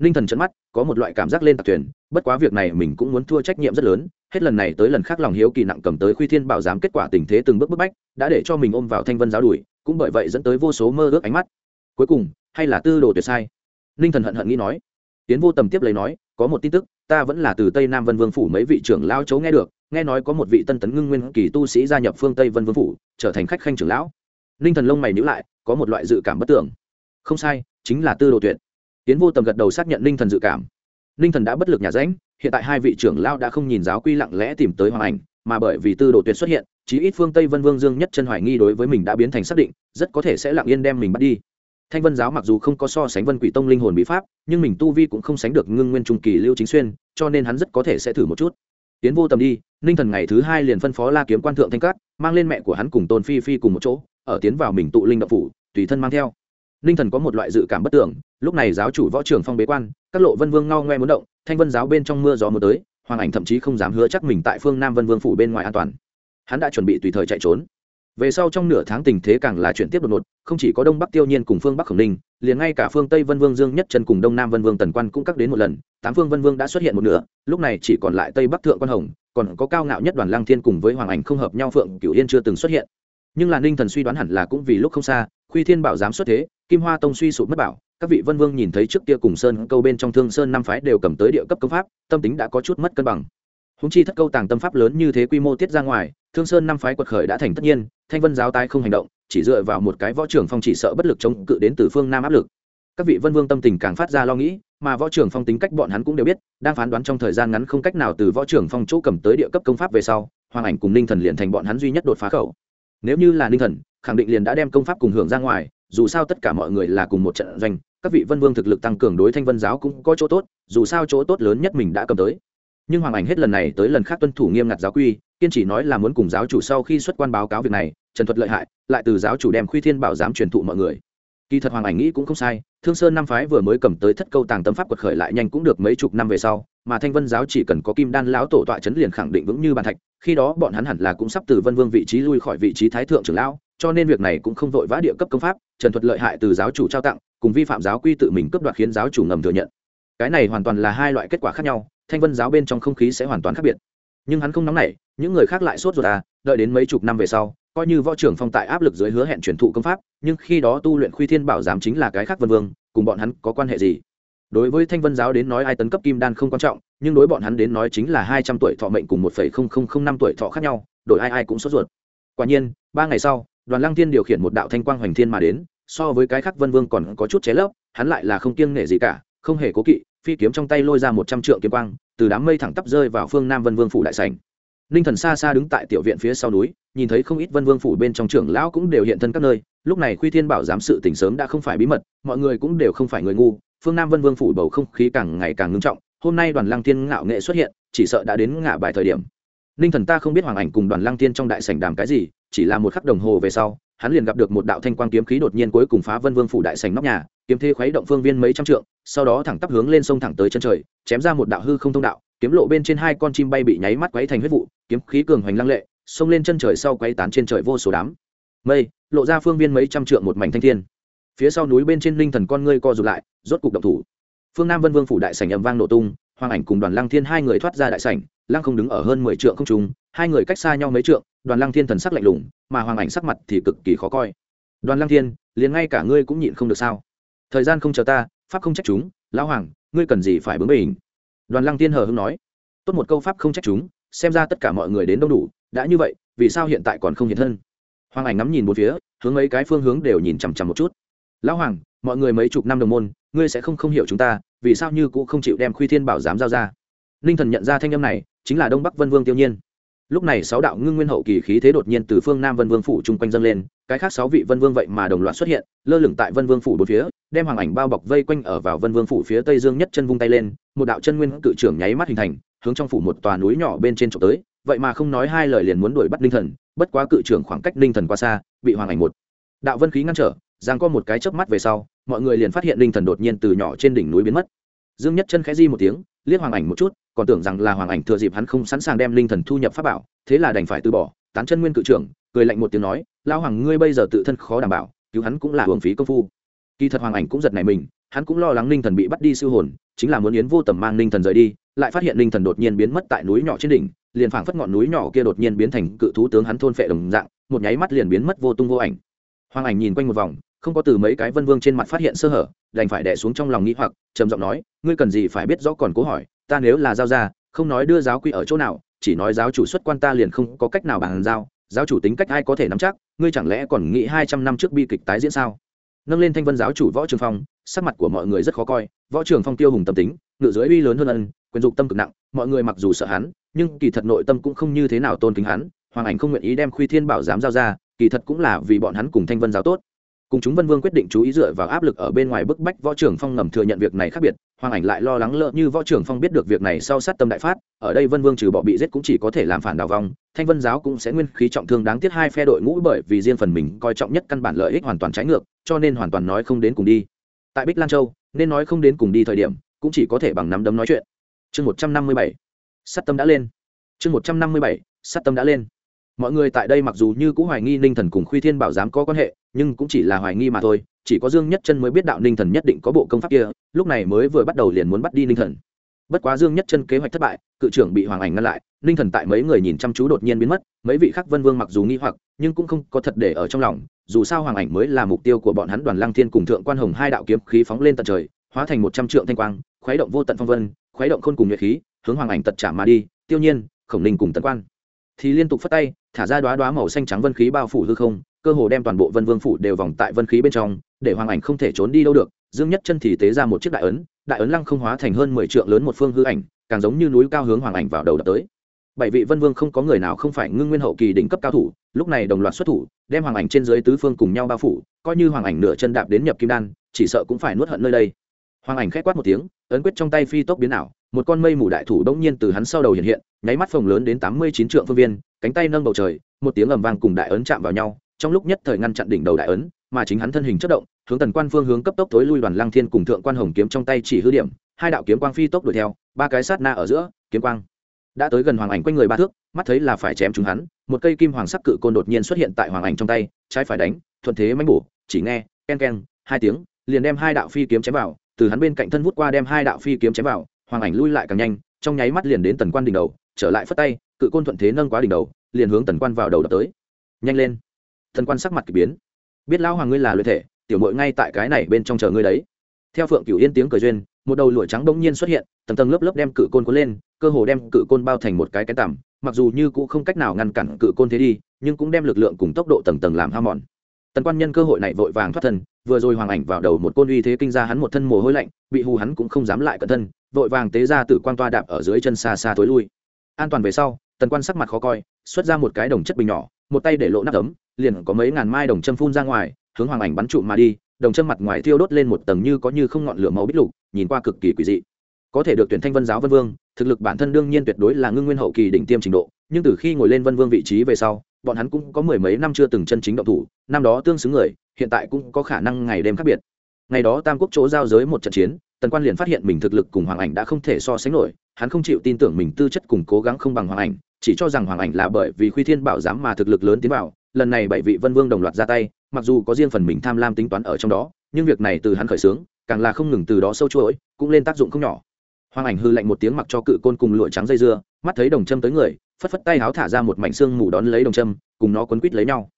Ninh thần trận mắt, có một loại cảm giác lên tạc thuyền, bất quá việc này mình cũng muốn thua trách nhiệm rất lớn, hết lần này tới lần khác lòng hiếu kỳ nặng cầm tới khuy thiên bảo giám kết quả tình thế từng bước bức bách, đã để cho mình ôm vào thanh vân giáo đùi cũng bởi vậy dẫn tới vô số mơ ước ánh mắt. Cuối cùng, hay là tư đồ tuyệt sai? Ninh thần hận hận nghĩ nói. Tiến vô tầm tiếp lấy nói, có một tin tức, ta vẫn là từ tây nam vân vương phủ mấy vị trưởng lao chấu nghe được, nghe nói có một vị tân tấn ngưng nguyên kỳ tu sĩ gia nhập phương tây vân vương phủ, trở thành khách khanh trưởng lão. Ninh thần lông mày nhữ lại, có một loại dự cảm bất tưởng không sai, chính là tư đồ tuyệt. Tiến vô tầm gật đầu xác nhận ninh thần dự cảm. Ninh thần đã bất lực nhà ránh, hiện tại hai vị trưởng lao đã không nhìn giáo quy lặng lẽ tìm tới hoàng ảnh, mà bởi vì tư đồ tuyệt xuất hiện, chí ít phương tây vân vương dương nhất chân hoài nghi đối với mình đã biến thành xác định, rất có thể sẽ lặng yên đem mình bắt đi. Thanh vân giáo mặc dù không có so sánh vân quỷ tông linh hồn bí pháp, nhưng mình tu vi cũng không sánh được ngưng nguyên trung kỳ lưu chính xuyên, cho nên hắn rất có thể sẽ thử một chút. Tiến vô tầm đi, ninh thần ngày thứ hai liền phân phó la kiếm quan thượng thanh cát, mang lên mẹ của hắn cùng tôn phi phi cùng một chỗ, ở tiến vào mình tụ linh đậu phủ, tùy thân mang theo ninh thần có một loại dự cảm bất tưởng lúc này giáo chủ võ trưởng phong bế quan, các lộ vân vương ngao ngoe muốn động, thanh vân giáo bên trong mưa gió mưa tới, hoàng ảnh thậm chí không dám hứa chắc mình tại phương nam vân vương phủ bên ngoài an toàn. Hắn đã chuẩn bị tùy thời chạy trốn. Về sau trong nửa tháng tình thế càng là chuyển tiếp đột ngột, không chỉ có đông bắc tiêu nhiên cùng phương bắc khổng ninh, liền ngay cả phương tây vân vương dương nhất trần cùng đông nam vân vương tần quan cũng cắt đến một lần, tám phương vân vương đã xuất hiện một nửa, lúc này chỉ còn lại tây bắc thượng quan hồng, còn có cao ngạo nhất đoàn lang thiên cùng với hoàng ảnh không hợp nhau phượng cửu yên chưa từng xuất hiện. Nhưng là ninh thần suy đoán hẳn là cũng vì lúc không xa, khuy thiên bảo dám xuất thế kim hoa tông suy sụp mất bảo, các vị vân vương nhìn thấy trước kia cùng sơn câu bên trong thương sơn năm phái đều cầm tới địa cấp công pháp, tâm tính đã có chút mất cân bằng. Húng chi thất câu tàng tâm pháp lớn như thế quy mô tiết ra ngoài, thương sơn năm phái quật khởi đã thành tất nhiên, thanh vân giáo tái không hành động, chỉ dựa vào một cái võ trưởng phong chỉ sợ bất lực chống cự đến từ phương nam áp lực. Các vị vân vương tâm tình càng phát ra lo nghĩ, mà võ trưởng phong tính cách bọn hắn cũng đều biết, đang phán đoán trong thời gian ngắn không cách nào từ võ trưởng phong chỗ cầm tới địa cấp công pháp về sau, hoàng ảnh cùng ninh thần liền thành bọn hắn duy nhất đột phá khẩu. Nếu như là ninh thần, khẳng định liền đã đem công pháp cùng hưởng ra ngoài dù sao tất cả mọi người là cùng một trận doanh, các vị vân vương thực lực tăng cường đối thanh vân giáo cũng có chỗ tốt, dù sao chỗ tốt lớn nhất mình đã cầm tới. Nhưng hoàng ảnh hết lần này tới lần khác tuân thủ nghiêm ngặt giáo quy, kiên chỉ nói là muốn cùng giáo chủ sau khi xuất quan báo cáo việc này, trần thuật lợi hại, lại từ giáo chủ đem khuy thiên bảo giám truyền thụ mọi người. Kỳ thật hoàng ảnh nghĩ cũng không sai, thương sơn năm phái vừa mới cầm tới thất câu tàng tâm pháp quật khởi lại nhanh cũng được mấy chục năm về sau, mà thanh vân giáo chỉ cần có kim đan lão tổ tọa chấn liền khẳng định vững như bàn thạch, khi đó bọn hắn hẳn là cũng sắp từ vân vương vị trí lui khỏi vị trí thái thượng trưởng lão cho nên việc này cũng không vội vã địa cấp công pháp, trần thuật lợi hại từ giáo chủ trao tặng, cùng vi phạm giáo quy tự mình cướp đoạt khiến giáo chủ ngầm thừa nhận. Cái này hoàn toàn là hai loại kết quả khác nhau, thanh vân giáo bên trong không khí sẽ hoàn toàn khác biệt. Nhưng hắn không nóng nảy, những người khác lại sốt ruột à đợi đến mấy chục năm về sau, coi như võ trưởng phong tại áp lực dưới hứa hẹn truyền thụ công pháp, nhưng khi đó tu luyện khuy thiên bảo giám chính là cái khác vân vương, cùng bọn hắn có quan hệ gì? Đối với thanh vân giáo đến nói ai tấn cấp kim đan không quan trọng, nhưng đối bọn hắn đến nói chính là hai trăm tuổi thọ mệnh cùng một phẩy không không không năm tuổi thọ khác nhau, đổi ai ai cũng sốt ruột. Quả nhiên, ba ngày sau đoàn lăng thiên điều khiển một đạo thanh quang hoành thiên mà đến, so với cái khác vân vương còn có chút chế lấp, hắn lại là không kiêng nể gì cả, không hề cố kỵ, phi kiếm trong tay lôi ra một trăm trượng kiếm quang, từ đám mây thẳng tắp rơi vào phương nam vân vương phủ đại sành ninh thần xa xa đứng tại tiểu viện phía sau núi, nhìn thấy không ít vân vương phủ bên trong trưởng lão cũng đều hiện thân các nơi, lúc này khuy thiên bảo giám sự tỉnh sớm đã không phải bí mật, mọi người cũng đều không phải người ngu, phương nam vân vương phủ bầu không khí càng ngày càng ngưng trọng, hôm nay đoàn lăng tiên ngạo nghệ xuất hiện, chỉ sợ đã đến ngã bài thời điểm. Ninh thần ta không biết hoàng ảnh cùng đoàn lăng tiên trong đại sảnh đàm cái gì chỉ là một khắc đồng hồ về sau, hắn liền gặp được một đạo thanh quang kiếm khí đột nhiên cuối cùng phá vân vương phủ đại sảnh nóc nhà, kiếm thế khuấy động phương viên mấy trăm trượng, sau đó thẳng tắp hướng lên sông thẳng tới chân trời, chém ra một đạo hư không thông đạo, kiếm lộ bên trên hai con chim bay bị nháy mắt quấy thành huyết vụ, kiếm khí cường hoành lăng lệ, xông lên chân trời sau quấy tán trên trời vô số đám mây, lộ ra phương viên mấy trăm trượng một mảnh thanh thiên. Phía sau núi bên trên linh thần con ngươi co rụt lại, rốt cục động thủ. Phương nam vân vương phủ đại sảnh ầm vang nổ tung, hoàng ảnh cùng đoàn lăng thiên hai người thoát ra đại sảnh, lăng không đứng ở hơn mười trượng không trung, hai người cách xa nhau mấy trượng đoàn lăng thiên thần sắc lạnh lùng, mà hoàng ảnh sắc mặt thì cực kỳ khó coi. Đoàn lăng thiên, liền ngay cả ngươi cũng nhịn không được sao? Thời gian không chờ ta, pháp không trách chúng, lão hoàng, ngươi cần gì phải bướng bỉnh? Đoàn lăng Thiên hờ hưng nói. Tốt một câu pháp không trách chúng, xem ra tất cả mọi người đến đông đủ, đã như vậy, vì sao hiện tại còn không hiện thân? Hoàng ảnh ngắm nhìn một phía, hướng mấy cái phương hướng đều nhìn chằm chằm một chút. Lão hoàng, mọi người mấy chục năm đồng môn, ngươi sẽ không không hiểu chúng ta, vì sao như cũng không chịu đem khuy thiên bảo giám giao ra? Ninh thần nhận ra thanh âm này, chính là đông bắc vân vương tiêu nhiên lúc này sáu đạo ngưng nguyên hậu kỳ khí thế đột nhiên từ phương nam vân vương phủ chung quanh dâng lên, cái khác sáu vị vân vương vậy mà đồng loạt xuất hiện, lơ lửng tại vân vương phủ bốn phía, đem hoàng ảnh bao bọc vây quanh ở vào vân vương phủ phía tây dương nhất chân vung tay lên, một đạo chân nguyên cự trưởng nháy mắt hình thành, hướng trong phủ một tòa núi nhỏ bên trên trộm tới, vậy mà không nói hai lời liền muốn đuổi bắt ninh thần, bất quá cự trưởng khoảng cách ninh thần qua xa, bị hoàng ảnh một đạo vân khí ngăn trở, giang có một cái chớp mắt về sau, mọi người liền phát hiện ninh thần đột nhiên từ nhỏ trên đỉnh núi biến mất. Dương nhất chân khẽ di một tiếng liếc hoàng ảnh một chút, còn tưởng rằng là hoàng ảnh thừa dịp hắn không sẵn sàng đem linh thần thu nhập pháp bảo, thế là đành phải từ bỏ, tán chân nguyên cự trưởng, cười lạnh một tiếng nói lao hoàng, ngươi bây giờ tự thân khó đảm bảo, cứu hắn cũng là hưởng phí công phu. Kỳ thật hoàng ảnh cũng giật này mình, hắn cũng lo lắng linh thần bị bắt đi siêu hồn, chính là muốn yến vô tầm mang linh thần rời đi, lại phát hiện linh thần đột nhiên biến mất tại núi nhỏ trên đỉnh, liền phảng phất ngọn núi nhỏ kia đột nhiên biến thành cự thú tướng hắn thôn phệ đồng dạng, một nháy mắt liền biến mất vô tung vô ảnh. Hoàng ảnh nhìn quanh một vòng, không có từ mấy cái vân vương trên mặt phát hiện sơ hở đành phải đẻ xuống trong lòng nghĩ hoặc, trầm giọng nói, ngươi cần gì phải biết rõ còn cố hỏi, ta nếu là giao ra, không nói đưa giáo quy ở chỗ nào, chỉ nói giáo chủ xuất quan ta liền không có cách nào bàn giao, giáo chủ tính cách ai có thể nắm chắc, ngươi chẳng lẽ còn nghĩ hai trăm năm trước bi kịch tái diễn sao? Nâng lên thanh vân giáo chủ võ trường phong, sắc mặt của mọi người rất khó coi, võ trường phong tiêu hùng tâm tính, ngự dưới uy lớn hơn ân, quyền dục tâm cực nặng, mọi người mặc dù sợ hắn, nhưng kỳ thật nội tâm cũng không như thế nào tôn kính hắn, hoàng ảnh không nguyện ý đem khuy thiên bảo giám giao ra, kỳ thật cũng là vì bọn hắn cùng thanh vân giáo tốt cùng chúng vân vương quyết định chú ý dựa vào áp lực ở bên ngoài bức bách võ trưởng phong ngầm thừa nhận việc này khác biệt, hoàng ảnh lại lo lắng lỡ như võ trưởng phong biết được việc này sau sát tâm đại phát, ở đây vân vương trừ bỏ bị giết cũng chỉ có thể làm phản đào vong, thanh vân giáo cũng sẽ nguyên khí trọng thương đáng tiếc hai phe đội ngũ bởi vì riêng phần mình coi trọng nhất căn bản lợi ích hoàn toàn trái ngược, cho nên hoàn toàn nói không đến cùng đi. Tại bích lan châu, nên nói không đến cùng đi thời điểm, cũng chỉ có thể bằng nắm đấm nói chuyện. Chương một trăm năm mươi bảy, sát tâm đã lên. Chương một trăm năm mươi bảy, sát tâm đã lên mọi người tại đây mặc dù như cũng hoài nghi ninh thần cùng khuy thiên bảo giám có quan hệ, nhưng cũng chỉ là hoài nghi mà thôi, chỉ có dương nhất chân mới biết đạo ninh thần nhất định có bộ công pháp kia, lúc này mới vừa bắt đầu liền muốn bắt đi ninh thần. Bất quá dương nhất chân kế hoạch thất bại, cự trưởng bị hoàng ảnh ngăn lại, ninh thần tại mấy người nhìn chăm chú đột nhiên biến mất, mấy vị khác vân vương mặc dù nghi hoặc, nhưng cũng không có thật để ở trong lòng, dù sao hoàng ảnh mới là mục tiêu của bọn hắn đoàn lăng thiên cùng thượng quan hồng hai đạo kiếm khí phóng lên tận trời, hóa thành một trăm trượng thanh quang, khuấy động vô tận phong vân, khuấy động khôn cùng nhuệ khí, hướng hoàng ảnh tật trả mà đi, tiêu nhiên, khổng ninh cùng tấn quan thì liên tục phất tay, thả ra đoá đoá màu xanh trắng vân khí bao phủ hư không, cơ hồ đem toàn bộ vân vương phủ đều vòng tại vân khí bên trong, để hoàng ảnh không thể trốn đi đâu được. Dương nhất chân thì tế ra một chiếc đại ấn đại ấn lăng không hóa thành hơn mười trượng lớn một phương hư ảnh, càng giống như núi cao hướng hoàng ảnh vào đầu đập tới. Bảy vị vân vương không có người nào không phải ngưng nguyên hậu kỳ đỉnh cấp cao thủ, lúc này đồng loạt xuất thủ, đem hoàng ảnh trên dưới tứ phương cùng nhau bao phủ, coi như hoàng ảnh nửa chân đạp đến nhập kim đan, chỉ sợ cũng phải nuốt hận nơi đây. Hoàng ảnh k h é quát một tiếng, ấn quyết trong tay phi tốc biến ảo, một con mây mù đại thủ đông nhiên từ hắn sau đầu hiện hiện nháy mắt phồng lớn đến tám mươi chín trượng phương viên, cánh tay nâng bầu trời, một tiếng ầm vang cùng đại ấn chạm vào nhau, trong lúc nhất thời ngăn chặn đỉnh đầu đại ấn, mà chính hắn thân hình chất động, hướng tần quan phương hướng cấp tốc tối lui đoàn lăng thiên cùng thượng quan hồng kiếm trong tay chỉ hư điểm, hai đạo kiếm quang phi tốc đuổi theo, ba cái sát na ở giữa, kiếm quang đã tới gần hoàng ảnh quanh người ba thước, mắt thấy là phải chém chúng hắn, một cây kim hoàng sắc cự côn đột nhiên xuất hiện tại hoàng ảnh trong tay, trái phải đánh, thuận thế mánh bổ, chỉ nghe ken ken hai tiếng, liền đem hai đạo phi kiếm chém vào, từ hắn bên cạnh thân vút qua đem hai đạo phi kiếm chém vào, hoàng ảnh lui lại càng nhanh, trong nháy mắt liền đến tần quan đỉnh đầu trở lại phất tay, cự côn thuận thế nâng quá đỉnh đầu, liền hướng tần quan vào đầu đập tới. Nhanh lên. Thần quan sắc mặt k ỳ biến. Biết lão hoàng ngươi là luyện thể, tiểu mội ngay tại cái này bên trong chờ ngươi đấy. Theo phượng cửu yên tiếng cười duyên, một đầu lụa trắng đông nhiên xuất hiện, tầng tầng lớp lớp đem cự côn cuốn lên, cơ hồ đem cự côn bao thành một cái cái tằm, mặc dù như cũ không cách nào ngăn cản cự côn thế đi, nhưng cũng đem lực lượng cùng tốc độ tầng tầng làm ham mòn. Tần quan nhân cơ hội này vội vàng thoát thân, vừa rồi hoàng ảnh vào đầu một côn uy thế kinh ra hắn một thân mồ hôi lạnh, bị hù hắn cũng không dám lại cẩn thân, vội vàng tế ra tự quan toa đạp ở dưới chân xa xa tối lui an toàn về sau, tần quan sắc mặt khó coi, xuất ra một cái đồng chất bình nhỏ, một tay để lộ nắp tấm liền có mấy ngàn mai đồng châm phun ra ngoài, hướng hoàng ảnh bắn trụ mà đi, đồng châm mặt ngoài thiêu đốt lên một tầng như có như không ngọn lửa màu bích lục, nhìn qua cực kỳ quỷ dị. Có thể được tuyển thanh vân giáo vân vương, thực lực bản thân đương nhiên tuyệt đối là ngưng nguyên hậu kỳ đỉnh tiêm trình độ, nhưng từ khi ngồi lên vân vương vị trí về sau, bọn hắn cũng có mười mấy năm chưa từng chân chính động thủ, năm đó tương xứng người, hiện tại cũng có khả năng ngày đêm khác biệt. Ngày đó tam quốc chỗ giao giới một trận chiến tần quan liền phát hiện mình thực lực cùng hoàng ảnh đã không thể so sánh nổi, hắn không chịu tin tưởng mình tư chất cùng cố gắng không bằng hoàng ảnh, chỉ cho rằng hoàng ảnh là bởi vì khuy thiên bảo giám mà thực lực lớn tiến vào, lần này bảy vị vân vương đồng loạt ra tay, mặc dù có riêng phần mình tham lam tính toán ở trong đó, nhưng việc này từ hắn khởi xướng, càng là không ngừng từ đó sâu chuỗi, cũng lên tác dụng không nhỏ. Hoàng ảnh hư lạnh một tiếng mặc cho cự côn cùng lụa trắng dây dưa, mắt thấy đồng châm tới người, phất phất tay háo thả ra một mảnh xương mù đón lấy đồng châm, cùng nó quấn quít lấy nhau.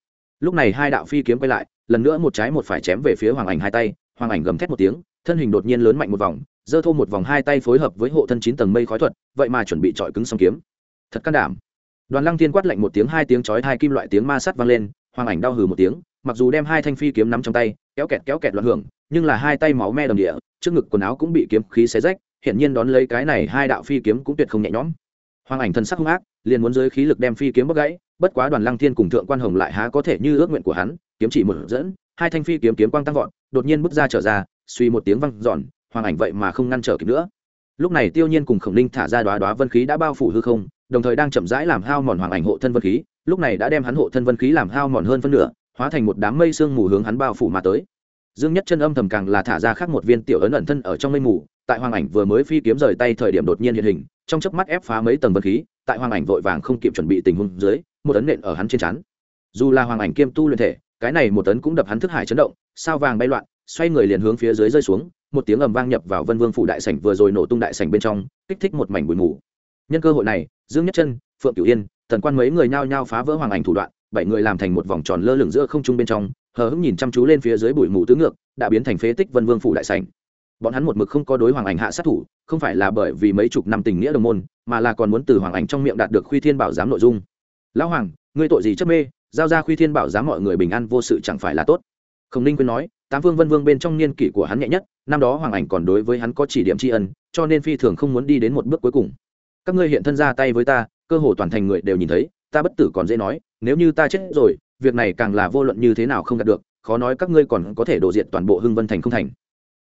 Lúc này hai đạo phi kiếm quay lại, lần nữa một trái một phải chém về phía hoàng ảnh hai tay, hoàng ảnh gầm thét một tiếng thân hình đột nhiên lớn mạnh một vòng, giơ thô một vòng hai tay phối hợp với hộ thân chín tầng mây khói thuật, vậy mà chuẩn bị chọi cứng song kiếm. Thật can đảm. Đoàn lăng thiên quát lạnh một tiếng hai tiếng chói hai kim loại tiếng ma sắt vang lên, hoàng ảnh đau hừ một tiếng, mặc dù đem hai thanh phi kiếm nắm trong tay, kéo kẹt kéo kẹt loạn hưởng, nhưng là hai tay máu me đầm địa, trước ngực quần áo cũng bị kiếm khí xé rách hiện nhiên đón lấy cái này hai đạo phi kiếm cũng tuyệt không nhẹ nhõm. Hoàng ảnh thân sắc hung ác, liền muốn dưới khí lực đem phi kiếm bóc gãy, bất quá đoàn lăng thiên cùng thượng quan hồng lại há có thể như ước nguyện của hắn, kiếm chỉ một dẫn, hai thanh phi kiếm kiếm quang tăng vọt, đột nhiên bước ra trở ra suy một tiếng văng giòn hoàng ảnh vậy mà không ngăn trở kịp nữa. Lúc này tiêu nhiên cùng khổng ninh thả ra đoá đoá vân khí đã bao phủ hư không, đồng thời đang chậm rãi làm hao mòn hoàng ảnh hộ thân vân khí, lúc này đã đem hắn hộ thân vân khí làm hao mòn hơn phân nửa, hóa thành một đám mây sương mù hướng hắn bao phủ mà tới. Dương nhất chân âm thầm càng là thả ra khác một viên tiểu ấn ẩn thân ở trong mây mù, tại hoàng ảnh vừa mới phi kiếm rời tay thời điểm đột nhiên hiện hình, trong chớp mắt ép phá mấy tầng vân khí, tại hoàng ảnh vội vàng không kịp chuẩn bị tình huống dưới, một ấn nện ở hắn trên chắn dù là hoàng ảnh kiêm tu luyện thể, cái này một ấn cũng đập hắn thức hải chấn động, sao vàng bay loạn xoay người liền hướng phía dưới rơi xuống, một tiếng ầm vang nhập vào vân vương phủ đại sảnh vừa rồi nổ tung đại sảnh bên trong, kích thích một mảnh bụi mù. Nhân cơ hội này, dương nhất chân, phượng cửu yên, thần quan mấy người nhao nhao phá vỡ hoàng ảnh thủ đoạn, bảy người làm thành một vòng tròn lơ lửng giữa không trung bên trong, hờ hững nhìn chăm chú lên phía dưới bụi mù tứ ngược, đã biến thành phế tích vân vương phủ đại sảnh. Bọn hắn một mực không có đối hoàng ảnh hạ sát thủ, không phải là bởi vì mấy chục năm tình nghĩa đồng môn, mà là còn muốn từ hoàng ảnh trong miệng đạt được khuy thiên bảo giám nội dung. Lão hoàng, ngươi tội gì chấp mê? Giao ra khuy thiên bảo giám mọi người bình an vô sự chẳng phải là tốt. Khổng ninh quyên nói tám vương vân vương bên trong niên kỷ của hắn nhẹ nhất, năm đó hoàng ảnh còn đối với hắn có chỉ điểm tri ân, cho nên phi thường không muốn đi đến một bước cuối cùng. Các ngươi hiện thân ra tay với ta, cơ hồ toàn thành người đều nhìn thấy, ta bất tử còn dễ nói, nếu như ta chết rồi, việc này càng là vô luận như thế nào không đạt được, khó nói các ngươi còn có thể đổ diện toàn bộ hưng vân thành không thành.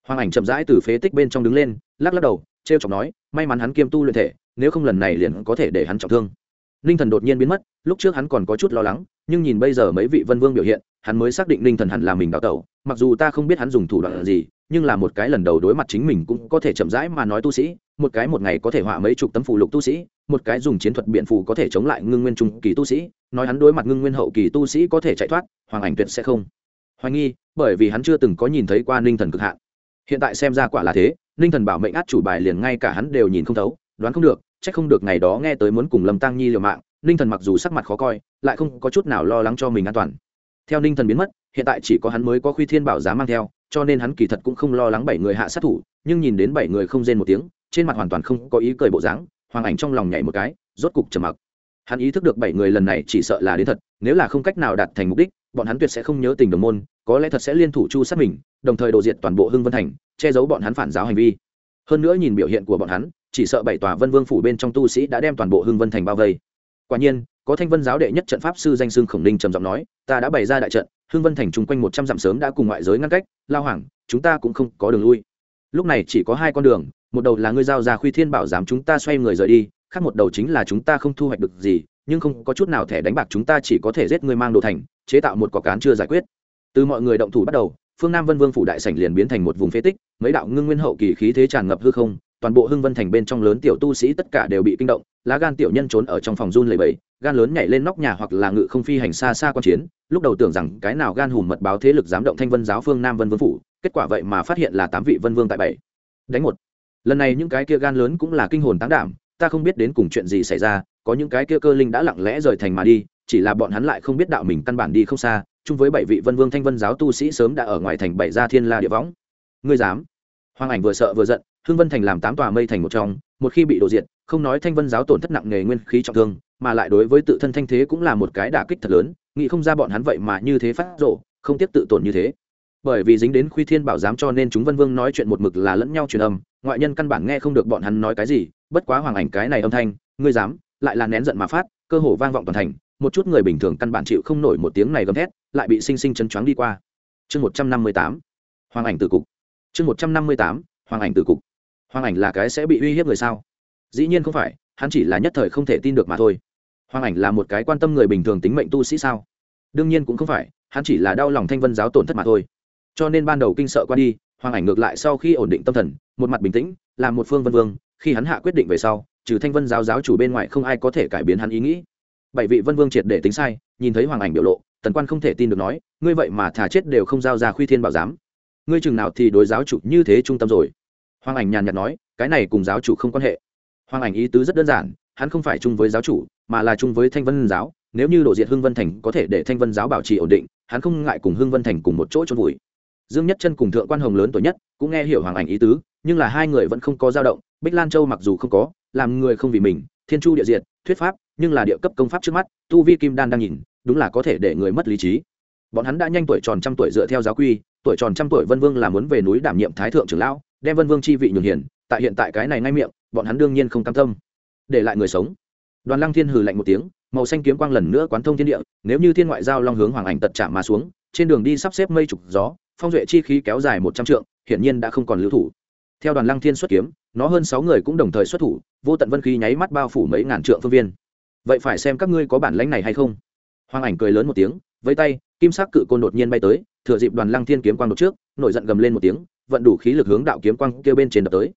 Hoàng ảnh chậm rãi từ phế tích bên trong đứng lên, lắc lắc đầu t r e o chọc nói, may mắn hắn kiêm tu luyện thể, nếu không lần này liền có thể để hắn trọng thương ninh thần đột nhiên biến mất, lúc trước hắn còn có chút lo lắng, nhưng nhìn bây giờ mấy vị vân vương biểu hiện, hắn mới xác định ninh thần hẳn là mình đào tẩu. Mặc dù ta không biết hắn dùng thủ đoạn gì, nhưng là một cái lần đầu đối mặt chính mình cũng có thể chậm rãi mà nói tu sĩ, một cái một ngày có thể họa mấy chục tấm phù lục tu sĩ, một cái dùng chiến thuật biện phù có thể chống lại ngưng nguyên trung kỳ tu sĩ, nói hắn đối mặt ngưng nguyên hậu kỳ tu sĩ có thể chạy thoát, hoàng ảnh tuyệt sẽ không. Hoài nghi, bởi vì hắn chưa từng có nhìn thấy qua ninh thần cực hạn. Hiện tại xem ra quả là thế, ninh thần bảo mệnh át chủ bài liền ngay cả hắn đều nhìn không thấu, đoán không được Chắc không được ngày đó nghe tới muốn cùng lâm tăng nhi liều mạng, ninh thần mặc dù sắc mặt khó coi, lại không có chút nào lo lắng cho mình an toàn. Theo ninh thần biến mất, hiện tại chỉ có hắn mới có khuy thiên bảo giá mang theo, cho nên hắn kỳ thật cũng không lo lắng bảy người hạ sát thủ, nhưng nhìn đến bảy người không rên một tiếng, trên mặt hoàn toàn không có ý cười bộ dáng, hoàng ảnh trong lòng nhảy một cái, rốt cục trầm mặc. Hắn ý thức được bảy người lần này chỉ sợ là đến thật, nếu là không cách nào đạt thành mục đích, bọn hắn tuyệt sẽ không nhớ tình đồng môn, có lẽ thật sẽ liên thủ chu sát mình, đồng thời đồ diện toàn bộ hưng vân thành, che giấu bọn hắn phản giáo hành vi hơn nữa nhìn biểu hiện của bọn hắn, chỉ sợ bảy tòa vân vương phủ bên trong tu sĩ đã đem toàn bộ hưng vân thành bao vây. Quả nhiên, có thanh vân giáo đệ nhất trận pháp sư danh sương khổng ninh trầm giọng nói, ta đã bày ra đại trận, hưng vân thành chung quanh một trăm dặm sớm đã cùng ngoại giới ngăn cách, lao hoảng chúng ta cũng không có đường lui. Lúc này chỉ có hai con đường, một đầu là ngươi giao ra khuy thiên bảo dám chúng ta xoay người rời đi, khác một đầu chính là chúng ta không thu hoạch được gì, nhưng không có chút nào thẻ đánh bạc chúng ta chỉ có thể giết người mang đồ thành, chế tạo một cọc cán chưa giải quyết. Từ mọi người động thủ bắt đầu phương nam vân vương phủ đại sảnh liền biến thành một vùng phế tích, mấy đạo ngưng nguyên hậu kỳ khí thế tràn ngập hư không, toàn bộ hưng vân thành bên trong lớn tiểu tu sĩ tất cả đều bị kinh động, lá gan tiểu nhân trốn ở trong phòng run lầy bẫy gan lớn nhảy lên nóc nhà hoặc là ngự không phi hành xa xa quan chiến, lúc đầu tưởng rằng cái nào gan hùm mật báo thế lực dám động thanh vân giáo phương nam vân vương phủ, kết quả vậy mà phát hiện là tám vị vân vương tại bảy. Đánh một. Lần này những cái kia gan lớn cũng là kinh hồn táng đảm, ta không biết đến cùng chuyện gì xảy ra, có những cái kia cơ linh đã lặng lẽ rời thành mà đi, chỉ là bọn hắn lại không biết đạo mình căn bản đi không xa chung với bảy vị vân vương thanh vân giáo tu sĩ sớm đã ở ngoài thành bảy gia thiên la địa võng. Ngươi dám? Hoàng ảnh vừa sợ vừa giận hương vân thành làm tám tòa mây thành một trong, một khi bị đổ diệt, không nói thanh vân giáo tổn thất nặng nề nguyên khí trọng thương, mà lại đối với tự thân thanh thế cũng là một cái đả kích thật lớn, nghĩ không ra bọn hắn vậy mà như thế phát rộ, không tiếp tự tổn như thế. Bởi vì dính đến khuy thiên bảo giám cho nên chúng vân vương nói chuyện một mực là lẫn nhau truyền âm, ngoại nhân căn bản nghe không được bọn hắn nói cái gì, bất quá hoàng ảnh cái này âm thanh, ngươi dám, lại là nén giận mà phát, cơ hồ vang vọng toàn thành một chút người bình thường căn bản chịu không nổi một tiếng này gầm thét, lại bị sinh sinh chấn choáng đi qua. Chương một trăm năm mươi tám, hoàng ảnh từ cục. Chương một trăm năm mươi tám, hoàng ảnh từ cục. Hoàng ảnh là cái sẽ bị uy hiếp người sao? Dĩ nhiên không phải, hắn chỉ là nhất thời không thể tin được mà thôi. Hoàng ảnh là một cái quan tâm người bình thường tính mệnh tu sĩ sao? Đương nhiên cũng không phải, hắn chỉ là đau lòng thanh vân giáo tổn thất mà thôi. Cho nên ban đầu kinh sợ qua đi, hoàng ảnh ngược lại sau khi ổn định tâm thần, một mặt bình tĩnh làm một phương vân vương, khi hắn hạ quyết định về sau, trừ thanh vân giáo giáo chủ bên ngoài không ai có thể cải biến hắn ý nghĩ bảy vị vân vương triệt để tính sai, nhìn thấy hoàng ảnh biểu lộ, tần quan không thể tin được nói, ngươi vậy mà thà chết đều không giao ra khuy thiên bảo giám. Ngươi chừng nào thì đối giáo chủ như thế trung tâm rồi? Hoàng ảnh nhàn nhạt nói, cái này cùng giáo chủ không quan hệ. Hoàng ảnh ý tứ rất đơn giản, hắn không phải chung với giáo chủ, mà là chung với thanh vân giáo. Nếu như độ diệt hưng vân thành có thể để thanh vân giáo bảo trì ổn định, hắn không ngại cùng hưng vân thành cùng một chỗ trôn vùi. Dương nhất chân cùng thượng quan hồng lớn tuổi nhất, cũng nghe hiểu hoàng ảnh ý tứ, nhưng là hai người vẫn không có dao động, bích lan châu mặc dù không có, làm người không vì mình, thiên chu địa diệt thuyết pháp, nhưng là địa cấp công pháp trước mắt, tu vi kim đan đang nhìn, đúng là có thể để người mất lý trí. Bọn hắn đã nhanh tuổi tròn trăm tuổi dựa theo giáo quy, tuổi tròn trăm tuổi vân vương là muốn về núi đảm nhiệm thái thượng trưởng lão, đem vân vương chi vị nhường hiền. tại hiện tại cái này ngay miệng, bọn hắn đương nhiên không cam tâm. Để lại người sống. Đoàn lăng thiên hừ lạnh một tiếng, màu xanh kiếm quang lần nữa quán thông thiên địa, nếu như thiên ngoại giao long hướng hoàng ảnh tật chạm mà xuống, trên đường đi sắp xếp mây trục gió, phong duệ chi khí kéo dài một trăm trượng, hiển nhiên đã không còn lưu thủ theo đoàn lăng thiên xuất kiếm, nó hơn sáu người cũng đồng thời xuất thủ, vô tận vân khí nháy mắt bao phủ mấy ngàn trượng phương viên. Vậy phải xem các ngươi có bản lãnh này hay không. Hoàng ảnh cười lớn một tiếng với tay, kim sắc cự côn đột nhiên bay tới, thừa dịp đoàn lăng thiên kiếm quang đột trước, nổi giận gầm lên một tiếng, vận đủ khí lực hướng đạo kiếm quang kêu bên trên đập tới.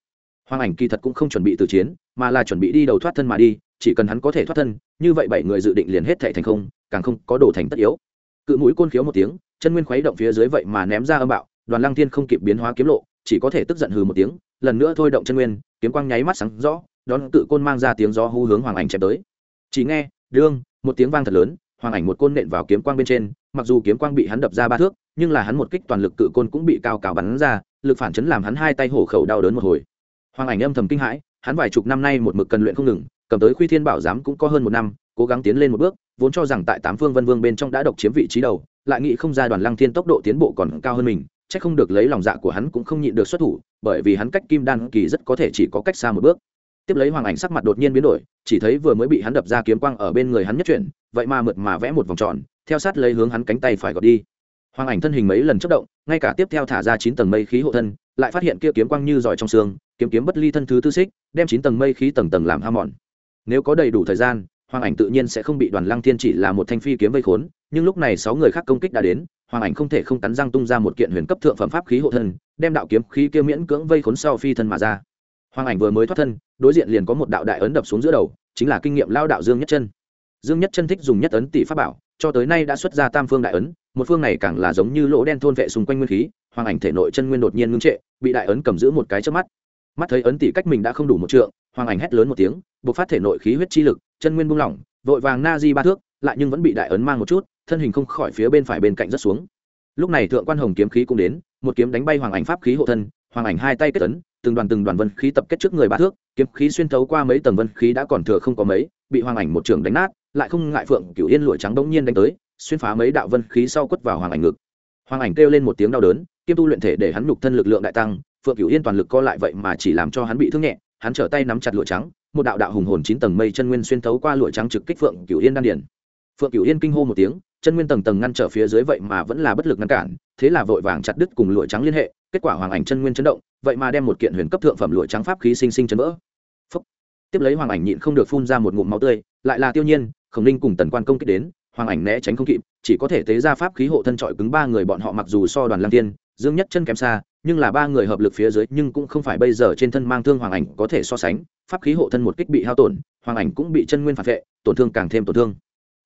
Hoàng ảnh kỳ thật cũng không chuẩn bị từ chiến, mà là chuẩn bị đi đầu thoát thân mà đi, chỉ cần hắn có thể thoát thân, như vậy bảy người dự định liền hết thệ thành không, càng không có đồ thành tất yếu. Cự mũi côn khiếu một tiếng, chân nguyên khuấy động phía dưới vậy mà ném ra âm bạo, đoàn lăng thiên không kịp biến hóa kiếm lộ chỉ có thể tức giận hừ một tiếng, lần nữa thôi động chân nguyên, kiếm quang nháy mắt sáng rõ, đón cự côn mang ra tiếng gió hú hướng hoàng ảnh chém tới. Chỉ nghe, đương, một tiếng vang thật lớn, hoàng ảnh một côn nện vào kiếm quang bên trên, mặc dù kiếm quang bị hắn đập ra ba thước, nhưng là hắn một kích toàn lực cự côn cũng bị cao cao bắn ra, lực phản chấn làm hắn hai tay hổ khẩu đau đớn một hồi. Hoàng ảnh âm thầm kinh hãi, hắn vài chục năm nay một mực cần luyện không ngừng, cầm tới khuy thiên bảo giám cũng có hơn một năm, cố gắng tiến lên một bước, vốn cho rằng tại tám phương vân vương bên trong đã độc chiếm vị trí đầu, lại nghĩ không ra đoàn lăng thiên tốc độ tiến bộ còn cao hơn mình chắc không được lấy lòng dạ của hắn cũng không nhịn được xuất thủ, bởi vì hắn cách kim đan kỳ rất có thể chỉ có cách xa một bước. Tiếp lấy hoàng ảnh sắc mặt đột nhiên biến đổi, chỉ thấy vừa mới bị hắn đập ra kiếm quang ở bên người hắn nhất chuyển, vậy mà mượt mà vẽ một vòng tròn, theo sát lấy hướng hắn cánh tay phải gọt đi. Hoàng ảnh thân hình mấy lần chất động, ngay cả tiếp theo thả ra chín tầng mây khí hộ thân, lại phát hiện kia kiếm quang như giỏi trong xương, kiếm kiếm bất ly thân thứ tư xích, đem chín tầng mây khí tầng tầng làm ham mòn. Nếu có đầy đủ thời gian, hoàng ảnh tự nhiên sẽ không bị đoàn lăng thiên chỉ là một thanh phi kiếm vây khốn, nhưng lúc này sáu người khác công kích đã đến hoàng ảnh không thể không cắn răng tung ra một kiện huyền cấp thượng phẩm pháp khí hộ thân, đem đạo kiếm khí kia miễn cưỡng vây khốn sau phi thân mà ra. Hoàng ảnh vừa mới thoát thân, đối diện liền có một đạo đại ấn đập xuống giữa đầu, chính là kinh nghiệm lao đạo dương nhất chân. Dương nhất chân thích dùng nhất ấn tỷ pháp bảo, cho tới nay đã xuất ra tam phương đại ấn, một phương này càng là giống như lỗ đen thôn vệ xung quanh nguyên khí, hoàng ảnh thể nội chân nguyên đột nhiên ngưng trệ, bị đại ấn cầm giữ một cái trước mắt. Mắt thấy ấn tỷ cách mình đã không đủ một trượng, hoàng ảnh hét lớn một tiếng buộc phát thể nội khí huyết chi lực, chân nguyên buông lỏng, vội vàng na di ba thước, lại nhưng vẫn bị đại ấn mang một chút thân hình không khỏi phía bên phải bên cạnh rất xuống. Lúc này thượng quan hồng kiếm khí cũng đến, một kiếm đánh bay hoàng ảnh pháp khí hộ thân, hoàng ảnh hai tay kết ấn, từng đoàn từng đoàn vân khí tập kết trước người ba thước, kiếm khí xuyên thấu qua mấy tầng vân khí đã còn thừa không có mấy, bị hoàng ảnh một trường đánh nát, lại không ngại phượng cửu yên lụa trắng bỗng nhiên đánh tới, xuyên phá mấy đạo vân khí sau quất vào hoàng ảnh ngực. Hoàng ảnh kêu lên một tiếng đau đớn kiêm tu luyện thể để hắn nhục thân lực lượng đại tăng, phượng cửu yên toàn lực co lại vậy mà chỉ làm cho hắn bị thương nhẹ, hắn trở tay nắm chặt lụa trắng, một đạo đạo hùng hồn chín tầng mây chân nguyên xuyên thấu qua lụa trắng trực kích phượng cửu yên đan điển phượng cửu yên kinh hô một tiếng chân nguyên tầng tầng ngăn trở phía dưới vậy mà vẫn là bất lực ngăn cản, thế là vội vàng chặt đứt cùng lụa trắng liên hệ, kết quả hoàng ảnh chân nguyên chấn động, vậy mà đem một kiện huyền cấp thượng phẩm lụa trắng pháp khí sinh sinh chấn vỡ Phúc. tiếp lấy hoàng ảnh nhịn không được phun ra một ngụm máu tươi, lại là tiêu nhiên, khổng ninh cùng tần quan công kích đến, hoàng ảnh né tránh không kịp, chỉ có thể tế ra pháp khí hộ thân trọi cứng ba người bọn họ mặc dù so đoàn lang tiên dương nhất chân kém xa, nhưng là ba người hợp lực phía dưới nhưng cũng không phải bây giờ trên thân mang thương hoàng ảnh có thể so sánh, pháp khí hộ thân một kích bị hao tổn, hoàng ảnh cũng bị chân nguyên phản vệ, tổn thương càng thêm tổn thương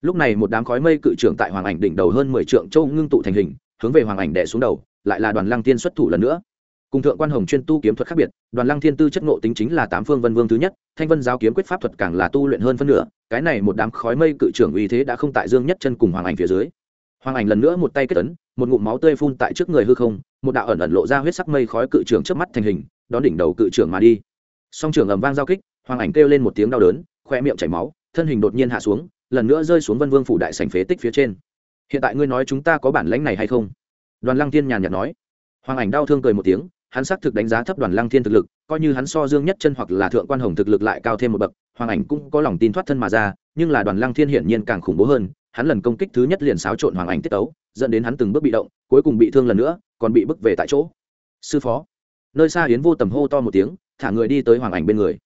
lúc này một đám khói mây cự trưởng tại hoàng ảnh đỉnh đầu hơn mười trượng châu ngưng tụ thành hình, hướng về hoàng ảnh đẻ xuống đầu, lại là đoàn lăng tiên xuất thủ lần nữa. Cùng thượng quan hồng chuyên tu kiếm thuật khác biệt, đoàn lăng thiên tư chất ngộ tính chính là tám phương vân vương thứ nhất, thanh vân giáo kiếm quyết pháp thuật càng là tu luyện hơn phân nửa, cái này một đám khói mây cự trưởng uy thế đã không tại dương nhất chân cùng hoàng ảnh phía dưới. Hoàng ảnh lần nữa một tay kết ấn, một ngụm máu tươi phun tại trước người hư không, một đạo ẩn ẩn lộ ra huyết sắc mây khói cự trưởng trước mắt thành hình, đón đỉnh đầu cự trưởng mà đi. Song trưởng ầm vang giao kích, hoàng ảnh kêu lên một tiếng đau đớn, khoe miệng chảy máu, thân hình đột nhiên hạ xuống lần nữa rơi xuống vân vương phủ đại sành phế tích phía trên. Hiện tại ngươi nói chúng ta có bản lãnh này hay không? Đoàn lăng thiên nhàn nhạt nói. Hoàng ảnh đau thương cười một tiếng, hắn xác thực đánh giá thấp đoàn lăng thiên thực lực, coi như hắn so dương nhất chân hoặc là thượng quan hồng thực lực lại cao thêm một bậc, hoàng ảnh cũng có lòng tin thoát thân mà ra, nhưng là đoàn lăng thiên hiển nhiên càng khủng bố hơn, hắn lần công kích thứ nhất liền xáo trộn hoàng ảnh tiết tấu, dẫn đến hắn từng bước bị động, cuối cùng bị thương lần nữa, còn bị bức về tại chỗ. Sư phó. Nơi xa yến vô tầm hô to một tiếng, thả người đi tới hoàng ảnh bên người.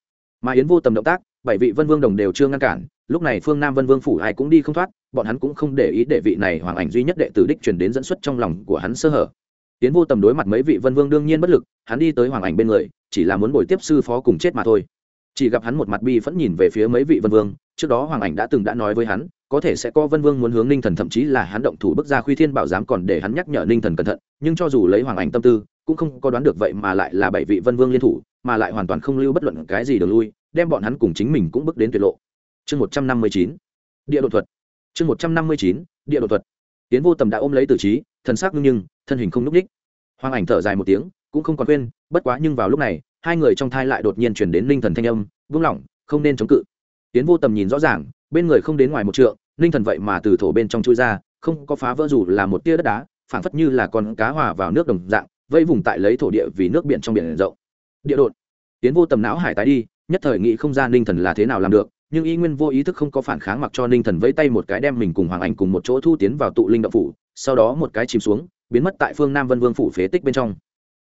Mà yến vô tầm động tác, bảy vị vân vương đồng đều chưa ngăn cản lúc này phương nam vân vương phủ ai cũng đi không thoát, bọn hắn cũng không để ý đệ vị này hoàng ảnh duy nhất đệ tử đích truyền đến dẫn xuất trong lòng của hắn sơ hở. Tiến vô tầm đối mặt mấy vị vân vương đương nhiên bất lực, hắn đi tới hoàng ảnh bên người, chỉ là muốn bồi tiếp sư phó cùng chết mà thôi. Chỉ gặp hắn một mặt bi phẫn nhìn về phía mấy vị vân vương, trước đó hoàng ảnh đã từng đã nói với hắn, có thể sẽ có vân vương muốn hướng ninh thần thậm chí là hắn động thủ bức ra khuy thiên bảo giám còn để hắn nhắc nhở ninh thần cẩn thận, nhưng cho dù lấy hoàng ảnh tâm tư, cũng không có đoán được vậy mà lại là bảy vị vân vương liên thủ, mà lại hoàn toàn không lưu bất luận cái gì đường lui, đem bọn hắn cùng chính mình cũng bước đến tuyệt lộ chương một trăm năm mươi chín. Địa đột thuật. Chương một trăm năm mươi chín, địa đột thuật. Tiến vô tầm đã ôm lấy tử trí, thần sắc ngưng nhưng, thân hình không n ú c ních hoàng ảnh thở dài một tiếng, cũng không còn khuyên bất quá nhưng vào lúc này, hai người trong thai lại đột nhiên chuyển đến ninh thần thanh âm, vung lỏng, không nên chống cự. Tiến vô tầm nhìn rõ ràng, bên người không đến ngoài một trượng ninh thần vậy mà từ thổ bên trong chui ra, không có phá vỡ dù là một tia đất đá, phảng phất như là con cá hòa vào nước đồng dạng vây vùng tại lấy thổ địa vì nước biển trong biển rộng. Địa đột tiến vô tầm não hải tái đi, nhất thời nghĩ không ra ninh thần là thế nào làm được nhưng y nguyên vô ý thức không có phản kháng mặc cho ninh thần vẫy tay một cái đem mình cùng hoàng ảnh cùng một chỗ thu tiến vào tụ linh động phủ, sau đó một cái chìm xuống, biến mất tại phương nam vân vương phủ phế tích bên trong.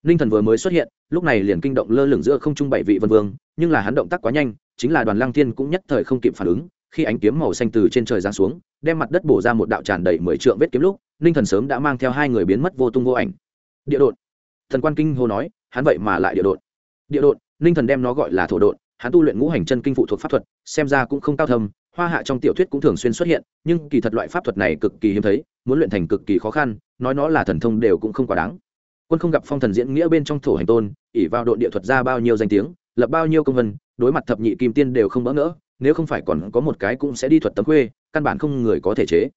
Ninh thần vừa mới xuất hiện, lúc này liền kinh động lơ lửng giữa không trung bảy vị vân vương, nhưng là hắn động tác quá nhanh, chính là đoàn lăng thiên cũng nhất thời không kịp phản ứng, khi ánh kiếm màu xanh từ trên trời giáng xuống, đem mặt đất bổ ra một đạo tràn đầy mười trượng vết kiếm lúc, ninh thần sớm đã mang theo hai người biến mất vô tung vô ảnh. Địa đột thần quan kinh hô nói, hắn vậy mà lại địa đột địa đột ninh thần đem nó gọi là thổ đột hắn tu luyện ngũ hành chân kinh phụ thuộc pháp thuật, xem ra cũng không cao thâm, hoa hạ trong tiểu thuyết cũng thường xuyên xuất hiện, nhưng kỳ thật loại pháp thuật này cực kỳ hiếm thấy, muốn luyện thành cực kỳ khó khăn, nói nó là thần thông đều cũng không quá đáng. Quân không gặp phong thần diễn nghĩa bên trong thổ hành tôn ỉ vào đội địa thuật ra bao nhiêu danh tiếng, lập bao nhiêu công vân, đối mặt thập nhị kim tiên đều không bỡ ngỡ, nếu không phải còn có một cái cũng sẽ đi thuật tấm khuê, căn bản không người có thể chế.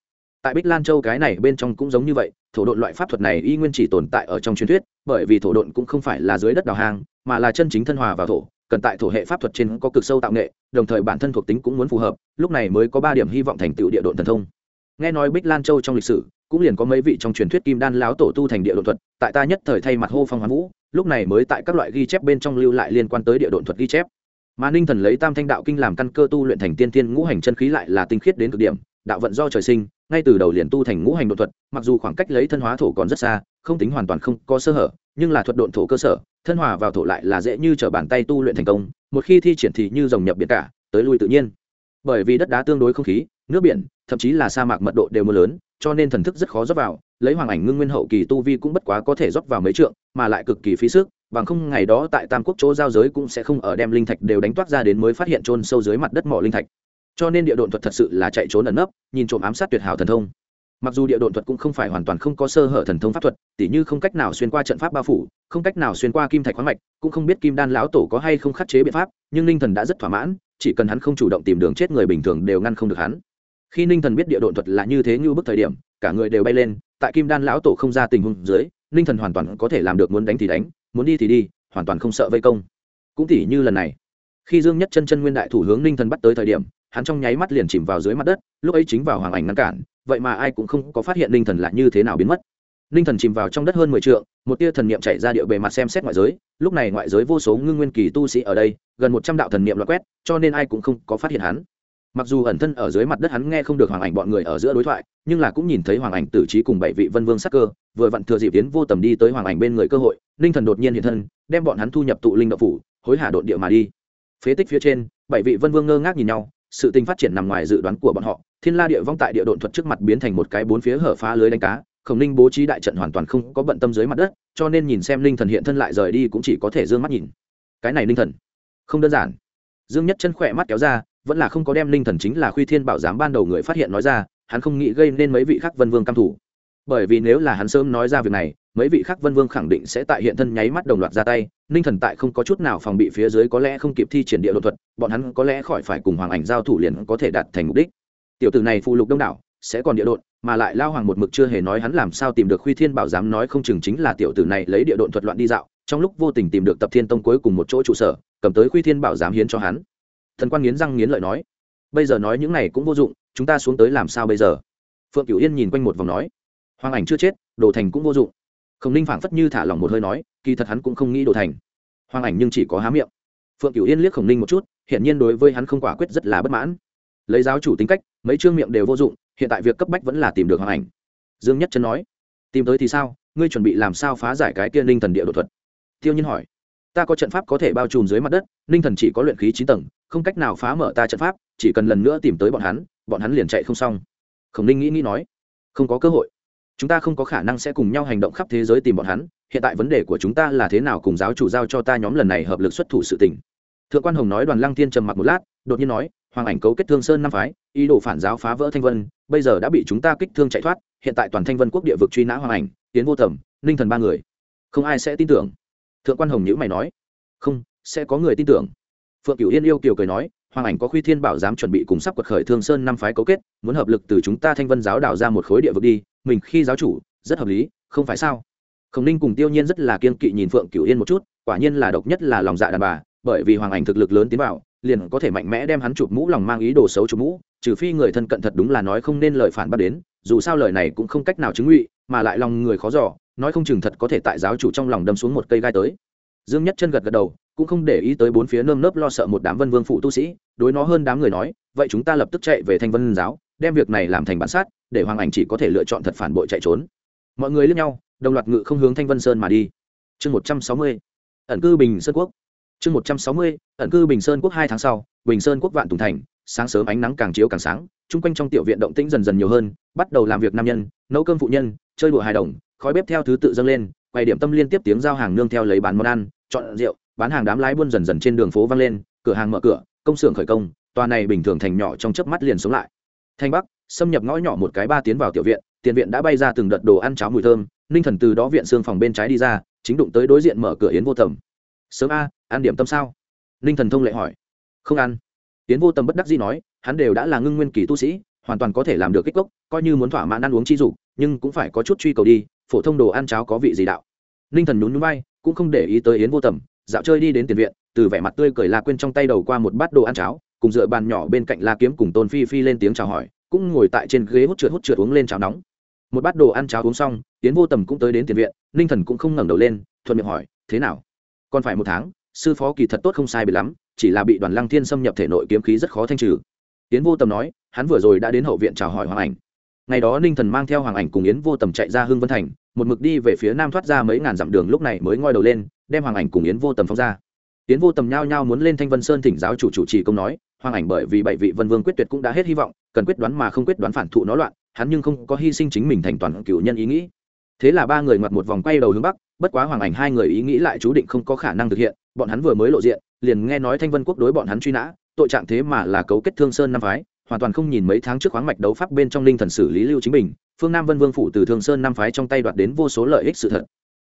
Tại bích lan châu cái này bên trong cũng giống như vậy, thổ độn loại pháp thuật này y nguyên chỉ tồn tại ở trong truyền thuyết, bởi vì thổ độn cũng không phải là dưới đất đào hang, mà là chân chính thân hòa vào thổ cần tại thổ hệ pháp thuật trên có cực sâu tạo nghệ, đồng thời bản thân thuộc tính cũng muốn phù hợp, lúc này mới có ba điểm hy vọng thành tựu địa độn thần thông. Nghe nói bích lan châu trong lịch sử, cũng liền có mấy vị trong truyền thuyết kim đan láo tổ tu thành địa độn thuật, tại ta nhất thời thay mặt hô phong hoán vũ, lúc này mới tại các loại ghi chép bên trong lưu lại liên quan tới địa độn thuật ghi chép. Mà ninh thần lấy tam thanh đạo kinh làm căn cơ tu luyện thành tiên tiên ngũ hành chân khí lại là tinh khiết đến cực điểm, đạo vận do trời sinh, ngay từ đầu liền tu thành ngũ hành đột thuật, mặc dù khoảng cách lấy thân hóa thổ còn rất xa, không tính hoàn toàn không có sơ hở, nhưng là thuật độn thổ cơ sở thân hòa vào thổ lại là dễ như t r ở bàn tay tu luyện thành công, một khi thi triển thì như dòng nhập biển cả, tới lui tự nhiên. Bởi vì đất đá tương đối không khí, nước biển, thậm chí là sa mạc mật độ đều mưa lớn, cho nên thần thức rất khó rót vào, lấy hoàng ảnh ngưng nguyên hậu kỳ tu vi cũng bất quá có thể rót vào mấy trượng, mà lại cực kỳ phí sức, bằng không ngày đó tại tam quốc chỗ giao giới cũng sẽ không ở đem linh thạch đều đánh toát ra đến mới phát hiện trôn sâu dưới mặt đất mỏ linh thạch. Cho nên địa độn thuật thật sự là chạy trốn ẩn nấp, nhìn trộm ám sát tuyệt hảo thần thông mặc dù địa độn thuật cũng không phải hoàn toàn không có sơ hở thần thông pháp thuật, tỉ như không cách nào xuyên qua trận pháp bao phủ, không cách nào xuyên qua kim thạch khoáng mạch, cũng không biết kim đan lão tổ có hay không khắc chế biện pháp, nhưng ninh thần đã rất thỏa mãn, chỉ cần hắn không chủ động tìm đường chết người bình thường đều ngăn không được hắn. Khi ninh thần biết địa độn thuật là như thế như bức thời điểm, cả người đều bay lên, tại kim đan lão tổ không ra tình huống dưới, ninh thần hoàn toàn có thể làm được muốn đánh thì đánh, muốn đi thì đi, hoàn toàn không sợ vây công. Cũng tỉ như lần này, khi dương nhất chân chân nguyên đại thủ hướng ninh thần bắt tới thời điểm hắn trong nháy mắt liền chìm vào dưới mặt đất, lúc ấy chính vào hoàng ảnh ngăn cản, vậy mà ai cũng không có phát hiện ninh thần là như thế nào biến mất. Ninh thần chìm vào trong đất hơn mười t một tia thần niệm chạy ra địa bề mặt xem xét ngoại giới, lúc này ngoại giới vô số ngưng nguyên kỳ tu sĩ ở đây, gần một trăm đạo thần niệm loại quét, cho nên ai cũng không có phát hiện hắn. Mặc dù ẩn thân ở dưới mặt đất hắn nghe không được hoàng ảnh bọn người ở giữa đối thoại, nhưng là cũng nhìn thấy hoàng ảnh tử trí cùng bảy vị vân vương sắc cơ, vừa vặn thừa dịp tiến vô tầm đi tới hoàng ảnh bên người cơ hội ninh thần đột nhiên hiện thân, đem bọn hắn thu nhập tụ linh đậu phủ, hối hả đột địa mà đi. Phế tích phía trên, bảy vị vân vương ngơ ngác nhìn nhau sự tình phát triển nằm ngoài dự đoán của bọn họ, thiên la địa vong tại địa độn thuật trước mặt biến thành một cái bốn phía hở phá lưới đánh cá, khổng ninh bố trí đại trận hoàn toàn không có bận tâm dưới mặt đất, cho nên nhìn xem linh thần hiện thân lại rời đi cũng chỉ có thể d ư ơ n g mắt nhìn. Cái này linh thần, không đơn giản. Dương nhất chân khỏe mắt kéo ra, vẫn là không có đem linh thần chính là khuy thiên bảo giám ban đầu người phát hiện nói ra, hắn không nghĩ gây nên mấy vị khác vân vương cam thủ. Bởi vì nếu là hắn sớm nói ra việc này mấy vị khác vân vương khẳng định sẽ tại hiện thân nháy mắt đồng loạt ra tay, ninh thần tại không có chút nào phòng bị phía dưới có lẽ không kịp thi triển địa đột thuật, bọn hắn có lẽ khỏi phải cùng hoàng ảnh giao thủ liền có thể đạt thành mục đích. Tiểu tử này phụ lục đông đảo, sẽ còn địa đột mà lại lao hoàng một mực chưa hề nói hắn làm sao tìm được khuy thiên bảo dám nói không chừng chính là tiểu tử này lấy địa độn thuật loạn đi dạo, trong lúc vô tình tìm được tập thiên tông cuối cùng một chỗ trụ sở, cầm tới khuy thiên bảo dám hiến cho hắn. Thần quan nghiến răng nghiến lợi nói, bây giờ nói những này cũng vô dụng, chúng ta xuống tới làm sao bây giờ? Phượng cửu yên nhìn quanh một vòng nói, hoàng ảnh chưa chết, đồ thành cũng vô dụng khổng ninh phảng phất như thả lỏng một hơi nói, kỳ thật hắn cũng không nghĩ đồ thành. Hoàng ảnh nhưng chỉ có há miệng. Phượng cửu yên liếc khổng ninh một chút hiện nhiên đối với hắn không quả quyết rất là bất mãn. Lấy giáo chủ tính cách, mấy chương miệng đều vô dụng, hiện tại việc cấp bách vẫn là tìm được hoàng ảnh. Dương nhất chân nói, tìm tới thì sao, ngươi chuẩn bị làm sao phá giải cái kia ninh thần địa đột thuật? Tiêu nhiên hỏi, ta có trận pháp có thể bao trùm dưới mặt đất, ninh thần chỉ có luyện khí chín tầng, không cách nào phá mở ta trận pháp, chỉ cần lần nữa tìm tới bọn hắn bọn hắn liền chạy không xong. Khổng ninh nghĩ nghĩ nói, không có cơ hội chúng ta không có khả năng sẽ cùng nhau hành động khắp thế giới tìm bọn hắn, hiện tại vấn đề của chúng ta là thế nào cùng giáo chủ giao cho ta nhóm lần này hợp lực xuất thủ sự tình. Thượng quan hồng nói đoàn lăng thiên trầm mặc một lát, đột nhiên nói, hoàng ảnh cấu kết thương sơn năm phái, ý đồ phản giáo phá vỡ thanh vân, bây giờ đã bị chúng ta kích thương chạy thoát, hiện tại toàn thanh vân quốc địa vực truy nã hoàng ảnh, tiến vô tầm ninh thần ba người. Không ai sẽ tin tưởng. Thượng quan hồng nhữ mày nói. Không, sẽ có người tin tưởng. Phượng cửu yên yêu kiều cười nói, hoàng ảnh có khuy thiên bảo dám chuẩn bị cùng sắp quật khởi thương sơn năm phái cấu kết, muốn hợp lực từ chúng ta thanh vân giáo đào ra một khối địa vực đi mình khi giáo chủ, rất hợp lý, không phải sao? Khổng ninh cùng tiêu nhiên rất là kiên kỵ nhìn phượng cửu yên một chút, quả nhiên là độc nhất là lòng dạ đàn bà, bởi vì hoàng ảnh thực lực lớn tiến vào, liền có thể mạnh mẽ đem hắn chụp mũ lòng mang ý đồ xấu chụp mũ, trừ phi người thân cận thật đúng là nói không nên lời phản bác đến, dù sao lời này cũng không cách nào chứng ngụy, mà lại lòng người khó dò, nói không chừng thật có thể tại giáo chủ trong lòng đâm xuống một cây gai tới. Dương nhất chân gật gật đầu, cũng không để ý tới bốn phía nơm nớp lo sợ một đám vân vương phụ tu sĩ, đối nó hơn đám người nói, vậy chúng ta lập tức chạy về thanh vân giáo đem việc này làm thành bản sát, để hoàng ảnh chỉ có thể lựa chọn thật phản bội chạy trốn. Mọi người lướt nhau, đồng loạt ngự không hướng thanh vân sơn mà đi. Chương một trăm sáu mươi, ẩn cư bình sơn quốc. Chương một trăm sáu mươi, ẩn cư bình sơn quốc hai tháng sau, bình sơn quốc vạn tùng thành, sáng sớm ánh nắng càng chiếu càng sáng, chung quanh trong tiểu viện động tĩnh dần dần nhiều hơn, bắt đầu làm việc nam nhân, nấu cơm phụ nhân, chơi đùa hài đồng, khói bếp theo thứ tự dâng lên quầy điểm tâm liên tiếp tiếng giao hàng nương theo lấy bán món ăn, chọn rượu, bán hàng đám lái buôn dần dần trên đường phố vang lên, cửa hàng mở cửa, công xưởng khởi công, tòa này bình thường thành nhỏ trong chớp mắt liền sống lại thanh bắc, xâm nhập ngõ nhỏ một cái ba tiến vào tiểu viện, tiền viện đã bay ra từng đợt đồ ăn cháo mùi thơm, ninh thần từ đó viện xương phòng bên trái đi ra, chính đụng tới đối diện mở cửa yến vô tầm sớm a, ăn điểm tâm sao? Ninh thần thông lệ hỏi. Không ăn. Yến vô tầm bất đắc dĩ nói, hắn đều đã là ngưng nguyên kỳ tu sĩ, hoàn toàn có thể làm được kích cốc, coi như muốn thỏa mãn ăn uống chi dục, nhưng cũng phải có chút truy cầu đi, phổ thông đồ ăn cháo có vị gì đạo? Ninh thần nhún nhún bay cũng không để ý tới yến vô tầm dạo chơi đi đến tiền viện, từ vẻ mặt tươi cười la quên trong tay đầu qua một bát đồ ăn cháo cùng dựa bàn nhỏ bên cạnh la kiếm cùng tôn phi phi lên tiếng chào hỏi, cũng ngồi tại trên ghế hút trượt hút trượt uống lên cháo nóng. Một bát đồ ăn cháo uống xong tiến vô tầm cũng tới đến tiền viện, ninh thần cũng không ngẩng đầu lên, thuận miệng hỏi, thế nào? Còn phải một tháng, sư phó kỳ thật tốt không sai bị lắm, chỉ là bị đoàn lăng thiên xâm nhập thể nội kiếm khí rất khó thanh trừ. Tiến vô tầm nói, hắn vừa rồi đã đến hậu viện chào hỏi hoàng ảnh. Ngày đó ninh thần mang theo hoàng ảnh cùng yến vô tầm chạy ra hương vân thành, một mực đi về phía nam thoát ra mấy ngàn dặm đường lúc này mới ngoi đầu lên, đem hoàng ảnh cùng yến vô tầm phóng ra. Yến vô tầm nhao nhao muốn lên thanh vân sơn thỉnh giáo chủ chủ trì công nói hoàng ảnh bởi vì bảy vị vân vương quyết tuyệt cũng đã hết hy vọng, cần quyết đoán mà không quyết đoán phản thụ nó loạn, hắn nhưng không có hy sinh chính mình thành toàn cựu nhân ý nghĩ. Thế là ba người ngoặt một vòng quay đầu hướng bắc, bất quá hoàng ảnh hai người ý nghĩ lại chú định không có khả năng thực hiện, bọn hắn vừa mới lộ diện, liền nghe nói thanh vân quốc đối bọn hắn truy nã, tội trạng thế mà là cấu kết thương sơn năm phái, hoàn toàn không nhìn mấy tháng trước khoáng mạch đấu pháp bên trong linh thần xử lý lưu chính bình, phương nam vân vương phủ từ thương sơn năm phái trong tay đoạt đến vô số lợi ích sự thật.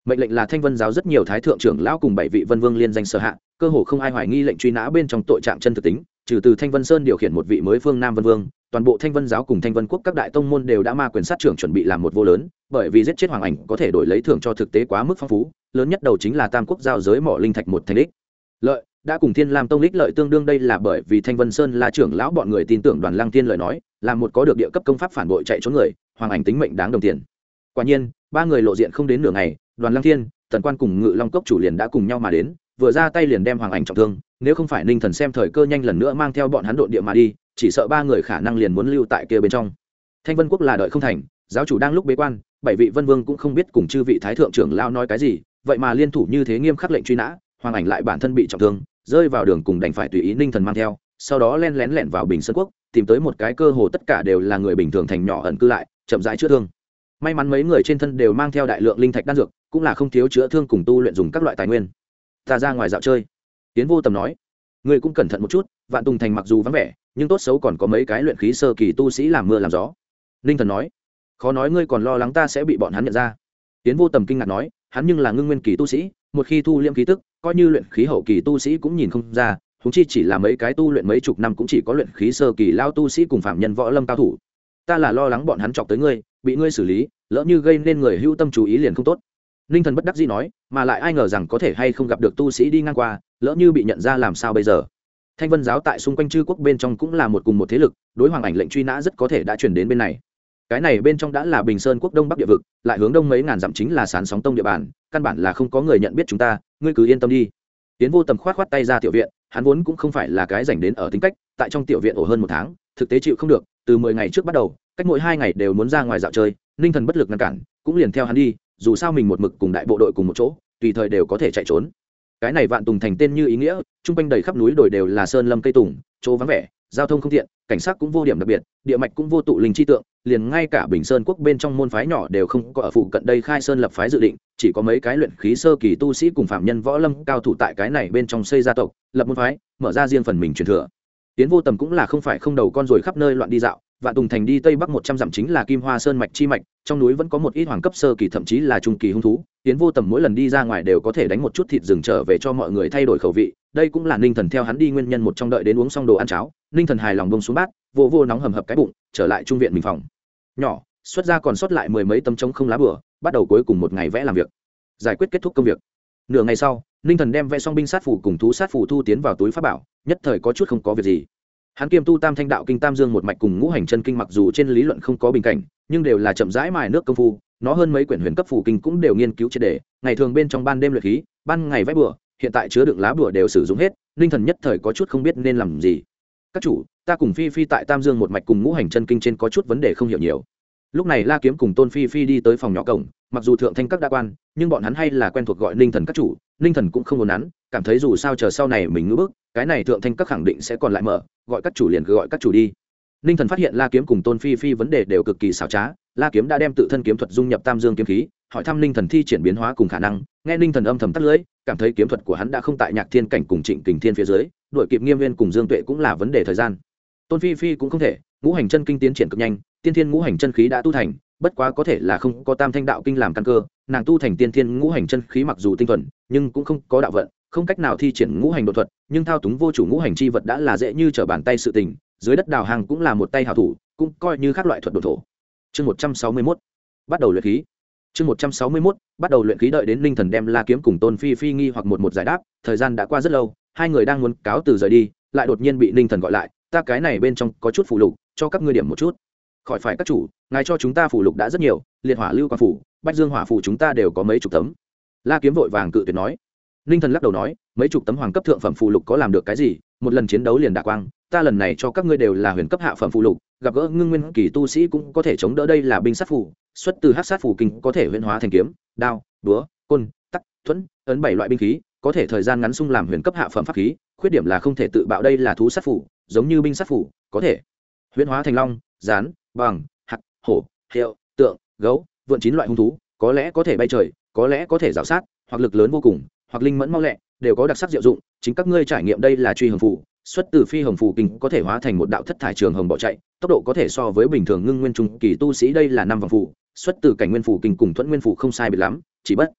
Mệnh lệnh là thanh vân giáo rất nhiều thái thượng trưởng lão cùng bảy vị vân vương liên danh sở hạ, cơ hồ không ai hoài nghi lệnh truy nã bên trong tội trạng chân thực tính trừ từ thanh vân sơn điều khiển một vị mới phương nam vân vương, toàn bộ thanh vân giáo cùng thanh vân quốc các đại tông môn đều đã ma quyền sát trưởng chuẩn bị làm một vô lớn, bởi vì giết chết hoàng ảnh có thể đổi lấy thưởng cho thực tế quá mức phong phú, lớn nhất đầu chính là tam quốc giao giới mỏ linh thạch một thành đích lợi, đã cùng thiên lam tông lích lợi tương đương đây là bởi vì thanh vân sơn là trưởng lão bọn người tin tưởng đoàn lăng thiên lời nói, là một có được địa cấp công pháp phản bội chạy trốn người, hoàng ảnh tính mệnh đáng đồng tiền. Quả nhiên, ba người lộ diện không đến nửa ngày, đoàn lăng thiên, tần quan cùng ngự long cốc chủ liền đã cùng nhau mà đến, vừa ra tay liền đem hoàng ảnh trọng thương nếu không phải ninh thần xem thời cơ nhanh lần nữa mang theo bọn hắn đội địa mà đi, chỉ sợ ba người khả năng liền muốn lưu tại kia bên trong. Thanh vân quốc là đợi không thành, giáo chủ đang lúc bế quan, bảy vị vân vương cũng không biết cùng chư vị thái thượng trưởng lao nói cái gì, vậy mà liên thủ như thế nghiêm khắc lệnh truy nã, hoàng ảnh lại bản thân bị trọng thương, rơi vào đường cùng đành phải tùy ý ninh thần mang theo, sau đó len lén lẻn vào bình sơn quốc, tìm tới một cái cơ hồ tất cả đều là người bình thường thành nhỏ ẩn cư lại, chậm rãi chữa thương. May mắn mấy người trên thân đều mang theo đại lượng linh thạch đan dược, cũng là không thiếu chữa thương cùng tu luyện dùng các loại tài nguyên. Ta ra ngoài dạo chơi tiến vô tầm nói, ngươi cũng cẩn thận một chút, vạn tùng thành mặc dù vắng vẻ, nhưng tốt xấu còn có mấy cái luyện khí sơ kỳ tu sĩ làm mưa làm gió. Ninh thần nói, khó nói ngươi còn lo lắng ta sẽ bị bọn hắn nhận ra. Tiến vô tầm kinh ngạc nói, hắn nhưng là ngưng nguyên kỳ tu sĩ, một khi thu liễm khí tức, coi như luyện khí hậu kỳ tu sĩ cũng nhìn không ra húng chi chỉ là mấy cái tu luyện mấy chục năm cũng chỉ có luyện khí sơ kỳ lao tu sĩ cùng phạm nhân võ lâm cao thủ. Ta là lo lắng bọn hắn chọc tới ngươi, bị ngươi xử lý, lỡ như gây nên người hưu tâm chú ý liền không tốt. Ninh thần bất đắc dĩ nói, mà lại ai ngờ rằng có thể hay không gặp được tu sĩ đi ngang qua lỡ như bị nhận ra làm sao bây giờ? Thanh vân giáo tại xung quanh chư quốc bên trong cũng là một cùng một thế lực, đối hoàng ảnh lệnh truy nã rất có thể đã chuyển đến bên này. Cái này bên trong đã là bình sơn quốc đông bắc địa vực, lại hướng đông mấy ngàn dặm chính là sán sóng tông địa bàn, căn bản là không có người nhận biết chúng ta, ngươi cứ yên tâm đi. Tiến vô tầm khoát khoát tay ra tiểu viện, hắn vốn cũng không phải là cái dành đến ở tính cách, tại trong tiểu viện ổ hơn một tháng, thực tế chịu không được, từ mười ngày trước bắt đầu, cách mỗi hai ngày đều muốn ra ngoài dạo chơi, ninh thần bất lực ngăn cản, cũng liền theo hắn đi, dù sao mình một mực cùng đại bộ đội cùng một chỗ, tùy thời đều có thể chạy trốn cái này vạn tùng thành tên như ý nghĩa, chung quanh đầy khắp núi đồi đều là sơn lâm cây tùng, chỗ vắng vẻ, giao thông không tiện, cảnh sát cũng vô điểm đặc biệt, địa mạch cũng vô tụ linh chi tượng, liền ngay cả bình sơn quốc bên trong môn phái nhỏ đều không có ở phụ cận đây khai sơn lập phái dự định, chỉ có mấy cái luyện khí sơ kỳ tu sĩ cùng phạm nhân võ lâm cao thủ tại cái này bên trong xây gia tộc, lập môn phái, mở ra riêng phần mình truyền thừa. Tiến vô tầm cũng là không phải không đầu con rồi khắp nơi loạn đi dạo vạn tùng thành đi tây bắc một trăm dặm chính là kim hoa sơn mạch chi mạch, trong núi vẫn có một ít hoàng cấp sơ kỳ thậm chí là trung kỳ hung thú. Tiến vô tầm mỗi lần đi ra ngoài đều có thể đánh một chút thịt rừng trở về cho mọi người thay đổi khẩu vị. Đây cũng là ninh thần theo hắn đi nguyên nhân một trong đợi đến uống xong đồ ăn cháo. Ninh thần hài lòng bông xuống bát, vô vô nóng hầm hập cái bụng, trở lại trung viện mình phòng. Nhỏ, xuất ra còn sót lại mười mấy tấm trống không lá bửa, bắt đầu cuối cùng một ngày vẽ làm việc. Giải quyết kết thúc công việc. Nửa ngày sau, ninh thần đem vẽ xong binh sát phủ cùng thú sát phủ thu tiến vào túi pháp bảo, nhất thời có chút không có việc gì hắn kiêm tu tam thanh đạo kinh tam dương một mạch cùng ngũ hành chân kinh mặc dù trên lý luận không có bình cảnh, nhưng đều là chậm rãi mài nước công phu, nó hơn mấy quyển huyền cấp phủ kinh cũng đều nghiên cứu triệt đề ngày thường bên trong ban đêm luyện khí, ban ngày vách bừa, hiện tại chứa đựng lá bừa đều sử dụng hết ninh thần nhất thời có chút không biết nên làm gì. Các chủ, ta cùng phi phi tại tam dương một mạch cùng ngũ hành chân kinh trên có chút vấn đề không hiểu nhiều. Lúc này la kiếm cùng tôn phi phi đi tới phòng nhỏ cổng mặc dù thượng thanh các đa quan, nhưng bọn hắn hay là quen thuộc gọi ninh thần các chủ, ninh thần cũng không muốn hắn cảm thấy dù sao chờ sau này mình ngữ bức, cái này thượng thanh các khẳng định sẽ còn lại mở, gọi các chủ liền cứ gọi các chủ đi. Ninh thần phát hiện la kiếm cùng tôn phi phi vấn đề đều cực kỳ xảo trá, la kiếm đã đem tự thân kiếm thuật dung nhập tam dương kiếm khí, hỏi thăm ninh thần thi triển biến hóa cùng khả năng, nghe ninh thần âm thầm tắt lưỡi cảm thấy kiếm thuật của hắn đã không tại nhạc thiên cảnh cùng trịnh kình thiên phía dưới đội kịp nghiêm viên cùng dương tuệ cũng là vấn đề thời gian. Tôn phi phi cũng không thể, ngũ hành chân kinh tiến triển cực nhanh, tiên thiên ngũ hành chân khí đã tu thành bất quá có thể là không có tam thanh đạo kinh làm căn cơ, nàng tu thành tiên thiên ngũ hành chân khí mặc dù tinh thuần, nhưng cũng không có đạo vận, không cách nào thi triển ngũ hành đột thuật, nhưng thao túng vô chủ ngũ hành chi vật đã là dễ như trở bàn tay sự tình, dưới đất đào hàng cũng là một tay hảo thủ, cũng coi như các loại thuật đột thổ. Chương một trăm sáu mươi mốt, bắt đầu luyện khí. Chương một trăm sáu mươi mốt, bắt đầu luyện khí đợi đến linh thần đem la kiếm cùng tôn phi phi nghi hoặc một một giải đáp, thời gian đã qua rất lâu, hai người đang muốn cáo từ rời đi, lại đột nhiên bị linh thần gọi lại, ta cái này bên trong có chút phụ lục, cho các ngươi điểm một chút khỏi phải các chủ, ngài cho chúng ta phụ lục đã rất nhiều, liệt hỏa lưu quan phủ, bách dương hỏa phủ chúng ta đều có mấy chục tấm. La kiếm vội vàng cự tuyệt nói. Ninh thần lắc đầu nói, mấy chục tấm hoàng cấp thượng phẩm phụ lục có làm được cái gì? Một lần chiến đấu liền đạ quang, ta lần này cho các ngươi đều là huyền cấp hạ phẩm phụ lục, gặp gỡ ngưng nguyên kỳ tu sĩ cũng có thể chống đỡ đây là binh sát phủ, xuất từ hát sát phủ kinh có thể huyền hóa thành kiếm, đao đúa côn, tắc, thuẫn, ấn bảy loại binh khí, có thể thời gian ngắn sung làm huyền cấp hạ phẩm pháp khí, khuyết điểm là không thể tự bạo đây là thú sát phủ, giống như binh sát phủ, có thể huyền hóa thành long rán bằng, hạt, hổ hiệu tượng, gấu, vượn chín loại hung thú, có lẽ có thể bay trời, có lẽ có thể rào sát, hoặc lực lớn vô cùng, hoặc linh mẫn mau lẹ, đều có đặc sắc diệu dụng, chính các ngươi trải nghiệm đây là truy hồng phủ xuất từ phi hồng phù kinh có thể hóa thành một đạo thất thải trường hồng bỏ chạy, tốc độ có thể so với bình thường ngưng nguyên trung kỳ tu sĩ đây là năm vòng phù, xuất từ cảnh nguyên phù kinh cùng thuẫn nguyên phù không sai biệt lắm, chỉ bất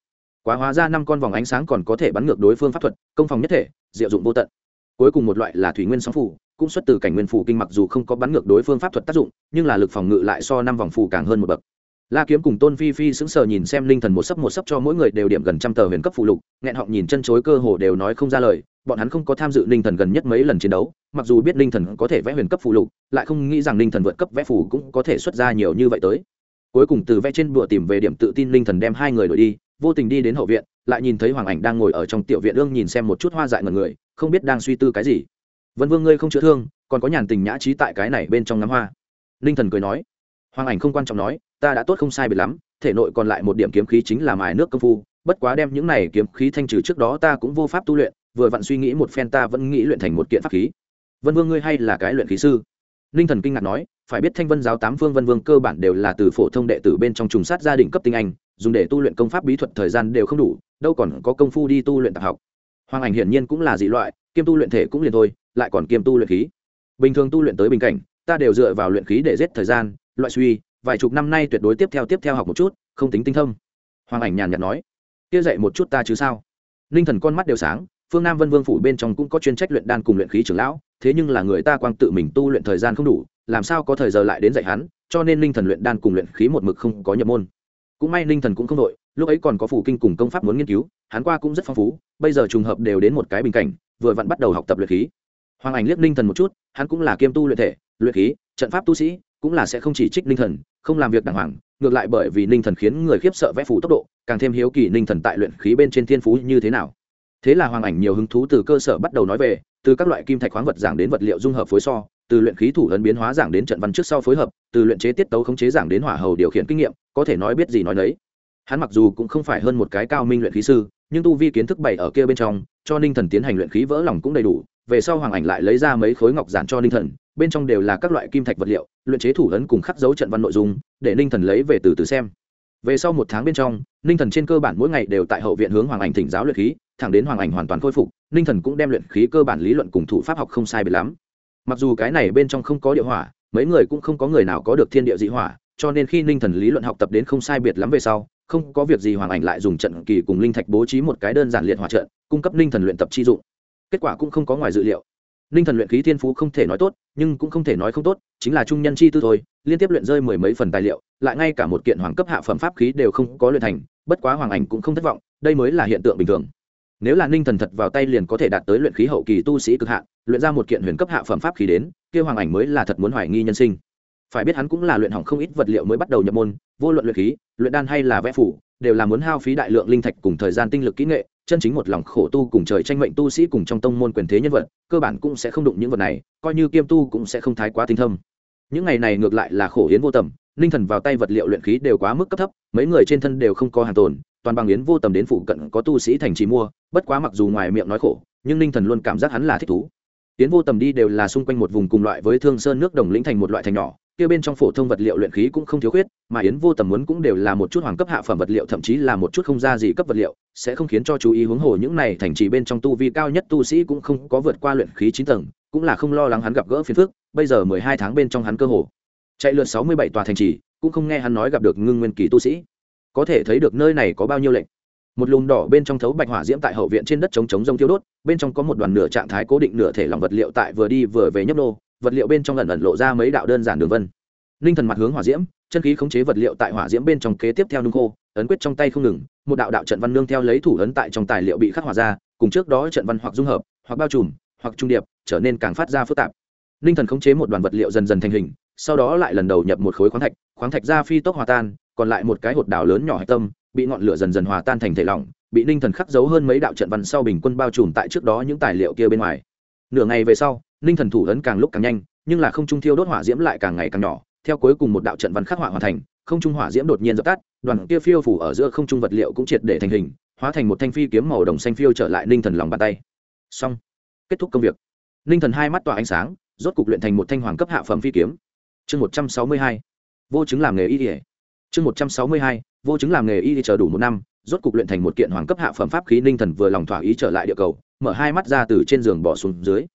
quá hóa ra năm con vòng ánh sáng còn có thể bắn ngược đối phương pháp thuật, công phòng nhất thể, diệu dụng vô tận. Cuối cùng một loại là thủy nguyên sóng phù cũng xuất từ cảnh nguyên phủ kinh mặc dù không có bắn ngược đối phương pháp thuật tác dụng, nhưng là lực phòng ngự lại so năm vòng phủ càng hơn một bậc. La kiếm cùng tôn phi phi sững sờ nhìn xem linh thần một sấp một sấp cho mỗi người đều điểm gần trăm tờ huyền cấp phụ lục, nghẹn họng nhìn chân chối cơ hồ đều nói không ra lời, bọn hắn không có tham dự linh thần gần nhất mấy lần chiến đấu, mặc dù biết linh thần có thể vẽ huyền cấp phụ lục, lại không nghĩ rằng linh thần vượt cấp vẽ phủ cũng có thể xuất ra nhiều như vậy tới. Cuối cùng từ vẽ trên bụa tìm về điểm tự tin linh thần đem hai người đổi đi, vô tình đi đến hậu viện, lại nhìn thấy hoàng ảnh đang ngồi ở trong tiểu viện ương nhìn xem một chút hoa dại ngần người, không biết đang suy tư cái gì vân vương ngươi không chữa thương, còn có nhàn tình nhã trí tại cái này bên trong ngắm hoa. Linh thần cười nói, hoàng ảnh không quan trọng nói, ta đã tốt không sai biệt lắm, thể nội còn lại một điểm kiếm khí chính là mài nước công phu, bất quá đem những này kiếm khí thanh trừ trước đó ta cũng vô pháp tu luyện, vừa vặn suy nghĩ một phen ta vẫn nghĩ luyện thành một kiện pháp khí. Vân vương ngươi hay là cái luyện khí sư? Ninh thần kinh ngạc nói, phải biết thanh vân giáo tám phương vân vương cơ bản đều là từ phổ thông đệ tử bên trong trùng sát gia đình cấp tinh anh, dùng để tu luyện công pháp bí thuật thời gian đều không đủ, đâu còn có công phu đi tu luyện tạp học. Hoàng ảnh hiển nhiên cũng là dị loại, kiêm tu luyện thể cũng liền thôi lại còn kiêm tu luyện khí. Bình thường tu luyện tới bình cảnh, ta đều dựa vào luyện khí để giết thời gian, loại suy, vài chục năm nay tuyệt đối tiếp theo tiếp theo học một chút, không tính tinh thông. Hoàng ảnh nhàn nhạt nói. Kia dạy một chút ta chứ sao? Ninh thần con mắt đều sáng, phương nam vân vương phủ bên trong cũng có chuyên trách luyện đan cùng luyện khí trưởng lão, thế nhưng là người ta quang tự mình tu luyện thời gian không đủ, làm sao có thời giờ lại đến dạy hắn, cho nên ninh thần luyện đan cùng luyện khí một mực không có nhập môn. Cũng may ninh thần cũng không đội lúc ấy còn có phủ kinh cùng công pháp muốn nghiên cứu, hắn qua cũng rất phong phú, bây giờ trùng hợp đều đến một cái bình cảnh, vừa vặn bắt đầu học tập luyện khí hoàng ảnh liếc ninh thần một chút, hắn cũng là kiêm tu luyện thể, luyện khí, trận pháp tu sĩ, cũng là sẽ không chỉ trích ninh thần, không làm việc đàng hoàng, ngược lại bởi vì ninh thần khiến người khiếp sợ vẽ phủ tốc độ, càng thêm hiếu kỳ ninh thần tại luyện khí bên trên thiên phú như thế nào. Thế là hoàng ảnh nhiều hứng thú từ cơ sở bắt đầu nói về, từ các loại kim thạch khoáng vật giảng đến vật liệu dung hợp phối so, từ luyện khí thủ ấn biến hóa giảng đến trận văn trước sau phối hợp, từ luyện chế tiết tấu khống chế giảng đến hỏa hầu điều khiển kinh nghiệm, có thể nói biết gì nói đấy hắn mặc dù cũng không phải hơn một cái cao minh luyện khí sư, nhưng tu vi kiến thức bảy ở kia bên trong, cho ninh thần tiến hành luyện khí vỡ lòng cũng đầy đủ về sau hoàng ảnh lại lấy ra mấy khối ngọc giản cho ninh thần, bên trong đều là các loại kim thạch vật liệu, luyện chế thủ ấn cùng khắc dấu trận văn nội dung, để ninh thần lấy về từ từ xem. Về sau một tháng bên trong, ninh thần trên cơ bản mỗi ngày đều tại hậu viện hướng hoàng ảnh thỉnh giáo luyện khí, thẳng đến hoàng ảnh hoàn toàn khôi phục, ninh thần cũng đem luyện khí cơ bản lý luận cùng thủ pháp học không sai biệt lắm. Mặc dù cái này bên trong không có địa hỏa, mấy người cũng không có người nào có được thiên địa dị hỏa, cho nên khi ninh thần lý luận học tập đến không sai biệt lắm về sau, không có việc gì hoàng ảnh lại dùng trận kỳ cùng linh thạch bố trí một cái đơn giản liệt hỏa trận, cung cấp ninh thần luyện tập chi dụng kết quả cũng không có ngoài dự liệu. Ninh thần luyện khí thiên phú không thể nói tốt, nhưng cũng không thể nói không tốt, chính là trung nhân chi tư thôi, liên tiếp luyện rơi mười mấy phần tài liệu, lại ngay cả một kiện hoàng cấp hạ phẩm pháp khí đều không có luyện thành, bất quá hoàng ảnh cũng không thất vọng, đây mới là hiện tượng bình thường. Nếu là ninh thần thật vào tay liền có thể đạt tới luyện khí hậu kỳ tu sĩ cực hạ luyện ra một kiện huyền cấp hạ phẩm pháp khí đến, kia hoàng ảnh mới là thật muốn hoài nghi nhân sinh. Phải biết hắn cũng là luyện hỏng không ít vật liệu mới bắt đầu nhập môn, vô luận luyện khí, luyện đan hay là vẽ phủ, đều là muốn hao phí đại lượng linh thạch cùng thời gian tinh lực kỹ nghệ chân chính một lòng khổ tu cùng trời tranh mệnh tu sĩ cùng trong tông môn quyền thế nhân vật, cơ bản cũng sẽ không đụng những vật này, coi như kiêm tu cũng sẽ không thái quá tinh thâm. Những ngày này ngược lại là khổ yến vô tầm, linh thần vào tay vật liệu luyện khí đều quá mức cấp thấp, mấy người trên thân đều không có hàng tồn, toàn bằng yến vô tầm đến phụ cận có tu sĩ thành trì mua, bất quá mặc dù ngoài miệng nói khổ, nhưng linh thần luôn cảm giác hắn là thích thú. Yến vô tầm đi đều là xung quanh một vùng cùng loại với thương sơn nước đồng lĩnh thành một loại thành nhỏ kia bên trong phổ thông vật liệu luyện khí cũng không thiếu khuyết, mà yến vô tầm muốn cũng đều là một chút hoàng cấp hạ phẩm vật liệu, thậm chí là một chút không ra gì cấp vật liệu, sẽ không khiến cho chú ý hướng hồ những này thành trì bên trong tu vi cao nhất tu sĩ cũng không có vượt qua luyện khí chín tầng, cũng là không lo lắng hắn gặp gỡ phiền phức, bây giờ mười hai tháng bên trong hắn cơ hồ chạy lượt sáu mươi bảy tòa thành trì, cũng không nghe hắn nói gặp được ngưng nguyên kỳ tu sĩ. Có thể thấy được nơi này có bao nhiêu lệnh. Một lùm đỏ bên trong thấu bạch hỏa diễm tại hậu viện trên đất chống chống rông tiêu đốt, bên trong có một đoàn nửa trạng thái cố định nửa thể lòng vật liệu tại vừa đi vừa về nhấp nô vật liệu bên trong lần ẩn lộ ra mấy đạo đơn giản đường vân. Ninh thần mặt hướng hỏa diễm, chân khí khống chế vật liệu tại hỏa diễm bên trong kế tiếp theo nung khô, ấn quyết trong tay không ngừng, một đạo đạo trận văn nương theo lấy thủ ấn tại trong tài liệu bị khắc hỏa ra, cùng trước đó trận văn hoặc dung hợp, hoặc bao trùm, hoặc trung điệp, trở nên càng phát ra phức tạp. Ninh thần khống chế một đoàn vật liệu dần dần thành hình, sau đó lại lần đầu nhập một khối khoáng thạch khoáng thạch ra phi tốc hòa tan, còn lại một cái hột đảo lớn nhỏ hạch tâm, bị ngọn lửa dần dần hòa tan thành thể lỏng, bị ninh thần khắc giấu hơn mấy đạo trận văn sau bình quân bao trùm tại trước đó những tài liệu kia bên ngoài. Nửa ngày về sau ninh thần thủ ấn càng lúc càng nhanh, nhưng là không trung thiêu đốt hỏa diễm lại càng ngày càng nhỏ, theo cuối cùng một đạo trận văn khắc hỏa hoàn thành, không trung hỏa diễm đột nhiên dập tắt, đoàn kia phiêu phủ ở giữa không trung vật liệu cũng triệt để thành hình, hóa thành một thanh phi kiếm màu đồng xanh phiêu trở lại ninh thần lòng bàn tay. Xong, kết thúc công việc. Ninh thần hai mắt tỏa ánh sáng, rốt cục luyện thành một thanh hoàng cấp hạ phẩm phi kiếm. Chương một trăm sáu mươi hai, vô chứng làm nghề y ỉa chương một trăm sáu mươi hai, vô chứng làm nghề y chờ đủ một năm, rốt cục luyện thành một kiện hoàng cấp hạ phẩm pháp khí ninh thần vừa lòng thỏa ý trở lại địa cầu, mở hai mắt ra từ trên giường bỏ xuống dưới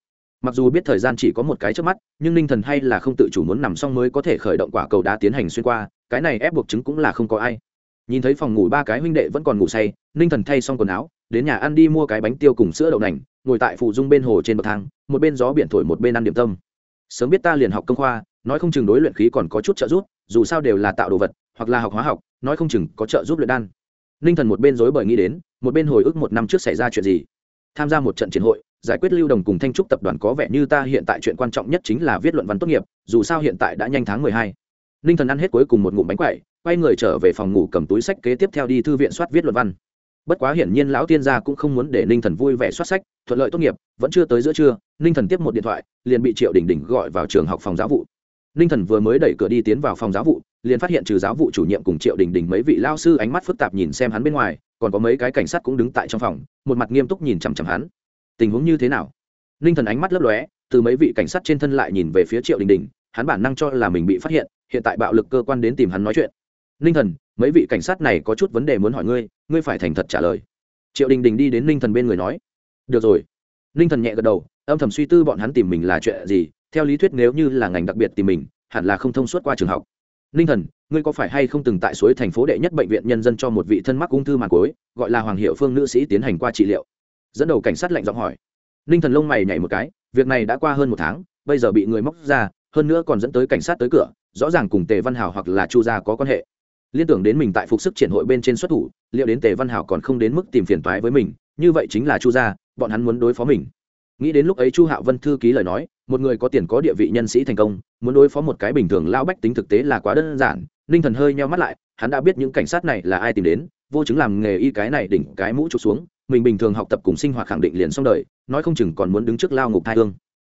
mặc dù biết thời gian chỉ có một cái trước mắt, nhưng ninh thần hay là không tự chủ muốn nằm xong mới có thể khởi động quả cầu đá tiến hành xuyên qua, cái này ép buộc chứng cũng là không có ai. Nhìn thấy phòng ngủ ba cái huynh đệ vẫn còn ngủ say, ninh thần thay xong quần áo, đến nhà ăn đi mua cái bánh tiêu cùng sữa đậu nành, ngồi tại phụ dung bên hồ trên bậc thang, một bên gió biển thổi một bên ăn điểm tâm. Sớm biết ta liền học công khoa, nói không chừng đối luyện khí còn có chút trợ giúp, dù sao đều là tạo đồ vật, hoặc là học hóa học, nói không chừng có trợ giúp luyện đan. Ninh thần một bên dối bời nghĩ đến, một bên hồi ức một năm trước xảy ra chuyện gì tham gia một trận chiến hội, giải quyết lưu đồng cùng thanh trúc tập đoàn có vẻ như ta hiện tại chuyện quan trọng nhất chính là viết luận văn tốt nghiệp, dù sao hiện tại đã nhanh tháng mười hai. Ninh thần ăn hết cuối cùng một ngụm bánh quậy quay người trở về phòng ngủ cầm túi sách kế tiếp theo đi thư viện soát viết luận văn. Bất quá hiển nhiên lão tiên gia cũng không muốn để ninh thần vui vẻ soát sách, thuận lợi tốt nghiệp, vẫn chưa tới giữa trưa, ninh thần tiếp một điện thoại, liền bị triệu đình đình gọi vào trường học phòng giáo vụ. Ninh thần vừa mới đẩy cửa đi tiến vào phòng giáo vụ liền phát hiện trừ giáo vụ chủ nhiệm cùng triệu đình đình mấy vị lao sư ánh mắt phức tạp nhìn xem hắn bên ngoài, còn có mấy cái cảnh sát cũng đứng tại trong phòng, một mặt nghiêm túc nhìn chằm chằm hắn. Tình huống như thế nào? Ninh thần ánh mắt lấp lóe, từ mấy vị cảnh sát trên thân lại nhìn về phía triệu đình đình, hắn bản năng cho là mình bị phát hiện hiện tại bạo lực cơ quan đến tìm hắn nói chuyện. Ninh thần, mấy vị cảnh sát này có chút vấn đề muốn hỏi ngươi ngươi phải thành thật trả lời. Triệu đình đình đi đến ninh thần bên người nói, được rồi. Ninh thần nhẹ gật đầu, âm thầm suy tư bọn hắn tìm mình là chuyện gì, theo lý thuyết nếu như là ngành đặc biệt tìm mình, hẳn là không thông suốt qua trường học ninh thần, ngươi có phải hay không từng tại suối thành phố đệ nhất bệnh viện nhân dân cho một vị thân mắc ung thư màng cối gọi là hoàng hiệu phương nữ sĩ tiến hành qua trị liệu? Dẫn đầu cảnh sát lạnh giọng hỏi. Ninh thần lông mày nhảy một cái, việc này đã qua hơn một tháng, bây giờ bị người móc ra, hơn nữa còn dẫn tới cảnh sát tới cửa, rõ ràng cùng tề văn hảo hoặc là chu gia có quan hệ. Liên tưởng đến mình tại phục sức triển hội bên trên xuất thủ, liệu đến tề văn hảo còn không đến mức tìm phiền toái với mình, như vậy chính là chu gia, bọn hắn muốn đối phó mình. Nghĩ đến lúc ấy chu hạo vân thư ký lời nói một người có tiền có địa vị nhân sĩ thành công, muốn đối phó một cái bình thường lao bách tính thực tế là quá đơn giản. Ninh thần hơi nheo mắt lại, hắn đã biết những cảnh sát này là ai tìm đến, vô chứng làm nghề y cái này đỉnh cái mũ trục xuống, mình bình thường học tập cùng sinh hoạt khẳng định liền xong đời, nói không chừng còn muốn đứng trước lao ngục thai thương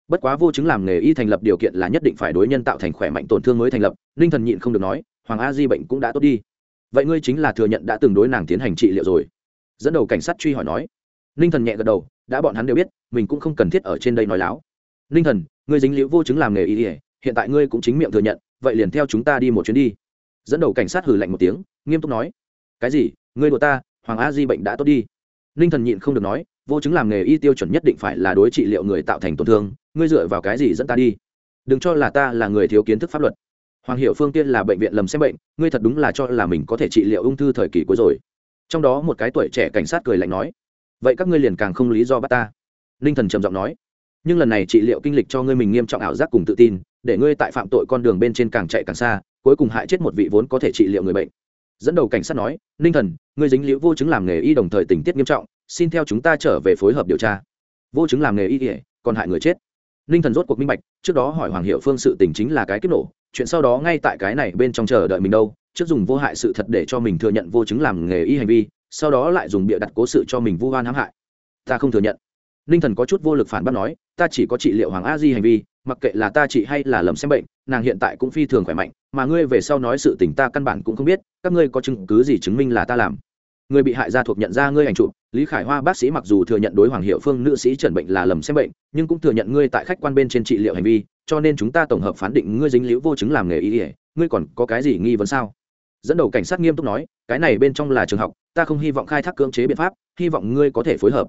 bất quá vô chứng làm nghề y thành lập điều kiện là nhất định phải đối nhân tạo thành khỏe mạnh tổn thương mới thành lập, ninh thần nhịn không được nói, hoàng a di bệnh cũng đã tốt đi. Vậy ngươi chính là thừa nhận đã từng đối nàng tiến hành trị liệu rồi. Dẫn đầu cảnh sát truy hỏi nói. Ninh thần nhẹ gật đầu, đã bọn hắn đều biết, mình cũng không cần thiết ở trên đây nói láo ninh thần, ngươi dính liễu vô chứng làm nghề y ỉa hiện tại ngươi cũng chính miệng thừa nhận, vậy liền theo chúng ta đi một chuyến đi. Dẫn đầu cảnh sát hử lạnh một tiếng, nghiêm túc nói. Cái gì? Ngươi đùa ta, hoàng a di bệnh đã tốt đi. Ninh thần nhịn không được nói, vô chứng làm nghề y tiêu chuẩn nhất định phải là đối trị liệu người tạo thành tổn thương, ngươi dựa vào cái gì dẫn ta đi? Đừng cho là ta là người thiếu kiến thức pháp luật. Hoàng hiệu phương tiên là bệnh viện lầm xem bệnh, ngươi thật đúng là cho là mình có thể trị liệu ung thư thời kỳ cuối rồi. Trong đó một cái tuổi trẻ cảnh sát cười lạnh nói. Vậy các ngươi liền càng không lý do bắt ta. Ninh thần trầm giọng nói nhưng lần này trị liệu kinh lịch cho ngươi mình nghiêm trọng ảo giác cùng tự tin, để ngươi tại phạm tội con đường bên trên càng chạy càng xa, cuối cùng hại chết một vị vốn có thể trị liệu người bệnh. Dẫn đầu cảnh sát nói, ninh thần, ngươi dính liễu vô chứng làm nghề y đồng thời tình tiết nghiêm trọng, xin theo chúng ta trở về phối hợp điều tra. Vô chứng làm nghề y kể còn hại người chết. Ninh thần rốt cuộc minh bạch, trước đó hỏi hoàng hiệu phương sự tình chính là cái kích nổ, chuyện sau đó ngay tại cái này bên trong chờ đợi mình đâu, trước dùng vô hại sự thật để cho mình thừa nhận vô chứng làm nghề y hành vi, sau đó lại dùng bịa đặt cố sự cho mình vu oan hãm hại. Ta không thừa nhận. Ninh thần có chút vô lực phản bác nói ta chỉ có trị liệu hoàng a di hành vi, mặc kệ là ta trị hay là lầm xem bệnh, nàng hiện tại cũng phi thường khỏe mạnh, mà ngươi về sau nói sự tình ta căn bản cũng không biết, các ngươi có chứng cứ gì chứng minh là ta làm? Người bị hại gia thuộc nhận ra ngươi ảnh chụp, lý khải hoa bác sĩ mặc dù thừa nhận đối hoàng hiệu phương nữ sĩ trần bệnh là lầm xem bệnh, nhưng cũng thừa nhận ngươi tại khách quan bên trên trị liệu hành vi, cho nên chúng ta tổng hợp phán định ngươi dính liễu vô chứng làm nghề y ỉa ngươi còn có cái gì nghi vấn sao? Dẫn đầu cảnh sát nghiêm túc nói, cái này bên trong là trường học, ta không hy vọng khai thác cưỡng chế biện pháp, hy vọng ngươi có thể phối hợp.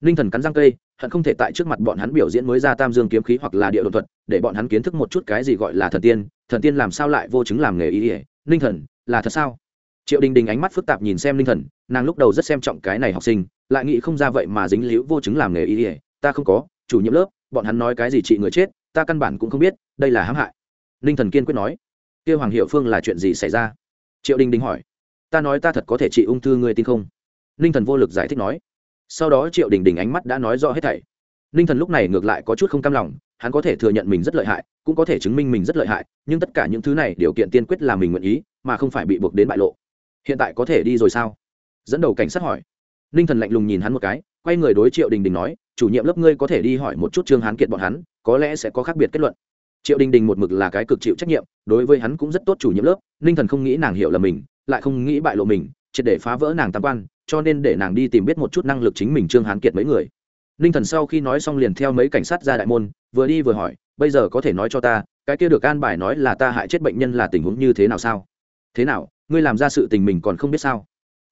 Ninh thần cắn răng cây hận không thể tại trước mặt bọn hắn biểu diễn mới ra tam dương kiếm khí hoặc là địa đột thuật, để bọn hắn kiến thức một chút cái gì gọi là thần tiên thần tiên làm sao lại vô chứng làm nghề y ỉa ninh thần, là thật sao? Triệu đình đình ánh mắt phức tạp nhìn xem ninh thần, nàng lúc đầu rất xem trọng cái này học sinh, lại nghĩ không ra vậy mà dính liễu vô chứng làm nghề y ỉa ta không có, chủ nhiệm lớp, bọn hắn nói cái gì trị người chết, ta căn bản cũng không biết, đây là hãm hại. Ninh thần kiên quyết nói. Kêu hoàng hiệu phương là chuyện gì xảy ra? Triệu đình đình hỏi. Ta nói ta thật có thể trị ung thư người tin không? Ninh thần vô lực giải thích nói sau đó triệu đình đình ánh mắt đã nói rõ hết thảy. Ninh thần lúc này ngược lại có chút không cam lòng, hắn có thể thừa nhận mình rất lợi hại, cũng có thể chứng minh mình rất lợi hại, nhưng tất cả những thứ này điều kiện tiên quyết là mình nguyện ý, mà không phải bị buộc đến bại lộ. Hiện tại có thể đi rồi sao? Dẫn đầu cảnh sát hỏi. Ninh thần lạnh lùng nhìn hắn một cái, quay người đối triệu đình đình nói, chủ nhiệm lớp ngươi có thể đi hỏi một chút trương hán kiệt bọn hắn, có lẽ sẽ có khác biệt kết luận. Triệu đình đình một mực là cái cực chịu trách nhiệm, đối với hắn cũng rất tốt chủ nhiệm lớp, ninh thần không nghĩ nàng hiểu là mình, lại không nghĩ bại lộ mình, triệt để phá vỡ nàng tam quan cho nên để nàng đi tìm biết một chút năng lực chính mình trương hán kiệt mấy người. Ninh thần sau khi nói xong liền theo mấy cảnh sát ra đại môn, vừa đi vừa hỏi, bây giờ có thể nói cho ta, cái kia được an bài nói là ta hại chết bệnh nhân là tình huống như thế nào sao? Thế nào? Ngươi làm ra sự tình mình còn không biết sao?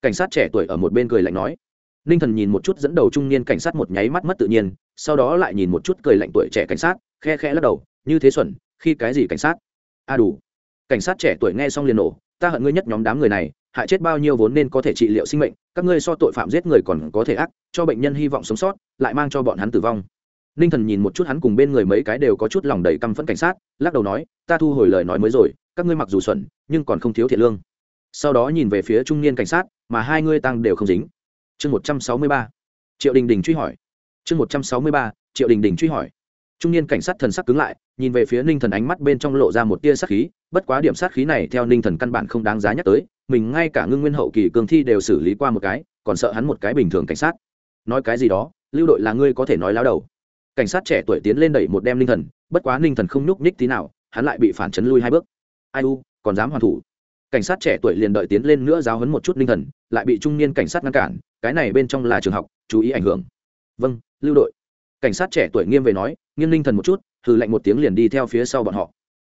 Cảnh sát trẻ tuổi ở một bên cười lạnh nói. Ninh thần nhìn một chút dẫn đầu trung niên cảnh sát một nháy mắt mất tự nhiên, sau đó lại nhìn một chút cười lạnh tuổi trẻ cảnh sát, khe khe lắc đầu, như thế xuẩn, khi cái gì cảnh sát? A à đủ. Cảnh sát trẻ tuổi nghe xong liền nổ, ta hận ngươi nhất nhóm đám người này hại chết bao nhiêu vốn nên có thể trị liệu sinh mệnh, các ngươi so tội phạm giết người còn có thể ác, cho bệnh nhân hy vọng sống sót, lại mang cho bọn hắn tử vong. Ninh thần nhìn một chút hắn cùng bên người mấy cái đều có chút lòng đầy căm phẫn cảnh sát, lắc đầu nói, ta thu hồi lời nói mới rồi, các ngươi mặc dù xuẩn, nhưng còn không thiếu thiện lương. Sau đó nhìn về phía trung niên cảnh sát, mà hai ngươi tăng đều không dính. Chương một trăm sáu mươi ba, triệu đình đình truy hỏi. Chương một trăm sáu mươi ba, triệu đình đình truy hỏi. Trung niên cảnh sát thần sắc cứng lại, nhìn về phía ninh thần ánh mắt bên trong lộ ra một tia sát khí, bất quá điểm sát khí này theo ninh thần căn bản không đáng giá nhắc tới mình ngay cả ngưng nguyên hậu kỳ cường thi đều xử lý qua một cái, còn sợ hắn một cái bình thường cảnh sát. Nói cái gì đó, lưu đội là ngươi có thể nói láo đầu. Cảnh sát trẻ tuổi tiến lên đẩy một đem ninh thần, bất quá ninh thần không nhúc nhích tí nào, hắn lại bị phản chấn lui hai bước. Ai u, còn dám hoàn thủ. Cảnh sát trẻ tuổi liền đợi tiến lên nữa giáo hấn một chút ninh thần, lại bị trung niên cảnh sát ngăn cản, cái này bên trong là trường học, chú ý ảnh hưởng. Vâng lưu đội. Cảnh sát trẻ tuổi nghiêm về nói, nghiêng ninh thần một chút, hừ lạnh một tiếng liền đi theo phía sau bọn họ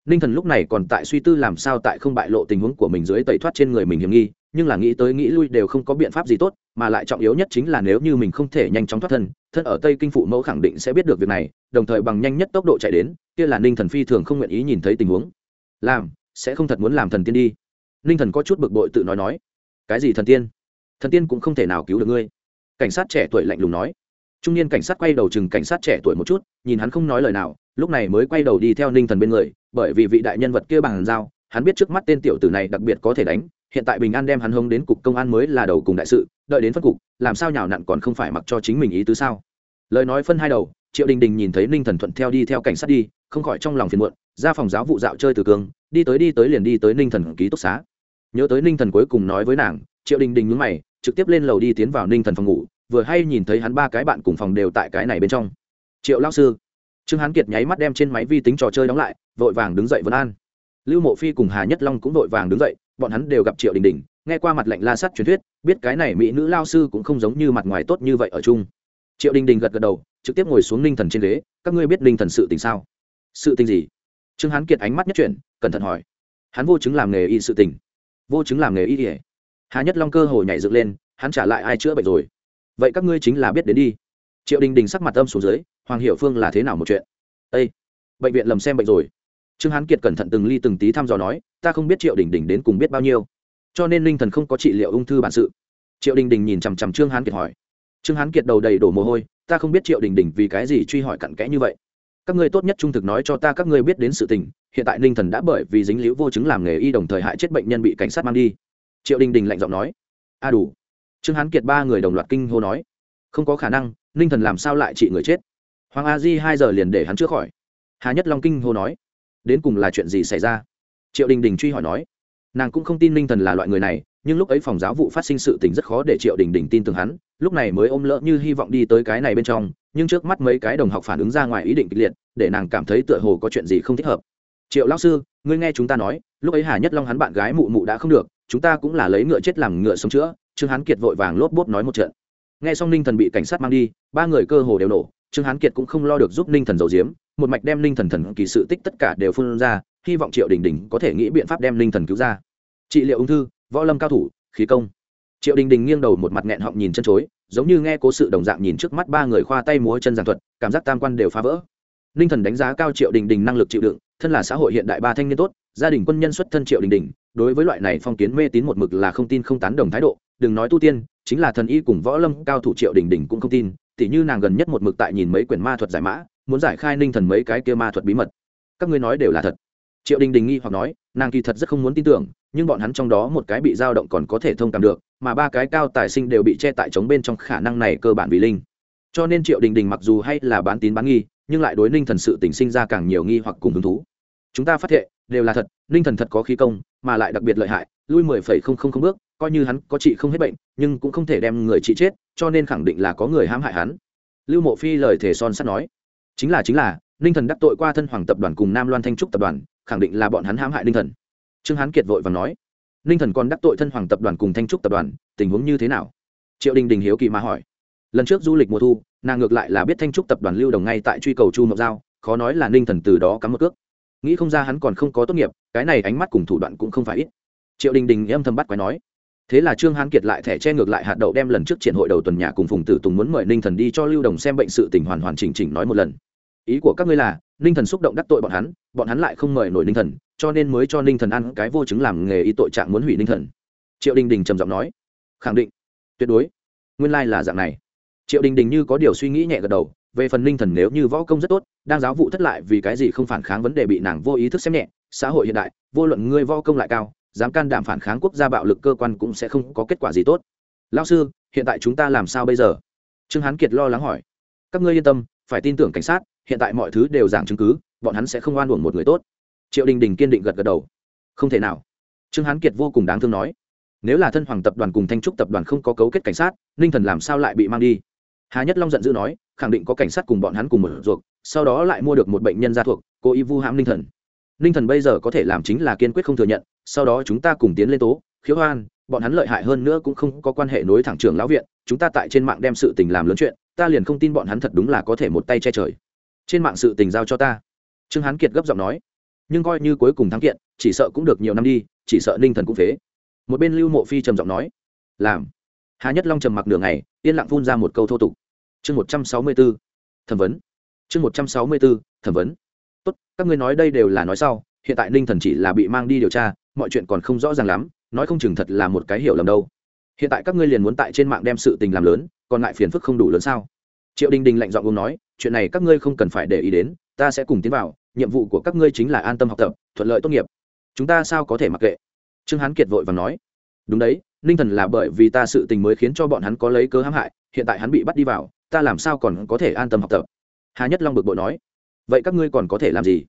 ninh thần lúc này còn tại suy tư làm sao tại không bại lộ tình huống của mình dưới tẩy thoát trên người mình hiểm nghi, nhưng là nghĩ tới nghĩ lui đều không có biện pháp gì tốt, mà lại trọng yếu nhất chính là nếu như mình không thể nhanh chóng thoát thân thân ở tây kinh phụ mẫu khẳng định sẽ biết được việc này, đồng thời bằng nhanh nhất tốc độ chạy đến, kia là ninh thần phi thường không nguyện ý nhìn thấy tình huống. Làm, sẽ không thật muốn làm thần tiên đi. Ninh thần có chút bực bội tự nói nói. Cái gì thần tiên? Thần tiên cũng không thể nào cứu được ngươi. Cảnh sát trẻ tuổi lạnh lùng nói. Trung niên cảnh sát quay đầu chừng cảnh sát trẻ tuổi một chút, nhìn hắn không nói lời nào, lúc này mới quay đầu đi theo ninh thần bên người bởi vì vị đại nhân vật kia bằng dao hắn biết trước mắt tên tiểu tử này đặc biệt có thể đánh hiện tại bình an đem hắn hông đến cục công an mới là đầu cùng đại sự đợi đến phân cục làm sao nhào nặn còn không phải mặc cho chính mình ý tứ sao? Lời nói phân hai đầu triệu đình đình nhìn thấy ninh thần thuận theo đi theo cảnh sát đi không khỏi trong lòng phiền muộn ra phòng giáo vụ dạo chơi từ cường, đi tới đi tới liền đi tới ninh thần ký túc xá. Nhớ tới ninh thần cuối cùng nói với nàng triệu đình đình nhúng mày trực tiếp lên lầu đi tiến vào ninh thần phòng ngủ vừa hay nhìn thấy hắn ba cái bạn cùng phòng đều tại cái này bên trong. Triệu lao sư trương hán kiệt nháy mắt đem trên máy vi tính trò chơi đóng lại vội vàng đứng dậy vân an. Lưu mộ phi cùng hà nhất long cũng vội vàng đứng dậy, bọn hắn đều gặp triệu đình đình, nghe qua mặt lệnh la sắt truyền thuyết, biết cái này mỹ nữ lao sư cũng không giống như mặt ngoài tốt như vậy ở chung. Triệu đình đình gật gật đầu, trực tiếp ngồi xuống ninh thần trên ghế, các ngươi biết ninh thần sự tình sao? Sự tình gì? Trương hán kiệt ánh mắt nhất chuyển, cẩn thận hỏi. Hắn vô chứng làm nghề y sự tình. Vô chứng làm nghề y ỉa hà nhất long cơ hồ nhảy dựng lên, hắn trả lại ai chữa bệnh rồi? Vậy các ngươi chính là biết đến đi. Triệu đình đình sắc mặt âm xuống dưới, hoàng hiệu phương là thế nào một chuyện? Â bệnh viện lầm xem bệnh rồi trương hán kiệt cẩn thận từng ly từng tí thăm dò nói, ta không biết triệu đình đình đến cùng biết bao nhiêu, cho nên linh thần không có trị liệu ung thư bản sự. Triệu đình đình nhìn chằm chằm trương hán kiệt hỏi. Trương hán kiệt đầu đầy đổ mồ hôi, ta không biết triệu đình đình vì cái gì truy hỏi cặn kẽ như vậy. Các ngươi tốt nhất trung thực nói cho ta các ngươi biết đến sự tình, hiện tại ninh thần đã bởi vì dính liễu vô chứng làm nghề y đồng thời hại chết bệnh nhân bị cảnh sát mang đi. Triệu đình đình lạnh giọng nói. A đủ. Trương hán kiệt ba người đồng loạt kinh hô nói. Không có khả năng ninh thần làm sao lại trị người chết? Hoàng a di hai giờ liền để hắn chữa khỏi. Hà nhất long kinh hô nói đến cùng là chuyện gì xảy ra? Triệu đình đình truy hỏi nói. Nàng cũng không tin ninh thần là loại người này, nhưng lúc ấy phòng giáo vụ phát sinh sự tình rất khó để triệu đình đình tin tưởng hắn, lúc này mới ôm lỡ như hy vọng đi tới cái này bên trong, nhưng trước mắt mấy cái đồng học phản ứng ra ngoài ý định kịch liệt, để nàng cảm thấy tựa hồ có chuyện gì không thích hợp. Triệu lão sư, ngươi nghe chúng ta nói, lúc ấy hà nhất long hắn bạn gái mụ mụ đã không được, chúng ta cũng là lấy ngựa chết làm ngựa sống chữa, trương hán kiệt vội vàng lốp bốp nói một trận. Nghe xong ninh thần bị cảnh sát mang đi, ba người cơ hồ đều nổ, trương hán kiệt cũng không lo được giúp ninh thần dầu diếm một mạch đem linh thần thần kỳ sự tích tất cả đều phun ra, hy vọng triệu đình đình có thể nghĩ biện pháp đem linh thần cứu ra. Trị liệu ung thư, võ lâm cao thủ, khí công. Triệu đình đình nghiêng đầu một mặt nghẹn họng nhìn chân chối, giống như nghe cố sự đồng dạng nhìn trước mắt ba người khoa tay múa chân giảng thuật, cảm giác tam quan đều phá vỡ. Ninh thần đánh giá cao triệu đình đình năng lực chịu đựng, thân là xã hội hiện đại ba thanh niên tốt, gia đình quân nhân xuất thân triệu đình đình, đối với loại này phong kiến mê tín một mực là không tin không tán đồng thái độ, đừng nói tu tiên, chính là thần y cùng võ lâm cao thủ triệu đình đình cũng không tin, tỉ như nàng gần nhất một mực tại nhìn mấy quyển ma thuật giải mã muốn giải khai ninh thần mấy cái kia ma thuật bí mật. Các ngươi nói đều là thật. Triệu đình đình nghi hoặc nói, nàng kỳ thật rất không muốn tin tưởng, nhưng bọn hắn trong đó một cái bị dao động còn có thể thông cảm được, mà ba cái cao tài sinh đều bị che tại chống bên trong khả năng này cơ bản vì linh. Cho nên triệu đình đình mặc dù hay là bán tín bán nghi, nhưng lại đối ninh thần sự tình sinh ra càng nhiều nghi hoặc cùng hứng thú. Chúng ta phát hiện đều là thật, ninh thần thật có khí công, mà lại đặc biệt lợi hại, lui mười phẩy không không không bước, coi như hắn có trị không hết bệnh, nhưng cũng không thể đem người trị chết, cho nên khẳng định là có người hãm hại hắn. Lưu mộ phi lời thề son sắt nói chính là chính là, ninh thần đắc tội qua thân hoàng tập đoàn cùng nam loan thanh trúc tập đoàn, khẳng định là bọn hắn hãm hại ninh thần. Trương hán kiệt vội và nói, ninh thần còn đắc tội thân hoàng tập đoàn cùng thanh trúc tập đoàn, tình huống như thế nào? Triệu đình đình hiếu kỳ mà hỏi. Lần trước du lịch mùa thu, nàng ngược lại là biết thanh trúc tập đoàn lưu đồng ngay tại truy cầu chu mộc giao, khó nói là ninh thần từ đó cắm một cước. Nghĩ không ra hắn còn không có tốt nghiệp, cái này ánh mắt cùng thủ đoạn cũng không phải ít. Triệu đình đình âm thầm bắt quái nói. Thế là trương hán kiệt lại thẻ che ngược lại hạt đậu đem lần trước triển hội đầu tuần nhà cùng phùng tử tùng muốn mời ninh thần đi cho lưu đồng xem bệnh sự tình hoàn hoàn chỉnh chỉnh nói một lần ý của các ngươi là, ninh thần xúc động đắc tội bọn hắn bọn hắn lại không mời nổi ninh thần, cho nên mới cho ninh thần ăn cái vô chứng làm nghề ý tội trạng muốn hủy ninh thần. Triệu đình đình trầm giọng nói. Khẳng định. Tuyệt đối. Nguyên lai、like、là dạng này. Triệu đình đình như có điều suy nghĩ nhẹ gật đầu, về phần ninh thần nếu như võ công rất tốt, đang giáo vụ thất lại vì cái gì không phản kháng vấn đề bị nàng vô ý thức xem nhẹ, xã hội hiện đại, vô luận ngươi võ công lại cao, dám can đảm phản kháng quốc gia bạo lực cơ quan cũng sẽ không có kết quả gì tốt. Lao sư, hiện tại chúng ta làm sao bây giờ? Trương hán kiệt lo lắng hỏi. Các ngươi yên tâm, phải tin tưởng cảnh sát hiện tại mọi thứ đều giảng chứng cứ, bọn hắn sẽ không oan uổng một người tốt. Triệu đình đình kiên định gật gật đầu. Không thể nào. Trương hán kiệt vô cùng đáng thương nói. Nếu là thân hoàng tập đoàn cùng thanh trúc tập đoàn không có cấu kết cảnh sát, ninh thần làm sao lại bị mang đi? Hà nhất long giận dữ nói, khẳng định có cảnh sát cùng bọn hắn cùng một ruột, sau đó lại mua được một bệnh nhân gia thuộc, cố ý vu hãm ninh thần. Ninh thần bây giờ có thể làm chính là kiên quyết không thừa nhận, sau đó chúng ta cùng tiến lên tố, khiếu hoan bọn hắn lợi hại hơn nữa cũng không có quan hệ nối thẳng trường lão viện, chúng ta tại trên mạng đem sự tình làm lớn chuyện, ta liền không tin bọn hắn thật đúng là có thể một tay che trời trên mạng sự tình giao cho ta. Trương hán kiệt gấp giọng nói. Nhưng coi như cuối cùng thắng kiện, chỉ sợ cũng được nhiều năm đi, chỉ sợ ninh thần cũng phế. Một bên lưu mộ phi trầm giọng nói. Làm. Hà nhất long trầm mặc nửa ngày, yên lặng phun ra một câu thô tục. Chương một trăm sáu mươi b ố thẩm vấn. Chương một trăm sáu mươi b ố thẩm vấn. Tốt, các ngươi nói đây đều là nói sau, hiện tại ninh thần chỉ là bị mang đi điều tra, mọi chuyện còn không rõ ràng lắm, nói không chừng thật là một cái hiểu lầm đâu. Hiện tại các ngươi liền muốn tại trên mạng đem sự tình làm lớn, còn lại phiền phức không đủ lớn sao? Triệu đình đình lạnh dọn uống nói chuyện này các ngươi không cần phải để ý đến, ta sẽ cùng tiến vào, nhiệm vụ của các ngươi chính là an tâm học tập, thuận lợi tốt nghiệp. Chúng ta sao có thể mặc kệ? Trương hán kiệt vội và nói. Đúng đấy, ninh thần là bởi vì ta sự tình mới khiến cho bọn hắn có lấy cớ hãm hại, hiện tại hắn bị bắt đi vào, ta làm sao còn có thể an tâm học tập? Hà nhất long bực bội nói. Vậy các ngươi còn có thể làm gì?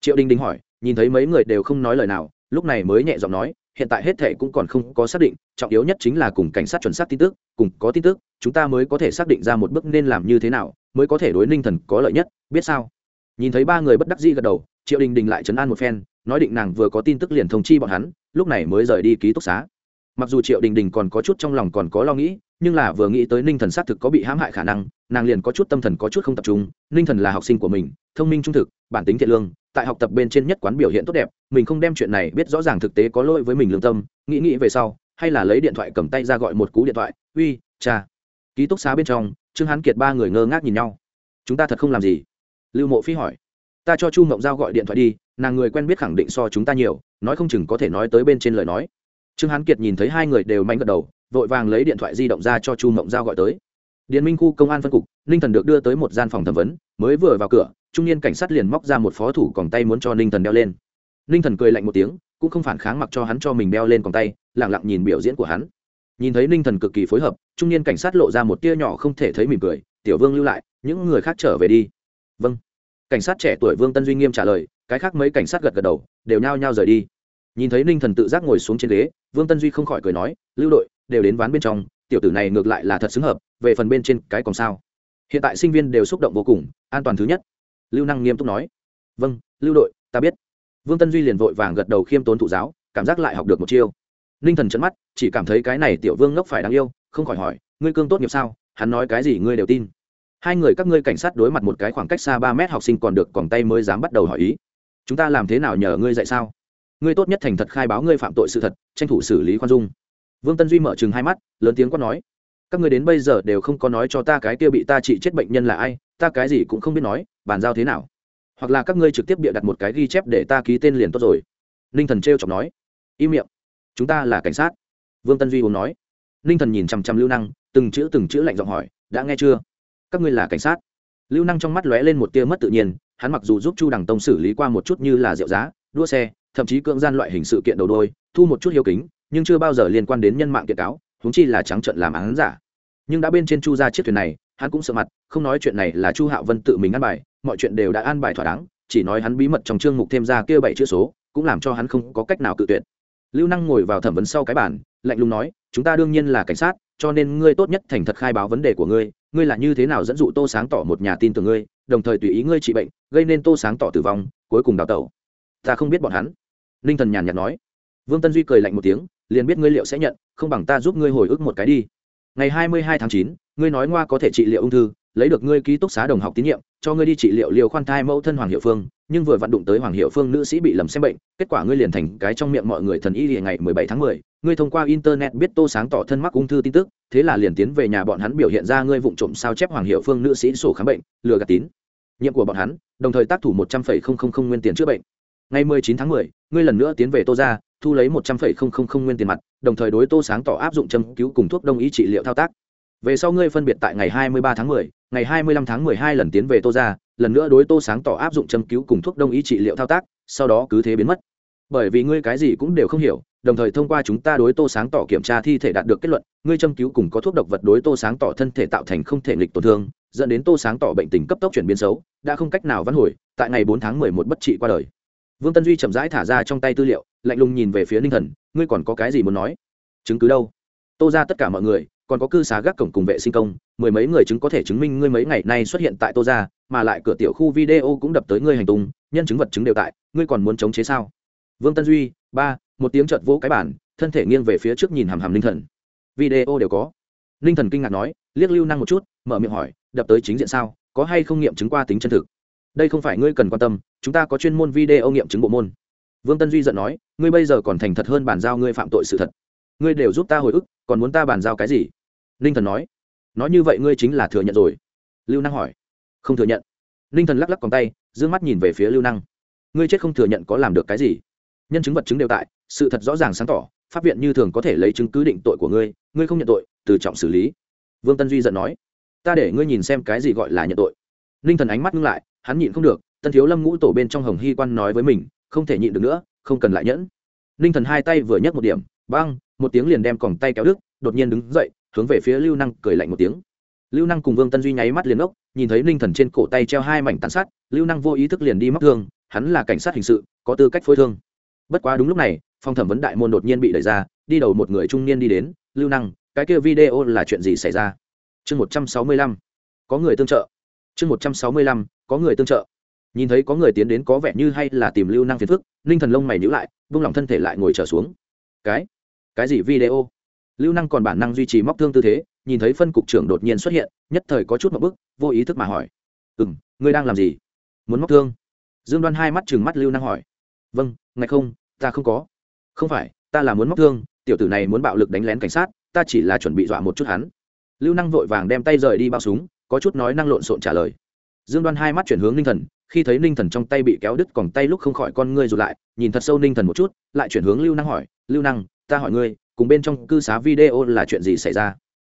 Triệu đình đình hỏi, nhìn thấy mấy người đều không nói lời nào, lúc này mới nhẹ giọng nói hiện tại hết thệ cũng còn không có xác định, trọng yếu nhất chính là cùng cảnh sát chuẩn xác tin tức, cùng có tin tức, chúng ta mới có thể xác định ra một bước nên làm như thế nào, mới có thể đối ninh thần có lợi nhất, biết sao? Nhìn thấy ba người bất đắc dĩ gật đầu, triệu đình đình lại chấn an một phen, nói định nàng vừa có tin tức liền thông chi bọn hắn, lúc này mới rời đi ký túc xá. Mặc dù triệu đình đình còn có chút trong lòng còn có lo nghĩ, nhưng là vừa nghĩ tới ninh thần xác thực có bị hãm hại khả năng, nàng liền có chút tâm thần có chút không tập trung, ninh thần là học sinh của mình, thông minh trung thực, bản tính thiện lương tại học tập bên trên nhất quán biểu hiện tốt đẹp, mình không đem chuyện này biết rõ ràng thực tế có lỗi với mình lương tâm, nghĩ nghĩ về sau, hay là lấy điện thoại cầm tay ra gọi một cú điện thoại, uy, cha. Ký túc xá bên trong, trương hán kiệt ba người ngơ ngác nhìn nhau. Chúng ta thật không làm gì. Lưu mộ phi hỏi. Ta cho chu mộng giao gọi điện thoại đi, nàng người quen biết khẳng định so chúng ta nhiều, nói không chừng có thể nói tới bên trên lời nói. Trương hán kiệt nhìn thấy hai người đều mạnh gật đầu, vội vàng lấy điện thoại di động ra cho chu mộng giao gọi tới. Điện minh khu công an phân cục, ninh thần được đưa tới một gian phòng thẩm vấn, mới vừa vào cửa trung niên cảnh sát liền móc ra một phó thủ còng tay muốn cho ninh thần đeo lên. Ninh thần cười lạnh một tiếng, cũng không phản kháng mặc cho hắn cho mình đeo lên còng tay lẳng lặng nhìn biểu diễn của hắn. Nhìn thấy ninh thần cực kỳ phối hợp, trung niên cảnh sát lộ ra một tia nhỏ không thể thấy mỉm cười, tiểu vương lưu lại, những người khác trở về đi. Vâng. Cảnh sát trẻ tuổi vương tân duy nghiêm trả lời, cái khác mấy cảnh sát gật gật đầu, đều nhao nhao rời đi. Nhìn thấy ninh thần tự giác ngồi xuống trên ghế, vương tân duy không khỏi cười nói, lưu đội, đều đến ván bên trong, tiểu tử này ngược lại là thật xứng hợp, về phần bên trên cái còn sao? Hiện tại sinh viên đều xúc động vô cùng, an toàn thứ nhất lưu năng nghiêm túc nói. Vâng lưu đội, ta biết. Vương tân duy liền vội vàng gật đầu khiêm tốn thụ giáo, cảm giác lại học được một chiêu. Ninh thần chấn mắt, chỉ cảm thấy cái này tiểu vương ngốc phải đáng yêu, không khỏi hỏi, ngươi cương tốt nghiệp sao? Hắn nói cái gì ngươi đều tin. Hai người các ngươi cảnh sát đối mặt một cái khoảng cách xa ba mét học sinh còn được còn tay mới dám bắt đầu hỏi ý. Chúng ta làm thế nào nhờ ngươi dạy sao? Ngươi tốt nhất thành thật khai báo ngươi phạm tội sự thật, tranh thủ xử lý khoan dung. Vương tân duy mở chừng hai mắt, lớn tiếng quát nói các người đến bây giờ đều không có nói cho ta cái kia bị ta trị chết bệnh nhân là ai, ta cái gì cũng không biết nói, bàn giao thế nào. Hoặc là các ngươi trực tiếp bịa đặt một cái ghi chép để ta ký tên liền tốt rồi. Ninh thần t r e o chọc nói. Im miệng, chúng ta là cảnh sát. Vương tân duy uống nói. Ninh thần nhìn chằm chằm lưu năng, từng chữ từng chữ lạnh giọng hỏi, đã nghe chưa? Các ngươi là cảnh sát? Lưu năng trong mắt lóe lên một tia mất tự nhiên, hắn mặc dù giúp chu đằng tông xử lý qua một chút như là rượu giá, đua xe, thậm chí cưỡng gian loại hình sự kiện đầu đôi, thu một chút hiếu kính, nhưng chưa bao giờ liên quan đến nhân mạng kiện cáo huống chi là trắng trận làm án giả. Nhưng đã bên trên chu ra chiếc thuyền này, hắn cũng sợ mặt, không nói chuyện này là chu hạo vân tự mình ăn bài, mọi chuyện đều đã an bài thỏa đáng, chỉ nói hắn bí mật trong chương mục thêm ra kêu bảy chữ số, cũng làm cho hắn không có cách nào cự tuyệt. Lưu năng ngồi vào thẩm vấn sau cái bản lạnh lùng nói, chúng ta đương nhiên là cảnh sát, cho nên ngươi tốt nhất thành thật khai báo vấn đề của ngươi ngươi là như thế nào dẫn dụ tô sáng tỏ một nhà tin tưởng ngươi, đồng thời tùy ý ngươi trị bệnh, gây nên tô sáng tỏ tử vong, cuối cùng đào tẩu. Ta không biết bọn hắn. Ninh thần nhàn nhạt nói. Vương tân duy cười lạnh một tiếng liền biết ngươi liệu sẽ nhận, không bằng ta giúp ngươi hồi ức một cái đi. Ngày hai mươi hai tháng chín, ngươi nói ngoa có thể trị liệu ung thư, lấy được ngươi ký túc xá đồng học tín nhiệm, cho ngươi đi trị liệu liều khoan thai mẫu thân hoàng hiệu phương, nhưng vừa vặn đụng tới hoàng hiệu phương nữ sĩ bị lầm xem bệnh, kết quả ngươi liền thành cái trong miệng mọi người thần y ngày mười bảy tháng mười, ngươi thông qua internet biết tô sáng tỏ thân mắc ung thư tin tức, thế là liền tiến về nhà bọn hắn biểu hiện ra ngươi vụng trộm sao chép hoàng hiệu phương nữ sĩ sổ khám bệnh, lừa gạt tín. Nhiệm của bọn hắn, đồng thời tác thủ một trăm phẩy không không không nguyên tiền chữa bệnh. Ngày mười chín tháng mười, ngươi lần nữa tiến về tô ra thu lấy một trăm phẩy không không không nguyên tiền mặt đồng thời đối tô sáng tỏ áp dụng châm cứu cùng thuốc đông y trị liệu thao tác. Về sau ngươi phân biệt tại ngày 23 tháng 10, ngày 25 tháng 12 lần tiến về tô ra lần nữa đối tô sáng tỏ áp dụng châm cứu cùng thuốc đông y trị liệu thao tác sau đó cứ thế biến mất. Bởi vì ngươi cái gì cũng đều không hiểu đồng thời thông qua chúng ta đối tô sáng tỏ kiểm tra thi thể đạt được kết luận ngươi châm cứu cùng có thuốc độc vật đối tô sáng tỏ thân thể tạo thành không thể nghịch tổn thương dẫn đến tô sáng tỏ bệnh tình cấp tốc chuyển biến xấu đã không cách nào văn hồi tại ngày bốn tháng 11 bất trị qua đời vương tân duy chậm rãi thả ra trong tay tư liệu, lạnh lùng nhìn về phía ninh thần, ngươi còn có cái gì muốn nói? Chứng cứ đâu? Tô ra tất cả mọi người, còn có cư xá gác cổng cùng vệ sinh công, mười mấy người chứng có thể chứng minh ngươi mấy ngày nay xuất hiện tại tô ra, mà lại cửa tiểu khu video cũng đập tới ngươi hành tung, nhân chứng vật chứng đều tại, ngươi còn muốn chống chế sao? Vương tân duy, ba, một tiếng trợt vỗ cái bản thân thể nghiêng về phía trước nhìn hàm hàm ninh thần. Video đều có. Ninh thần kinh ngạc nói, liếc lưu năng một chút, mở miệng hỏi, đập tới chính diện sao? Có hay không nghiệm chứng qua tính chân thực? Đây không phải ngươi cần quan tâm, chúng ta có chuyên môn video nghiệm chứng bộ môn. Vương tân duy giận nói, ngươi bây giờ còn thành thật hơn bàn giao ngươi phạm tội sự thật. Ngươi đều giúp ta hồi ức, còn muốn ta bàn giao cái gì? Ninh thần nói nói như vậy ngươi chính là thừa nhận rồi. Lưu năng hỏi, không thừa nhận. Ninh thần lắc lắc còn tay d ư ơ n g mắt nhìn về phía lưu năng, ngươi chết không thừa nhận có làm được cái gì? Nhân chứng vật chứng đều tại, sự thật rõ ràng sáng tỏ, pháp viện như thường có thể lấy chứng cứ định tội của ngươi ngươi không nhận tội, từ trọng xử lý. Vương tân duy giận nói, ta để ngươi nhìn xem cái gì gọi là nhận tội. Ninh thần ánh mắt ngưng lại hắn nhịn không được, tân thiếu lâm ngũ tổ bên trong hồng hy quan nói với mình, không thể nhịn được nữa, không cần lại nhẫn. Ninh thần hai tay vừa nhấc một điểm băng một tiếng liền đem còng tay kéo đứt, đột nhiên đứng dậy, hướng về phía lưu năng cười lạnh một tiếng. Lưu năng cùng vương tân duy nháy mắt liền ốc nhìn thấy ninh thần trên cổ tay treo hai mảnh tàn sát, lưu năng vô ý thức liền đi mắc thương, hắn là cảnh sát hình sự, có tư cách phối thương. Bất quá đúng lúc này, phòng thẩm vấn đại môn đột nhiên bị đẩy ra, đi đầu một người trung niên đi đến, lưu năng, cái kia video là chuyện gì xảy ra? Chương một trăm sáu mươi lăm. Có người tương trợ chương một trăm sáu mươi lăm, có người tương trợ. Nhìn thấy có người tiến đến có vẻ như hay là tìm lưu năng phiền phức, ninh thần lông mày nhữ lại, vung lòng thân thể lại ngồi trở xuống. Cái? Cái gì video? Lưu năng còn bản năng duy trì móc thương tư thế, nhìn thấy phân cục trưởng đột nhiên xuất hiện, nhất thời có chút một bức, vô ý thức mà hỏi. Ừ m ngươi đang làm gì? Muốn móc thương? Dương đoan hai mắt chừng mắt lưu năng hỏi. Vâng ngạch không, ta không có. Không phải, ta là muốn móc thương, tiểu tử này muốn bạo lực đánh lén cảnh sát, ta chỉ là chuẩn bị dọa một chút hắn. Lưu năng vội vàng đem tay rời đi bao súng có chút nói năng lộn xộn trả lời. Dương đoan hai mắt chuyển hướng ninh thần, khi thấy ninh thần trong tay bị kéo đứt còn tay lúc không khỏi con ngươi rụt lại, nhìn thật sâu ninh thần một chút, lại chuyển hướng lưu năng hỏi, lưu năng, ta hỏi ngươi, cùng bên trong cư xá video là chuyện gì xảy ra?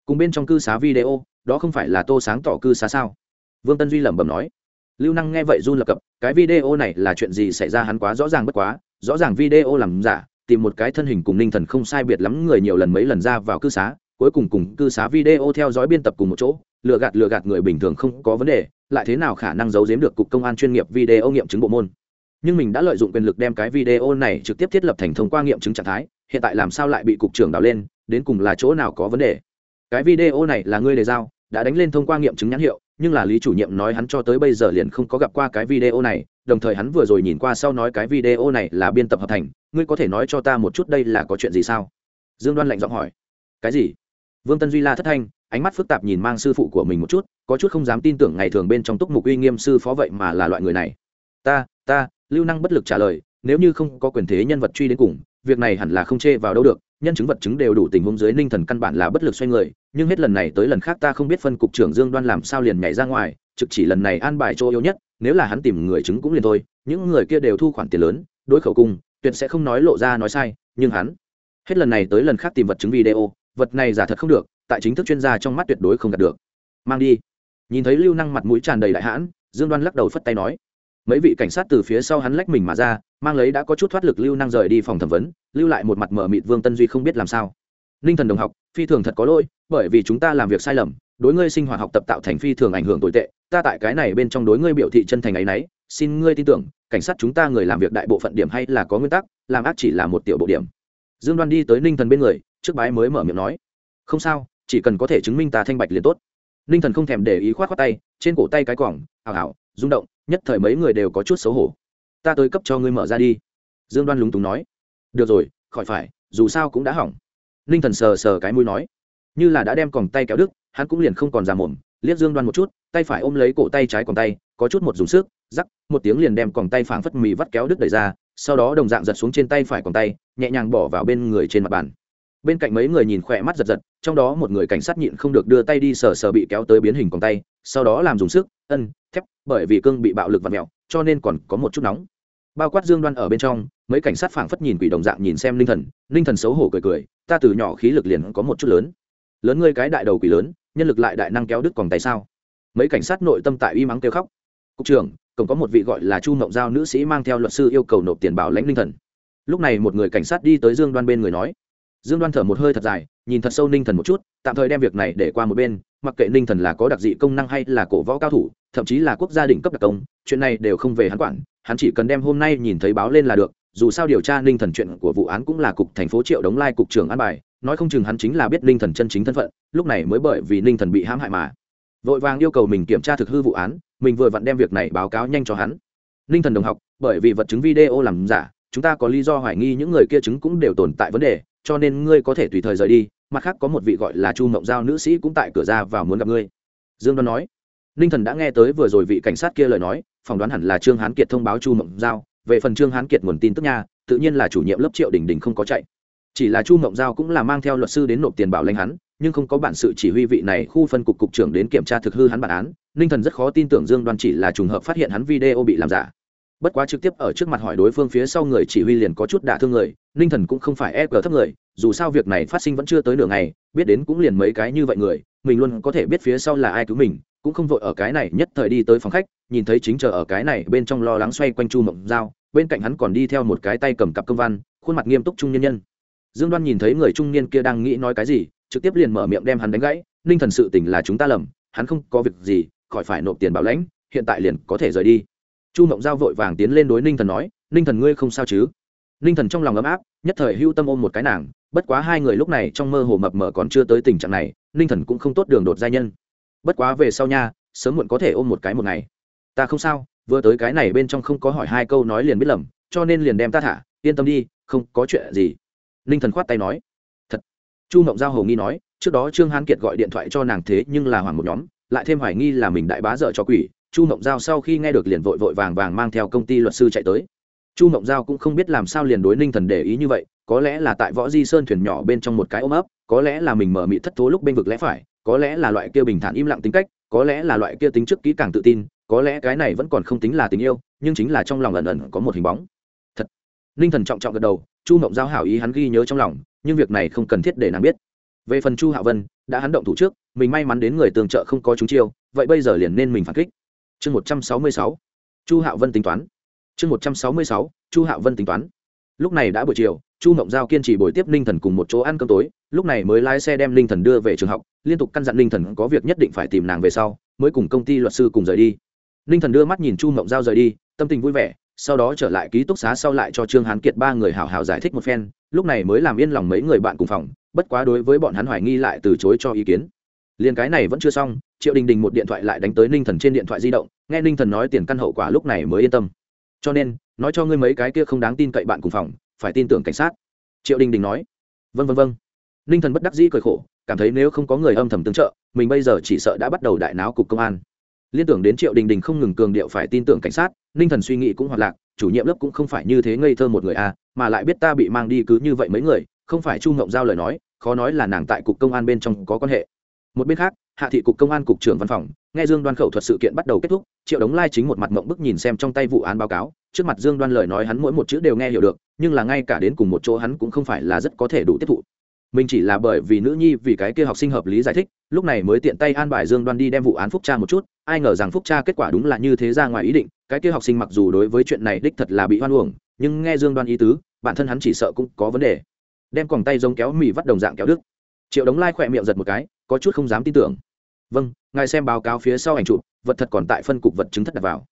Cùng bên trong cư xá video, đó không phải là tô sáng tỏ cư xá sao? Vương tân duy lẩm bẩm nói. Lưu năng nghe vậy run lập cập, cái video này là chuyện gì xảy ra hắn quá rõ ràng bất quá, rõ ràng video làm giả, tìm một cái thân hình cùng ninh thần không sai biệt lắm người nhiều lần mấy lần ra vào cư xá cuối cùng cùng cư xá video theo dõi biên tập cùng một chỗ, lừa gạt lừa gạt người bình thường không có vấn đề, lại thế nào khả năng giấu giếm được cục công an chuyên nghiệp video nghiệm chứng bộ môn. Nhưng mình đã lợi dụng quyền lực đem cái video này trực tiếp thiết lập thành thông qua nghiệm chứng trạng thái, hiện tại làm sao lại bị cục trưởng đào lên, đến cùng là chỗ nào có vấn đề? Cái video này là ngươi đề giao, đã đánh lên thông qua nghiệm chứng nhãn hiệu, nhưng là lý chủ nhiệm nói hắn cho tới bây giờ liền không có gặp qua cái video này, đồng thời hắn vừa rồi nhìn qua sau nói cái video này là biên tập hợp thành, ngươi có thể nói cho ta một chút đây là có chuyện gì sao? Dương đoan lạnh giọng hỏi. Cái gì? Vương tân duy la thất thanh, ánh mắt phức tạp nhìn mang sư phụ của mình một chút, có chút không dám tin tưởng ngày thường bên trong túc mục uy nghiêm sư phó vậy mà là loại người này. Ta ta, lưu năng bất lực trả lời, nếu như không có quyền thế nhân vật truy đến cùng, việc này hẳn là không chê vào đâu được, nhân chứng vật chứng đều đủ tình huống dưới ninh thần căn bản là bất lực xoay người, nhưng hết lần này tới lần khác ta không biết phân cục trưởng dương đoan làm sao liền nhảy ra ngoài, trực chỉ lần này an bài chỗ yếu nhất, nếu là hắn tìm người chứng cũng liền thôi, những người kia đều thu khoản tiền lớn, đối khẩu cung tuyệt sẽ không nói lộ ra nói sai, nhưng hắn, hết lần này tới lần khác tìm vật chứng video vật này giả thật không được, tại chính thức chuyên gia trong mắt tuyệt đối không đạt được. Mang đi. Nhìn thấy lưu năng mặt mũi tràn đầy đại hãn, dương đoan lắc đầu phất tay nói. Mấy vị cảnh sát từ phía sau hắn lách mình mà ra, mang lấy đã có chút thoát lực lưu năng rời đi phòng thẩm vấn, lưu lại một mặt mở mịt vương tân duy không biết làm sao. Ninh thần đồng học, phi thường thật có lỗi, bởi vì chúng ta làm việc sai lầm, đối ngươi sinh hoạt học tập tạo thành phi thường ảnh hưởng tồi tệ, ta tại cái này bên trong đối ngươi biểu thị chân thành ấ y n ấ y xin ngươi tin tưởng, cảnh sát chúng ta người làm việc đại bộ phận điểm hay là có nguyên tắc, làm ác chỉ là một tiểu bộ điểm. Dương đoan đi tới ninh thần bên người trước bái mới mở miệng nói, không sao, chỉ cần có thể chứng minh ta thanh bạch liền tốt. Ninh thần không thèm để ý k h o á t khoác tay, trên cổ tay cái quỏng ảo ảo, rung động, nhất thời mấy người đều có chút xấu hổ. Ta tới cấp cho ngươi mở ra đi. Dương đoan lúng túng nói. Được rồi, khỏi phải, dù sao cũng đã hỏng. Ninh thần sờ sờ cái mũi nói. Như là đã đem còng tay kéo đứt, hắn cũng liền không còn ra mồm, liếc dương đoan một chút, tay phải ôm lấy cổ tay trái còn tay, có chút một dùng sức, rắc, một tiếng liền đem còng tay phảng phất mì vắt kéo đứt đẩy ra, sau đó đồng dạng giật xuống trên tay phải còn tay, nhẹ nhàng bỏ vào bên người trên mặt bàn bên cạnh mấy người nhìn khỏe mắt giật giật, trong đó một người cảnh sát nhịn không được đưa tay đi sờ sờ bị kéo tới biến hình còn tay, sau đó làm dùng sức, ân, thép, bởi vì cương bị bạo lực và mẹo cho nên còn có một chút nóng. Bao quát dương đoan ở bên trong, mấy cảnh sát phảng phất nhìn quỷ đồng dạng nhìn xem linh thần linh thần xấu hổ cười cười, ta từ nhỏ khí lực liền có một chút lớn. Lớn ngươi cái đại đầu quỷ lớn, nhân lực lại đại năng kéo đứt còn tay sao? Mấy cảnh sát nội tâm tại uy mắng kêu khóc. Cục trưởng, cổng có một vị gọi là chu mộng giao nữ sĩ mang theo luật sư yêu cầu nộp tiền bảo lãnh linh thần. Lúc này một người cảnh sát đi tới dương đoan bên người nói dương đoan thở một hơi thật dài, nhìn thật sâu ninh thần một chút, tạm thời đem việc này để qua một bên, mặc kệ ninh thần là có đặc dị công năng hay là cổ võ cao thủ, thậm chí là quốc gia đỉnh cấp đặc công, chuyện này đều không về hắn quản, hắn chỉ cần đem hôm nay nhìn thấy báo lên là được, dù sao điều tra ninh thần chuyện của vụ án cũng là cục thành phố triệu đống lai cục trưởng an bài, nói không chừng hắn chính là biết ninh thần chân chính thân phận, lúc này mới bởi vì ninh thần bị hãm hại mà. Vội vàng yêu cầu mình kiểm tra thực hư vụ án, mình vừa vặn đem việc này báo cáo nhanh cho hắn. Ninh thần đồng học, bởi vì vật chứng video làm giả, chúng ta có lý do hoài nghi những người kia chứng cũng đều tồn tại vấn đề cho nên ngươi có thể tùy thời rời đi, mặt khác có một vị gọi là chu mộng giao nữ sĩ cũng tại cửa ra và muốn gặp ngươi. Dương đoan nói. Ninh thần đã nghe tới vừa rồi vị cảnh sát kia lời nói, phỏng đoán hẳn là trương hán kiệt thông báo chu mộng giao. Về phần trương hán kiệt nguồn tin tức nha, tự nhiên là chủ nhiệm lớp triệu đình đình không có chạy. Chỉ là chu mộng giao cũng là mang theo luật sư đến nộp tiền bảo lãnh hắn, nhưng không có bản sự chỉ huy vị này khu phân cục cục trưởng đến kiểm tra thực hư hắn bản án. Ninh thần rất khó tin tưởng dương đoan chỉ là trùng hợp phát hiện hắn video bị làm giả bất quá trực tiếp ở trước mặt hỏi đối phương phía sau người chỉ huy liền có chút đả thương người, ninh thần cũng không phải ép thấp người, dù sao việc này phát sinh vẫn chưa tới nửa ngày, biết đến cũng liền mấy cái như vậy người, mình luôn có thể biết phía sau là ai cứu mình, cũng không vội ở cái này nhất thời đi tới phòng khách, nhìn thấy chính chờ ở cái này bên trong lo lắng xoay quanh chu mộng dao bên cạnh hắn còn đi theo một cái tay cầm cặp công văn, khuôn mặt nghiêm túc trung nhân nhân. Dương đoan nhìn thấy người trung niên kia đang nghĩ nói cái gì, trực tiếp liền mở miệng đem hắn đánh gãy, ninh thần sự tình là chúng ta lầm, hắn không có việc gì, khỏi phải nộp tiền bảo lãnh, hiện tại liền có thể rời đi chu mộng giao vội vàng tiến lên đối ninh thần nói, ninh thần ngươi không sao chứ? Ninh thần trong lòng ấm áp, nhất thời hưu tâm ôm một cái nàng, bất quá hai người lúc này trong mơ hồ mập mờ còn chưa tới tình trạng này, ninh thần cũng không tốt đường đột giai nhân. Bất quá về sau nha, sớm muộn có thể ôm một cái một ngày. Ta không sao, vừa tới cái này bên trong không có hỏi hai câu nói liền biết lầm, cho nên liền đem ta thả, yên tâm đi, không có chuyện gì. Ninh thần khoát tay nói. Thật. Chu mộng giao hầu nghi nói, trước đó trương hán kiệt gọi điện thoại cho nàng thế nhưng là hoàng một nhóm, lại thêm hoài nghi là mình đại bá dợ cho quỷ chu mộng giao sau khi nghe được liền vội vội vàng vàng mang theo công ty luật sư chạy tới. Chu mộng giao cũng không biết làm sao liền đối ninh thần để ý như vậy, có lẽ là tại võ di sơn thuyền nhỏ bên trong một cái ôm ấp, có lẽ là mình mở mị thất thố lúc bên vực lẽ phải, có lẽ là loại kia bình thản im lặng tính cách, có lẽ là loại kia tính trước kỹ càng tự tin, có lẽ cái này vẫn còn không tính là tình yêu, nhưng chính là trong lòng ẩn ẩn có một hình bóng. Thật. Ninh thần trọng trọng gật đầu, chu mộng giao hảo ý hắn ghi nhớ trong lòng, nhưng việc này không cần thiết để nàng biết. Về phần chu hạ vân, đã hắn động thủ trước, mình may mắn đến người tường trợ không có chúng chiêu, vậy bây giờ liền nên mình phản kích chương một trăm sáu mươi sáu, chu hạo vân tính toán. Chương một trăm sáu mươi sáu, chu hạo vân tính toán. Lúc này đã buổi chiều, chu mộng giao kiên trì buổi tiếp ninh thần cùng một chỗ ăn cơm tối. Lúc này mới lái xe đem ninh thần đưa về trường học, liên tục căn dặn ninh thần có việc nhất định phải tìm nàng về sau, mới cùng công ty luật sư cùng rời đi. Ninh thần đưa mắt nhìn chu mộng giao rời đi, tâm tình vui vẻ, sau đó trở lại ký túc xá sau lại cho trương hán kiệt ba người hào hào giải thích một phen. Lúc này mới làm yên lòng mấy người bạn cùng phòng, bất quá đối với bọn hắn hoài nghi lại từ chối cho ý kiến liền cái này vẫn chưa xong, triệu đình đình một điện thoại lại đánh tới ninh thần trên điện thoại di động, nghe ninh thần nói tiền căn hậu quả lúc này mới yên tâm. Cho nên, nói cho ngươi mấy cái kia không đáng tin cậy bạn cùng phòng, phải tin tưởng cảnh sát. Triệu đình đình nói. Vân vân vân ninh thần bất đắc dĩ cười khổ, cảm thấy nếu không có người âm thầm tương trợ, mình bây giờ chỉ sợ đã bắt đầu đại náo cục công an. Liên tưởng đến triệu đình đình không ngừng cường điệu phải tin tưởng cảnh sát, ninh thần suy nghĩ cũng hoạt lạc, chủ nhiệm lớp cũng không phải như thế ngây thơ một người à mà lại biết ta bị mang đi cứ như vậy mấy người, không phải chu ngộng giao lời nói, khó nói là nàng tại cục công an bên trong có quan hệ một bên khác, hạ thị cục công an cục trưởng văn phòng, nghe dương đoan khẩu thuật sự kiện bắt đầu kết thúc, triệu đống lai chính một mặt mộng bức nhìn xem trong tay vụ án báo cáo. Trước mặt dương đoan lời nói hắn mỗi một chữ đều nghe hiểu được, nhưng là ngay cả đến cùng một chỗ hắn cũng không phải là rất có thể đủ tiếp thụ. Mình chỉ là bởi vì nữ nhi vì cái kia học sinh hợp lý giải thích, lúc này mới tiện tay an bài dương đoan đi đem vụ án phúc tra một chút, ai ngờ rằng phúc tra kết quả đúng là như thế ra ngoài ý định, cái kia học sinh mặc dù đối với chuyện này đích thật là bị hoan uổng, nhưng nghe dương đoan ý tứ, bản thân hắn chỉ sợ cũng có vấn đề. Đem còng tay giống kéo mì vắt đồng dạng kéo đức triệu đống lai khỏe miệng giật một cái, có chút không dám tin tưởng. Vâng ngài xem báo cáo phía sau ảnh chụp, vật thật còn tại phân cục vật chứng thất đặt vào.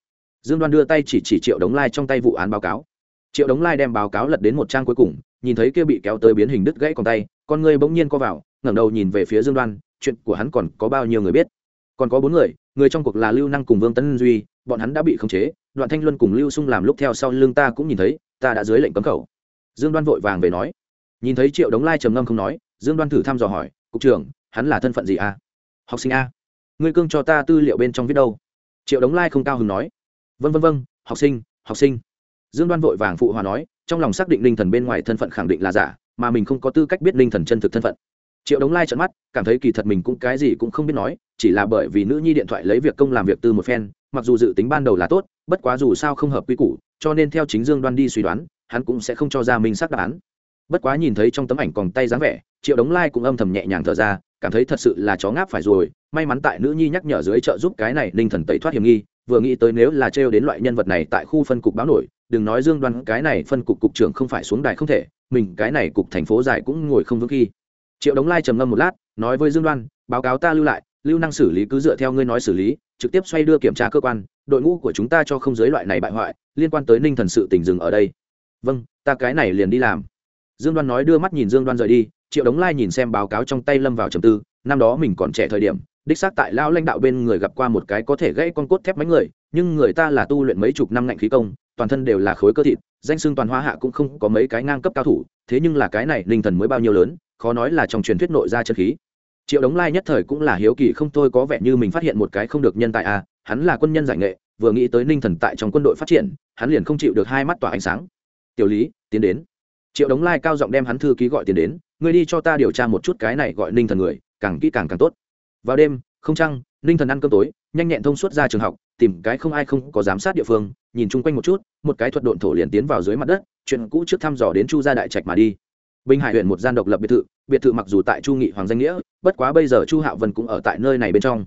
Dương đoan đưa tay chỉ chỉ triệu đống lai trong tay vụ án báo cáo. Triệu đống lai đem báo cáo lật đến một trang cuối cùng, nhìn thấy kia bị kéo tới biến hình đứt gãy còn tay, con người bỗng nhiên co vào, ngẩng đầu nhìn về phía dương đoan, chuyện của hắn còn có bao nhiêu người biết? Còn có bốn người người trong cuộc là lưu năng cùng vương tấn duy, bọn hắn đã bị khống chế, đoạn thanh luân cùng lưu sung làm lúc theo sau lưng ta cũng nhìn thấy, ta đã dưới lệnh cấm khẩu. Dương đoan vội vàng về nói. Nhìn thấy triệu đống lai trầm ngâm không nói dương đoan thử thăm dò hỏi, cục trưởng, hắn là thân phận gì a? Học sinh a. Ngươi cương cho ta tư liệu bên trong viết đâu? Triệu đống lai không cao hứng nói. Vân vân vân học sinh học sinh. Dương đoan vội vàng phụ hòa nói, trong lòng xác định linh thần bên ngoài thân phận khẳng định là giả, mà mình không có tư cách biết linh thần chân thực thân phận. Triệu đống lai trận mắt, cảm thấy kỳ thật mình cũng cái gì cũng không biết nói, chỉ là bởi vì nữ nhi điện thoại lấy việc công làm việc từ một phen, mặc dù dự tính ban đầu là tốt, bất quá dù sao không hợp quy củ, cho nên theo chính dương đoan đi suy đoán, hắn cũng sẽ không cho ra mình xác đáp án bất quá nhìn thấy trong tấm ảnh còn tay dáng vẻ, triệu đống lai cũng âm thầm nhẹ nhàng thở ra, cảm thấy thật sự là chó ngáp phải rồi. May mắn tại nữ nhi nhắc nhở dưới trợ giúp cái này ninh thần tẩy thoát hiểm nghi, vừa nghĩ tới nếu là trêu đến loại nhân vật này tại khu phân cục báo nổi, đừng nói dương đoan, cái này phân cục cục trưởng không phải xuống đài không thể, mình cái này cục thành phố dài cũng ngồi không vững khi. Triệu đống lai trầm ngâm một lát, nói với dương đoan, báo cáo ta lưu lại, lưu năng xử lý cứ dựa theo ngươi nói xử lý, trực tiếp xoay đưa kiểm tra cơ quan, đội ngũ của chúng ta cho không giới loại này bại hoại, liên quan tới ninh thần sự tình dừng ở đây. Vâng ta cái này liền đi làm dương đoan nói đưa mắt nhìn dương đoan rời đi triệu đống lai nhìn xem báo cáo trong tay lâm vào trầm tư năm đó mình còn trẻ thời điểm đích xác tại lao lãnh đạo bên người gặp qua một cái có thể gãy con cốt thép mấy người nhưng người ta là tu luyện mấy chục năm ngạnh khí công toàn thân đều là khối cơ thịt danh xưng toàn hoa hạ cũng không có mấy cái ngang cấp cao thủ thế nhưng là cái này linh thần mới bao nhiêu lớn khó nói là trong truyền thuyết nội ra chân khí. Triệu đống lai nhất thời cũng là hiếu kỳ không thôi có vẻ như mình phát hiện một cái không được nhân tài a à, hắn là quân nhân giải nghệ vừa nghĩ tới ninh thần tại trong quân đội phát triển hắn liền không chịu được hai mắt tỏa ánh sáng. Tiểu lý tiến đến triệu đống lai cao giọng đem hắn thư ký gọi tiền đến ngươi đi cho ta điều tra một chút cái này gọi ninh thần người càng kỹ càng càng tốt. Vào đêm không trăng, ninh thần ăn cơm tối nhanh nhẹn thông suốt ra trường học tìm cái không ai không có giám sát địa phương nhìn chung quanh một chút một cái thuật độn thổ liền tiến vào dưới mặt đất chuyện cũ trước thăm dò đến chu gia đại trạch mà đi. Bình hải huyện một gian độc lập biệt thự biệt thự mặc dù tại chu nghị hoàng danh nghĩa bất quá bây giờ chu hạo vân cũng ở tại nơi này bên trong.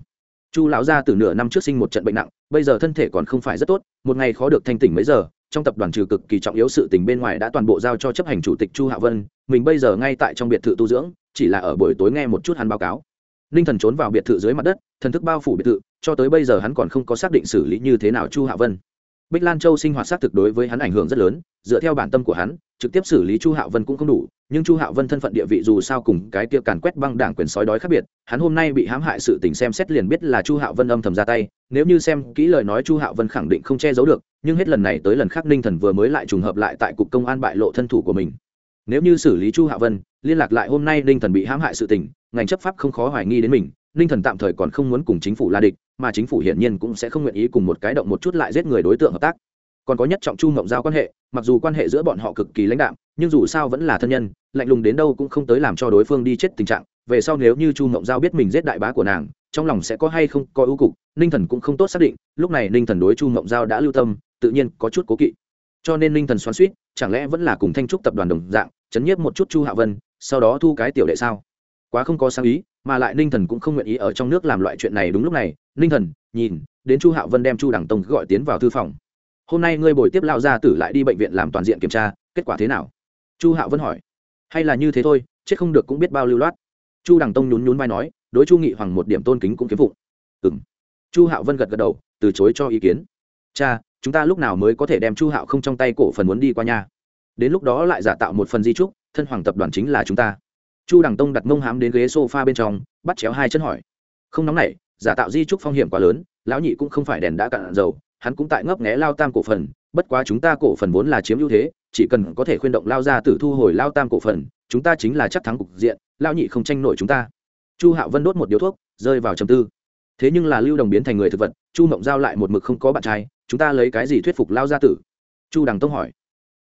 Chu lão gia từ nửa năm trước sinh một trận bệnh nặng bây giờ thân thể còn không phải rất tốt một ngày khó được thanh tỉnh mấy giờ trong tập đoàn trừ cực kỳ trọng yếu sự tình bên ngoài đã toàn bộ giao cho chấp hành chủ tịch chu hạ vân, mình bây giờ ngay tại trong biệt thự tu dưỡng, chỉ là ở buổi tối nghe một chút hắn báo cáo. Ninh thần trốn vào biệt thự dưới mặt đất, thần thức bao phủ biệt thự, cho tới bây giờ hắn còn không có xác định xử lý như thế nào chu hạ vân bích lan châu sinh hoạt xác thực đối với hắn ảnh hưởng rất lớn, dựa theo bản tâm của hắn, trực tiếp xử lý chu Hạo vân cũng không đủ, nhưng chu Hạo vân thân phận địa vị dù sao cùng cái kia càn quét băng đảng quyền sói đói khác biệt, hắn hôm nay bị hãm hại sự tình xem xét liền biết là chu Hạo vân âm thầm ra tay, nếu như xem kỹ lời nói chu Hạo vân khẳng định không che giấu được, nhưng hết lần này tới lần khác ninh thần vừa mới lại trùng hợp lại tại cục công an bại lộ thân thủ của mình. Nếu như xử lý chu Hạo vân, liên lạc lại hôm nay ninh thần bị hãm hại sự tình, ngành chấp pháp không khó hoài nghi đến mình, ninh thần tạm thời còn không muốn cùng chính phủ la địch mà chính phủ hiển nhiên cũng sẽ không nguyện ý cùng một cái động một chút lại giết người đối tượng hợp tác. Còn có nhất trọng chu mộng giao quan hệ, mặc dù quan hệ giữa bọn họ cực kỳ lãnh đạm, nhưng dù sao vẫn là thân nhân, lạnh lùng đến đâu cũng không tới làm cho đối phương đi chết tình trạng. Về sau nếu như chu mộng giao biết mình giết đại bá của nàng, trong lòng sẽ có hay không có ưu cục, ninh thần cũng không tốt xác định, lúc này ninh thần đối chu mộng giao đã lưu tâm, tự nhiên có chút cố kỵ. Cho nên ninh thần xoắn suýt chẳng lẽ vẫn là cùng thanh trúc tập đoàn đồng dạng, chấn nhiếp một chút chu hạ vân, sau đó thu cái tiểu đệ sao? Quá không có sáng ý, mà lại ninh thần cũng không nguyện ý ở trong nước làm loại chuyện này đúng lúc này. Ninh thần, nhìn, đến chu hạo vân đem chu đằng tông gọi tiến vào thư phòng. Hôm nay ngươi bồi tiếp lao gia tử lại đi bệnh viện làm toàn diện kiểm tra, kết quả thế nào? Chu hạo vân hỏi. Hay là như thế thôi, chết không được cũng biết bao lưu loát. Chu đằng tông nhún nhún vai nói, đối chu nghị hoàng một điểm tôn kính cũng kiếm vụ. ừ m chu hạo vân gật gật đầu, từ chối cho ý kiến. Cha, chúng ta lúc nào mới có thể đem chu hạo không trong tay cổ phần muốn đi qua nhà đến lúc đó lại giả tạo một phần di trúc, thân hoàng tập đoàn chính là chúng ta chu đằng tông đặt mông hám đến ghế s o f a bên trong, bắt chéo hai chân hỏi. Không nóng này, giả tạo di trúc phong hiểm quá lớn, lão nhị cũng không phải đèn đã cạn dầu, hắn cũng tại ngấp nghé lao tam cổ phần, bất quá chúng ta cổ phần vốn là chiếm ưu thế, chỉ cần có thể khuyên động lao ra tử thu hồi lao tam cổ phần, chúng ta chính là chắc thắng cục diện lao nhị không tranh nổi chúng ta. Chu hạo vân đốt một điếu thuốc, rơi vào trầm tư. Thế nhưng là lưu đồng biến thành người thực vật, chu mộng giao lại một mực không có bạn trai, chúng ta lấy cái gì thuyết phục lao gia tử? Chu đằng tông hỏi.